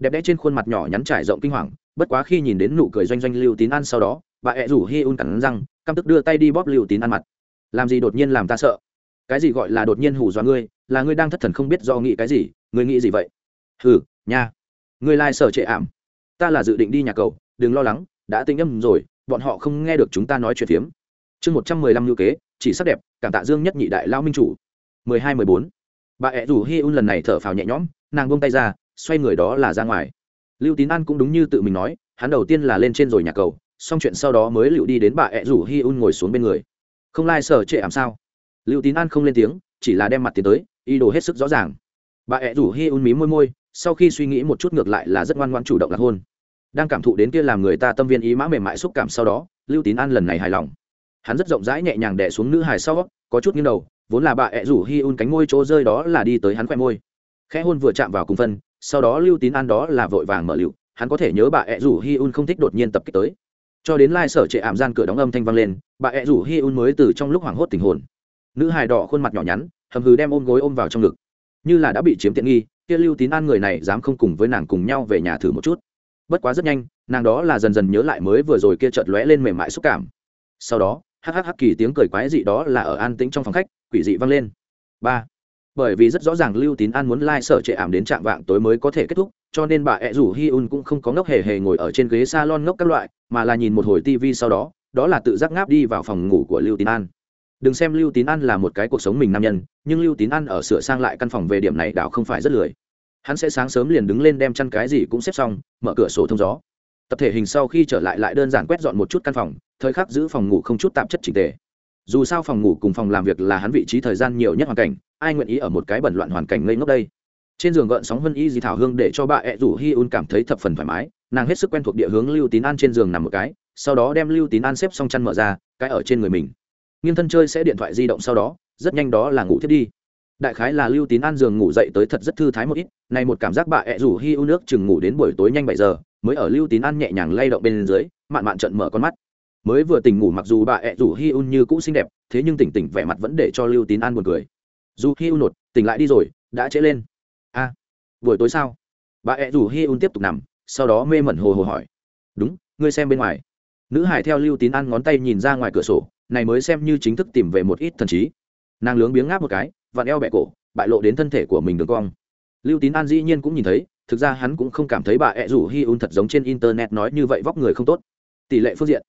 [SPEAKER 1] đẹp đẽ trên khuôn mặt nhỏ nhắn trải rộng kinh hoàng, bất quá khi nhìn đến nụ cười doanh doanh lưu tín ăn sau đó, bà ẹ rủ hi un cắn răng, căm tức đưa tay đi bóp lưu tín ăn mặt. Làm gì đột nhiên làm ta sợ? Cái gì gọi là đột nhiên hù dọa ngươi? Là ngươi đang thất thần không biết do nghĩ cái gì? Ngươi nghĩ gì vậy? Hừ, nha. Ngươi lai、like、sở trệ ảm. Ta là dự định đi nhà cầu, đừng lo lắng, đã tinh âm rồi, bọn họ không nghe được chúng ta nói chuyện phiếm. Chương một trăm mười lăm ngữ kế, chỉ sắc đẹp, cảm tạ dương nhất nhị đại lao minh chủ. Mười hai, mười bốn. Bà ẹ rủ hi un lần này thở phào nhẹ nhõm, nàng buông tay ra xoay người đó là ra ngoài. Lưu tín an cũng đúng như tự mình nói, hắn đầu tiên là lên trên rồi nhà cầu, xong chuyện sau đó mới liệu đi đến bà ẹ rủ hi un ngồi xuống bên người. Không lai、like、sở trệ ảm sao? Lưu tín an không lên tiếng, chỉ là đem mặt tiến tới, ý đồ hết sức rõ ràng. Bà ẹ rủ hi un mí môi môi, sau khi suy nghĩ một chút ngược lại là rất ngoan ngoan chủ động lạc hôn. Đang cảm thụ đến kia làm người ta tâm viên ý mã mềm mại xúc cảm sau đó, lưu tín an lần này hài lòng. Hắn rất rộng rãi nhẹ nhàng đẻ xuống nữ hài sau, có chút nghiêng đầu, vốn là bà ẹ rủ hi un cánh môi chỗ rơi đó là đi tới hắn khoe môi. Khẽ hôn vừa chạm vào cùng phân sau đó lưu tín an đó là vội vàng mở lựu, hắn có thể nhớ bà ẹ rủ hi un không thích đột nhiên tập kích tới. Cho đến lai sở trệ ảm gian cửa đóng âm thanh vang lên, bà ẹ rủ hi un mới từ trong lúc hoảng hốt tình hồn. Nữ hài đỏ khuôn mặt nhỏ nhắn, hầm hừ đem ôm gối ôm vào trong ngực. Như là đã bị chiếm tiện nghi, kia lưu tín an người này dám không cùng với nàng cùng nhau về nhà thử một chút. Bất quá rất nhanh, nàng đó là dần dần nhớ lại mới vừa rồi kia chợt lóe lên mềm mại xúc cảm. Sau đó, hắc hắc hắc kỳ tiếng cười quái dị đó là ở an tĩnh trong phòng khách, quỷ dị vang lên. Ba bởi vì rất rõ ràng lưu tín an muốn lai、like、sở trệ ảm đến trạng vạng tối mới có thể kết thúc, cho nên bà ẹ rủ hi un cũng không có ngốc hề hề ngồi ở trên ghế s a lon ngốc các loại, mà là nhìn một hồi tv sau đó đó là tự giác ngáp đi vào phòng ngủ của lưu tín an. Đừng xem lưu tín an là một cái cuộc sống mình nam nhân, nhưng lưu tín an ở sửa sang lại căn phòng về điểm này đảo không phải rất lười. Hắn sẽ sáng sớm liền đứng lên đem chăn cái gì cũng xếp xong, mở cửa sổ thông gió. Tập thể hình sau khi trở lại lại đơn giản quét dọn một chút căn phòng, thời khắc giữ phòng ngủ không chút tạp chất trình tề dù sao phòng ngủ cùng phòng làm việc là hắn vị trí thời gian nhiều nhất hoàn cảnh, ai nguyện ý ở một cái bẩn loạn hoàn cảnh ngây ngốc đây? Trên giường gợn sóng vân y dì thảo hương để cho bà ẹ rủ hi un cảm thấy thập phần thoải mái, nàng hết sức quen thuộc địa hướng lưu tín an trên giường nằm một cái, sau đó đem lưu tín an xếp xong chăn mở ra, cái ở trên người mình. Nghiêng thân chơi sẽ điện thoại di động sau đó, rất nhanh đó là ngủ thiết đi. Đại khái là lưu tín an giường ngủ dậy tới thật rất thư thái một ít, này một cảm giác bà ẹ rủ hi u nước chừng ngủ đến buổi tối nhanh bảy giờ, mới ở lưu tín an nhẹ nhàng lay động bên dưới, mạn mạn trận mở con mắt mới vừa tỉnh ngủ mặc dù bà ẹ rủ hi un như cũ xinh đẹp, thế nhưng tỉnh tỉnh vẻ mặt vẫn để cho lưu tín an buồn cười. Dù hi un nột, tỉnh lại đi rồi, đã trễ lên. A, buổi tối sao? Bà ẹ rủ hi un tiếp tục nằm, sau đó mê mẩn hồ hồ hỏi. Đúng, ngươi xem bên ngoài. Nữ hải theo lưu tín an ngón tay nhìn ra ngoài cửa sổ, này mới xem như chính thức tìm về một ít thần trí. Nàng lướng biếng ngáp một cái, vặn eo bẹ cổ, bại lộ đến thân thể của mình đường cong. Lưu tín an dĩ nhiên cũng nhìn thấy, thực ra hắn cũng không cảm thấy bà ẹ rủ hi un thật giống trên internet nói như vậy vóc người không tốt. Tỷ lệ phương diện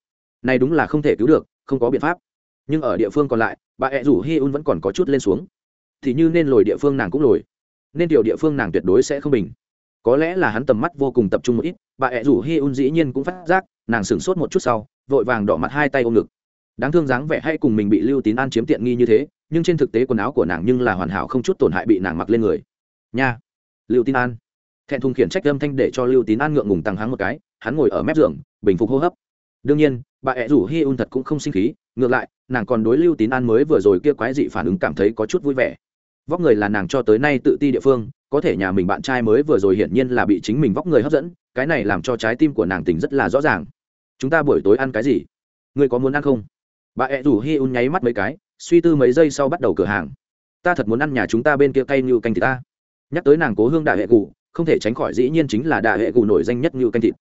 [SPEAKER 1] này đúng là không thể cứu được, không có biện pháp. Nhưng ở địa phương còn lại, bà ẹ rủ hi un vẫn còn có chút lên xuống. Thì như nên lồi địa phương nàng cũng lồi. Nên điều địa phương nàng tuyệt đối sẽ không bình. Có lẽ là hắn tầm mắt vô cùng tập trung một ít, bà ẹ rủ hi un dĩ nhiên cũng phát giác, nàng sửng sốt một chút sau, vội vàng đỏ mặt hai tay ôm ngực. Đáng thương dáng vẻ hay cùng mình bị lưu tín an chiếm tiện nghi như thế, nhưng trên thực tế quần áo của nàng nhưng là hoàn hảo không chút tổn hại bị nàng mặc lên người. Nha! Lưu tín an. Thẹn thùng khiển trách âm thanh để cho lưu tín an ngượng ngùng tăng hắng một cái, hắn ngồi ở mép giường, bình phục hô hấp đương nhiên, bà ẹ rủ hi un thật cũng không sinh khí, ngược lại, nàng còn đối lưu tín an mới vừa rồi kia quái dị phản ứng cảm thấy có chút vui vẻ. Vóc người là nàng cho tới nay tự ti địa phương, có thể nhà mình bạn trai mới vừa rồi hiển nhiên là bị chính mình vóc người hấp dẫn, cái này làm cho trái tim của nàng tỉnh rất là rõ ràng. Chúng ta buổi tối ăn cái gì? Ngươi có muốn ăn không? Bà ẹ rủ hi un nháy mắt mấy cái, suy tư mấy giây sau bắt đầu cửa hàng. Ta thật muốn ăn nhà chúng ta bên kia cay như canh thì ta. Nhắc tới nàng cố hương đại hệ cụ không thể tránh khỏi dĩ nhiên chính là đại hệ cụ nổi danh nhất như canh thịt.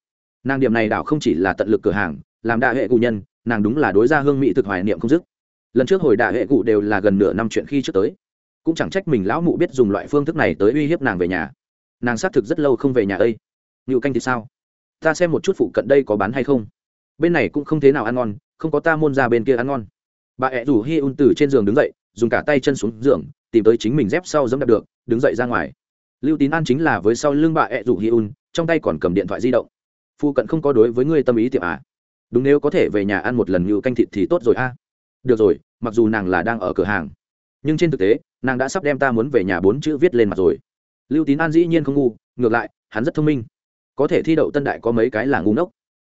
[SPEAKER 1] Nàng điểm này đảo không chỉ là tận lực cửa hàng làm đại hệ cụ nhân, nàng đúng là đối ra hương mỹ thực hoài niệm không dứt. Lần trước hồi đại hệ cụ đều là gần nửa năm chuyện khi trước tới. Cũng chẳng trách mình lão mụ biết dùng loại phương thức này tới uy hiếp nàng về nhà. Nàng xác thực rất lâu không về nhà đây ngự canh thì sao? Ta xem một chút phụ cận đây có bán hay không. Bên này cũng không thế nào ăn ngon, không có ta môn ra bên kia ăn ngon. Bà ẹ rủ hi un từ trên giường đứng dậy, dùng cả tay chân xuống giường, tìm tới chính mình dép sau dẫm đạp được, đứng dậy ra ngoài. Lưu tín an chính là với sau lưng bà ẹ rủ hi un, trong tay còn cầm điện thoại di động. Phụ cận không có đối với ngươi tâm ý tiệm à? Đúng nếu có thể về nhà ăn một lần như canh thịt thì tốt rồi a. Được rồi, mặc dù nàng là đang ở cửa hàng, nhưng trên thực tế, nàng đã sắp đem ta muốn về nhà bốn chữ viết lên mặt rồi. Lưu tín an dĩ nhiên không ngu, ngược lại, hắn rất thông minh. Có thể thi đậu tân đại có mấy cái là ngu ngốc.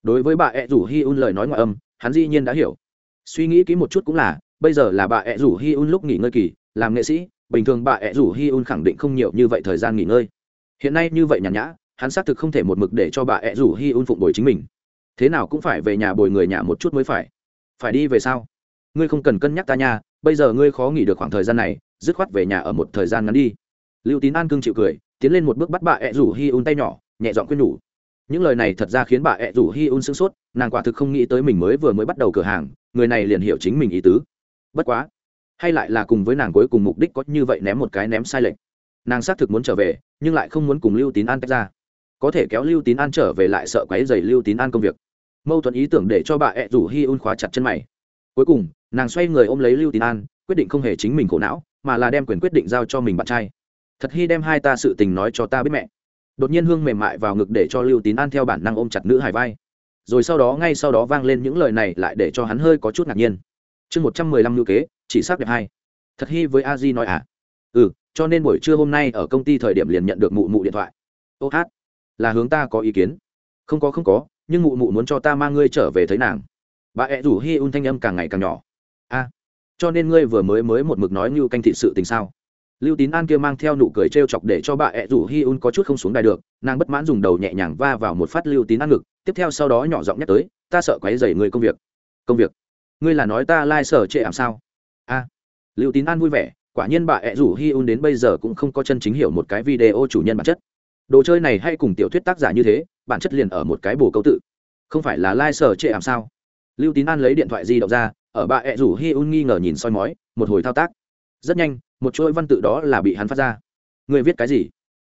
[SPEAKER 1] Đối với bà ẹ rủ hi un lời nói ngoại âm, hắn dĩ nhiên đã hiểu. Suy nghĩ kỹ một chút cũng là, bây giờ là bà ẹ rủ hi un lúc nghỉ ngơi kỳ, làm nghệ sĩ, bình thường bà ẹ rủ hi un khẳng định không nhiều như vậy thời gian nghỉ ngơi. Hiện nay như vậy nhàn nhã, hắn xác thực không thể một mực để cho bà ẹ rủ hi un phụng bồi chính mình thế nào cũng phải về nhà bồi người nhà một chút mới phải. Phải đi về sao? Ngươi không cần cân nhắc ta nha, bây giờ ngươi khó nghỉ được khoảng thời gian này, dứt khoát về nhà ở một thời gian ngắn đi. Lưu tín an cưng chịu cười, tiến lên một bước bắt bà ẹ rủ hi un tay nhỏ, nhẹ giọng khuyên nhủ. Những lời này thật ra khiến bà ẹ rủ hi un sửng sốt, nàng quả thực không nghĩ tới mình mới vừa mới bắt đầu cửa hàng, người này liền hiểu chính mình ý tứ. Bất quá, hay lại là cùng với nàng cuối cùng mục đích có như vậy ném một cái ném sai lệch. Nàng xác thực muốn trở về, nhưng lại không muốn cùng lưu tín an tách ra có thể kéo lưu tín an trở về lại sợ quáy dày lưu tín an công việc. Mâu thuẫn ý tưởng để cho bà ẹ rủ hi un khóa chặt chân mày. Cuối cùng, nàng xoay người ôm lấy lưu tín an, quyết định không hề chính mình khổ não, mà là đem quyền quyết định giao cho mình bạn trai. Thật hy đem hai ta sự tình nói cho ta biết mẹ. Đột nhiên hương mềm mại vào ngực để cho lưu tín an theo bản năng ôm chặt nữ hải vai. Rồi sau đó ngay sau đó vang lên những lời này lại để cho hắn hơi có chút ngạc nhiên. Chương một trăm mười lăm ngữ kế, chỉ xác đẹp hai. Thật hy với a di nói à? Ừ cho nên buổi trưa hôm nay ở công ty thời điểm liền nhận được mụ mụ điện thoại. Ô hát là hướng ta có ý kiến. Không có không có, nhưng mụ mụ muốn cho ta mang ngươi trở về thấy nàng. Bà ẹ rủ hi un thanh âm càng ngày càng nhỏ. A, cho nên ngươi vừa mới mới một mực nói như canh thị sự tình sao? Lưu tín an kia mang theo nụ cười t r e o chọc để cho bà ẹ rủ hi un có chút không xuống đài được, nàng bất mãn dùng đầu nhẹ nhàng va vào một phát lưu tín an ngực, tiếp theo sau đó nhỏ giọng nhắc tới, ta sợ quáy dày người công việc. Công việc? Ngươi là nói ta lai、like、sở trệ ảm sao? A. Lưu tín an vui vẻ, quả nhiên bà ẹ rủ hi un đến bây giờ cũng không có chân chính hiểu một cái video chủ nhân bản chất đồ chơi này hay cùng tiểu thuyết tác giả như thế, bản chất liền ở một cái bồ câu tự. Không phải là lai、like、sở trệ ảm sao? Lưu tín an lấy điện thoại di động ra, ở bà ẹ rủ hi un nghi ngờ nhìn soi mói, một hồi thao tác. Rất nhanh, một chuỗi văn tự đó là bị hắn phát ra. Người viết cái gì?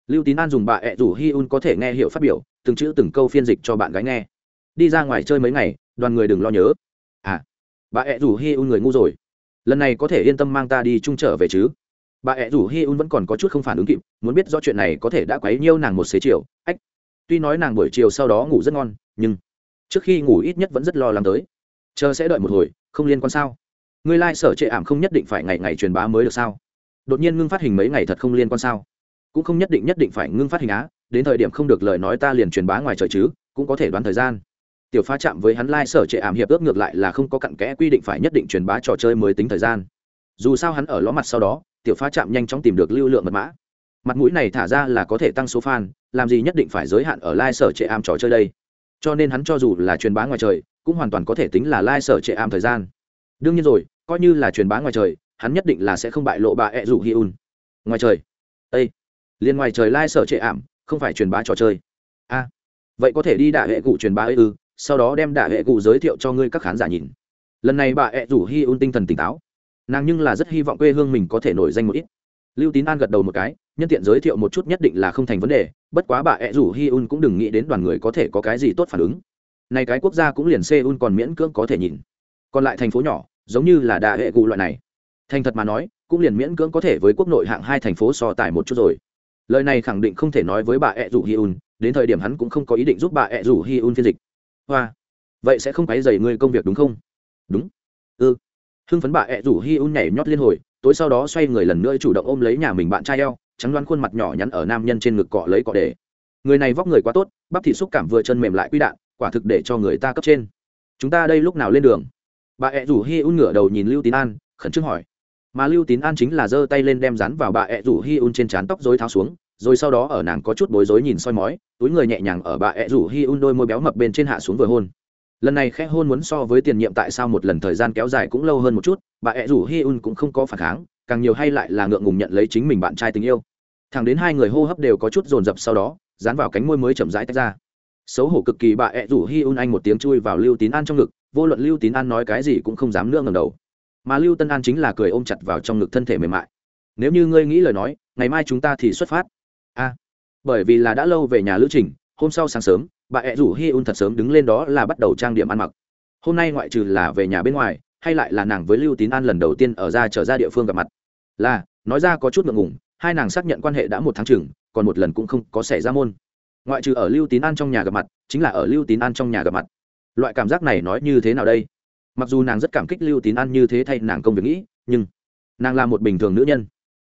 [SPEAKER 1] Lưu tín an dùng bà ẹ rủ hi un có thể nghe hiểu phát biểu, từng chữ từng câu phiên dịch cho bạn gái nghe. Đi ra ngoài chơi mấy ngày, đoàn người đừng lo nhớ. À bà ẹ rủ hi un người ngu rồi. Lần này có thể yên tâm mang ta đi chung trở về chứ? Bà ẹ rủ hi un vẫn còn có chút không phản ứng kịp, muốn biết do chuyện này có thể đã quấy nhiêu nàng một xế chiều. Ách, tuy nói nàng buổi chiều sau đó ngủ rất ngon, nhưng trước khi ngủ ít nhất vẫn rất lo lắng tới. Chờ sẽ đợi một hồi, không liên quan sao? Ngươi lai、like、sở trệ ảm không nhất định phải ngày ngày truyền bá mới được sao? Đột nhiên ngưng phát hình mấy ngày thật không liên quan sao? Cũng không nhất định nhất định phải ngưng phát hình á, đến thời điểm không được lời nói ta liền truyền bá ngoài trời chứ, cũng có thể đoán thời gian. Tiểu pha chạm với hắn lai、like、sở trệ ảm hiệp ước ngược lại là không có cặn kẽ quy định phải nhất định truyền bá trò chơi mới tính thời gian. Dù sao hắn ở ló mặt sau đó tiểu phá chạm nhanh chóng tìm được lưu lượng mật mã. Mặt mũi này thả ra là có thể tăng số fan, làm gì nhất định phải giới hạn ở Lai sở trệ am trò chơi đây. Cho nên hắn cho dù là truyền bá ngoài trời, cũng hoàn toàn có thể tính là Lai sở trệ am thời gian. Đương nhiên rồi, coi như là truyền bá ngoài trời, hắn nhất định là sẽ không bại lộ bà ẹ rủ hi un. Ngoài trời. Â liền ngoài trời Lai sở trệ ảm không phải truyền bá trò chơi. A. Vậy có thể đi đạ hệ cụ truyền bá ấy ư, sau đó đem đạ hệ cụ giới thiệu cho ngươi các khán giả nhìn. Lần này bà ẹ rủ hi un tinh thần tỉnh táo nàng nhưng là rất hy vọng quê hương mình có thể nổi danh một ít. Lưu tín an gật đầu một cái, nhân tiện giới thiệu một chút nhất định là không thành vấn đề, bất quá bà ẹ rủ hi un cũng đừng nghĩ đến đoàn người có thể có cái gì tốt phản ứng. Này cái quốc gia cũng liền seoul còn miễn cưỡng có thể nhìn. Còn lại thành phố nhỏ, giống như là đà hệ cụ loại này. Thành thật mà nói, cũng liền miễn cưỡng có thể với quốc nội hạng hai thành phố so tài một chút rồi. Lời này khẳng định không thể nói với bà ẹ rủ hi un, đến thời điểm hắn cũng không có ý định giúp bà ẹ rủ hi un phiên dịch. Hoa, vậy sẽ không quấy dày ngươi công việc đúng không? Đúng. Ư ừ hưng phấn bà ẹ rủ hi un nhảy nhót liên hồi, tối sau đó xoay người lần nữa chủ động ôm lấy nhà mình bạn trai eo, trắng đoán khuôn mặt nhỏ nhắn ở nam nhân trên ngực cọ lấy cọ để. Người này vóc người quá tốt, bắp thị xúc cảm vừa chân mềm lại quy đạn, quả thực để cho người ta cấp trên. Chúng ta đây lúc nào lên đường? Bà ẹ rủ hi un ngửa đầu nhìn lưu tín an, khẩn trương hỏi. Mà lưu tín an chính là giơ tay lên đem rắn vào bà ẹ rủ hi un trên trán tóc dối tháo xuống, rồi sau đó ở nàng có chút bối rối nhìn soi mói, túi người nhẹ nhàng ở bà ẹ rủ hi un đôi môi béo mập bên trên hạ xuống vừa hôn lần này khẽ hôn muốn so với tiền nhiệm tại sao một lần thời gian kéo dài cũng lâu hơn một chút, bà ẹ rủ hi un cũng không có phản kháng, càng nhiều hay lại là ngượng ngùng nhận lấy chính mình bạn trai tình yêu. Thẳng đến hai người hô hấp đều có chút dồn dập sau đó, dán vào cánh môi mới chậm rãi tách ra. Xấu hổ cực kỳ, bà ẹ rủ hi un anh một tiếng chui vào lưu tín an trong ngực, vô luận lưu tín an nói cái gì cũng không dám nữa ngầm đầu. Mà lưu tân an chính là cười ôm chặt vào trong ngực thân thể mềm mại. Nếu như ngươi nghĩ lời nói, ngày mai chúng ta thì xuất phát. A bởi vì là đã lâu về nhà lữ trình, hôm sau sáng sớm bà ẹ rủ hi un thật sớm đứng lên đó là bắt đầu trang điểm ăn mặc. Hôm nay ngoại trừ là về nhà bên ngoài, hay lại là nàng với lưu tín an lần đầu tiên ở ra trở ra địa phương gặp mặt. Là, nói ra có chút ngượng ngùng, hai nàng xác nhận quan hệ đã một tháng chừng, còn một lần cũng không có xảy ra môn. Ngoại trừ ở lưu tín an trong nhà gặp mặt, chính là ở lưu tín an trong nhà gặp mặt. Loại cảm giác này nói như thế nào đây? Mặc dù nàng rất cảm kích lưu tín an như thế thay nàng công việc nghĩ, nhưng nàng là một bình thường nữ nhân.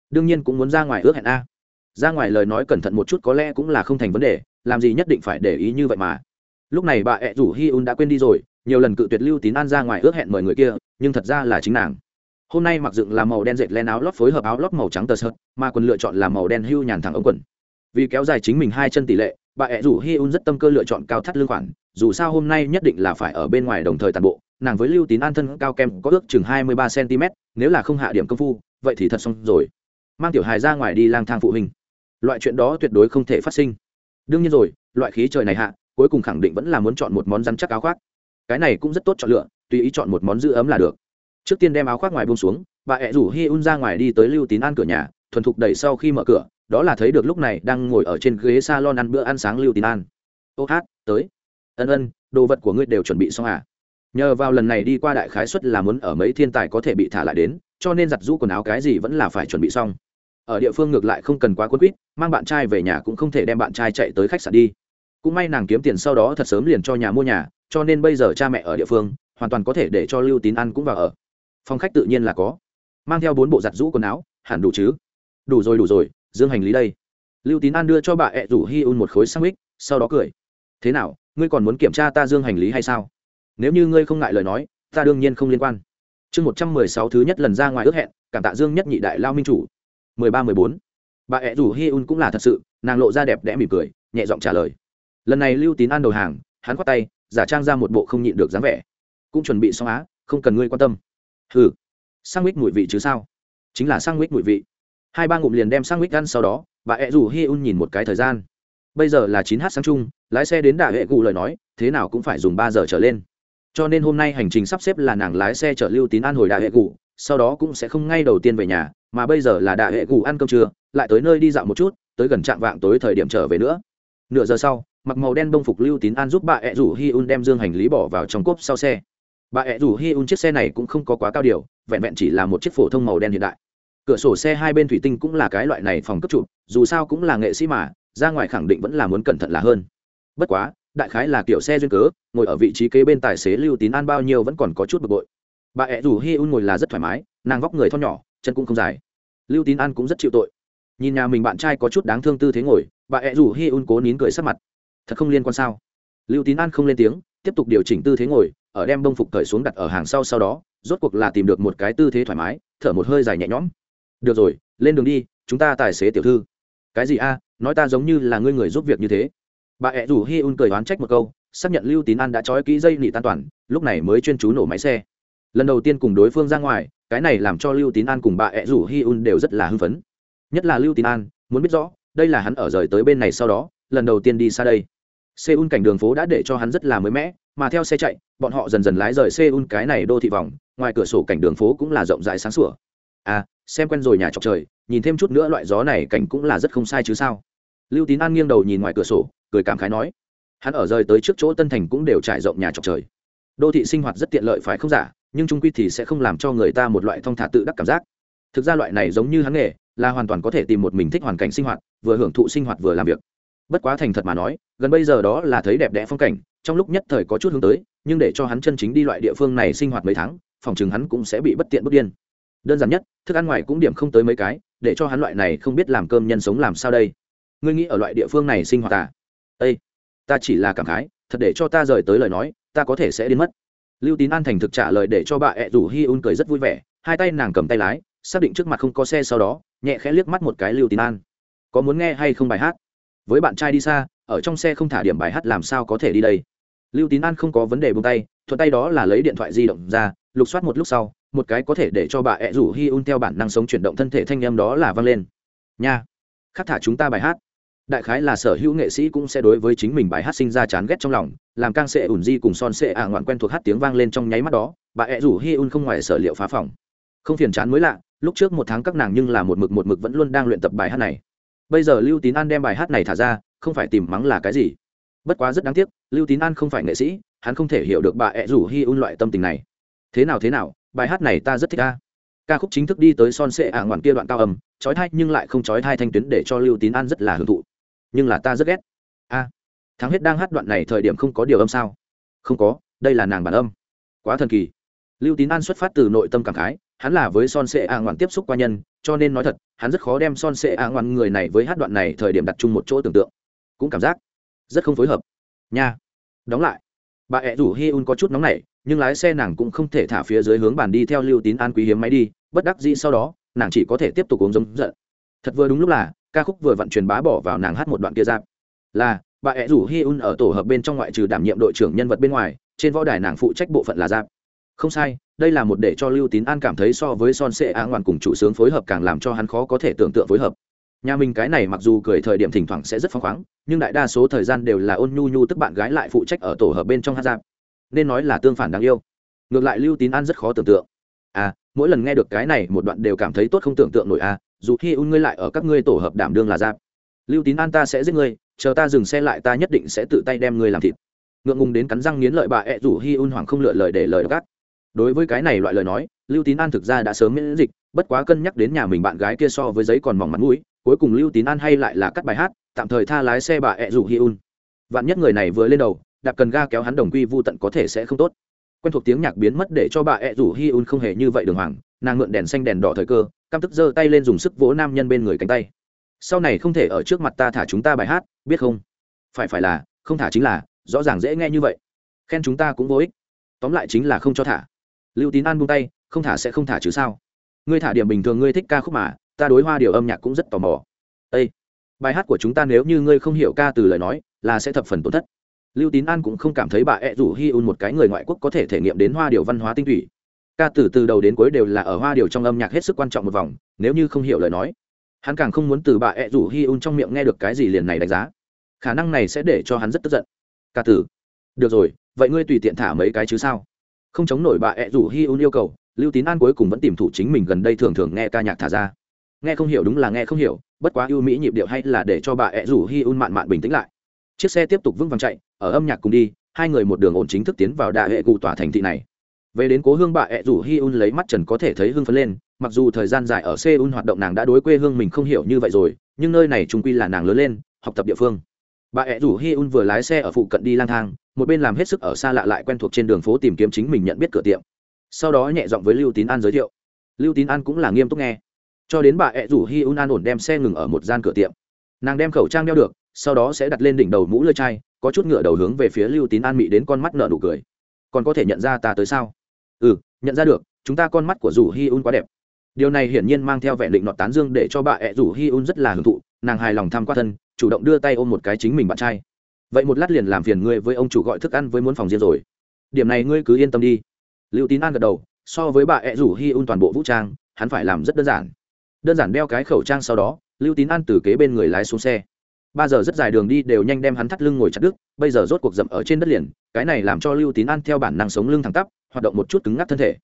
[SPEAKER 1] Đương nhiên cũng muốn ra ngoài ước hẹn a. Ra ngoài lời nói cẩn thận một chút có lẽ cũng là không thành vấn đề làm gì nhất định phải để ý như vậy mà. Lúc này bà ẹ rủ hi un đã quên đi rồi, nhiều lần cự tuyệt lưu tín an ra ngoài ước hẹn mời người kia, nhưng thật ra là chính nàng. Hôm nay mặc dựng là màu đen dệt len áo lót phối hợp áo lót màu trắng tờ sợt, mà quần lựa chọn là màu đen hưu nhàn thẳng ống quần. Vì kéo dài chính mình hai chân tỷ lệ, bà ẹ rủ hi un rất tâm cơ lựa chọn cao thắt lương khoản, dù sao hôm nay nhất định là phải ở bên ngoài đồng thời tàn bộ, nàng với lưu tín an thân cao kem có ước chừng hai mươi ba cm nếu là không hạ điểm công phu, vậy thì thật xong rồi. Mang tiểu hài ra ngoài đi lang thang phụ huynh. Loại chuyện đó tuyệt đối không thể phát sinh đương nhiên rồi, loại khí trời này hạ, cuối cùng khẳng định vẫn là muốn chọn một món rắn chắc áo khoác. Cái này cũng rất tốt chọn lựa, tùy ý chọn một món giữ ấm là được. Trước tiên đem áo khoác ngoài bông xuống, bà ẹ rủ hi un ra ngoài đi tới lưu tín an cửa nhà, thuần thục đẩy sau khi mở cửa, đó là thấy được lúc này đang ngồi ở trên ghế s a lon ăn bữa ăn sáng lưu tín an. Ô hát, tới. Ân ân, đồ vật của ngươi đều chuẩn bị xong à? Nhờ vào lần này đi qua đại khái suất là muốn ở mấy thiên tài có thể bị thả lại đến, cho nên giặt rũ quần áo cái gì vẫn là phải chuẩn bị xong ở địa phương ngược lại không cần quá quân quýt, mang bạn trai về nhà cũng không thể đem bạn trai chạy tới khách sạn đi. Cũng may nàng kiếm tiền sau đó thật sớm liền cho nhà mua nhà, cho nên bây giờ cha mẹ ở địa phương, hoàn toàn có thể để cho lưu tín ăn cũng vào ở. Phòng khách tự nhiên là có. Mang theo bốn bộ giặt rũ quần áo, hẳn đủ chứ? Đủ rồi đủ rồi, dương hành lý đây. Lưu tín an đưa cho bà ẹ rủ hi un một khối sandwich, sau đó cười. Thế nào, ngươi còn muốn kiểm tra ta dương hành lý hay sao? Nếu như ngươi không ngại lời nói, ta đương nhiên không liên quan. Chương một trăm mười sáu thứ nhất lần ra ngoài ước hẹn, cảm tạ dương nhất nhị đại lao minh chủ mười ba mười bốn. Bà ẹ rủ hi un cũng là thật sự, nàng lộ ra đẹp đẽ mỉm cười, nhẹ giọng trả lời. Lần này lưu tín an đầu hàng, hắn khoát tay, giả trang ra một bộ không nhịn được dáng vẻ. Cũng chuẩn bị xong á, không cần ngươi quan tâm. Ừ sang mít mùi vị chứ sao? Chính là sang mít mùi vị. Hai ba ngụm liền đem sang mít ăn sau đó, bà ẹ rủ hi un nhìn một cái thời gian. Bây giờ là chín h sáng chung, lái xe đến đà hệ cụ lời nói, thế nào cũng phải dùng ba giờ trở lên. Cho nên hôm nay hành trình sắp xếp là nàng lái xe chở lưu tín an hồi đà hệ cụ sau đó cũng sẽ không ngay đầu tiên về nhà, mà bây giờ là đại hệ cụ ăn cơm trưa, lại tới nơi đi dạo một chút, tới gần trạm vạng tối thời điểm trở về nữa. Nửa giờ sau, mặc màu đen đông phục lưu tín an giúp bà ẹ rủ hi un đem dương hành lý bỏ vào trong cốp sau xe. Bà ẹ rủ hi un chiếc xe này cũng không có quá cao điều, vẹn vẹn chỉ là một chiếc phổ thông màu đen hiện đại. Cửa sổ xe hai bên thủy tinh cũng là cái loại này phòng cấp chụp dù sao cũng là nghệ sĩ mà, ra ngoài khẳng định vẫn là muốn cẩn thận là hơn. Bất quá, đại khái là kiểu xe duyên cớ, ngồi ở vị trí kế bên tài xế lưu tín an bao nhiêu vẫn còn có chút bực bội bà ẹ rủ hi un ngồi là rất thoải mái, nàng vóc người thon nhỏ, chân cũng không dài. Lưu tín an cũng rất chịu tội. Nhìn nhà mình bạn trai có chút đáng thương tư thế ngồi, bà ẹ rủ hi un cố nín cười sắc mặt. Thật không liên quan sao? Lưu tín an không lên tiếng, tiếp tục điều chỉnh tư thế ngồi, ở đem bông phục cởi xuống đặt ở hàng sau sau đó, rốt cuộc là tìm được một cái tư thế thoải mái, thở một hơi dài nhẹ nhõm. Được rồi, lên đường đi, chúng ta tài xế tiểu thư. Cái gì a? Nói ta giống như là ngươi người giúp việc như thế. Bà ẹ rủ hi un cười oán trách một câu, xác nhận lưu tín an đã trói kỹ dây nị tan toàn, lúc này mới chuyên chú nổ máy xe lần đầu tiên cùng đối phương ra ngoài, cái này làm cho lưu tín an cùng bà ẹ rủ hi un đều rất là hưng phấn. Nhất là lưu tín an, muốn biết rõ, đây là hắn ở rời tới bên này sau đó, lần đầu tiên đi xa đây. Seoul cảnh đường phố đã để cho hắn rất là mới mẻ, mà theo xe chạy, bọn họ dần dần lái rời seoul cái này đô thị vòng, ngoài cửa sổ cảnh đường phố cũng là rộng rãi sáng sủa. À xem quen rồi nhà trọc trời, nhìn thêm chút nữa loại gió này cảnh cũng là rất không sai chứ sao? Lưu tín an nghiêng đầu nhìn ngoài cửa sổ, cười cảm khái nói, hắn ở rời tới trước chỗ tân thành cũng đều trải rộng nhà trọc trời. Đô thị sinh hoạt rất tiện lợi phải không giả? Nhưng trung quy thì sẽ không làm cho người ta một loại thong thả tự đắc cảm giác. Thực ra loại này giống như hắn nghề, là hoàn toàn có thể tìm một mình thích hoàn cảnh sinh hoạt, vừa hưởng thụ sinh hoạt vừa làm việc. Bất quá thành thật mà nói, gần bây giờ đó là thấy đẹp đẽ phong cảnh, trong lúc nhất thời có chút hướng tới, nhưng để cho hắn chân chính đi loại địa phương này sinh hoạt mấy tháng, phòng chừng hắn cũng sẽ bị bất tiện bất điên. Đơn giản nhất, thức ăn ngoài cũng điểm không tới mấy cái, để cho hắn loại này không biết làm cơm nhân sống làm sao đây? Ngươi nghĩ ở loại địa phương này sinh hoạt à? Ây ta chỉ là cảm khái, thật để cho ta rời tới lời nói, ta có thể sẽ đến mất lưu tín an thành thực trả lời để cho bà ẹ rủ hi un cười rất vui vẻ, hai tay nàng cầm tay lái, xác định trước mặt không có xe sau đó, nhẹ khẽ liếc mắt một cái lưu tín an. Có muốn nghe hay không bài hát? Với bạn trai đi xa, ở trong xe không thả điểm bài hát làm sao có thể đi đây? Lưu tín an không có vấn đề buông tay, thuận tay đó là lấy điện thoại di động ra, lục soát một lúc sau, một cái có thể để cho bà ẹ rủ hi un theo bản năng sống chuyển động thân thể thanh em đó là văng lên. Nha, khắc thả chúng ta bài hát đại khái là sở hữu nghệ sĩ cũng sẽ đối với chính mình bài hát sinh ra chán ghét trong lòng, làm càng sệ ủn di cùng son sệ ạ ngoạn quen thuộc hát tiếng vang lên trong nháy mắt đó, bà ẹ rủ hi un không ngoài sở liệu phá phòng. Không phiền chán mới lạ, lúc trước một tháng các nàng nhưng là một mực một mực vẫn luôn đang luyện tập bài hát này. Bây giờ lưu tín an đem bài hát này thả ra, không phải tìm mắng là cái gì. Bất quá rất đáng tiếc, lưu tín an không phải nghệ sĩ, hắn không thể hiểu được bà ẹ rủ hi un loại tâm tình này. Thế nào thế nào, bài hát này ta rất thích ca. Ca khúc chính thức đi tới son sệ ả ngoạn kia đoạn cao âm, trói thai nhưng lại không trói thai thanh tuyến để cho lưu tín an rất là hưởng thụ nhưng là ta rất ghét. A, thắng hết đang hát đoạn này thời điểm không có điều âm sao? Không có, đây là nàng bản âm. Quá thần kỳ. Lưu tín an xuất phát từ nội tâm cảm khái, hắn là với son sệ a ngoạn tiếp xúc qua nhân, cho nên nói thật, hắn rất khó đem son sệ a ngoạn người này với hát đoạn này thời điểm đặt chung một chỗ tưởng tượng. Cũng cảm giác rất không phối hợp. Nha. Đóng lại. Bà ẹ rủ hi un có chút nóng nảy, nhưng lái xe nàng cũng không thể thả phía dưới hướng bàn đi theo lưu tín an quý hiếm máy đi, bất đắc dĩ sau đó, nàng chỉ có thể tiếp tục uống giống giận thật vừa đúng lúc là, ca khúc vừa vận truyền bá bỏ vào nàng hát một đoạn kia giáp là, bà ẹ rủ hi un ở tổ hợp bên trong ngoại trừ đảm nhiệm đội trưởng nhân vật bên ngoài, trên võ đài nàng phụ trách bộ phận là giáp. Không sai, đây là một để cho lưu tín an cảm thấy so với son sệ á ngoạn cùng chủ sướng phối hợp càng làm cho hắn khó có thể tưởng tượng phối hợp. Nhà mình cái này mặc dù cười thời điểm thỉnh thoảng sẽ rất phăng khoáng, nhưng đại đa số thời gian đều là ôn nhu nhu tức bạn gái lại phụ trách ở tổ hợp bên trong hát giáp. Nên nói là tương phản đáng yêu. Ngược lại lưu tín an rất khó tưởng tượng. À mỗi lần nghe được cái này một đoạn đều cảm thấy tốt không tưởng tượng nổi à dù khi un ngươi lại ở các ngươi tổ hợp đảm đương là giáp. Lưu tín an ta sẽ giết ngươi, chờ ta dừng xe lại ta nhất định sẽ tự tay đem ngươi làm thịt. Ngượng ngùng đến cắn răng nghiến lợi bà ẹ rủ hi un hoàng không lựa lời để lời gắt. Đối với cái này loại lời nói, lưu tín an thực ra đã sớm miễn dịch, bất quá cân nhắc đến nhà mình bạn gái kia so với giấy còn mỏng mặt mũi, cuối cùng lưu tín an hay lại là cắt bài hát, tạm thời tha lái xe bà ẹ rủ hi un. Vạn nhất người này vừa lên đầu, đạp cần ga kéo hắn đồng quy vô tận có thể sẽ không tốt quen thuộc tiếng nhạc biến mất để cho bà ẹ rủ hi un không hề như vậy đường hoàng. Nàng ngượn đèn xanh đèn đỏ thời cơ, căm tức giơ tay lên dùng sức vỗ nam nhân bên người cánh tay. Sau này không thể ở trước mặt ta thả chúng ta bài hát, biết không? Phải phải là, không thả chính là, rõ ràng dễ nghe như vậy. Khen chúng ta cũng vô ích. Tóm lại chính là không cho thả. Lưu tín an buông tay, không thả sẽ không thả chứ sao? Ngươi thả điểm bình thường ngươi thích ca khúc mà, ta đối hoa điều âm nhạc cũng rất tò mò. Â bài hát của chúng ta nếu như ngươi không hiểu ca từ lời nói, là sẽ thập phần tổn thất lưu tín an cũng không cảm thấy bà ẹ rủ hi un một cái người ngoại quốc có thể thể nghiệm đến hoa điều văn hóa tinh thủy ca từ từ đầu đến cuối đều là ở hoa điều trong âm nhạc hết sức quan trọng một vòng, nếu như không hiểu lời nói, hắn càng không muốn từ bà ẹ rủ hi un trong miệng nghe được cái gì liền này đánh giá. Khả năng này sẽ để cho hắn rất tức giận. Ca tử được rồi, vậy ngươi tùy tiện thả mấy cái chứ sao? Không chống nổi bà ẹ rủ hi un yêu cầu, lưu tín an cuối cùng vẫn tìm thủ chính mình gần đây thường thường nghe ca nhạc thả ra. Nghe không hiểu đúng là nghe không hiểu, bất quá ưu mỹ nhịp điệu hay là để cho bà ẹ rủ hi un mạn mạn bình tĩnh lại. Chiếc xe tiếp tục vững vàng chạy ở âm nhạc cùng đi, hai người một đường ổn chính thức tiến vào đại hệ cụ tòa thành thị này. Về đến cố hương bà ẹ rủ hi un lấy mắt trần có thể thấy hưng phấn lên, mặc dù thời gian dài ở seoul hoạt động nàng đã đối quê hương mình không hiểu như vậy rồi, nhưng nơi này trung quy là nàng lớn lên, học tập địa phương. Bà ẹ rủ hi un vừa lái xe ở phụ cận đi lang thang, một bên làm hết sức ở xa lạ lại quen thuộc trên đường phố tìm kiếm chính mình nhận biết cửa tiệm. Sau đó nhẹ giọng với lưu tín an giới thiệu. Lưu tín an cũng là nghiêm túc nghe. Cho đến bà ẹ rủ hi un an ổn đem xe ngừng ở một gian cửa tiệm. Nàng đem khẩu trang đeo được sau đó sẽ đặt lên đỉnh đầu mũ lơi chai, có chút ngựa đầu hướng về phía lưu tín an mị đến con mắt nợ nụ cười. Còn có thể nhận ra ta tới sao? Ừ nhận ra được, chúng ta con mắt của rủ hi un quá đẹp. Điều này hiển nhiên mang theo vẻ định nọt tán dương để cho bà ẹ rủ hi un rất là hưởng thụ, nàng hài lòng tham qua thân, chủ động đưa tay ôm một cái chính mình bạn trai. Vậy một lát liền làm phiền ngươi với ông chủ gọi thức ăn với muốn phòng riêng rồi. Điểm này ngươi cứ yên tâm đi. Lưu tín an gật đầu, so với bà ẹ rủ hi un toàn bộ vũ trang, hắn phải làm rất đơn giản. Đơn giản đeo cái khẩu trang sau đó, lưu tín an từ kế bên người lái xuống xe ba giờ rất dài đường đi đều nhanh đem hắn thắt lưng ngồi chặt đứt, bây giờ rốt cuộc dậm ở trên đất liền, cái này làm cho lưu tín an theo bản năng sống lưng thẳng tắp, hoạt động một chút cứng ngắc thân thể.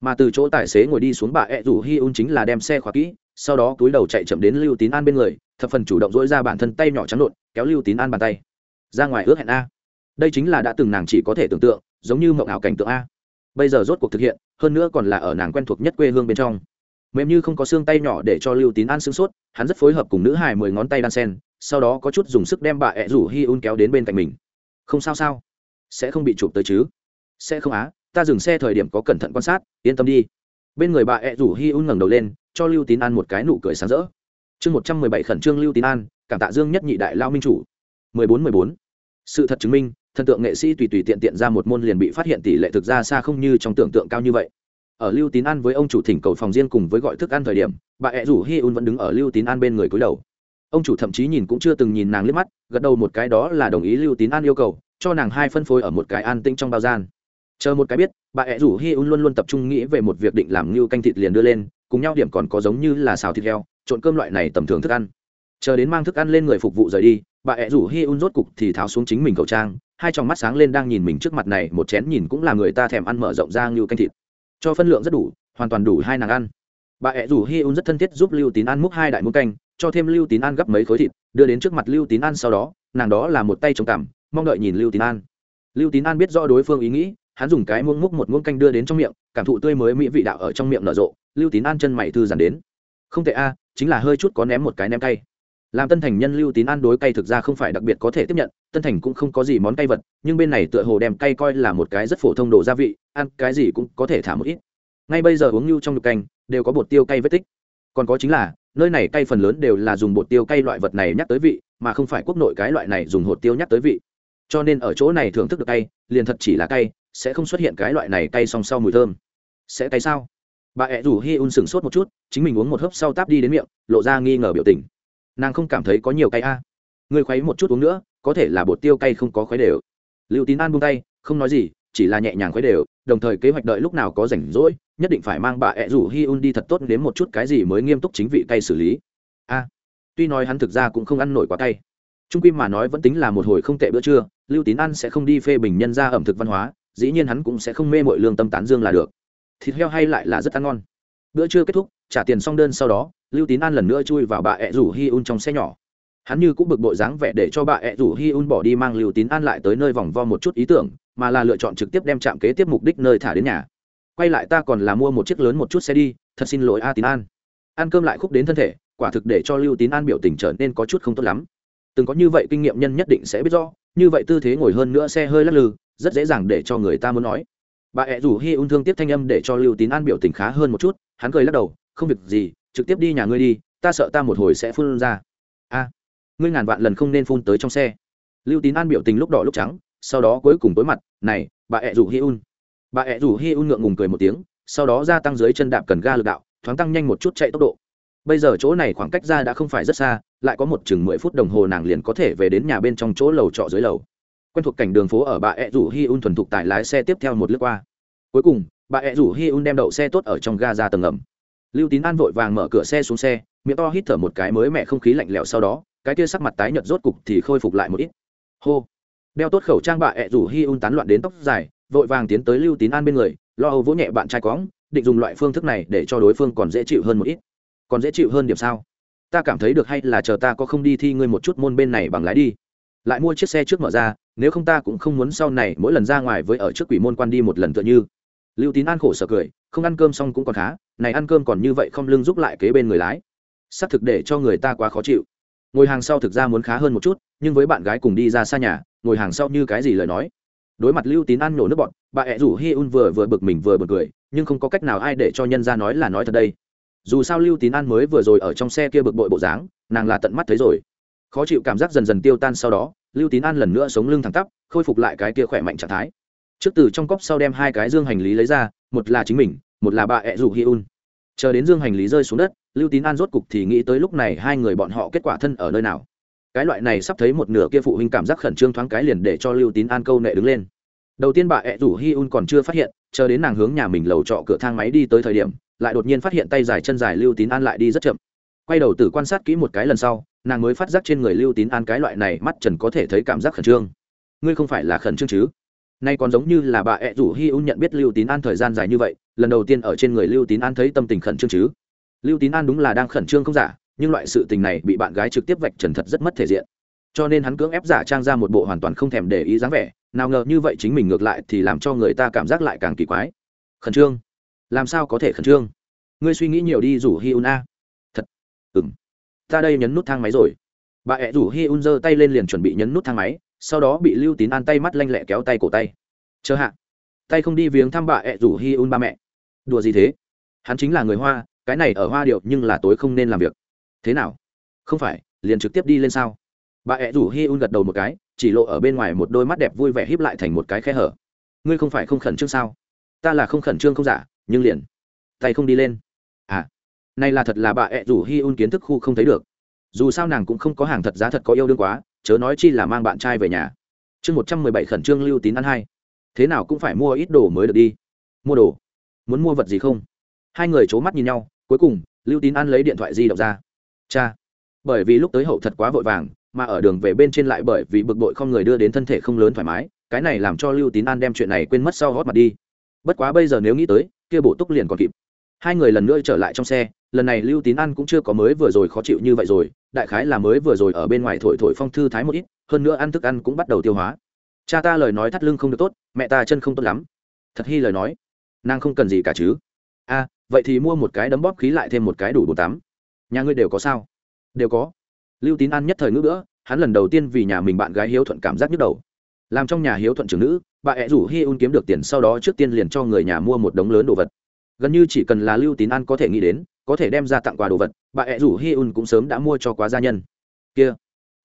[SPEAKER 1] Mà từ chỗ tài xế ngồi đi xuống bà ẹ rủ hi un chính là đem xe khóa kỹ, sau đó túi đầu chạy chậm đến lưu tín an bên người, thập phần chủ động dỗi ra bản thân tay nhỏ trắng lộn kéo lưu tín an bàn tay. Ra ngoài ước hẹn a. Đây chính là đã từng nàng chỉ có thể tưởng tượng, giống như mộng ảo cảnh tượng a. Bây giờ rốt cuộc thực hiện, hơn nữa còn là ở nàng quen thuộc nhất quê hương bên trong. Mềm như không có xương tay nhỏ để cho lưu tín an sương sốt, hắn rất phối hợp cùng nữ hài mười ngón tay đan sen sau đó có chút dùng sức đem bà ẹ rủ hi un kéo đến bên cạnh mình. Không sao sao? Sẽ không bị chụp tới chứ? Sẽ không á, ta dừng xe thời điểm có cẩn thận quan sát, yên tâm đi. Bên người bà ẹ rủ hi un ngẩng đầu lên, cho lưu tín an một cái nụ cười sáng rỡ. Chương một trăm mười bảy khẩn trương lưu tín an, cảm tạ dương nhất nhị đại lao minh chủ. mười bốn mười bốn. Sự thật chứng minh, thần tượng nghệ sĩ tùy tùy tiện tiện ra một môn liền bị phát hiện tỷ lệ thực ra xa không như trong tưởng tượng cao như vậy. Ở lưu tín an với ông chủ thỉnh cầu phòng riêng cùng với gọi thức ăn thời điểm, bà ẹ rủ hi un vẫn đứng ở lưu tín an bên người cúi đầu ông chủ thậm chí nhìn cũng chưa từng nhìn nàng liếc mắt, gật đầu một cái đó là đồng ý lưu tín an yêu cầu, cho nàng hai phân phối ở một cái an tĩnh trong bao gian. Chờ một cái biết, bà ẹ rủ hi un luôn luôn tập trung nghĩ về một việc định làm như canh thịt liền đưa lên, cùng nhau điểm còn có giống như là xào thịt heo, trộn cơm loại này tầm thường thức ăn. Chờ đến mang thức ăn lên người phục vụ rời đi, bà ẹ rủ hi un rốt cục thì tháo xuống chính mình khẩu trang, hai trong mắt sáng lên đang nhìn mình trước mặt này, một chén nhìn cũng là người ta thèm ăn mở rộng ra như canh thịt. Cho phân lượng rất đủ, hoàn toàn đủ hai nàng ăn. Bà ẹ rủ hi un rất thân thiết giúp lưu tín ăn múc hai đại muỗng canh cho thêm lưu tín An gấp mấy khối thịt, đưa đến trước mặt lưu tín An sau đó, nàng đó là một tay trồng cảm mong đợi nhìn lưu tín an. Lưu tín an biết rõ đối phương ý nghĩ, hắn dùng cái muỗng múc một muỗng canh đưa đến trong miệng, cảm thụ tươi mới mỹ vị đạo ở trong miệng nở rộ, lưu tín an chân mày thư giản đến. Không tệ a, chính là hơi chút có ném một cái ném cay. Làm tân thành nhân lưu tín An đối cay thực ra không phải đặc biệt có thể tiếp nhận, tân thành cũng không có gì món cay vật, nhưng bên này tựa hồ đem cay coi là một cái rất phổ thông đồ gia vị, ăn cái gì cũng có thể thả một ít. Ngay bây giờ uống nhu trong nhục canh, đều có bột tiêu cay vết tích. Còn có chính là nơi này cay phần lớn đều là dùng bột tiêu cay loại vật này nhắc tới vị, mà không phải quốc nội cái loại này dùng hột tiêu nhắc tới vị. Cho nên ở chỗ này thưởng thức được cay, liền thật chỉ là cay, sẽ không xuất hiện cái loại này cay song sau mùi thơm. Sẽ cay sao? Bà ẹ rủ hi un sửng sốt một chút, chính mình uống một hớp sau táp đi đến miệng, lộ ra nghi ngờ biểu tình. Nàng không cảm thấy có nhiều cay a. À. người khuấy một chút uống nữa, có thể là bột tiêu cay không có khuấy đều. Lưu tín an buông tay, không nói gì, chỉ là nhẹ nhàng khuấy đều, đồng thời kế hoạch đợi lúc nào có rảnh rỗi nhất định phải mang bà ẹ rủ hi un đi thật tốt đến một chút cái gì mới nghiêm túc chính vị cay xử lý. A, tuy nói hắn thực ra cũng không ăn nổi quá cay. Trung quy mà nói vẫn tính là một hồi không tệ bữa trưa, lưu tín ăn sẽ không đi phê bình nhân ra ẩm thực văn hóa, dĩ nhiên hắn cũng sẽ không mê mội lương tâm tán dương là được. Thịt heo hay lại là rất ăn ngon. Bữa trưa kết thúc, trả tiền xong đơn sau đó, lưu tín an lần nữa chui vào bà ẹ rủ hi un trong xe nhỏ. Hắn như cũng bực bội dáng vẻ để cho bà ẹ rủ hi un bỏ đi mang lưu tín an lại tới nơi vòng vo một chút ý tưởng, mà là lựa chọn trực tiếp đem trạm kế tiếp mục đích nơi thả đến nhà quay lại ta còn là mua một chiếc lớn một chút xe đi, thật xin lỗi a tín an. Ăn cơm lại khúc đến thân thể, quả thực để cho lưu tín an biểu tình trở nên có chút không tốt lắm. Từng có như vậy kinh nghiệm nhân nhất định sẽ biết rõ, như vậy tư thế ngồi hơn nữa xe hơi lắc lư, rất dễ dàng để cho người ta muốn nói. Bà ẹ rủ hi un thương tiếp thanh âm để cho lưu tín an biểu tình khá hơn một chút, hắn cười lắc đầu, không việc gì, trực tiếp đi nhà ngươi đi, ta sợ ta một hồi sẽ phun ra. A, ngươi ngàn vạn lần không nên phun tới trong xe. Lưu tín an biểu tình lúc đỏ lúc trắng, sau đó cuối cùng tối mặt, này, bà ẹ rủ hi un bà ẹ rủ hi un ngượng ngùng cười một tiếng, sau đó gia tăng dưới chân đạp cần ga lực đạo, thoáng tăng nhanh một chút chạy tốc độ. Bây giờ chỗ này khoảng cách ra đã không phải rất xa, lại có một chừng mười phút đồng hồ nàng liền có thể về đến nhà bên trong chỗ lầu trọ dưới lầu. Quen thuộc cảnh đường phố ở bà ẹ rủ hi un thuần thục tải lái xe tiếp theo một lướt qua. Cuối cùng, bà ẹ rủ hi un đem đậu xe tốt ở trong ga ra tầng ngầm. Lưu tín an vội vàng mở cửa xe xuống xe, miệng to hít thở một cái mới mẹ không khí lạnh lẽo sau đó, cái kia sắc mặt tái nhợt rốt cục thì khôi phục lại một ít. Hô! Đeo tốt khẩu trang bà ẹ rủ hi un tán loạn đến tóc dài vội vàng tiến tới lưu tín an bên người, lo âu vỗ nhẹ bạn trai cóng định dùng loại phương thức này để cho đối phương còn dễ chịu hơn một ít. Còn dễ chịu hơn điểm sao? Ta cảm thấy được hay là chờ ta có không đi thi ngươi một chút môn bên này bằng lái đi. Lại mua chiếc xe trước mở ra, nếu không ta cũng không muốn sau này mỗi lần ra ngoài với ở trước quỷ môn quan đi một lần tựa như. Lưu tín an khổ sở cười, không ăn cơm xong cũng còn khá, này ăn cơm còn như vậy không lưng giúp lại kế bên người lái. Xác thực để cho người ta quá khó chịu. Ngồi hàng sau thực ra muốn khá hơn một chút, nhưng với bạn gái cùng đi ra xa nhà, ngồi hàng sau như cái gì lời nói đối mặt lưu tín an nhổ nước bọn, bà ẹ rủ hi un vừa vừa bực mình vừa bực cười, nhưng không có cách nào ai để cho nhân ra nói là nói thật đây. Dù sao lưu tín an mới vừa rồi ở trong xe kia bực bội bộ dáng, nàng là tận mắt thấy rồi. Khó chịu cảm giác dần dần tiêu tan sau đó, lưu tín an lần nữa sống lưng thẳng tắp, khôi phục lại cái kia khỏe mạnh trạng thái. Trước từ trong cốc sau đem hai cái dương hành lý lấy ra, một là chính mình, một là bà ẹ rủ hi un. Chờ đến dương hành lý rơi xuống đất, lưu tín an rốt cục thì nghĩ tới lúc này hai người bọn họ kết quả thân ở nơi nào cái loại này sắp thấy một nửa kia phụ huynh cảm giác khẩn trương thoáng cái liền để cho lưu tín an câu nệ đứng lên. Đầu tiên bà ẹ rủ hi un còn chưa phát hiện, chờ đến nàng hướng nhà mình lầu trọ cửa thang máy đi tới thời điểm, lại đột nhiên phát hiện tay dài chân dài lưu tín an lại đi rất chậm. Quay đầu tử quan sát kỹ một cái lần sau, nàng mới phát giác trên người lưu tín an cái loại này mắt trần có thể thấy cảm giác khẩn trương. Ngươi không phải là khẩn trương chứ? Nay còn giống như là bà ẹ rủ hi un nhận biết lưu tín an thời gian dài như vậy, lần đầu tiên ở trên người lưu tín an thấy tâm tình khẩn trương chứ? Lưu tín an đúng là đang khẩn trương không giả nhưng loại sự tình này bị bạn gái trực tiếp vạch trần thật rất mất thể diện. Cho nên hắn cưỡng ép giả trang ra một bộ hoàn toàn không thèm để ý dáng vẻ, nào ngờ như vậy chính mình ngược lại thì làm cho người ta cảm giác lại càng kỳ quái. Khẩn trương. Làm sao có thể khẩn trương? Ngươi suy nghĩ nhiều đi, rủ hi un a. Thật. Ừ m ta đây nhấn nút thang máy rồi. Bà ẹ rủ hi un giơ tay lên liền chuẩn bị nhấn nút thang máy, sau đó bị lưu tín an tay mắt lanh lẹ kéo tay cổ tay. Chờ hạ. Tay không đi viếng thăm bà ẹ rủ hi un ba mẹ. Đùa gì thế? Hắn chính là người hoa, cái này ở hoa điệu nhưng là tối không nên làm việc thế nào? Không phải, liền trực tiếp đi lên sao? Bà ẹ rủ hi un gật đầu một cái, chỉ lộ ở bên ngoài một đôi mắt đẹp vui vẻ híp lại thành một cái khe hở. Ngươi không phải không khẩn trương sao? Ta là không khẩn trương không giả, nhưng liền, tay không đi lên. À này là thật là bà ẹ rủ hi un kiến thức khu không thấy được. Dù sao nàng cũng không có hàng thật giá thật có yêu đương quá, chớ nói chi là mang bạn trai về nhà. Chương một trăm mười bảy khẩn trương lưu tín ăn hai. Thế nào cũng phải mua ít đồ mới được đi. Mua đồ. Muốn mua vật gì không? Hai người c h ố mắt nhìn nhau, cuối cùng, lưu tín ăn lấy điện thoại di động ra cha. Bởi vì lúc tới hậu thật quá vội vàng, mà ở đường về bên trên lại bởi vì bực bội không người đưa đến thân thể không lớn thoải mái, cái này làm cho lưu tín an đem chuyện này quên mất sau hót mặt đi. Bất quá bây giờ nếu nghĩ tới, kia bộ túc liền còn kịp. Hai người lần nữa trở lại trong xe, lần này lưu tín an cũng chưa có mới vừa rồi khó chịu như vậy rồi, đại khái là mới vừa rồi ở bên ngoài thổi thổi phong thư thái một ít, hơn nữa ăn thức ăn cũng bắt đầu tiêu hóa. Cha ta lời nói thắt lưng không được tốt, mẹ ta chân không tốt lắm. Thật hy lời nói. Nàng không cần gì cả chứ. A vậy thì mua một cái đấm bóp khí lại thêm một cái đủ bồn tắm nhà ngươi đều có sao? Đều có. Lưu tín an nhất thời ngữ nữa hắn lần đầu tiên vì nhà mình bạn gái hiếu thuận cảm giác nhức đầu. Làm trong nhà hiếu thuận trưởng nữ, bà ẹ rủ hi un kiếm được tiền sau đó trước tiên liền cho người nhà mua một đống lớn đồ vật. Gần như chỉ cần là lưu tín an có thể nghĩ đến, có thể đem ra tặng quà đồ vật, bà ẹ rủ hi un cũng sớm đã mua cho quá gia nhân. Kia,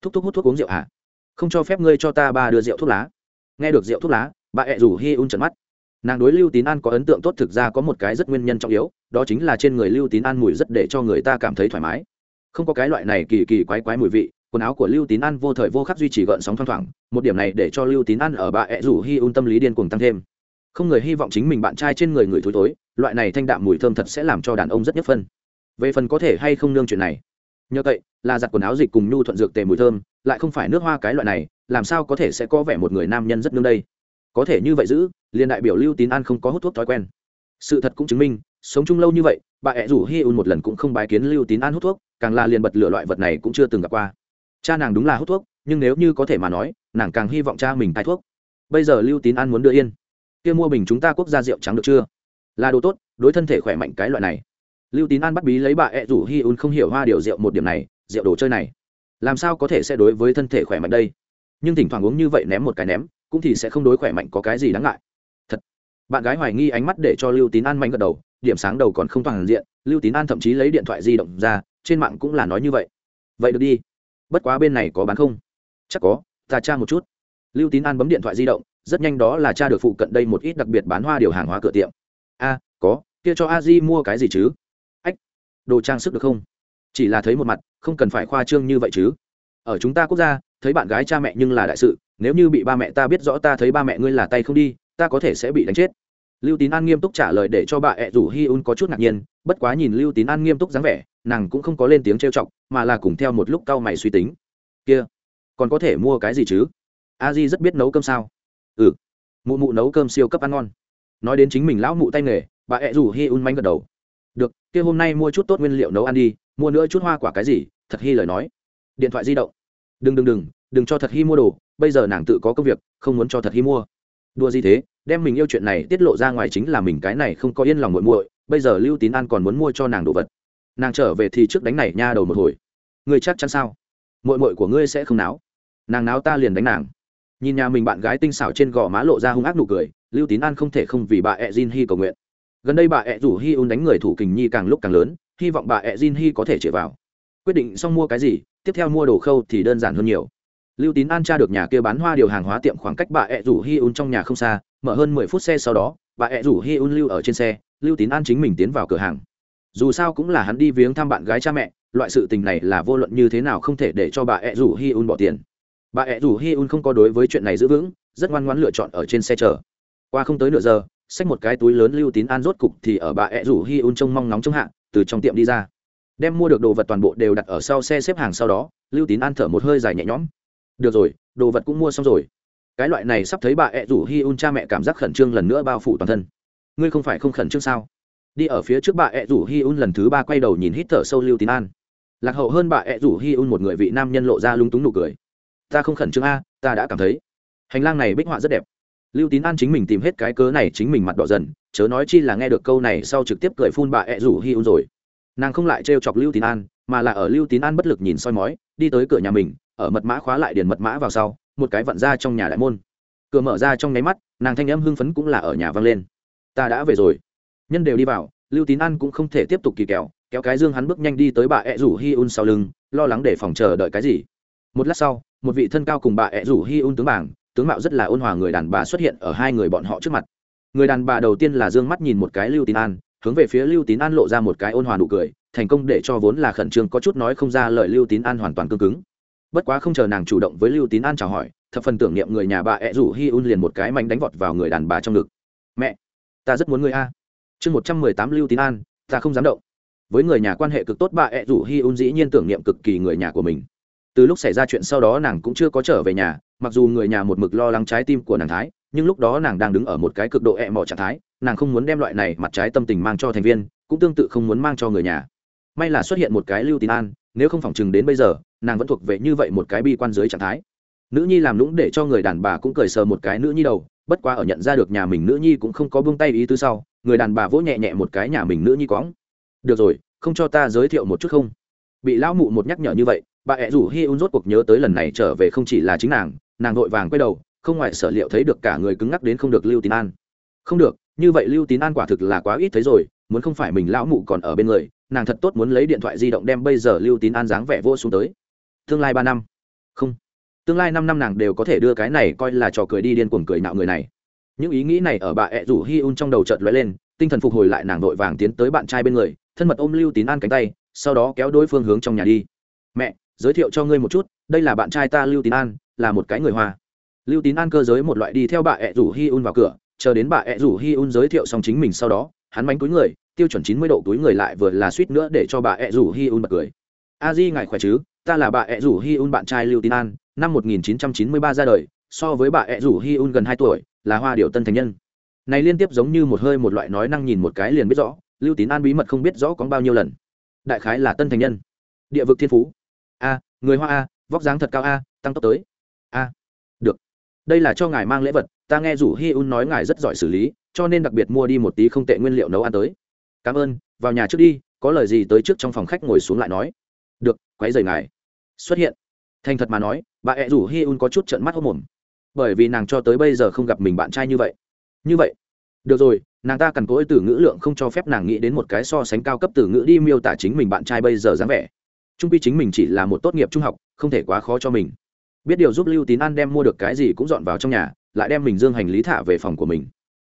[SPEAKER 1] thúc thúc hút thuốc uống rượu hả? À? không cho phép ngươi cho ta ba đưa rượu thuốc lá. Nghe được rượu thuốc lá, bà ẹ rủ hi un trần mắt nàng đối lưu tín an có ấn tượng tốt thực ra có một cái rất nguyên nhân trọng yếu, đó chính là trên người lưu tín an mùi rất để cho người ta cảm thấy thoải mái. Không có cái loại này kỳ kỳ quái quái mùi vị, quần áo của lưu tín an vô thời vô khắc duy trì gợn sóng thoang thoảng, một điểm này để cho lưu tín an ở bà ẹ rủ hi un tâm lý điên cuồng tăng thêm. Không người hy vọng chính mình bạn trai trên người người thối tối loại này thanh đạm mùi thơm thật sẽ làm cho đàn ông rất nhất phân. Về phần có thể hay không nương chuyện này, nhờ vậy, là giặt quần áo dịch cùng nhu thuận dược tề mùi thơm, lại không phải nước hoa cái loại này, làm sao có thể sẽ có vẻ một người nam nhân rất nương đây? Có thể như vậy giữ, liền đại biểu lưu tín an không có hút thuốc thói quen. Sự thật cũng chứng minh, sống chung lâu như vậy, bà ẹ rủ hi un một lần cũng không bái kiến lưu tín an hút thuốc, càng là liền bật lửa loại vật này cũng chưa từng gặp qua. Cha nàng đúng là hút thuốc, nhưng nếu như có thể mà nói, nàng càng hy vọng cha mình cai thuốc. Bây giờ lưu tín an muốn đưa yên. Kia mua bình chúng ta quốc gia rượu trắng được chưa? Là đồ tốt, đối thân thể khỏe mạnh cái loại này. Lưu tín an bắt bí lấy bà ẹ rủ hi un không hiểu hoa điều rượu một điểm này, rượu đồ chơi này. Làm sao có thể sẽ đối với thân thể khỏe mạnh đây? Nhưng thỉnh thoảng uống như vậy ném một cái ném cũng thì sẽ không đối khỏe mạnh có cái gì đáng ngại. Thật. Bạn gái hoài nghi ánh mắt để cho lưu tín an mạnh gật đầu, điểm sáng đầu còn không toàn diện, lưu tín an thậm chí lấy điện thoại di động ra, trên mạng cũng là nói như vậy. Vậy được đi. Bất quá bên này có bán không? Chắc có, ta tra một chút. Lưu tín an bấm điện thoại di động, rất nhanh đó là tra được phụ cận đây một ít đặc biệt bán hoa điều hàng hóa cửa tiệm. A, có, kia cho a di mua cái gì chứ? Ách, đồ trang sức được không? Chỉ là thấy một mặt, không cần phải khoa trương như vậy chứ. Ở chúng ta quốc gia, thấy bạn gái cha mẹ nhưng là đại sự nếu như bị ba mẹ ta biết rõ ta thấy ba mẹ ngươi là tay không đi, ta có thể sẽ bị đánh chết. Lưu tín an nghiêm túc trả lời để cho bà ẹ rủ hi un có chút ngạc nhiên, bất quá nhìn lưu tín an nghiêm túc dáng vẻ, nàng cũng không có lên tiếng trêu chọc, mà là cùng theo một lúc cau mày suy tính. Kia, còn có thể mua cái gì chứ? A di rất biết nấu cơm sao? Ừ. Mụ mụ nấu cơm siêu cấp ăn ngon. Nói đến chính mình lão mụ tay nghề, bà ẹ rủ hi un manh gật đầu. Được, kia hôm nay mua chút tốt nguyên liệu nấu ăn đi, mua nữa chút hoa quả cái gì, thật hy lời nói. Điện thoại di động. Đừng đừng đừng đừng cho thật hy mua đồ, bây giờ nàng tự có công việc, không muốn cho thật hy mua. Đua gì thế? Đem mình yêu chuyện này tiết lộ ra ngoài chính là mình cái này không có yên lòng muội muội, bây giờ lưu tín an còn muốn mua cho nàng đồ vật. Nàng trở về thì trước đánh này nha đầu một hồi. Ngươi chắc chắn sao? Muội muội của ngươi sẽ không náo. Nàng náo ta liền đánh nàng. Nhìn nhà mình bạn gái tinh xảo trên gò má lộ ra hung ác nụ cười, lưu tín an không thể không vì bà ẹ jin hi cầu nguyện. Gần đây bà ẹ rủ hy un đánh người thủ kình nhi càng lúc càng lớn, hy vọng bà ẹ jin hi có thể chạy vào. Quyết định xong mua cái gì, tiếp theo mua đồ khâu thì đơn giản hơn nhiều lưu tín an tra được nhà kia bán hoa điều hàng hóa tiệm khoảng cách bà ẹ rủ hi un trong nhà không xa, mở hơn mười phút xe sau đó, bà ẹ rủ hi un lưu ở trên xe, lưu tín an chính mình tiến vào cửa hàng. Dù sao cũng là hắn đi viếng thăm bạn gái cha mẹ, loại sự tình này là vô luận như thế nào không thể để cho bà ẹ rủ hi un bỏ tiền. Bà ẹ rủ hi un không có đối với chuyện này giữ vững, rất ngoan ngoãn lựa chọn ở trên xe chờ. Qua không tới nửa giờ, xách một cái túi lớn lưu tín an rốt cục thì ở bà ẹ rủ hi un trông mong nóng trong hạ, từ trong tiệm đi ra. Đem mua được đồ vật toàn bộ đều đặt ở sau xe xếp hàng sau đó, lưu tín an thở một hơi dài nhẹ nhõm được rồi, đồ vật cũng mua xong rồi. Cái loại này sắp thấy bà ẹ rủ hi un cha mẹ cảm giác khẩn trương lần nữa bao phủ toàn thân. Ngươi không phải không khẩn trương sao? Đi ở phía trước bà ẹ rủ hi un lần thứ ba quay đầu nhìn hít thở sâu lưu tín an. Lạc hậu hơn bà ẹ rủ hi un một người vị nam nhân lộ ra lung túng nụ cười. Ta không khẩn trương a, ta đã cảm thấy. Hành lang này bích họa rất đẹp. Lưu tín an chính mình tìm hết cái cớ này chính mình mặt đỏ dần, chớ nói chi là nghe được câu này sau trực tiếp cười phun bà ẹ rủ hi un rồi. Nàng không lại trêu chọc lưu tín an, mà là ở lưu tín an bất lực nhìn soi mói, đi tới cửa nhà mình ở mật mã khóa lại điền mật mã vào sau, một cái vặn ra trong nhà đại môn. Cửa mở ra trong nháy mắt, nàng thanh âm hưng phấn cũng là ở nhà vang lên. Ta đã về rồi. Nhân đều đi vào, lưu tín an cũng không thể tiếp tục kỳ kẹo, kéo cái dương hắn bước nhanh đi tới bà ẹ rủ hi un sau lưng, lo lắng để phòng chờ đợi cái gì. Một lát sau, một vị thân cao cùng bà ẹ rủ hi un tướng bảng, tướng mạo rất là ôn hòa người đàn bà xuất hiện ở hai người bọn họ trước mặt. Người đàn bà đầu tiên là d ư ơ n g mắt nhìn một cái lưu tín an, hướng về phía lưu tín an lộ ra một cái ôn hòa nụ cười, thành công để cho vốn là khẩn trương có chút nói không ra lời lưu tín an hoàn toàn cương cứng bất quá không chờ nàng chủ động với lưu tín an chào hỏi, thập phần tưởng niệm người nhà bà ẹ rủ hi un liền một cái mánh đánh vọt vào người đàn bà trong ngực. Mẹ, ta rất muốn người a. Chương một trăm mười tám lưu tín an, ta không dám động. Với người nhà quan hệ cực tốt, bà ẹ rủ hi un dĩ nhiên tưởng niệm cực kỳ người nhà của mình. Từ lúc xảy ra chuyện sau đó nàng cũng chưa có trở về nhà, mặc dù người nhà một mực lo lắng trái tim của nàng thái, nhưng lúc đó nàng đang đứng ở một cái cực độ e ẹ mỏ trạng thái, nàng không muốn đem loại này mặt trái tâm tình mang cho thành viên, cũng tương tự không muốn mang cho người nhà. May là xuất hiện một cái lưu tín an nếu không phỏng chừng đến bây giờ, nàng vẫn thuộc về như vậy một cái bi quan dưới trạng thái. Nữ nhi làm lũng để cho người đàn bà cũng cười sờ một cái nữ nhi đầu, bất quá ở nhận ra được nhà mình nữ nhi cũng không có buông tay ý tứ sau, người đàn bà vỗ nhẹ nhẹ một cái nhà mình nữ nhi quõng. Được rồi, không cho ta giới thiệu một chút không? Bị lão mụ một nhắc nhở như vậy, bà ẹ rủ hi un rốt cuộc nhớ tới lần này trở về không chỉ là chính nàng nàng vội vàng quay đầu, không ngoại sở liệu thấy được cả người cứng ngắc đến không được lưu tín an. Không được, như vậy lưu tín an quả thực là quá ít thấy rồi, muốn không phải mình lão mụ còn ở bên người nàng thật tốt muốn lấy điện thoại di động đem bây giờ lưu tín an dáng vẻ vô xuống tới. Tương lai ba năm. Không. Tương lai năm năm nàng đều có thể đưa cái này coi là trò cười đi điên cuồng cười nạo người này. Những ý nghĩ này ở bà ẹ rủ hi un trong đầu chợt lóe lên, tinh thần phục hồi lại nàng vội vàng tiến tới bạn trai bên người, thân mật ôm lưu tín an cánh tay, sau đó kéo đối phương hướng trong nhà đi. Mẹ, giới thiệu cho ngươi một chút, đây là bạn trai ta lưu tín an, là một cái người hoa. Lưu tín an cơ giới một loại đi theo bà ẹ rủ hi un vào cửa, chờ đến bà ẹ rủ hi un giới thiệu xong chính mình sau đó, hắn bánh túi người tiêu chuẩn chín mươi độ túi người lại vừa là suýt nữa để cho bà ẹ rủ hi un bật cười. A di ngài khỏe chứ? Ta là bà ẹ rủ hi un bạn trai lưu tín an, năm một nghìn chín trăm chín mươi ba ra đời, so với bà ẹ rủ hi un gần hai tuổi, là hoa điệu tân thành nhân. Này liên tiếp giống như một hơi một loại nói năng nhìn một cái liền biết rõ, lưu tín an bí mật không biết rõ có bao nhiêu lần. Đại khái là tân thành nhân. Địa vực thiên phú. A, người hoa a, vóc dáng thật cao a, tăng tốc tới. A, được. Đây là cho ngài mang lễ vật, ta nghe rủ hi un nói ngài rất giỏi xử lý, cho nên đặc biệt mua đi một tí không tệ nguyên liệu nấu ăn tới cảm ơn, vào nhà trước đi, có lời gì tới trước trong phòng khách ngồi xuống lại nói. Được, quấy rời ngài. Xuất hiện. Thành thật mà nói, bà ẹ rủ hi un có chút trận mắt hốc mồm. Bởi vì nàng cho tới bây giờ không gặp mình bạn trai như vậy. Như vậy. Được rồi, nàng ta cần cỗi từ ngữ lượng không cho phép nàng nghĩ đến một cái so sánh cao cấp từ ngữ đi miêu tả chính mình bạn trai bây giờ dáng vẻ. Trung pi chính mình chỉ là một tốt nghiệp trung học, không thể quá khó cho mình. Biết điều giúp lưu tín an đem mua được cái gì cũng dọn vào trong nhà, lại đem mình dương hành lý thả về phòng của mình.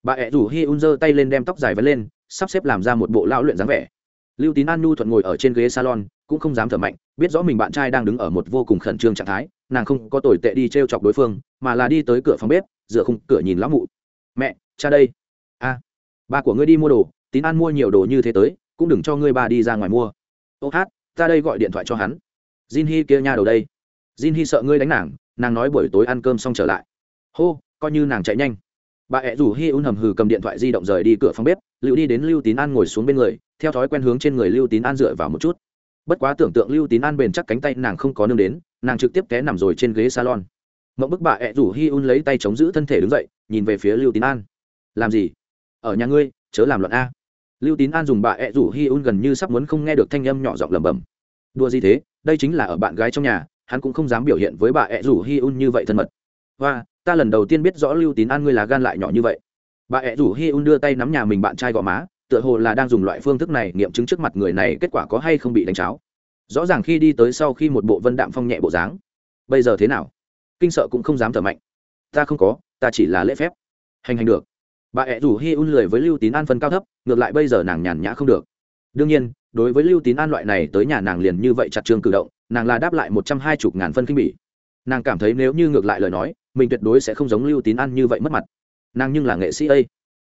[SPEAKER 1] Bà ẹ rủ hi un giơ tay lên đem tóc dài vẫn lên sắp xếp làm ra một bộ lão luyện dáng vẻ. Lưu tín an nu thuận ngồi ở trên ghế salon, cũng không dám thở mạnh, biết rõ mình bạn trai đang đứng ở một vô cùng khẩn trương trạng thái, nàng không có tồi tệ đi t r e o chọc đối phương, mà là đi tới cửa phòng bếp, dựa khung cửa nhìn lão mụ. Mẹ, cha đây. A, ba của ngươi đi mua đồ, tín an mua nhiều đồ như thế tới, cũng đừng cho ngươi ba đi ra ngoài mua. Ô hát, ta đây gọi điện thoại cho hắn. Jin hi kia nha đầu đây. Jin hi sợ ngươi đánh nàng nàng nói buổi tối ăn cơm xong trở lại. Hô, coi như nàng chạy nhanh. Bà ẹ rủ hi un hầm hừ cầm điện thoại di động rời đi cửa phòng bếp lưu đi đến lưu tín an ngồi xuống bên người, theo thói quen hướng trên người lưu tín an dựa vào một chút. Bất quá tưởng tượng lưu tín an bền chắc cánh tay nàng không có nương đến, nàng trực tiếp té nằm rồi trên ghế salon. Mộng bức bà ẹ rủ hi un lấy tay chống giữ thân thể đứng dậy, nhìn về phía lưu tín an. Làm gì? Ở nhà ngươi, chớ làm loạn a. Lưu tín an dùng bà ẹ rủ hi un gần như sắp muốn không nghe được thanh âm nhỏ giọng lẩm bẩm. Đua gì thế? Đây chính là ở bạn gái trong nhà, hắn cũng không dám biểu hiện với bà ẹ rủ hi un như vậy thân mật. Và ta lần đầu tiên biết rõ lưu tín an ngươi là gan lại nhỏ như vậy bà ẹ rủ hi un đưa tay nắm nhà mình bạn trai gò má, tựa hồ là đang dùng loại phương thức này nghiệm chứng trước mặt người này kết quả có hay không bị đánh cháo. Rõ ràng khi đi tới sau khi một bộ vân đạm phong nhẹ bộ dáng. Bây giờ thế nào? Kinh sợ cũng không dám thở mạnh. Ta không có, ta chỉ là lễ phép. Hành hành được. Bà ẹ rủ hi un lười với lưu tín an phân cao thấp, ngược lại bây giờ nàng nhàn nhã không được. Đương nhiên, đối với lưu tín an loại này tới nhà nàng liền như vậy chặt trường cử động, nàng là đáp lại một trăm hai mươi ngàn phân kinh bỉ. Nàng cảm thấy nếu như ngược lại lời nói, mình tuyệt đối sẽ không giống lưu tín an như vậy mất mặt nàng nhưng là nghệ sĩ ây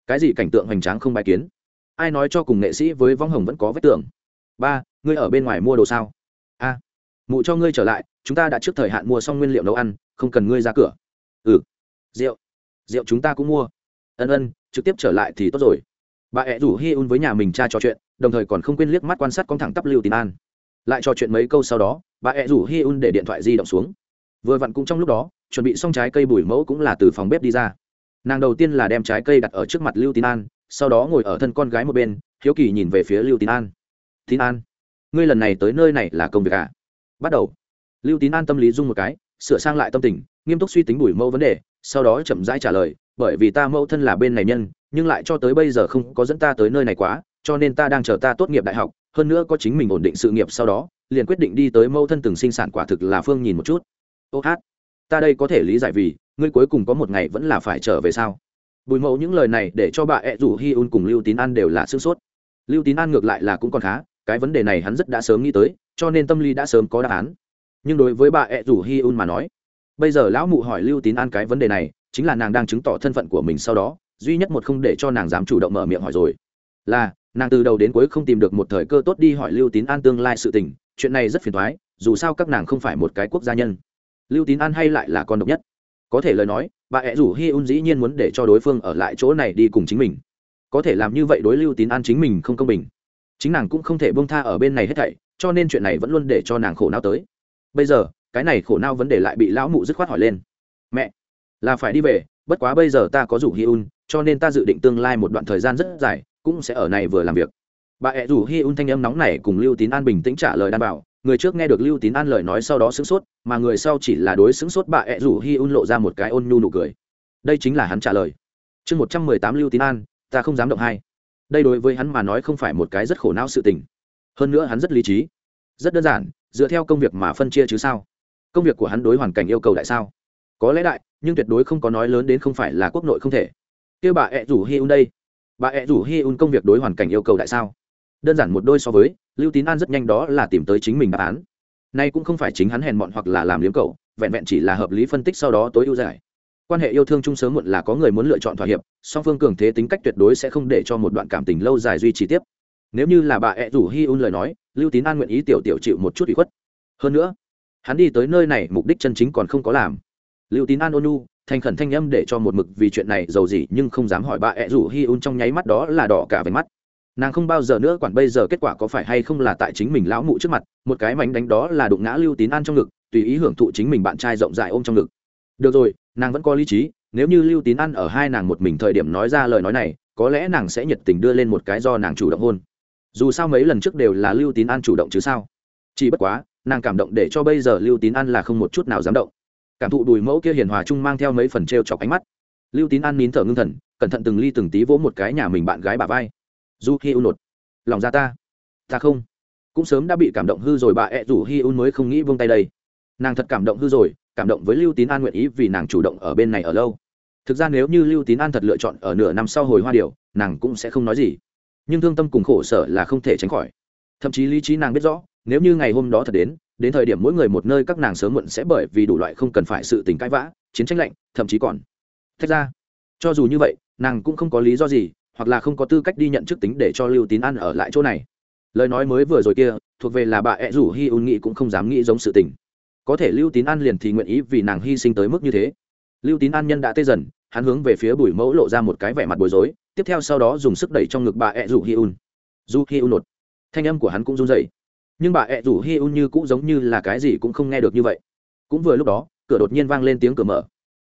[SPEAKER 1] cái gì cảnh tượng hoành tráng không bài kiến? Ai nói cho cùng nghệ sĩ với vong hồng vẫn có vết tưởng ba, ngươi ở bên ngoài mua đồ sao? A, mụ cho ngươi trở lại, chúng ta đã trước thời hạn mua xong nguyên liệu nấu ăn, không cần ngươi ra cửa. Ừ. Rượu. Rượu chúng ta cũng mua. Ân ân, trực tiếp trở lại thì tốt rồi. Bà ẹ rủ hi un với nhà mình cha trò chuyện, đồng thời còn không quên liếc mắt quan sát con thẳng tắp lưu tín an. Lại trò chuyện mấy câu sau đó, bà ẹ rủ hi un để điện thoại di động xuống. Vừa vặn cũng trong lúc đó, chuẩn bị xong trái cây bùi mẫu cũng là từ phòng bếp đi ra nàng đầu tiên là đem trái cây đặt ở trước mặt lưu tín an, sau đó ngồi ở thân con gái một bên, hiếu kỳ nhìn về phía lưu tín an. Tín an, ngươi lần này tới nơi này là công việc à? Bắt đầu. Lưu tín an tâm lý dung một cái, sửa sang lại tâm tình, nghiêm túc suy tính bùi mẫu vấn đề, sau đó chậm rãi trả lời, bởi vì ta mẫu thân là bên này nhân, nhưng lại cho tới bây giờ không có dẫn ta tới nơi này quá, cho nên ta đang chờ ta tốt nghiệp đại học, hơn nữa có chính mình ổn định sự nghiệp sau đó, liền quyết định đi tới mẫu thân từng sinh sản quả thực là phương nhìn một chút. Ô hát, ta đây có thể lý giải vì ngươi cuối cùng có một ngày vẫn là phải trở về sao? Bùi mẫu những lời này để cho bà ẹ rủ hi un cùng lưu tín an đều là sương sốt. Lưu tín an ngược lại là cũng còn khá, cái vấn đề này hắn rất đã sớm nghĩ tới, cho nên tâm lý đã sớm có đáp án. Nhưng đối với bà ẹ rủ hi un mà nói, bây giờ lão mụ hỏi lưu tín an cái vấn đề này, chính là nàng đang chứng tỏ thân phận của mình sau đó, duy nhất một không để cho nàng dám chủ động mở miệng hỏi rồi. Là, nàng từ đầu đến cuối không tìm được một thời cơ tốt đi hỏi lưu tín an tương lai sự tình, chuyện này rất phiền thoái dù sao các nàng không phải một cái quốc gia nhân. Lưu tín an hay lại là con độc nhất có thể lời nói, bà ẹ rủ hi un dĩ nhiên muốn để cho đối phương ở lại chỗ này đi cùng chính mình. Có thể làm như vậy đối lưu tín an chính mình không công bình. Chính nàng cũng không thể bông tha ở bên này hết thảy, cho nên chuyện này vẫn luôn để cho nàng khổ não tới. Bây giờ, cái này khổ não vấn đề lại bị lão mụ dứt khoát hỏi lên. Mẹ, là phải đi về, bất quá bây giờ ta có rủ hi un, cho nên ta dự định tương lai một đoạn thời gian rất dài, cũng sẽ ở này vừa làm việc bà ẹ rủ hi un thanh âm nóng này cùng lưu tín an bình tĩnh trả lời đảm bảo. Người trước nghe được lưu tín an lời nói sau đó sửng sốt, mà người sau chỉ là đối sửng sốt bà ẹ rủ hi un lộ ra một cái ôn nhu nụ cười. Đây chính là hắn trả lời. Chương một trăm mười tám lưu tín an, ta không dám động hai. Đây đối với hắn mà nói không phải một cái rất khổ não sự tình. Hơn nữa hắn rất lý trí. Rất đơn giản, dựa theo công việc mà phân chia chứ sao? Công việc của hắn đối hoàn cảnh yêu cầu đại sao? Có lẽ đại, nhưng tuyệt đối không có nói lớn đến không phải là quốc nội không thể. Kêu bà ẹ rủ hi un đây. Bà ẹ rủ hi un công việc đối hoàn cảnh yêu cầu đại sao? Đơn giản một đôi so với, lưu tín an rất nhanh đó là tìm tới chính mình đáp án. Nay cũng không phải chính hắn hèn mọn hoặc là làm liếm cầu vẹn vẹn chỉ là hợp lý phân tích sau đó tối ưu giải. Quan hệ yêu thương chung sớm muộn là có người muốn lựa chọn thỏa hiệp, song phương cường thế tính cách tuyệt đối sẽ không để cho một đoạn cảm tình lâu dài duy trì tiếp. Nếu như là bà ẹ rủ hi un lời nói, lưu tín an nguyện ý tiểu tiểu chịu một chút ủy khuất. Hơn nữa, hắn đi tới nơi này mục đích chân chính còn không có làm. Lưu tín an ônu thành khẩn thanh âm để cho một mực vì chuyện này giàu gì nhưng không dám hỏi bà ẹ rủ hi un trong nháy mắt đó là đỏ cả về mắt nàng không bao giờ nữa quản bây giờ kết quả có phải hay không là tại chính mình lão mụ trước mặt, một cái mảnh đánh đó là đụng ngã lưu tín an trong ngực, tùy ý hưởng thụ chính mình bạn trai rộng rãi ôm trong ngực. Được rồi, nàng vẫn có lý trí, nếu như lưu tín an ở hai nàng một mình thời điểm nói ra lời nói này, có lẽ nàng sẽ nhiệt tình đưa lên một cái do nàng chủ động hôn. Dù sao mấy lần trước đều là lưu tín an chủ động chứ sao? Chỉ bất quá, nàng cảm động để cho bây giờ lưu tín an là không một chút nào dám động. Cảm thụ đùi mẫu kia hiền hòa chung mang theo mấy phần t r e o chọc ánh mắt. Lưu tín an nín thở ngưng thần, cẩn thận từng ly từng tí vỗ một cái nhà mình bạn gái bà vai du hi un nột. Lòng ra ta. Ta không. Cũng sớm đã bị cảm động hư rồi bà ẹ rủ hi un mới không nghĩ vung tay đây. Nàng thật cảm động hư rồi, cảm động với lưu tín an nguyện ý vì nàng chủ động ở bên này ở lâu. Thực ra nếu như lưu tín an thật lựa chọn ở nửa năm sau hồi hoa điều nàng cũng sẽ không nói gì. Nhưng thương tâm cùng khổ sở là không thể tránh khỏi. Thậm chí lý trí nàng biết rõ, nếu như ngày hôm đó thật đến đến thời điểm mỗi người một nơi các nàng sớm muộn sẽ bởi vì đủ loại không cần phải sự tình cãi vã, chiến tranh lạnh, thậm chí còn. Thách ra. Cho dù như vậy, nàng cũng không có lý do gì hoặc là không có tư cách đi nhận chức tính để cho lưu tín an ở lại chỗ này. Lời nói mới vừa rồi kia, thuộc về là bà ẹ rủ hi un nghĩ cũng không dám nghĩ giống sự tình. Có thể lưu tín an liền thì nguyện ý vì nàng hy sinh tới mức như thế. Lưu tín an nhân đã tê dần, hắn hướng về phía bùi mẫu lộ ra một cái vẻ mặt bối rối, tiếp theo sau đó dùng sức đẩy trong ngực bà ẹ rủ hi un. Du hi un nột. Thanh âm của hắn cũng run dậy nhưng bà ẹ rủ hi un như cũng giống như là cái gì cũng không nghe được như vậy. Cũng vừa lúc đó, cửa đột nhiên vang lên tiếng cửa mở.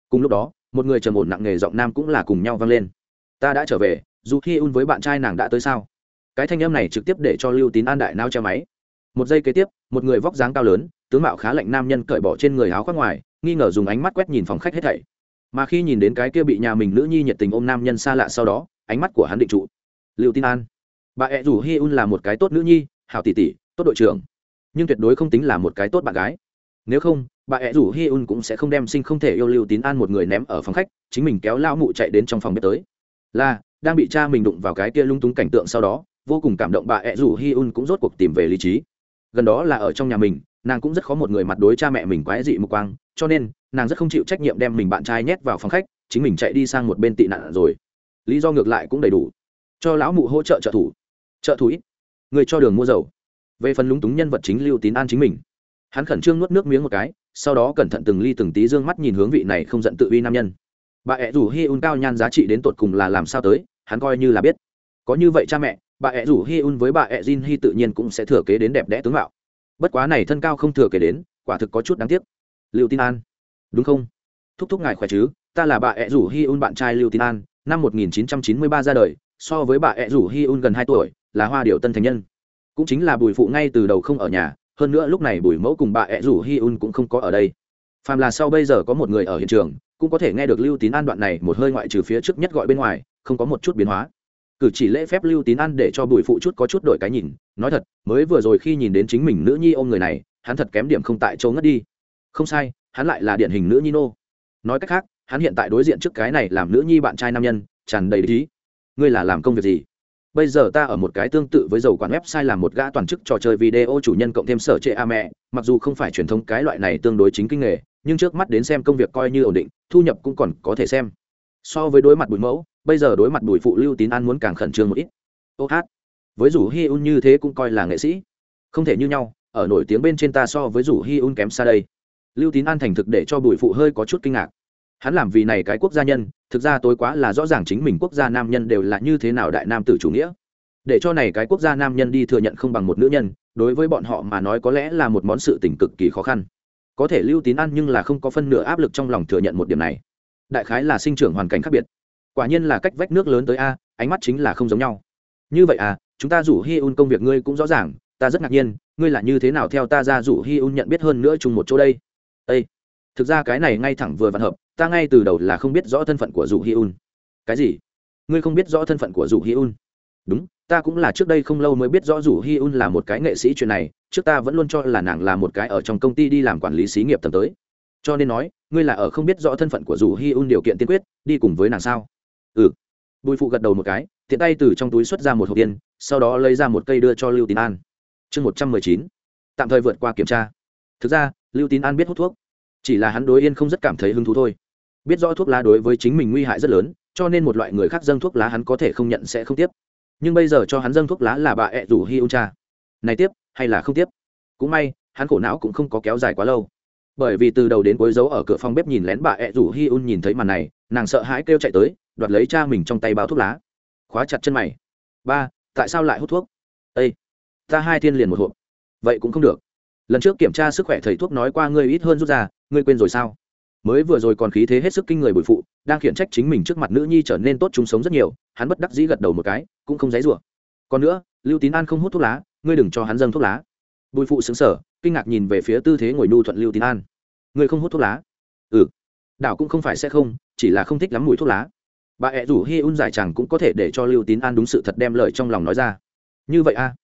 [SPEAKER 1] Cùng lúc đó, một người trầm ổn nặng nghề giọng nam cũng là cùng nhau vang lên. Ta đã trở về dù khi un với bạn trai nàng đã tới sao? Cái thanh âm này trực tiếp để cho lưu tín an đại nao che máy. Một giây kế tiếp, một người vóc dáng cao lớn, tướng mạo khá lạnh nam nhân cởi bỏ trên người áo khoác ngoài, nghi ngờ dùng ánh mắt quét nhìn phòng khách hết thảy. Mà khi nhìn đến cái kia bị nhà mình nữ nhi nhiệt tình ôm nam nhân xa lạ sau đó, ánh mắt của hắn định trụ. Lưu tín an, bà ẹ rủ hi un là một cái tốt nữ nhi, hảo tỷ tỷ, tốt đội trưởng. Nhưng tuyệt đối không tính là một cái tốt bạn gái. Nếu không, bà ẹ rủ hi un cũng sẽ không đem sinh không thể yêu lưu tín an một người ném ở phòng khách, chính mình kéo lao mụ chạy đến trong phòng bếp tới. Là đang bị cha mình đụng vào cái kia lung túng cảnh tượng sau đó, vô cùng cảm động bà ẹ rủ hi un cũng rốt cuộc tìm về lý trí. Gần đó là ở trong nhà mình, nàng cũng rất khó một người mặt đối cha mẹ mình quái dị mục quang, cho nên, nàng rất không chịu trách nhiệm đem mình bạn trai nhét vào phòng khách, chính mình chạy đi sang một bên tị nạn rồi. Lý do ngược lại cũng đầy đủ. Cho lão mụ hỗ trợ trợ thủ. Trợ thủ ít. Người cho đường mua dầu. Về phần lúng túng nhân vật chính lưu tín an chính mình. Hắn khẩn trương nuốt nước miếng một cái, sau đó cẩn thận từng ly từng tí d ư ơ n g mắt nhìn hướng vị này không giận tự uy nam nhân. Bà ẹ rủ hi un cao nhan giá trị đến tột cùng là làm sao tới hắn coi như là biết. Có như vậy cha mẹ, bà ẹ rủ hi un với bà ẹ jin hi tự nhiên cũng sẽ thừa kế đến đẹp đẽ tướng mạo. Bất quá này thân cao không thừa kế đến, quả thực có chút đáng tiếc. Lưu tín an. Đúng không? Thúc thúc ngài khỏe chứ? Ta là bà ẹ rủ hi un bạn trai lưu tín an, năm 1993 ra đời, so với bà ẹ rủ hi un gần hai tuổi, là hoa điệu tân thành nhân. Cũng chính là bùi phụ ngay từ đầu không ở nhà, hơn nữa lúc này bùi mẫu cùng bà ẹ rủ hi un cũng không có ở đây. Phàm là sau bây giờ có một người ở hiện trường, cũng có thể nghe được lưu tín an đoạn này một hơi ngoại trừ phía trước nhất gọi bên ngoài không có một chút biến hóa. Cử chỉ lễ phép lưu tín an để cho bùi phụ chút có chút đổi cái nhìn, nói thật, mới vừa rồi khi nhìn đến chính mình nữ nhi ôm người này, hắn thật kém điểm không tại chỗ ngất đi. Không sai, hắn lại là điển hình nữ nhi nô. Nói cách khác, hắn hiện tại đối diện trước cái này làm nữ nhi bạn trai nam nhân, tràn đầy lý ngươi là làm công việc gì? Bây giờ ta ở một cái tương tự với dầu quản website làm một gã toàn chức trò chơi video chủ nhân cộng thêm sở trệ a mẹ, mặc dù không phải truyền thống cái loại này tương đối chính kinh nghề, nhưng trước mắt đến xem công việc coi như ổn định, thu nhập cũng còn có thể xem so với đối mặt bùi mẫu, bây giờ đối mặt bùi phụ lưu tín an muốn càng khẩn trương một ít. Ô hát, với rủ hi un như thế cũng coi là nghệ sĩ. Không thể như nhau, ở nổi tiếng bên trên ta so với rủ hi un kém xa đây. Lưu tín an thành thực để cho bùi phụ hơi có chút kinh ngạc. Hắn làm vì này cái quốc gia nhân, thực ra tối quá là rõ ràng chính mình quốc gia nam nhân đều là như thế nào đại nam tử chủ nghĩa. Để cho này cái quốc gia nam nhân đi thừa nhận không bằng một nữ nhân, đối với bọn họ mà nói có lẽ là một món sự tình cực kỳ khó khăn. Có thể lưu tín ăn nhưng là không có phân nửa áp lực trong lòng thừa nhận một điểm này đại khái là sinh trưởng hoàn cảnh khác biệt. Quả nhiên là cách vách nước lớn tới a, ánh mắt chính là không giống nhau. Như vậy à chúng ta rủ hi un công việc ngươi cũng rõ ràng, ta rất ngạc nhiên, ngươi là như thế nào theo ta ra rủ hi un nhận biết hơn nữa chung một chỗ đây? Ây thực ra cái này ngay thẳng vừa vạn hợp, ta ngay từ đầu là không biết rõ thân phận của rủ hi un cái gì? Ngươi không biết rõ thân phận của rủ hi un đúng, ta cũng là trước đây không lâu mới biết rõ rủ hi un là một cái nghệ sĩ chuyện này, trước ta vẫn luôn cho là nàng là một cái ở trong công ty đi làm quản lý xí nghiệp tầm tới cho nên nói, ngươi là ở không biết rõ thân phận của rủ hi un điều kiện tiên quyết, đi cùng với nàng sao? Ừ. Bùi phụ gật đầu một cái, tiện tay từ trong túi xuất ra một hộp tiền, sau đó lấy ra một cây đưa cho lưu tín an. Chương một trăm mười chín. Tạm thời vượt qua kiểm tra. Thực ra, lưu tín an biết hút thuốc, chỉ là hắn đối yên không rất cảm thấy hứng thú thôi. Biết rõ thuốc lá đối với chính mình nguy hại rất lớn, cho nên một loại người khác dâng thuốc lá hắn có thể không nhận sẽ không tiếp. Nhưng bây giờ cho hắn dâng thuốc lá là bà ẹ rủ hi un cha. Này tiếp, hay là không tiếp? Cũng may, hắn khổ não cũng không có kéo dài quá lâu bởi vì từ đầu đến cuối dấu ở cửa phòng bếp nhìn lén bà ẹ rủ hi un nhìn thấy màn này, nàng sợ hãi kêu chạy tới, đoạt lấy cha mình trong tay bao thuốc lá. Khóa chặt chân mày. Ba, tại sao lại hút thuốc? Ây ta hai thiên liền một hộp. Vậy cũng không được. Lần trước kiểm tra sức khỏe thầy thuốc nói qua ngươi ít hơn rút ra, ngươi quên rồi sao? Mới vừa rồi còn khí thế hết sức kinh người bụi phụ, đang khiển trách chính mình trước mặt nữ nhi trở nên tốt chúng sống rất nhiều, hắn bất đắc dĩ gật đầu một cái, cũng không dãy rủa. Còn nữa, lưu tín an không hút thuốc lá, ngươi đừng cho hắn dâng thuốc lá. Bùi phụ xứng sở kinh ngạc nhìn về phía tư thế ngồi nu thuận lưu tín an. Người không hút thuốc lá? Ừ. Đảo cũng không phải sẽ không, chỉ là không thích lắm mùi thuốc lá. Bà ẹ rủ hi un giải chẳng cũng có thể để cho lưu tín an đúng sự thật đem lời trong lòng nói ra. Như vậy a à?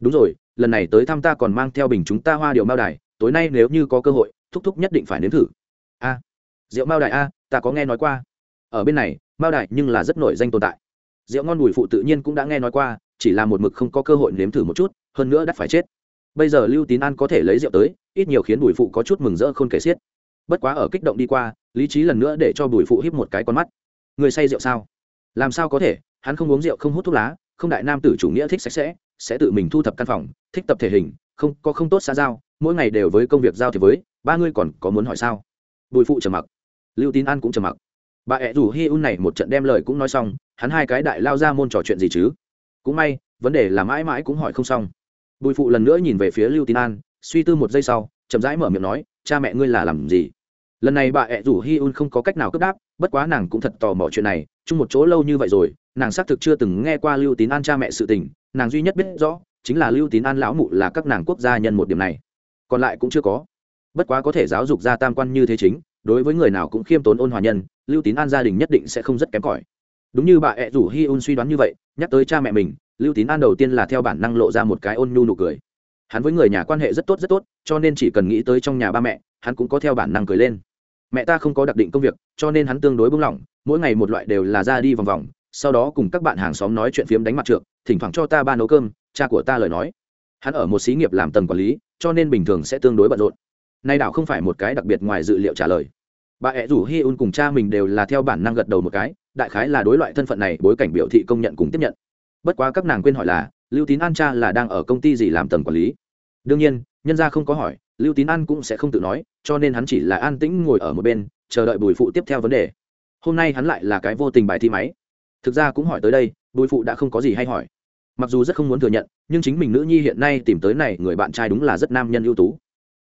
[SPEAKER 1] đúng rồi, lần này tới thăm ta còn mang theo bình chúng ta hoa điệu mao đài, tối nay nếu như có cơ hội, thúc thúc nhất định phải nếm thử. A rượu mao đài a ta có nghe nói qua. Ở bên này, mao đài nhưng là rất nổi danh tồn tại. Rượu ngon mùi phụ tự nhiên cũng đã nghe nói qua, chỉ là một mực không có cơ hội nếm thử một chút, hơn nữa đắt phải chết bây giờ lưu tín an có thể lấy rượu tới, ít nhiều khiến bùi phụ có chút mừng rỡ không kể xiết. Bất quá ở kích động đi qua, lý trí lần nữa để cho bùi phụ híp một cái con mắt. Người say rượu sao? Làm sao có thể? Hắn không uống rượu, không hút thuốc lá, không đại nam tử chủ nghĩa thích sạch sẽ sẽ tự mình thu thập căn phòng, thích tập thể hình, không, có không tốt xa giao, mỗi ngày đều với công việc giao thì với, ba ngươi còn có muốn hỏi sao? Bùi phụ trầm mặc. Lưu tín an cũng trầm mặc. Bà ẹ rủ hi un này một trận đem lời cũng nói xong, hắn hai cái đại lao ra môn trò chuyện gì chứ? Cũng may, vấn đề là mãi mãi cũng hỏi không xong bùi phụ lần nữa nhìn về phía lưu tín an, suy tư một giây sau, chậm rãi mở miệng nói, cha mẹ ngươi là làm gì? Lần này bà ẹ rủ hi un không có cách nào cướp đáp, bất quá nàng cũng thật tò mò chuyện này, chung một chỗ lâu như vậy rồi, nàng xác thực chưa từng nghe qua lưu tín an cha mẹ sự tình, nàng duy nhất biết rõ, chính là lưu tín an lão mụ là các nàng quốc gia nhân một điểm này. Còn lại cũng chưa có. Bất quá có thể giáo dục ra tam quan như thế chính, đối với người nào cũng khiêm tốn ôn hòa nhân, lưu tín an gia đình nhất định sẽ không rất kém cỏi đúng như bà ẹ rủ hi un suy đoán như vậy, nhắc tới cha mẹ mình, lưu tín an đầu tiên là theo bản năng lộ ra một cái ôn nhu nụ cười. Hắn với người nhà quan hệ rất tốt rất tốt, cho nên chỉ cần nghĩ tới trong nhà ba mẹ, hắn cũng có theo bản năng cười lên. Mẹ ta không có đặc định công việc, cho nên hắn tương đối bưng lỏng mỗi ngày một loại đều là ra đi vòng vòng, sau đó cùng các bạn hàng xóm nói chuyện phiếm đánh mặt trượt thỉnh thoảng cho ta ba nấu cơm, cha của ta lời nói. Hắn ở một xí nghiệp làm tầng quản lý, cho nên bình thường sẽ tương đối bận rộn. Nay đảo không phải một cái đặc biệt ngoài dự liệu trả lời. Bà ẹ rủ hi un cùng cha mình đều là theo bản năng gật đầu một cái đại khái là đối loại thân phận này bối cảnh biểu thị công nhận cùng tiếp nhận. Bất quá các nàng quên hỏi là, lưu tín an cha là đang ở công ty gì làm tầng quản lý? Đương nhiên, nhân gia không có hỏi, lưu tín an cũng sẽ không tự nói, cho nên hắn chỉ là an tĩnh ngồi ở một bên, chờ đợi bùi phụ tiếp theo vấn đề. Hôm nay hắn lại là cái vô tình bài thi máy. Thực ra cũng hỏi tới đây, bùi phụ đã không có gì hay hỏi. Mặc dù rất không muốn thừa nhận, nhưng chính mình nữ nhi hiện nay tìm tới này người bạn trai đúng là rất nam nhân ưu tú.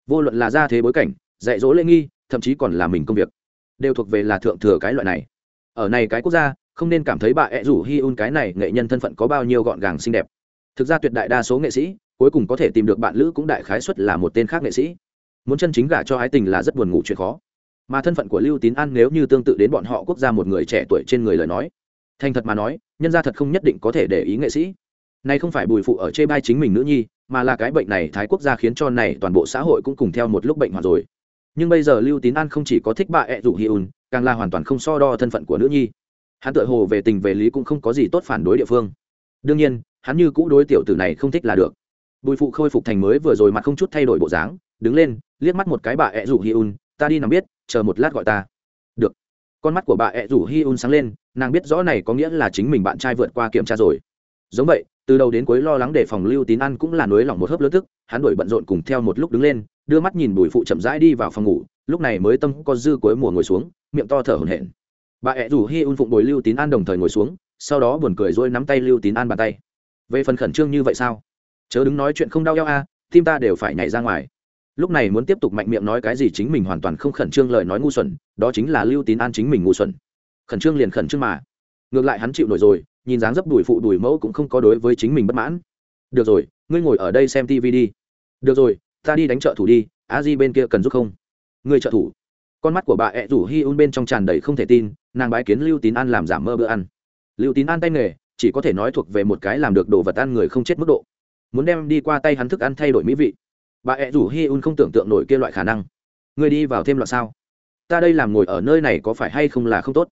[SPEAKER 1] Vô luận là ra thế bối cảnh, dạy dỗ lễ nghi, thậm chí còn là mình công việc, đều thuộc về là thượng thừa cái loại này ở này cái quốc gia, không nên cảm thấy bà ẹ rủ hi un cái này nghệ nhân thân phận có bao nhiêu gọn gàng xinh đẹp. Thực ra tuyệt đại đa số nghệ sĩ, cuối cùng có thể tìm được bạn lữ cũng đại khái xuất là một tên khác nghệ sĩ. Muốn chân chính gả cho ái tình là rất buồn ngủ chuyện khó. Mà thân phận của lưu tín an nếu như tương tự đến bọn họ quốc gia một người trẻ tuổi trên người lời nói. Thành thật mà nói, nhân gia thật không nhất định có thể để ý nghệ sĩ. Này không phải bùi phụ ở chê bai chính mình nữ nhi, mà là cái bệnh này thái quốc gia khiến cho này toàn bộ xã hội cũng cùng theo một lúc bệnh hoạn rồi. Nhưng bây giờ lưu tín an không chỉ có thích bà ẹ rủ hi un càng là hoàn toàn không so đo thân phận của nữ nhi. Hắn tự hồ về tình về lý cũng không có gì tốt phản đối địa phương. Đương nhiên, hắn như cũ đối tiểu tử này không thích là được. Bùi phụ khôi phục thành mới vừa rồi mặt không chút thay đổi bộ dáng, đứng lên, liếc mắt một cái bà ẹ rủ hi un ta đi nằm biết, chờ một lát gọi ta. Được. Con mắt của bà ẹ rủ hi un sáng lên, nàng biết rõ này có nghĩa là chính mình bạn trai vượt qua kiểm tra rồi. Giống vậy, từ đầu đến cuối lo lắng để phòng lưu tín ăn cũng là nối lòng một hớp lớn tức, hắn đổi bận rộn cùng theo một lúc đứng lên đưa mắt nhìn bùi phụ chậm rãi đi vào phòng ngủ, lúc này mới tâm có dư cuối mùa ngồi xuống, miệng to thở hổn hển. Bà ẹ rủ hi un phụng bồi lưu tín an đồng thời ngồi xuống, sau đó buồn cười dôi nắm tay lưu tín an bàn tay. Về phần khẩn trương như vậy sao? Chớ đứng nói chuyện không đau đau a, tim ta đều phải nhảy ra ngoài. Lúc này muốn tiếp tục mạnh miệng nói cái gì chính mình hoàn toàn không khẩn trương lời nói ngu xuẩn, đó chính là lưu tín an chính mình ngu xuẩn. Khẩn trương liền khẩn trương mà. Ngược lại hắn chịu nổi rồi, nhìn dáng dấp đùi phụ đùi mẫu cũng không có đối với chính mình bất mãn. Được rồi, ngươi ngồi ở đây xem tv đi. Được rồi ta đi đánh trợ thủ đi, a di bên kia cần giúp không? Người trợ thủ. Con mắt của bà ẹ rủ hi un bên trong tràn đầy không thể tin, nàng bái kiến lưu tín an làm giảm mơ bữa ăn. Lưu tín an tay nghề, chỉ có thể nói thuộc về một cái làm được đồ vật ăn người không chết mức độ. Muốn đem đi qua tay hắn thức ăn thay đổi mỹ vị. Bà ẹ rủ hi un không tưởng tượng nổi kia loại khả năng. Người đi vào thêm loại sao? Ta đây làm ngồi ở nơi này có phải hay không là không tốt?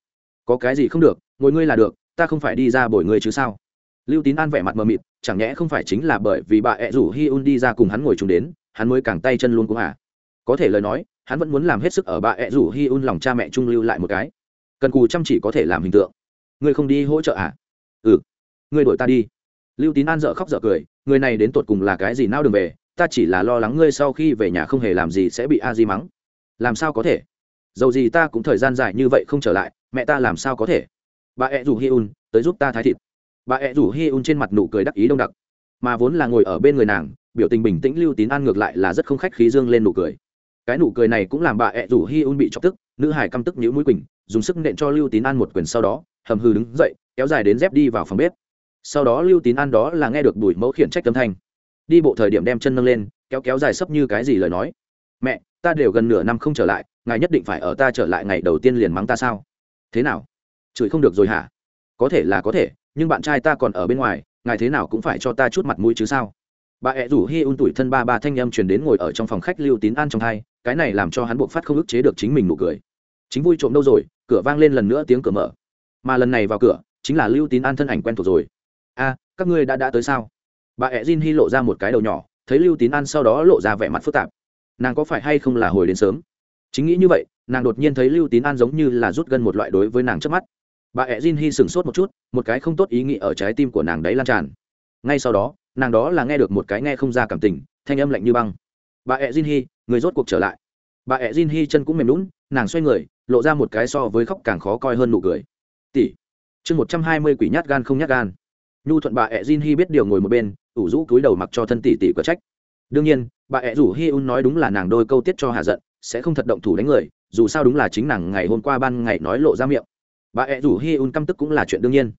[SPEAKER 1] Có cái gì không được, ngồi ngươi là được, ta không phải đi ra bồi ngươi chứ sao? Lưu tín an vẻ mặt mờ mịt, chẳng nhẽ không phải chính là bởi vì bà ẹ rủ hi un đi ra cùng hắn ngồi chung đến hắn mới càng tay chân luôn cũng hả có thể lời nói, hắn vẫn muốn làm hết sức ở bà ẹ rủ hi un lòng cha mẹ trung lưu lại một cái. Cần cù chăm chỉ có thể làm hình tượng. Ngươi không đi hỗ trợ à? Ừ. Ngươi đổi ta đi. Lưu tín an dợ khóc dợ cười, người này đến tột cùng là cái gì nao đường về, ta chỉ là lo lắng ngươi sau khi về nhà không hề làm gì sẽ bị a di mắng. Làm sao có thể? Dầu gì ta cũng thời gian dài như vậy không trở lại, mẹ ta làm sao có thể? Bà ẹ rủ hi un, tới giúp ta thái thịt. Bà ẹ rủ hi un trên mặt nụ cười đắc ý đông đặc. Mà vốn là ngồi ở bên người nàng biểu tình bình tĩnh lưu tín an ngược lại là rất không khách khí dương lên nụ cười. Cái nụ cười này cũng làm bà ẹ rủ hi un bị chọc tức, nữ hải căm tức nhữ mũi quỳnh, dùng sức nện cho lưu tín an một quyền sau đó, hầm hư đứng dậy, kéo dài đến dép đi vào phòng bếp. Sau đó lưu tín an đó là nghe được đùi mẫu khiển trách tâm thanh. Đi bộ thời điểm đem chân nâng lên, kéo kéo dài sấp như cái gì lời nói. Mẹ, ta đều gần nửa năm không trở lại, ngài nhất định phải ở ta trở lại ngày đầu tiên liền mắng ta sao? Thế nào? Chửi không được rồi hả? Có thể là có thể, nhưng bạn trai ta còn ở bên ngoài, ngài thế nào cũng phải cho ta chút mặt mũi chứ sao? Bà ẹ rủ hi un tuổi thân ba ba thanh â m truyền đến ngồi ở trong phòng khách lưu tín an trong thai, cái này làm cho hắn buộc phát không ức chế được chính mình nụ cười. Chính vui trộm đâu rồi, cửa vang lên lần nữa tiếng cửa mở. Mà lần này vào cửa, chính là lưu tín an thân ảnh quen thuộc rồi. A, các ngươi đã đã tới sao? Bà ẹ jin hy lộ ra một cái đầu nhỏ, thấy lưu tín an sau đó lộ ra vẻ mặt phức tạp. Nàng có phải hay không là hồi đến sớm? Chính nghĩ như vậy, nàng đột nhiên thấy lưu tín an giống như là rút gân một loại đối với nàng trước mắt. Bà ẹ jin hy sửng sốt một chút, một cái không tốt ý nghĩ ở trái tim của nàng đấy lan tràn ngay sau đó, nàng đó là nghe được một cái nghe không ra cảm tình, thanh âm lạnh như băng. Bà ẹ jin hi người rốt cuộc trở lại. Bà ẹ jin hi chân cũng mềm lún nàng xoay người, lộ ra một cái so với khóc càng khó coi hơn nụ cười. Tỷ, chương một trăm hai mươi quỷ nhát gan không nhát gan. Nhu thuận bà ẹ jin hi biết điều ngồi một bên, ủ rũ cúi đầu mặc cho thân tỷ tỷ có trách. Đương nhiên, bà ẹ rủ hi un nói đúng là nàng đôi câu tiết cho hạ giận, sẽ không thật động thủ đánh người, dù sao đúng là chính nàng ngày hôm qua ban ngày nói lộ ra miệng. Bà ẹ rủ hi un căm tức cũng là chuyện đương nhiên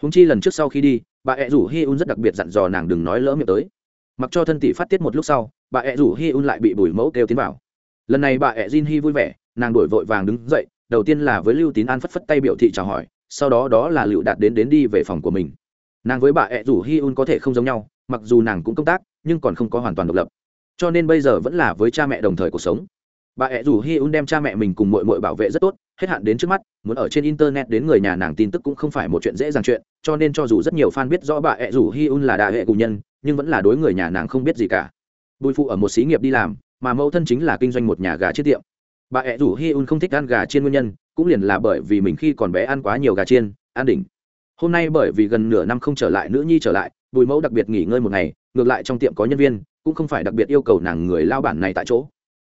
[SPEAKER 1] húng chi lần trước sau khi đi, bà ẹ rủ hi un rất đặc biệt dặn dò nàng đừng nói lỡ miệng tới. Mặc cho thân tỷ phát tiết một lúc sau, bà ẹ rủ hi un lại bị bùi mẫu kêu tiến vào. Lần này bà ẹ jin hi vui vẻ, nàng đổi vội vàng đứng dậy, đầu tiên là với lưu tín an phất phất tay biểu thị chào hỏi, sau đó đó là lựu đạt đến đến đi về phòng của mình. Nàng với bà ẹ rủ hi un có thể không giống nhau, mặc dù nàng cũng công tác, nhưng còn không có hoàn toàn độc lập. Cho nên bây giờ vẫn là với cha mẹ đồng thời cuộc sống bà ẹ rủ hi un đem cha mẹ mình cùng mội mội bảo vệ rất tốt, hết hạn đến trước mắt, muốn ở trên internet đến người nhà nàng tin tức cũng không phải một chuyện dễ dàng chuyện, cho nên cho dù rất nhiều fan biết rõ bà ẹ rủ hi un là đại hệ cùng nhân, nhưng vẫn là đối người nhà nàng không biết gì cả. Bùi phụ ở một xí nghiệp đi làm, mà mẫu thân chính là kinh doanh một nhà gà chiết tiệm. Bà ẹ rủ hi un không thích ăn gà chiên nguyên nhân, cũng liền là bởi vì mình khi còn bé ăn quá nhiều gà chiên an đỉnh. Hôm nay bởi vì gần nửa năm không trở lại, nữ nhi trở lại, bùi mẫu đặc biệt nghỉ ngơi một ngày, ngược lại trong tiệm có nhân viên, cũng không phải đặc biệt yêu cầu nàng người lao bản này tại chỗ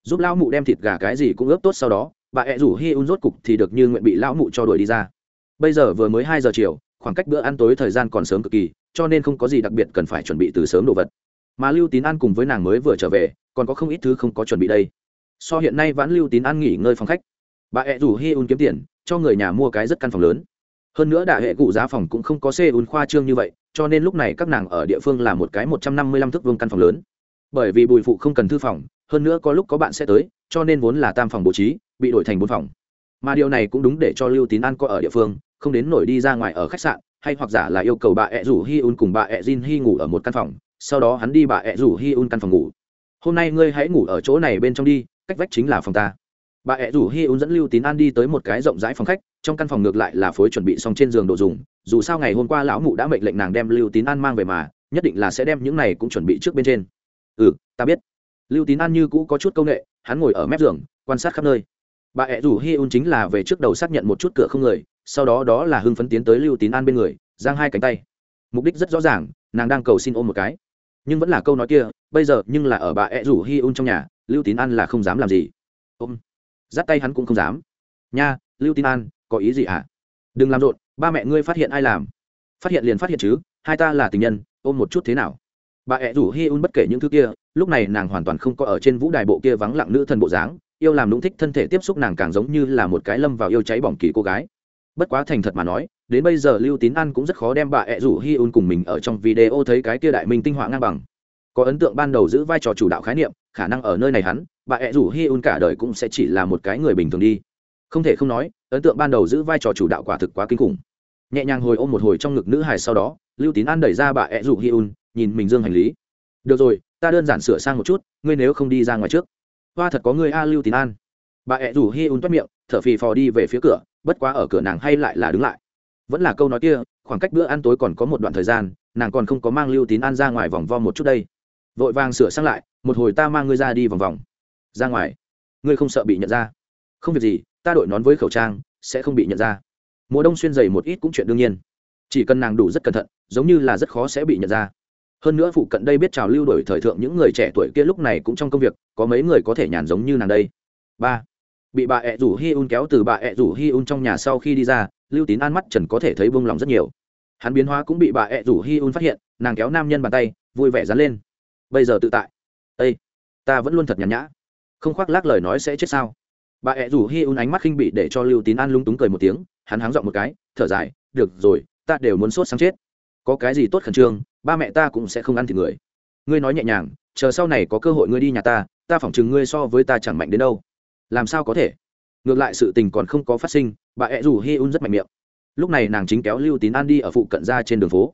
[SPEAKER 1] giúp lão mụ đem thịt gà cái gì cũng ướp tốt sau đó, bà ẹ rủ hi un rốt cục thì được như nguyện bị lão mụ cho đuổi đi ra. Bây giờ vừa mới hai giờ chiều, khoảng cách bữa ăn tối thời gian còn sớm cực kỳ, cho nên không có gì đặc biệt cần phải chuẩn bị từ sớm đồ vật. Mà lưu tín ăn cùng với nàng mới vừa trở về, còn có không ít thứ không có chuẩn bị đây. So hiện nay vãn lưu tín ăn nghỉ ngơi phòng khách. Bà ẹ rủ hi un kiếm tiền, cho người nhà mua cái rất căn phòng lớn. Hơn nữa đại hệ cụ giá phòng cũng không có xe un khoa trương như vậy, cho nên lúc này các nàng ở địa phương là một cái một trăm năm mươi lăm thước vương căn phòng lớn. Bởi vì bùi phụ không cần thư phòng hơn nữa có lúc có bạn sẽ tới, cho nên vốn là tam phòng bố trí, bị đổi thành bốn phòng. Mà điều này cũng đúng để cho lưu tín an có ở địa phương, không đến nổi đi ra ngoài ở khách sạn, hay hoặc giả là yêu cầu bà ẹ rủ hi un cùng bà ẹ jin hi ngủ ở một căn phòng, sau đó hắn đi bà ẹ rủ hi un căn phòng ngủ. Hôm nay ngươi hãy ngủ ở chỗ này bên trong đi, cách vách chính là phòng ta. Bà ẹ rủ hi un dẫn lưu tín an đi tới một cái rộng rãi phòng khách, trong căn phòng ngược lại là phối chuẩn bị xong trên giường đồ dùng, dù sao ngày hôm qua lão mụ đã mệnh lệnh nàng đem lưu tín an mang về mà, nhất định là sẽ đem những này cũng chuẩn bị trước bên trên. Ừ ta biết lưu tín an như cũ có chút c â u n ệ hắn ngồi ở mép giường, quan sát khắp nơi. Bà ẹ rủ hi un chính là về trước đầu xác nhận một chút cửa không người, sau đó đó là hưng phấn tiến tới lưu tín an bên người, giang hai cánh tay. Mục đích rất rõ ràng, nàng đang cầu xin ôm một cái. Nhưng vẫn là câu nói kia, bây giờ nhưng là ở bà ẹ rủ hi un trong nhà, lưu tín an là không dám làm gì. Ôm. Dắt tay hắn cũng không dám. Nha, lưu tín an, có ý gì ạ à? đừng làm rộn, ba mẹ ngươi phát hiện ai làm? Phát hiện liền phát hiện chứ, hai ta là tình nhân, ôm một chút thế nào? Bà ẹ rủ hi un bất kể những thứ kia, lúc này nàng hoàn toàn không có ở trên vũ đài bộ kia vắng lặng nữ thần bộ dáng, yêu làm lũng thích thân thể tiếp xúc nàng càng giống như là một cái lâm vào yêu cháy bỏng kỳ cô gái. Bất quá thành thật mà nói, đến bây giờ lưu tín ăn cũng rất khó đem bà ẹ rủ hi un cùng mình ở trong video thấy cái kia đại minh tinh họa ngang bằng. Có ấn tượng ban đầu giữ vai trò chủ đạo khái niệm, khả năng ở nơi này hắn, bà ẹ rủ hi un cả đời cũng sẽ chỉ là một cái người bình thường đi. Không thể không nói, ấn tượng ban đầu giữ vai trò chủ đạo quả thực quá kinh khủng. Nhẹ nhàng hồi ôm một hồi trong ngực nữ hài sau đó, lưu tín an đẩy ra bà ẹ rủ hi un nhìn mình dương hành lý. Được rồi, ta đơn giản sửa sang một chút, ngươi nếu không đi ra ngoài trước. Hoa thật có người a lưu tín an. Bà ẹ rủ hi un toát miệng, thở phì phò đi về phía cửa, bất quá ở cửa nàng hay lại là đứng lại. Vẫn là câu nói kia, khoảng cách bữa ăn tối còn có một đoạn thời gian, nàng còn không có mang lưu tín an ra ngoài vòng vo một chút đây. Vội vàng sửa sang lại, một hồi ta mang ngươi ra đi vòng vòng. Ra ngoài. Ngươi không sợ bị nhận ra. Không việc gì, ta đội nón với khẩu trang, sẽ không bị nhận ra. Mùa đông xuyên dày một ít cũng chuyện đương nhiên. Chỉ cần nàng đủ rất cẩn thận, giống như là rất khó sẽ bị nhận ra hơn nữa phụ cận đây biết trào lưu đổi thời thượng những người trẻ tuổi kia lúc này cũng trong công việc, có mấy người có thể nhàn giống như nàng đây. Ba. Bị bà ẹ rủ hi un kéo từ bà ẹ rủ hi un trong nhà sau khi đi ra, lưu tín an mắt trần có thể thấy bông lòng rất nhiều. Hắn biến hóa cũng bị bà ẹ rủ hi un phát hiện, nàng kéo nam nhân bàn tay, vui vẻ dán lên. Bây giờ tự tại. Ây ta vẫn luôn thật nhàn nhã. Không khoác lác lời nói sẽ chết sao? Bà ẹ rủ hi un ánh mắt khinh bị để cho lưu tín an lúng túng cười một tiếng, hắn háng dọn một cái, thở dài, được rồi, ta đều muốn sốt sáng chết. Có cái gì tốt khẩn trương ba mẹ ta cũng sẽ không ăn thịt người. Ngươi nói nhẹ nhàng, chờ sau này có cơ hội ngươi đi nhà ta ta phỏng chừng ngươi so với ta chẳng mạnh đến đâu. Làm sao có thể? Ngược lại sự tình còn không có phát sinh, bà ẹ rủ hi un rất mạnh miệng. Lúc này nàng chính kéo lưu tín an đi ở phụ cận ra trên đường phố.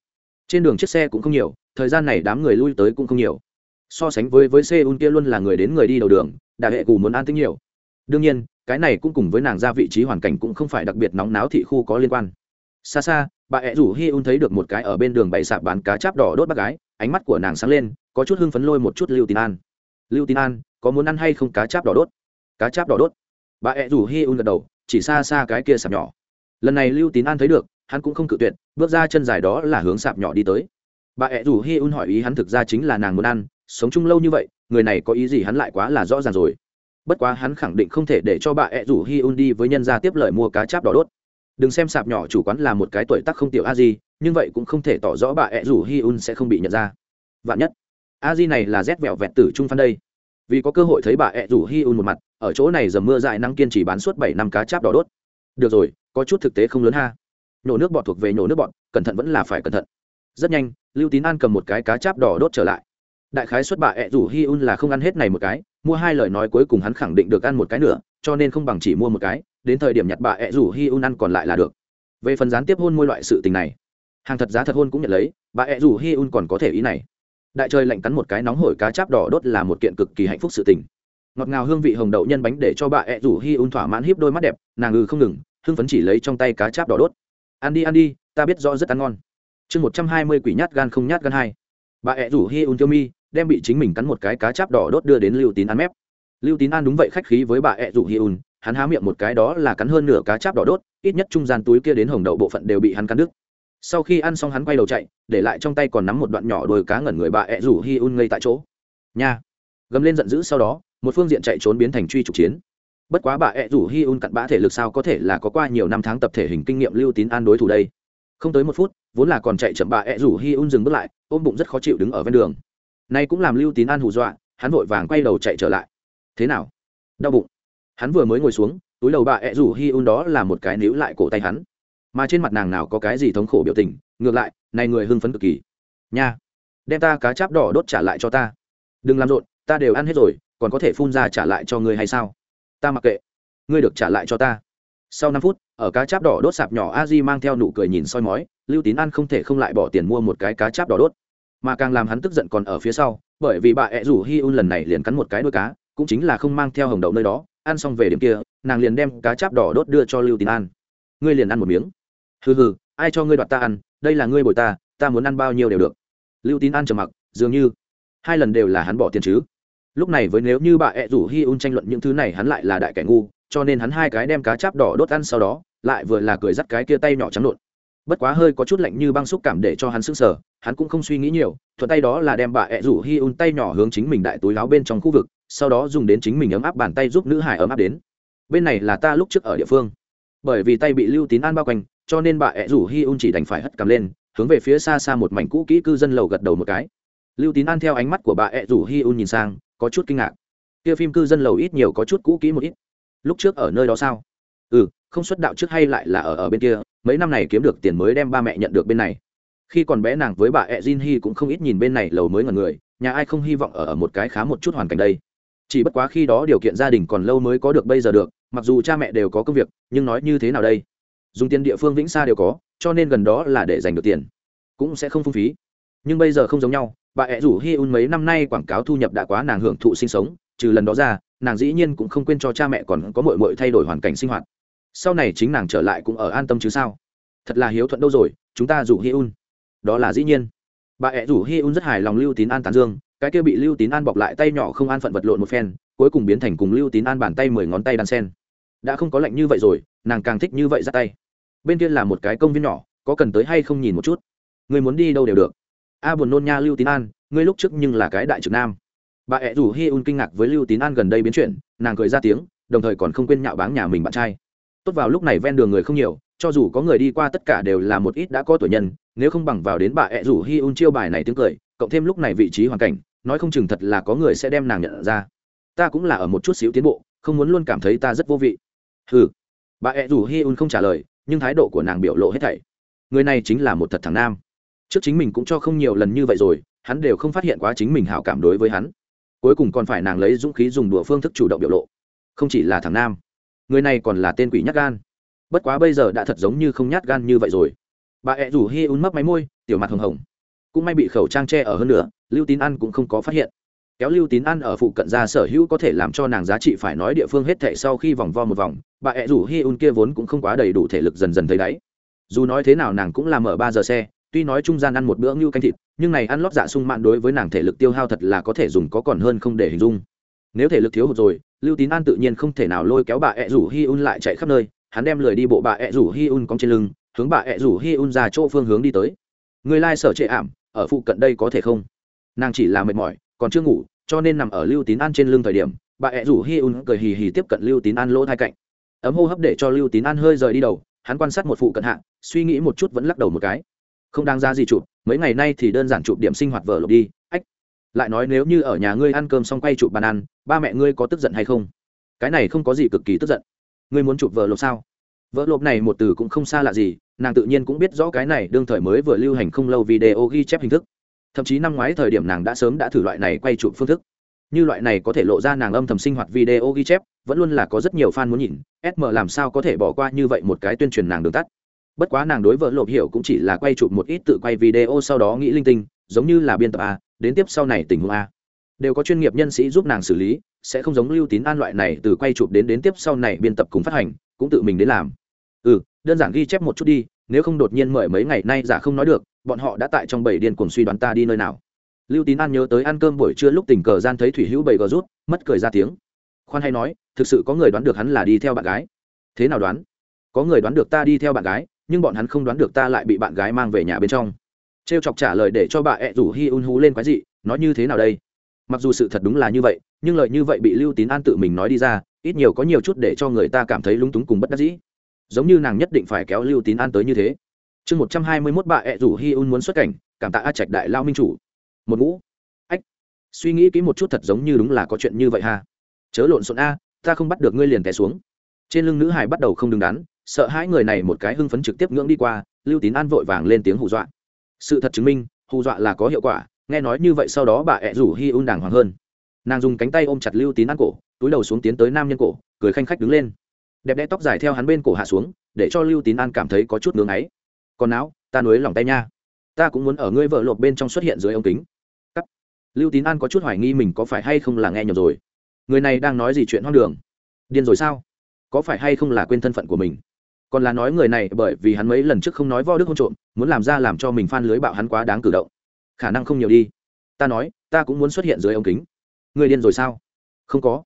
[SPEAKER 1] Trên đường chiếc xe cũng không nhiều, thời gian này đám người lui tới cũng không nhiều. So sánh với với seoul kia luôn là người đến người đi đầu đường, đà hệ cù muốn an tính nhiều. Đương nhiên, cái này cũng cùng với nàng ra vị trí hoàn cảnh cũng không phải đặc biệt nóng náo thị khu có liên quan xa xa, bà ẹ rủ hi un thấy được một cái ở bên đường bày sạp bán cá cháp đỏ đốt bác gái, ánh mắt của nàng sáng lên, có chút hưng phấn lôi một chút lưu tín an. Lưu tín an, có muốn ăn hay không cá cháp đỏ đốt? Cá cháp đỏ đốt. Bà ẹ rủ hi un gật đầu, chỉ xa xa cái kia sạp nhỏ. Lần này lưu tín an thấy được, hắn cũng không cự tuyệt, bước ra chân dài đó là hướng sạp nhỏ đi tới. Bà ẹ rủ hi un hỏi ý hắn thực ra chính là nàng muốn ăn, sống chung lâu như vậy, người này có ý gì hắn lại quá là rõ ràng rồi. Bất quá hắn khẳng định không thể để cho bà ẹ rủ hi un đi với nhân gia tiếp lời mua cá cháp đỏ đốt đừng xem sạp nhỏ chủ quán là một cái tuổi tác không tiểu a di nhưng vậy cũng không thể tỏ rõ bà ẹ rủ hi un sẽ không bị nhận ra. Vạn nhất, a di này là rét vẹo vẹt tử trung phan đây. Vì có cơ hội thấy bà ẹ rủ hi un một mặt, ở chỗ này dầm mưa dại năng kiên trì bán suốt bảy năm cá cháp đỏ đốt. Được rồi, có chút thực tế không lớn ha. Nhổ nước bọt thuộc về nhổ nước bọt, cẩn thận vẫn là phải cẩn thận. Rất nhanh, lưu tín an cầm một cái cá cháp đỏ đốt trở lại. Đại khái xuất bà ẹ rủ hi un là không ăn hết này một cái, mua hai lời nói cuối cùng hắn khẳng định được ăn một cái nữa, cho nên không bằng chỉ mua một cái đến thời điểm nhặt bà ẹ rủ hi un ăn còn lại là được. Về phần gián tiếp hôn môi loại sự tình này, hàng thật giá thật hôn cũng nhận lấy, bà ẹ rủ hi un còn có thể ý này. Đại trời lạnh cắn một cái nóng hổi cá cháp đỏ đốt là một kiện cực kỳ hạnh phúc sự tình. Ngọt ngào hương vị hồng đậu nhân bánh để cho bà ẹ rủ hi un thỏa mãn híp đôi mắt đẹp, nàng ngừ không ngừng, hưng phấn chỉ lấy trong tay cá cháp đỏ đốt. Ăn đi ăn đi, ta biết rõ rất ăn ngon. Chương một trăm hai mươi quỷ nhát gan không nhát gan hai. Bà ẹ rủ hi un tiêu mi, đem bị chính mình cắn một cái cá cháp đỏ đốt đưa đến lưu tín ăn mép. Lưu tín an đúng vậy khách khí với bà ẹ rủ hi un hắn há miệng một cái đó là cắn hơn nửa cá cháp đỏ đốt, ít nhất trung gian túi kia đến hồng đậu bộ phận đều bị hắn cắn đứt. Sau khi ăn xong hắn quay đầu chạy, để lại trong tay còn nắm một đoạn nhỏ đồi cá ngẩn người bà ẹ rủ hi un ngây tại chỗ. Nha! Gầm lên giận dữ sau đó, một phương diện chạy trốn biến thành truy trục chiến. Bất quá bà ẹ rủ hi un cặn bã thể lực sao có thể là có qua nhiều năm tháng tập thể hình kinh nghiệm lưu tín an đối thủ đây? Không tới một phút, vốn là còn chạy chậm bà ẹ rủ hi un dừng bước lại, ôm bụng rất khó chịu đứng ở ven đường. Nay cũng làm lưu tín an hù dọa, hắn vội vàng quay đầu chạy trở lại. Thế nào? Đau bụng hắn vừa mới ngồi xuống, túi đầu bà ẹ rủ hi un đó là một cái níu lại cổ tay hắn. Mà trên mặt nàng nào có cái gì thống khổ biểu tình, ngược lại, này người hưng phấn cực kỳ. Nha, đem ta cá cháp đỏ đốt trả lại cho ta. Đừng làm rộn, ta đều ăn hết rồi, còn có thể phun ra trả lại cho ngươi hay sao? Ta mặc kệ, ngươi được trả lại cho ta. Sau năm phút, ở cá cháp đỏ đốt sạp nhỏ a di mang theo nụ cười nhìn soi mói, lưu tín ăn không thể không lại bỏ tiền mua một cái cá cháp đỏ đốt. Mà càng làm hắn tức giận còn ở phía sau, bởi vì bà ẹ rủ hi un lần này liền cắn một cái đuôi cá, cũng chính là không mang theo hồng đậu nơi đó ăn xong về điểm kia, nàng liền đem cá cháp đỏ đốt đưa cho lưu tín an. Ngươi liền ăn một miếng. Hừ hừ, ai cho ngươi đoạt ta ăn? Đây là ngươi bồi ta ta muốn ăn bao nhiêu đều được. Lưu tín an trầm mặc, dường như hai lần đều là hắn bỏ tiền chứ. Lúc này với nếu như bà ẹ rủ hi un tranh luận những thứ này hắn lại là đại kẻ ngu, cho nên hắn hai cái đem cá cháp đỏ đốt ăn sau đó, lại vừa là cười dắt cái kia tay nhỏ trắng lộn bất quá hơi có chút lạnh như băng xúc cảm để cho hắn sững sờ, hắn cũng không suy nghĩ nhiều, thuận tay đó là đem bà ẹ rủ hi un tay nhỏ hướng chính mình đại túi láo bên trong khu vực, sau đó dùng đến chính mình ấm áp bàn tay giúp nữ hải ấm áp đến. Bên này là ta lúc trước ở địa phương. Bởi vì tay bị lưu tín an bao quanh, cho nên bà ẹ rủ hi un chỉ đành phải hất cầm lên, hướng về phía xa xa một mảnh cũ kỹ cư dân lầu gật đầu một cái. Lưu tín an theo ánh mắt của bà ẹ rủ hi un nhìn sang, có chút kinh ngạc. Kia phim cư dân lầu ít nhiều có chút cũ kỹ một ít. Lúc trước ở nơi đó sao? Ừ không xuất đạo trước hay lại là ở ở bên kia? Mấy năm này kiếm được tiền mới đem ba mẹ nhận được bên này. Khi còn bé nàng với bà ẹ jin hy cũng không ít nhìn bên này lầu mới ngần người nhà ai không hy vọng ở, ở một cái khá một chút hoàn cảnh đây. Chỉ bất quá khi đó điều kiện gia đình còn lâu mới có được bây giờ được mặc dù cha mẹ đều có công việc nhưng nói như thế nào đây? Dùng tiền địa phương vĩnh xa đều có cho nên gần đó là để giành được tiền cũng sẽ không phung phí. Nhưng bây giờ không giống nhau bà ẹ rủ hi un mấy năm nay quảng cáo thu nhập đã quá nàng hưởng thụ sinh sống trừ lần đó ra nàng dĩ nhiên cũng không quên cho cha mẹ còn có mội mội thay đổi hoàn cảnh sinh hoạt sau này chính nàng trở lại cũng ở an tâm chứ sao? Thật là hiếu thuận đâu rồi, chúng ta rủ hi un đó là dĩ nhiên. Bà ẹ rủ hi un rất hài lòng lưu tín an tán dương, cái kia bị lưu tín an bọc lại tay nhỏ không an phận vật lộn một phen, cuối cùng biến thành cùng lưu tín an bàn tay mười ngón tay đan sen. Đã không có lạnh như vậy rồi, nàng càng thích như vậy ra tay. Bên kia là một cái công viên nhỏ, có cần tới hay không nhìn một chút? Người muốn đi đâu đều được. A buồn nôn nha lưu tín an, ngươi lúc trước nhưng là cái đại trực nam. Bà ẹ rủ hi un kinh ngạc với lưu tín an gần đây biến chuyển, nàng cười ra tiếng, đồng thời còn không quên nhạo báng nhà mình bạn trai tốt vào lúc này ven đường người không nhiều, cho dù có người đi qua tất cả đều là một ít đã có tuổi nhân, nếu không bằng vào đến bà ẹ rủ hi un chiêu bài này tiếng cười, cộng thêm lúc này vị trí hoàn cảnh, nói không chừng thật là có người sẽ đem nàng nhận ra. Ta cũng là ở một chút xíu tiến bộ, không muốn luôn cảm thấy ta rất vô vị. Ừ bà ẹ rủ hi un không trả lời, nhưng thái độ của nàng biểu lộ hết thảy. Người này chính là một thật thằng nam. Trước chính mình cũng cho không nhiều lần như vậy rồi, hắn đều không phát hiện quá chính mình hảo cảm đối với hắn. Cuối cùng còn phải nàng lấy dũng khí dùng đùa phương thức chủ động biểu lộ. Không chỉ là thằng nam người này còn là tên quỷ nhát gan. Bất quá bây giờ đã thật giống như không nhát gan như vậy rồi. Bà ẹ rủ hi un mấp máy môi, tiểu mặt hồng hồng. Cũng may bị khẩu trang che ở hơn nữa lưu tín ăn cũng không có phát hiện. Kéo lưu tín ăn ở phụ cận ra sở hữu có thể làm cho nàng giá trị phải nói địa phương hết thệ sau khi vòng vo một vòng, bà ẹ rủ hi un kia vốn cũng không quá đầy đủ thể lực dần dần thấy đáy. Dù nói thế nào nàng cũng làm ở ba giờ xe, tuy nói trung gian ăn một bữa ngưu canh thịt, nhưng này ăn lót dạ sung mạn đối với nàng thể lực tiêu hao thật là có thể dùng có còn hơn không để hình dung. Nếu thể lực thiếu hụt rồi lưu tín an tự nhiên không thể nào lôi kéo bà ẹ rủ hi un lại chạy khắp nơi, hắn đem lười đi bộ bà ẹ rủ hi un cong trên lưng, hướng bà ẹ rủ hi un ra chỗ phương hướng đi tới. Người lai sở trệ ảm, ở phụ cận đây có thể không? Nàng chỉ là mệt mỏi, còn chưa ngủ, cho nên nằm ở lưu tín an trên lưng thời điểm, bà ẹ rủ hi un cười hì hì tiếp cận lưu tín an lỗ thai cạnh. Ấm hô hấp để cho lưu tín an hơi rời đi đầu, hắn quan sát một phụ cận hạng suy nghĩ một chút vẫn lắc đầu một cái. Không đáng ra gì chụp, mấy ngày nay thì đơn giản chụp điểm sinh hoạt vợ lộp đi lại nói nếu như ở nhà ngươi ăn cơm xong quay chụp bàn ăn, ba mẹ ngươi có tức giận hay không? Cái này không có gì cực kỳ tức giận. Ngươi muốn chụp vợ lộp sao? Vợ lộp này một từ cũng không xa lạ gì, nàng tự nhiên cũng biết rõ cái này đương thời mới vừa lưu hành không lâu video ghi chép hình thức. Thậm chí năm ngoái thời điểm nàng đã sớm đã thử loại này quay chụp phương thức. Như loại này có thể lộ ra nàng âm thầm sinh hoạt video ghi chép, vẫn luôn là có rất nhiều fan muốn nhìn sm làm sao có thể bỏ qua như vậy một cái tuyên truyền nàng đường tắt? Bất quá nàng đối vợ lộp hiểu cũng chỉ là quay chụp một ít tự quay video sau đó nghĩ linh tinh, giống như là biên tập a đến tiếp sau này tình huống a. Đều có chuyên nghiệp nhân sĩ giúp nàng xử lý, sẽ không giống lưu tín an loại này từ quay chụp đến đến tiếp sau này biên tập cùng phát hành, cũng tự mình đến làm. Ừ đơn giản ghi chép một chút đi, nếu không đột nhiên mời mấy ngày nay giả không nói được, bọn họ đã tại trong bảy điên cuồng suy đoán ta đi nơi nào. Lưu tín an nhớ tới ăn cơm buổi trưa lúc tình cờ gian thấy thủy hữu bảy gờ rút, mất cười ra tiếng. Khoan hay nói, thực sự có người đoán được hắn là đi theo bạn gái. Thế nào đoán? Có người đoán được ta đi theo bạn gái, nhưng bọn hắn không đoán được ta lại bị bạn gái mang về nhà bên trong t r e o chọc trả lời để cho bà ẹ rủ hi un hú lên quái dị nói như thế nào đây? Mặc dù sự thật đúng là như vậy, nhưng lời như vậy bị lưu tín an tự mình nói đi ra, ít nhiều có nhiều chút để cho người ta cảm thấy lúng túng cùng bất đắc dĩ. Giống như nàng nhất định phải kéo lưu tín an tới như thế. Chương một trăm hai mươi mốt bà ẹ rủ hi un muốn xuất cảnh, cảm tạ a trạch đại lao minh chủ. Một ngũ. Ách. Suy nghĩ kỹ một chút thật giống như đúng là có chuyện như vậy ha. Chớ lộn xộn a, ta không bắt được ngươi liền té xuống. Trên lưng nữ hải bắt đầu không đứng đắn, sợ hãi người này một cái hưng phấn trực tiếp ngưỡng đi qua, lưu tín an vội vàng lên tiếng hù dọa sự thật chứng minh, hù dọa là có hiệu quả, nghe nói như vậy sau đó bà ẹ rủ hi un đàng hoàng hơn. Nàng dùng cánh tay ôm chặt lưu tín an cổ, túi đầu xuống tiến tới nam nhân cổ, cười khanh khách đứng lên. Đẹp đẽ tóc dài theo hắn bên cổ hạ xuống, để cho lưu tín an cảm thấy có chút ngưng ấy còn não, ta nối lòng tay nha. Ta cũng muốn ở ngươi vợ lộp bên trong xuất hiện dưới ống kính. Cắt. Lưu tín an có chút hoài nghi mình có phải hay không là nghe nhầm rồi. Người này đang nói gì chuyện hoang đường? Điên rồi sao? Có phải hay không là quên thân phận của mình? Còn là nói người này bởi vì hắn mấy lần trước không nói vo đức hôn trộm, muốn làm ra làm cho mình phan lưới bạo hắn quá đáng cử động. Khả năng không nhiều đi. Ta nói, ta cũng muốn xuất hiện dưới ống kính. Người điên rồi sao? Không có.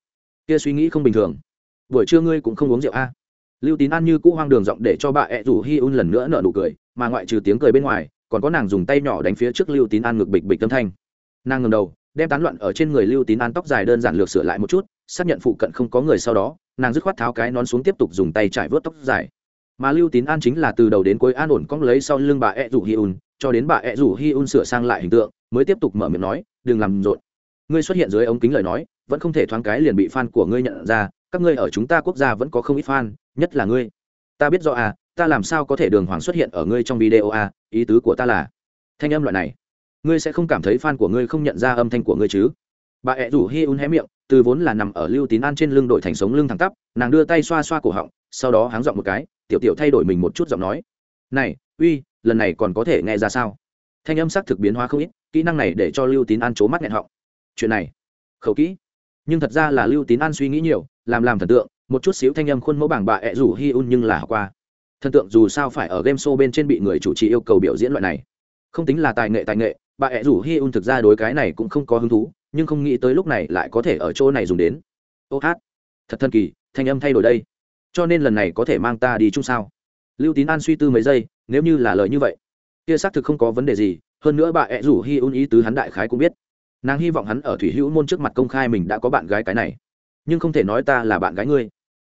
[SPEAKER 1] Kia suy nghĩ không bình thường. Buổi trưa ngươi cũng không uống rượu a lưu tín an như cũ hoang đường giọng để cho bà ẹ rủ hi un lần nữa nợ nụ cười, mà ngoại trừ tiếng cười bên ngoài, còn có nàng dùng tay nhỏ đánh phía trước lưu tín an ngực bịch bịch tâm thanh. Nàng ngầm đầu, đem tán loạn ở trên người lưu tín an tóc dài đơn giản lược sửa lại một chút, xác nhận phụ cận không có người sau đó, nàng dứt khoát tháo cái nón xuống tiếp tục dùng tay trải vớt tóc dài mà lưu tín an chính là từ đầu đến cuối an ổn cong lấy sau lưng bà e ẹ rủ hi un, cho đến bà e ẹ rủ hi un sửa sang lại hình tượng, mới tiếp tục mở miệng nói, đừng làm rộn. Ngươi xuất hiện dưới ống kính lời nói, vẫn không thể thoáng cái liền bị fan của ngươi nhận ra. Các ngươi ở chúng ta quốc gia vẫn có không ít fan, nhất là ngươi. Ta biết rõ à ta làm sao có thể đường hoàng xuất hiện ở ngươi trong video à ý tứ của ta là thanh âm loại này, ngươi sẽ không cảm thấy fan của ngươi không nhận ra âm thanh của ngươi chứ? Bà e ẹ rủ hi un hé miệng, từ vốn là nằm ở lưu tín an trên lưng đội thành sống lưng thẳng tắp, nàng đưa tay xoa xoa cổ họng sau đó háng giọng một cái, tiểu tiểu thay đổi mình một chút giọng nói. Này, uy, lần này còn có thể nghe ra sao? Thanh âm sắc thực biến hóa không ít, kỹ năng này để cho lưu tín an c mắt nghẹn họng. Chuyện này, khẩu kỹ. Nhưng thật ra là lưu tín an suy nghĩ nhiều, làm làm thần tượng, một chút xíu thanh âm khuôn mẫu bảng bà ẹ rủ hi un nhưng là học qua. Thần tượng dù sao phải ở game show bên trên bị người chủ trì yêu cầu biểu diễn loại này. Không tính là tài nghệ tài nghệ bà ẹ rủ hi un thực ra đối cái này cũng không có hứng thú, nhưng không nghĩ tới lúc này lại có thể ở chỗ này dùng đến. Ô hát, thật thần kỳ, thanh âm thay đổi đây cho nên lần này có thể mang ta đi chung sao? Lưu tín an suy tư mấy giây, nếu như là lời như vậy, kia xác thực không có vấn đề gì, hơn nữa bà ẹ rủ hi un ý tứ hắn đại khái cũng biết. Nàng hy vọng hắn ở thủy hữu môn trước mặt công khai mình đã có bạn gái cái này. Nhưng không thể nói ta là bạn gái ngươi.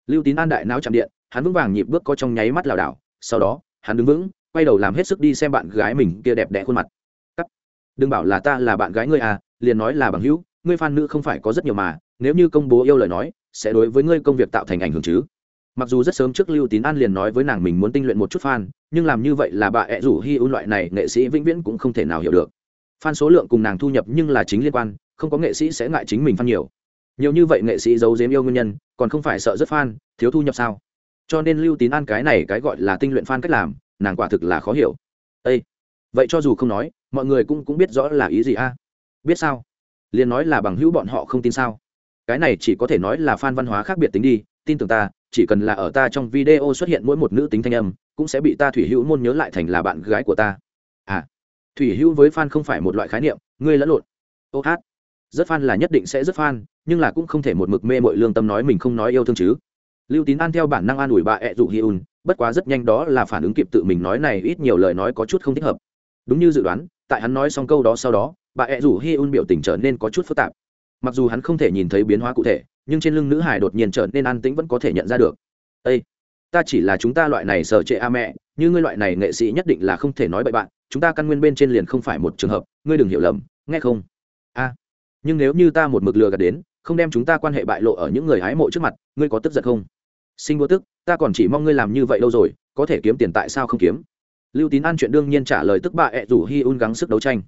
[SPEAKER 1] Lưu tín an đại não chạm điện, hắn vững vàng nhịp bước có trong nháy mắt lảo đảo, sau đó, hắn đứng vững, quay đầu làm hết sức đi xem bạn gái mình kia đẹp đẽ khuôn mặt. Cắt. Đừng bảo là ta là bạn gái ngươi à liền nói là bằng hữu, ngươi phan nữ không phải có rất nhiều mà, nếu như công bố yêu lời nói, sẽ đối với ngươi công việc tạo thành ảnh hưởng chứ mặc dù rất sớm trước lưu tín an liền nói với nàng mình muốn tinh luyện một chút fan, nhưng làm như vậy là bà ẹ rủ hi un loại này, nghệ sĩ vĩnh viễn cũng không thể nào hiểu được. Fan số lượng cùng nàng thu nhập nhưng là chính liên quan, không có nghệ sĩ sẽ ngại chính mình fan nhiều. Nhiều như vậy nghệ sĩ giấu giếm yêu nguyên nhân, còn không phải sợ rất fan, thiếu thu nhập sao? Cho nên lưu tín an cái này cái gọi là tinh luyện fan cách làm, nàng quả thực là khó hiểu. Ê! vậy cho dù không nói, mọi người cũng cũng biết rõ là ý gì a? Biết sao? Liền nói là bằng hữu bọn họ không tin sao? Cái này chỉ có thể nói là fan văn hóa khác biệt tính đi, tin tưởng ta chỉ cần là ở ta trong video xuất hiện mỗi một nữ tính thanh âm, cũng sẽ bị ta thủy hữu môn nhớ lại thành là bạn gái của ta. À thủy hữu với fan không phải một loại khái niệm, ngươi lẫn lộn. Ô hát, rất fan là nhất định sẽ rất fan, nhưng là cũng không thể một mực mê mội lương tâm nói mình không nói yêu thương chứ. Lưu tín an theo bản năng an ủi bà ẹ dụ hi un, bất quá rất nhanh đó là phản ứng kịp tự mình nói này ít nhiều lời nói có chút không thích hợp. Đúng như dự đoán, tại hắn nói xong câu đó sau đó, bà ẹ rủ hi un biểu tình trở nên có chút phức tạp mặc dù hắn không thể nhìn thấy biến hóa cụ thể, nhưng trên lưng nữ hải đột nhiên trở nên an tĩnh vẫn có thể nhận ra được. Ây ta chỉ là chúng ta loại này sợ trệ a mẹ, như ngươi loại này nghệ sĩ nhất định là không thể nói bậy bạn, chúng ta căn nguyên bên trên liền không phải một trường hợp, ngươi đừng hiểu lầm, nghe không? A, nhưng nếu như ta một mực lừa gạt đến, không đem chúng ta quan hệ bại lộ ở những người hái mộ trước mặt, ngươi có tức giận không? Sinh vô tức, ta còn chỉ mong ngươi làm như vậy lâu rồi, có thể kiếm tiền tại sao không kiếm? Lưu tín an chuyện đương nhiên trả lời tức bà ẹ rủ hi un gắng sức đấu tranh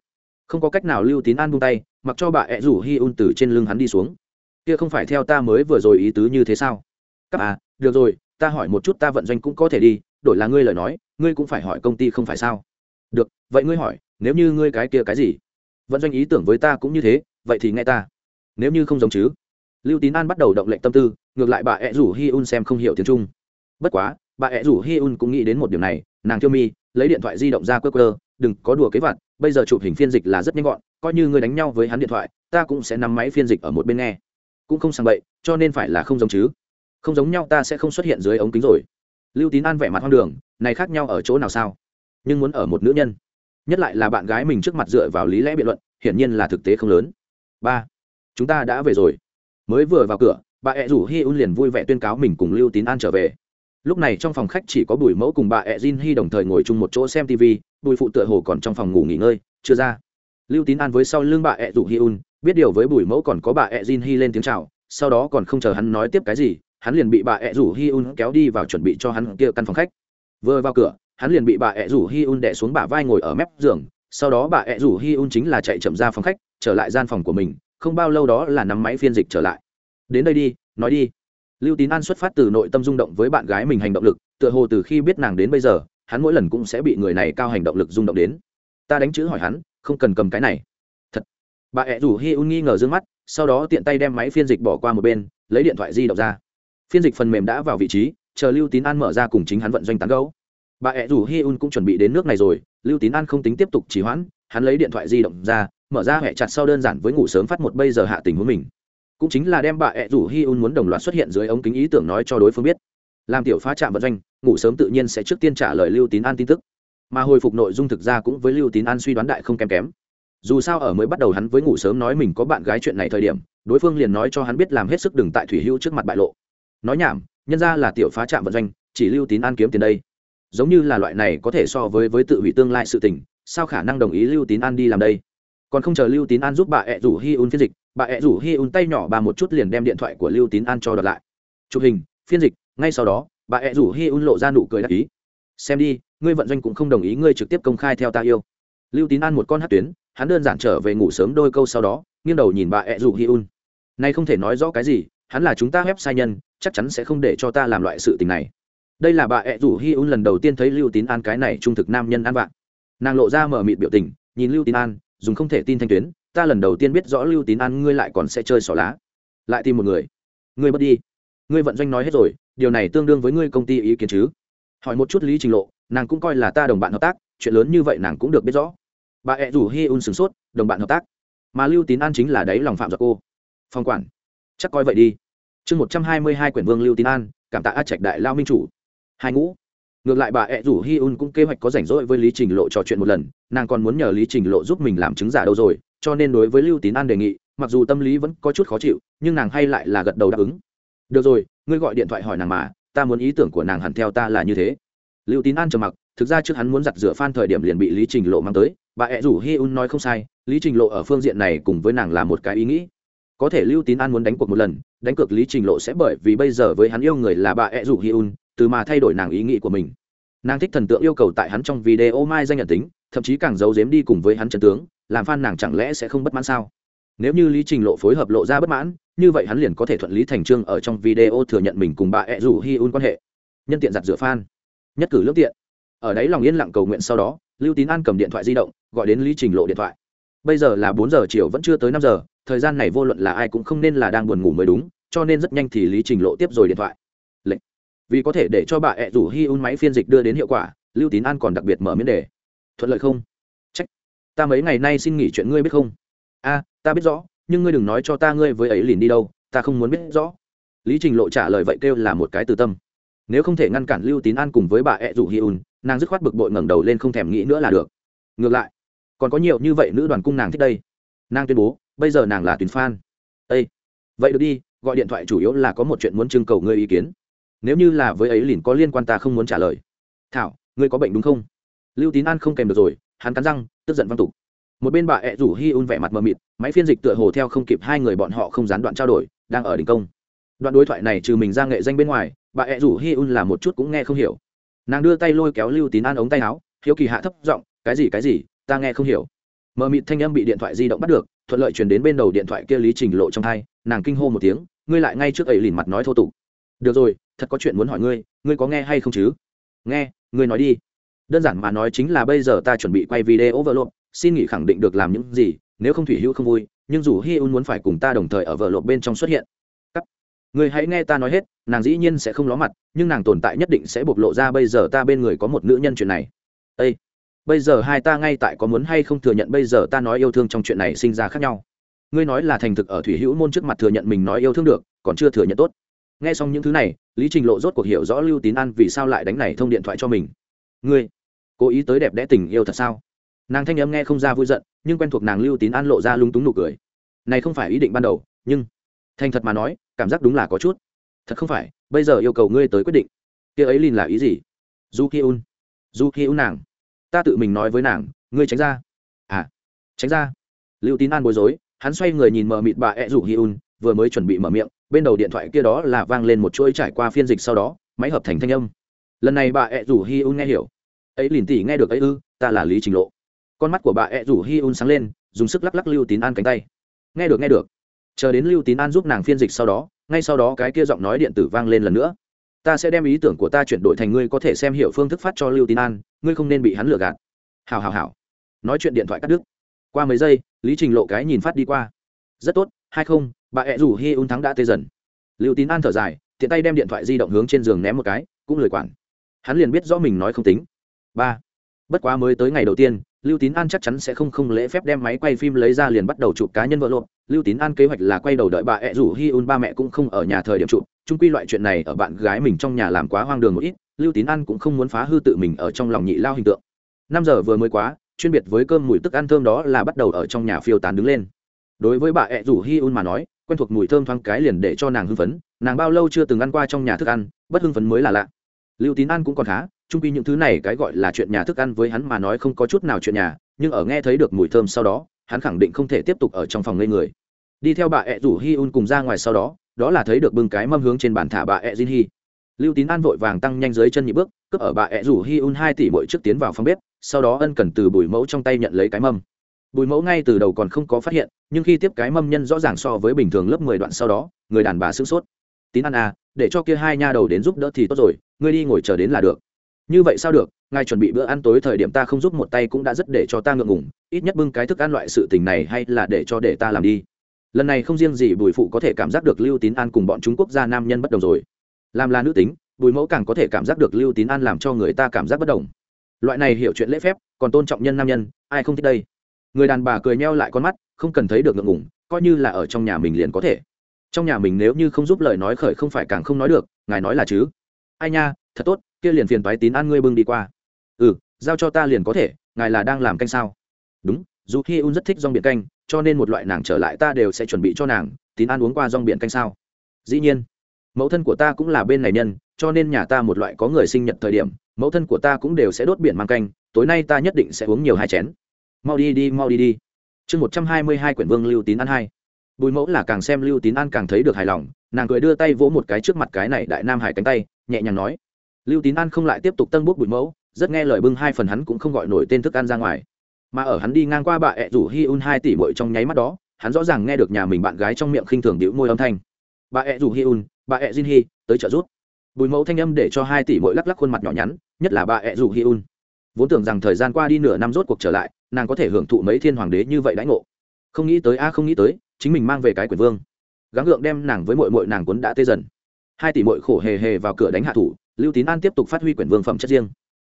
[SPEAKER 1] không có cách nào lưu tín an buông tay, mặc cho bà ẹ rủ hi un từ trên lưng hắn đi xuống. Kia không phải theo ta mới vừa rồi ý tứ như thế sao? Các à được rồi, ta hỏi một chút ta vận doanh cũng có thể đi, đổi là ngươi lời nói, ngươi cũng phải hỏi công ty không phải sao? Được, vậy ngươi hỏi, nếu như ngươi cái kia cái gì? Vận doanh ý tưởng với ta cũng như thế, vậy thì nghe ta. Nếu như không giống chứ? Lưu tín an bắt đầu động lệnh tâm tư, ngược lại bà ẹ rủ hi un xem không hiểu tiếng trung. Bất quá, bà ẹ rủ hi un cũng nghĩ đến một điểm này, nàng tiêu mi, lấy điện thoại di động ra quơ quơ đừng có đùa kế vặt, bây giờ chụp hình phiên dịch là rất nhanh gọn, coi như ngươi đánh nhau với hắn điện thoại, ta cũng sẽ nắm máy phiên dịch ở một bên nghe. Cũng không sang bậy, cho nên phải là không giống chứ. Không giống nhau ta sẽ không xuất hiện dưới ống kính rồi. Lưu tín an vẻ mặt hoang đường, này khác nhau ở chỗ nào sao? Nhưng muốn ở một nữ nhân. Nhất lại là bạn gái mình trước mặt dựa vào lý lẽ biện luận, hiển nhiên là thực tế không lớn. Ba, chúng ta đã về rồi. Mới vừa vào cửa, bà ẹ rủ hi un liền vui vẻ tuyên cáo mình cùng lưu tín an trở về. Lúc này trong phòng khách chỉ có bùi mẫu cùng bà ẹ jin Hi đồng thời ngồi chung một chỗ xem tv bùi phụ tựa hồ còn trong phòng ngủ nghỉ ngơi, chưa ra. Lưu tín an với sau lưng bà ẹ rủ hi un, biết điều với bùi mẫu còn có bà ẹ jin hy lên tiếng chào, sau đó còn không chờ hắn nói tiếp cái gì, hắn liền bị bà ẹ rủ hi un kéo đi vào chuẩn bị cho hắn kia căn phòng khách. Vừa vào cửa, hắn liền bị bà ẹ rủ hi un đẻ xuống bả vai ngồi ở mép giường, sau đó bà ẹ rủ hi un chính là chạy chậm ra phòng khách, trở lại gian phòng của mình, không bao lâu đó là nắm máy phiên dịch trở lại. Đến đây đi, nói đi. Lưu tín an xuất phát từ nội tâm rung động với bạn gái mình hành động lực, tựa hồ từ khi biết nàng đến bây giờ hắn mỗi lần cũng sẽ bị người này cao hành động lực rung động đến. Ta đánh chữ hỏi hắn, không cần cầm cái này. Thật. Bà ẹ rủ hi un nghi ngờ d ư ơ n g mắt, sau đó tiện tay đem máy phiên dịch bỏ qua một bên, lấy điện thoại di động ra. Phiên dịch phần mềm đã vào vị trí, chờ lưu tín an mở ra cùng chính hắn vận doanh tán gấu bà ẹ rủ hi un cũng chuẩn bị đến nước này rồi, lưu tín an không tính tiếp tục trì hoãn, hắn lấy điện thoại di động ra, mở ra hẹ chặt sau đơn giản với ngủ sớm phát một bây giờ hạ tình huống mình. Cũng chính là đem bà ẹ rủ hi un muốn đồng loạt xuất hiện dưới ống kính ý tưởng nói cho đối phương biết làm tiểu phá trạm vận doanh, ngủ sớm tự nhiên sẽ trước tiên trả lời lưu tín an tin tức. Mà hồi phục nội dung thực ra cũng với lưu tín an suy đoán đại không kém kém. Dù sao ở mới bắt đầu hắn với ngủ sớm nói mình có bạn gái chuyện này thời điểm, đối phương liền nói cho hắn biết làm hết sức đừng tại thủy hữu trước mặt bại lộ. Nói nhảm, nhân ra là tiểu phá trạm vận doanh, chỉ lưu tín an kiếm tiền đây. Giống như là loại này có thể so với với tự hủy tương lai sự tình, sao khả năng đồng ý lưu tín an đi làm đây? Còn không chờ lưu tín an giúp bà ẹ rủ hi un phiên dịch, bà ẹ rủ hi un tay nhỏ bà một chút liền đem điện thoại của lưu tín an cho đợt lại. Chụp hình, phiên dịch ngay sau đó, bà ẹ rủ hi un lộ ra nụ cười đắc ý. Xem đi, ngươi vận doanh cũng không đồng ý ngươi trực tiếp công khai theo ta yêu. Lưu tín an một con hát tuyến, hắn đơn giản trở về ngủ sớm đôi câu sau đó, nghiêng đầu nhìn bà ẹ rủ hi un. Nay không thể nói rõ cái gì, hắn là chúng ta ép sai nhân, chắc chắn sẽ không để cho ta làm loại sự tình này. Đây là bà ẹ rủ hi un lần đầu tiên thấy lưu tín an cái này trung thực nam nhân an vạn nàng lộ ra mở mịt biểu tình, nhìn lưu tín an, dùng không thể tin thanh tuyến, ta lần đầu tiên biết rõ lưu tín an ngươi lại còn sẽ chơi xỏ lá. Lại tìm một người. Ngươi mất đi. Ngươi vận doanh nói hết rồi điều này tương đương với ngươi công ty ý kiến chứ? Hỏi một chút lý trình lộ, nàng cũng coi là ta đồng bạn hợp tác, chuyện lớn như vậy nàng cũng được biết rõ. Bà ẹ rủ hi un sửng sốt, đồng bạn hợp tác. Mà lưu tín an chính là đáy lòng phạm giặc cô. Phong quản, chắc coi vậy đi. Chương một trăm hai mươi hai quyển vương lưu tín an, cảm tạ a trạch đại lao minh chủ. Hai ngũ. Ngược lại bà ẹ rủ hi un cũng kế hoạch có rảnh rỗi với lý trình lộ trò chuyện một lần, nàng còn muốn nhờ lý trình lộ giúp mình làm chứng giả đâu rồi, cho nên đối với lưu tín an đề nghị, mặc dù tâm lý vẫn có chút khó chịu, nhưng nàng hay lại là gật đầu đáp ứng. Được rồi ngươi gọi điện thoại hỏi nàng mà, ta muốn ý tưởng của nàng hẳn theo ta là như thế. Lưu tín an trầm mặc, thực ra trước hắn muốn giặt rửa phan thời điểm liền bị lý trình lộ mang tới, bà ẹ rủ hi un nói không sai, lý trình lộ ở phương diện này cùng với nàng là một cái ý nghĩ. Có thể lưu tín an muốn đánh cuộc một lần, đánh cược lý trình lộ sẽ bởi vì bây giờ với hắn yêu người là bà ẹ rủ hi un, từ mà thay đổi nàng ý nghĩ của mình. Nàng thích thần tượng yêu cầu tại hắn trong video mai danh nhận tính, thậm chí càng giấu giếm đi cùng với hắn trần tướng, làm phan nàng chẳng lẽ sẽ không bất mãn sao? Nếu như lý trình lộ phối hợp lộ ra bất mãn, như vậy hắn liền có thể thuận lý thành trương ở trong video thừa nhận mình cùng bà ed rủ hi un quan hệ. Nhân tiện giặt rửa phan nhất cử lương tiện. Ở đấy lòng yên lặng cầu nguyện sau đó, lưu tín an cầm điện thoại di động, gọi đến lý trình lộ điện thoại. Bây giờ là bốn giờ chiều vẫn chưa tới năm giờ, thời gian này vô luận là ai cũng không nên là đang buồn ngủ mới đúng, cho nên rất nhanh thì lý trình lộ tiếp rồi điện thoại. Lệnh. Vì có thể để cho bà ed rủ hi un máy phiên dịch đưa đến hiệu quả, lưu tín an còn đặc biệt mở miễn đề. Thuận lợi không? Trách ta mấy ngày nay xin nghỉ chuyện ngươi biết không? A ta biết rõ, nhưng ngươi đừng nói cho ta ngươi với ấy liền đi đâu, ta không muốn biết rõ. Lý trình lộ trả lời vậy kêu là một cái từ tâm. Nếu không thể ngăn cản lưu tín an cùng với bà ẹ rủ hi un, nàng dứt khoát bực bội ngẩng đầu lên không thèm nghĩ nữa là được. Ngược lại, còn có nhiều như vậy nữ đoàn cung nàng thích đây. Nàng tuyên bố, bây giờ nàng là tuyến fan ây vậy được đi, gọi điện thoại chủ yếu là có một chuyện muốn trưng cầu ngươi ý kiến. Nếu như là với ấy liền có liên quan ta không muốn trả lời. Thảo, ngươi có bệnh đúng không? Lưu tín an không kèm được rồi, hắn cắn răng, tức giận văn tục một bên bà ẹ rủ hi un vẻ mặt mờ mịt, máy phiên dịch tựa hồ theo không kịp hai người bọn họ không gián đoạn trao đổi, đang ở đỉnh công. Đoạn đối thoại này trừ mình ra nghệ danh bên ngoài, bà ẹ rủ hi un là một chút cũng nghe không hiểu. Nàng đưa tay lôi kéo lưu tín an ống tay áo, hiếu kỳ hạ thấp giọng, cái gì cái gì? Ta nghe không hiểu. Mờ mịt thanh âm bị điện thoại di động bắt được, thuận lợi chuyển đến bên đầu điện thoại kia lý trình lộ trong thai nàng kinh hô một tiếng, ngươi lại ngay trước ấy lìn mặt nói thô tục. Được rồi, thật có chuyện muốn hỏi ngươi ngươi có nghe hay không chứ? Nghe, ngươi nói đi đơn giản mà nói chính là bây giờ ta chuẩn bị quay video vợ lộp xin nghỉ khẳng định được làm những gì, nếu không thủy hữu không vui, nhưng dù hi un muốn phải cùng ta đồng thời ở vợ lộp bên trong xuất hiện. Các người hãy nghe ta nói hết, nàng dĩ nhiên sẽ không ló mặt, nhưng nàng tồn tại nhất định sẽ bộc lộ ra bây giờ ta bên người có một nữ nhân chuyện này. Ây bây giờ hai ta ngay tại có muốn hay không thừa nhận bây giờ ta nói yêu thương trong chuyện này sinh ra khác nhau. Ngươi nói là thành thực ở thủy hữu môn trước mặt thừa nhận mình nói yêu thương được, còn chưa thừa nhận tốt. Nghe xong những thứ này, lý trình lộ rốt cuộc hiểu rõ lưu tín an vì sao lại đánh này thông điện thoại cho mình. Ngươi cố ý tới đẹp đẽ tình yêu thật sao? Nàng thanh âm nghe không ra vui giận, nhưng quen thuộc nàng lưu tín an lộ ra lung túng nụ cười. Này không phải ý định ban đầu, nhưng thành thật mà nói, cảm giác đúng là có chút. Thật không phải, bây giờ yêu cầu ngươi tới quyết định. Kia ấy linh là ý gì? Du ki un du ki un nàng. Ta tự mình nói với nàng, ngươi tránh ra. À tránh ra. Lưu tín an bối rối, hắn xoay người nhìn mờ mịt bà ẹ rủ hi un vừa mới chuẩn bị mở miệng, bên đầu điện thoại kia đó là vang lên một chuỗi trải qua phiên dịch sau đó, máy hợp thành thanh âm. Lần này bà ẹ rủ hi un nghe hiểu ấy lìn tỉ nghe được ấy ư, ta là lý trình lộ. Con mắt của bà ẹ rủ hi un sáng lên, dùng sức lắc lắc lưu tín an cánh tay. Nghe được nghe được. Chờ đến lưu tín an giúp nàng phiên dịch sau đó, ngay sau đó cái kia giọng nói điện tử vang lên lần nữa. Ta sẽ đem ý tưởng của ta chuyển đổi thành ngươi có thể xem hiểu phương thức phát cho lưu tín an, ngươi không nên bị hắn lừa gạt. Hào hào hào. Nói chuyện điện thoại cắt đứt. Qua mấy giây, lý trình lộ cái nhìn phát đi qua. Rất tốt hay không, bà ẹ rủ hi un thắng đã tê dần. Lưu tín an thở dài, tiện tay đem điện thoại di động hướng trên giường ném một cái, cũng lười quản. Hắn liền biết rõ mình nói không tính ba. Bất quá mới tới ngày đầu tiên, lưu tín an chắc chắn sẽ không không lễ phép đem máy quay phim lấy ra liền bắt đầu chụp cá nhân vợ lộn. Lưu tín an kế hoạch là quay đầu đợi bà ẹ rủ hi un ba mẹ cũng không ở nhà thời điểm chụp. Trung quy loại chuyện này ở bạn gái mình trong nhà làm quá hoang đường một ít, lưu tín An cũng không muốn phá hư tự mình ở trong lòng nhị lao hình tượng. Năm giờ vừa mới quá, chuyên biệt với cơm mùi tức ăn thơm đó là bắt đầu ở trong nhà phiêu tán đứng lên. Đối với bà ẹ rủ hi un mà nói, quen thuộc mùi thơm thoáng cái liền để cho nàng hưng phấn. Nàng bao lâu chưa từng ăn qua trong nhà thức ăn, bất hưng phấn mới là lạ. Lưu tín An cũng còn khá trung quy những thứ này cái gọi là chuyện nhà thức ăn với hắn mà nói không có chút nào chuyện nhà, nhưng ở nghe thấy được mùi thơm sau đó, hắn khẳng định không thể tiếp tục ở trong phòng ngây người. Đi theo bà ẹ rủ hi un cùng ra ngoài sau đó đó là thấy được bưng cái mâm hướng trên bàn thả bà ẹ jin hi. Lưu tín an vội vàng tăng nhanh dưới chân nhị bước, cướp ở bà ẹ rủ hi un hai tỷ mỗi trước tiến vào phòng bếp, sau đó ân cần từ bùi mẫu trong tay nhận lấy cái mâm. Bùi mẫu ngay từ đầu còn không có phát hiện, nhưng khi tiếp cái mâm nhân rõ ràng so với bình thường lớp mười đoạn sau đó, người đàn bà sửng sốt. Tín ăn à để cho kia hai nha đầu đến giúp đỡ thì tốt rồi, ngươi đi ngồi chờ đến là được như vậy sao được, ngài chuẩn bị bữa ăn tối thời điểm ta không giúp một tay cũng đã rất để cho ta ngượng ngùng, ít nhất bưng cái thức ăn loại sự tình này hay là để cho để ta làm đi. Lần này không riêng gì bùi phụ có thể cảm giác được lưu tín an cùng bọn chúng quốc gia nam nhân bất đồng rồi. Làm là nữ tính, bùi mẫu càng có thể cảm giác được lưu tín an làm cho người ta cảm giác bất đồng. Loại này hiểu chuyện lễ phép, còn tôn trọng nhân nam nhân, ai không thích đây? Người đàn bà cười nheo lại con mắt, không cần thấy được ngượng ngùng, coi như là ở trong nhà mình liền có thể. Trong nhà mình nếu như không giúp lời nói khởi không phải càng không nói được, ngài nói là chứ. Ai nha, thật tốt kia liền phiền toái tín an ngươi bưng đi qua. Ừ giao cho ta liền có thể, ngài là đang làm canh sao? Đúng, dù khi un rất thích rong biển canh, cho nên một loại nàng trở lại ta đều sẽ chuẩn bị cho nàng, tín an uống qua rong biển canh sao? Dĩ nhiên, mẫu thân của ta cũng là bên này nhân, cho nên nhà ta một loại có người sinh nhật thời điểm, mẫu thân của ta cũng đều sẽ đốt biển mang canh, tối nay ta nhất định sẽ uống nhiều hai chén. Mau đi đi, mau đi đi. Chương một trăm hai mươi hai quyển vương lưu tín an hai. Bùi mẫu là càng xem lưu tín an càng thấy được hài lòng, nàng cười đưa tay vỗ một cái trước mặt cái này đại nam hải cánh tay, nhẹ nhàng nói lưu tín An không lại tiếp tục tân bút bùi mẫu, rất nghe lời bưng hai phần hắn cũng không gọi nổi tên thức ăn ra ngoài. Mà ở hắn đi ngang qua bà ẹ rủ hi un hai tỷ bội trong nháy mắt đó, hắn rõ ràng nghe được nhà mình bạn gái trong miệng khinh thường đĩu môi âm thanh. Bà ẹ rủ hi un bà ẹ jin hi, tới trợ giúp bùi mẫu thanh âm để cho hai tỷ bội lắc lắc khuôn mặt nhỏ nhắn, nhất là bà ẹ rủ hi un. Vốn tưởng rằng thời gian qua đi nửa năm rốt cuộc trở lại, nàng có thể hưởng thụ mấy thiên hoàng đế như vậy đãi ngộ. Không nghĩ tới a, không nghĩ tới, chính mình mang về cái quyền vương. Gắng gượng đem nàng với mội mội nàng quấn đã tê dần. Hai tỷ mội khổ hề hề vào cửa đánh hạ thủ lưu tín an tiếp tục phát huy quyền vương phẩm chất riêng.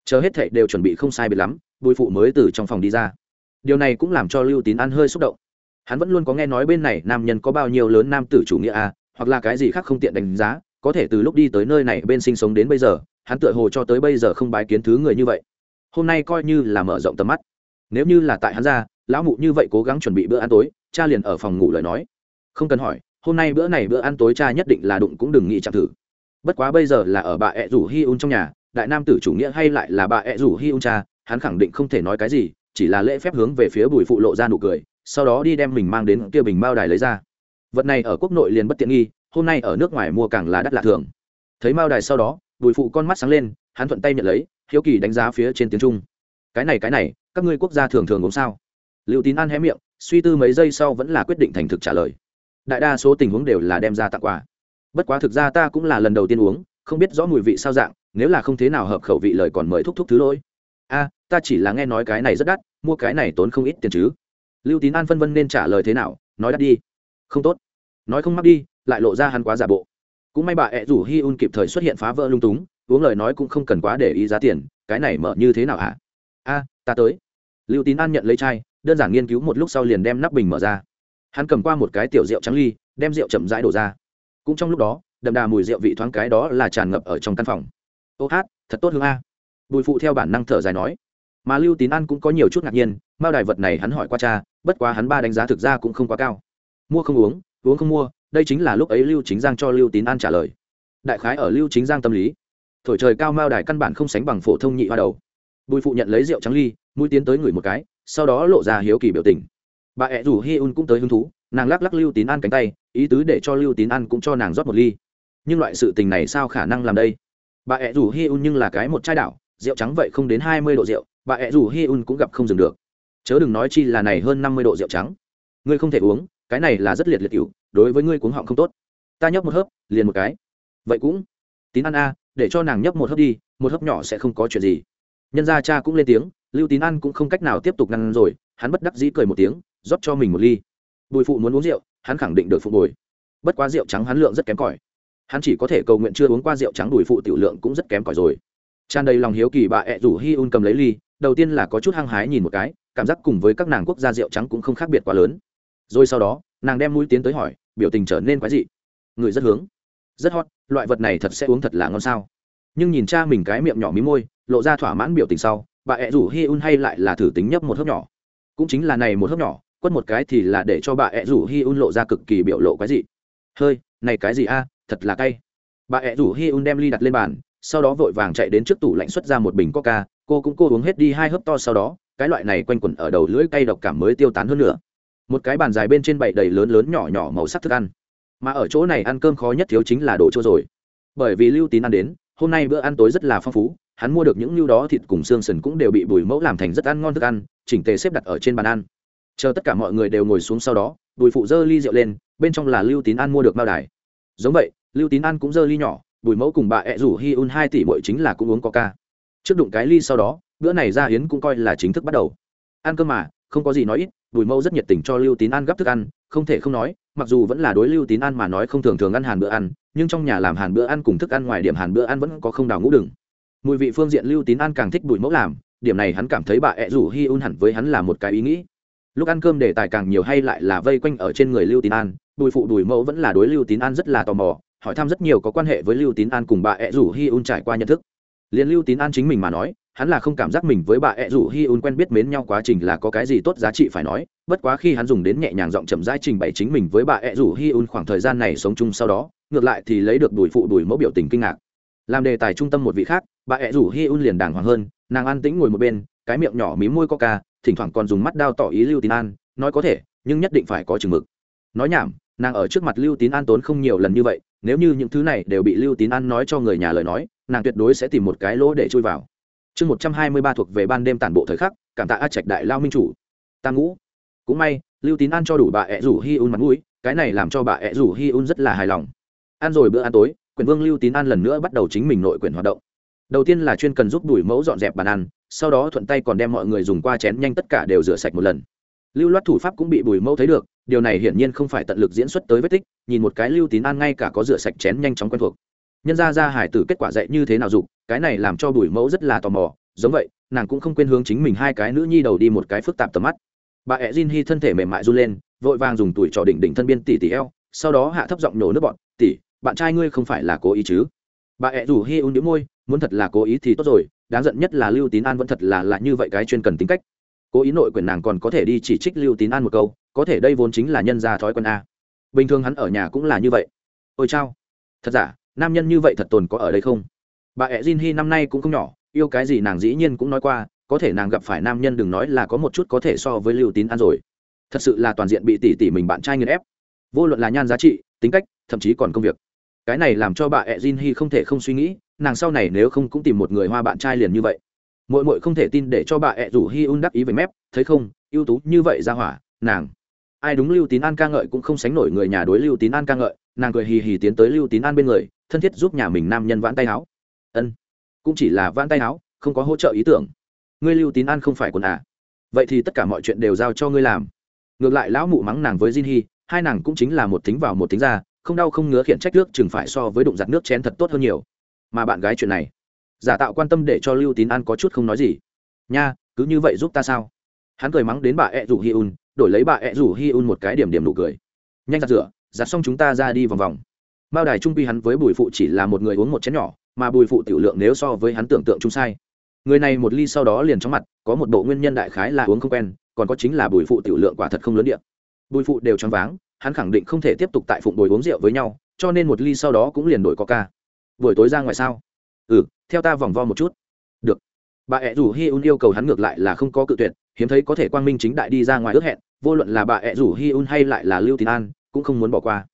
[SPEAKER 1] Chờ hết thệ đều chuẩn bị không sai biệt lắm bùi phụ mới từ trong phòng đi ra. Điều này cũng làm cho lưu tín an hơi xúc động. Hắn vẫn luôn có nghe nói bên này nam nhân có bao nhiêu lớn nam tử chủ nghĩa à, hoặc là cái gì khác không tiện đánh giá có thể từ lúc đi tới nơi này bên sinh sống đến bây giờ hắn tựa hồ cho tới bây giờ không bái kiến thứ người như vậy. Hôm nay coi như là mở rộng tầm mắt. Nếu như là tại hắn ra lão mụ như vậy cố gắng chuẩn bị bữa ăn tối cha liền ở phòng ngủ lời nói. Không cần hỏi hôm nay bữa này bữa ăn tối cha nhất định là đụng cũng đừng nghĩ chạm thử bất quá bây giờ là ở bà ẹ rủ hi un trong nhà, đại nam tử chủ nghĩa hay lại là bà ẹ rủ hi un cha, hắn khẳng định không thể nói cái gì, chỉ là lễ phép hướng về phía bùi phụ lộ ra nụ cười, sau đó đi đem mình mang đến kia bình mao đài lấy ra. Vật này ở quốc nội liền bất tiện nghi, hôm nay ở nước ngoài mua càng là đắt lạ thường. Thấy mao đài sau đó, bùi phụ con mắt sáng lên, hắn thuận tay nhận lấy, hiếu kỳ đánh giá phía trên tiếng trung. Cái này cái này, các ngươi quốc gia thường thường uống sao? Liệu tín an hé miệng, suy tư mấy giây sau vẫn là quyết định thành thực trả lời. Đại đa số tình huống đều là đem ra tặng quà bất quá thực ra ta cũng là lần đầu tiên uống, không biết rõ mùi vị sao dạng, nếu là không thế nào hợp khẩu vị lời còn mời thúc thúc thứ lỗi. A, ta chỉ là nghe nói cái này rất đắt, mua cái này tốn không ít tiền chứ. Lưu tín an phân vân nên trả lời thế nào, nói đắt đi. Không tốt. Nói không mắc đi, lại lộ ra hắn quá giả bộ. Cũng may bà ẹ rủ hi un kịp thời xuất hiện phá vỡ lung túng, uống lời nói cũng không cần quá để ý giá tiền, cái này mở như thế nào hả? A, ta tới. Lưu tín an nhận lấy chai, đơn giản nghiên cứu một lúc sau liền đem nắp bình mở ra. Hắn cầm qua một cái tiểu rượu trắng ly, đem rượu chậm rãi đổ ra cũng trong lúc đó, đậm đà mùi rượu vị thoáng cái đó là tràn ngập ở trong căn phòng. Ô hát, thật tốt hương a. Bùi phụ theo bản năng thở dài nói. Mà lưu tín an cũng có nhiều chút ngạc nhiên, mao đài vật này hắn hỏi qua cha, bất quá hắn ba đánh giá thực ra cũng không quá cao. Mua không uống uống không mua, đây chính là lúc ấy lưu chính giang cho lưu tín an trả lời. Đại khái ở lưu chính giang tâm lý. Thổi trời cao mao đài căn bản không sánh bằng phổ thông nhị hoa đầu. Bùi phụ nhận lấy rượu trắng ly, mũi tiến tới ngửi một cái, sau đó lộ ra hiếu kỳ biểu tình. Bà ẹ rủ hi un cũng tới hứng thú nàng lắc lắc lưu tín an cánh tay, ý tứ để cho lưu tín an cũng cho nàng rót một ly. Nhưng loại sự tình này sao khả năng làm đây? Bà ẹ rủ hi un nhưng là cái một chai đảo, rượu trắng vậy không đến hai mươi độ rượu, bà ẹ rủ hi un cũng gặp không dừng được. Chớ đừng nói chi là này hơn năm mươi độ rượu trắng. Ngươi không thể uống, cái này là rất liệt liệt cựu đối với ngươi cuống họng không tốt. Ta nhấp một hớp, liền một cái. Vậy cũng. Tín ăn a, để cho nàng nhấp một hớp đi, một hớp nhỏ sẽ không có chuyện gì. Nhân gia cha cũng lên tiếng, lưu tín ăn cũng không cách nào tiếp tục ngăn rồi, hắn bất đắc dĩ cười một tiếng, rót cho mình một ly bùi phụ muốn uống rượu, hắn khẳng định được phụ bồi. Bất quá rượu trắng hắn lượng rất kém cỏi. Hắn chỉ có thể cầu nguyện chưa uống qua rượu trắng bùi phụ tiểu lượng cũng rất kém cỏi rồi. Tràn đầy lòng hiếu kỳ bà ẹ rủ hi un cầm lấy ly, đầu tiên là có chút hăng hái nhìn một cái, cảm giác cùng với các nàng quốc gia rượu trắng cũng không khác biệt quá lớn. Rồi sau đó, nàng đem mũi tiến tới hỏi, biểu tình trở nên quái dị. Người rất hướng, rất hot, loại vật này thật sẽ uống thật là ngon sao? Nhưng nhìn cha mình cái miệng nhỏ mí môi, lộ ra thỏa mãn biểu tình sau, bà ẹ rủ hi un hay lại là thử tính nhấp một hớp nhỏ. Cũng chính là này một hớp nhỏ quất một cái thì là để cho bà ẹ rủ hi un lộ ra cực kỳ biểu lộ cái gì hơi, này cái gì a, thật là cay. Bà ẹ rủ hi un đem ly đặt lên bàn, sau đó vội vàng chạy đến trước tủ lạnh xuất ra một bình coca, cô cũng cô uống hết đi hai hớp to sau đó, cái loại này quanh quẩn ở đầu lưỡi cay độc cảm mới tiêu tán hơn nữa. Một cái bàn dài bên trên bậy đầy lớn lớn nhỏ nhỏ màu sắc thức ăn. Mà ở chỗ này ăn cơm khó nhất thiếu chính là đồ chua rồi. Bởi vì lưu tín ăn đến, hôm nay bữa ăn tối rất là phong phú, hắn mua được những lưu đó thịt cùng xương sần cũng đều bị bùi mẫu làm thành rất ăn ngon thức ăn, chỉnh tề xếp đặt ở trên bàn ăn chờ tất cả mọi người đều ngồi xuống sau đó, bùi phụ dơ ly rượu lên, bên trong là lưu tín An mua được mao đài. Giống vậy, lưu tín An cũng dơ ly nhỏ, bùi mẫu cùng bà ẹ rủ hi un hai tỷ bội chính là cũng uống coca. Trước đụng cái ly sau đó, bữa này ra hiến cũng coi là chính thức bắt đầu. Ăn cơm mà, không có gì nói ít, bùi mẫu rất nhiệt tình cho lưu tín ăn gấp thức ăn, không thể không nói, mặc dù vẫn là đối lưu tín ăn mà nói không thường thường ăn hàn bữa ăn, nhưng trong nhà làm hàn bữa ăn cùng thức ăn ngoài điểm hàn bữa ăn vẫn có không đào ngũ đừng mùi vị phương diện lưu tín ăn càng thích bùi mẫu làm, điểm này hắn cảm thấy bà ẹ rủ hi un hẳn với hắn là một cái ý nghĩ lúc ăn cơm đề tài càng nhiều hay lại là vây quanh ở trên người lưu tín an, bùi phụ bùi mẫu vẫn là đối lưu tín an rất là tò mò, hỏi thăm rất nhiều có quan hệ với lưu tín an cùng bà ẹ rủ hi un trải qua nhận thức. Liền lưu tín an chính mình mà nói, hắn là không cảm giác mình với bà ẹ rủ hi un quen biết mến nhau quá trình là có cái gì tốt giá trị phải nói, bất quá khi hắn dùng đến nhẹ nhàng giọng chậm rãi trình bày chính mình với bà ẹ rủ hi un khoảng thời gian này sống chung sau đó, ngược lại thì lấy được đùi phụ đùi mẫu biểu tình kinh ngạc. Làm đề tài trung tâm một vị khác, bà ẹ rủ hi un liền đàng hoàng hơn, nàng an tĩnh ngồi một bên, cái miệng nhỏ mím môi coca thỉnh thoảng còn dùng mắt đao tỏ ý lưu tín an, nói có thể, nhưng nhất định phải có chừng mực. Nói nhảm, nàng ở trước mặt lưu tín an tốn không nhiều lần như vậy, nếu như những thứ này đều bị lưu tín an nói cho người nhà lời nói, nàng tuyệt đối sẽ tìm một cái lỗ để chui vào. Chương một trăm hai mươi ba thuộc về ban đêm tản bộ thời khắc, cảm tạ a trạch đại lao minh chủ. Tam ngũ cũng may, lưu tín an cho đủ bà ẹ rủ hi un mặt mũi, cái này làm cho bà ẹ rủ hi un rất là hài lòng. Ăn rồi bữa ăn tối, quyền vương lưu tín an lần nữa bắt đầu chính mình nội quyền hoạt động. Đầu tiên là chuyên cần giúp đuổi mẫu dọn dẹp bàn ăn sau đó thuận tay còn đem mọi người dùng qua chén nhanh tất cả đều rửa sạch một lần. Lưu loát thủ pháp cũng bị bùi mẫu thấy được, điều này hiển nhiên không phải tận lực diễn xuất tới vết tích, nhìn một cái lưu tín an ngay cả có rửa sạch chén nhanh chóng quen thuộc. Nhân ra ra hải tử kết quả dạy như thế nào dục, cái này làm cho bùi mẫu rất là tò mò, giống vậy, nàng cũng không quên hướng chính mình hai cái nữ nhi đầu đi một cái phức tạp tầm mắt. Bà ẹ jin hy thân thể mềm mại run lên, vội vàng dùng tuổi trò đỉnh đỉnh thân biên tỷ tỷ eo, sau đó hạ thấp giọng nổ nước bọn tỷ bạn trai ngươi không phải là cố ý chứ? Bà ẹ rủ hy ưu nhữ môi, muốn thật là cố ý thì tốt rồi đáng giận nhất là lưu tín an vẫn thật là lạ như vậy cái chuyên cần tính cách. Cố ý nội quyền nàng còn có thể đi chỉ trích lưu tín an một câu, có thể đây vốn chính là nhân gia thói quen a. Bình thường hắn ở nhà cũng là như vậy. Ôi chao. Thật giả, nam nhân như vậy thật tồn có ở đây không? Bà ẹ jin hy năm nay cũng không nhỏ, yêu cái gì nàng dĩ nhiên cũng nói qua, có thể nàng gặp phải nam nhân đừng nói là có một chút có thể so với lưu tín an rồi. Thật sự là toàn diện bị tỷ tỷ mình bạn trai nghiền ép. Vô luận là nhan giá trị, tính cách, thậm chí còn công việc. Cái này làm cho bà ẹ jin hy không thể không suy nghĩ nàng sau này nếu không cũng tìm một người hoa bạn trai liền như vậy. Mội mội không thể tin để cho bà ẹ rủ hi un đắc ý với mép, thấy không, ưu tú như vậy ra hỏa, nàng. Ai đúng lưu tín an ca ngợi cũng không sánh nổi người nhà đối lưu tín an ca ngợi, nàng cười hì hì tiến tới lưu tín an bên người, thân thiết giúp nhà mình nam nhân vãn tay áo. Ân, cũng chỉ là vãn tay áo, không có hỗ trợ ý tưởng. Ngươi lưu tín an không phải quần à. Vậy thì tất cả mọi chuyện đều giao cho ngươi làm. Ngược lại lão mụ mắng nàng với jin hi hai nàng cũng chính là một tính vào một tính ra, không đau không ngứa khiển trách nước chừng phải so với đụng giặt nước chén thật tốt hơn nhiều mà bạn gái chuyện này. Giả tạo quan tâm để cho lưu tín an có chút không nói gì. Nha, cứ như vậy giúp ta sao? Hắn cười mắng đến bà ẹ rủ hi un đổi lấy bà ẹ rủ hi un một cái điểm điểm nụ cười. Nhanh giặt rửa, giặt xong chúng ta ra đi vòng vòng. Mao đài trung pi hắn với bùi phụ chỉ là một người uống một chén nhỏ, mà bùi phụ tiểu lượng nếu so với hắn tưởng tượng chung sai. Người này một ly sau đó liền chóng mặt, có một bộ nguyên nhân đại khái là uống không quen, còn có chính là bùi phụ tiểu lượng quả thật không lớn điện bùi phụ đều choáng váng, hắn khẳng định không thể tiếp tục tại phụng bồi uống rượu với nhau, cho nên một ly sau đó cũng liền đổi coca buổi tối ra ngoài sao? Ừ theo ta vòng vo một chút. Được. Bà ẹ rủ hi un yêu cầu hắn ngược lại là không có cự tuyệt, hiếm thấy có thể quang minh chính đại đi ra ngoài ước hẹn, vô luận là bà ẹ rủ hi un hay lại là lưu tín an, cũng không muốn bỏ qua.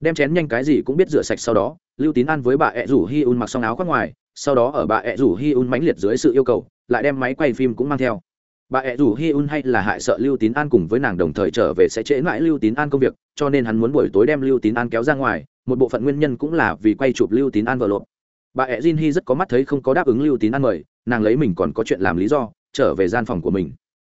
[SPEAKER 1] Đem chén nhanh cái gì cũng biết rửa sạch sau đó, lưu tín an với bà ẹ rủ hi un mặc xong áo khoác ngoài, sau đó ở bà ẹ rủ hi un mãnh liệt dưới sự yêu cầu, lại đem máy quay phim cũng mang theo. Bà ẹ rủ hi un hay là hại sợ lưu tín an cùng với nàng đồng thời trở về sẽ trễ mãi lưu tín an công việc, cho nên hắn muốn buổi tối đem lưu tín an kéo ra ngoài một bộ phận nguyên nhân cũng là vì quay chụp lưu tín an vợ lộp bà ẹ jin hy rất có mắt thấy không có đáp ứng lưu tín an mời, nàng lấy mình còn có chuyện làm lý do, trở về gian phòng của mình.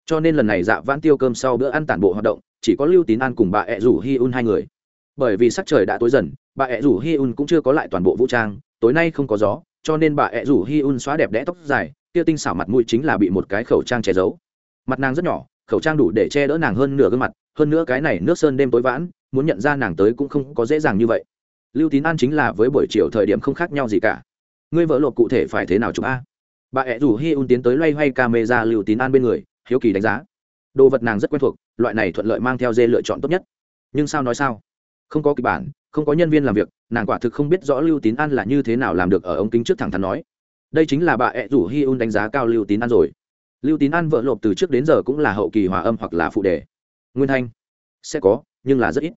[SPEAKER 1] Cho nên lần này dạ vãn tiêu cơm sau bữa ăn tản bộ hoạt động, chỉ có lưu tín an cùng bà ẹ rủ hi un hai người. Bởi vì sắc trời đã tối dần, bà ẹ rủ hi un cũng chưa có lại toàn bộ vũ trang, tối nay không có gió, cho nên bà ẹ rủ hi un xóa đẹp đẽ tóc dài, kia tinh xảo mặt mũi chính là bị một cái khẩu trang che giấu. Mặt nàng rất nhỏ, khẩu trang đủ để che đỡ nàng hơn nửa gương mặt, hơn nữa cái này nước sơn đêm tối vãn, muốn nhận ra nàng tới cũng không có dễ dàng như vậy lưu tín an chính là với buổi chiều thời điểm không khác nhau gì cả. Ngươi vợ lộp cụ thể phải thế nào chụp a? Bà ẹ rủ hi un tiến tới loay hoay ca mê ra lưu tín an bên người, hiếu kỳ đánh giá. Đồ vật nàng rất quen thuộc, loại này thuận lợi mang theo dê lựa chọn tốt nhất. Nhưng sao nói sao? Không có kịch bản, không có nhân viên làm việc, nàng quả thực không biết rõ lưu tín an là như thế nào làm được ở ống kính trước thẳng thắn nói. Đây chính là bà ẹ rủ hi un đánh giá cao lưu tín an rồi. Lưu tín an vợ lộp từ trước đến giờ cũng là hậu kỳ hòa âm hoặc là phụ đề. Nguyên thanh. Sẽ có, nhưng là rất ít.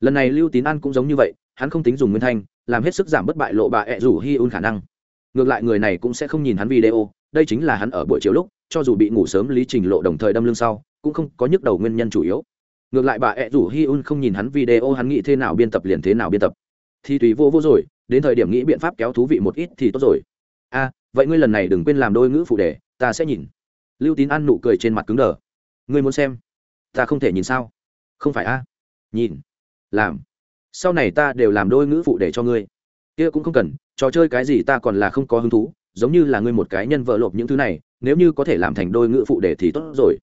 [SPEAKER 1] Lần này lưu tín an cũng giống như vậy hắn không tính dùng nguyên thanh, làm hết sức giảm bất bại lộ bà ẹ rủ hi un khả năng. Ngược lại người này cũng sẽ không nhìn hắn video, đây chính là hắn ở buổi chiều lúc, cho dù bị ngủ sớm lý trình lộ đồng thời đâm lưng sau, cũng không có nhức đầu nguyên nhân chủ yếu. Ngược lại bà ẹ rủ hi un không nhìn hắn video, hắn nghĩ thế nào biên tập liền thế nào biên tập. Thì tùy vô vô rồi, đến thời điểm nghĩ biện pháp kéo thú vị một ít thì tốt rồi. A vậy ngươi lần này đừng quên làm đôi ngữ phụ đề, ta sẽ nhìn. Lưu tín ăn nụ cười trên mặt cứng đờ. Ngươi muốn xem? Ta không thể nhìn sao? Không phải a nhìn. Làm sau này ta đều làm đôi ngữ phụ để cho ngươi. Kia cũng không cần, trò chơi cái gì ta còn là không có hứng thú, giống như là ngươi một cái nhân vợ lộp những thứ này, nếu như có thể làm thành đôi ngữ phụ để thì tốt rồi.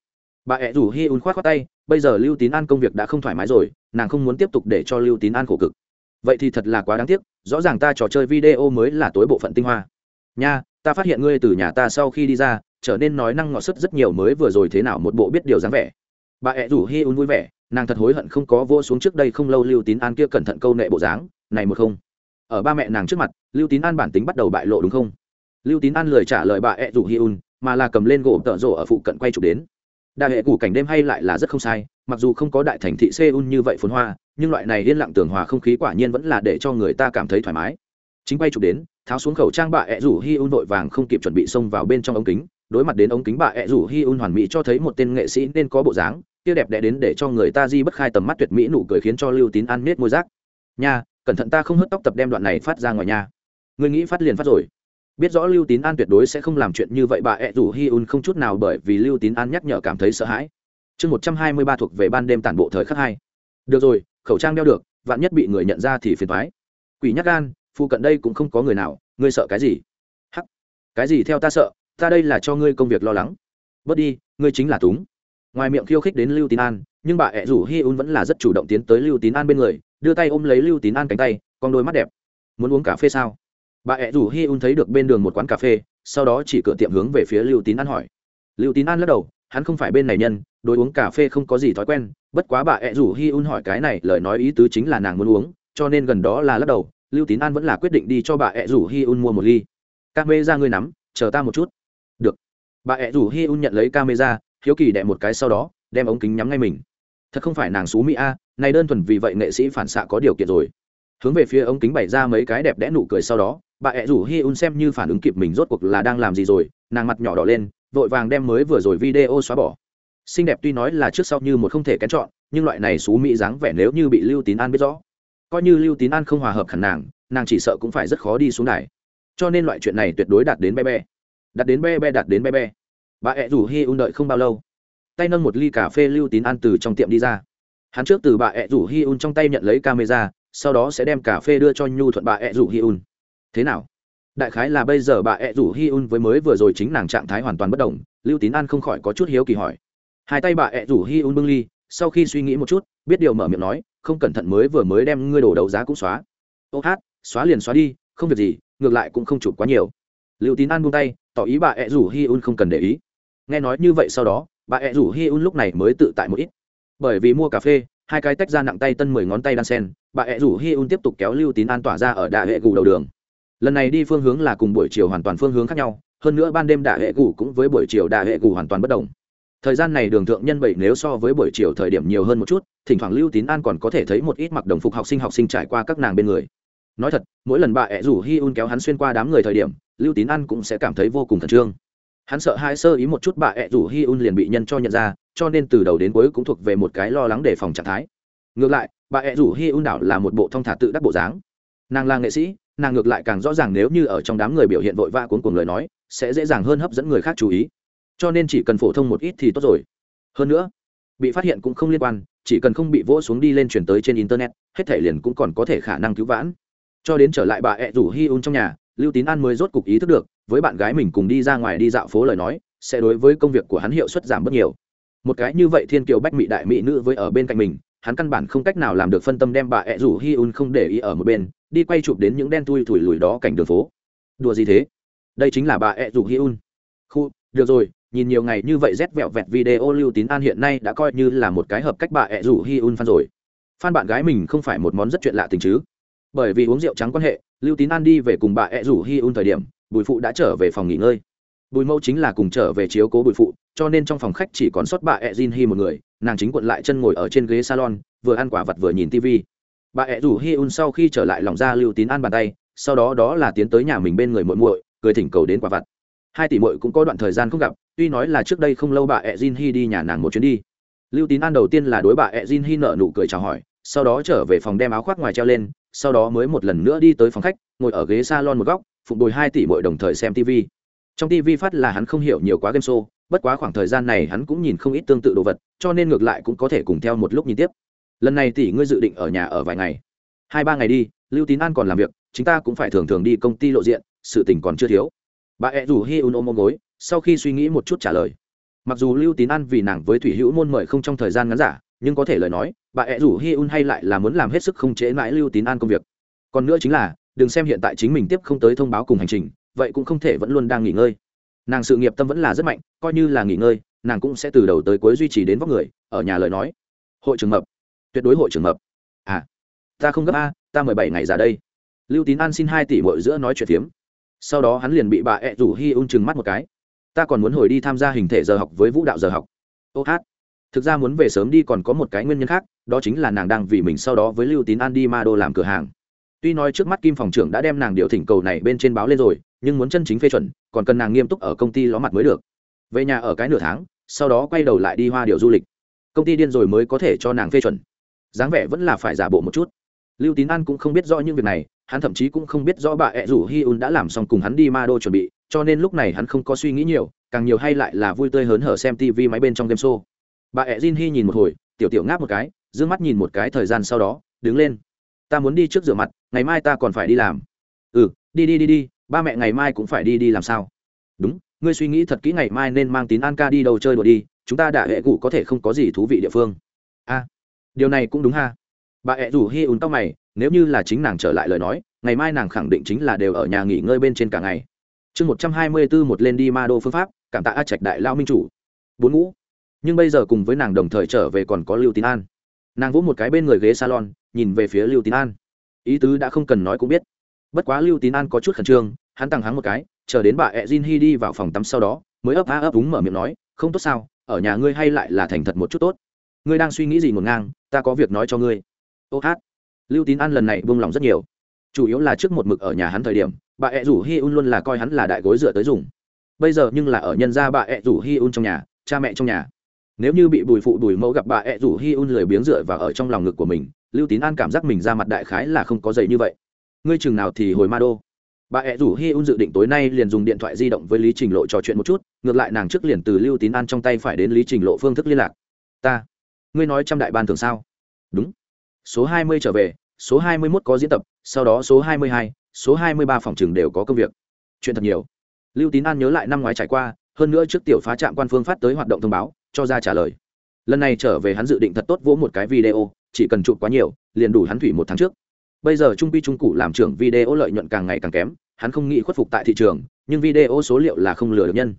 [SPEAKER 1] Bà ẹ rủ hi un khoát khoát tay, bây giờ lưu tín an công việc đã không thoải mái rồi, nàng không muốn tiếp tục để cho lưu tín an khổ cực. Vậy thì thật là quá đáng tiếc, rõ ràng ta trò chơi video mới là tối bộ phận tinh hoa. Nha, ta phát hiện ngươi từ nhà ta sau khi đi ra, trở nên nói năng ngọt sức rất nhiều mới vừa rồi thế nào một bộ biết điều dáng vẻ. Bà ẹ rủ hi un vui vẻ nàng thật hối hận không có vô xuống trước đây không lâu lưu tín an kia cẩn thận câu nệ bộ dáng, này một không, ở ba mẹ nàng trước mặt, lưu tín an bản tính bắt đầu bại lộ đúng không? Lưu tín an lời trả lời bà ẹ rủ hi un, mà là cầm lên gỗ tợ rộ ở phụ cận quay chụp đến. Đại hệ củ cảnh đêm hay lại là rất không sai, mặc dù không có đại thành thị seoul như vậy phồn hoa, nhưng loại này yên lặng tường hòa không khí quả nhiên vẫn là để cho người ta cảm thấy thoải mái. Chính quay chụp đến, tháo xuống khẩu trang bà ẹ rủ hi un vội vàng không kịp chuẩn bị xông vào bên trong ống kính, đối mặt đến ống kính bà ẹ rủ hi un hoàn mỹ cho thấy một tên nghệ sĩ nên có bộ dáng kia đẹp đẽ đến để cho người ta di bất khai tầm mắt tuyệt mỹ nụ cười khiến cho lưu tín ăn nết môi giác. nha, cẩn thận ta không hớt tóc tập đem đoạn này phát ra ngoài nhà người nghĩ phát liền phát rồi. Biết rõ lưu tín an tuyệt đối sẽ không làm chuyện như vậy, bà ẹ rủ hi un không chút nào bởi vì lưu tín an nhắc nhở cảm thấy sợ hãi. Chương một trăm hai mươi ba thuộc về ban đêm tản bộ thời khắc hai. Được rồi, khẩu trang đeo được, vạn nhất bị người nhận ra thì phiền thoái quỷ nhắc gan, phụ cận đây cũng không có người nào, ngươi sợ cái gì? Hắc, cái gì theo ta sợ, ta đây là cho ngươi công việc lo lắng. Bớt đi, ngươi chính là túng ngoài miệng khiêu khích đến lưu tín an, nhưng bà ẹ rủ hi un vẫn là rất chủ động tiến tới lưu tín an bên người, đưa tay ôm lấy lưu tín an cánh tay, con đôi mắt đẹp, muốn uống cà phê sao? Bà ẹ rủ hi un thấy được bên đường một quán cà phê, sau đó chỉ cửa tiệm hướng về phía lưu tín an hỏi. Lưu tín an lắc đầu, hắn không phải bên này nhân đôi uống cà phê không có gì thói quen, bất quá bà ẹ rủ hi un hỏi cái này, lời nói ý tứ chính là nàng muốn uống, cho nên gần đó là lắc đầu, lưu tín an vẫn là quyết định đi cho bà ẹ rủ hi un mua một ly. Ca mê ra ngươi nắm, chờ ta một chút. Được. Bà ẹ rủ hi un nhận lấy ca mê ra hiếu kỳ đẹ một cái sau đó, đem ống kính nhắm ngay mình. Thật không phải nàng xú mỹ a, này đơn thuần vì vậy nghệ sĩ phản xạ có điều kiện rồi. Hướng về phía ống kính bày ra mấy cái đẹp đẽ nụ cười sau đó, bà ẹ rủ hi un xem như phản ứng kịp mình rốt cuộc là đang làm gì rồi, nàng mặt nhỏ đỏ lên, vội vàng đem mới vừa rồi video xóa bỏ. Xinh đẹp tuy nói là trước sau như một không thể kén chọn, nhưng loại này xú mỹ dáng vẻ nếu như bị lưu tín an biết rõ, coi như lưu tín an không hòa hợp khả nàng nàng chỉ sợ cũng phải rất khó đi xuống đài. Cho nên loại chuyện này tuyệt đối đạt đến be be đạt đến be be đạt đến be be bà ẹ rủ hi un đợi không bao lâu. Tay nâng một ly cà phê lưu tín an từ trong tiệm đi ra. Hắn trước từ bà ẹ rủ hi un trong tay nhận lấy camera, sau đó sẽ đem cà phê đưa cho nhu thuận bà ẹ rủ hi un. Thế nào? Đại khái là bây giờ bà ẹ rủ hi un với mới vừa rồi chính nàng trạng thái hoàn toàn bất đồng, lưu tín an không khỏi có chút hiếu kỳ hỏi. Hai tay bà ẹ rủ hi un bưng ly, sau khi suy nghĩ một chút, biết điều mở miệng nói, không cẩn thận mới vừa mới đem ngươi đổ đấu giá cũng xóa. Ô hát, xóa liền xóa đi, không việc gì, ngược lại cũng không chụp quá nhiều. Lưu tín an buông tay, tỏ ý bà ẹ rủ hi un không cần để ý nghe nói như vậy sau đó, bà ẹ rủ hi un lúc này mới tự tại một ít. Bởi vì mua cà phê, hai cái tách ra nặng tay tân mười ngón tay đan sen, bà ẹ rủ hi un tiếp tục kéo lưu tín an tỏa ra ở đại hệ gù đầu đường. Lần này đi phương hướng là cùng buổi chiều hoàn toàn phương hướng khác nhau, hơn nữa ban đêm đại hệ gù cũng với buổi chiều đại hệ gù hoàn toàn bất đồng. Thời gian này đường thượng nhân bảy nếu so với buổi chiều thời điểm nhiều hơn một chút, thỉnh thoảng lưu tín an còn có thể thấy một ít mặc đồng phục học sinh học sinh trải qua các nàng bên người. Nói thật, mỗi lần bà ẹ rủ hi un kéo hắn xuyên qua đám người thời điểm, lưu tín an cũng sẽ cảm thấy vô cùng khẩn trương hắn sợ hai sơ ý một chút bà ẹ rủ hi un liền bị nhân cho nhận ra, cho nên từ đầu đến cuối cũng thuộc về một cái lo lắng đề phòng trạng thái. Ngược lại, bà ẹ rủ hi un đảo là một bộ thông thả tự đắc bộ dáng. Nàng là nghệ sĩ, nàng ngược lại càng rõ ràng nếu như ở trong đám người biểu hiện vội vã cuốn cuồng lời nói, sẽ dễ dàng hơn hấp dẫn người khác chú ý. Cho nên chỉ cần phổ thông một ít thì tốt rồi. Hơn nữa, bị phát hiện cũng không liên quan, chỉ cần không bị vỗ xuống đi lên chuyển tới trên internet, hết thể liền cũng còn có thể khả năng cứu vãn. Cho đến trở lại bà ẹ rủ hi un trong nhà, lưu tín an mới rốt cục ý thức được với bạn gái mình cùng đi ra ngoài đi dạo phố lời nói, sẽ đối với công việc của hắn hiệu suất giảm bớt nhiều. Một cái như vậy thiên kiều bách mỹ đại mỹ nữ với ở bên cạnh mình, hắn căn bản không cách nào làm được phân tâm đem bà ẹ rủ hi un không để ý ở một bên, đi quay chụp đến những đen tui thủi lùi đó cảnh đường phố. Đùa gì thế? Đây chính là bà ẹ rủ hi un. Khu, được rồi, nhìn nhiều ngày như vậy rét vẹo vẹt video lưu tín an hiện nay đã coi như là một cái hợp cách bà ẹ rủ hi un fan rồi. Fan bạn gái mình không phải một món rất chuyện lạ tình chứ. Bởi vì uống rượu trắng quan hệ, lưu tín an đi về cùng bà ẹ rủ hi un thời điểm bùi phụ đã trở về phòng nghỉ ngơi. Bùi mẫu chính là cùng trở về chiếu cố bùi phụ, cho nên trong phòng khách chỉ còn sót bà ẹ jin hi một người, nàng chính quận lại chân ngồi ở trên ghế salon, vừa ăn quả vật vừa nhìn tv bà ẹ rủ hi un sau khi trở lại lòng ra lưu tín an bàn tay, sau đó đó là tiến tới nhà mình bên người muội muội, cười thỉnh cầu đến quả vặt. Hai tỷ muội cũng có đoạn thời gian không gặp, tuy nói là trước đây không lâu bà ẹ jin hi đi nhà nàng một chuyến đi. Lưu tín an đầu tiên là đối bà ẹ jin hi nợ nụ cười chào hỏi, sau đó trở về phòng đem áo khoác ngoài treo lên, sau đó mới một lần nữa đi tới phòng khách, ngồi ở ghế salon một góc phụng bồi hai tỷ mỗi đồng thời xem tv trong tv phát là hắn không hiểu nhiều quá game show, bất quá khoảng thời gian này hắn cũng nhìn không ít tương tự đồ vật, cho nên ngược lại cũng có thể cùng theo một lúc nhìn tiếp. Lần này tỷ ngươi dự định ở nhà ở vài ngày? Hai ba ngày đi, lưu tín an còn làm việc, chúng ta cũng phải thường thường đi công ty lộ diện, sự tình còn chưa thiếu. Bà ẹ rủ hi un ôm ôm gối, sau khi suy nghĩ một chút trả lời. Mặc dù lưu tín an vì nàng với thủy hữu môn mời không trong thời gian ngắn giả, nhưng có thể lời nói, bà ẹ rủ hi un hay lại là muốn làm hết sức không chế mãi lưu tín an công việc. Còn nữa chính là đừng xem hiện tại chính mình tiếp không tới thông báo cùng hành trình, vậy cũng không thể vẫn luôn đang nghỉ ngơi. Nàng sự nghiệp tâm vẫn là rất mạnh, coi như là nghỉ ngơi, nàng cũng sẽ từ đầu tới cuối duy trì đến vóc người, ở nhà lời nói. Hội trường mập. Tuyệt đối hội trường mập. À ta không gấp a, ta mười bảy ngày ra đây. Lưu tín an xin hai tỷ mỗi giữa nói chuyện phiếm. Sau đó hắn liền bị bà ẹ rủ hi un chừng mắt một cái. Ta còn muốn hồi đi tham gia hình thể giờ học với vũ đạo giờ học. Ô hát. Thực ra muốn về sớm đi còn có một cái nguyên nhân khác, đó chính là nàng đang vì mình sau đó với lưu tín an đi ma đô làm cửa hàng tuy nói trước mắt kim phòng trưởng đã đem nàng điều thỉnh cầu này bên trên báo lên rồi, nhưng muốn chân chính phê chuẩn, còn cần nàng nghiêm túc ở công ty ló mặt mới được. Về nhà ở cái nửa tháng, sau đó quay đầu lại đi hoa điều du lịch. Công ty điên rồi mới có thể cho nàng phê chuẩn. Dáng vẻ vẫn là phải giả bộ một chút. Lưu tín an cũng không biết rõ những việc này, hắn thậm chí cũng không biết rõ bà ẹ rủ hi un đã làm xong cùng hắn đi ma đô chuẩn bị, cho nên lúc này hắn không có suy nghĩ nhiều, càng nhiều hay lại là vui tươi hớn hở xem tv máy bên trong game show. Bà ẹ jin hi nhìn một hồi, tiểu tiểu ngáp một cái d ư ơ n g mắt nhìn một cái thời gian sau đó, đứng lên ta muốn đi trước rửa mặt, ngày mai ta còn phải đi làm. Ừ đi đi đi đi, ba mẹ ngày mai cũng phải đi đi làm sao? Đúng, ngươi suy nghĩ thật kỹ ngày mai nên mang tín an ca đi đâu chơi đùa đi, chúng ta đã hệ cụ có thể không có gì thú vị địa phương. A, điều này cũng đúng ha. Bà ẹ rủ hi ùn tóc mày, nếu như là chính nàng trở lại lời nói, ngày mai nàng khẳng định chính là đều ở nhà nghỉ ngơi bên trên cả ngày. Chương một trăm hai mươi bốn một lên đi ma đô phương pháp, cảm tạ a trạch đại lao minh chủ. Bốn ngũ. Nhưng bây giờ cùng với nàng đồng thời trở về còn có lưu tín an. Nàng vỗ một cái bên người ghế salon nhìn về phía lưu tín an. Ý tứ đã không cần nói cũng biết. Bất quá lưu tín an có chút khẩn trương, hắn tăng hắng một cái, chờ đến bà ẹ jin hi đi vào phòng tắm sau đó, mới ấp á ấp úng mở miệng nói, không tốt sao, ở nhà ngươi hay lại là thành thật một chút tốt. Ngươi đang suy nghĩ gì ngổn ngang, ta có việc nói cho ngươi. Ô hát. Lưu tín an lần này buông lòng rất nhiều. Chủ yếu là trước một mực ở nhà hắn thời điểm, bà ẹ rủ hi un luôn là coi hắn là đại gối dựa tới dùng. Bây giờ nhưng là ở nhân gia bà ẹ rủ hi un trong nhà, cha mẹ trong nhà. Nếu như bị bùi phụ bùi mẫu gặp bà ẹ rủ hi un lười biếng dựa và ở trong lòng ngực của mình lưu tín an cảm giác mình ra mặt đại khái là không có giày như vậy. Ngươi chừng nào thì hồi ma đô. Bà ẹ rủ hi un dự định tối nay liền dùng điện thoại di động với lý trình lộ trò chuyện một chút, ngược lại nàng trước liền từ lưu tín an trong tay phải đến lý trình lộ phương thức liên lạc. Ta, ngươi nói trăm đại ban thường sao? Đúng. Số hai mươi trở về, số hai mươi mốt có diễn tập, sau đó số hai mươi hai, số hai mươi ba phòng trường đều có công việc. Chuyện thật nhiều. Lưu tín an nhớ lại năm ngoái trải qua, hơn nữa trước tiểu phá trạm quan phương phát tới hoạt động thông báo, cho ra trả lời. Lần này trở về hắn dự định thật tốt vỗ một cái video chỉ cần chụp quá nhiều, liền đủ hắn thủy một tháng trước. Bây giờ trung pi trung cụ làm trưởng video lợi nhuận càng ngày càng kém, hắn không nghĩ khuất phục tại thị trường, nhưng video số liệu là không lừa được nhân.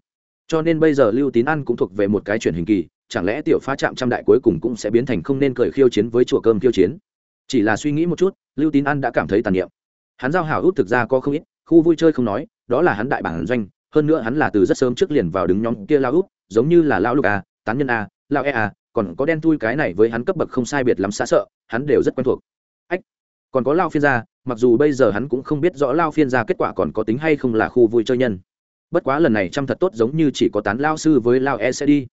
[SPEAKER 1] Cho nên bây giờ lưu tín ăn cũng thuộc về một cái chuyển hình kỳ, chẳng lẽ tiểu phá trạm trăm đại cuối cùng cũng sẽ biến thành không nên cười khiêu chiến với chùa cơm khiêu chiến? Chỉ là suy nghĩ một chút, lưu tín ăn đã cảm thấy tàn niệm. Hắn giao hảo út thực ra có không ít, khu vui chơi không nói, đó là hắn đại bản doanh, hơn nữa hắn là từ rất sớm trước liền vào đứng nhóm kia lao út, giống như là lao lục a, tán nhân a lao e a còn có đen tui cái này với hắn cấp bậc không sai biệt lắm xa sợ, hắn đều rất quen thuộc. Ách, còn có lao phiên gia, mặc dù bây giờ hắn cũng không biết rõ lao phiên gia kết quả còn có tính hay không là khu vui chơi nhân. Bất quá lần này chăm thật tốt giống như chỉ có tán lao sư với lao e sẽ đi.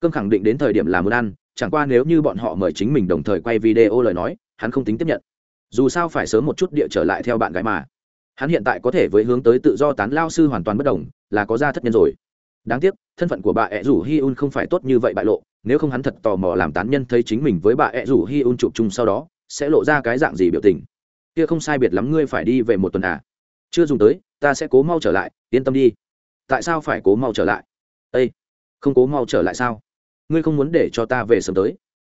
[SPEAKER 1] Cơm khẳng định đến thời điểm là muốn ăn, chẳng qua nếu như bọn họ mời chính mình đồng thời quay video lời nói, hắn không tính tiếp nhận. Dù sao phải sớm một chút địa trở lại theo bạn gái mà. Hắn hiện tại có thể với hướng tới tự do tán lao sư hoàn toàn bất đồng, là có ra thất nhân rồi. Đáng tiếc, thân phận của bà ẹ rủ hi un không phải tốt như vậy bại lộ nếu không hắn thật tò mò làm tán nhân thấy chính mình với bà ẹ rủ hi un chụp chung sau đó, sẽ lộ ra cái dạng gì biểu tình. Kia không sai biệt lắm ngươi phải đi về một tuần à? Chưa dùng tới, ta sẽ cố mau trở lại, yên tâm đi. Tại sao phải cố mau trở lại? Ây không cố mau trở lại sao? Ngươi không muốn để cho ta về sớm tới.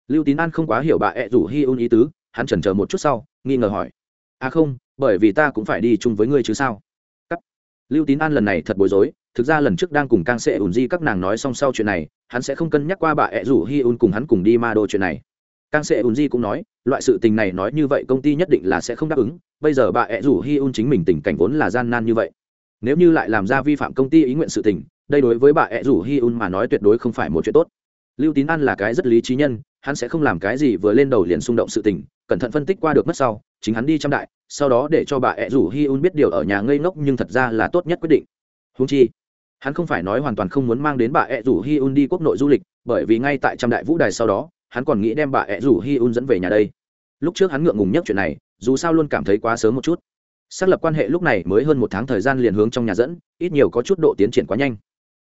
[SPEAKER 1] Lưu tín an không quá hiểu bà ẹ rủ hi un ý tứ, hắn chần chờ một chút sau, nghi ngờ hỏi. À không, bởi vì ta cũng phải đi chung với ngươi chứ sao? Cắt. lưu tín an lần này thật bối rối thực ra lần trước đang cùng Kang sẽ ủn di các nàng nói xong sau chuyện này, hắn sẽ không cân nhắc qua bà ẹ rủ hi un cùng hắn cùng đi ma đô chuyện này. Kang sẽ ủn di cũng nói, loại sự tình này nói như vậy công ty nhất định là sẽ không đáp ứng, bây giờ bà ẹ rủ hi un chính mình tình cảnh vốn là gian nan như vậy. Nếu như lại làm ra vi phạm công ty ý nguyện sự tình, đây đối với bà ẹ rủ hi un mà nói tuyệt đối không phải một chuyện tốt. Lưu tín an là cái rất lý trí nhân, hắn sẽ không làm cái gì vừa lên đầu liền xung động sự tình, cẩn thận phân tích qua được mất sau, chính hắn đi trăm đại, sau đó để cho bà ẹ rủ hi un biết điều ở nhà ngây ngốc nhưng thật ra là tốt nhất quyết định. Huống chi hắn không phải nói hoàn toàn không muốn mang đến bà ẹ rủ hi un đi quốc nội du lịch, bởi vì ngay tại trăm đại vũ đài sau đó, hắn còn nghĩ đem bà ẹ rủ hi un dẫn về nhà đây. Lúc trước hắn ngượng ngùng nhất chuyện này, dù sao luôn cảm thấy quá sớm một chút. Xác lập quan hệ lúc này mới hơn một tháng thời gian liền hướng trong nhà dẫn, ít nhiều có chút độ tiến triển quá nhanh.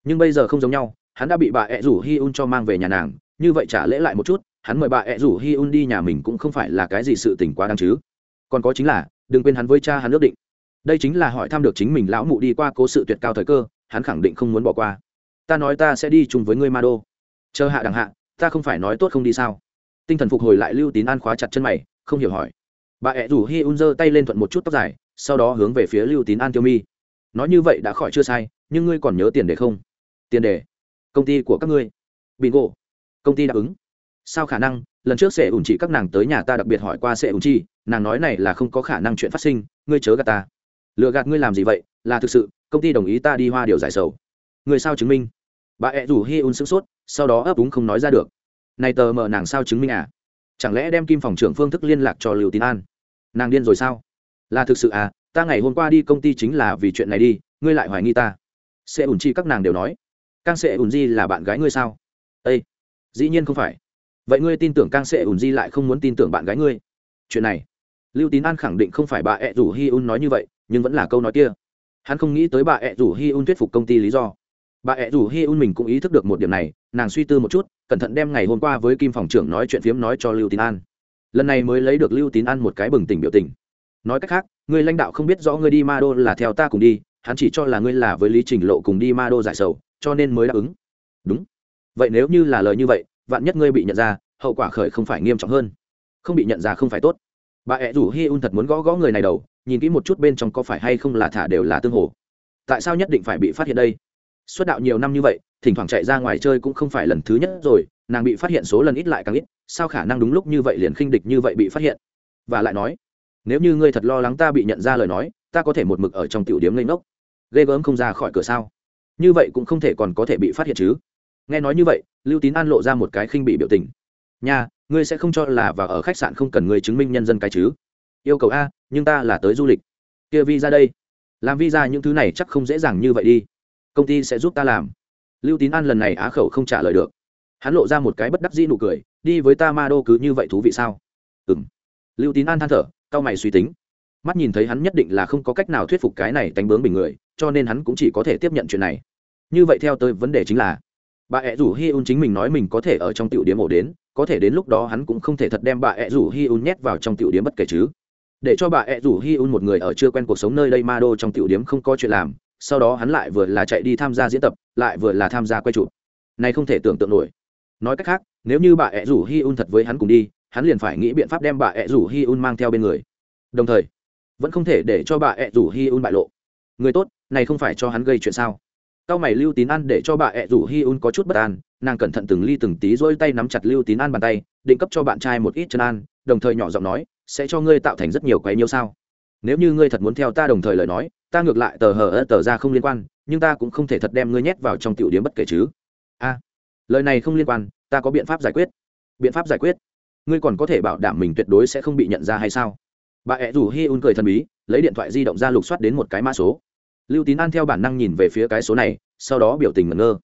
[SPEAKER 1] Nhưng bây giờ không giống nhau, hắn đã bị bà ẹ rủ hi un cho mang về nhà nàng, như vậy trả lễ lại một chút, hắn mời bà ẹ rủ hi un đi nhà mình cũng không phải là cái gì sự tình quá đáng chứ. Còn có chính là, đừng quên hắn với cha hắn ước định. Đây chính là hỏi thăm được chính mình lão mụ đi qua cố sự tuyệt cao thời cơ hắn khẳng định không muốn bỏ qua. Ta nói ta sẽ đi chung với ngươi ma đô chờ hạ đằng hạ, ta không phải nói tốt không đi sao? Tinh thần phục hồi lại lưu tín an khóa chặt chân mày, không hiểu hỏi. Bà ẹ rủ hi un giơ tay lên thuận một chút tóc dài, sau đó hướng về phía lưu tín an tiêu mi. Nói như vậy đã khỏi chưa sai, nhưng ngươi còn nhớ tiền đề không? Tiền đề? Công ty của các ngươi. Bingo. Công ty đáp ứng. Sao khả năng? Lần trước sẽ ủn chỉ các nàng tới nhà ta đặc biệt hỏi qua sẽ ủn chi nàng nói này là không có khả năng chuyện phát sinh, ngươi chớ gạt ta lừa gạt ngươi làm gì vậy? Là thực sự, công ty đồng ý ta đi hoa điều giải sầu. Người sao chứng minh? Bà ẹ rủ hi un sửng sốt, sau đó ấp úng không nói ra được. Này tờ mờ nàng sao chứng minh à? Chẳng lẽ đem kim phòng trưởng phương thức liên lạc cho lưu tín an? Nàng điên rồi sao? Là thực sự à? Ta ngày hôm qua đi công ty chính là vì chuyện này đi, ngươi lại hoài nghi ta. Sẽ ủn chi các nàng đều nói. Càng sẽ ủn di là bạn gái ngươi sao? Â dĩ nhiên không phải. Vậy ngươi tin tưởng càng sẽ ủn di lại không muốn tin tưởng bạn gái ngươi? Chuyện này, lưu tín an khẳng định không phải bà ẹ rủ hi un nói như vậy nhưng vẫn là câu nói kia. Hắn không nghĩ tới bà ẹ rủ hi un thuyết phục công ty lý do. Bà ẹ rủ hi un mình cũng ý thức được một điểm này, nàng suy tư một chút, cẩn thận đem ngày hôm qua với kim phòng trưởng nói chuyện phiếm nói cho lưu tín an. Lần này mới lấy được lưu tín an một cái bừng tỉnh biểu tình. Nói cách khác, người lãnh đạo không biết rõ ngươi đi ma đô là theo ta cùng đi, hắn chỉ cho là ngươi là với lý trình lộ cùng đi ma đô giải sầu, cho nên mới đáp ứng. Đúng. Vậy nếu như là lời như vậy, vạn nhất ngươi bị nhận ra, hậu quả khởi không phải nghiêm trọng hơn. Không bị nhận ra không phải tốt. Bà ẹ rủ hi un thật muốn gõ gõ người này đầu nhìn kỹ một chút bên trong có phải hay không là thả đều là tương hồ. Tại sao nhất định phải bị phát hiện đây? Xuất đạo nhiều năm như vậy, thỉnh thoảng chạy ra ngoài chơi cũng không phải lần thứ nhất rồi, nàng bị phát hiện số lần ít lại càng ít, sao khả năng đúng lúc như vậy liền khinh địch như vậy bị phát hiện? Và lại nói, nếu như ngươi thật lo lắng ta bị nhận ra lời nói, ta có thể một mực ở trong tiểu điếm lên ngốc. Ghê gớm không ra khỏi cửa sao? Như vậy cũng không thể còn có thể bị phát hiện chứ. Nghe nói như vậy, lưu tín an lộ ra một cái khinh bị biểu tình. Nha, ngươi sẽ không cho là và ở khách sạn không cần người chứng minh nhân dân cái chứ? Yêu cầu a nhưng ta là tới du lịch. Kia visa đây. Làm visa những thứ này chắc không dễ dàng như vậy đi. Công ty sẽ giúp ta làm. Lưu tín an lần này á khẩu không trả lời được. Hắn lộ ra một cái bất đắc dĩ nụ cười, đi với ta ma đô cứ như vậy thú vị sao? Ừ m lưu tín an than thở c a o mày suy tính. Mắt nhìn thấy hắn nhất định là không có cách nào thuyết phục cái này tánh bướng bình người, cho nên hắn cũng chỉ có thể tiếp nhận chuyện này. Như vậy theo tới vấn đề chính là, bà ẹ rủ hi un chính mình nói mình có thể ở trong tiểu điểm ổ đến, có thể đến lúc đó hắn cũng không thể thật đem bà ẹ rủ hi un nhét vào trong tiểu điểm bất kể chứ để cho bà ẹ rủ hi un một người ở chưa quen cuộc sống nơi đây ma đô trong tiểu điếm không có chuyện làm, sau đó hắn lại vừa là chạy đi tham gia diễn tập, lại vừa là tham gia quay chụp. Này không thể tưởng tượng nổi. Nói cách khác, nếu như bà ẹ rủ hi un thật với hắn cùng đi, hắn liền phải nghĩ biện pháp đem bà ẹ rủ hi un mang theo bên người. Đồng thời, vẫn không thể để cho bà ẹ rủ hi un bại lộ. Người tốt, này không phải cho hắn gây chuyện sao? Cao mày lưu tín an để cho bà ẹ rủ hi un có chút bất an, nàng cẩn thận từng ly từng tí dỗi tay nắm chặt lưu tín an bàn tay, định cấp cho bạn trai một ít chân an, đồng thời nhỏ giọng nói sẽ cho ngươi tạo thành rất nhiều quấy nhiêu sao? Nếu như ngươi thật muốn theo ta đồng thời lời nói, ta ngược lại tờ hờ ơ tờ ra không liên quan, nhưng ta cũng không thể thật đem ngươi nhét vào trong tiểu điếm bất kể chứ. A, lời này không liên quan, ta có biện pháp giải quyết. Biện pháp giải quyết? Ngươi còn có thể bảo đảm mình tuyệt đối sẽ không bị nhận ra hay sao? Bà ẹ rủ hi un cười thần bí, lấy điện thoại di động ra lục soát đến một cái mã số. Lưu tín an theo bản năng nhìn về phía cái số này, sau đó biểu tình ngẩn ngơ.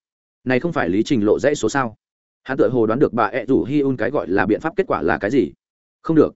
[SPEAKER 1] Này không phải lý trình lộ dãy số sao? Hắn tự hồ đoán được bà ẹ rủ hi un cái gọi là biện pháp kết quả là cái gì? Không được.